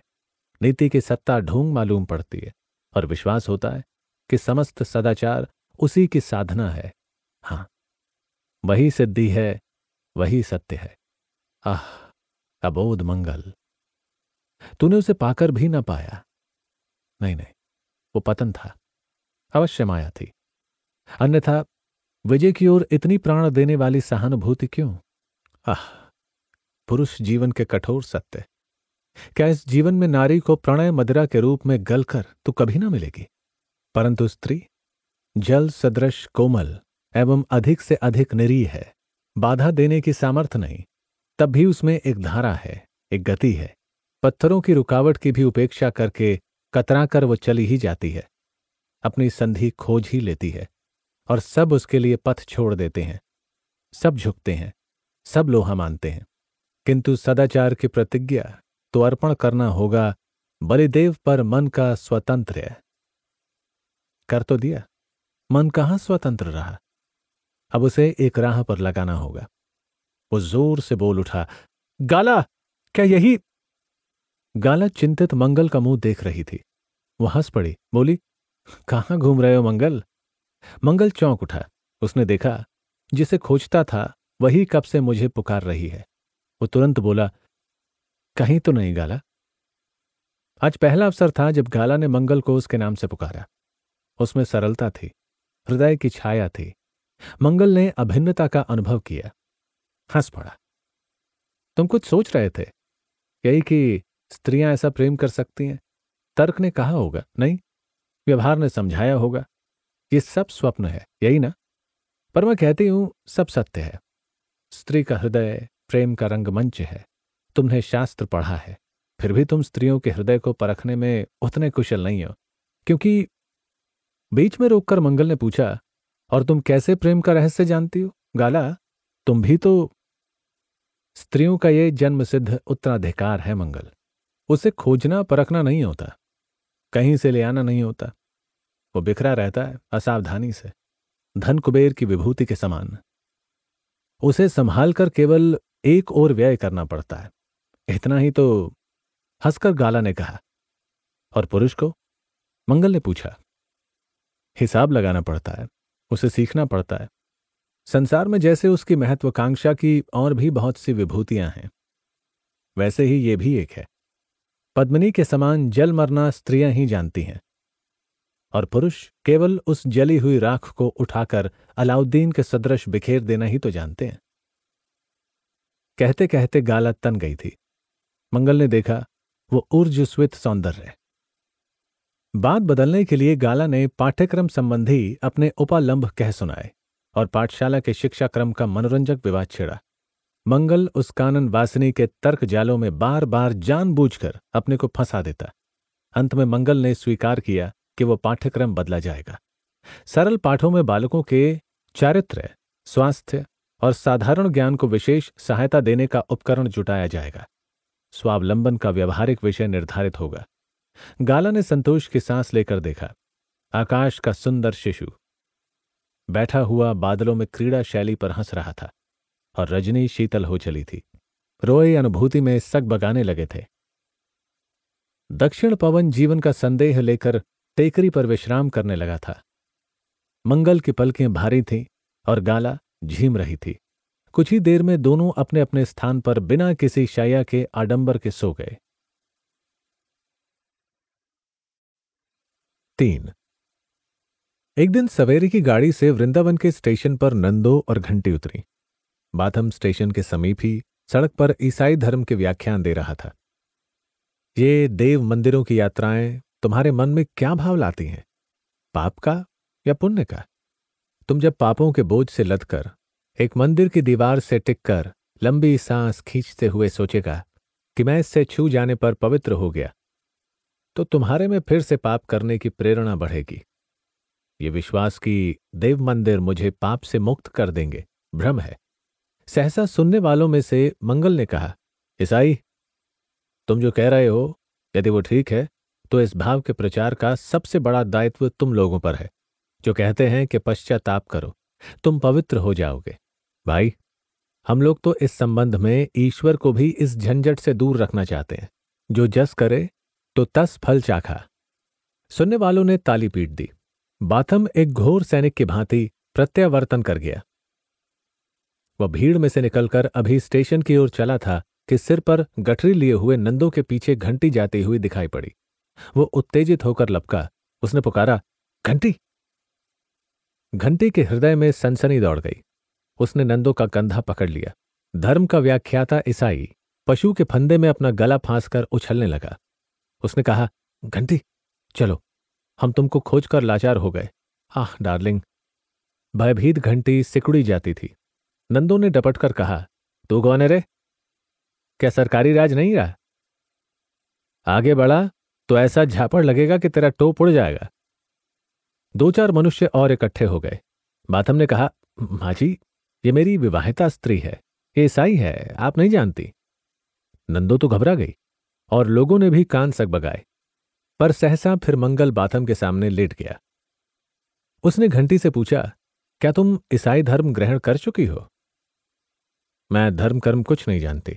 A: नीति की सत्ता ढोंग मालूम पड़ती है और विश्वास होता है कि समस्त सदाचार उसी की साधना है हाँ वही सिद्धि है वही सत्य है आह अबोध मंगल तूने उसे पाकर भी न पाया नहीं नहीं वो पतन था अवश्य माया थी अन्यथा विजय की ओर इतनी प्राण देने वाली सहानुभूति क्यों आह पुरुष जीवन के कठोर सत्य क्या इस जीवन में नारी को प्रणय मदिरा के रूप में गलकर तू कभी ना मिलेगी परंतु स्त्री जल सदृश कोमल एवं अधिक से अधिक निरीह है बाधा देने की सामर्थ्य नहीं तब भी उसमें एक धारा है एक गति है पत्थरों की रुकावट की भी उपेक्षा करके कतरा कर वो चली ही जाती है अपनी संधि खोज ही लेती है और सब उसके लिए पथ छोड़ देते हैं सब झुकते हैं सब लोहा मानते हैं किंतु सदाचार की प्रतिज्ञा तो अर्पण करना होगा बलिदेव पर मन का स्वतंत्र कर तो दिया मन कहां स्वतंत्र रहा अब उसे एक राह पर लगाना होगा वो जोर से बोल उठा गाला क्या यही गाला चिंतित मंगल का मुंह देख रही थी वो हंस पड़ी बोली कहां घूम रहे हो मंगल मंगल चौंक उठा उसने देखा जिसे खोजता था वही कब से मुझे पुकार रही है वो तुरंत बोला कहीं तो नहीं गाला आज पहला अवसर था जब गाला ने मंगल को उसके नाम से पुकारा उसमें सरलता थी हृदय की छाया थी मंगल ने अभिन्नता का अनुभव किया हंस पड़ा तुम कुछ सोच रहे थे यही कि स्त्रियां ऐसा प्रेम कर सकती हैं तर्क ने कहा होगा नहीं व्यवहार ने समझाया होगा ये सब स्वप्न है यही ना पर मैं कहती हूं सब सत्य है स्त्री का हृदय प्रेम का रंगमंच है तुमने शास्त्र पढ़ा है फिर भी तुम स्त्रियों के हृदय को परखने में उतने कुशल नहीं हो क्योंकि बीच में रोककर मंगल ने पूछा और तुम कैसे प्रेम का रहस्य जानती हो गाला तुम भी तो स्त्रियों का ये जन्मसिद्ध उत्तराधिकार है मंगल उसे खोजना परखना नहीं होता कहीं से ले आना नहीं होता वो बिखरा रहता है असावधानी से धन कुबेर की विभूति के समान उसे संभाल कर केवल एक और व्यय करना पड़ता है इतना ही तो हंसकर गाला ने कहा और पुरुष को मंगल ने पूछा हिसाब लगाना पड़ता है उसे सीखना पड़ता है संसार में जैसे उसकी महत्वाकांक्षा की और भी बहुत सी विभूतियां हैं वैसे ही ये भी एक है पद्मनी के समान जल मरना स्त्रियां ही जानती हैं और पुरुष केवल उस जली हुई राख को उठाकर अलाउद्दीन के सदृश बिखेर देना ही तो जानते हैं कहते कहते गाला तन गई थी मंगल ने देखा वो ऊर्जस्वित सौंदर्य बात बदलने के लिए गाला ने पाठ्यक्रम संबंधी अपने उपालंब कह सुनाए और पाठशाला के शिक्षा क्रम का मनोरंजक विवाद छेड़ा मंगल उस कानन वासिनी के तर्क जालों में बार बार जानबूझकर अपने को फंसा देता अंत में मंगल ने स्वीकार किया कि वो पाठ्यक्रम बदला जाएगा सरल पाठों में बालकों के चारित्र स्वास्थ्य और साधारण ज्ञान को विशेष सहायता देने का उपकरण जुटाया जाएगा स्वावलंबन का व्यवहारिक विषय निर्धारित होगा गाला ने संतोष की सांस लेकर देखा आकाश का सुंदर शिशु बैठा हुआ बादलों में क्रीड़ा शैली पर हंस रहा था और रजनी शीतल हो चली थी रोए अनुभूति में सग बगाने लगे थे दक्षिण पवन जीवन का संदेह लेकर टेकरी पर विश्राम करने लगा था मंगल की पलकें भारी थीं और गाला झीम रही थी कुछ ही देर में दोनों अपने अपने स्थान पर बिना किसी शया के आडंबर के सो गए तीन एक दिन सवेरे की गाड़ी से वृंदावन के स्टेशन पर नंदो और घंटी उतरी बाथम स्टेशन के समीप ही सड़क पर ईसाई धर्म के व्याख्यान दे रहा था ये देव मंदिरों की यात्राएं तुम्हारे मन में क्या भाव लाती हैं पाप का या पुण्य का तुम जब पापों के बोझ से लदकर एक मंदिर की दीवार से टिककर लंबी सांस खींचते हुए सोचेगा कि मैं इससे छू जाने पर पवित्र हो गया तो तुम्हारे में फिर से पाप करने की प्रेरणा बढ़ेगी ये विश्वास कि देव मंदिर मुझे पाप से मुक्त कर देंगे भ्रम है सहसा सुनने वालों में से मंगल ने कहा ईसाई तुम जो कह रहे हो यदि वो ठीक है तो इस भाव के प्रचार का सबसे बड़ा दायित्व तुम लोगों पर है जो कहते हैं कि पश्चाताप करो तुम पवित्र हो जाओगे भाई हम लोग तो इस संबंध में ईश्वर को भी इस झंझट से दूर रखना चाहते हैं जो जस करे तो तस फल चाखा सुनने वालों ने ताली पीट दी बाथम एक घोर सैनिक की भांति प्रत्यावर्तन कर गया वह भीड़ में से निकलकर अभी स्टेशन की ओर चला था कि सिर पर गठरी लिए हुए नंदों के पीछे घंटी जाती हुई दिखाई पड़ी वो उत्तेजित होकर लपका उसने पुकारा घंटी घंटी के हृदय में सनसनी दौड़ गई उसने नंदों का कंधा पकड़ लिया धर्म का व्याख्याता ईसाई पशु के फंदे में अपना गला फांसकर उछलने लगा उसने कहा घंटी चलो हम तुमको खोज कर लाचार हो गए आह डार्लिंग भयभीत घंटी सिकुड़ी जाती थी नंदो ने डपट कर कहा तू कौन है रे क्या सरकारी राज नहीं रहा आगे बढ़ा तो ऐसा झापड़ लगेगा कि तेरा टोप उड़ जाएगा दो चार मनुष्य और इकट्ठे हो गए माथम ने कहा माझी ये मेरी विवाहिता स्त्री है ये ईसाई है आप नहीं जानती नंदो तो घबरा गई और लोगों ने भी कान सक बगाए पर सहसा फिर मंगल बाथम के सामने लेट गया उसने घंटी से पूछा क्या तुम ईसाई धर्म ग्रहण कर चुकी हो मैं धर्म कर्म कुछ नहीं जानती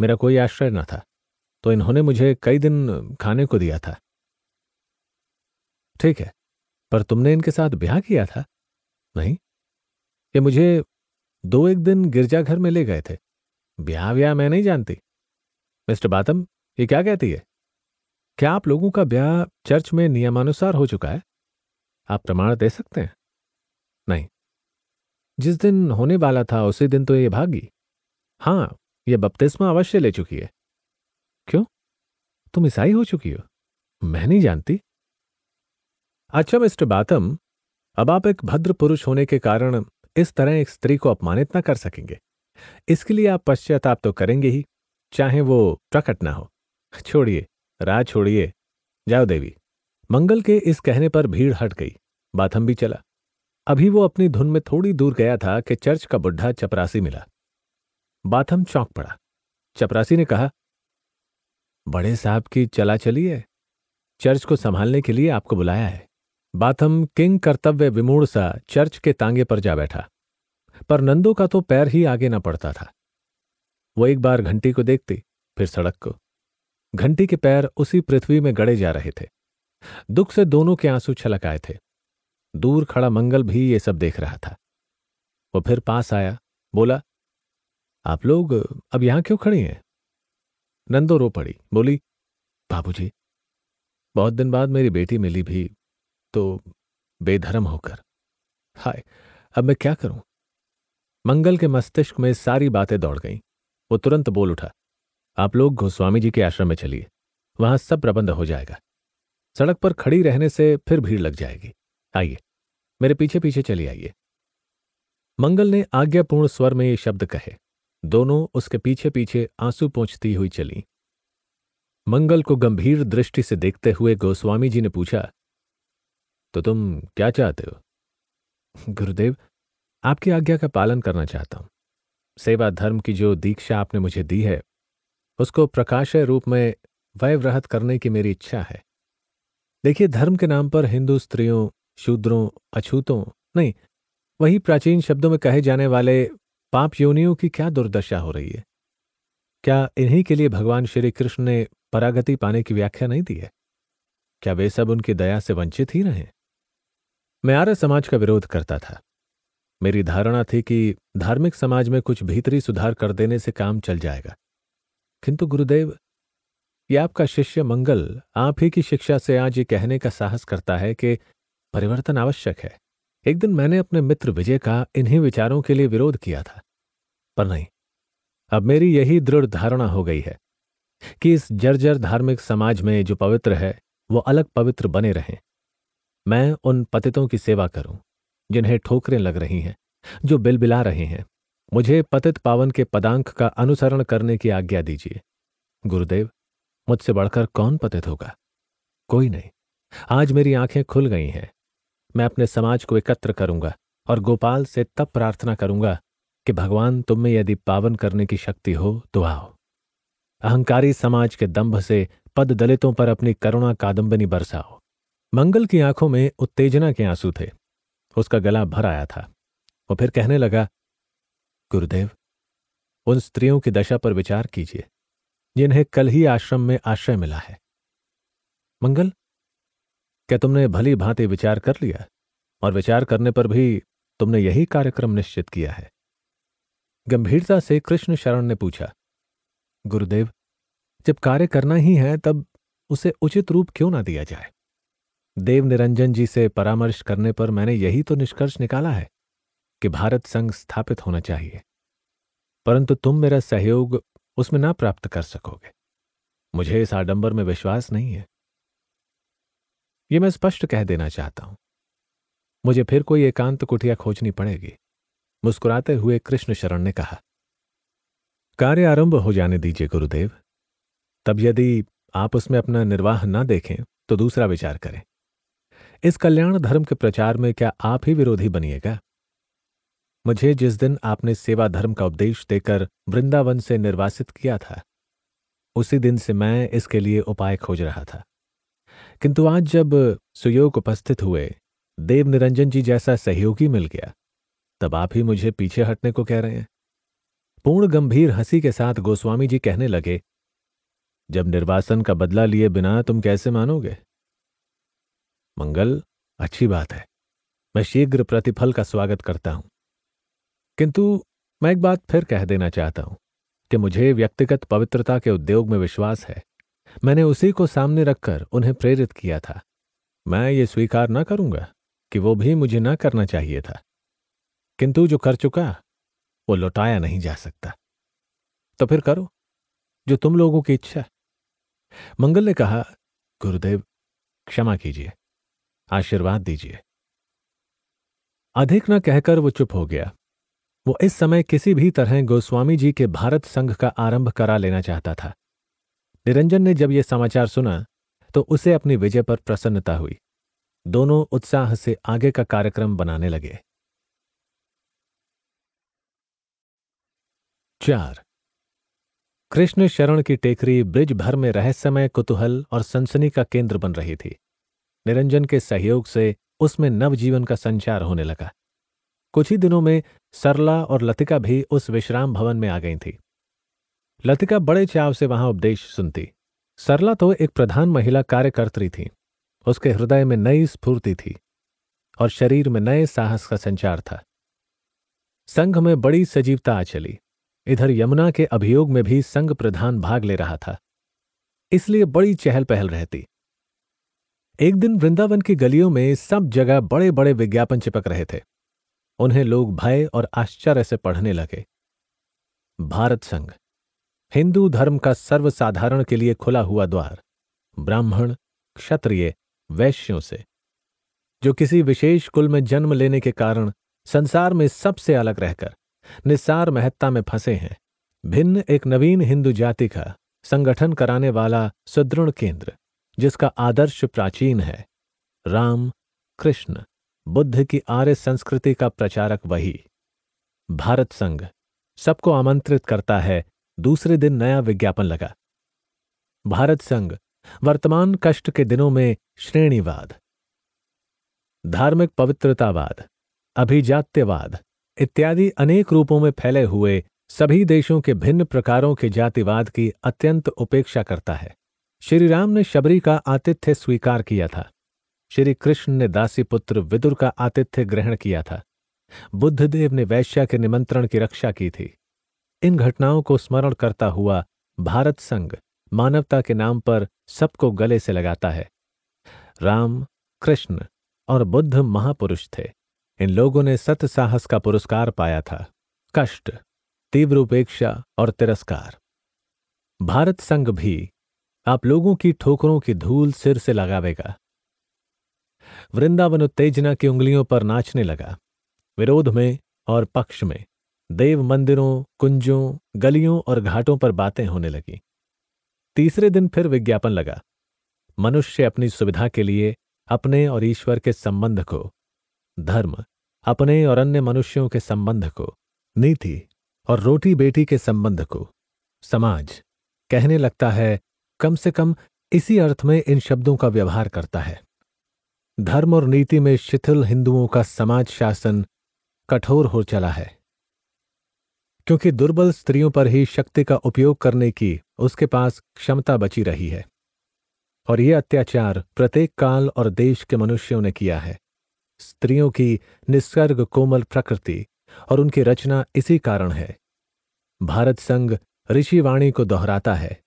A: मेरा कोई आश्रय न था तो इन्होंने मुझे कई दिन खाने को दिया था ठीक है पर तुमने इनके साथ ब्याह किया था नहीं ये मुझे दो एक दिन गिरजाघर में ले गए थे ब्याह व्याह मैं नहीं जानती मिस्टर बातम ये क्या कहती है क्या आप लोगों का ब्याह चर्च में नियमानुसार हो चुका है आप प्रमाण दे सकते हैं नहीं जिस दिन होने वाला था उसी दिन तो ये भागी हां ये बपतिस्मा अवश्य ले चुकी है क्यों तुम ईसाई हो चुकी हो मैं नहीं जानती अच्छा मिस्टर बातम अब आप एक भद्र पुरुष होने के कारण इस तरह एक स्त्री को अपमानित ना कर सकेंगे इसके लिए आप पश्चाताप तो करेंगे ही चाहे वो प्रकट ना हो छोड़िए राह छोड़िए जाओ देवी मंगल के इस कहने पर भीड़ हट गई बाथम भी चला अभी वो अपनी धुन में थोड़ी दूर गया था कि चर्च का बुढ़ा चपरासी मिला बाथम चौंक पड़ा चपरासी ने कहा बड़े साहब की चला चली है चर्च को संभालने के लिए आपको बुलाया है बाथम किंग कर्तव्य विमूढ़ सा चर्च के तांगे पर जा बैठा पर नंदो का तो पैर ही आगे ना पड़ता था वो एक बार घंटी को देखती फिर सड़क को घंटी के पैर उसी पृथ्वी में गड़े जा रहे थे दुख से दोनों के आंसू छलक आए थे दूर खड़ा मंगल भी ये सब देख रहा था वो फिर पास आया बोला आप लोग अब यहां क्यों खड़ी हैं नंदो रो पड़ी बोली बाबूजी बहुत दिन बाद मेरी बेटी मिली भी तो बेधर्म होकर हाय अब मैं क्या करूं मंगल के मस्तिष्क में सारी बातें दौड़ गईं वो तुरंत बोल उठा आप लोग गोस्वामी जी के आश्रम में चलिए वहां सब प्रबंध हो जाएगा सड़क पर खड़ी रहने से फिर भीड़ लग जाएगी आइए मेरे पीछे पीछे चली आइए मंगल ने आज्ञापूर्ण स्वर में ये शब्द कहे दोनों उसके पीछे पीछे आंसू पहुंचती हुई चली मंगल को गंभीर दृष्टि से देखते हुए गोस्वामी जी ने पूछा तो तुम क्या चाहते हो गुरुदेव आपकी आज्ञा का पालन करना चाहता हूं सेवा धर्म की जो दीक्षा आपने मुझे दी है उसको प्रकाशय रूप में वयवृहत करने की मेरी इच्छा है देखिए धर्म के नाम पर हिंदू स्त्रियों शूद्रों अछूतों नहीं वही प्राचीन शब्दों में कहे जाने वाले पाप योनियों की क्या दुर्दशा हो रही है क्या इन्हीं के लिए भगवान श्री कृष्ण ने परागति पाने की व्याख्या नहीं दी है क्या वे सब उनकी दया से वंचित ही रहे मैं आर्य समाज का विरोध करता था मेरी धारणा थी कि धार्मिक समाज में कुछ भीतरी सुधार कर देने से काम चल जाएगा किंतु गुरुदेव ये आपका शिष्य मंगल आप ही की शिक्षा से आज ये कहने का साहस करता है कि परिवर्तन आवश्यक है एक दिन मैंने अपने मित्र विजय का इन्हीं विचारों के लिए विरोध किया था पर नहीं अब मेरी यही दृढ़ धारणा हो गई है कि इस जर्जर धार्मिक समाज में जो पवित्र है वो अलग पवित्र बने रहें मैं उन पतितों की सेवा करूं जिन्हें ठोकरें लग रही हैं जो बिलबिला रहे हैं मुझे पतित पावन के पदांक का अनुसरण करने की आज्ञा दीजिए गुरुदेव मुझसे बढ़कर कौन पतित होगा कोई नहीं आज मेरी आंखें खुल गई हैं मैं अपने समाज को एकत्र करूंगा और गोपाल से तब प्रार्थना करूंगा कि भगवान तुम में यदि पावन करने की शक्ति हो तो आओ अहंकारी समाज के दंभ से पद दलितों पर अपनी करुणा कादम्बनी बरसाओ मंगल की आंखों में उत्तेजना के आंसू थे उसका गला भर आया था वो फिर कहने लगा गुरुदेव उन स्त्रियों की दशा पर विचार कीजिए जिन्हें कल ही आश्रम में आश्रय मिला है मंगल क्या तुमने भली भांति विचार कर लिया और विचार करने पर भी तुमने यही कार्यक्रम निश्चित किया है गंभीरता से कृष्ण शरण ने पूछा गुरुदेव जब कार्य करना ही है तब उसे उचित रूप क्यों ना दिया जाए देव निरंजन जी से परामर्श करने पर मैंने यही तो निष्कर्ष निकाला है कि भारत संघ स्थापित होना चाहिए परंतु तुम मेरा सहयोग उसमें ना प्राप्त कर सकोगे मुझे इस आडंबर में विश्वास नहीं है यह मैं स्पष्ट कह देना चाहता हूं मुझे फिर कोई एकांत कुटिया खोजनी पड़ेगी मुस्कुराते हुए कृष्ण शरण ने कहा कार्य आरंभ हो जाने दीजिए गुरुदेव तब यदि आप उसमें अपना निर्वाह ना देखें तो दूसरा विचार करें इस कल्याण धर्म के प्रचार में क्या आप ही विरोधी बनिएगा मुझे जिस दिन आपने सेवा धर्म का उपदेश देकर वृंदावन से निर्वासित किया था उसी दिन से मैं इसके लिए उपाय खोज रहा था किंतु आज जब सुयोग उपस्थित हुए देव निरंजन जी जैसा सहयोगी मिल गया तब आप ही मुझे पीछे हटने को कह रहे हैं पूर्ण गंभीर हंसी के साथ गोस्वामी जी कहने लगे जब निर्वासन का बदला लिए बिना तुम कैसे मानोगे मंगल अच्छी बात है मैं शीघ्र प्रतिफल का स्वागत करता हूं किंतु मैं एक बात फिर कह देना चाहता हूं कि मुझे व्यक्तिगत पवित्रता के उद्योग में विश्वास है मैंने उसी को सामने रखकर उन्हें प्रेरित किया था मैं ये स्वीकार न करूंगा कि वो भी मुझे न करना चाहिए था किंतु जो कर चुका वो लौटाया नहीं जा सकता तो फिर करो जो तुम लोगों की इच्छा मंगल ने कहा गुरुदेव क्षमा कीजिए आशीर्वाद दीजिए अधिक न कहकर वो चुप हो गया वो इस समय किसी भी तरह गोस्वामी जी के भारत संघ का आरंभ करा लेना चाहता था निरंजन ने जब यह समाचार सुना तो उसे अपनी विजय पर प्रसन्नता हुई दोनों उत्साह से आगे का कार्यक्रम बनाने लगे चार कृष्ण शरण की टेकरी ब्रिज भर में रहस्यमय कुतूहल और सनसनी का केंद्र बन रही थी निरंजन के सहयोग से उसमें नवजीवन का संचार होने लगा कुछ ही दिनों में सरला और लतिका भी उस विश्राम भवन में आ गई थी लतिका बड़े चाव से वहां उपदेश सुनती सरला तो एक प्रधान महिला कार्यकर्त्री थी उसके हृदय में नई स्फूर्ति थी और शरीर में नए साहस का संचार था संघ में बड़ी सजीवता आ चली इधर यमुना के अभियोग में भी संघ प्रधान भाग ले रहा था इसलिए बड़ी चहल पहल रहती एक दिन वृंदावन की गलियों में सब जगह बड़े बड़े विज्ञापन चिपक रहे थे उन्हें लोग भय और आश्चर्य से पढ़ने लगे भारत संघ हिंदू धर्म का सर्वसाधारण के लिए खुला हुआ द्वार ब्राह्मण क्षत्रिय वैश्यों से जो किसी विशेष कुल में जन्म लेने के कारण संसार में सबसे अलग रहकर निसार महत्ता में फंसे हैं भिन्न एक नवीन हिंदू जाति का संगठन कराने वाला सुदृढ़ केंद्र जिसका आदर्श प्राचीन है राम कृष्ण बुद्ध की आर्य संस्कृति का प्रचारक वही भारत संघ सबको आमंत्रित करता है दूसरे दिन नया विज्ञापन लगा भारत संघ वर्तमान कष्ट के दिनों में श्रेणीवाद धार्मिक पवित्रतावाद अभिजात्यवाद इत्यादि अनेक रूपों में फैले हुए सभी देशों के भिन्न प्रकारों के जातिवाद की अत्यंत उपेक्षा करता है श्रीराम ने शबरी का आतिथ्य स्वीकार किया था श्री कृष्ण ने दासी पुत्र विदुर का आतिथ्य ग्रहण किया था बुद्धदेव ने वैश्या के निमंत्रण की रक्षा की थी इन घटनाओं को स्मरण करता हुआ भारत संघ मानवता के नाम पर सबको गले से लगाता है राम कृष्ण और बुद्ध महापुरुष थे इन लोगों ने सत साहस का पुरस्कार पाया था कष्ट तीव्र उपेक्षा और तिरस्कार भारत संघ भी आप लोगों की ठोकरों की धूल सिर से लगावेगा वृंदावन उत्तेजना की उंगलियों पर नाचने लगा विरोध में और पक्ष में देव मंदिरों कुंजों गलियों और घाटों पर बातें होने लगी तीसरे दिन फिर विज्ञापन लगा मनुष्य अपनी सुविधा के लिए अपने और ईश्वर के संबंध को धर्म अपने और अन्य मनुष्यों के संबंध को नीति और रोटी बेटी के संबंध को समाज कहने लगता है कम से कम इसी अर्थ में इन शब्दों का व्यवहार करता है धर्म और नीति में शिथिल हिंदुओं का समाज शासन कठोर हो चला है क्योंकि दुर्बल स्त्रियों पर ही शक्ति का उपयोग करने की उसके पास क्षमता बची रही है और ये अत्याचार प्रत्येक काल और देश के मनुष्यों ने किया है स्त्रियों की निसर्ग कोमल प्रकृति और उनकी रचना इसी कारण है भारत संघ ऋषिवाणी को दोहराता है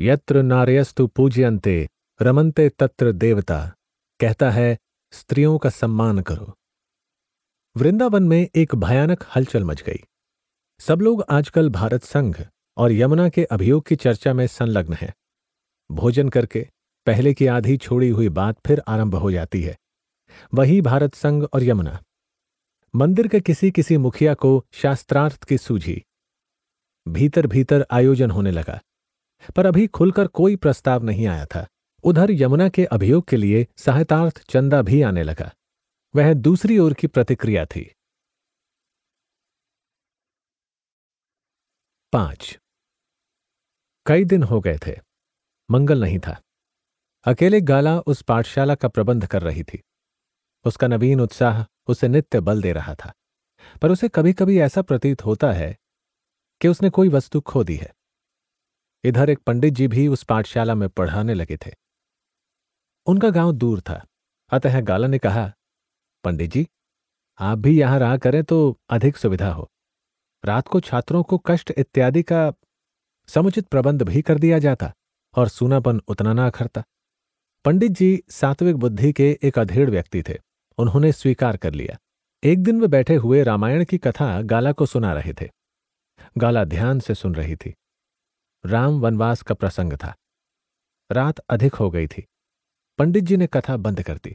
A: यत्र नार्यस्तु पूज्यन्ते रमन्ते तत्र देवता कहता है स्त्रियों का सम्मान करो वृंदावन में एक भयानक हलचल मच गई सब लोग आजकल भारत संघ और यमुना के अभियोग की चर्चा में संलग्न हैं भोजन करके पहले की आधी छोड़ी हुई बात फिर आरंभ हो जाती है वही भारत संघ और यमुना मंदिर के किसी किसी मुखिया को शास्त्रार्थ की सूझी भीतर भीतर आयोजन होने लगा पर अभी खुलकर कोई प्रस्ताव नहीं आया था उधर यमुना के अभियोग के लिए सहायतार्थ चंदा भी आने लगा वह दूसरी ओर की प्रतिक्रिया थी पांच कई दिन हो गए थे मंगल नहीं था अकेले गाला उस पाठशाला का प्रबंध कर रही थी उसका नवीन उत्साह उसे नित्य बल दे रहा था पर उसे कभी कभी ऐसा प्रतीत होता है कि उसने कोई वस्तु खो दी है इधर एक पंडित जी भी उस पाठशाला में पढ़ाने लगे थे उनका गांव दूर था अतः गाला ने कहा पंडित जी आप भी यहां रहा करें तो अधिक सुविधा हो रात को छात्रों को कष्ट इत्यादि का समुचित प्रबंध भी कर दिया जाता और सूनापन उतना ना अखरता पंडित जी सात्विक बुद्धि के एक अधेड़ व्यक्ति थे उन्होंने स्वीकार कर लिया एक दिन वे बैठे हुए रामायण की कथा गाला को सुना रहे थे गाला ध्यान से सुन रही थी राम वनवास का प्रसंग था रात अधिक हो गई थी पंडित जी ने कथा बंद कर दी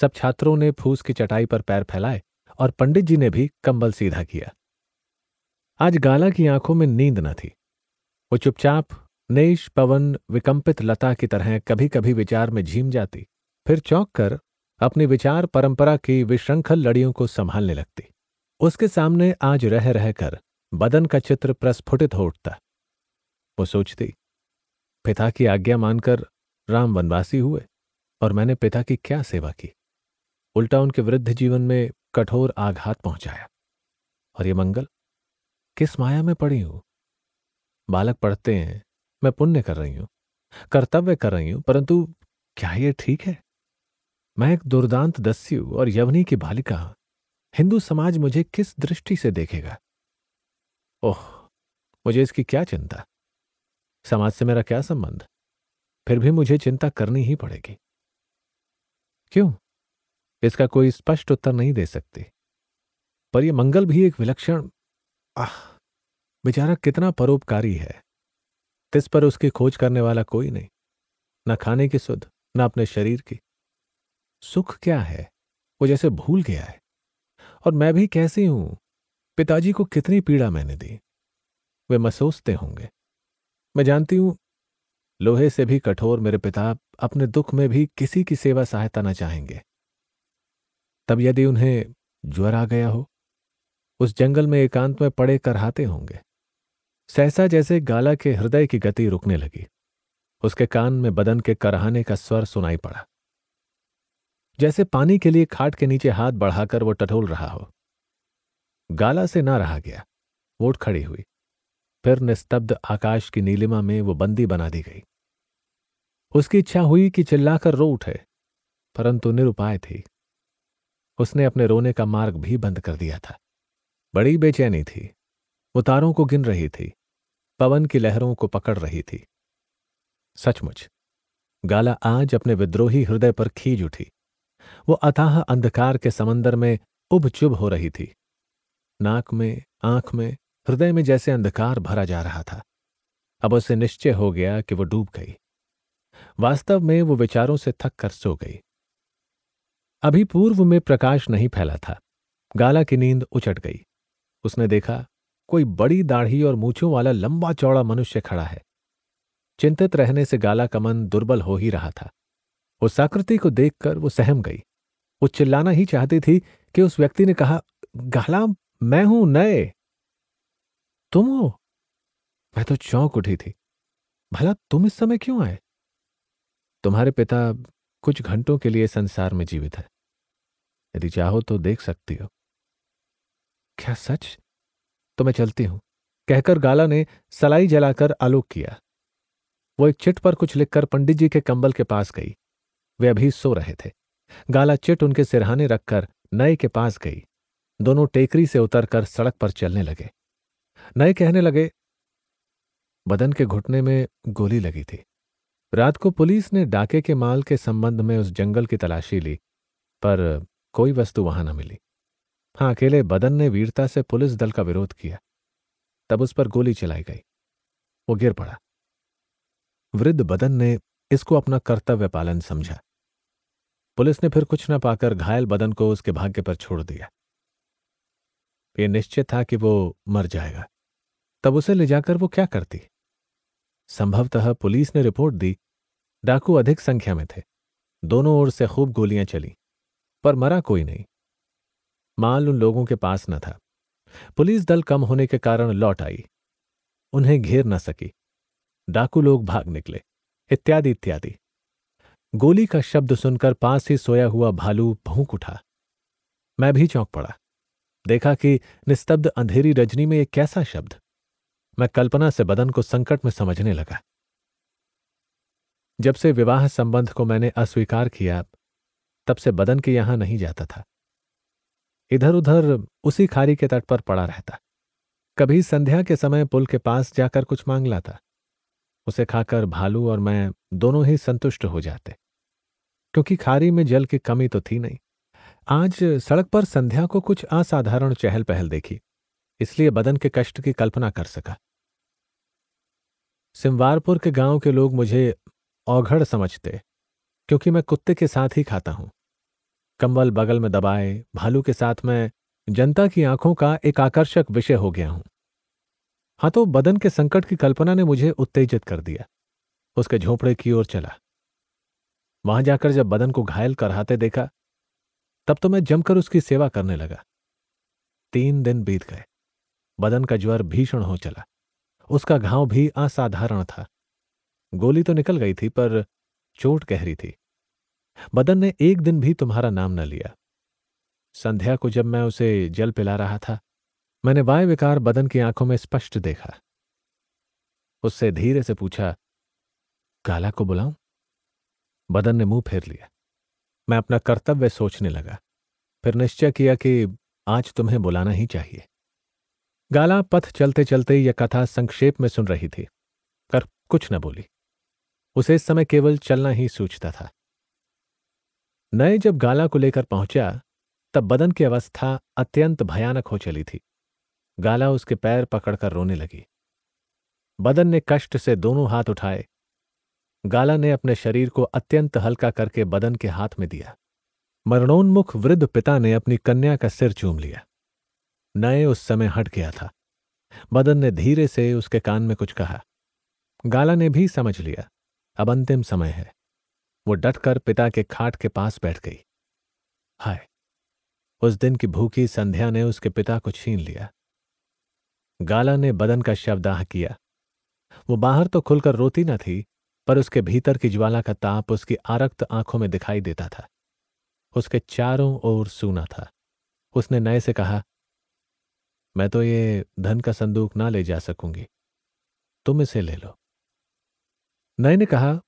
A: सब छात्रों ने फूस की चटाई पर पैर फैलाए और पंडित जी ने भी कंबल सीधा किया आज गाला की आंखों में नींद न थी वो चुपचाप नेश पवन विकंपित लता की तरह कभी कभी विचार में झीम जाती फिर चौंक कर अपनी विचार परंपरा की विश्रृंखल लड़ियों को संभालने लगती उसके सामने आज रह रहकर बदन का चित्र प्रस्फुटित हो उठता वो सोचती पिता की आज्ञा मानकर राम वनवासी हुए और मैंने पिता की क्या सेवा की उल्टा उनके वृद्ध जीवन में कठोर आघात पहुंचाया और ये मंगल किस माया में पड़ी हूं बालक पढ़ते हैं मैं पुण्य कर रही हूं कर्तव्य कर रही हूं परंतु क्या यह ठीक है मैं एक दुर्दांत दस्यु और यवनी की बालिका हिंदू समाज मुझे किस दृष्टि से देखेगा ओह मुझे इसकी क्या चिंता समाज से मेरा क्या संबंध फिर भी मुझे चिंता करनी ही पड़ेगी क्यों इसका कोई स्पष्ट उत्तर नहीं दे सकते पर यह मंगल भी एक विलक्षण आह बेचारा कितना परोपकारी है तिस पर उसकी खोज करने वाला कोई नहीं न खाने की सुध न अपने शरीर की सुख क्या है वो जैसे भूल गया है और मैं भी कैसी हूं पिताजी को कितनी पीड़ा मैंने दी वे महसूसते होंगे मैं जानती हूं लोहे से भी कठोर मेरे पिता अपने दुख में भी किसी की सेवा सहायता न चाहेंगे तब यदि उन्हें ज्वर आ गया हो उस जंगल में एकांत में पड़े करहाते होंगे सहसा जैसे गाला के हृदय की गति रुकने लगी उसके कान में बदन के करहाने का स्वर सुनाई पड़ा जैसे पानी के लिए खाट के नीचे हाथ बढ़ाकर वो टटोल रहा हो गाला से ना रहा गया वोट खड़ी हुई फिर निस्तब्ध आकाश की नीलिमा में वो बंदी बना दी गई उसकी इच्छा हुई कि चिल्लाकर रो उठे परंतु निरुपाय थी उसने अपने रोने का मार्ग भी बंद कर दिया था बड़ी बेचैनी थी उतारों को गिन रही थी पवन की लहरों को पकड़ रही थी सचमुच गाला आज अपने विद्रोही हृदय पर खींच उठी वो अथाह अंधकार के समंदर में उब चुभ हो रही थी नाक में आंख में हृदय में जैसे अंधकार भरा जा रहा था अब उसे निश्चय हो गया कि वो डूब गई वास्तव में वो विचारों से थक कर सो गई अभी पूर्व में प्रकाश नहीं फैला था गाला की नींद उचट गई उसने देखा कोई बड़ी दाढ़ी और मूछों वाला लंबा चौड़ा मनुष्य खड़ा है चिंतित रहने से गाला का मन दुर्बल हो ही रहा था उस आकृति को देखकर वो सहम गई वो चिल्लाना ही चाहती थी कि उस व्यक्ति ने कहा गाला मैं हूं नए तुम हो मैं तो चौंक उठी थी भला तुम इस समय क्यों आए तुम्हारे पिता कुछ घंटों के लिए संसार में जीवित है यदि चाहो तो देख सकती हो क्या सच तो मैं चलती हूं कहकर गाला ने सलाई जलाकर आलोक किया वो एक चिट पर कुछ लिखकर पंडित जी के कंबल के पास गई वे अभी सो रहे थे गाला चिट उनके सिरहाने रखकर नए के पास गई दोनों टेकरी से उतरकर सड़क पर चलने लगे नए कहने लगे बदन के घुटने में गोली लगी थी रात को पुलिस ने डाके के माल के संबंध में उस जंगल की तलाशी ली पर कोई वस्तु वहां न मिली हां अकेले बदन ने वीरता से पुलिस दल का विरोध किया तब उस पर गोली चलाई गई वो गिर पड़ा वृद्ध बदन ने इसको अपना कर्तव्य पालन समझा पुलिस ने फिर कुछ न पाकर घायल बदन को उसके भाग्य पर छोड़ दिया ये निश्चित था कि वो मर जाएगा तब उसे ले जाकर वो क्या करती संभवतः पुलिस ने रिपोर्ट दी डाकू अधिक संख्या में थे दोनों ओर से खूब गोलियां चली पर मरा कोई नहीं माल उन लोगों के पास न था पुलिस दल कम होने के कारण लौट आई उन्हें घेर न सकी डाकू लोग भाग निकले इत्यादि इत्यादि गोली का शब्द सुनकर पास ही सोया हुआ भालू भूक उठा मैं भी चौंक पड़ा देखा कि निस्तब्ध अंधेरी रजनी में एक कैसा शब्द मैं कल्पना से बदन को संकट में समझने लगा जब से विवाह संबंध को मैंने अस्वीकार किया तब से बदन के यहां नहीं जाता था इधर उधर उसी खारी के तट पर पड़ा रहता कभी संध्या के समय पुल के पास जाकर कुछ मांग लाता उसे खाकर भालू और मैं दोनों ही संतुष्ट हो जाते क्योंकि खारी में जल की कमी तो थी नहीं आज सड़क पर संध्या को कुछ असाधारण चहल पहल देखी इसलिए बदन के कष्ट की कल्पना कर सका सिमवारपुर के गांव के लोग मुझे औघड़ समझते क्योंकि मैं कुत्ते के साथ ही खाता हूं कंबल बगल में दबाए भालू के साथ मैं जनता की आंखों का एक आकर्षक विषय हो गया हूं हाँ तो बदन के संकट की कल्पना ने मुझे उत्तेजित कर दिया उसके झोपड़े की ओर चला वहां जाकर जब बदन को घायल कराते देखा तब तो मैं जमकर उसकी सेवा करने लगा तीन दिन बीत गए बदन का ज्वर भीषण हो चला उसका घाव भी असाधारण था गोली तो निकल गई थी पर चोट गहरी थी बदन ने एक दिन भी तुम्हारा नाम न लिया संध्या को जब मैं उसे जल पिला रहा था मैंने वाय विकार बदन की आंखों में स्पष्ट देखा उससे धीरे से पूछा काला को बुलाऊं बदन ने मुंह फेर लिया मैं अपना कर्तव्य सोचने लगा फिर निश्चय किया कि आज तुम्हें बुलाना ही चाहिए गाला पथ चलते चलते यह कथा संक्षेप में सुन रही थी पर कुछ न बोली उसे इस समय केवल चलना ही सूझता था नए जब गाला को लेकर पहुंचा तब बदन की अवस्था अत्यंत भयानक हो चली थी गाला उसके पैर पकड़कर रोने लगी बदन ने कष्ट से दोनों हाथ उठाए गाला ने अपने शरीर को अत्यंत हल्का करके बदन के हाथ में दिया मरणोन्मुख वृद्ध पिता ने अपनी कन्या का सिर चूम लिया नए उस समय हट गया था बदन ने धीरे से उसके कान में कुछ कहा गाला ने भी समझ लिया अब अंतिम समय है वो डटकर पिता के खाट के पास बैठ गई हाय उस दिन की भूखी संध्या ने उसके पिता को छीन लिया गाला ने बदन का शवदाह किया वो बाहर तो खुलकर रोती न थी पर उसके भीतर की ज्वाला का ताप उसकी आरक्त आंखों में दिखाई देता था उसके चारों ओर सूना था उसने नए से कहा मैं तो ये धन का संदूक ना ले जा सकूंगी तुम इसे ले लो नय ने कहा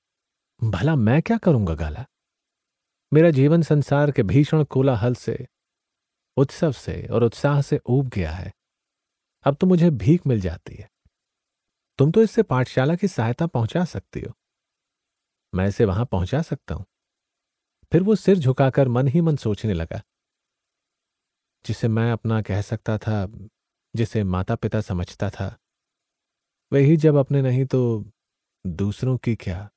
A: भला मैं क्या करूंगा गाला मेरा जीवन संसार के भीषण कोलाहल से उत्सव से और उत्साह से ऊब गया है अब तो मुझे भीख मिल जाती है तुम तो इससे पाठशाला की सहायता पहुंचा सकती हो मैं इसे वहां पहुंचा सकता हूं फिर वो सिर झुकाकर मन ही मन सोचने लगा जिसे मैं अपना कह सकता था जिसे माता पिता समझता था वही जब अपने नहीं तो दूसरों की क्या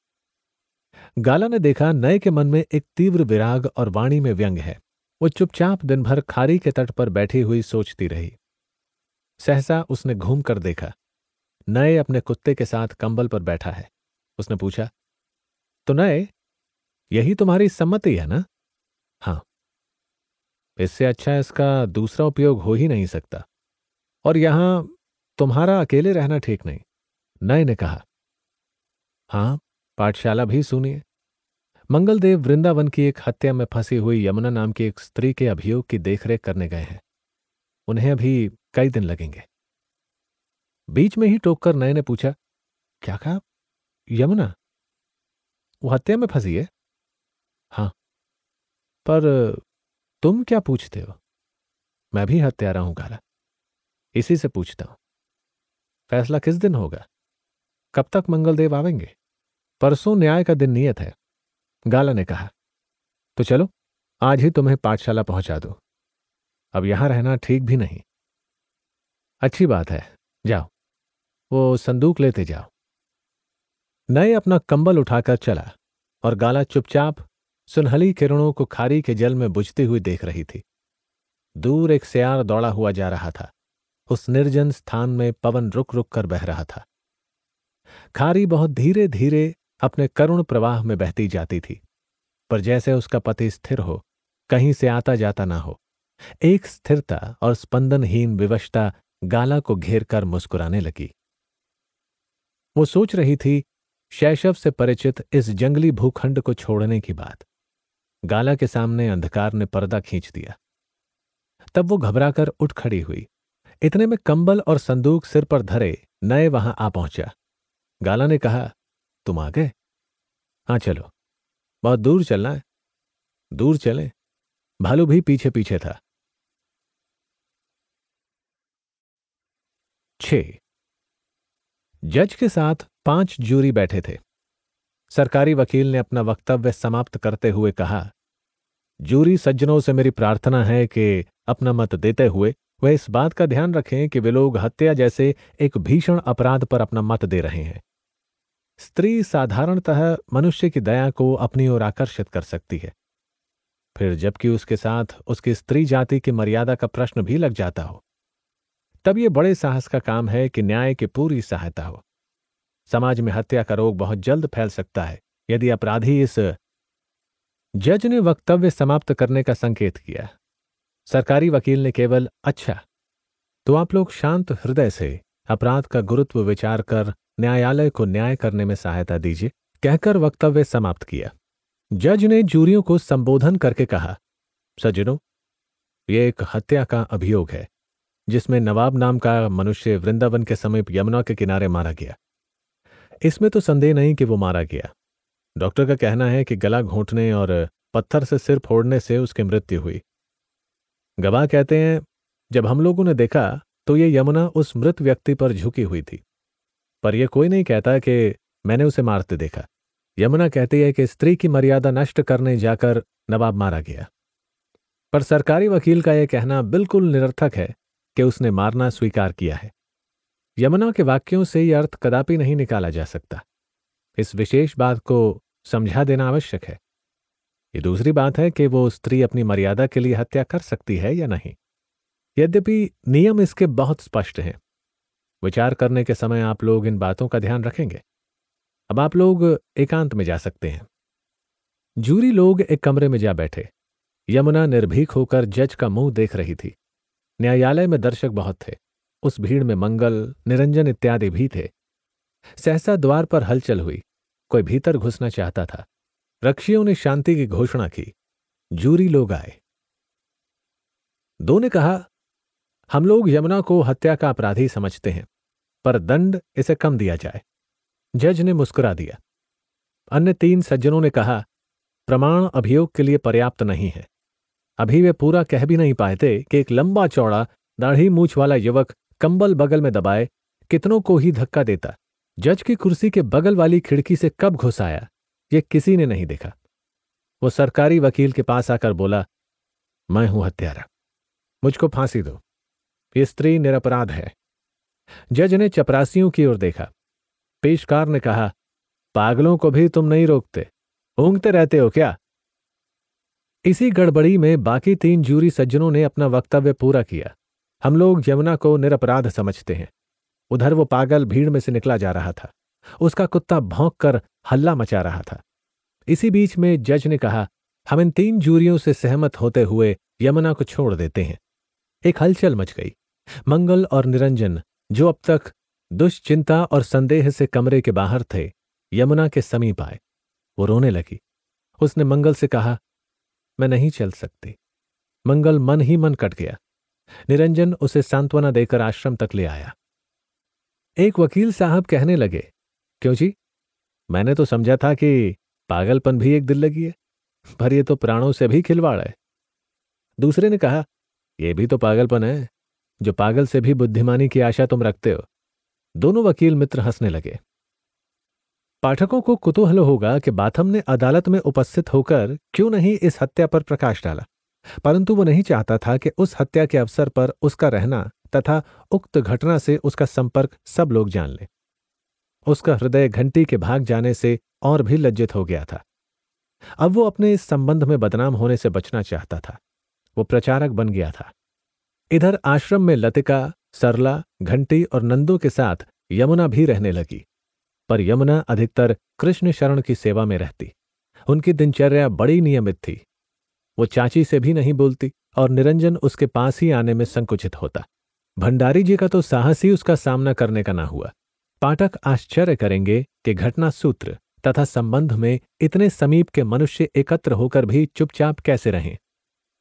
A: गाला ने देखा नए के मन में एक तीव्र विराग और वाणी में व्यंग है वो चुपचाप दिन भर खारी के तट पर बैठी हुई सोचती रही सहसा उसने घूम कर देखा नए अपने कुत्ते के साथ कंबल पर बैठा है उसने पूछा तो नए यही तुम्हारी सम्मति है ना इससे अच्छा इसका दूसरा उपयोग हो ही नहीं सकता और यहां तुम्हारा अकेले रहना ठीक नहीं नय ने कहा हां पाठशाला भी सुनिए मंगलदेव वृंदावन की एक हत्या में फंसी हुई यमुना नाम की एक स्त्री के अभियोग की देखरेख करने गए हैं उन्हें अभी कई दिन लगेंगे बीच में ही टोककर नय ने पूछा क्या कहा यमुना वो हत्या में फंसी है हाँ पर तुम क्या पूछते हो मैं भी हत्यारा हूं काला इसी से पूछता हूं फैसला किस दिन होगा कब तक मंगलदेव आवेंगे परसों न्याय का दिन नियत है गाला ने कहा तो चलो आज ही तुम्हें पाठशाला पहुंचा दो अब यहां रहना ठीक भी नहीं अच्छी बात है जाओ वो संदूक लेते जाओ नए अपना कंबल उठाकर चला और गाला चुपचाप सुनहली किरणों को खारी के जल में बुझती हुई देख रही थी दूर एक सियार दौड़ा हुआ जा रहा था उस निर्जन स्थान में पवन रुक रुक कर बह रहा था खारी बहुत धीरे धीरे अपने करुण प्रवाह में बहती जाती थी पर जैसे उसका पति स्थिर हो कहीं से आता जाता ना हो एक स्थिरता और स्पंदनहीन विवशता गाला को घेर कर मुस्कुराने लगी वो सोच रही थी शैशव से परिचित इस जंगली भूखंड को छोड़ने की बात गाला के सामने अंधकार ने पर्दा खींच दिया तब वो घबराकर उठ खड़ी हुई इतने में कंबल और संदूक सिर पर धरे नए वहां आ पहुंचा गाला ने कहा तुम आ गए हाँ चलो बहुत दूर चलना है दूर चलें भालू भी पीछे पीछे था छ जज के साथ पांच जूरी बैठे थे सरकारी वकील ने अपना वक्तव्य समाप्त करते हुए कहा जूरी सज्जनों से मेरी प्रार्थना है कि अपना मत देते हुए वह इस बात का ध्यान रखें कि वे लोग हत्या जैसे एक भीषण अपराध पर अपना मत दे रहे हैं स्त्री साधारणतः मनुष्य की दया को अपनी ओर आकर्षित कर सकती है फिर जबकि उसके साथ उसकी स्त्री जाति की मर्यादा का प्रश्न भी लग जाता हो तब ये बड़े साहस का काम है कि न्याय की पूरी सहायता हो समाज में हत्या का रोग बहुत जल्द फैल सकता है यदि अपराधी इस जज ने वक्तव्य समाप्त करने का संकेत किया सरकारी वकील ने केवल अच्छा तो आप लोग शांत हृदय से अपराध का गुरुत्व विचार कर न्यायालय को न्याय करने में सहायता दीजिए कहकर वक्तव्य समाप्त किया जज ने जूरियों को संबोधन करके कहा सज्जनों ये एक हत्या का अभियोग है जिसमें नवाब नाम का मनुष्य वृंदावन के समीप यमुना के किनारे मारा गया इसमें तो संदेह नहीं कि वो मारा गया डॉक्टर का कहना है कि गला घोंटने और पत्थर से सिर फोड़ने से उसकी मृत्यु हुई गवाह कहते हैं जब हम लोगों ने देखा तो ये यमुना उस मृत व्यक्ति पर झुकी हुई थी पर यह कोई नहीं कहता कि मैंने उसे मारते देखा यमुना कहती है कि स्त्री की मर्यादा नष्ट करने जाकर नवाब मारा गया पर सरकारी वकील का यह कहना बिल्कुल निरर्थक है कि उसने मारना स्वीकार किया है यमुना के वाक्यों से यह अर्थ कदापि नहीं निकाला जा सकता इस विशेष बात को समझा देना आवश्यक है ये दूसरी बात है कि वो स्त्री अपनी मर्यादा के लिए हत्या कर सकती है या नहीं यद्यपि नियम इसके बहुत स्पष्ट हैं विचार करने के समय आप लोग इन बातों का ध्यान रखेंगे अब आप लोग एकांत में जा सकते हैं जूरी लोग एक कमरे में जा बैठे यमुना निर्भीक होकर जज का मुंह देख रही थी न्यायालय में दर्शक बहुत थे उस भीड़ में मंगल निरंजन इत्यादि भी थे सहसा द्वार पर हलचल हुई कोई भीतर घुसना चाहता था रक्षियों ने शांति की घोषणा की जूरी लोग आए दो ने कहा हम लोग यमुना को हत्या का अपराधी समझते हैं पर दंड इसे कम दिया जाए जज ने मुस्कुरा दिया अन्य तीन सज्जनों ने कहा प्रमाण अभियोग के लिए पर्याप्त नहीं है अभी वे पूरा कह भी नहीं पाए कि एक लंबा चौड़ा दाढ़ी मूछ वाला युवक कंबल बगल में दबाए कितनों को ही धक्का देता जज की कुर्सी के बगल वाली खिड़की से कब घुस आया ये किसी ने नहीं देखा वो सरकारी वकील के पास आकर बोला मैं हूं हत्यारा मुझको फांसी दो ये स्त्री निरपराध है जज ने चपरासियों की ओर देखा पेशकार ने कहा पागलों को भी तुम नहीं रोकते ऊँगते रहते हो क्या इसी गड़बड़ी में बाकी तीन जूरी सज्जनों ने अपना वक्तव्य पूरा किया हम लोग यमुना को निरपराध समझते हैं उधर वो पागल भीड़ में से निकला जा रहा था उसका कुत्ता भौंक कर हल्ला मचा रहा था इसी बीच में जज ने कहा हम इन तीन जूरियों से सहमत होते हुए यमुना को छोड़ देते हैं एक हलचल मच गई मंगल और निरंजन जो अब तक दुश्चिंता और संदेह से कमरे के बाहर थे यमुना के समीप आए वो रोने लगी उसने मंगल से कहा मैं नहीं चल सकती मंगल मन ही मन कट गया निरंजन उसे सांत्वना देकर आश्रम तक ले आया एक वकील साहब कहने लगे क्यों जी मैंने तो समझा था कि पागलपन भी एक दिल लगी है पर ये तो प्राणों से भी खिलवाड़ है दूसरे ने कहा यह भी तो पागलपन है जो पागल से भी बुद्धिमानी की आशा तुम रखते हो दोनों वकील मित्र हंसने लगे पाठकों को कुतूहल होगा कि बाथम ने अदालत में उपस्थित होकर क्यों नहीं इस हत्या पर प्रकाश डाला परंतु वो नहीं चाहता था कि उस हत्या के अवसर पर उसका रहना तथा उक्त घटना से उसका संपर्क सब लोग जान लें उसका हृदय घंटी के भाग जाने से और भी लज्जित हो गया था अब वो अपने इस संबंध में बदनाम होने से बचना चाहता था वो प्रचारक बन गया था इधर आश्रम में लतिका सरला घंटी और नंदू के साथ यमुना भी रहने लगी पर यमुना अधिकतर कृष्ण शरण की सेवा में रहती उनकी दिनचर्या बड़ी नियमित थी वो चाची से भी नहीं बोलती और निरंजन उसके पास ही आने में संकुचित होता भंडारी जी का तो साहस ही उसका सामना करने का ना हुआ पाठक आश्चर्य करेंगे कि घटना सूत्र तथा संबंध में इतने समीप के मनुष्य एकत्र होकर भी चुपचाप कैसे रहें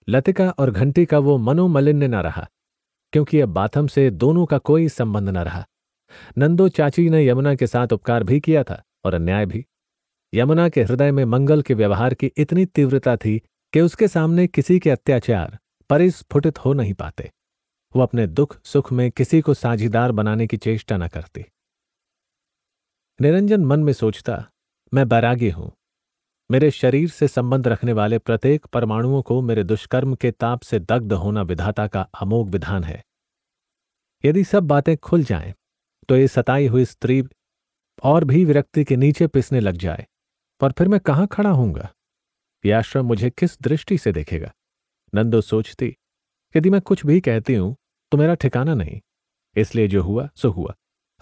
A: लतिका और घंटी का वो मनोमलिन्य न रहा क्योंकि अब बाथम से दोनों का कोई संबंध न रहा नंदो चाची ने यमुना के साथ उपकार भी किया था और अन्याय भी यमुना के हृदय में मंगल के व्यवहार की इतनी तीव्रता थी कि उसके सामने किसी के अत्याचार परिस्फुटित हो नहीं पाते वो अपने दुख सुख में किसी को साझीदार बनाने की चेष्टा न करती निरंजन मन में सोचता मैं बैरागी हूं मेरे शरीर से संबंध रखने वाले प्रत्येक परमाणुओं को मेरे दुष्कर्म के ताप से दग्ध होना विधाता का अमोघ विधान है यदि सब बातें खुल जाएं, तो ये सताई हुई स्त्री और भी विरक्ति के नीचे पिसने लग जाए पर फिर मैं कहाँ खड़ा होऊंगा यह आश्रम मुझे किस दृष्टि से देखेगा नंदो सोचती यदि मैं कुछ भी कहती हूं तो मेरा ठिकाना नहीं इसलिए जो हुआ सो हुआ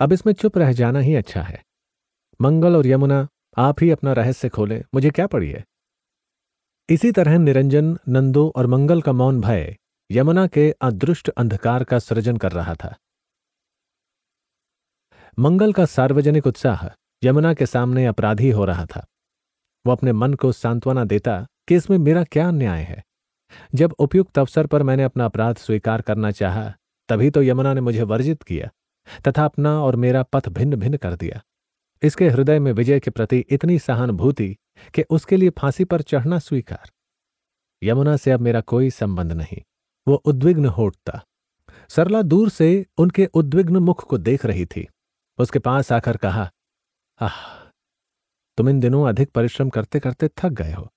A: अब इसमें चुप रह जाना ही अच्छा है मंगल और यमुना आप ही अपना रहस्य खोले मुझे क्या पड़ी है इसी तरह निरंजन नंदो और मंगल का मौन भय यमुना के अदृष्ट अंधकार का सृजन कर रहा था मंगल का सार्वजनिक उत्साह यमुना के सामने अपराधी हो रहा था वो अपने मन को सांत्वना देता कि इसमें मेरा क्या न्याय है जब उपयुक्त अवसर पर मैंने अपना अपराध स्वीकार करना चाहा तभी तो यमुना ने मुझे वर्जित किया तथा अपना और मेरा पथ भिन्न भिन्न कर दिया इसके हृदय में विजय के प्रति इतनी सहानुभूति कि उसके लिए फांसी पर चढ़ना स्वीकार यमुना से अब मेरा कोई संबंध नहीं वो उद्विग्न हो सरला दूर से उनके उद्विग्न मुख को देख रही थी उसके पास आकर कहा आह तुम इन दिनों अधिक परिश्रम करते करते थक गए हो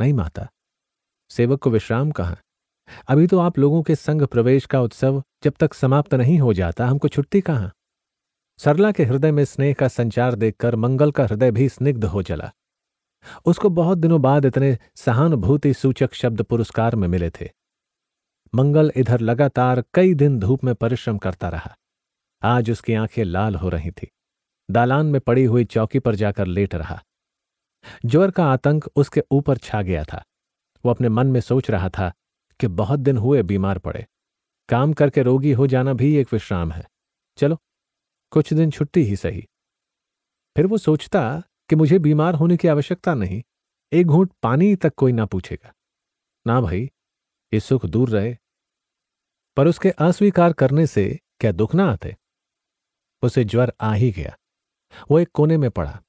A: नहीं माता सेवक को विश्राम कहां अभी तो आप लोगों के संग प्रवेश का उत्सव जब तक समाप्त नहीं हो जाता हमको छुट्टी कहाँ सरला के हृदय में स्नेह का संचार देखकर मंगल का हृदय भी स्निग्ध हो चला उसको बहुत दिनों बाद इतने सहानुभूति सूचक शब्द पुरस्कार में मिले थे मंगल इधर लगातार कई दिन धूप में परिश्रम करता रहा आज उसकी आंखें लाल हो रही थी दालान में पड़ी हुई चौकी पर जाकर लेट रहा ज्वर का आतंक उसके ऊपर छा गया था वो अपने मन में सोच रहा था कि बहुत दिन हुए बीमार पड़े काम करके रोगी हो जाना भी एक विश्राम है चलो कुछ दिन छुट्टी ही सही फिर वो सोचता कि मुझे बीमार होने की आवश्यकता नहीं एक घूंट पानी तक कोई ना पूछेगा ना भाई ये सुख दूर रहे पर उसके अस्वीकार करने से क्या दुख ना आते उसे ज्वर आ ही गया वो एक कोने में पड़ा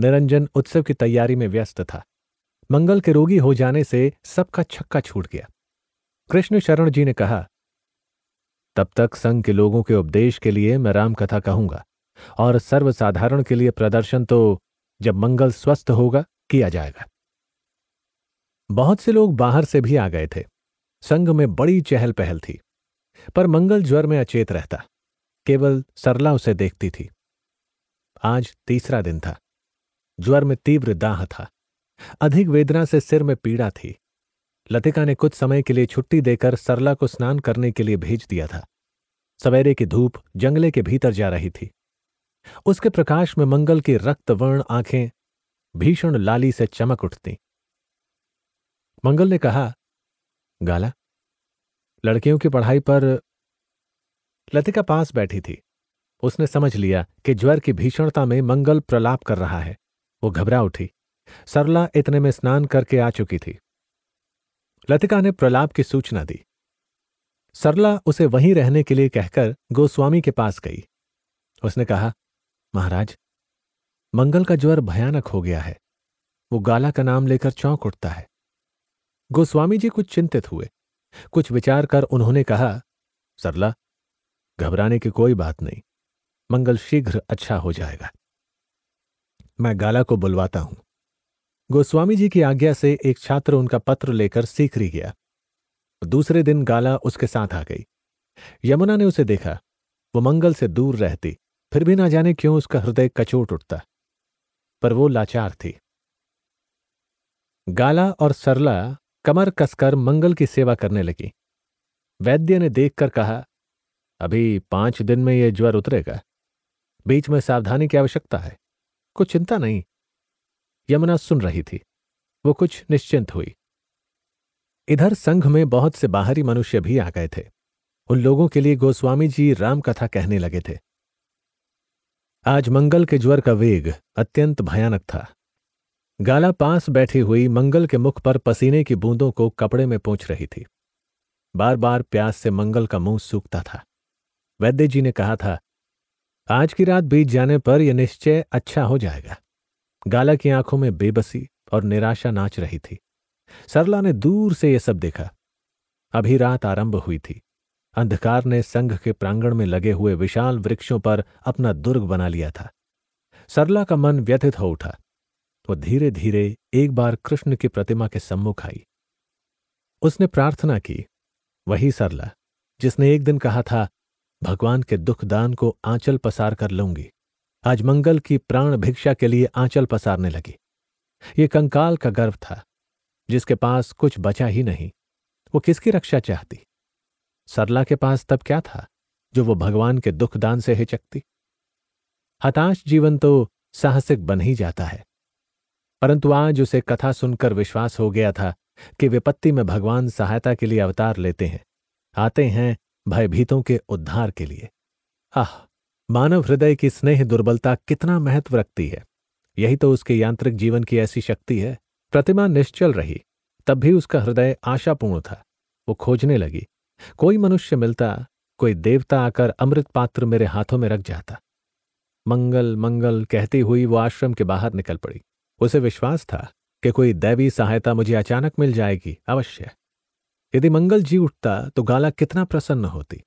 A: निरंजन उत्सव की तैयारी में व्यस्त था मंगल के रोगी हो जाने से सबका छक्का छूट गया कृष्ण शरण जी ने कहा तब तक संघ के लोगों के उपदेश के लिए मैं राम कथा कहूंगा और सर्वसाधारण के लिए प्रदर्शन तो जब मंगल स्वस्थ होगा किया जाएगा बहुत से लोग बाहर से भी आ गए थे संघ में बड़ी चहल पहल थी पर मंगल ज्वर में अचेत रहता केवल सरला उसे देखती थी आज तीसरा दिन था ज्वर में तीव्र दाह था अधिक वेदना से सिर में पीड़ा थी लतिका ने कुछ समय के लिए छुट्टी देकर सरला को स्नान करने के लिए भेज दिया था सवेरे की धूप जंगले के भीतर जा रही थी उसके प्रकाश में मंगल की रक्तवर्ण आंखें भीषण लाली से चमक उठती मंगल ने कहा गाला लड़कियों की पढ़ाई पर लतिका पास बैठी थी उसने समझ लिया कि ज्वर की भीषणता में मंगल प्रलाप कर रहा है वो घबरा उठी सरला इतने में स्नान करके आ चुकी थी लतिका ने प्रलाप की सूचना दी सरला उसे वहीं रहने के लिए कहकर गोस्वामी के पास गई उसने कहा महाराज मंगल का ज्वर भयानक हो गया है वो गाला का नाम लेकर चौंक उठता है गोस्वामी जी कुछ चिंतित हुए कुछ विचार कर उन्होंने कहा सरला घबराने की कोई बात नहीं मंगल शीघ्र अच्छा हो जाएगा मैं गाला को बुलवाता हूं गोस्वामी जी की आज्ञा से एक छात्र उनका पत्र लेकर सीखरी गया दूसरे दिन गाला उसके साथ आ गई यमुना ने उसे देखा वो मंगल से दूर रहती फिर भी ना जाने क्यों उसका हृदय कचोट उठता पर वो लाचार थी गाला और सरला कमर कसकर मंगल की सेवा करने लगी वैद्य ने देखकर कहा अभी पांच दिन में यह ज्वर उतरेगा बीच में सावधानी की आवश्यकता है कुछ चिंता नहीं यमुना सुन रही थी वो कुछ निश्चिंत हुई इधर संघ में बहुत से बाहरी मनुष्य भी आ गए थे उन लोगों के लिए गोस्वामी जी राम कथा कहने लगे थे आज मंगल के ज्वर का वेग अत्यंत भयानक था गाला पास बैठी हुई मंगल के मुख पर पसीने की बूंदों को कपड़े में पहुंच रही थी बार बार प्यास से मंगल का मुंह सूखता था वैद्य जी ने कहा था आज की रात बीत जाने पर यह निश्चय अच्छा हो जाएगा गाला की आंखों में बेबसी और निराशा नाच रही थी सरला ने दूर से यह सब देखा अभी रात आरंभ हुई थी अंधकार ने संघ के प्रांगण में लगे हुए विशाल वृक्षों पर अपना दुर्ग बना लिया था सरला का मन व्यथित हो उठा वो धीरे धीरे एक बार कृष्ण की प्रतिमा के सम्मुख आई उसने प्रार्थना की वही सरला जिसने एक दिन कहा था भगवान के दुख दान को आंचल पसार कर लूंगी आज मंगल की प्राण भिक्षा के लिए आंचल पसारने लगी ये कंकाल का गर्व था जिसके पास कुछ बचा ही नहीं वो किसकी रक्षा चाहती सरला के पास तब क्या था जो वो भगवान के दुखदान से हिचकती हताश जीवन तो साहसिक बन ही जाता है परंतु आज उसे कथा सुनकर विश्वास हो गया था कि विपत्ति में भगवान सहायता के लिए अवतार लेते हैं आते हैं भयभीतों के उद्धार के लिए आह मानव हृदय की स्नेह दुर्बलता कितना महत्व रखती है यही तो उसके यांत्रिक जीवन की ऐसी शक्ति है प्रतिमा निश्चल रही तब भी उसका हृदय आशापूर्ण था वो खोजने लगी कोई मनुष्य मिलता कोई देवता आकर अमृत पात्र मेरे हाथों में रख जाता मंगल मंगल कहती हुई वो आश्रम के बाहर निकल पड़ी उसे विश्वास था कि कोई दैवी सहायता मुझे अचानक मिल जाएगी अवश्य यदि मंगल जी उठता तो गाला कितना प्रसन्न होती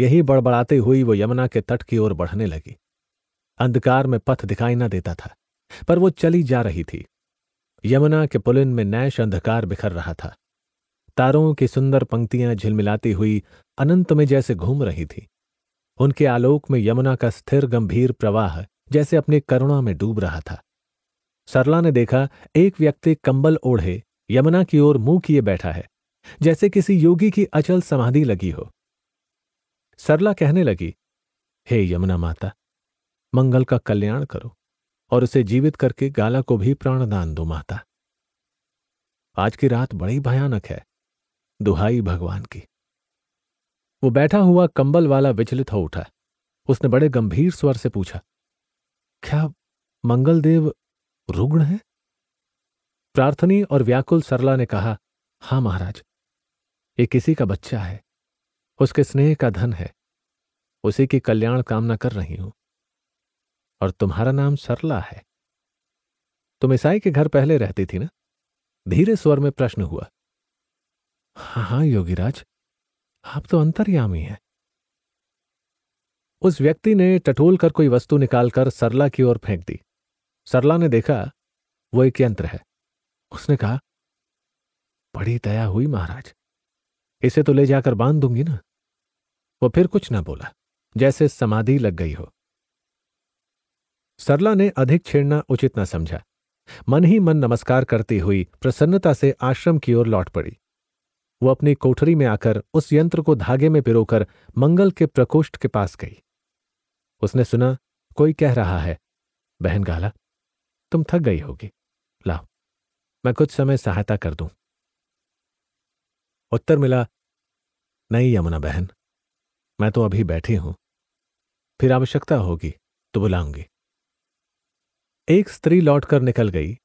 A: यही बड़बड़ाती हुई वो यमुना के तट की ओर बढ़ने लगी अंधकार में पथ दिखाई न देता था पर वो चली जा रही थी यमुना के पुलिन में नैश अंधकार बिखर रहा था तारों की सुंदर पंक्तियां झिलमिलाती हुई अनंत में जैसे घूम रही थी उनके आलोक में यमुना का स्थिर गंभीर प्रवाह जैसे अपनी करुणा में डूब रहा था सरला ने देखा एक व्यक्ति कंबल ओढ़े यमुना की ओर मुंह किए बैठा है जैसे किसी योगी की अचल समाधि लगी हो सरला कहने लगी हे यमुना माता मंगल का कल्याण करो और उसे जीवित करके गाला को भी प्राणदान दो माता आज की रात बड़ी भयानक है दुहाई भगवान की वो बैठा हुआ कंबल वाला विचलित हो उठा उसने बड़े गंभीर स्वर से पूछा क्या मंगलदेव रुग्ण है प्रार्थनी और व्याकुल सरला ने कहा हां महाराज ये किसी का बच्चा है उसके स्नेह का धन है उसी की कल्याण कामना कर रही हूं और तुम्हारा नाम सरला है तुम ईसाई के घर पहले रहती थी ना धीरे स्वर में प्रश्न हुआ हाँ हाँ योगीराज आप तो अंतर्यामी हैं उस व्यक्ति ने टटोल कर कोई वस्तु निकालकर सरला की ओर फेंक दी सरला ने देखा वो एक यंत्र है उसने कहा बड़ी दया हुई महाराज इसे तो ले जाकर बांध दूंगी ना वो फिर कुछ न बोला जैसे समाधि लग गई हो सरला ने अधिक छेड़ना उचित न समझा मन ही मन नमस्कार करती हुई प्रसन्नता से आश्रम की ओर लौट पड़ी वो अपनी कोठरी में आकर उस यंत्र को धागे में पिरोकर मंगल के प्रकोष्ठ के पास गई उसने सुना कोई कह रहा है बहन गाला तुम थक गई होगी लाओ मैं कुछ समय सहायता कर दूं उत्तर मिला नहीं यमुना बहन मैं तो अभी बैठी हूं फिर आवश्यकता होगी तो बुलाऊंगी एक स्त्री लौटकर निकल गई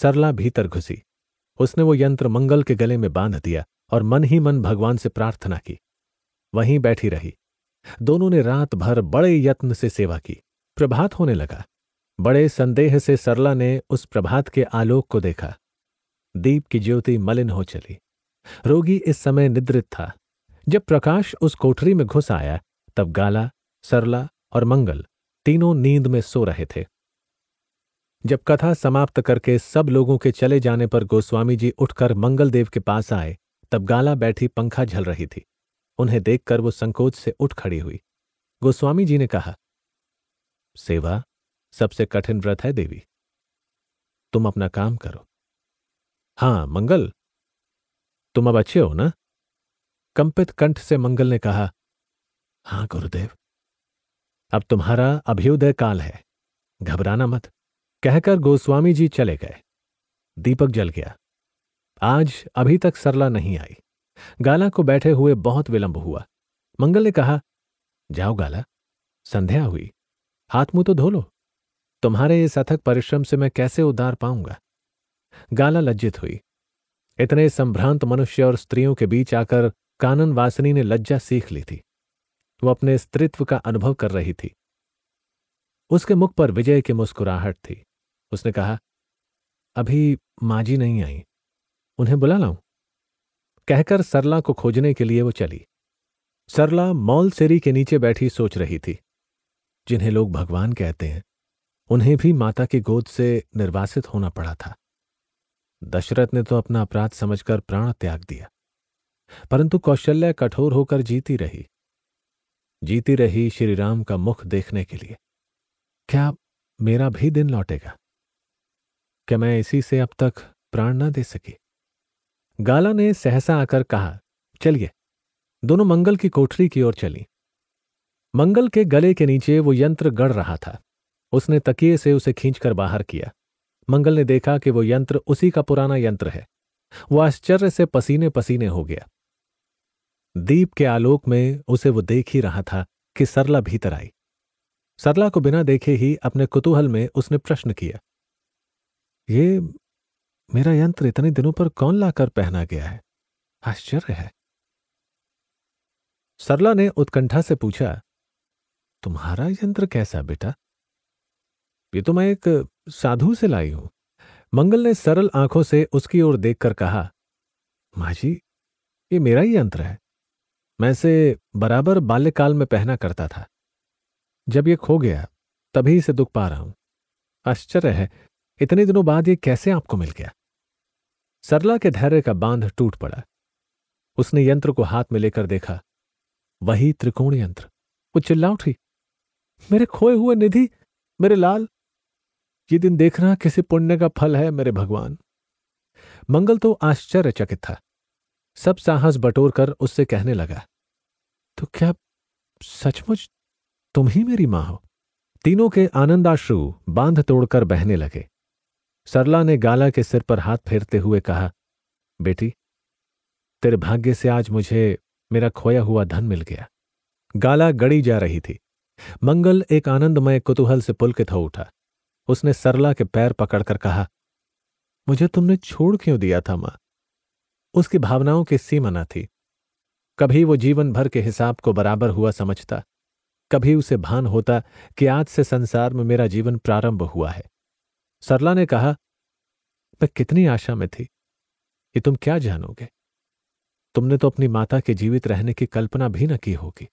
A: सरला भीतर घुसी उसने वो यंत्र मंगल के गले में बांध दिया और मन ही मन भगवान से प्रार्थना की वहीं बैठी रही दोनों ने रात भर बड़े यत्न से सेवा की प्रभात होने लगा बड़े संदेह से सरला ने उस प्रभात के आलोक को देखा दीप की ज्योति मलिन हो चली रोगी इस समय निद्रित था जब प्रकाश उस कोठरी में घुस आया तब गाला सरला और मंगल तीनों नींद में सो रहे थे जब कथा समाप्त करके सब लोगों के चले जाने पर गोस्वामी जी उठकर मंगलदेव के पास आए तब गाला बैठी पंखा झल रही थी उन्हें देखकर वो संकोच से उठ खड़ी हुई गोस्वामी जी ने कहा सेवा सबसे कठिन व्रत है देवी तुम अपना काम करो हां मंगल तुम अब अच्छे हो ना कंपित कंठ से मंगल ने कहा हां गुरुदेव अब तुम्हारा अभ्युदय काल है घबराना मत कहकर गोस्वामी जी चले गए दीपक जल गया आज अभी तक सरला नहीं आई गाला को बैठे हुए बहुत विलंब हुआ मंगल ने कहा जाओ गाला संध्या हुई हाथ मुंह तो धो लो तुम्हारे इस अथक परिश्रम से मैं कैसे उदार पाऊंगा गाला लज्जित हुई इतने संभ्रांत मनुष्य और स्त्रियों के बीच आकर कानन वासनी ने लज्जा सीख ली थी वो अपने स्त्रित्व का अनुभव कर रही थी उसके मुख पर विजय की मुस्कुराहट थी उसने कहा अभी माँ जी नहीं आई उन्हें बुला लाऊं कहकर सरला को खोजने के लिए वो चली सरला मॉल सेरी के नीचे बैठी सोच रही थी जिन्हें लोग भगवान कहते हैं उन्हें भी माता की गोद से निर्वासित होना पड़ा था दशरथ ने तो अपना अपराध समझकर प्राण त्याग दिया परंतु कौशल्या कठोर होकर जीती रही जीती रही श्रीराम का मुख देखने के लिए क्या मेरा भी दिन लौटेगा क्या मैं इसी से अब तक प्राण न दे सकी गाला ने सहसा आकर कहा चलिए दोनों मंगल की कोठरी की ओर चली मंगल के गले के नीचे वो यंत्र गढ़ रहा था उसने तकिए से उसे खींचकर बाहर किया मंगल ने देखा कि वो यंत्र उसी का पुराना यंत्र है वो आश्चर्य से पसीने पसीने हो गया दीप के आलोक में उसे वो देख ही रहा था कि सरला भीतर आई सरला को बिना देखे ही अपने कुतूहल में उसने प्रश्न किया ये मेरा यंत्र इतने दिनों पर कौन लाकर पहना गया है आश्चर्य है सरला ने उत्कंठा से पूछा तुम्हारा यंत्र कैसा बेटा ये तो मैं एक साधु से लाई हूं मंगल ने सरल आंखों से उसकी ओर देखकर कहा माझी ये मेरा ही यंत्र है मैं इसे बराबर बाल्यकाल में पहना करता था जब ये खो गया तभी इसे दुख पा रहा हूं आश्चर्य है इतने दिनों बाद ये कैसे आपको मिल गया सरला के धैर्य का बांध टूट पड़ा उसने यंत्र को हाथ में लेकर देखा वही त्रिकोण यंत्र वो चिल्ला उठी मेरे खोए हुए निधि मेरे लाल ये दिन देखना किसी पुण्य का फल है मेरे भगवान मंगल तो आश्चर्यचकित था सब साहस बटोर कर उससे कहने लगा तो क्या सचमुच तुम ही मेरी मां हो तीनों के आनंदाश्रु बांध तोड़कर बहने लगे सरला ने गाला के सिर पर हाथ फेरते हुए कहा बेटी तेरे भाग्य से आज मुझे मेरा खोया हुआ धन मिल गया गाला गड़ी जा रही थी मंगल एक आनंदमय कुतूहल से पुलकित हो उठा उसने सरला के पैर पकड़कर कहा मुझे तुमने छोड़ क्यों दिया था मां उसकी भावनाओं की सीमा न थी कभी वो जीवन भर के हिसाब को बराबर हुआ समझता कभी उसे भान होता कि आज से संसार में मेरा जीवन प्रारंभ हुआ है सरला ने कहा मैं कितनी आशा में थी कि तुम क्या जानोगे तुमने तो अपनी माता के जीवित रहने की कल्पना भी न की होगी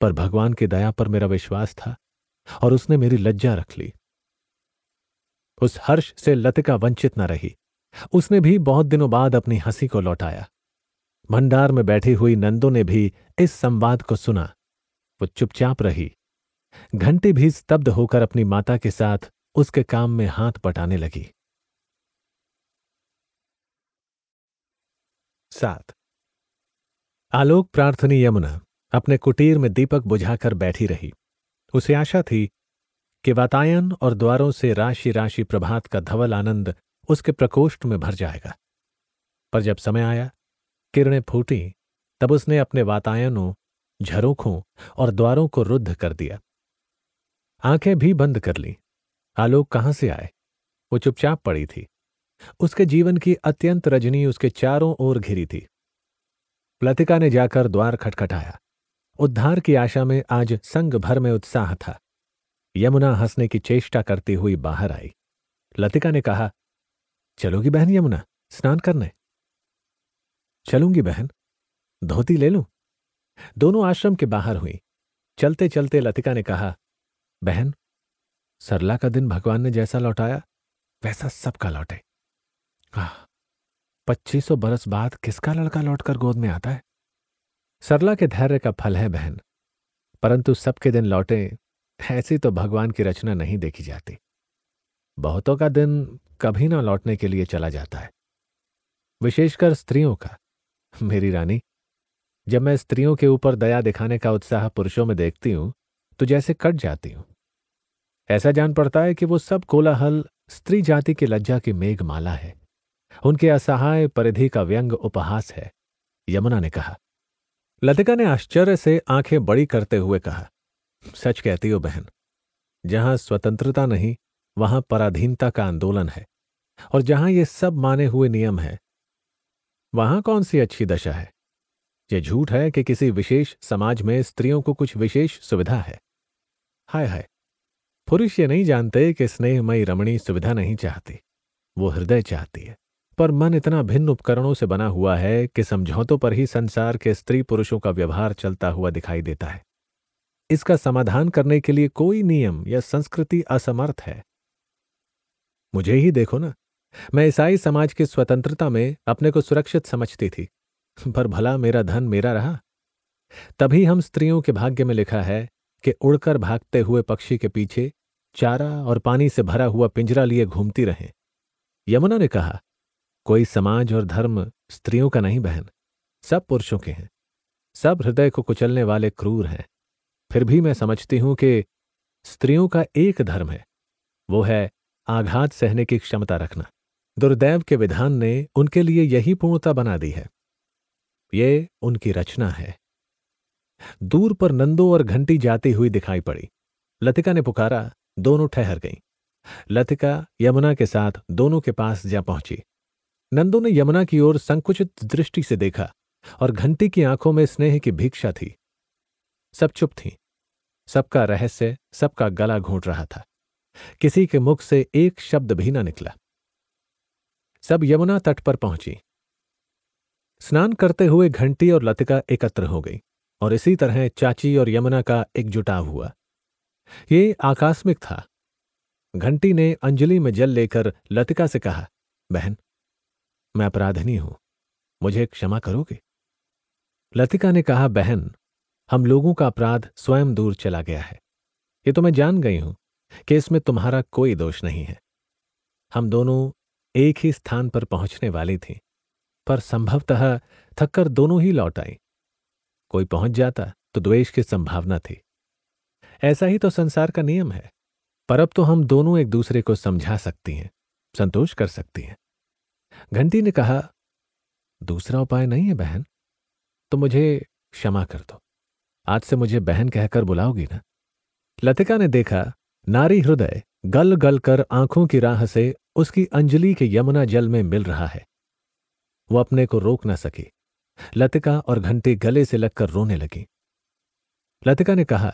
A: पर भगवान की दया पर मेरा विश्वास था और उसने मेरी लज्जा रख ली उस हर्ष से लतिका वंचित न रही उसने भी बहुत दिनों बाद अपनी हंसी को लौटाया भंडार में बैठी हुई नंदो ने भी इस संवाद को सुना वो चुपचाप रही घंटी भी स्तब्ध होकर अपनी माता के साथ उसके काम में हाथ बटाने लगी सात आलोक प्रार्थनी यमुना अपने कुटीर में दीपक बुझाकर बैठी रही उसे आशा थी कि वातायन और द्वारों से राशि राशि प्रभात का धवल आनंद उसके प्रकोष्ठ में भर जाएगा पर जब समय आया किरणें फूटी तब उसने अपने वातायनों झरोखों और द्वारों को रुद्ध कर दिया आंखें भी बंद कर ली आलोक कहां से आए वो चुपचाप पड़ी थी उसके जीवन की अत्यंत रजनी उसके चारों ओर घिरी थी लतिका ने जाकर द्वार खटखटाया उद्धार की आशा में आज संग भर में उत्साह था यमुना हंसने की चेष्टा करती हुई बाहर आई लतिका ने कहा चलोगी बहन यमुना स्नान करने चलूंगी बहन धोती ले लू दोनों आश्रम के बाहर हुई चलते चलते लतिका ने कहा बहन सरला का दिन भगवान ने जैसा लौटाया वैसा सबका लौटे पच्चीसों बरस बाद किसका लड़का लौटकर गोद में आता है सरला के धैर्य का फल है बहन परंतु सबके दिन लौटे ऐसी तो भगवान की रचना नहीं देखी जाती बहुतों का दिन कभी ना लौटने के लिए चला जाता है विशेषकर स्त्रियों का मेरी रानी जब मैं स्त्रियों के ऊपर दया दिखाने का उत्साह पुरुषों में देखती हूं तो जैसे कट जाती हूं ऐसा जान पड़ता है कि वो सब कोलाहल स्त्री जाति की लज्जा की मेघमाला है उनके असहाय परिधि का व्यंग उपहास है यमुना ने कहा लतिका ने आश्चर्य से आंखें बड़ी करते हुए कहा सच कहती हो बहन जहां स्वतंत्रता नहीं वहां पराधीनता का आंदोलन है और जहां ये सब माने हुए नियम है वहां कौन सी अच्छी दशा है यह झूठ है कि किसी विशेष समाज में स्त्रियों को कुछ विशेष सुविधा है हाय हाय पुरुष ये नहीं जानते कि स्नेहमयी रमणी सुविधा नहीं चाहती वो हृदय चाहती है पर मन इतना भिन्न उपकरणों से बना हुआ है कि समझौतों पर ही संसार के स्त्री पुरुषों का व्यवहार चलता हुआ दिखाई देता है इसका समाधान करने के लिए कोई नियम या संस्कृति असमर्थ है मुझे ही देखो ना मैं ईसाई समाज की स्वतंत्रता में अपने को सुरक्षित समझती थी पर भला मेरा धन मेरा रहा तभी हम स्त्रियों के भाग्य में लिखा है कि उड़कर भागते हुए पक्षी के पीछे चारा और पानी से भरा हुआ पिंजरा लिए घूमती रहें यमुना ने कहा कोई समाज और धर्म स्त्रियों का नहीं बहन सब पुरुषों के हैं सब हृदय को कुचलने वाले क्रूर हैं फिर भी मैं समझती हूं कि स्त्रियों का एक धर्म है वो है आघात सहने की क्षमता रखना दुर्दैव के विधान ने उनके लिए यही पूर्णता बना दी है ये उनकी रचना है दूर पर नंदो और घंटी जाती हुई दिखाई पड़ी लतिका ने पुकारा दोनों ठहर गईं लतिका यमुना के साथ दोनों के पास जा पहुंची नंदो ने यमुना की ओर संकुचित दृष्टि से देखा और घंटी की आंखों में स्नेह की भिक्षा थी सब चुप थी सबका रहस्य सबका गला घूट रहा था किसी के मुख से एक शब्द भी न निकला सब यमुना तट पर पहुंची स्नान करते हुए घंटी और लतिका एकत्र हो गई और इसी तरह चाची और यमुना का एक जुटाव हुआ ये आकस्मिक था घंटी ने अंजलि में जल लेकर लतिका से कहा बहन मैं अपराधनी हूं मुझे क्षमा करोगे लतिका ने कहा बहन हम लोगों का अपराध स्वयं दूर चला गया है ये तो मैं जान गई हूं कि इसमें तुम्हारा कोई दोष नहीं है हम दोनों एक ही स्थान पर पहुंचने वाली थी पर संभवतः थककर दोनों ही लौट आई कोई पहुंच जाता तो द्वेष की संभावना थी ऐसा ही तो संसार का नियम है पर अब तो हम दोनों एक दूसरे को समझा सकती हैं संतोष कर सकती हैं घंटी ने कहा दूसरा उपाय नहीं है बहन तो मुझे क्षमा कर दो आज से मुझे बहन कहकर बुलाओगी ना लतिका ने देखा नारी हृदय गल गल कर आंखों की राह से उसकी अंजलि के यमुना जल में मिल रहा है वह अपने को रोक न सकी लतिका और घंटी गले से लगकर रोने लगी लतिका ने कहा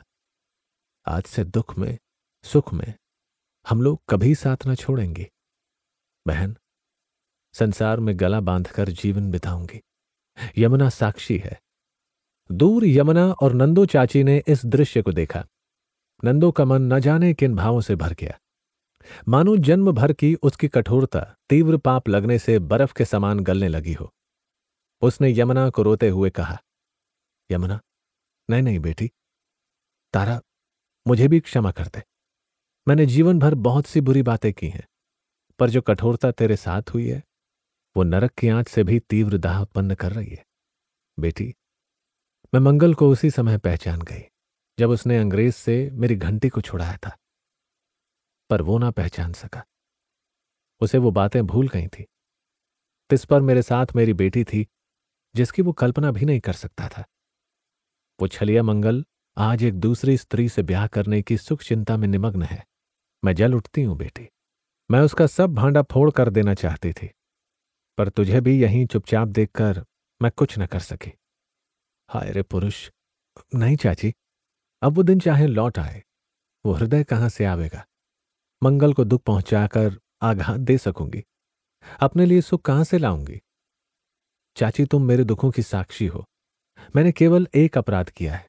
A: आज से दुख में सुख में हम लोग कभी साथ न छोड़ेंगे बहन संसार में गला बांधकर जीवन बिताऊंगी यमुना साक्षी है दूर यमुना और नंदो चाची ने इस दृश्य को देखा नंदो का मन न जाने किन भावों से भर गया मानो जन्म भर की उसकी कठोरता तीव्र पाप लगने से बर्फ के समान गलने लगी हो उसने यमुना को रोते हुए कहा यमुना नहीं नहीं बेटी तारा मुझे भी क्षमा कर दे मैंने जीवन भर बहुत सी बुरी बातें की हैं पर जो कठोरता तेरे साथ हुई है वो नरक की आंच से भी तीव्र दाह उत्पन्न कर रही है बेटी मैं मंगल को उसी समय पहचान गई जब उसने अंग्रेज से मेरी घंटी को छुड़ाया था पर वो ना पहचान सका उसे वो बातें भूल गई थी तिस पर मेरे साथ मेरी बेटी थी जिसकी वो कल्पना भी नहीं कर सकता था वो छलिया मंगल आज एक दूसरी स्त्री से ब्याह करने की सुख चिंता में निमग्न है मैं जल उठती हूं बेटी मैं उसका सब भांडा फोड़ कर देना चाहती थी पर तुझे भी यहीं चुपचाप देखकर मैं कुछ न कर सकी हाय रे पुरुष नहीं चाची अब वो दिन चाहे लौट आए वो हृदय कहाँ से आवेगा मंगल को दुख पहुंचाकर आघात दे सकूंगी अपने लिए सुख कहाँ से लाऊंगी चाची तुम मेरे दुखों की साक्षी हो मैंने केवल एक अपराध किया है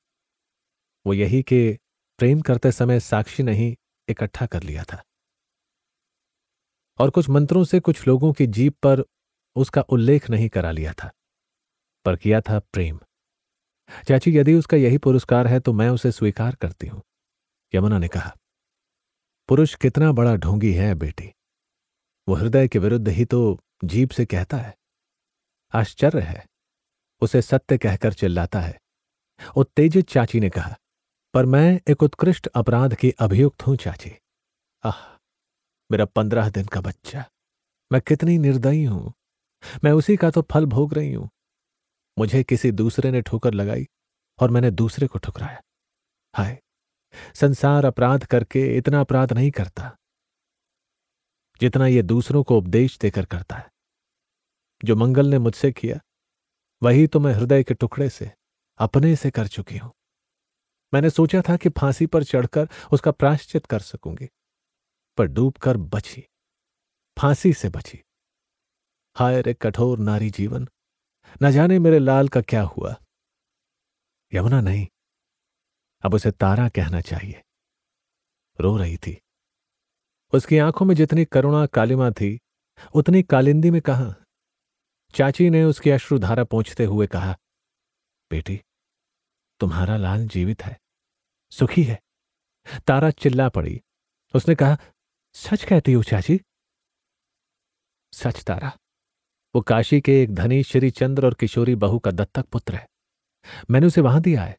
A: वो यही कि प्रेम करते समय साक्षी नहीं इकट्ठा कर लिया था और कुछ मंत्रों से कुछ लोगों की जीप पर उसका उल्लेख नहीं करा लिया था पर किया था प्रेम चाची यदि उसका यही पुरस्कार है तो मैं उसे स्वीकार करती हूं यमुना ने कहा पुरुष कितना बड़ा ढोंगी है बेटी वो हृदय के विरुद्ध ही तो जीप से कहता है आश्चर्य है उसे सत्य कहकर चिल्लाता है उत्तेजित चाची ने कहा पर मैं एक उत्कृष्ट अपराध की अभियुक्त हूं चाची आह मेरा पंद्रह दिन का बच्चा मैं कितनी निर्दयी हूं मैं उसी का तो फल भोग रही हूं मुझे किसी दूसरे ने ठोकर लगाई और मैंने दूसरे को ठुकराया हाय संसार अपराध करके इतना अपराध नहीं करता जितना यह दूसरों को उपदेश देकर करता है जो मंगल ने मुझसे किया वही तो मैं हृदय के टुकड़े से अपने से कर चुकी हूं मैंने सोचा था कि फांसी पर चढ़कर उसका प्राश्चित कर सकूंगी पर डूबकर बची फांसी से बची हाय रे कठोर नारी जीवन न जाने मेरे लाल का क्या हुआ यमुना नहीं अब उसे तारा कहना चाहिए रो रही थी उसकी आंखों में जितनी करुणा कालिमा थी उतनी कालिंदी में कहा चाची ने उसकी अश्रुधारा पहुंचते हुए कहा बेटी तुम्हारा लाल जीवित है सुखी है तारा चिल्ला पड़ी उसने कहा सच कहती हो चाची सच तारा वो काशी के एक धनी श्री चंद्र और किशोरी बहू का दत्तक पुत्र है मैंने उसे वहां दिया है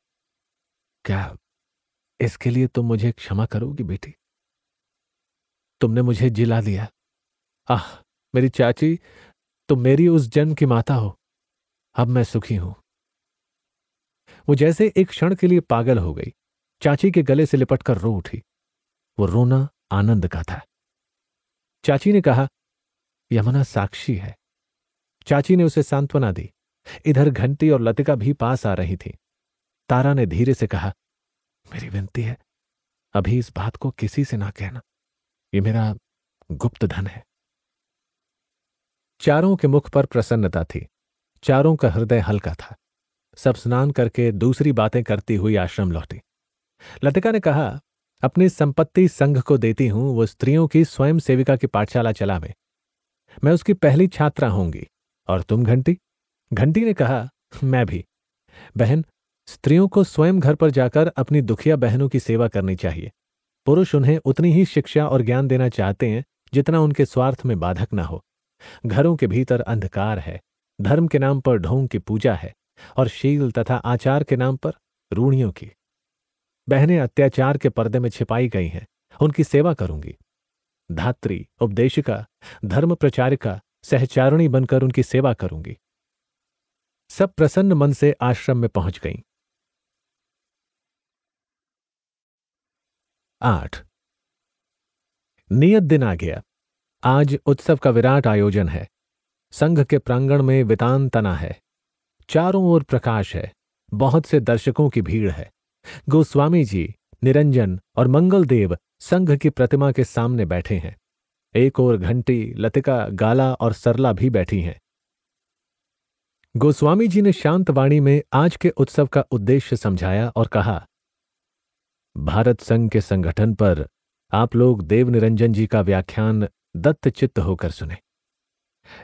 A: क्या इसके लिए तुम मुझे क्षमा करोगी बेटी तुमने मुझे जिला दिया आह मेरी चाची तुम मेरी उस जन्म की माता हो अब मैं सुखी हूं वो जैसे एक क्षण के लिए पागल हो गई चाची के गले से लिपटकर रो उठी वो रोना आनंद का था चाची ने कहा यमुना साक्षी है चाची ने उसे सांत्वना दी इधर घंटी और लतिका भी पास आ रही थी तारा ने धीरे से कहा मेरी विनती है अभी इस बात को किसी से ना कहना ये मेरा गुप्त धन है चारों के मुख पर प्रसन्नता थी चारों का हृदय हल्का था सब स्नान करके दूसरी बातें करती हुई आश्रम लौटी लतिका ने कहा अपनी संपत्ति संघ को देती हूं वो स्त्रियों की स्वयं सेविका की पाठशाला चला में मैं उसकी पहली छात्रा होंगी और तुम घंटी घंटी ने कहा मैं भी बहन स्त्रियों को स्वयं घर पर जाकर अपनी दुखिया बहनों की सेवा करनी चाहिए पुरुष उन्हें उतनी ही शिक्षा और ज्ञान देना चाहते हैं जितना उनके स्वार्थ में बाधक ना हो घरों के भीतर अंधकार है धर्म के नाम पर ढोंग की पूजा है और शील तथा आचार के नाम पर रूढ़ियों की बहनें अत्याचार के पर्दे में छिपाई गई हैं उनकी सेवा करूंगी धात्री उपदेशिका धर्म प्रचारिका सहचारिणी बनकर उनकी सेवा करूंगी सब प्रसन्न मन से आश्रम में पहुंच गई आठ नियत दिन आ गया आज उत्सव का विराट आयोजन है संघ के प्रांगण में वितान तना है चारों ओर प्रकाश है बहुत से दर्शकों की भीड़ है गोस्वामी जी निरंजन और मंगलदेव संघ की प्रतिमा के सामने बैठे हैं एक और घंटी लतिका गाला और सरला भी बैठी हैं गोस्वामी जी ने शांत वाणी में आज के उत्सव का उद्देश्य समझाया और कहा भारत संघ के संगठन पर आप लोग देव निरंजन जी का व्याख्यान दत्त चित्त होकर सुने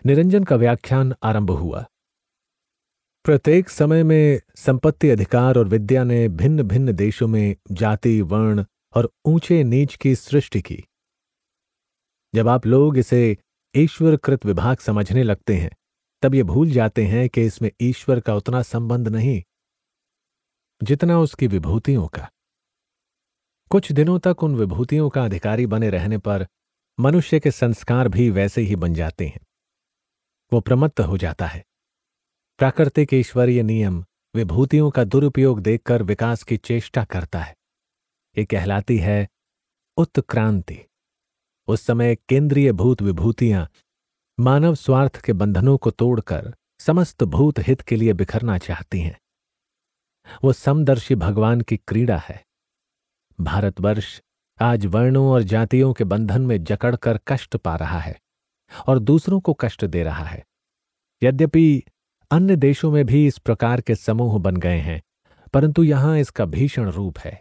A: निरंजन का व्याख्यान आरंभ हुआ प्रत्येक समय में संपत्ति अधिकार और विद्या ने भिन्न भिन्न देशों में जाति वर्ण और ऊंचे नीच की सृष्टि की जब आप लोग इसे ईश्वरकृत विभाग समझने लगते हैं तब ये भूल जाते हैं कि इसमें ईश्वर का उतना संबंध नहीं जितना उसकी विभूतियों का कुछ दिनों तक उन विभूतियों का अधिकारी बने रहने पर मनुष्य के संस्कार भी वैसे ही बन जाते हैं वो प्रमत्त हो जाता है प्राकृतिक ईश्वरीय नियम विभूतियों का दुरुपयोग देखकर विकास की चेष्टा करता है ये कहलाती है उत्क्रांति उस समय केंद्रीय भूत विभूतियां मानव स्वार्थ के बंधनों को तोड़कर समस्त भूत हित के लिए बिखरना चाहती हैं वो समदर्शी भगवान की क्रीड़ा है भारतवर्ष आज वर्णों और जातियों के बंधन में जकड़कर कष्ट पा रहा है और दूसरों को कष्ट दे रहा है यद्यपि अन्य देशों में भी इस प्रकार के समूह बन गए हैं परंतु यहां इसका भीषण रूप है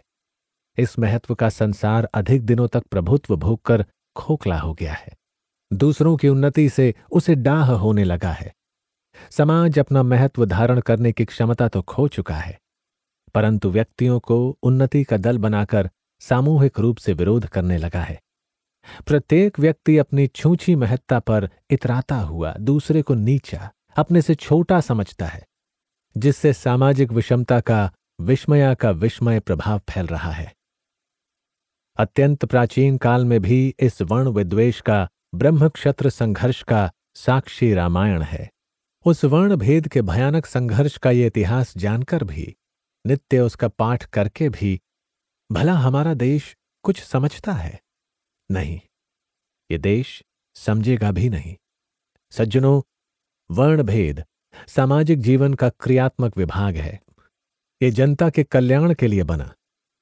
A: इस महत्व का संसार अधिक दिनों तक प्रभुत्व भोगकर खोखला हो गया है दूसरों की उन्नति से उसे डाह होने लगा है समाज अपना महत्व धारण करने की क्षमता तो खो चुका है परंतु व्यक्तियों को उन्नति का दल बनाकर सामूहिक रूप से विरोध करने लगा है प्रत्येक व्यक्ति अपनी छूछी महत्ता पर इतराता हुआ दूसरे को नीचा अपने से छोटा समझता है जिससे सामाजिक विषमता का विस्मया का विस्मय प्रभाव फैल रहा है अत्यंत प्राचीन काल में भी इस वर्ण विद्वेश का ब्रह्मक्षत्र संघर्ष का साक्षी रामायण है उस वर्ण भेद के भयानक संघर्ष का ये इतिहास जानकर भी नित्य उसका पाठ करके भी भला हमारा देश कुछ समझता है नहीं ये देश समझेगा भी नहीं सज्जनों वर्ण भेद सामाजिक जीवन का क्रियात्मक विभाग है ये जनता के कल्याण के लिए बना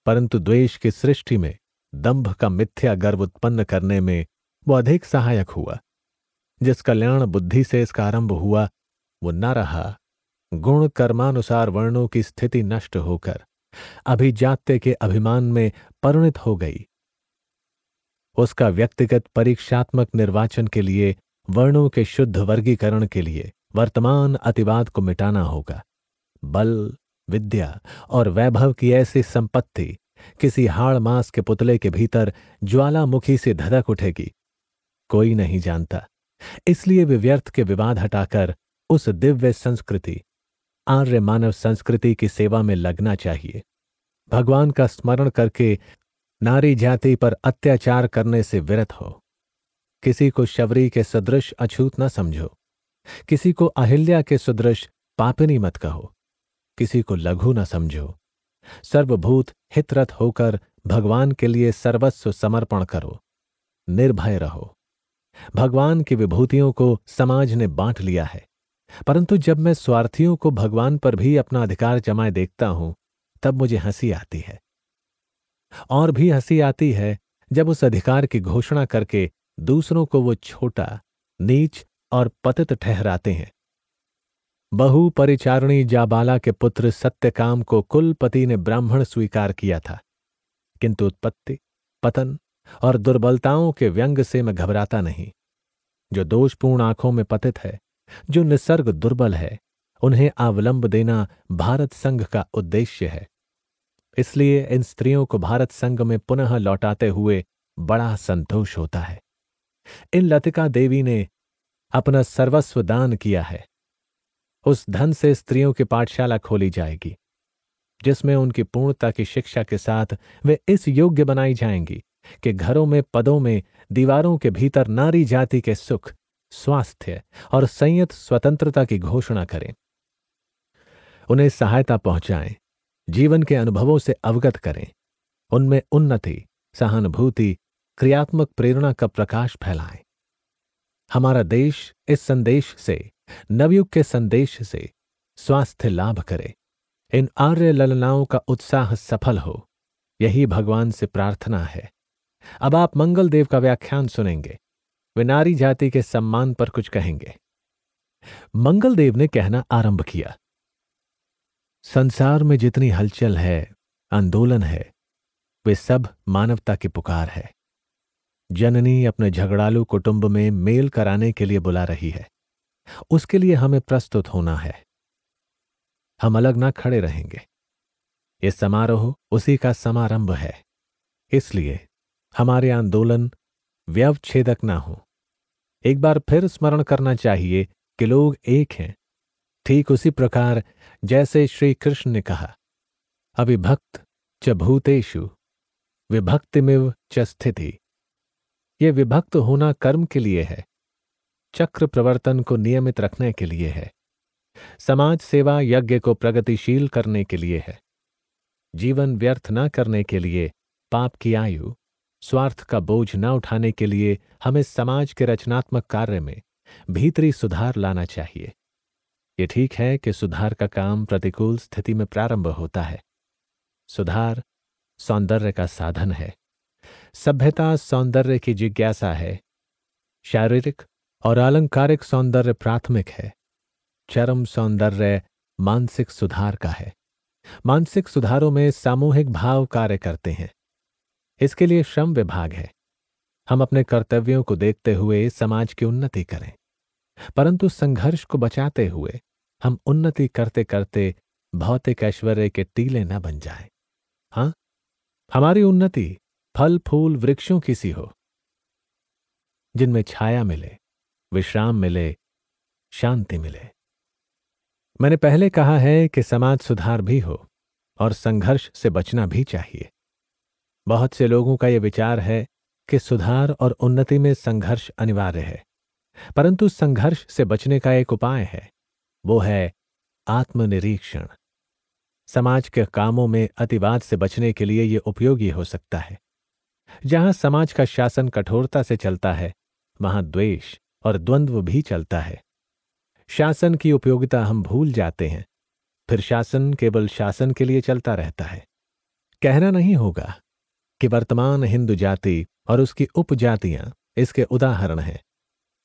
A: परंतु द्वेष की सृष्टि में दंभ का मिथ्या गर्व उत्पन्न करने में वो अधिक सहायक हुआ जिस कल्याण बुद्धि से इसका आरंभ हुआ वो न रहा गुण कर्मानुसार वर्णों की स्थिति नष्ट होकर अभिजात्य के अभिमान में परिणित हो गई उसका व्यक्तिगत परीक्षात्मक निर्वाचन के लिए वर्णों के शुद्ध वर्गीकरण के लिए वर्तमान अतिवाद को मिटाना होगा बल विद्या और वैभव की ऐसी संपत्ति किसी हाड़ मांस के पुतले के भीतर ज्वालामुखी से धधक उठेगी कोई नहीं जानता इसलिए वे व्यर्थ के विवाद हटाकर उस दिव्य संस्कृति आर्य मानव संस्कृति की सेवा में लगना चाहिए भगवान का स्मरण करके नारी जाति पर अत्याचार करने से विरत हो किसी को शबरी के सदृश अछूत न समझो किसी को अहिल्या के सदृश पापिनी मत कहो किसी को लघु न समझो सर्वभूत हितरत होकर भगवान के लिए सर्वस्व समर्पण करो निर्भय रहो भगवान की विभूतियों को समाज ने बांट लिया है परंतु जब मैं स्वार्थियों को भगवान पर भी अपना अधिकार जमाए देखता हूं तब मुझे हंसी आती है और भी हंसी आती है जब उस अधिकार की घोषणा करके दूसरों को वो छोटा नीच और पतित ठहराते हैं बहु परिचारिणी जाबाला के पुत्र सत्यकाम को कुलपति ने ब्राह्मण स्वीकार किया था किंतु उत्पत्ति पतन और दुर्बलताओं के व्यंग से मैं घबराता नहीं जो दोषपूर्ण आंखों में पतित है जो निसर्ग दुर्बल है उन्हें अवलंब देना भारत संघ का उद्देश्य है इसलिए इन स्त्रियों को भारत संघ में पुनः लौटाते हुए बड़ा संतोष होता है इन लतिका देवी ने अपना सर्वस्व दान किया है उस धन से स्त्रियों की पाठशाला खोली जाएगी जिसमें उनकी पूर्णता की शिक्षा के साथ वे इस योग्य बनाई जाएंगी कि घरों में पदों में दीवारों के भीतर नारी जाति के सुख स्वास्थ्य और संयत स्वतंत्रता की घोषणा करें उन्हें सहायता पहुंचाएं जीवन के अनुभवों से अवगत करें उनमें उन्नति सहानुभूति क्रियात्मक प्रेरणा का प्रकाश फैलाएं हमारा देश इस संदेश से नवयुग के संदेश से स्वास्थ्य लाभ करे इन आर्य ललनाओं का उत्साह सफल हो यही भगवान से प्रार्थना है अब आप मंगल देव का व्याख्यान सुनेंगे वे नारी जाति के सम्मान पर कुछ कहेंगे मंगल देव ने कहना आरंभ किया संसार में जितनी हलचल है आंदोलन है वे सब मानवता की पुकार है जननी अपने झगड़ालू कुटुंब में मेल कराने के लिए बुला रही है उसके लिए हमें प्रस्तुत होना है हम अलग ना खड़े रहेंगे इस समारोह उसी का समारंभ है इसलिए हमारे आंदोलन व्यवच्छेदक ना हो एक बार फिर स्मरण करना चाहिए कि लोग एक हैं ठीक उसी प्रकार जैसे श्री कृष्ण ने कहा अविभक्त च भूतेशु विभक्तिमिव च स्थिति ये विभक्त होना कर्म के लिए है चक्र प्रवर्तन को नियमित रखने के लिए है समाज सेवा यज्ञ को प्रगतिशील करने के लिए है जीवन व्यर्थ न करने के लिए पाप की आयु स्वार्थ का बोझ न उठाने के लिए हमें समाज के रचनात्मक कार्य में भीतरी सुधार लाना चाहिए ये ठीक है कि सुधार का काम प्रतिकूल स्थिति में प्रारंभ होता है सुधार सौंदर्य का साधन है सभ्यता सौंदर्य की जिज्ञासा है शारीरिक और आलंकारिक सौंदर्य प्राथमिक है चरम सौंदर्य मानसिक सुधार का है मानसिक सुधारों में सामूहिक भाव कार्य करते हैं इसके लिए श्रम विभाग है हम अपने कर्तव्यों को देखते हुए समाज की उन्नति करें परंतु संघर्ष को बचाते हुए हम उन्नति करते करते भौतिक ऐश्वर्य के टीले न बन जाएं। हाँ हमारी उन्नति फल फूल वृक्षों की सी हो जिनमें छाया मिले विश्राम मिले शांति मिले मैंने पहले कहा है कि समाज सुधार भी हो और संघर्ष से बचना भी चाहिए बहुत से लोगों का यह विचार है कि सुधार और उन्नति में संघर्ष अनिवार्य है परंतु संघर्ष से बचने का एक उपाय है वो है आत्मनिरीक्षण समाज के कामों में अतिवाद से बचने के लिए यह उपयोगी हो सकता है जहां समाज का शासन कठोरता से चलता है वहां द्वेष और द्वंद्व भी चलता है शासन की उपयोगिता हम भूल जाते हैं फिर शासन केवल शासन के लिए चलता रहता है कहना नहीं होगा कि वर्तमान हिंदू जाति और उसकी उपजातियां इसके उदाहरण हैं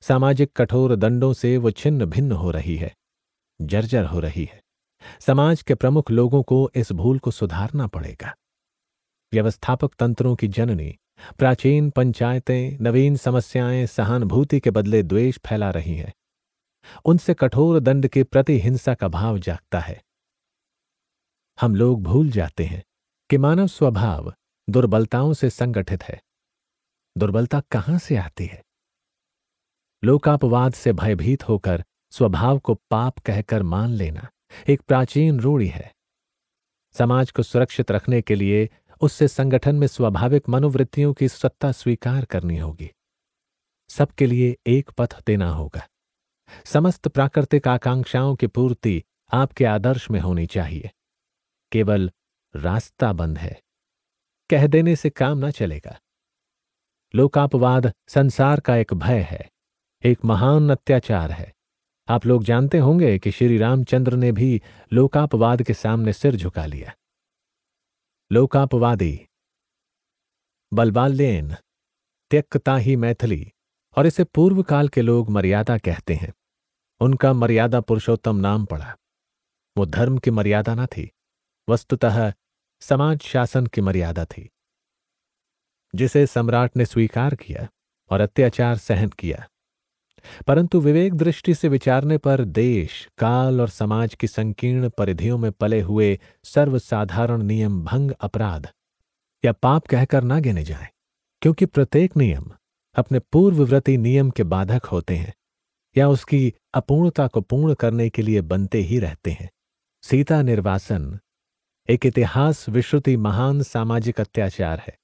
A: सामाजिक कठोर दंडों से वो छिन्न भिन्न हो रही है जर्जर हो रही है समाज के प्रमुख लोगों को इस भूल को सुधारना पड़ेगा व्यवस्थापक तंत्रों की जननी प्राचीन पंचायतें नवीन समस्याएं सहानुभूति के बदले द्वेष फैला रही हैं उनसे कठोर दंड के प्रति हिंसा का भाव जागता है हम लोग भूल जाते हैं कि मानव स्वभाव दुर्बलताओं से संगठित है दुर्बलता कहां से आती है लोकापवाद से भयभीत होकर स्वभाव को पाप कहकर मान लेना एक प्राचीन रूढ़ी है समाज को सुरक्षित रखने के लिए उससे संगठन में स्वाभाविक मनोवृत्तियों की सत्ता स्वीकार करनी होगी सबके लिए एक पथ देना होगा समस्त प्राकृतिक आकांक्षाओं की पूर्ति आपके आदर्श में होनी चाहिए केवल रास्ता बंद है कह देने से काम ना चलेगा लोकापवाद संसार का एक भय है एक महान अत्याचार है आप लोग जानते होंगे कि श्री रामचंद्र ने भी लोकापवाद के सामने सिर झुका लिया लोकापवादी बलवालेन त्यक्ता ही मैथिली और इसे पूर्व काल के लोग मर्यादा कहते हैं उनका मर्यादा पुरुषोत्तम नाम पड़ा वो धर्म की मर्यादा ना थी वस्तुतः समाज शासन की मर्यादा थी जिसे सम्राट ने स्वीकार किया और अत्याचार सहन किया परंतु विवेक दृष्टि से विचारने पर देश काल और समाज की संकीर्ण परिधियों में पले हुए सर्वसाधारण नियम भंग अपराध या पाप कहकर ना गिने जाए क्योंकि प्रत्येक नियम अपने पूर्वव्रती नियम के बाधक होते हैं या उसकी अपूर्णता को पूर्ण करने के लिए बनते ही रहते हैं सीता निर्वासन एक इतिहास विश्रुति महान सामाजिक अत्याचार है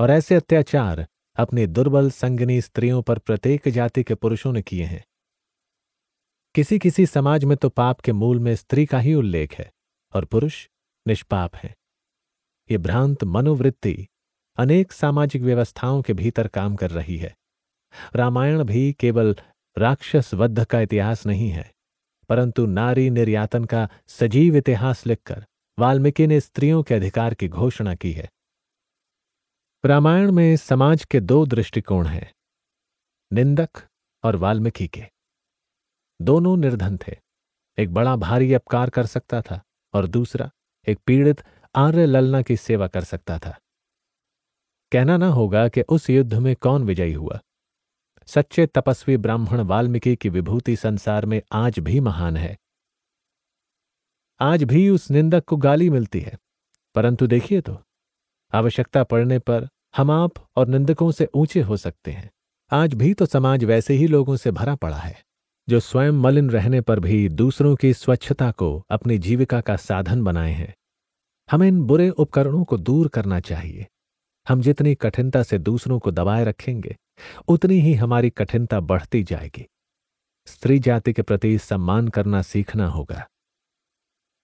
A: और ऐसे अत्याचार अपने दुर्बल संगनी स्त्रियों पर प्रत्येक जाति के पुरुषों ने किए हैं किसी किसी समाज में तो पाप के मूल में स्त्री का ही उल्लेख है और पुरुष निष्पाप है ये भ्रांत मनोवृत्ति अनेक सामाजिक व्यवस्थाओं के भीतर काम कर रही है रामायण भी केवल राक्षस वध का इतिहास नहीं है परंतु नारी निर्यातन का सजीव इतिहास लिखकर वाल्मीकि ने स्त्रियों के अधिकार की घोषणा की है रामायण में समाज के दो दृष्टिकोण हैं निंदक और वाल्मीकि के दोनों निर्धन थे एक बड़ा भारी अपकार कर सकता था और दूसरा एक पीड़ित आर्य ललना की सेवा कर सकता था कहना ना होगा कि उस युद्ध में कौन विजयी हुआ सच्चे तपस्वी ब्राह्मण वाल्मीकि की विभूति संसार में आज भी महान है आज भी उस निंदक को गाली मिलती है परंतु देखिए तो आवश्यकता पड़ने पर हम आप और निंदकों से ऊंचे हो सकते हैं आज भी तो समाज वैसे ही लोगों से भरा पड़ा है जो स्वयं मलिन रहने पर भी दूसरों की स्वच्छता को अपनी जीविका का साधन बनाए हैं हमें इन बुरे उपकरणों को दूर करना चाहिए हम जितनी कठिनता से दूसरों को दबाए रखेंगे उतनी ही हमारी कठिनता बढ़ती जाएगी स्त्री जाति के प्रति सम्मान करना सीखना होगा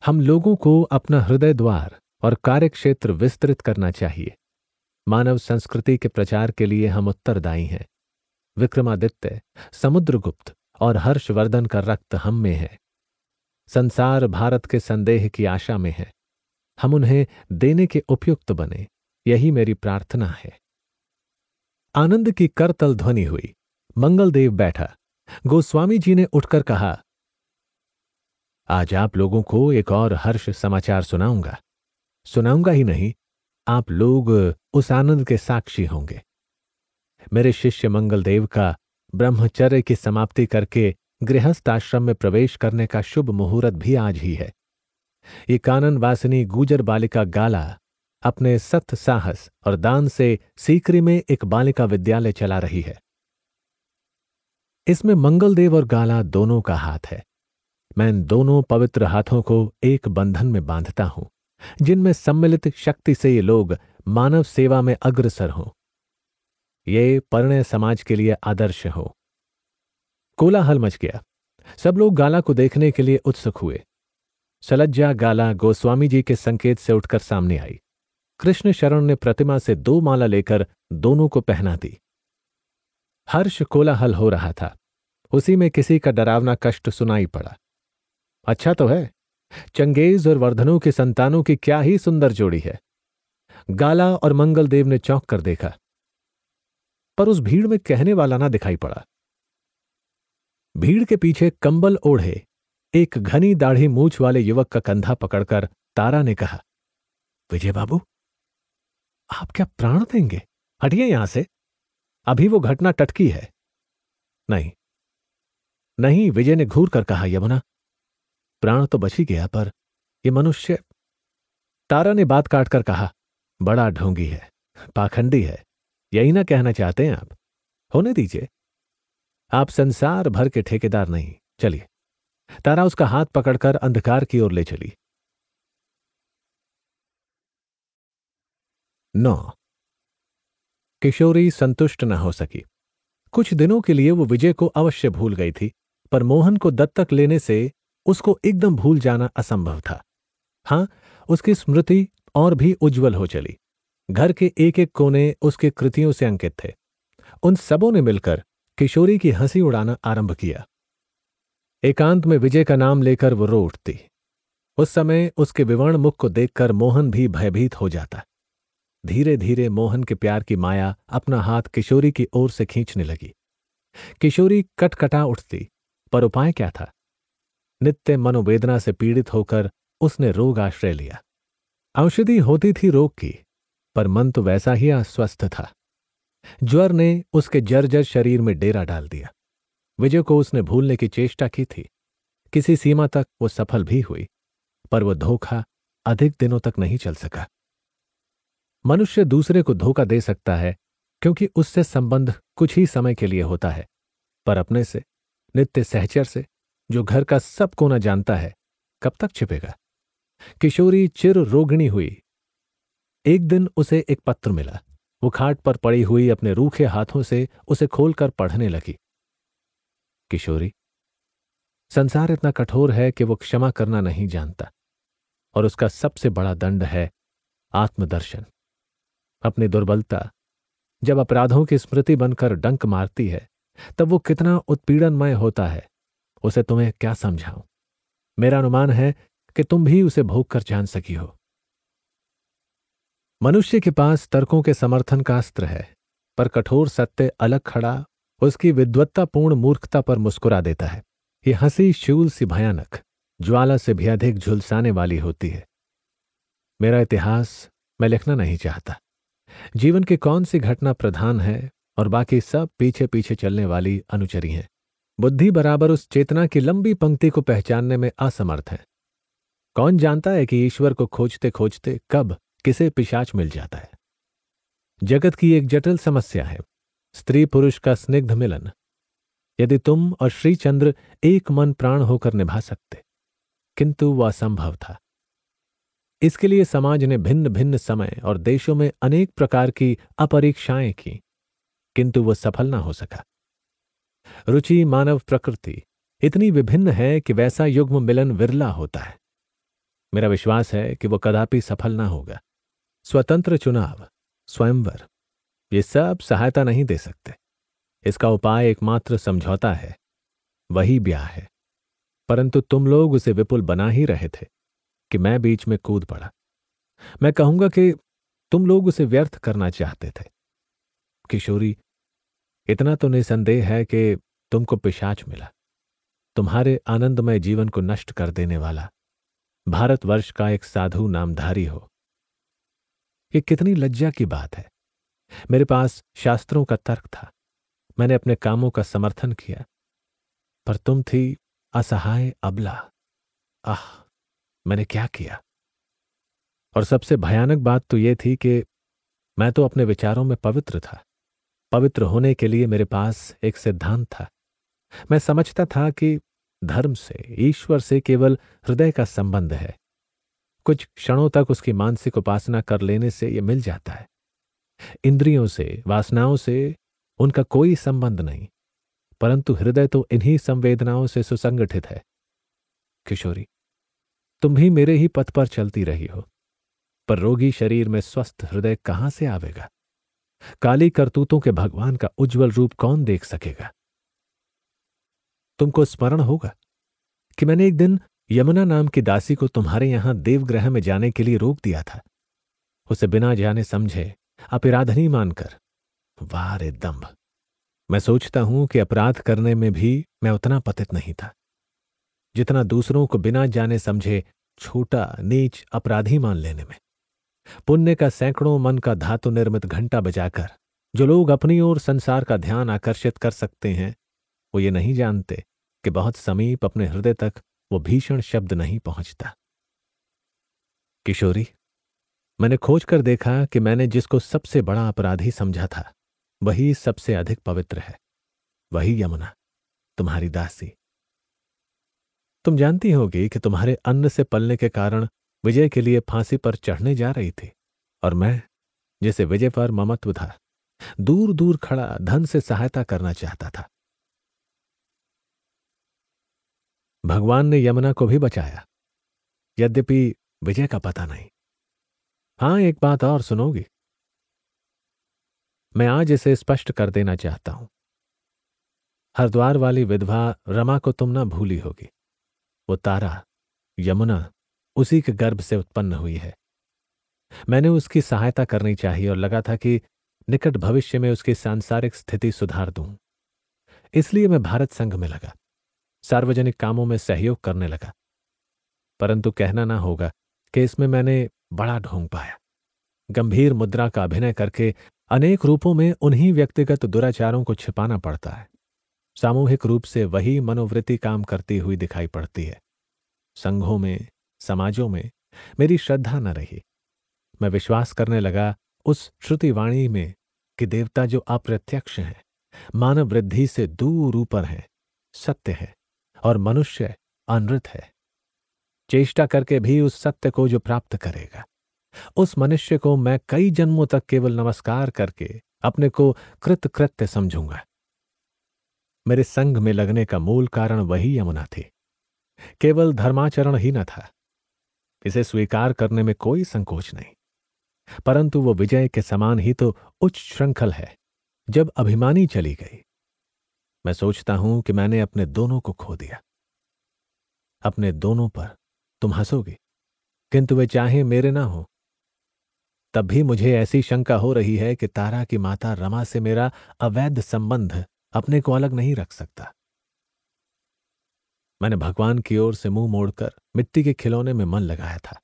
A: हम लोगों को अपना हृदय द्वार और कार्यक्षेत्र विस्तृत करना चाहिए मानव संस्कृति के प्रचार के लिए हम उत्तरदायी हैं विक्रमादित्य समुद्रगुप्त और हर्षवर्धन का रक्त हम में है संसार भारत के संदेह की आशा में है हम उन्हें देने के उपयुक्त बने यही मेरी प्रार्थना है आनंद की करतल ध्वनि हुई मंगलदेव बैठा गोस्वामी जी ने उठकर कहा आज आप लोगों को एक और हर्ष समाचार सुनाऊंगा सुनाऊंगा ही नहीं आप लोग उस आनंद के साक्षी होंगे मेरे शिष्य मंगलदेव का ब्रह्मचर्य की समाप्ति करके गृहस्थ आश्रम में प्रवेश करने का शुभ मुहूर्त भी आज ही है ये कानन वासिनी गुजर बालिका गाला अपने सत्य साहस और दान से सीकरी में एक बालिका विद्यालय चला रही है इसमें मंगलदेव और गाला दोनों का हाथ है मैं इन दोनों पवित्र हाथों को एक बंधन में बांधता हूं जिनमें सम्मिलित शक्ति से ये लोग मानव सेवा में अग्रसर हों ये परिणय समाज के लिए आदर्श हो कोलाहल मच गया सब लोग गाला को देखने के लिए उत्सुक हुए सलज्जा गाला गोस्वामी जी के संकेत से उठकर सामने आई कृष्ण शरण ने प्रतिमा से दो माला लेकर दोनों को पहना दी हर्ष कोलाहल हो रहा था उसी में किसी का डरावना कष्ट सुनाई पड़ा अच्छा तो है चंगेज और वर्धनों के संतानों की क्या ही सुंदर जोड़ी है गाला और मंगलदेव ने चौंक कर देखा पर उस भीड़ में कहने वाला ना दिखाई पड़ा भीड़ के पीछे कंबल ओढ़े एक घनी दाढ़ी मूछ वाले युवक का कंधा पकड़कर तारा ने कहा विजय बाबू आप क्या प्राण देंगे हटिए यहां से अभी वो घटना टटकी है नहीं नहीं विजय ने घूर कर कहा यमुना प्राण तो बच ही गया पर यह मनुष्य तारा ने बात काटकर कहा बड़ा ढोंगी है पाखंडी है यही ना कहना चाहते हैं आप होने दीजिए आप संसार भर के ठेकेदार नहीं चलिए तारा उसका हाथ पकड़कर अंधकार की ओर ले चली नौ किशोरी संतुष्ट न हो सकी कुछ दिनों के लिए वो विजय को अवश्य भूल गई थी पर मोहन को दत्तक लेने से उसको एकदम भूल जाना असंभव था हां उसकी स्मृति और भी उज्जवल हो चली घर के एक एक कोने उसके कृतियों से अंकित थे उन सबों ने मिलकर किशोरी की हंसी उड़ाना आरंभ किया एकांत में विजय का नाम लेकर वो रो उठती उस समय उसके विवर्ण मुख को देखकर मोहन भी भयभीत हो जाता धीरे धीरे मोहन के प्यार की माया अपना हाथ किशोरी की ओर से खींचने लगी किशोरी कटकटा उठती पर उपाय क्या था नित्य मनोवेदना से पीड़ित होकर उसने रोग आश्रय लिया औषधि होती थी रोग की पर मन तो वैसा ही अस्वस्थ था ज्वर ने उसके जर्जर शरीर में डेरा डाल दिया विजय को उसने भूलने की चेष्टा की थी किसी सीमा तक वो सफल भी हुई पर वह धोखा अधिक दिनों तक नहीं चल सका मनुष्य दूसरे को धोखा दे सकता है क्योंकि उससे संबंध कुछ ही समय के लिए होता है पर अपने से नित्य सहचर से जो घर का सब कोना जानता है कब तक छिपेगा किशोरी चिर रोगिणी हुई एक दिन उसे एक पत्र मिला वो खाट पर पड़ी हुई अपने रूखे हाथों से उसे खोलकर पढ़ने लगी किशोरी संसार इतना कठोर है कि वो क्षमा करना नहीं जानता और उसका सबसे बड़ा दंड है आत्मदर्शन अपनी दुर्बलता जब अपराधों की स्मृति बनकर डंक मारती है तब वो कितना उत्पीड़नमय होता है उसे तुम्हें क्या समझाऊं मेरा अनुमान है कि तुम भी उसे भोग कर जान सकी हो मनुष्य के पास तर्कों के समर्थन का अस्त्र है पर कठोर सत्य अलग खड़ा उसकी विद्वत्तापूर्ण मूर्खता पर मुस्कुरा देता है ये हंसी शूल सी भयानक ज्वाला से भी अधिक झुलसाने वाली होती है मेरा इतिहास मैं लिखना नहीं चाहता जीवन की कौन सी घटना प्रधान है और बाकी सब पीछे पीछे चलने वाली अनुचरी हैं बुद्धि बराबर उस चेतना की लंबी पंक्ति को पहचानने में असमर्थ है कौन जानता है कि ईश्वर को खोजते खोजते कब किसे पिशाच मिल जाता है जगत की एक जटिल समस्या है स्त्री पुरुष का स्निग्ध मिलन यदि तुम और श्रीचंद्र एक मन प्राण होकर निभा सकते किंतु वह असंभव था इसके लिए समाज ने भिन्न भिन्न समय और देशों में अनेक प्रकार की अपरीक्षाएं की किंतु वह सफल ना हो सका रुचि मानव प्रकृति इतनी विभिन्न है कि वैसा युग्म मिलन विरला होता है मेरा विश्वास है कि वो कदापि सफल ना होगा स्वतंत्र चुनाव स्वयंवर ये सब सहायता नहीं दे सकते इसका उपाय एकमात्र समझौता है वही ब्याह है परंतु तुम लोग उसे विपुल बना ही रहे थे कि मैं बीच में कूद पड़ा मैं कहूंगा कि तुम लोग उसे व्यर्थ करना चाहते थे किशोरी इतना तो निसंदेह है कि तुमको पिशाच मिला तुम्हारे आनंदमय जीवन को नष्ट कर देने वाला भारतवर्ष का एक साधु नामधारी हो ये कितनी लज्जा की बात है मेरे पास शास्त्रों का तर्क था मैंने अपने कामों का समर्थन किया पर तुम थी असहाय अबला आह मैंने क्या किया और सबसे भयानक बात तो यह थी कि मैं तो अपने विचारों में पवित्र था पवित्र होने के लिए मेरे पास एक सिद्धांत था मैं समझता था कि धर्म से ईश्वर से केवल हृदय का संबंध है कुछ क्षणों तक उसकी मानसिक उपासना कर लेने से यह मिल जाता है इंद्रियों से वासनाओं से उनका कोई संबंध नहीं परंतु हृदय तो इन्हीं संवेदनाओं से सुसंगठित है किशोरी तुम भी मेरे ही पथ पर चलती रही हो पर रोगी शरीर में स्वस्थ हृदय कहां से आवेगा काली करतूतों के भगवान का उज्जवल रूप कौन देख सकेगा तुमको स्मरण होगा कि मैंने एक दिन यमुना नाम की दासी को तुम्हारे यहां देवग्रह में जाने के लिए रोक दिया था उसे बिना जाने समझे अपराधनी मानकर वारे दम्भ मैं सोचता हूं कि अपराध करने में भी मैं उतना पतित नहीं था जितना दूसरों को बिना जाने समझे छोटा नीच अपराधी मान लेने में पुण्य का सैकड़ों मन का धातु निर्मित घंटा बजाकर जो लोग अपनी ओर संसार का ध्यान आकर्षित कर सकते हैं वो ये नहीं जानते कि बहुत समीप अपने हृदय तक वो भीषण शब्द नहीं पहुंचता किशोरी मैंने खोज कर देखा कि मैंने जिसको सबसे बड़ा अपराधी समझा था वही सबसे अधिक पवित्र है वही यमुना तुम्हारी दासी तुम जानती होगी कि तुम्हारे अन्न से पलने के कारण विजय के लिए फांसी पर चढ़ने जा रही थी और मैं जिसे विजय पर ममत्व था दूर दूर खड़ा धन से सहायता करना चाहता था भगवान ने यमुना को भी बचाया यद्यपि विजय का पता नहीं हां एक बात और सुनोगी मैं आज इसे स्पष्ट कर देना चाहता हूं हरिद्वार वाली विधवा रमा को तुम ना भूली होगी वो तारा यमुना उसी के गर्भ से उत्पन्न हुई है मैंने उसकी सहायता करनी चाहिए और लगा था कि निकट भविष्य में उसकी सांसारिक स्थिति सुधार दूं इसलिए मैं भारत संघ में लगा सार्वजनिक कामों में सहयोग करने लगा परंतु कहना ना होगा कि इसमें मैंने बड़ा ढोंग पाया गंभीर मुद्रा का अभिनय करके अनेक रूपों में उन्हीं व्यक्तिगत दुराचारों को छिपाना पड़ता है सामूहिक रूप से वही मनोवृत्ति काम करती हुई दिखाई पड़ती है संघों में समाजों में मेरी श्रद्धा न रही मैं विश्वास करने लगा उस श्रुतिवाणी में कि देवता जो अप्रत्यक्ष हैं मानव वृद्धि से दूर ऊपर है सत्य है और मनुष्य अनृत है चेष्टा करके भी उस सत्य को जो प्राप्त करेगा उस मनुष्य को मैं कई जन्मों तक केवल नमस्कार करके अपने को कृतकृत्य समझूंगा मेरे संग में लगने का मूल कारण वही यमुना थी केवल धर्माचरण ही न था इसे स्वीकार करने में कोई संकोच नहीं परंतु वो विजय के समान ही तो उच्च श्रृंखल है जब अभिमानी चली गई मैं सोचता हूं कि मैंने अपने दोनों को खो दिया अपने दोनों पर तुम हंसोगे किंतु वे चाहे मेरे ना हो तब भी मुझे ऐसी शंका हो रही है कि तारा की माता रमा से मेरा अवैध संबंध अपने को अलग नहीं रख सकता मैंने भगवान की ओर से मुंह मोड़कर मिट्टी के खिलौने में मन लगाया था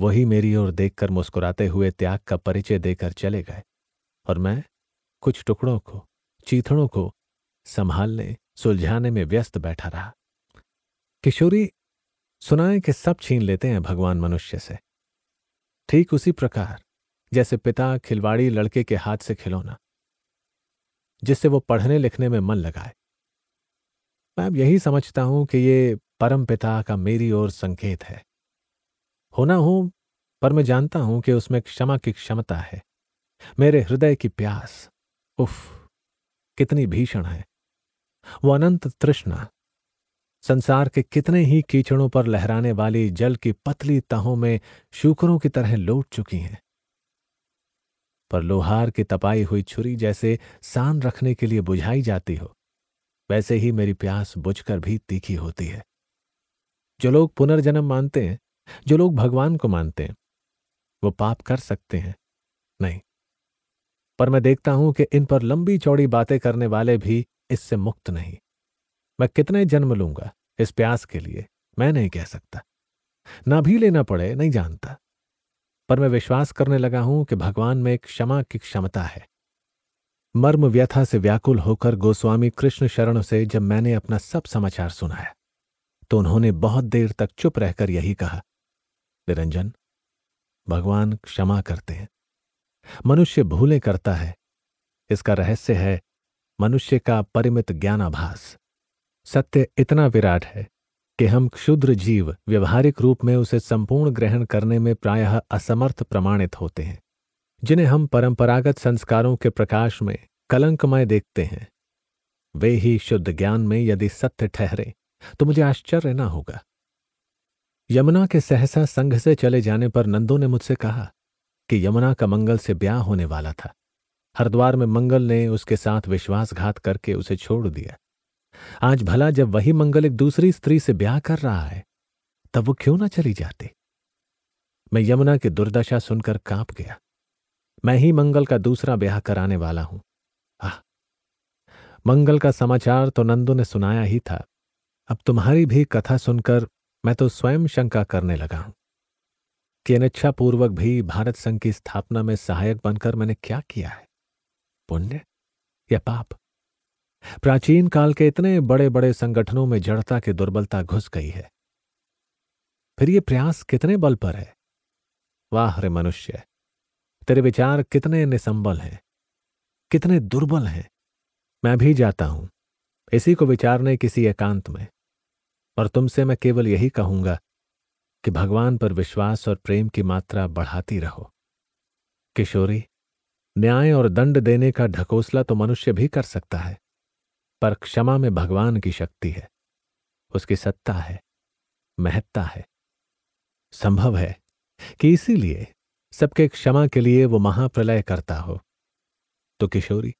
A: वही मेरी ओर देखकर मुस्कुराते हुए त्याग का परिचय देकर चले गए और मैं कुछ टुकड़ों को चीथड़ों को संभालने सुलझाने में व्यस्त बैठा रहा किशोरी सुनाए कि सब छीन लेते हैं भगवान मनुष्य से ठीक उसी प्रकार जैसे पिता खिलवाड़ी लड़के के हाथ से खिलौना जिससे वो पढ़ने लिखने में मन लगाए मैं अब यही समझता हूं कि ये परम पिता का मेरी ओर संकेत है होना हो पर मैं जानता हूं कि उसमें क्षमा की क्षमता है मेरे हृदय की प्यास उफ कितनी भीषण है वो अनंत तृष्णा संसार के कितने ही कीचड़ों पर लहराने वाली जल की पतली तहों में शूकरों की तरह लौट चुकी हैं पर लोहार की तपाई हुई छुरी जैसे सान रखने के लिए बुझाई जाती हो वैसे ही मेरी प्यास बुझकर भी तीखी होती है जो लोग पुनर्जन्म मानते हैं जो लोग भगवान को मानते हैं वो पाप कर सकते हैं नहीं पर मैं देखता हूं कि इन पर लंबी चौड़ी बातें करने वाले भी इससे मुक्त नहीं मैं कितने जन्म लूंगा इस प्यास के लिए मैं नहीं कह सकता ना भी लेना पड़े नहीं जानता पर मैं विश्वास करने लगा हूं कि भगवान में एक क्षमा की क्षमता है मर्म व्यथा से व्याकुल होकर गोस्वामी कृष्ण शरण से जब मैंने अपना सब समाचार सुनाया तो उन्होंने बहुत देर तक चुप रहकर यही कहा निरंजन भगवान क्षमा करते हैं मनुष्य भूलें करता है इसका रहस्य है मनुष्य का परिमित ज्ञानाभास सत्य इतना विराट है कि हम क्षुद्र जीव व्यवहारिक रूप में उसे संपूर्ण ग्रहण करने में प्रायः असमर्थ प्रमाणित होते हैं जिन्हें हम परंपरागत संस्कारों के प्रकाश में कलंकमय देखते हैं वे ही शुद्ध ज्ञान में यदि सत्य ठहरे तो मुझे आश्चर्य ना होगा यमुना के सहसा संघ से चले जाने पर नंदो ने मुझसे कहा कि यमुना का मंगल से ब्याह होने वाला था हरिद्वार में मंगल ने उसके साथ विश्वासघात करके उसे छोड़ दिया आज भला जब वही मंगल एक दूसरी स्त्री से ब्याह कर रहा है तब वो क्यों ना चली जाती मैं यमुना की दुर्दशा सुनकर कांप गया मैं ही मंगल का दूसरा ब्याह कराने वाला हूं आह मंगल का समाचार तो नंदू ने सुनाया ही था अब तुम्हारी भी कथा सुनकर मैं तो स्वयं शंका करने लगा हूं कि अनिच्छापूर्वक भी भारत संघ की स्थापना में सहायक बनकर मैंने क्या किया है पुण्य या पाप प्राचीन काल के इतने बड़े बड़े संगठनों में जड़ता की दुर्बलता घुस गई है फिर ये प्रयास कितने बल पर है वाह रे मनुष्य तेरे विचार कितने निसंबल हैं कितने दुर्बल हैं मैं भी जाता हूं इसी को विचारने किसी एकांत में और तुमसे मैं केवल यही कहूंगा कि भगवान पर विश्वास और प्रेम की मात्रा बढ़ाती रहो किशोरी न्याय और दंड देने का ढकोसला तो मनुष्य भी कर सकता है पर क्षमा में भगवान की शक्ति है उसकी सत्ता है महत्ता है संभव है कि इसीलिए सबके क्षमा के लिए वो महाप्रलय करता हो तो किशोरी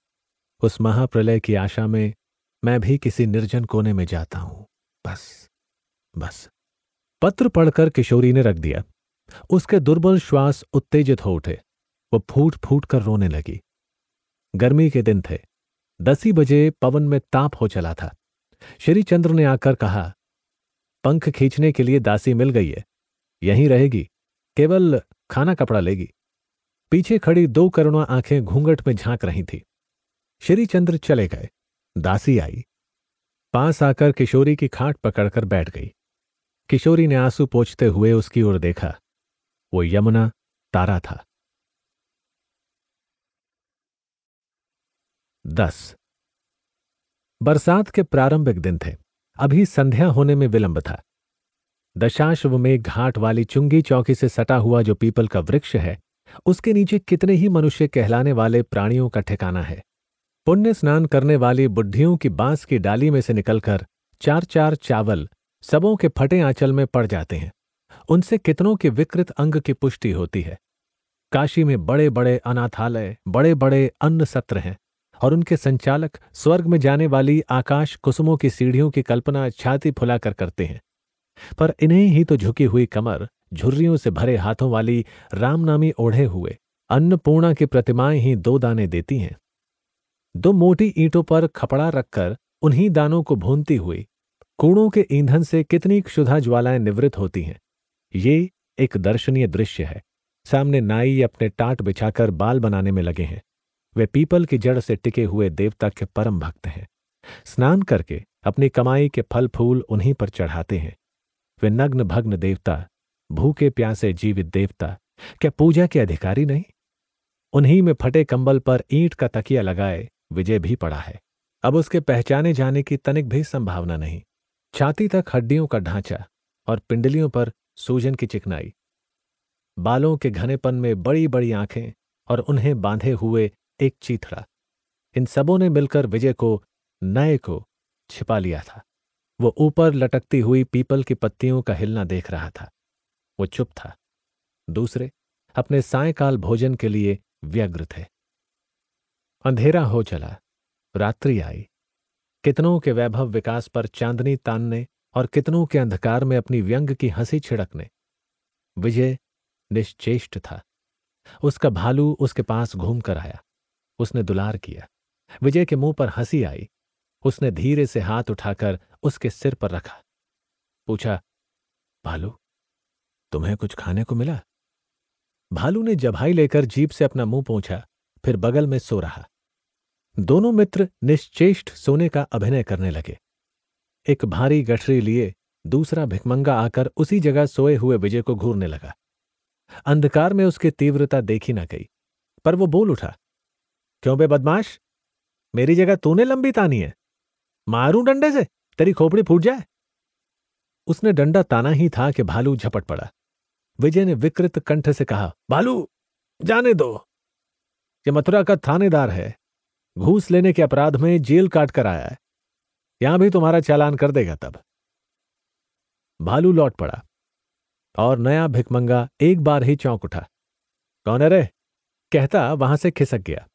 A: उस महाप्रलय की आशा में मैं भी किसी निर्जन कोने में जाता हूं बस बस पत्र पढ़कर किशोरी ने रख दिया उसके दुर्बल श्वास उत्तेजित हो उठे वो फूट फूट कर रोने लगी गर्मी के दिन थे दसी बजे पवन में ताप हो चला था श्री चंद्र ने आकर कहा पंख खींचने के लिए दासी मिल गई है यहीं रहेगी केवल खाना कपड़ा लेगी पीछे खड़ी दो करुणा आंखें घूंघट में झांक रही थी श्रीचंद्र चले गए दासी आई पास आकर किशोरी की खाट पकड़कर बैठ गई किशोरी ने आंसू पोछते हुए उसकी ओर देखा वो यमुना तारा था दस बरसात के प्रारंभिक दिन थे अभी संध्या होने में विलंब था दशाश्व में घाट वाली चुंगी चौकी से सटा हुआ जो पीपल का वृक्ष है उसके नीचे कितने ही मनुष्य कहलाने वाले प्राणियों का ठिकाना है पुण्य स्नान करने वाली बुढ़ियों की बांस की डाली में से निकलकर चार चार चावल सबों के फटे आंचल में पड़ जाते हैं उनसे कितनों के विकृत अंग की पुष्टि होती है काशी में बड़े बड़े अनाथालय बड़े बड़े अन्न सत्र हैं और उनके संचालक स्वर्ग में जाने वाली आकाश कुसुमों की सीढ़ियों की कल्पना छाती फुलाकर करते हैं पर इन्हें ही तो झुकी हुई कमर झुर्रियों से भरे हाथों वाली रामनामी ओढ़े हुए अन्नपूर्णा की प्रतिमाएं ही दो दाने देती हैं दो मोटी ईंटों पर खपड़ा रखकर उन्हीं दानों को भूनती हुई कूड़ों के ईंधन से कितनी क्षुधा ज्वालाएं निवृत्त होती हैं ये एक दर्शनीय दृश्य है सामने नाई अपने टाट बिछाकर बाल बनाने में लगे हैं वे पीपल की जड़ से टिके हुए देवता के परम भक्त हैं स्नान करके अपनी कमाई के फल फूल उन्हीं पर चढ़ाते हैं वे नग्न भग्न देवता भूखे प्यासे जीवित देवता क्या पूजा के अधिकारी नहीं उन्हीं में फटे कंबल पर ईंट का तकिया लगाए विजय भी पड़ा है अब उसके पहचाने जाने की तनिक भी संभावना नहीं छाती तक हड्डियों का ढांचा और पिंडलियों पर सूजन की चिकनाई बालों के घनेपन में बड़ी बड़ी आंखें और उन्हें बांधे हुए एक चीथड़ा इन सबों ने मिलकर विजय को नए को छिपा लिया था वो ऊपर लटकती हुई पीपल की पत्तियों का हिलना देख रहा था वो चुप था दूसरे अपने सायकाल भोजन के लिए व्यग्र थे अंधेरा हो चला रात्रि आई कितनों के वैभव विकास पर चांदनी तानने और कितनों के अंधकार में अपनी व्यंग की हंसी छिड़कने विजय निश्चेष्ट था उसका भालू उसके पास घूम कर आया उसने दुलार किया विजय के मुंह पर हंसी आई उसने धीरे से हाथ उठाकर उसके सिर पर रखा पूछा भालू तुम्हें कुछ खाने को मिला भालू ने जभाई लेकर जीप से अपना मुंह पहुंचा फिर बगल में सो रहा दोनों मित्र निश्चेष्ट सोने का अभिनय करने लगे एक भारी गठरी लिए दूसरा भिकमंगा आकर उसी जगह सोए हुए विजय को घूरने लगा अंधकार में उसकी तीव्रता देखी ना गई पर वो बोल उठा क्यों बे बदमाश मेरी जगह तूने लंबी तानी है मारू डंडे से तेरी खोपड़ी फूट जाए उसने डंडा ताना ही था कि भालू झपट पड़ा विजय ने विकृत कंठ से कहा भालू जाने दो ये मथुरा का थानेदार है घूस लेने के अपराध में जेल काट कर आया है यहां भी तुम्हारा चालान कर देगा तब भालू लौट पड़ा और नया भिकमंगा एक बार ही चौंक उठा कौन अरे कहता वहां से खिसक गया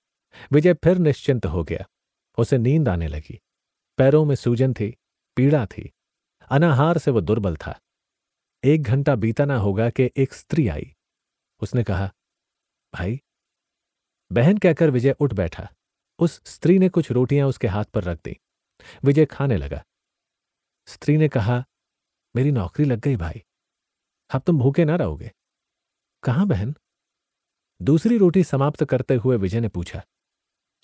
A: विजय फिर निश्चिंत हो गया उसे नींद आने लगी पैरों में सूजन थी पीड़ा थी अनाहार से वह दुर्बल था एक घंटा बीता ना होगा कि एक स्त्री आई उसने कहा भाई बहन कहकर विजय उठ बैठा उस स्त्री ने कुछ रोटियां उसके हाथ पर रख दी विजय खाने लगा स्त्री ने कहा मेरी नौकरी लग गई भाई अब तुम भूखे ना रहोगे कहा बहन दूसरी रोटी समाप्त करते हुए विजय ने पूछा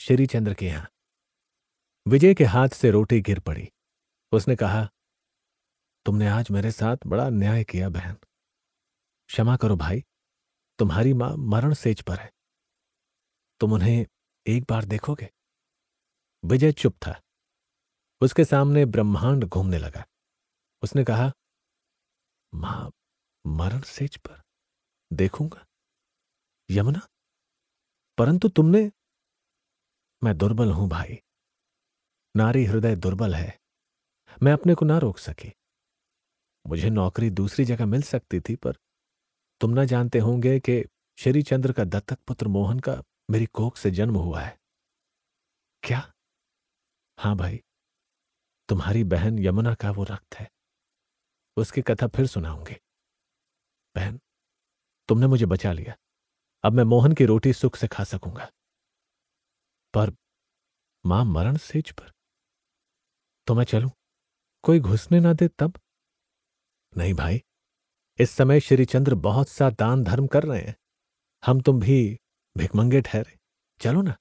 A: श्रीचंद्र के यहां विजय के हाथ से रोटी गिर पड़ी उसने कहा तुमने आज मेरे साथ बड़ा न्याय किया बहन क्षमा करो भाई तुम्हारी मां मरण सेज पर है तुम उन्हें एक बार देखोगे विजय चुप था उसके सामने ब्रह्मांड घूमने लगा उसने कहा मां मरण सेज पर देखूंगा यमुना परंतु तुमने मैं दुर्बल हूं भाई नारी हृदय दुर्बल है मैं अपने को ना रोक सकी मुझे नौकरी दूसरी जगह मिल सकती थी पर तुम ना जानते होंगे कि श्री चंद्र का दत्तक पुत्र मोहन का मेरी कोख से जन्म हुआ है क्या हाँ भाई तुम्हारी बहन यमुना का वो रक्त है उसकी कथा फिर सुनाऊंगी बहन तुमने मुझे बचा लिया अब मैं मोहन की रोटी सुख से खा सकूंगा पर मां मरण सेज पर तो मैं चलूं कोई घुसने ना दे तब नहीं भाई इस समय श्रीचंद्र बहुत सा दान धर्म कर रहे हैं हम तुम भी भिकमंगे ठहरे चलो ना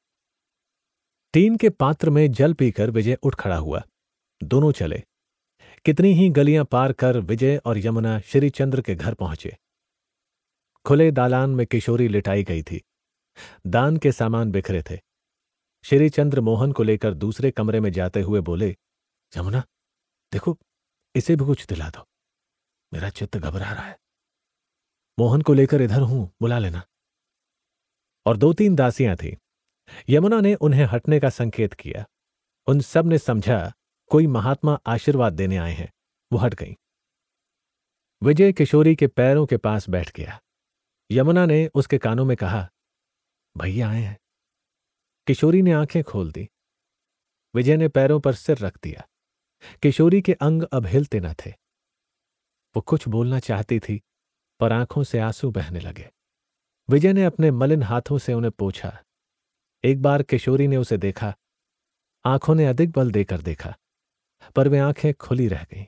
A: टीन के पात्र में जल पीकर विजय उठ खड़ा हुआ दोनों चले कितनी ही गलियां पार कर विजय और यमुना श्रीचंद्र के घर पहुंचे खुले दालान में किशोरी लिटाई गई थी दान के सामान बिखरे थे श्रीचंद्र मोहन को लेकर दूसरे कमरे में जाते हुए बोले यमुना देखो इसे भी कुछ दिला दो मेरा चित्त घबरा रहा है मोहन को लेकर इधर हूं बुला लेना और दो तीन दासियां थी यमुना ने उन्हें हटने का संकेत किया उन सब ने समझा कोई महात्मा आशीर्वाद देने आए हैं वो हट गई विजय किशोरी के पैरों के पास बैठ गया यमुना ने उसके कानों में कहा भैया आए हैं किशोरी ने आंखें खोल दी विजय ने पैरों पर सिर रख दिया किशोरी के अंग अब हिलते न थे वो कुछ बोलना चाहती थी पर आंखों से आंसू बहने लगे विजय ने अपने मलिन हाथों से उन्हें पूछा एक बार किशोरी ने उसे देखा आंखों ने अधिक बल देकर देखा पर वे आंखें खुली रह गईं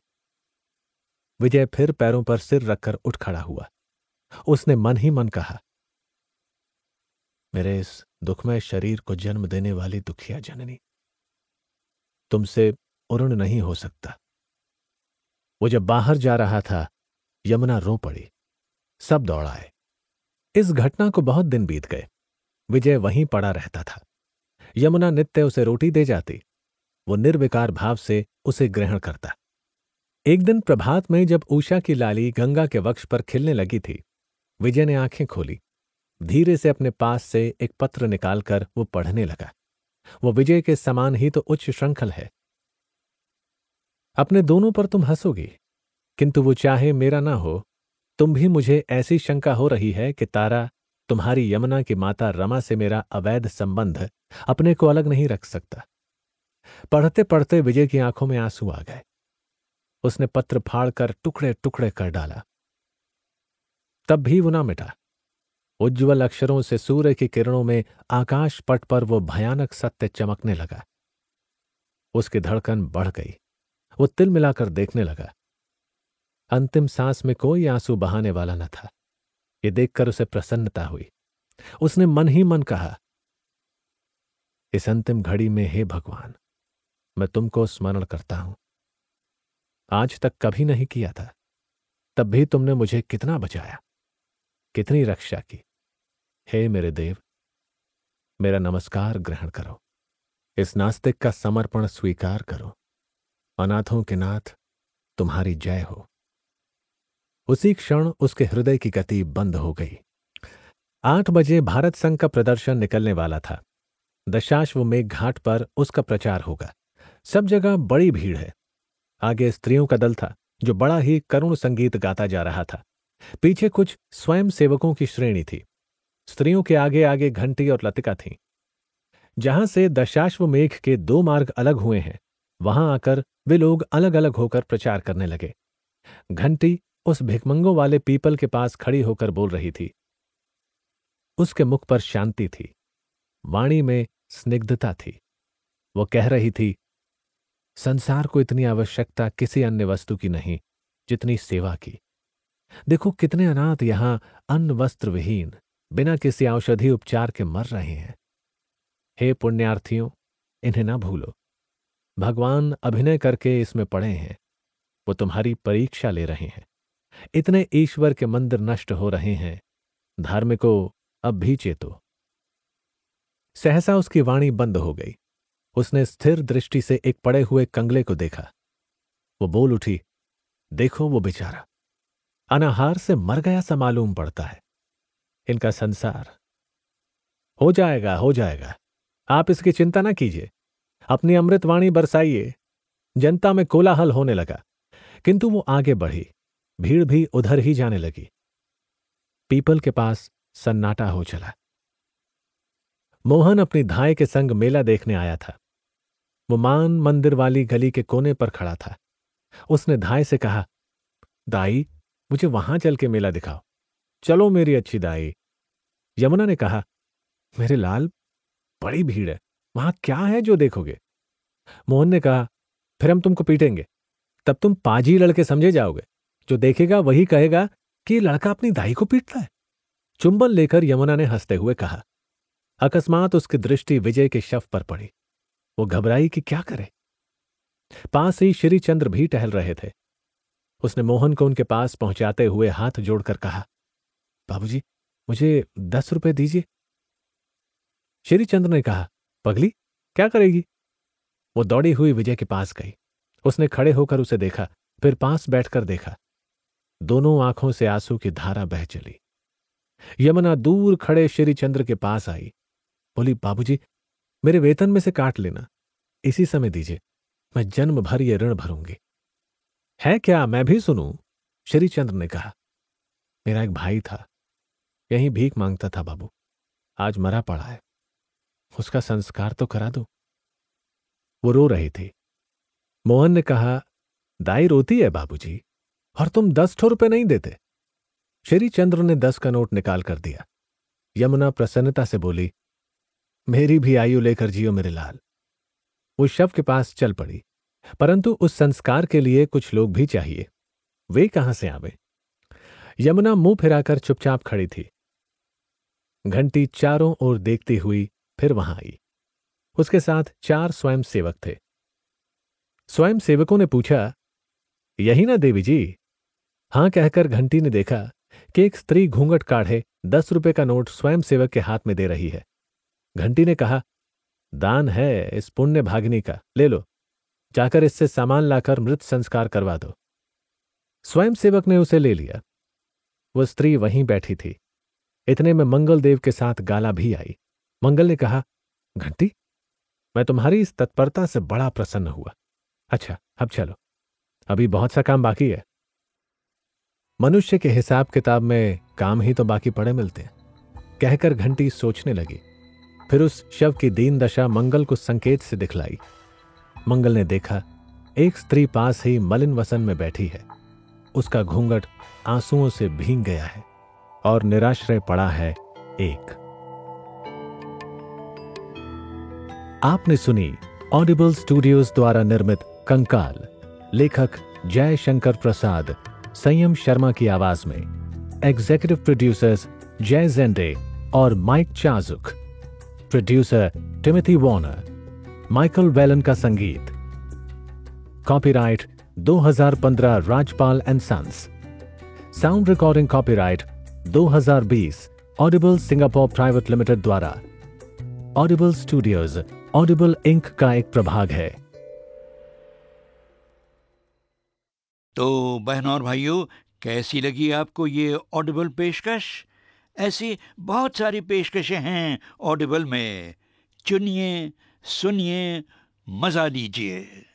A: विजय फिर पैरों पर सिर रखकर उठ खड़ा हुआ उसने मन ही मन कहा मेरे इस दुखमय शरीर को जन्म देने वाली दुखिया जननी तुमसे उर्ण नहीं हो सकता वो जब बाहर जा रहा था यमुना रो पड़ी सब दौड़ आए इस घटना को बहुत दिन बीत गए विजय वहीं पड़ा रहता था यमुना नित्य उसे रोटी दे जाती वो निर्विकार भाव से उसे ग्रहण करता एक दिन प्रभात में जब उषा की लाली गंगा के वक्ष पर खिलने लगी थी विजय ने आंखें खोली धीरे से अपने पास से एक पत्र निकालकर वो पढ़ने लगा वो विजय के समान ही तो उच्च श्रृंखल है अपने दोनों पर तुम हंसोगी किंतु वो चाहे मेरा ना हो तुम भी मुझे ऐसी शंका हो रही है कि तारा तुम्हारी यमुना की माता रमा से मेरा अवैध संबंध अपने को अलग नहीं रख सकता पढ़ते पढ़ते विजय की आंखों में आंसू आ गए उसने पत्र फाड़कर टुकड़े टुकड़े कर डाला तब भी वो ना मिटा उज्ज्वल अक्षरों से सूर्य की किरणों में आकाश पट पर वो भयानक सत्य चमकने लगा उसकी धड़कन बढ़ गई वो तिल मिलाकर देखने लगा अंतिम सांस में कोई आंसू बहाने वाला न था ये देखकर उसे प्रसन्नता हुई उसने मन ही मन कहा इस अंतिम घड़ी में हे भगवान मैं तुमको स्मरण करता हूं आज तक कभी नहीं किया था तब भी तुमने मुझे कितना बचाया कितनी रक्षा की हे मेरे देव मेरा नमस्कार ग्रहण करो इस नास्तिक का समर्पण स्वीकार करो अनाथों के नाथ तुम्हारी जय हो उसी क्षण उसके हृदय की गति बंद हो गई आठ बजे भारत संघ का प्रदर्शन निकलने वाला था दशाश्व मेघ घाट पर उसका प्रचार होगा सब जगह बड़ी भीड़ है आगे स्त्रियों का दल था जो बड़ा ही करुण संगीत गाता जा रहा था पीछे कुछ स्वयं सेवकों की श्रेणी थी स्त्रियों के आगे आगे घंटी और लतिका थीं जहां से दशाश्व मेघ के दो मार्ग अलग हुए हैं वहां आकर वे लोग अलग अलग होकर प्रचार करने लगे घंटी उस भिकमंगों वाले पीपल के पास खड़ी होकर बोल रही थी उसके मुख पर शांति थी वाणी में स्निग्धता थी वो कह रही थी संसार को इतनी आवश्यकता किसी अन्य वस्तु की नहीं जितनी सेवा की देखो कितने अनाथ यहां अन्न वस्त्र विहीन बिना किसी औषधि उपचार के मर रहे हैं हे पुण्यार्थियों इन्हें ना भूलो भगवान अभिनय करके इसमें पड़े हैं वो तुम्हारी परीक्षा ले रहे हैं इतने ईश्वर के मंदिर नष्ट हो रहे हैं धार्मिको अब भी चेतो सहसा उसकी वाणी बंद हो गई उसने स्थिर दृष्टि से एक पड़े हुए कंगले को देखा वो बोल उठी देखो वो बेचारा अनाहार से मर गया सा मालूम पड़ता है इनका संसार हो जाएगा हो जाएगा आप इसकी चिंता ना कीजिए अपनी अमृतवाणी बरसाइए जनता में कोलाहल होने लगा किंतु वो आगे बढ़ी भीड़ भी उधर ही जाने लगी पीपल के पास सन्नाटा हो चला मोहन अपनी धाय के संग मेला देखने आया था वो मान मंदिर वाली गली के कोने पर खड़ा था उसने धाय से कहा दाई मुझे वहां चल के मेला दिखाओ चलो मेरी अच्छी दाई यमुना ने कहा मेरे लाल बड़ी भीड़ है वहां क्या है जो देखोगे मोहन ने कहा फिर हम तुमको पीटेंगे तब तुम पाजी लड़के समझे जाओगे जो देखेगा वही कहेगा कि लड़का अपनी दाई को पीटता है चुंबन लेकर यमुना ने हंसते हुए कहा अकस्मात उसकी दृष्टि विजय के शव पर पड़ी वो घबराई कि क्या करे पास ही श्रीचंद्र भी टहल रहे थे उसने मोहन को उनके पास पहुंचाते हुए हाथ जोड़कर कहा बाबूजी मुझे दस रुपए दीजिए श्रीचंद्र ने कहा पगली क्या करेगी वो दौड़ी हुई विजय के पास गई उसने खड़े होकर उसे देखा फिर पास बैठकर देखा दोनों आंखों से आंसू की धारा बह चली यमुना दूर खड़े श्रीचंद्र के पास आई बोली बाबूजी मेरे वेतन में से काट लेना इसी समय दीजिए मैं जन्म भर ये ऋण भरूंगी है क्या मैं भी सुनू श्रीचंद्र ने कहा मेरा एक भाई था यहीं भीख मांगता था बाबू आज मरा पड़ा है उसका संस्कार तो करा दो वो रो रही थी मोहन ने कहा दाई रोती है बाबूजी और तुम दस ठो रुपये नहीं देते श्री चंद्र ने दस का नोट निकाल कर दिया यमुना प्रसन्नता से बोली मेरी भी आयु लेकर जियो मेरे लाल वो शव के पास चल पड़ी परंतु उस संस्कार के लिए कुछ लोग भी चाहिए वे कहां से आवे यमुना मुंह फिराकर चुपचाप खड़ी थी घंटी चारों ओर देखती हुई फिर वहां आई उसके साथ चार स्वयं सेवक थे स्वयं सेवकों ने पूछा यही ना देवी जी हां कहकर घंटी ने देखा कि एक स्त्री घूंघट काढ़े दस रुपए का नोट स्वयं सेवक के हाथ में दे रही है घंटी ने कहा दान है इस पुण्य भागनी का ले लो जाकर इससे सामान लाकर मृत संस्कार करवा दो स्वयं सेवक ने उसे ले लिया वह स्त्री वहीं बैठी थी इतने में मंगलदेव के साथ गाला भी आई मंगल ने कहा घंटी मैं तुम्हारी इस तत्परता से बड़ा प्रसन्न हुआ अच्छा अब चलो अभी बहुत सा काम बाकी है मनुष्य के हिसाब किताब में काम ही तो बाकी पड़े मिलते हैं कहकर घंटी सोचने लगी फिर उस शव की दीन दशा मंगल को संकेत से दिखलाई मंगल ने देखा एक स्त्री पास ही मलिन वसन में बैठी है उसका घूंघट आंसुओं से भींग गया है और निराश्रय पड़ा है एक आपने सुनी ऑडिबल स्टूडियोज द्वारा निर्मित कंकाल लेखक जय शंकर प्रसाद संयम शर्मा की आवाज में एग्जीक्यूटिव प्रोड्यूसर्स जय जेंडे और Mike Chajuk producer Timothy Warner Michael Whalen का संगीत copyright 2015 Rajpal and Sons sound recording copyright 2020 Audible Singapore private limited द्वारा ऑडिबल स्टूडियोज़ ऑडिबल इंक का एक प्रभाग है तो बहन और भाइयों कैसी लगी आपको ये ऑडिबल पेशकश ऐसी बहुत सारी पेशकशें हैं
B: ऑडिबल में चुनिए सुनिए मज़ा लीजिए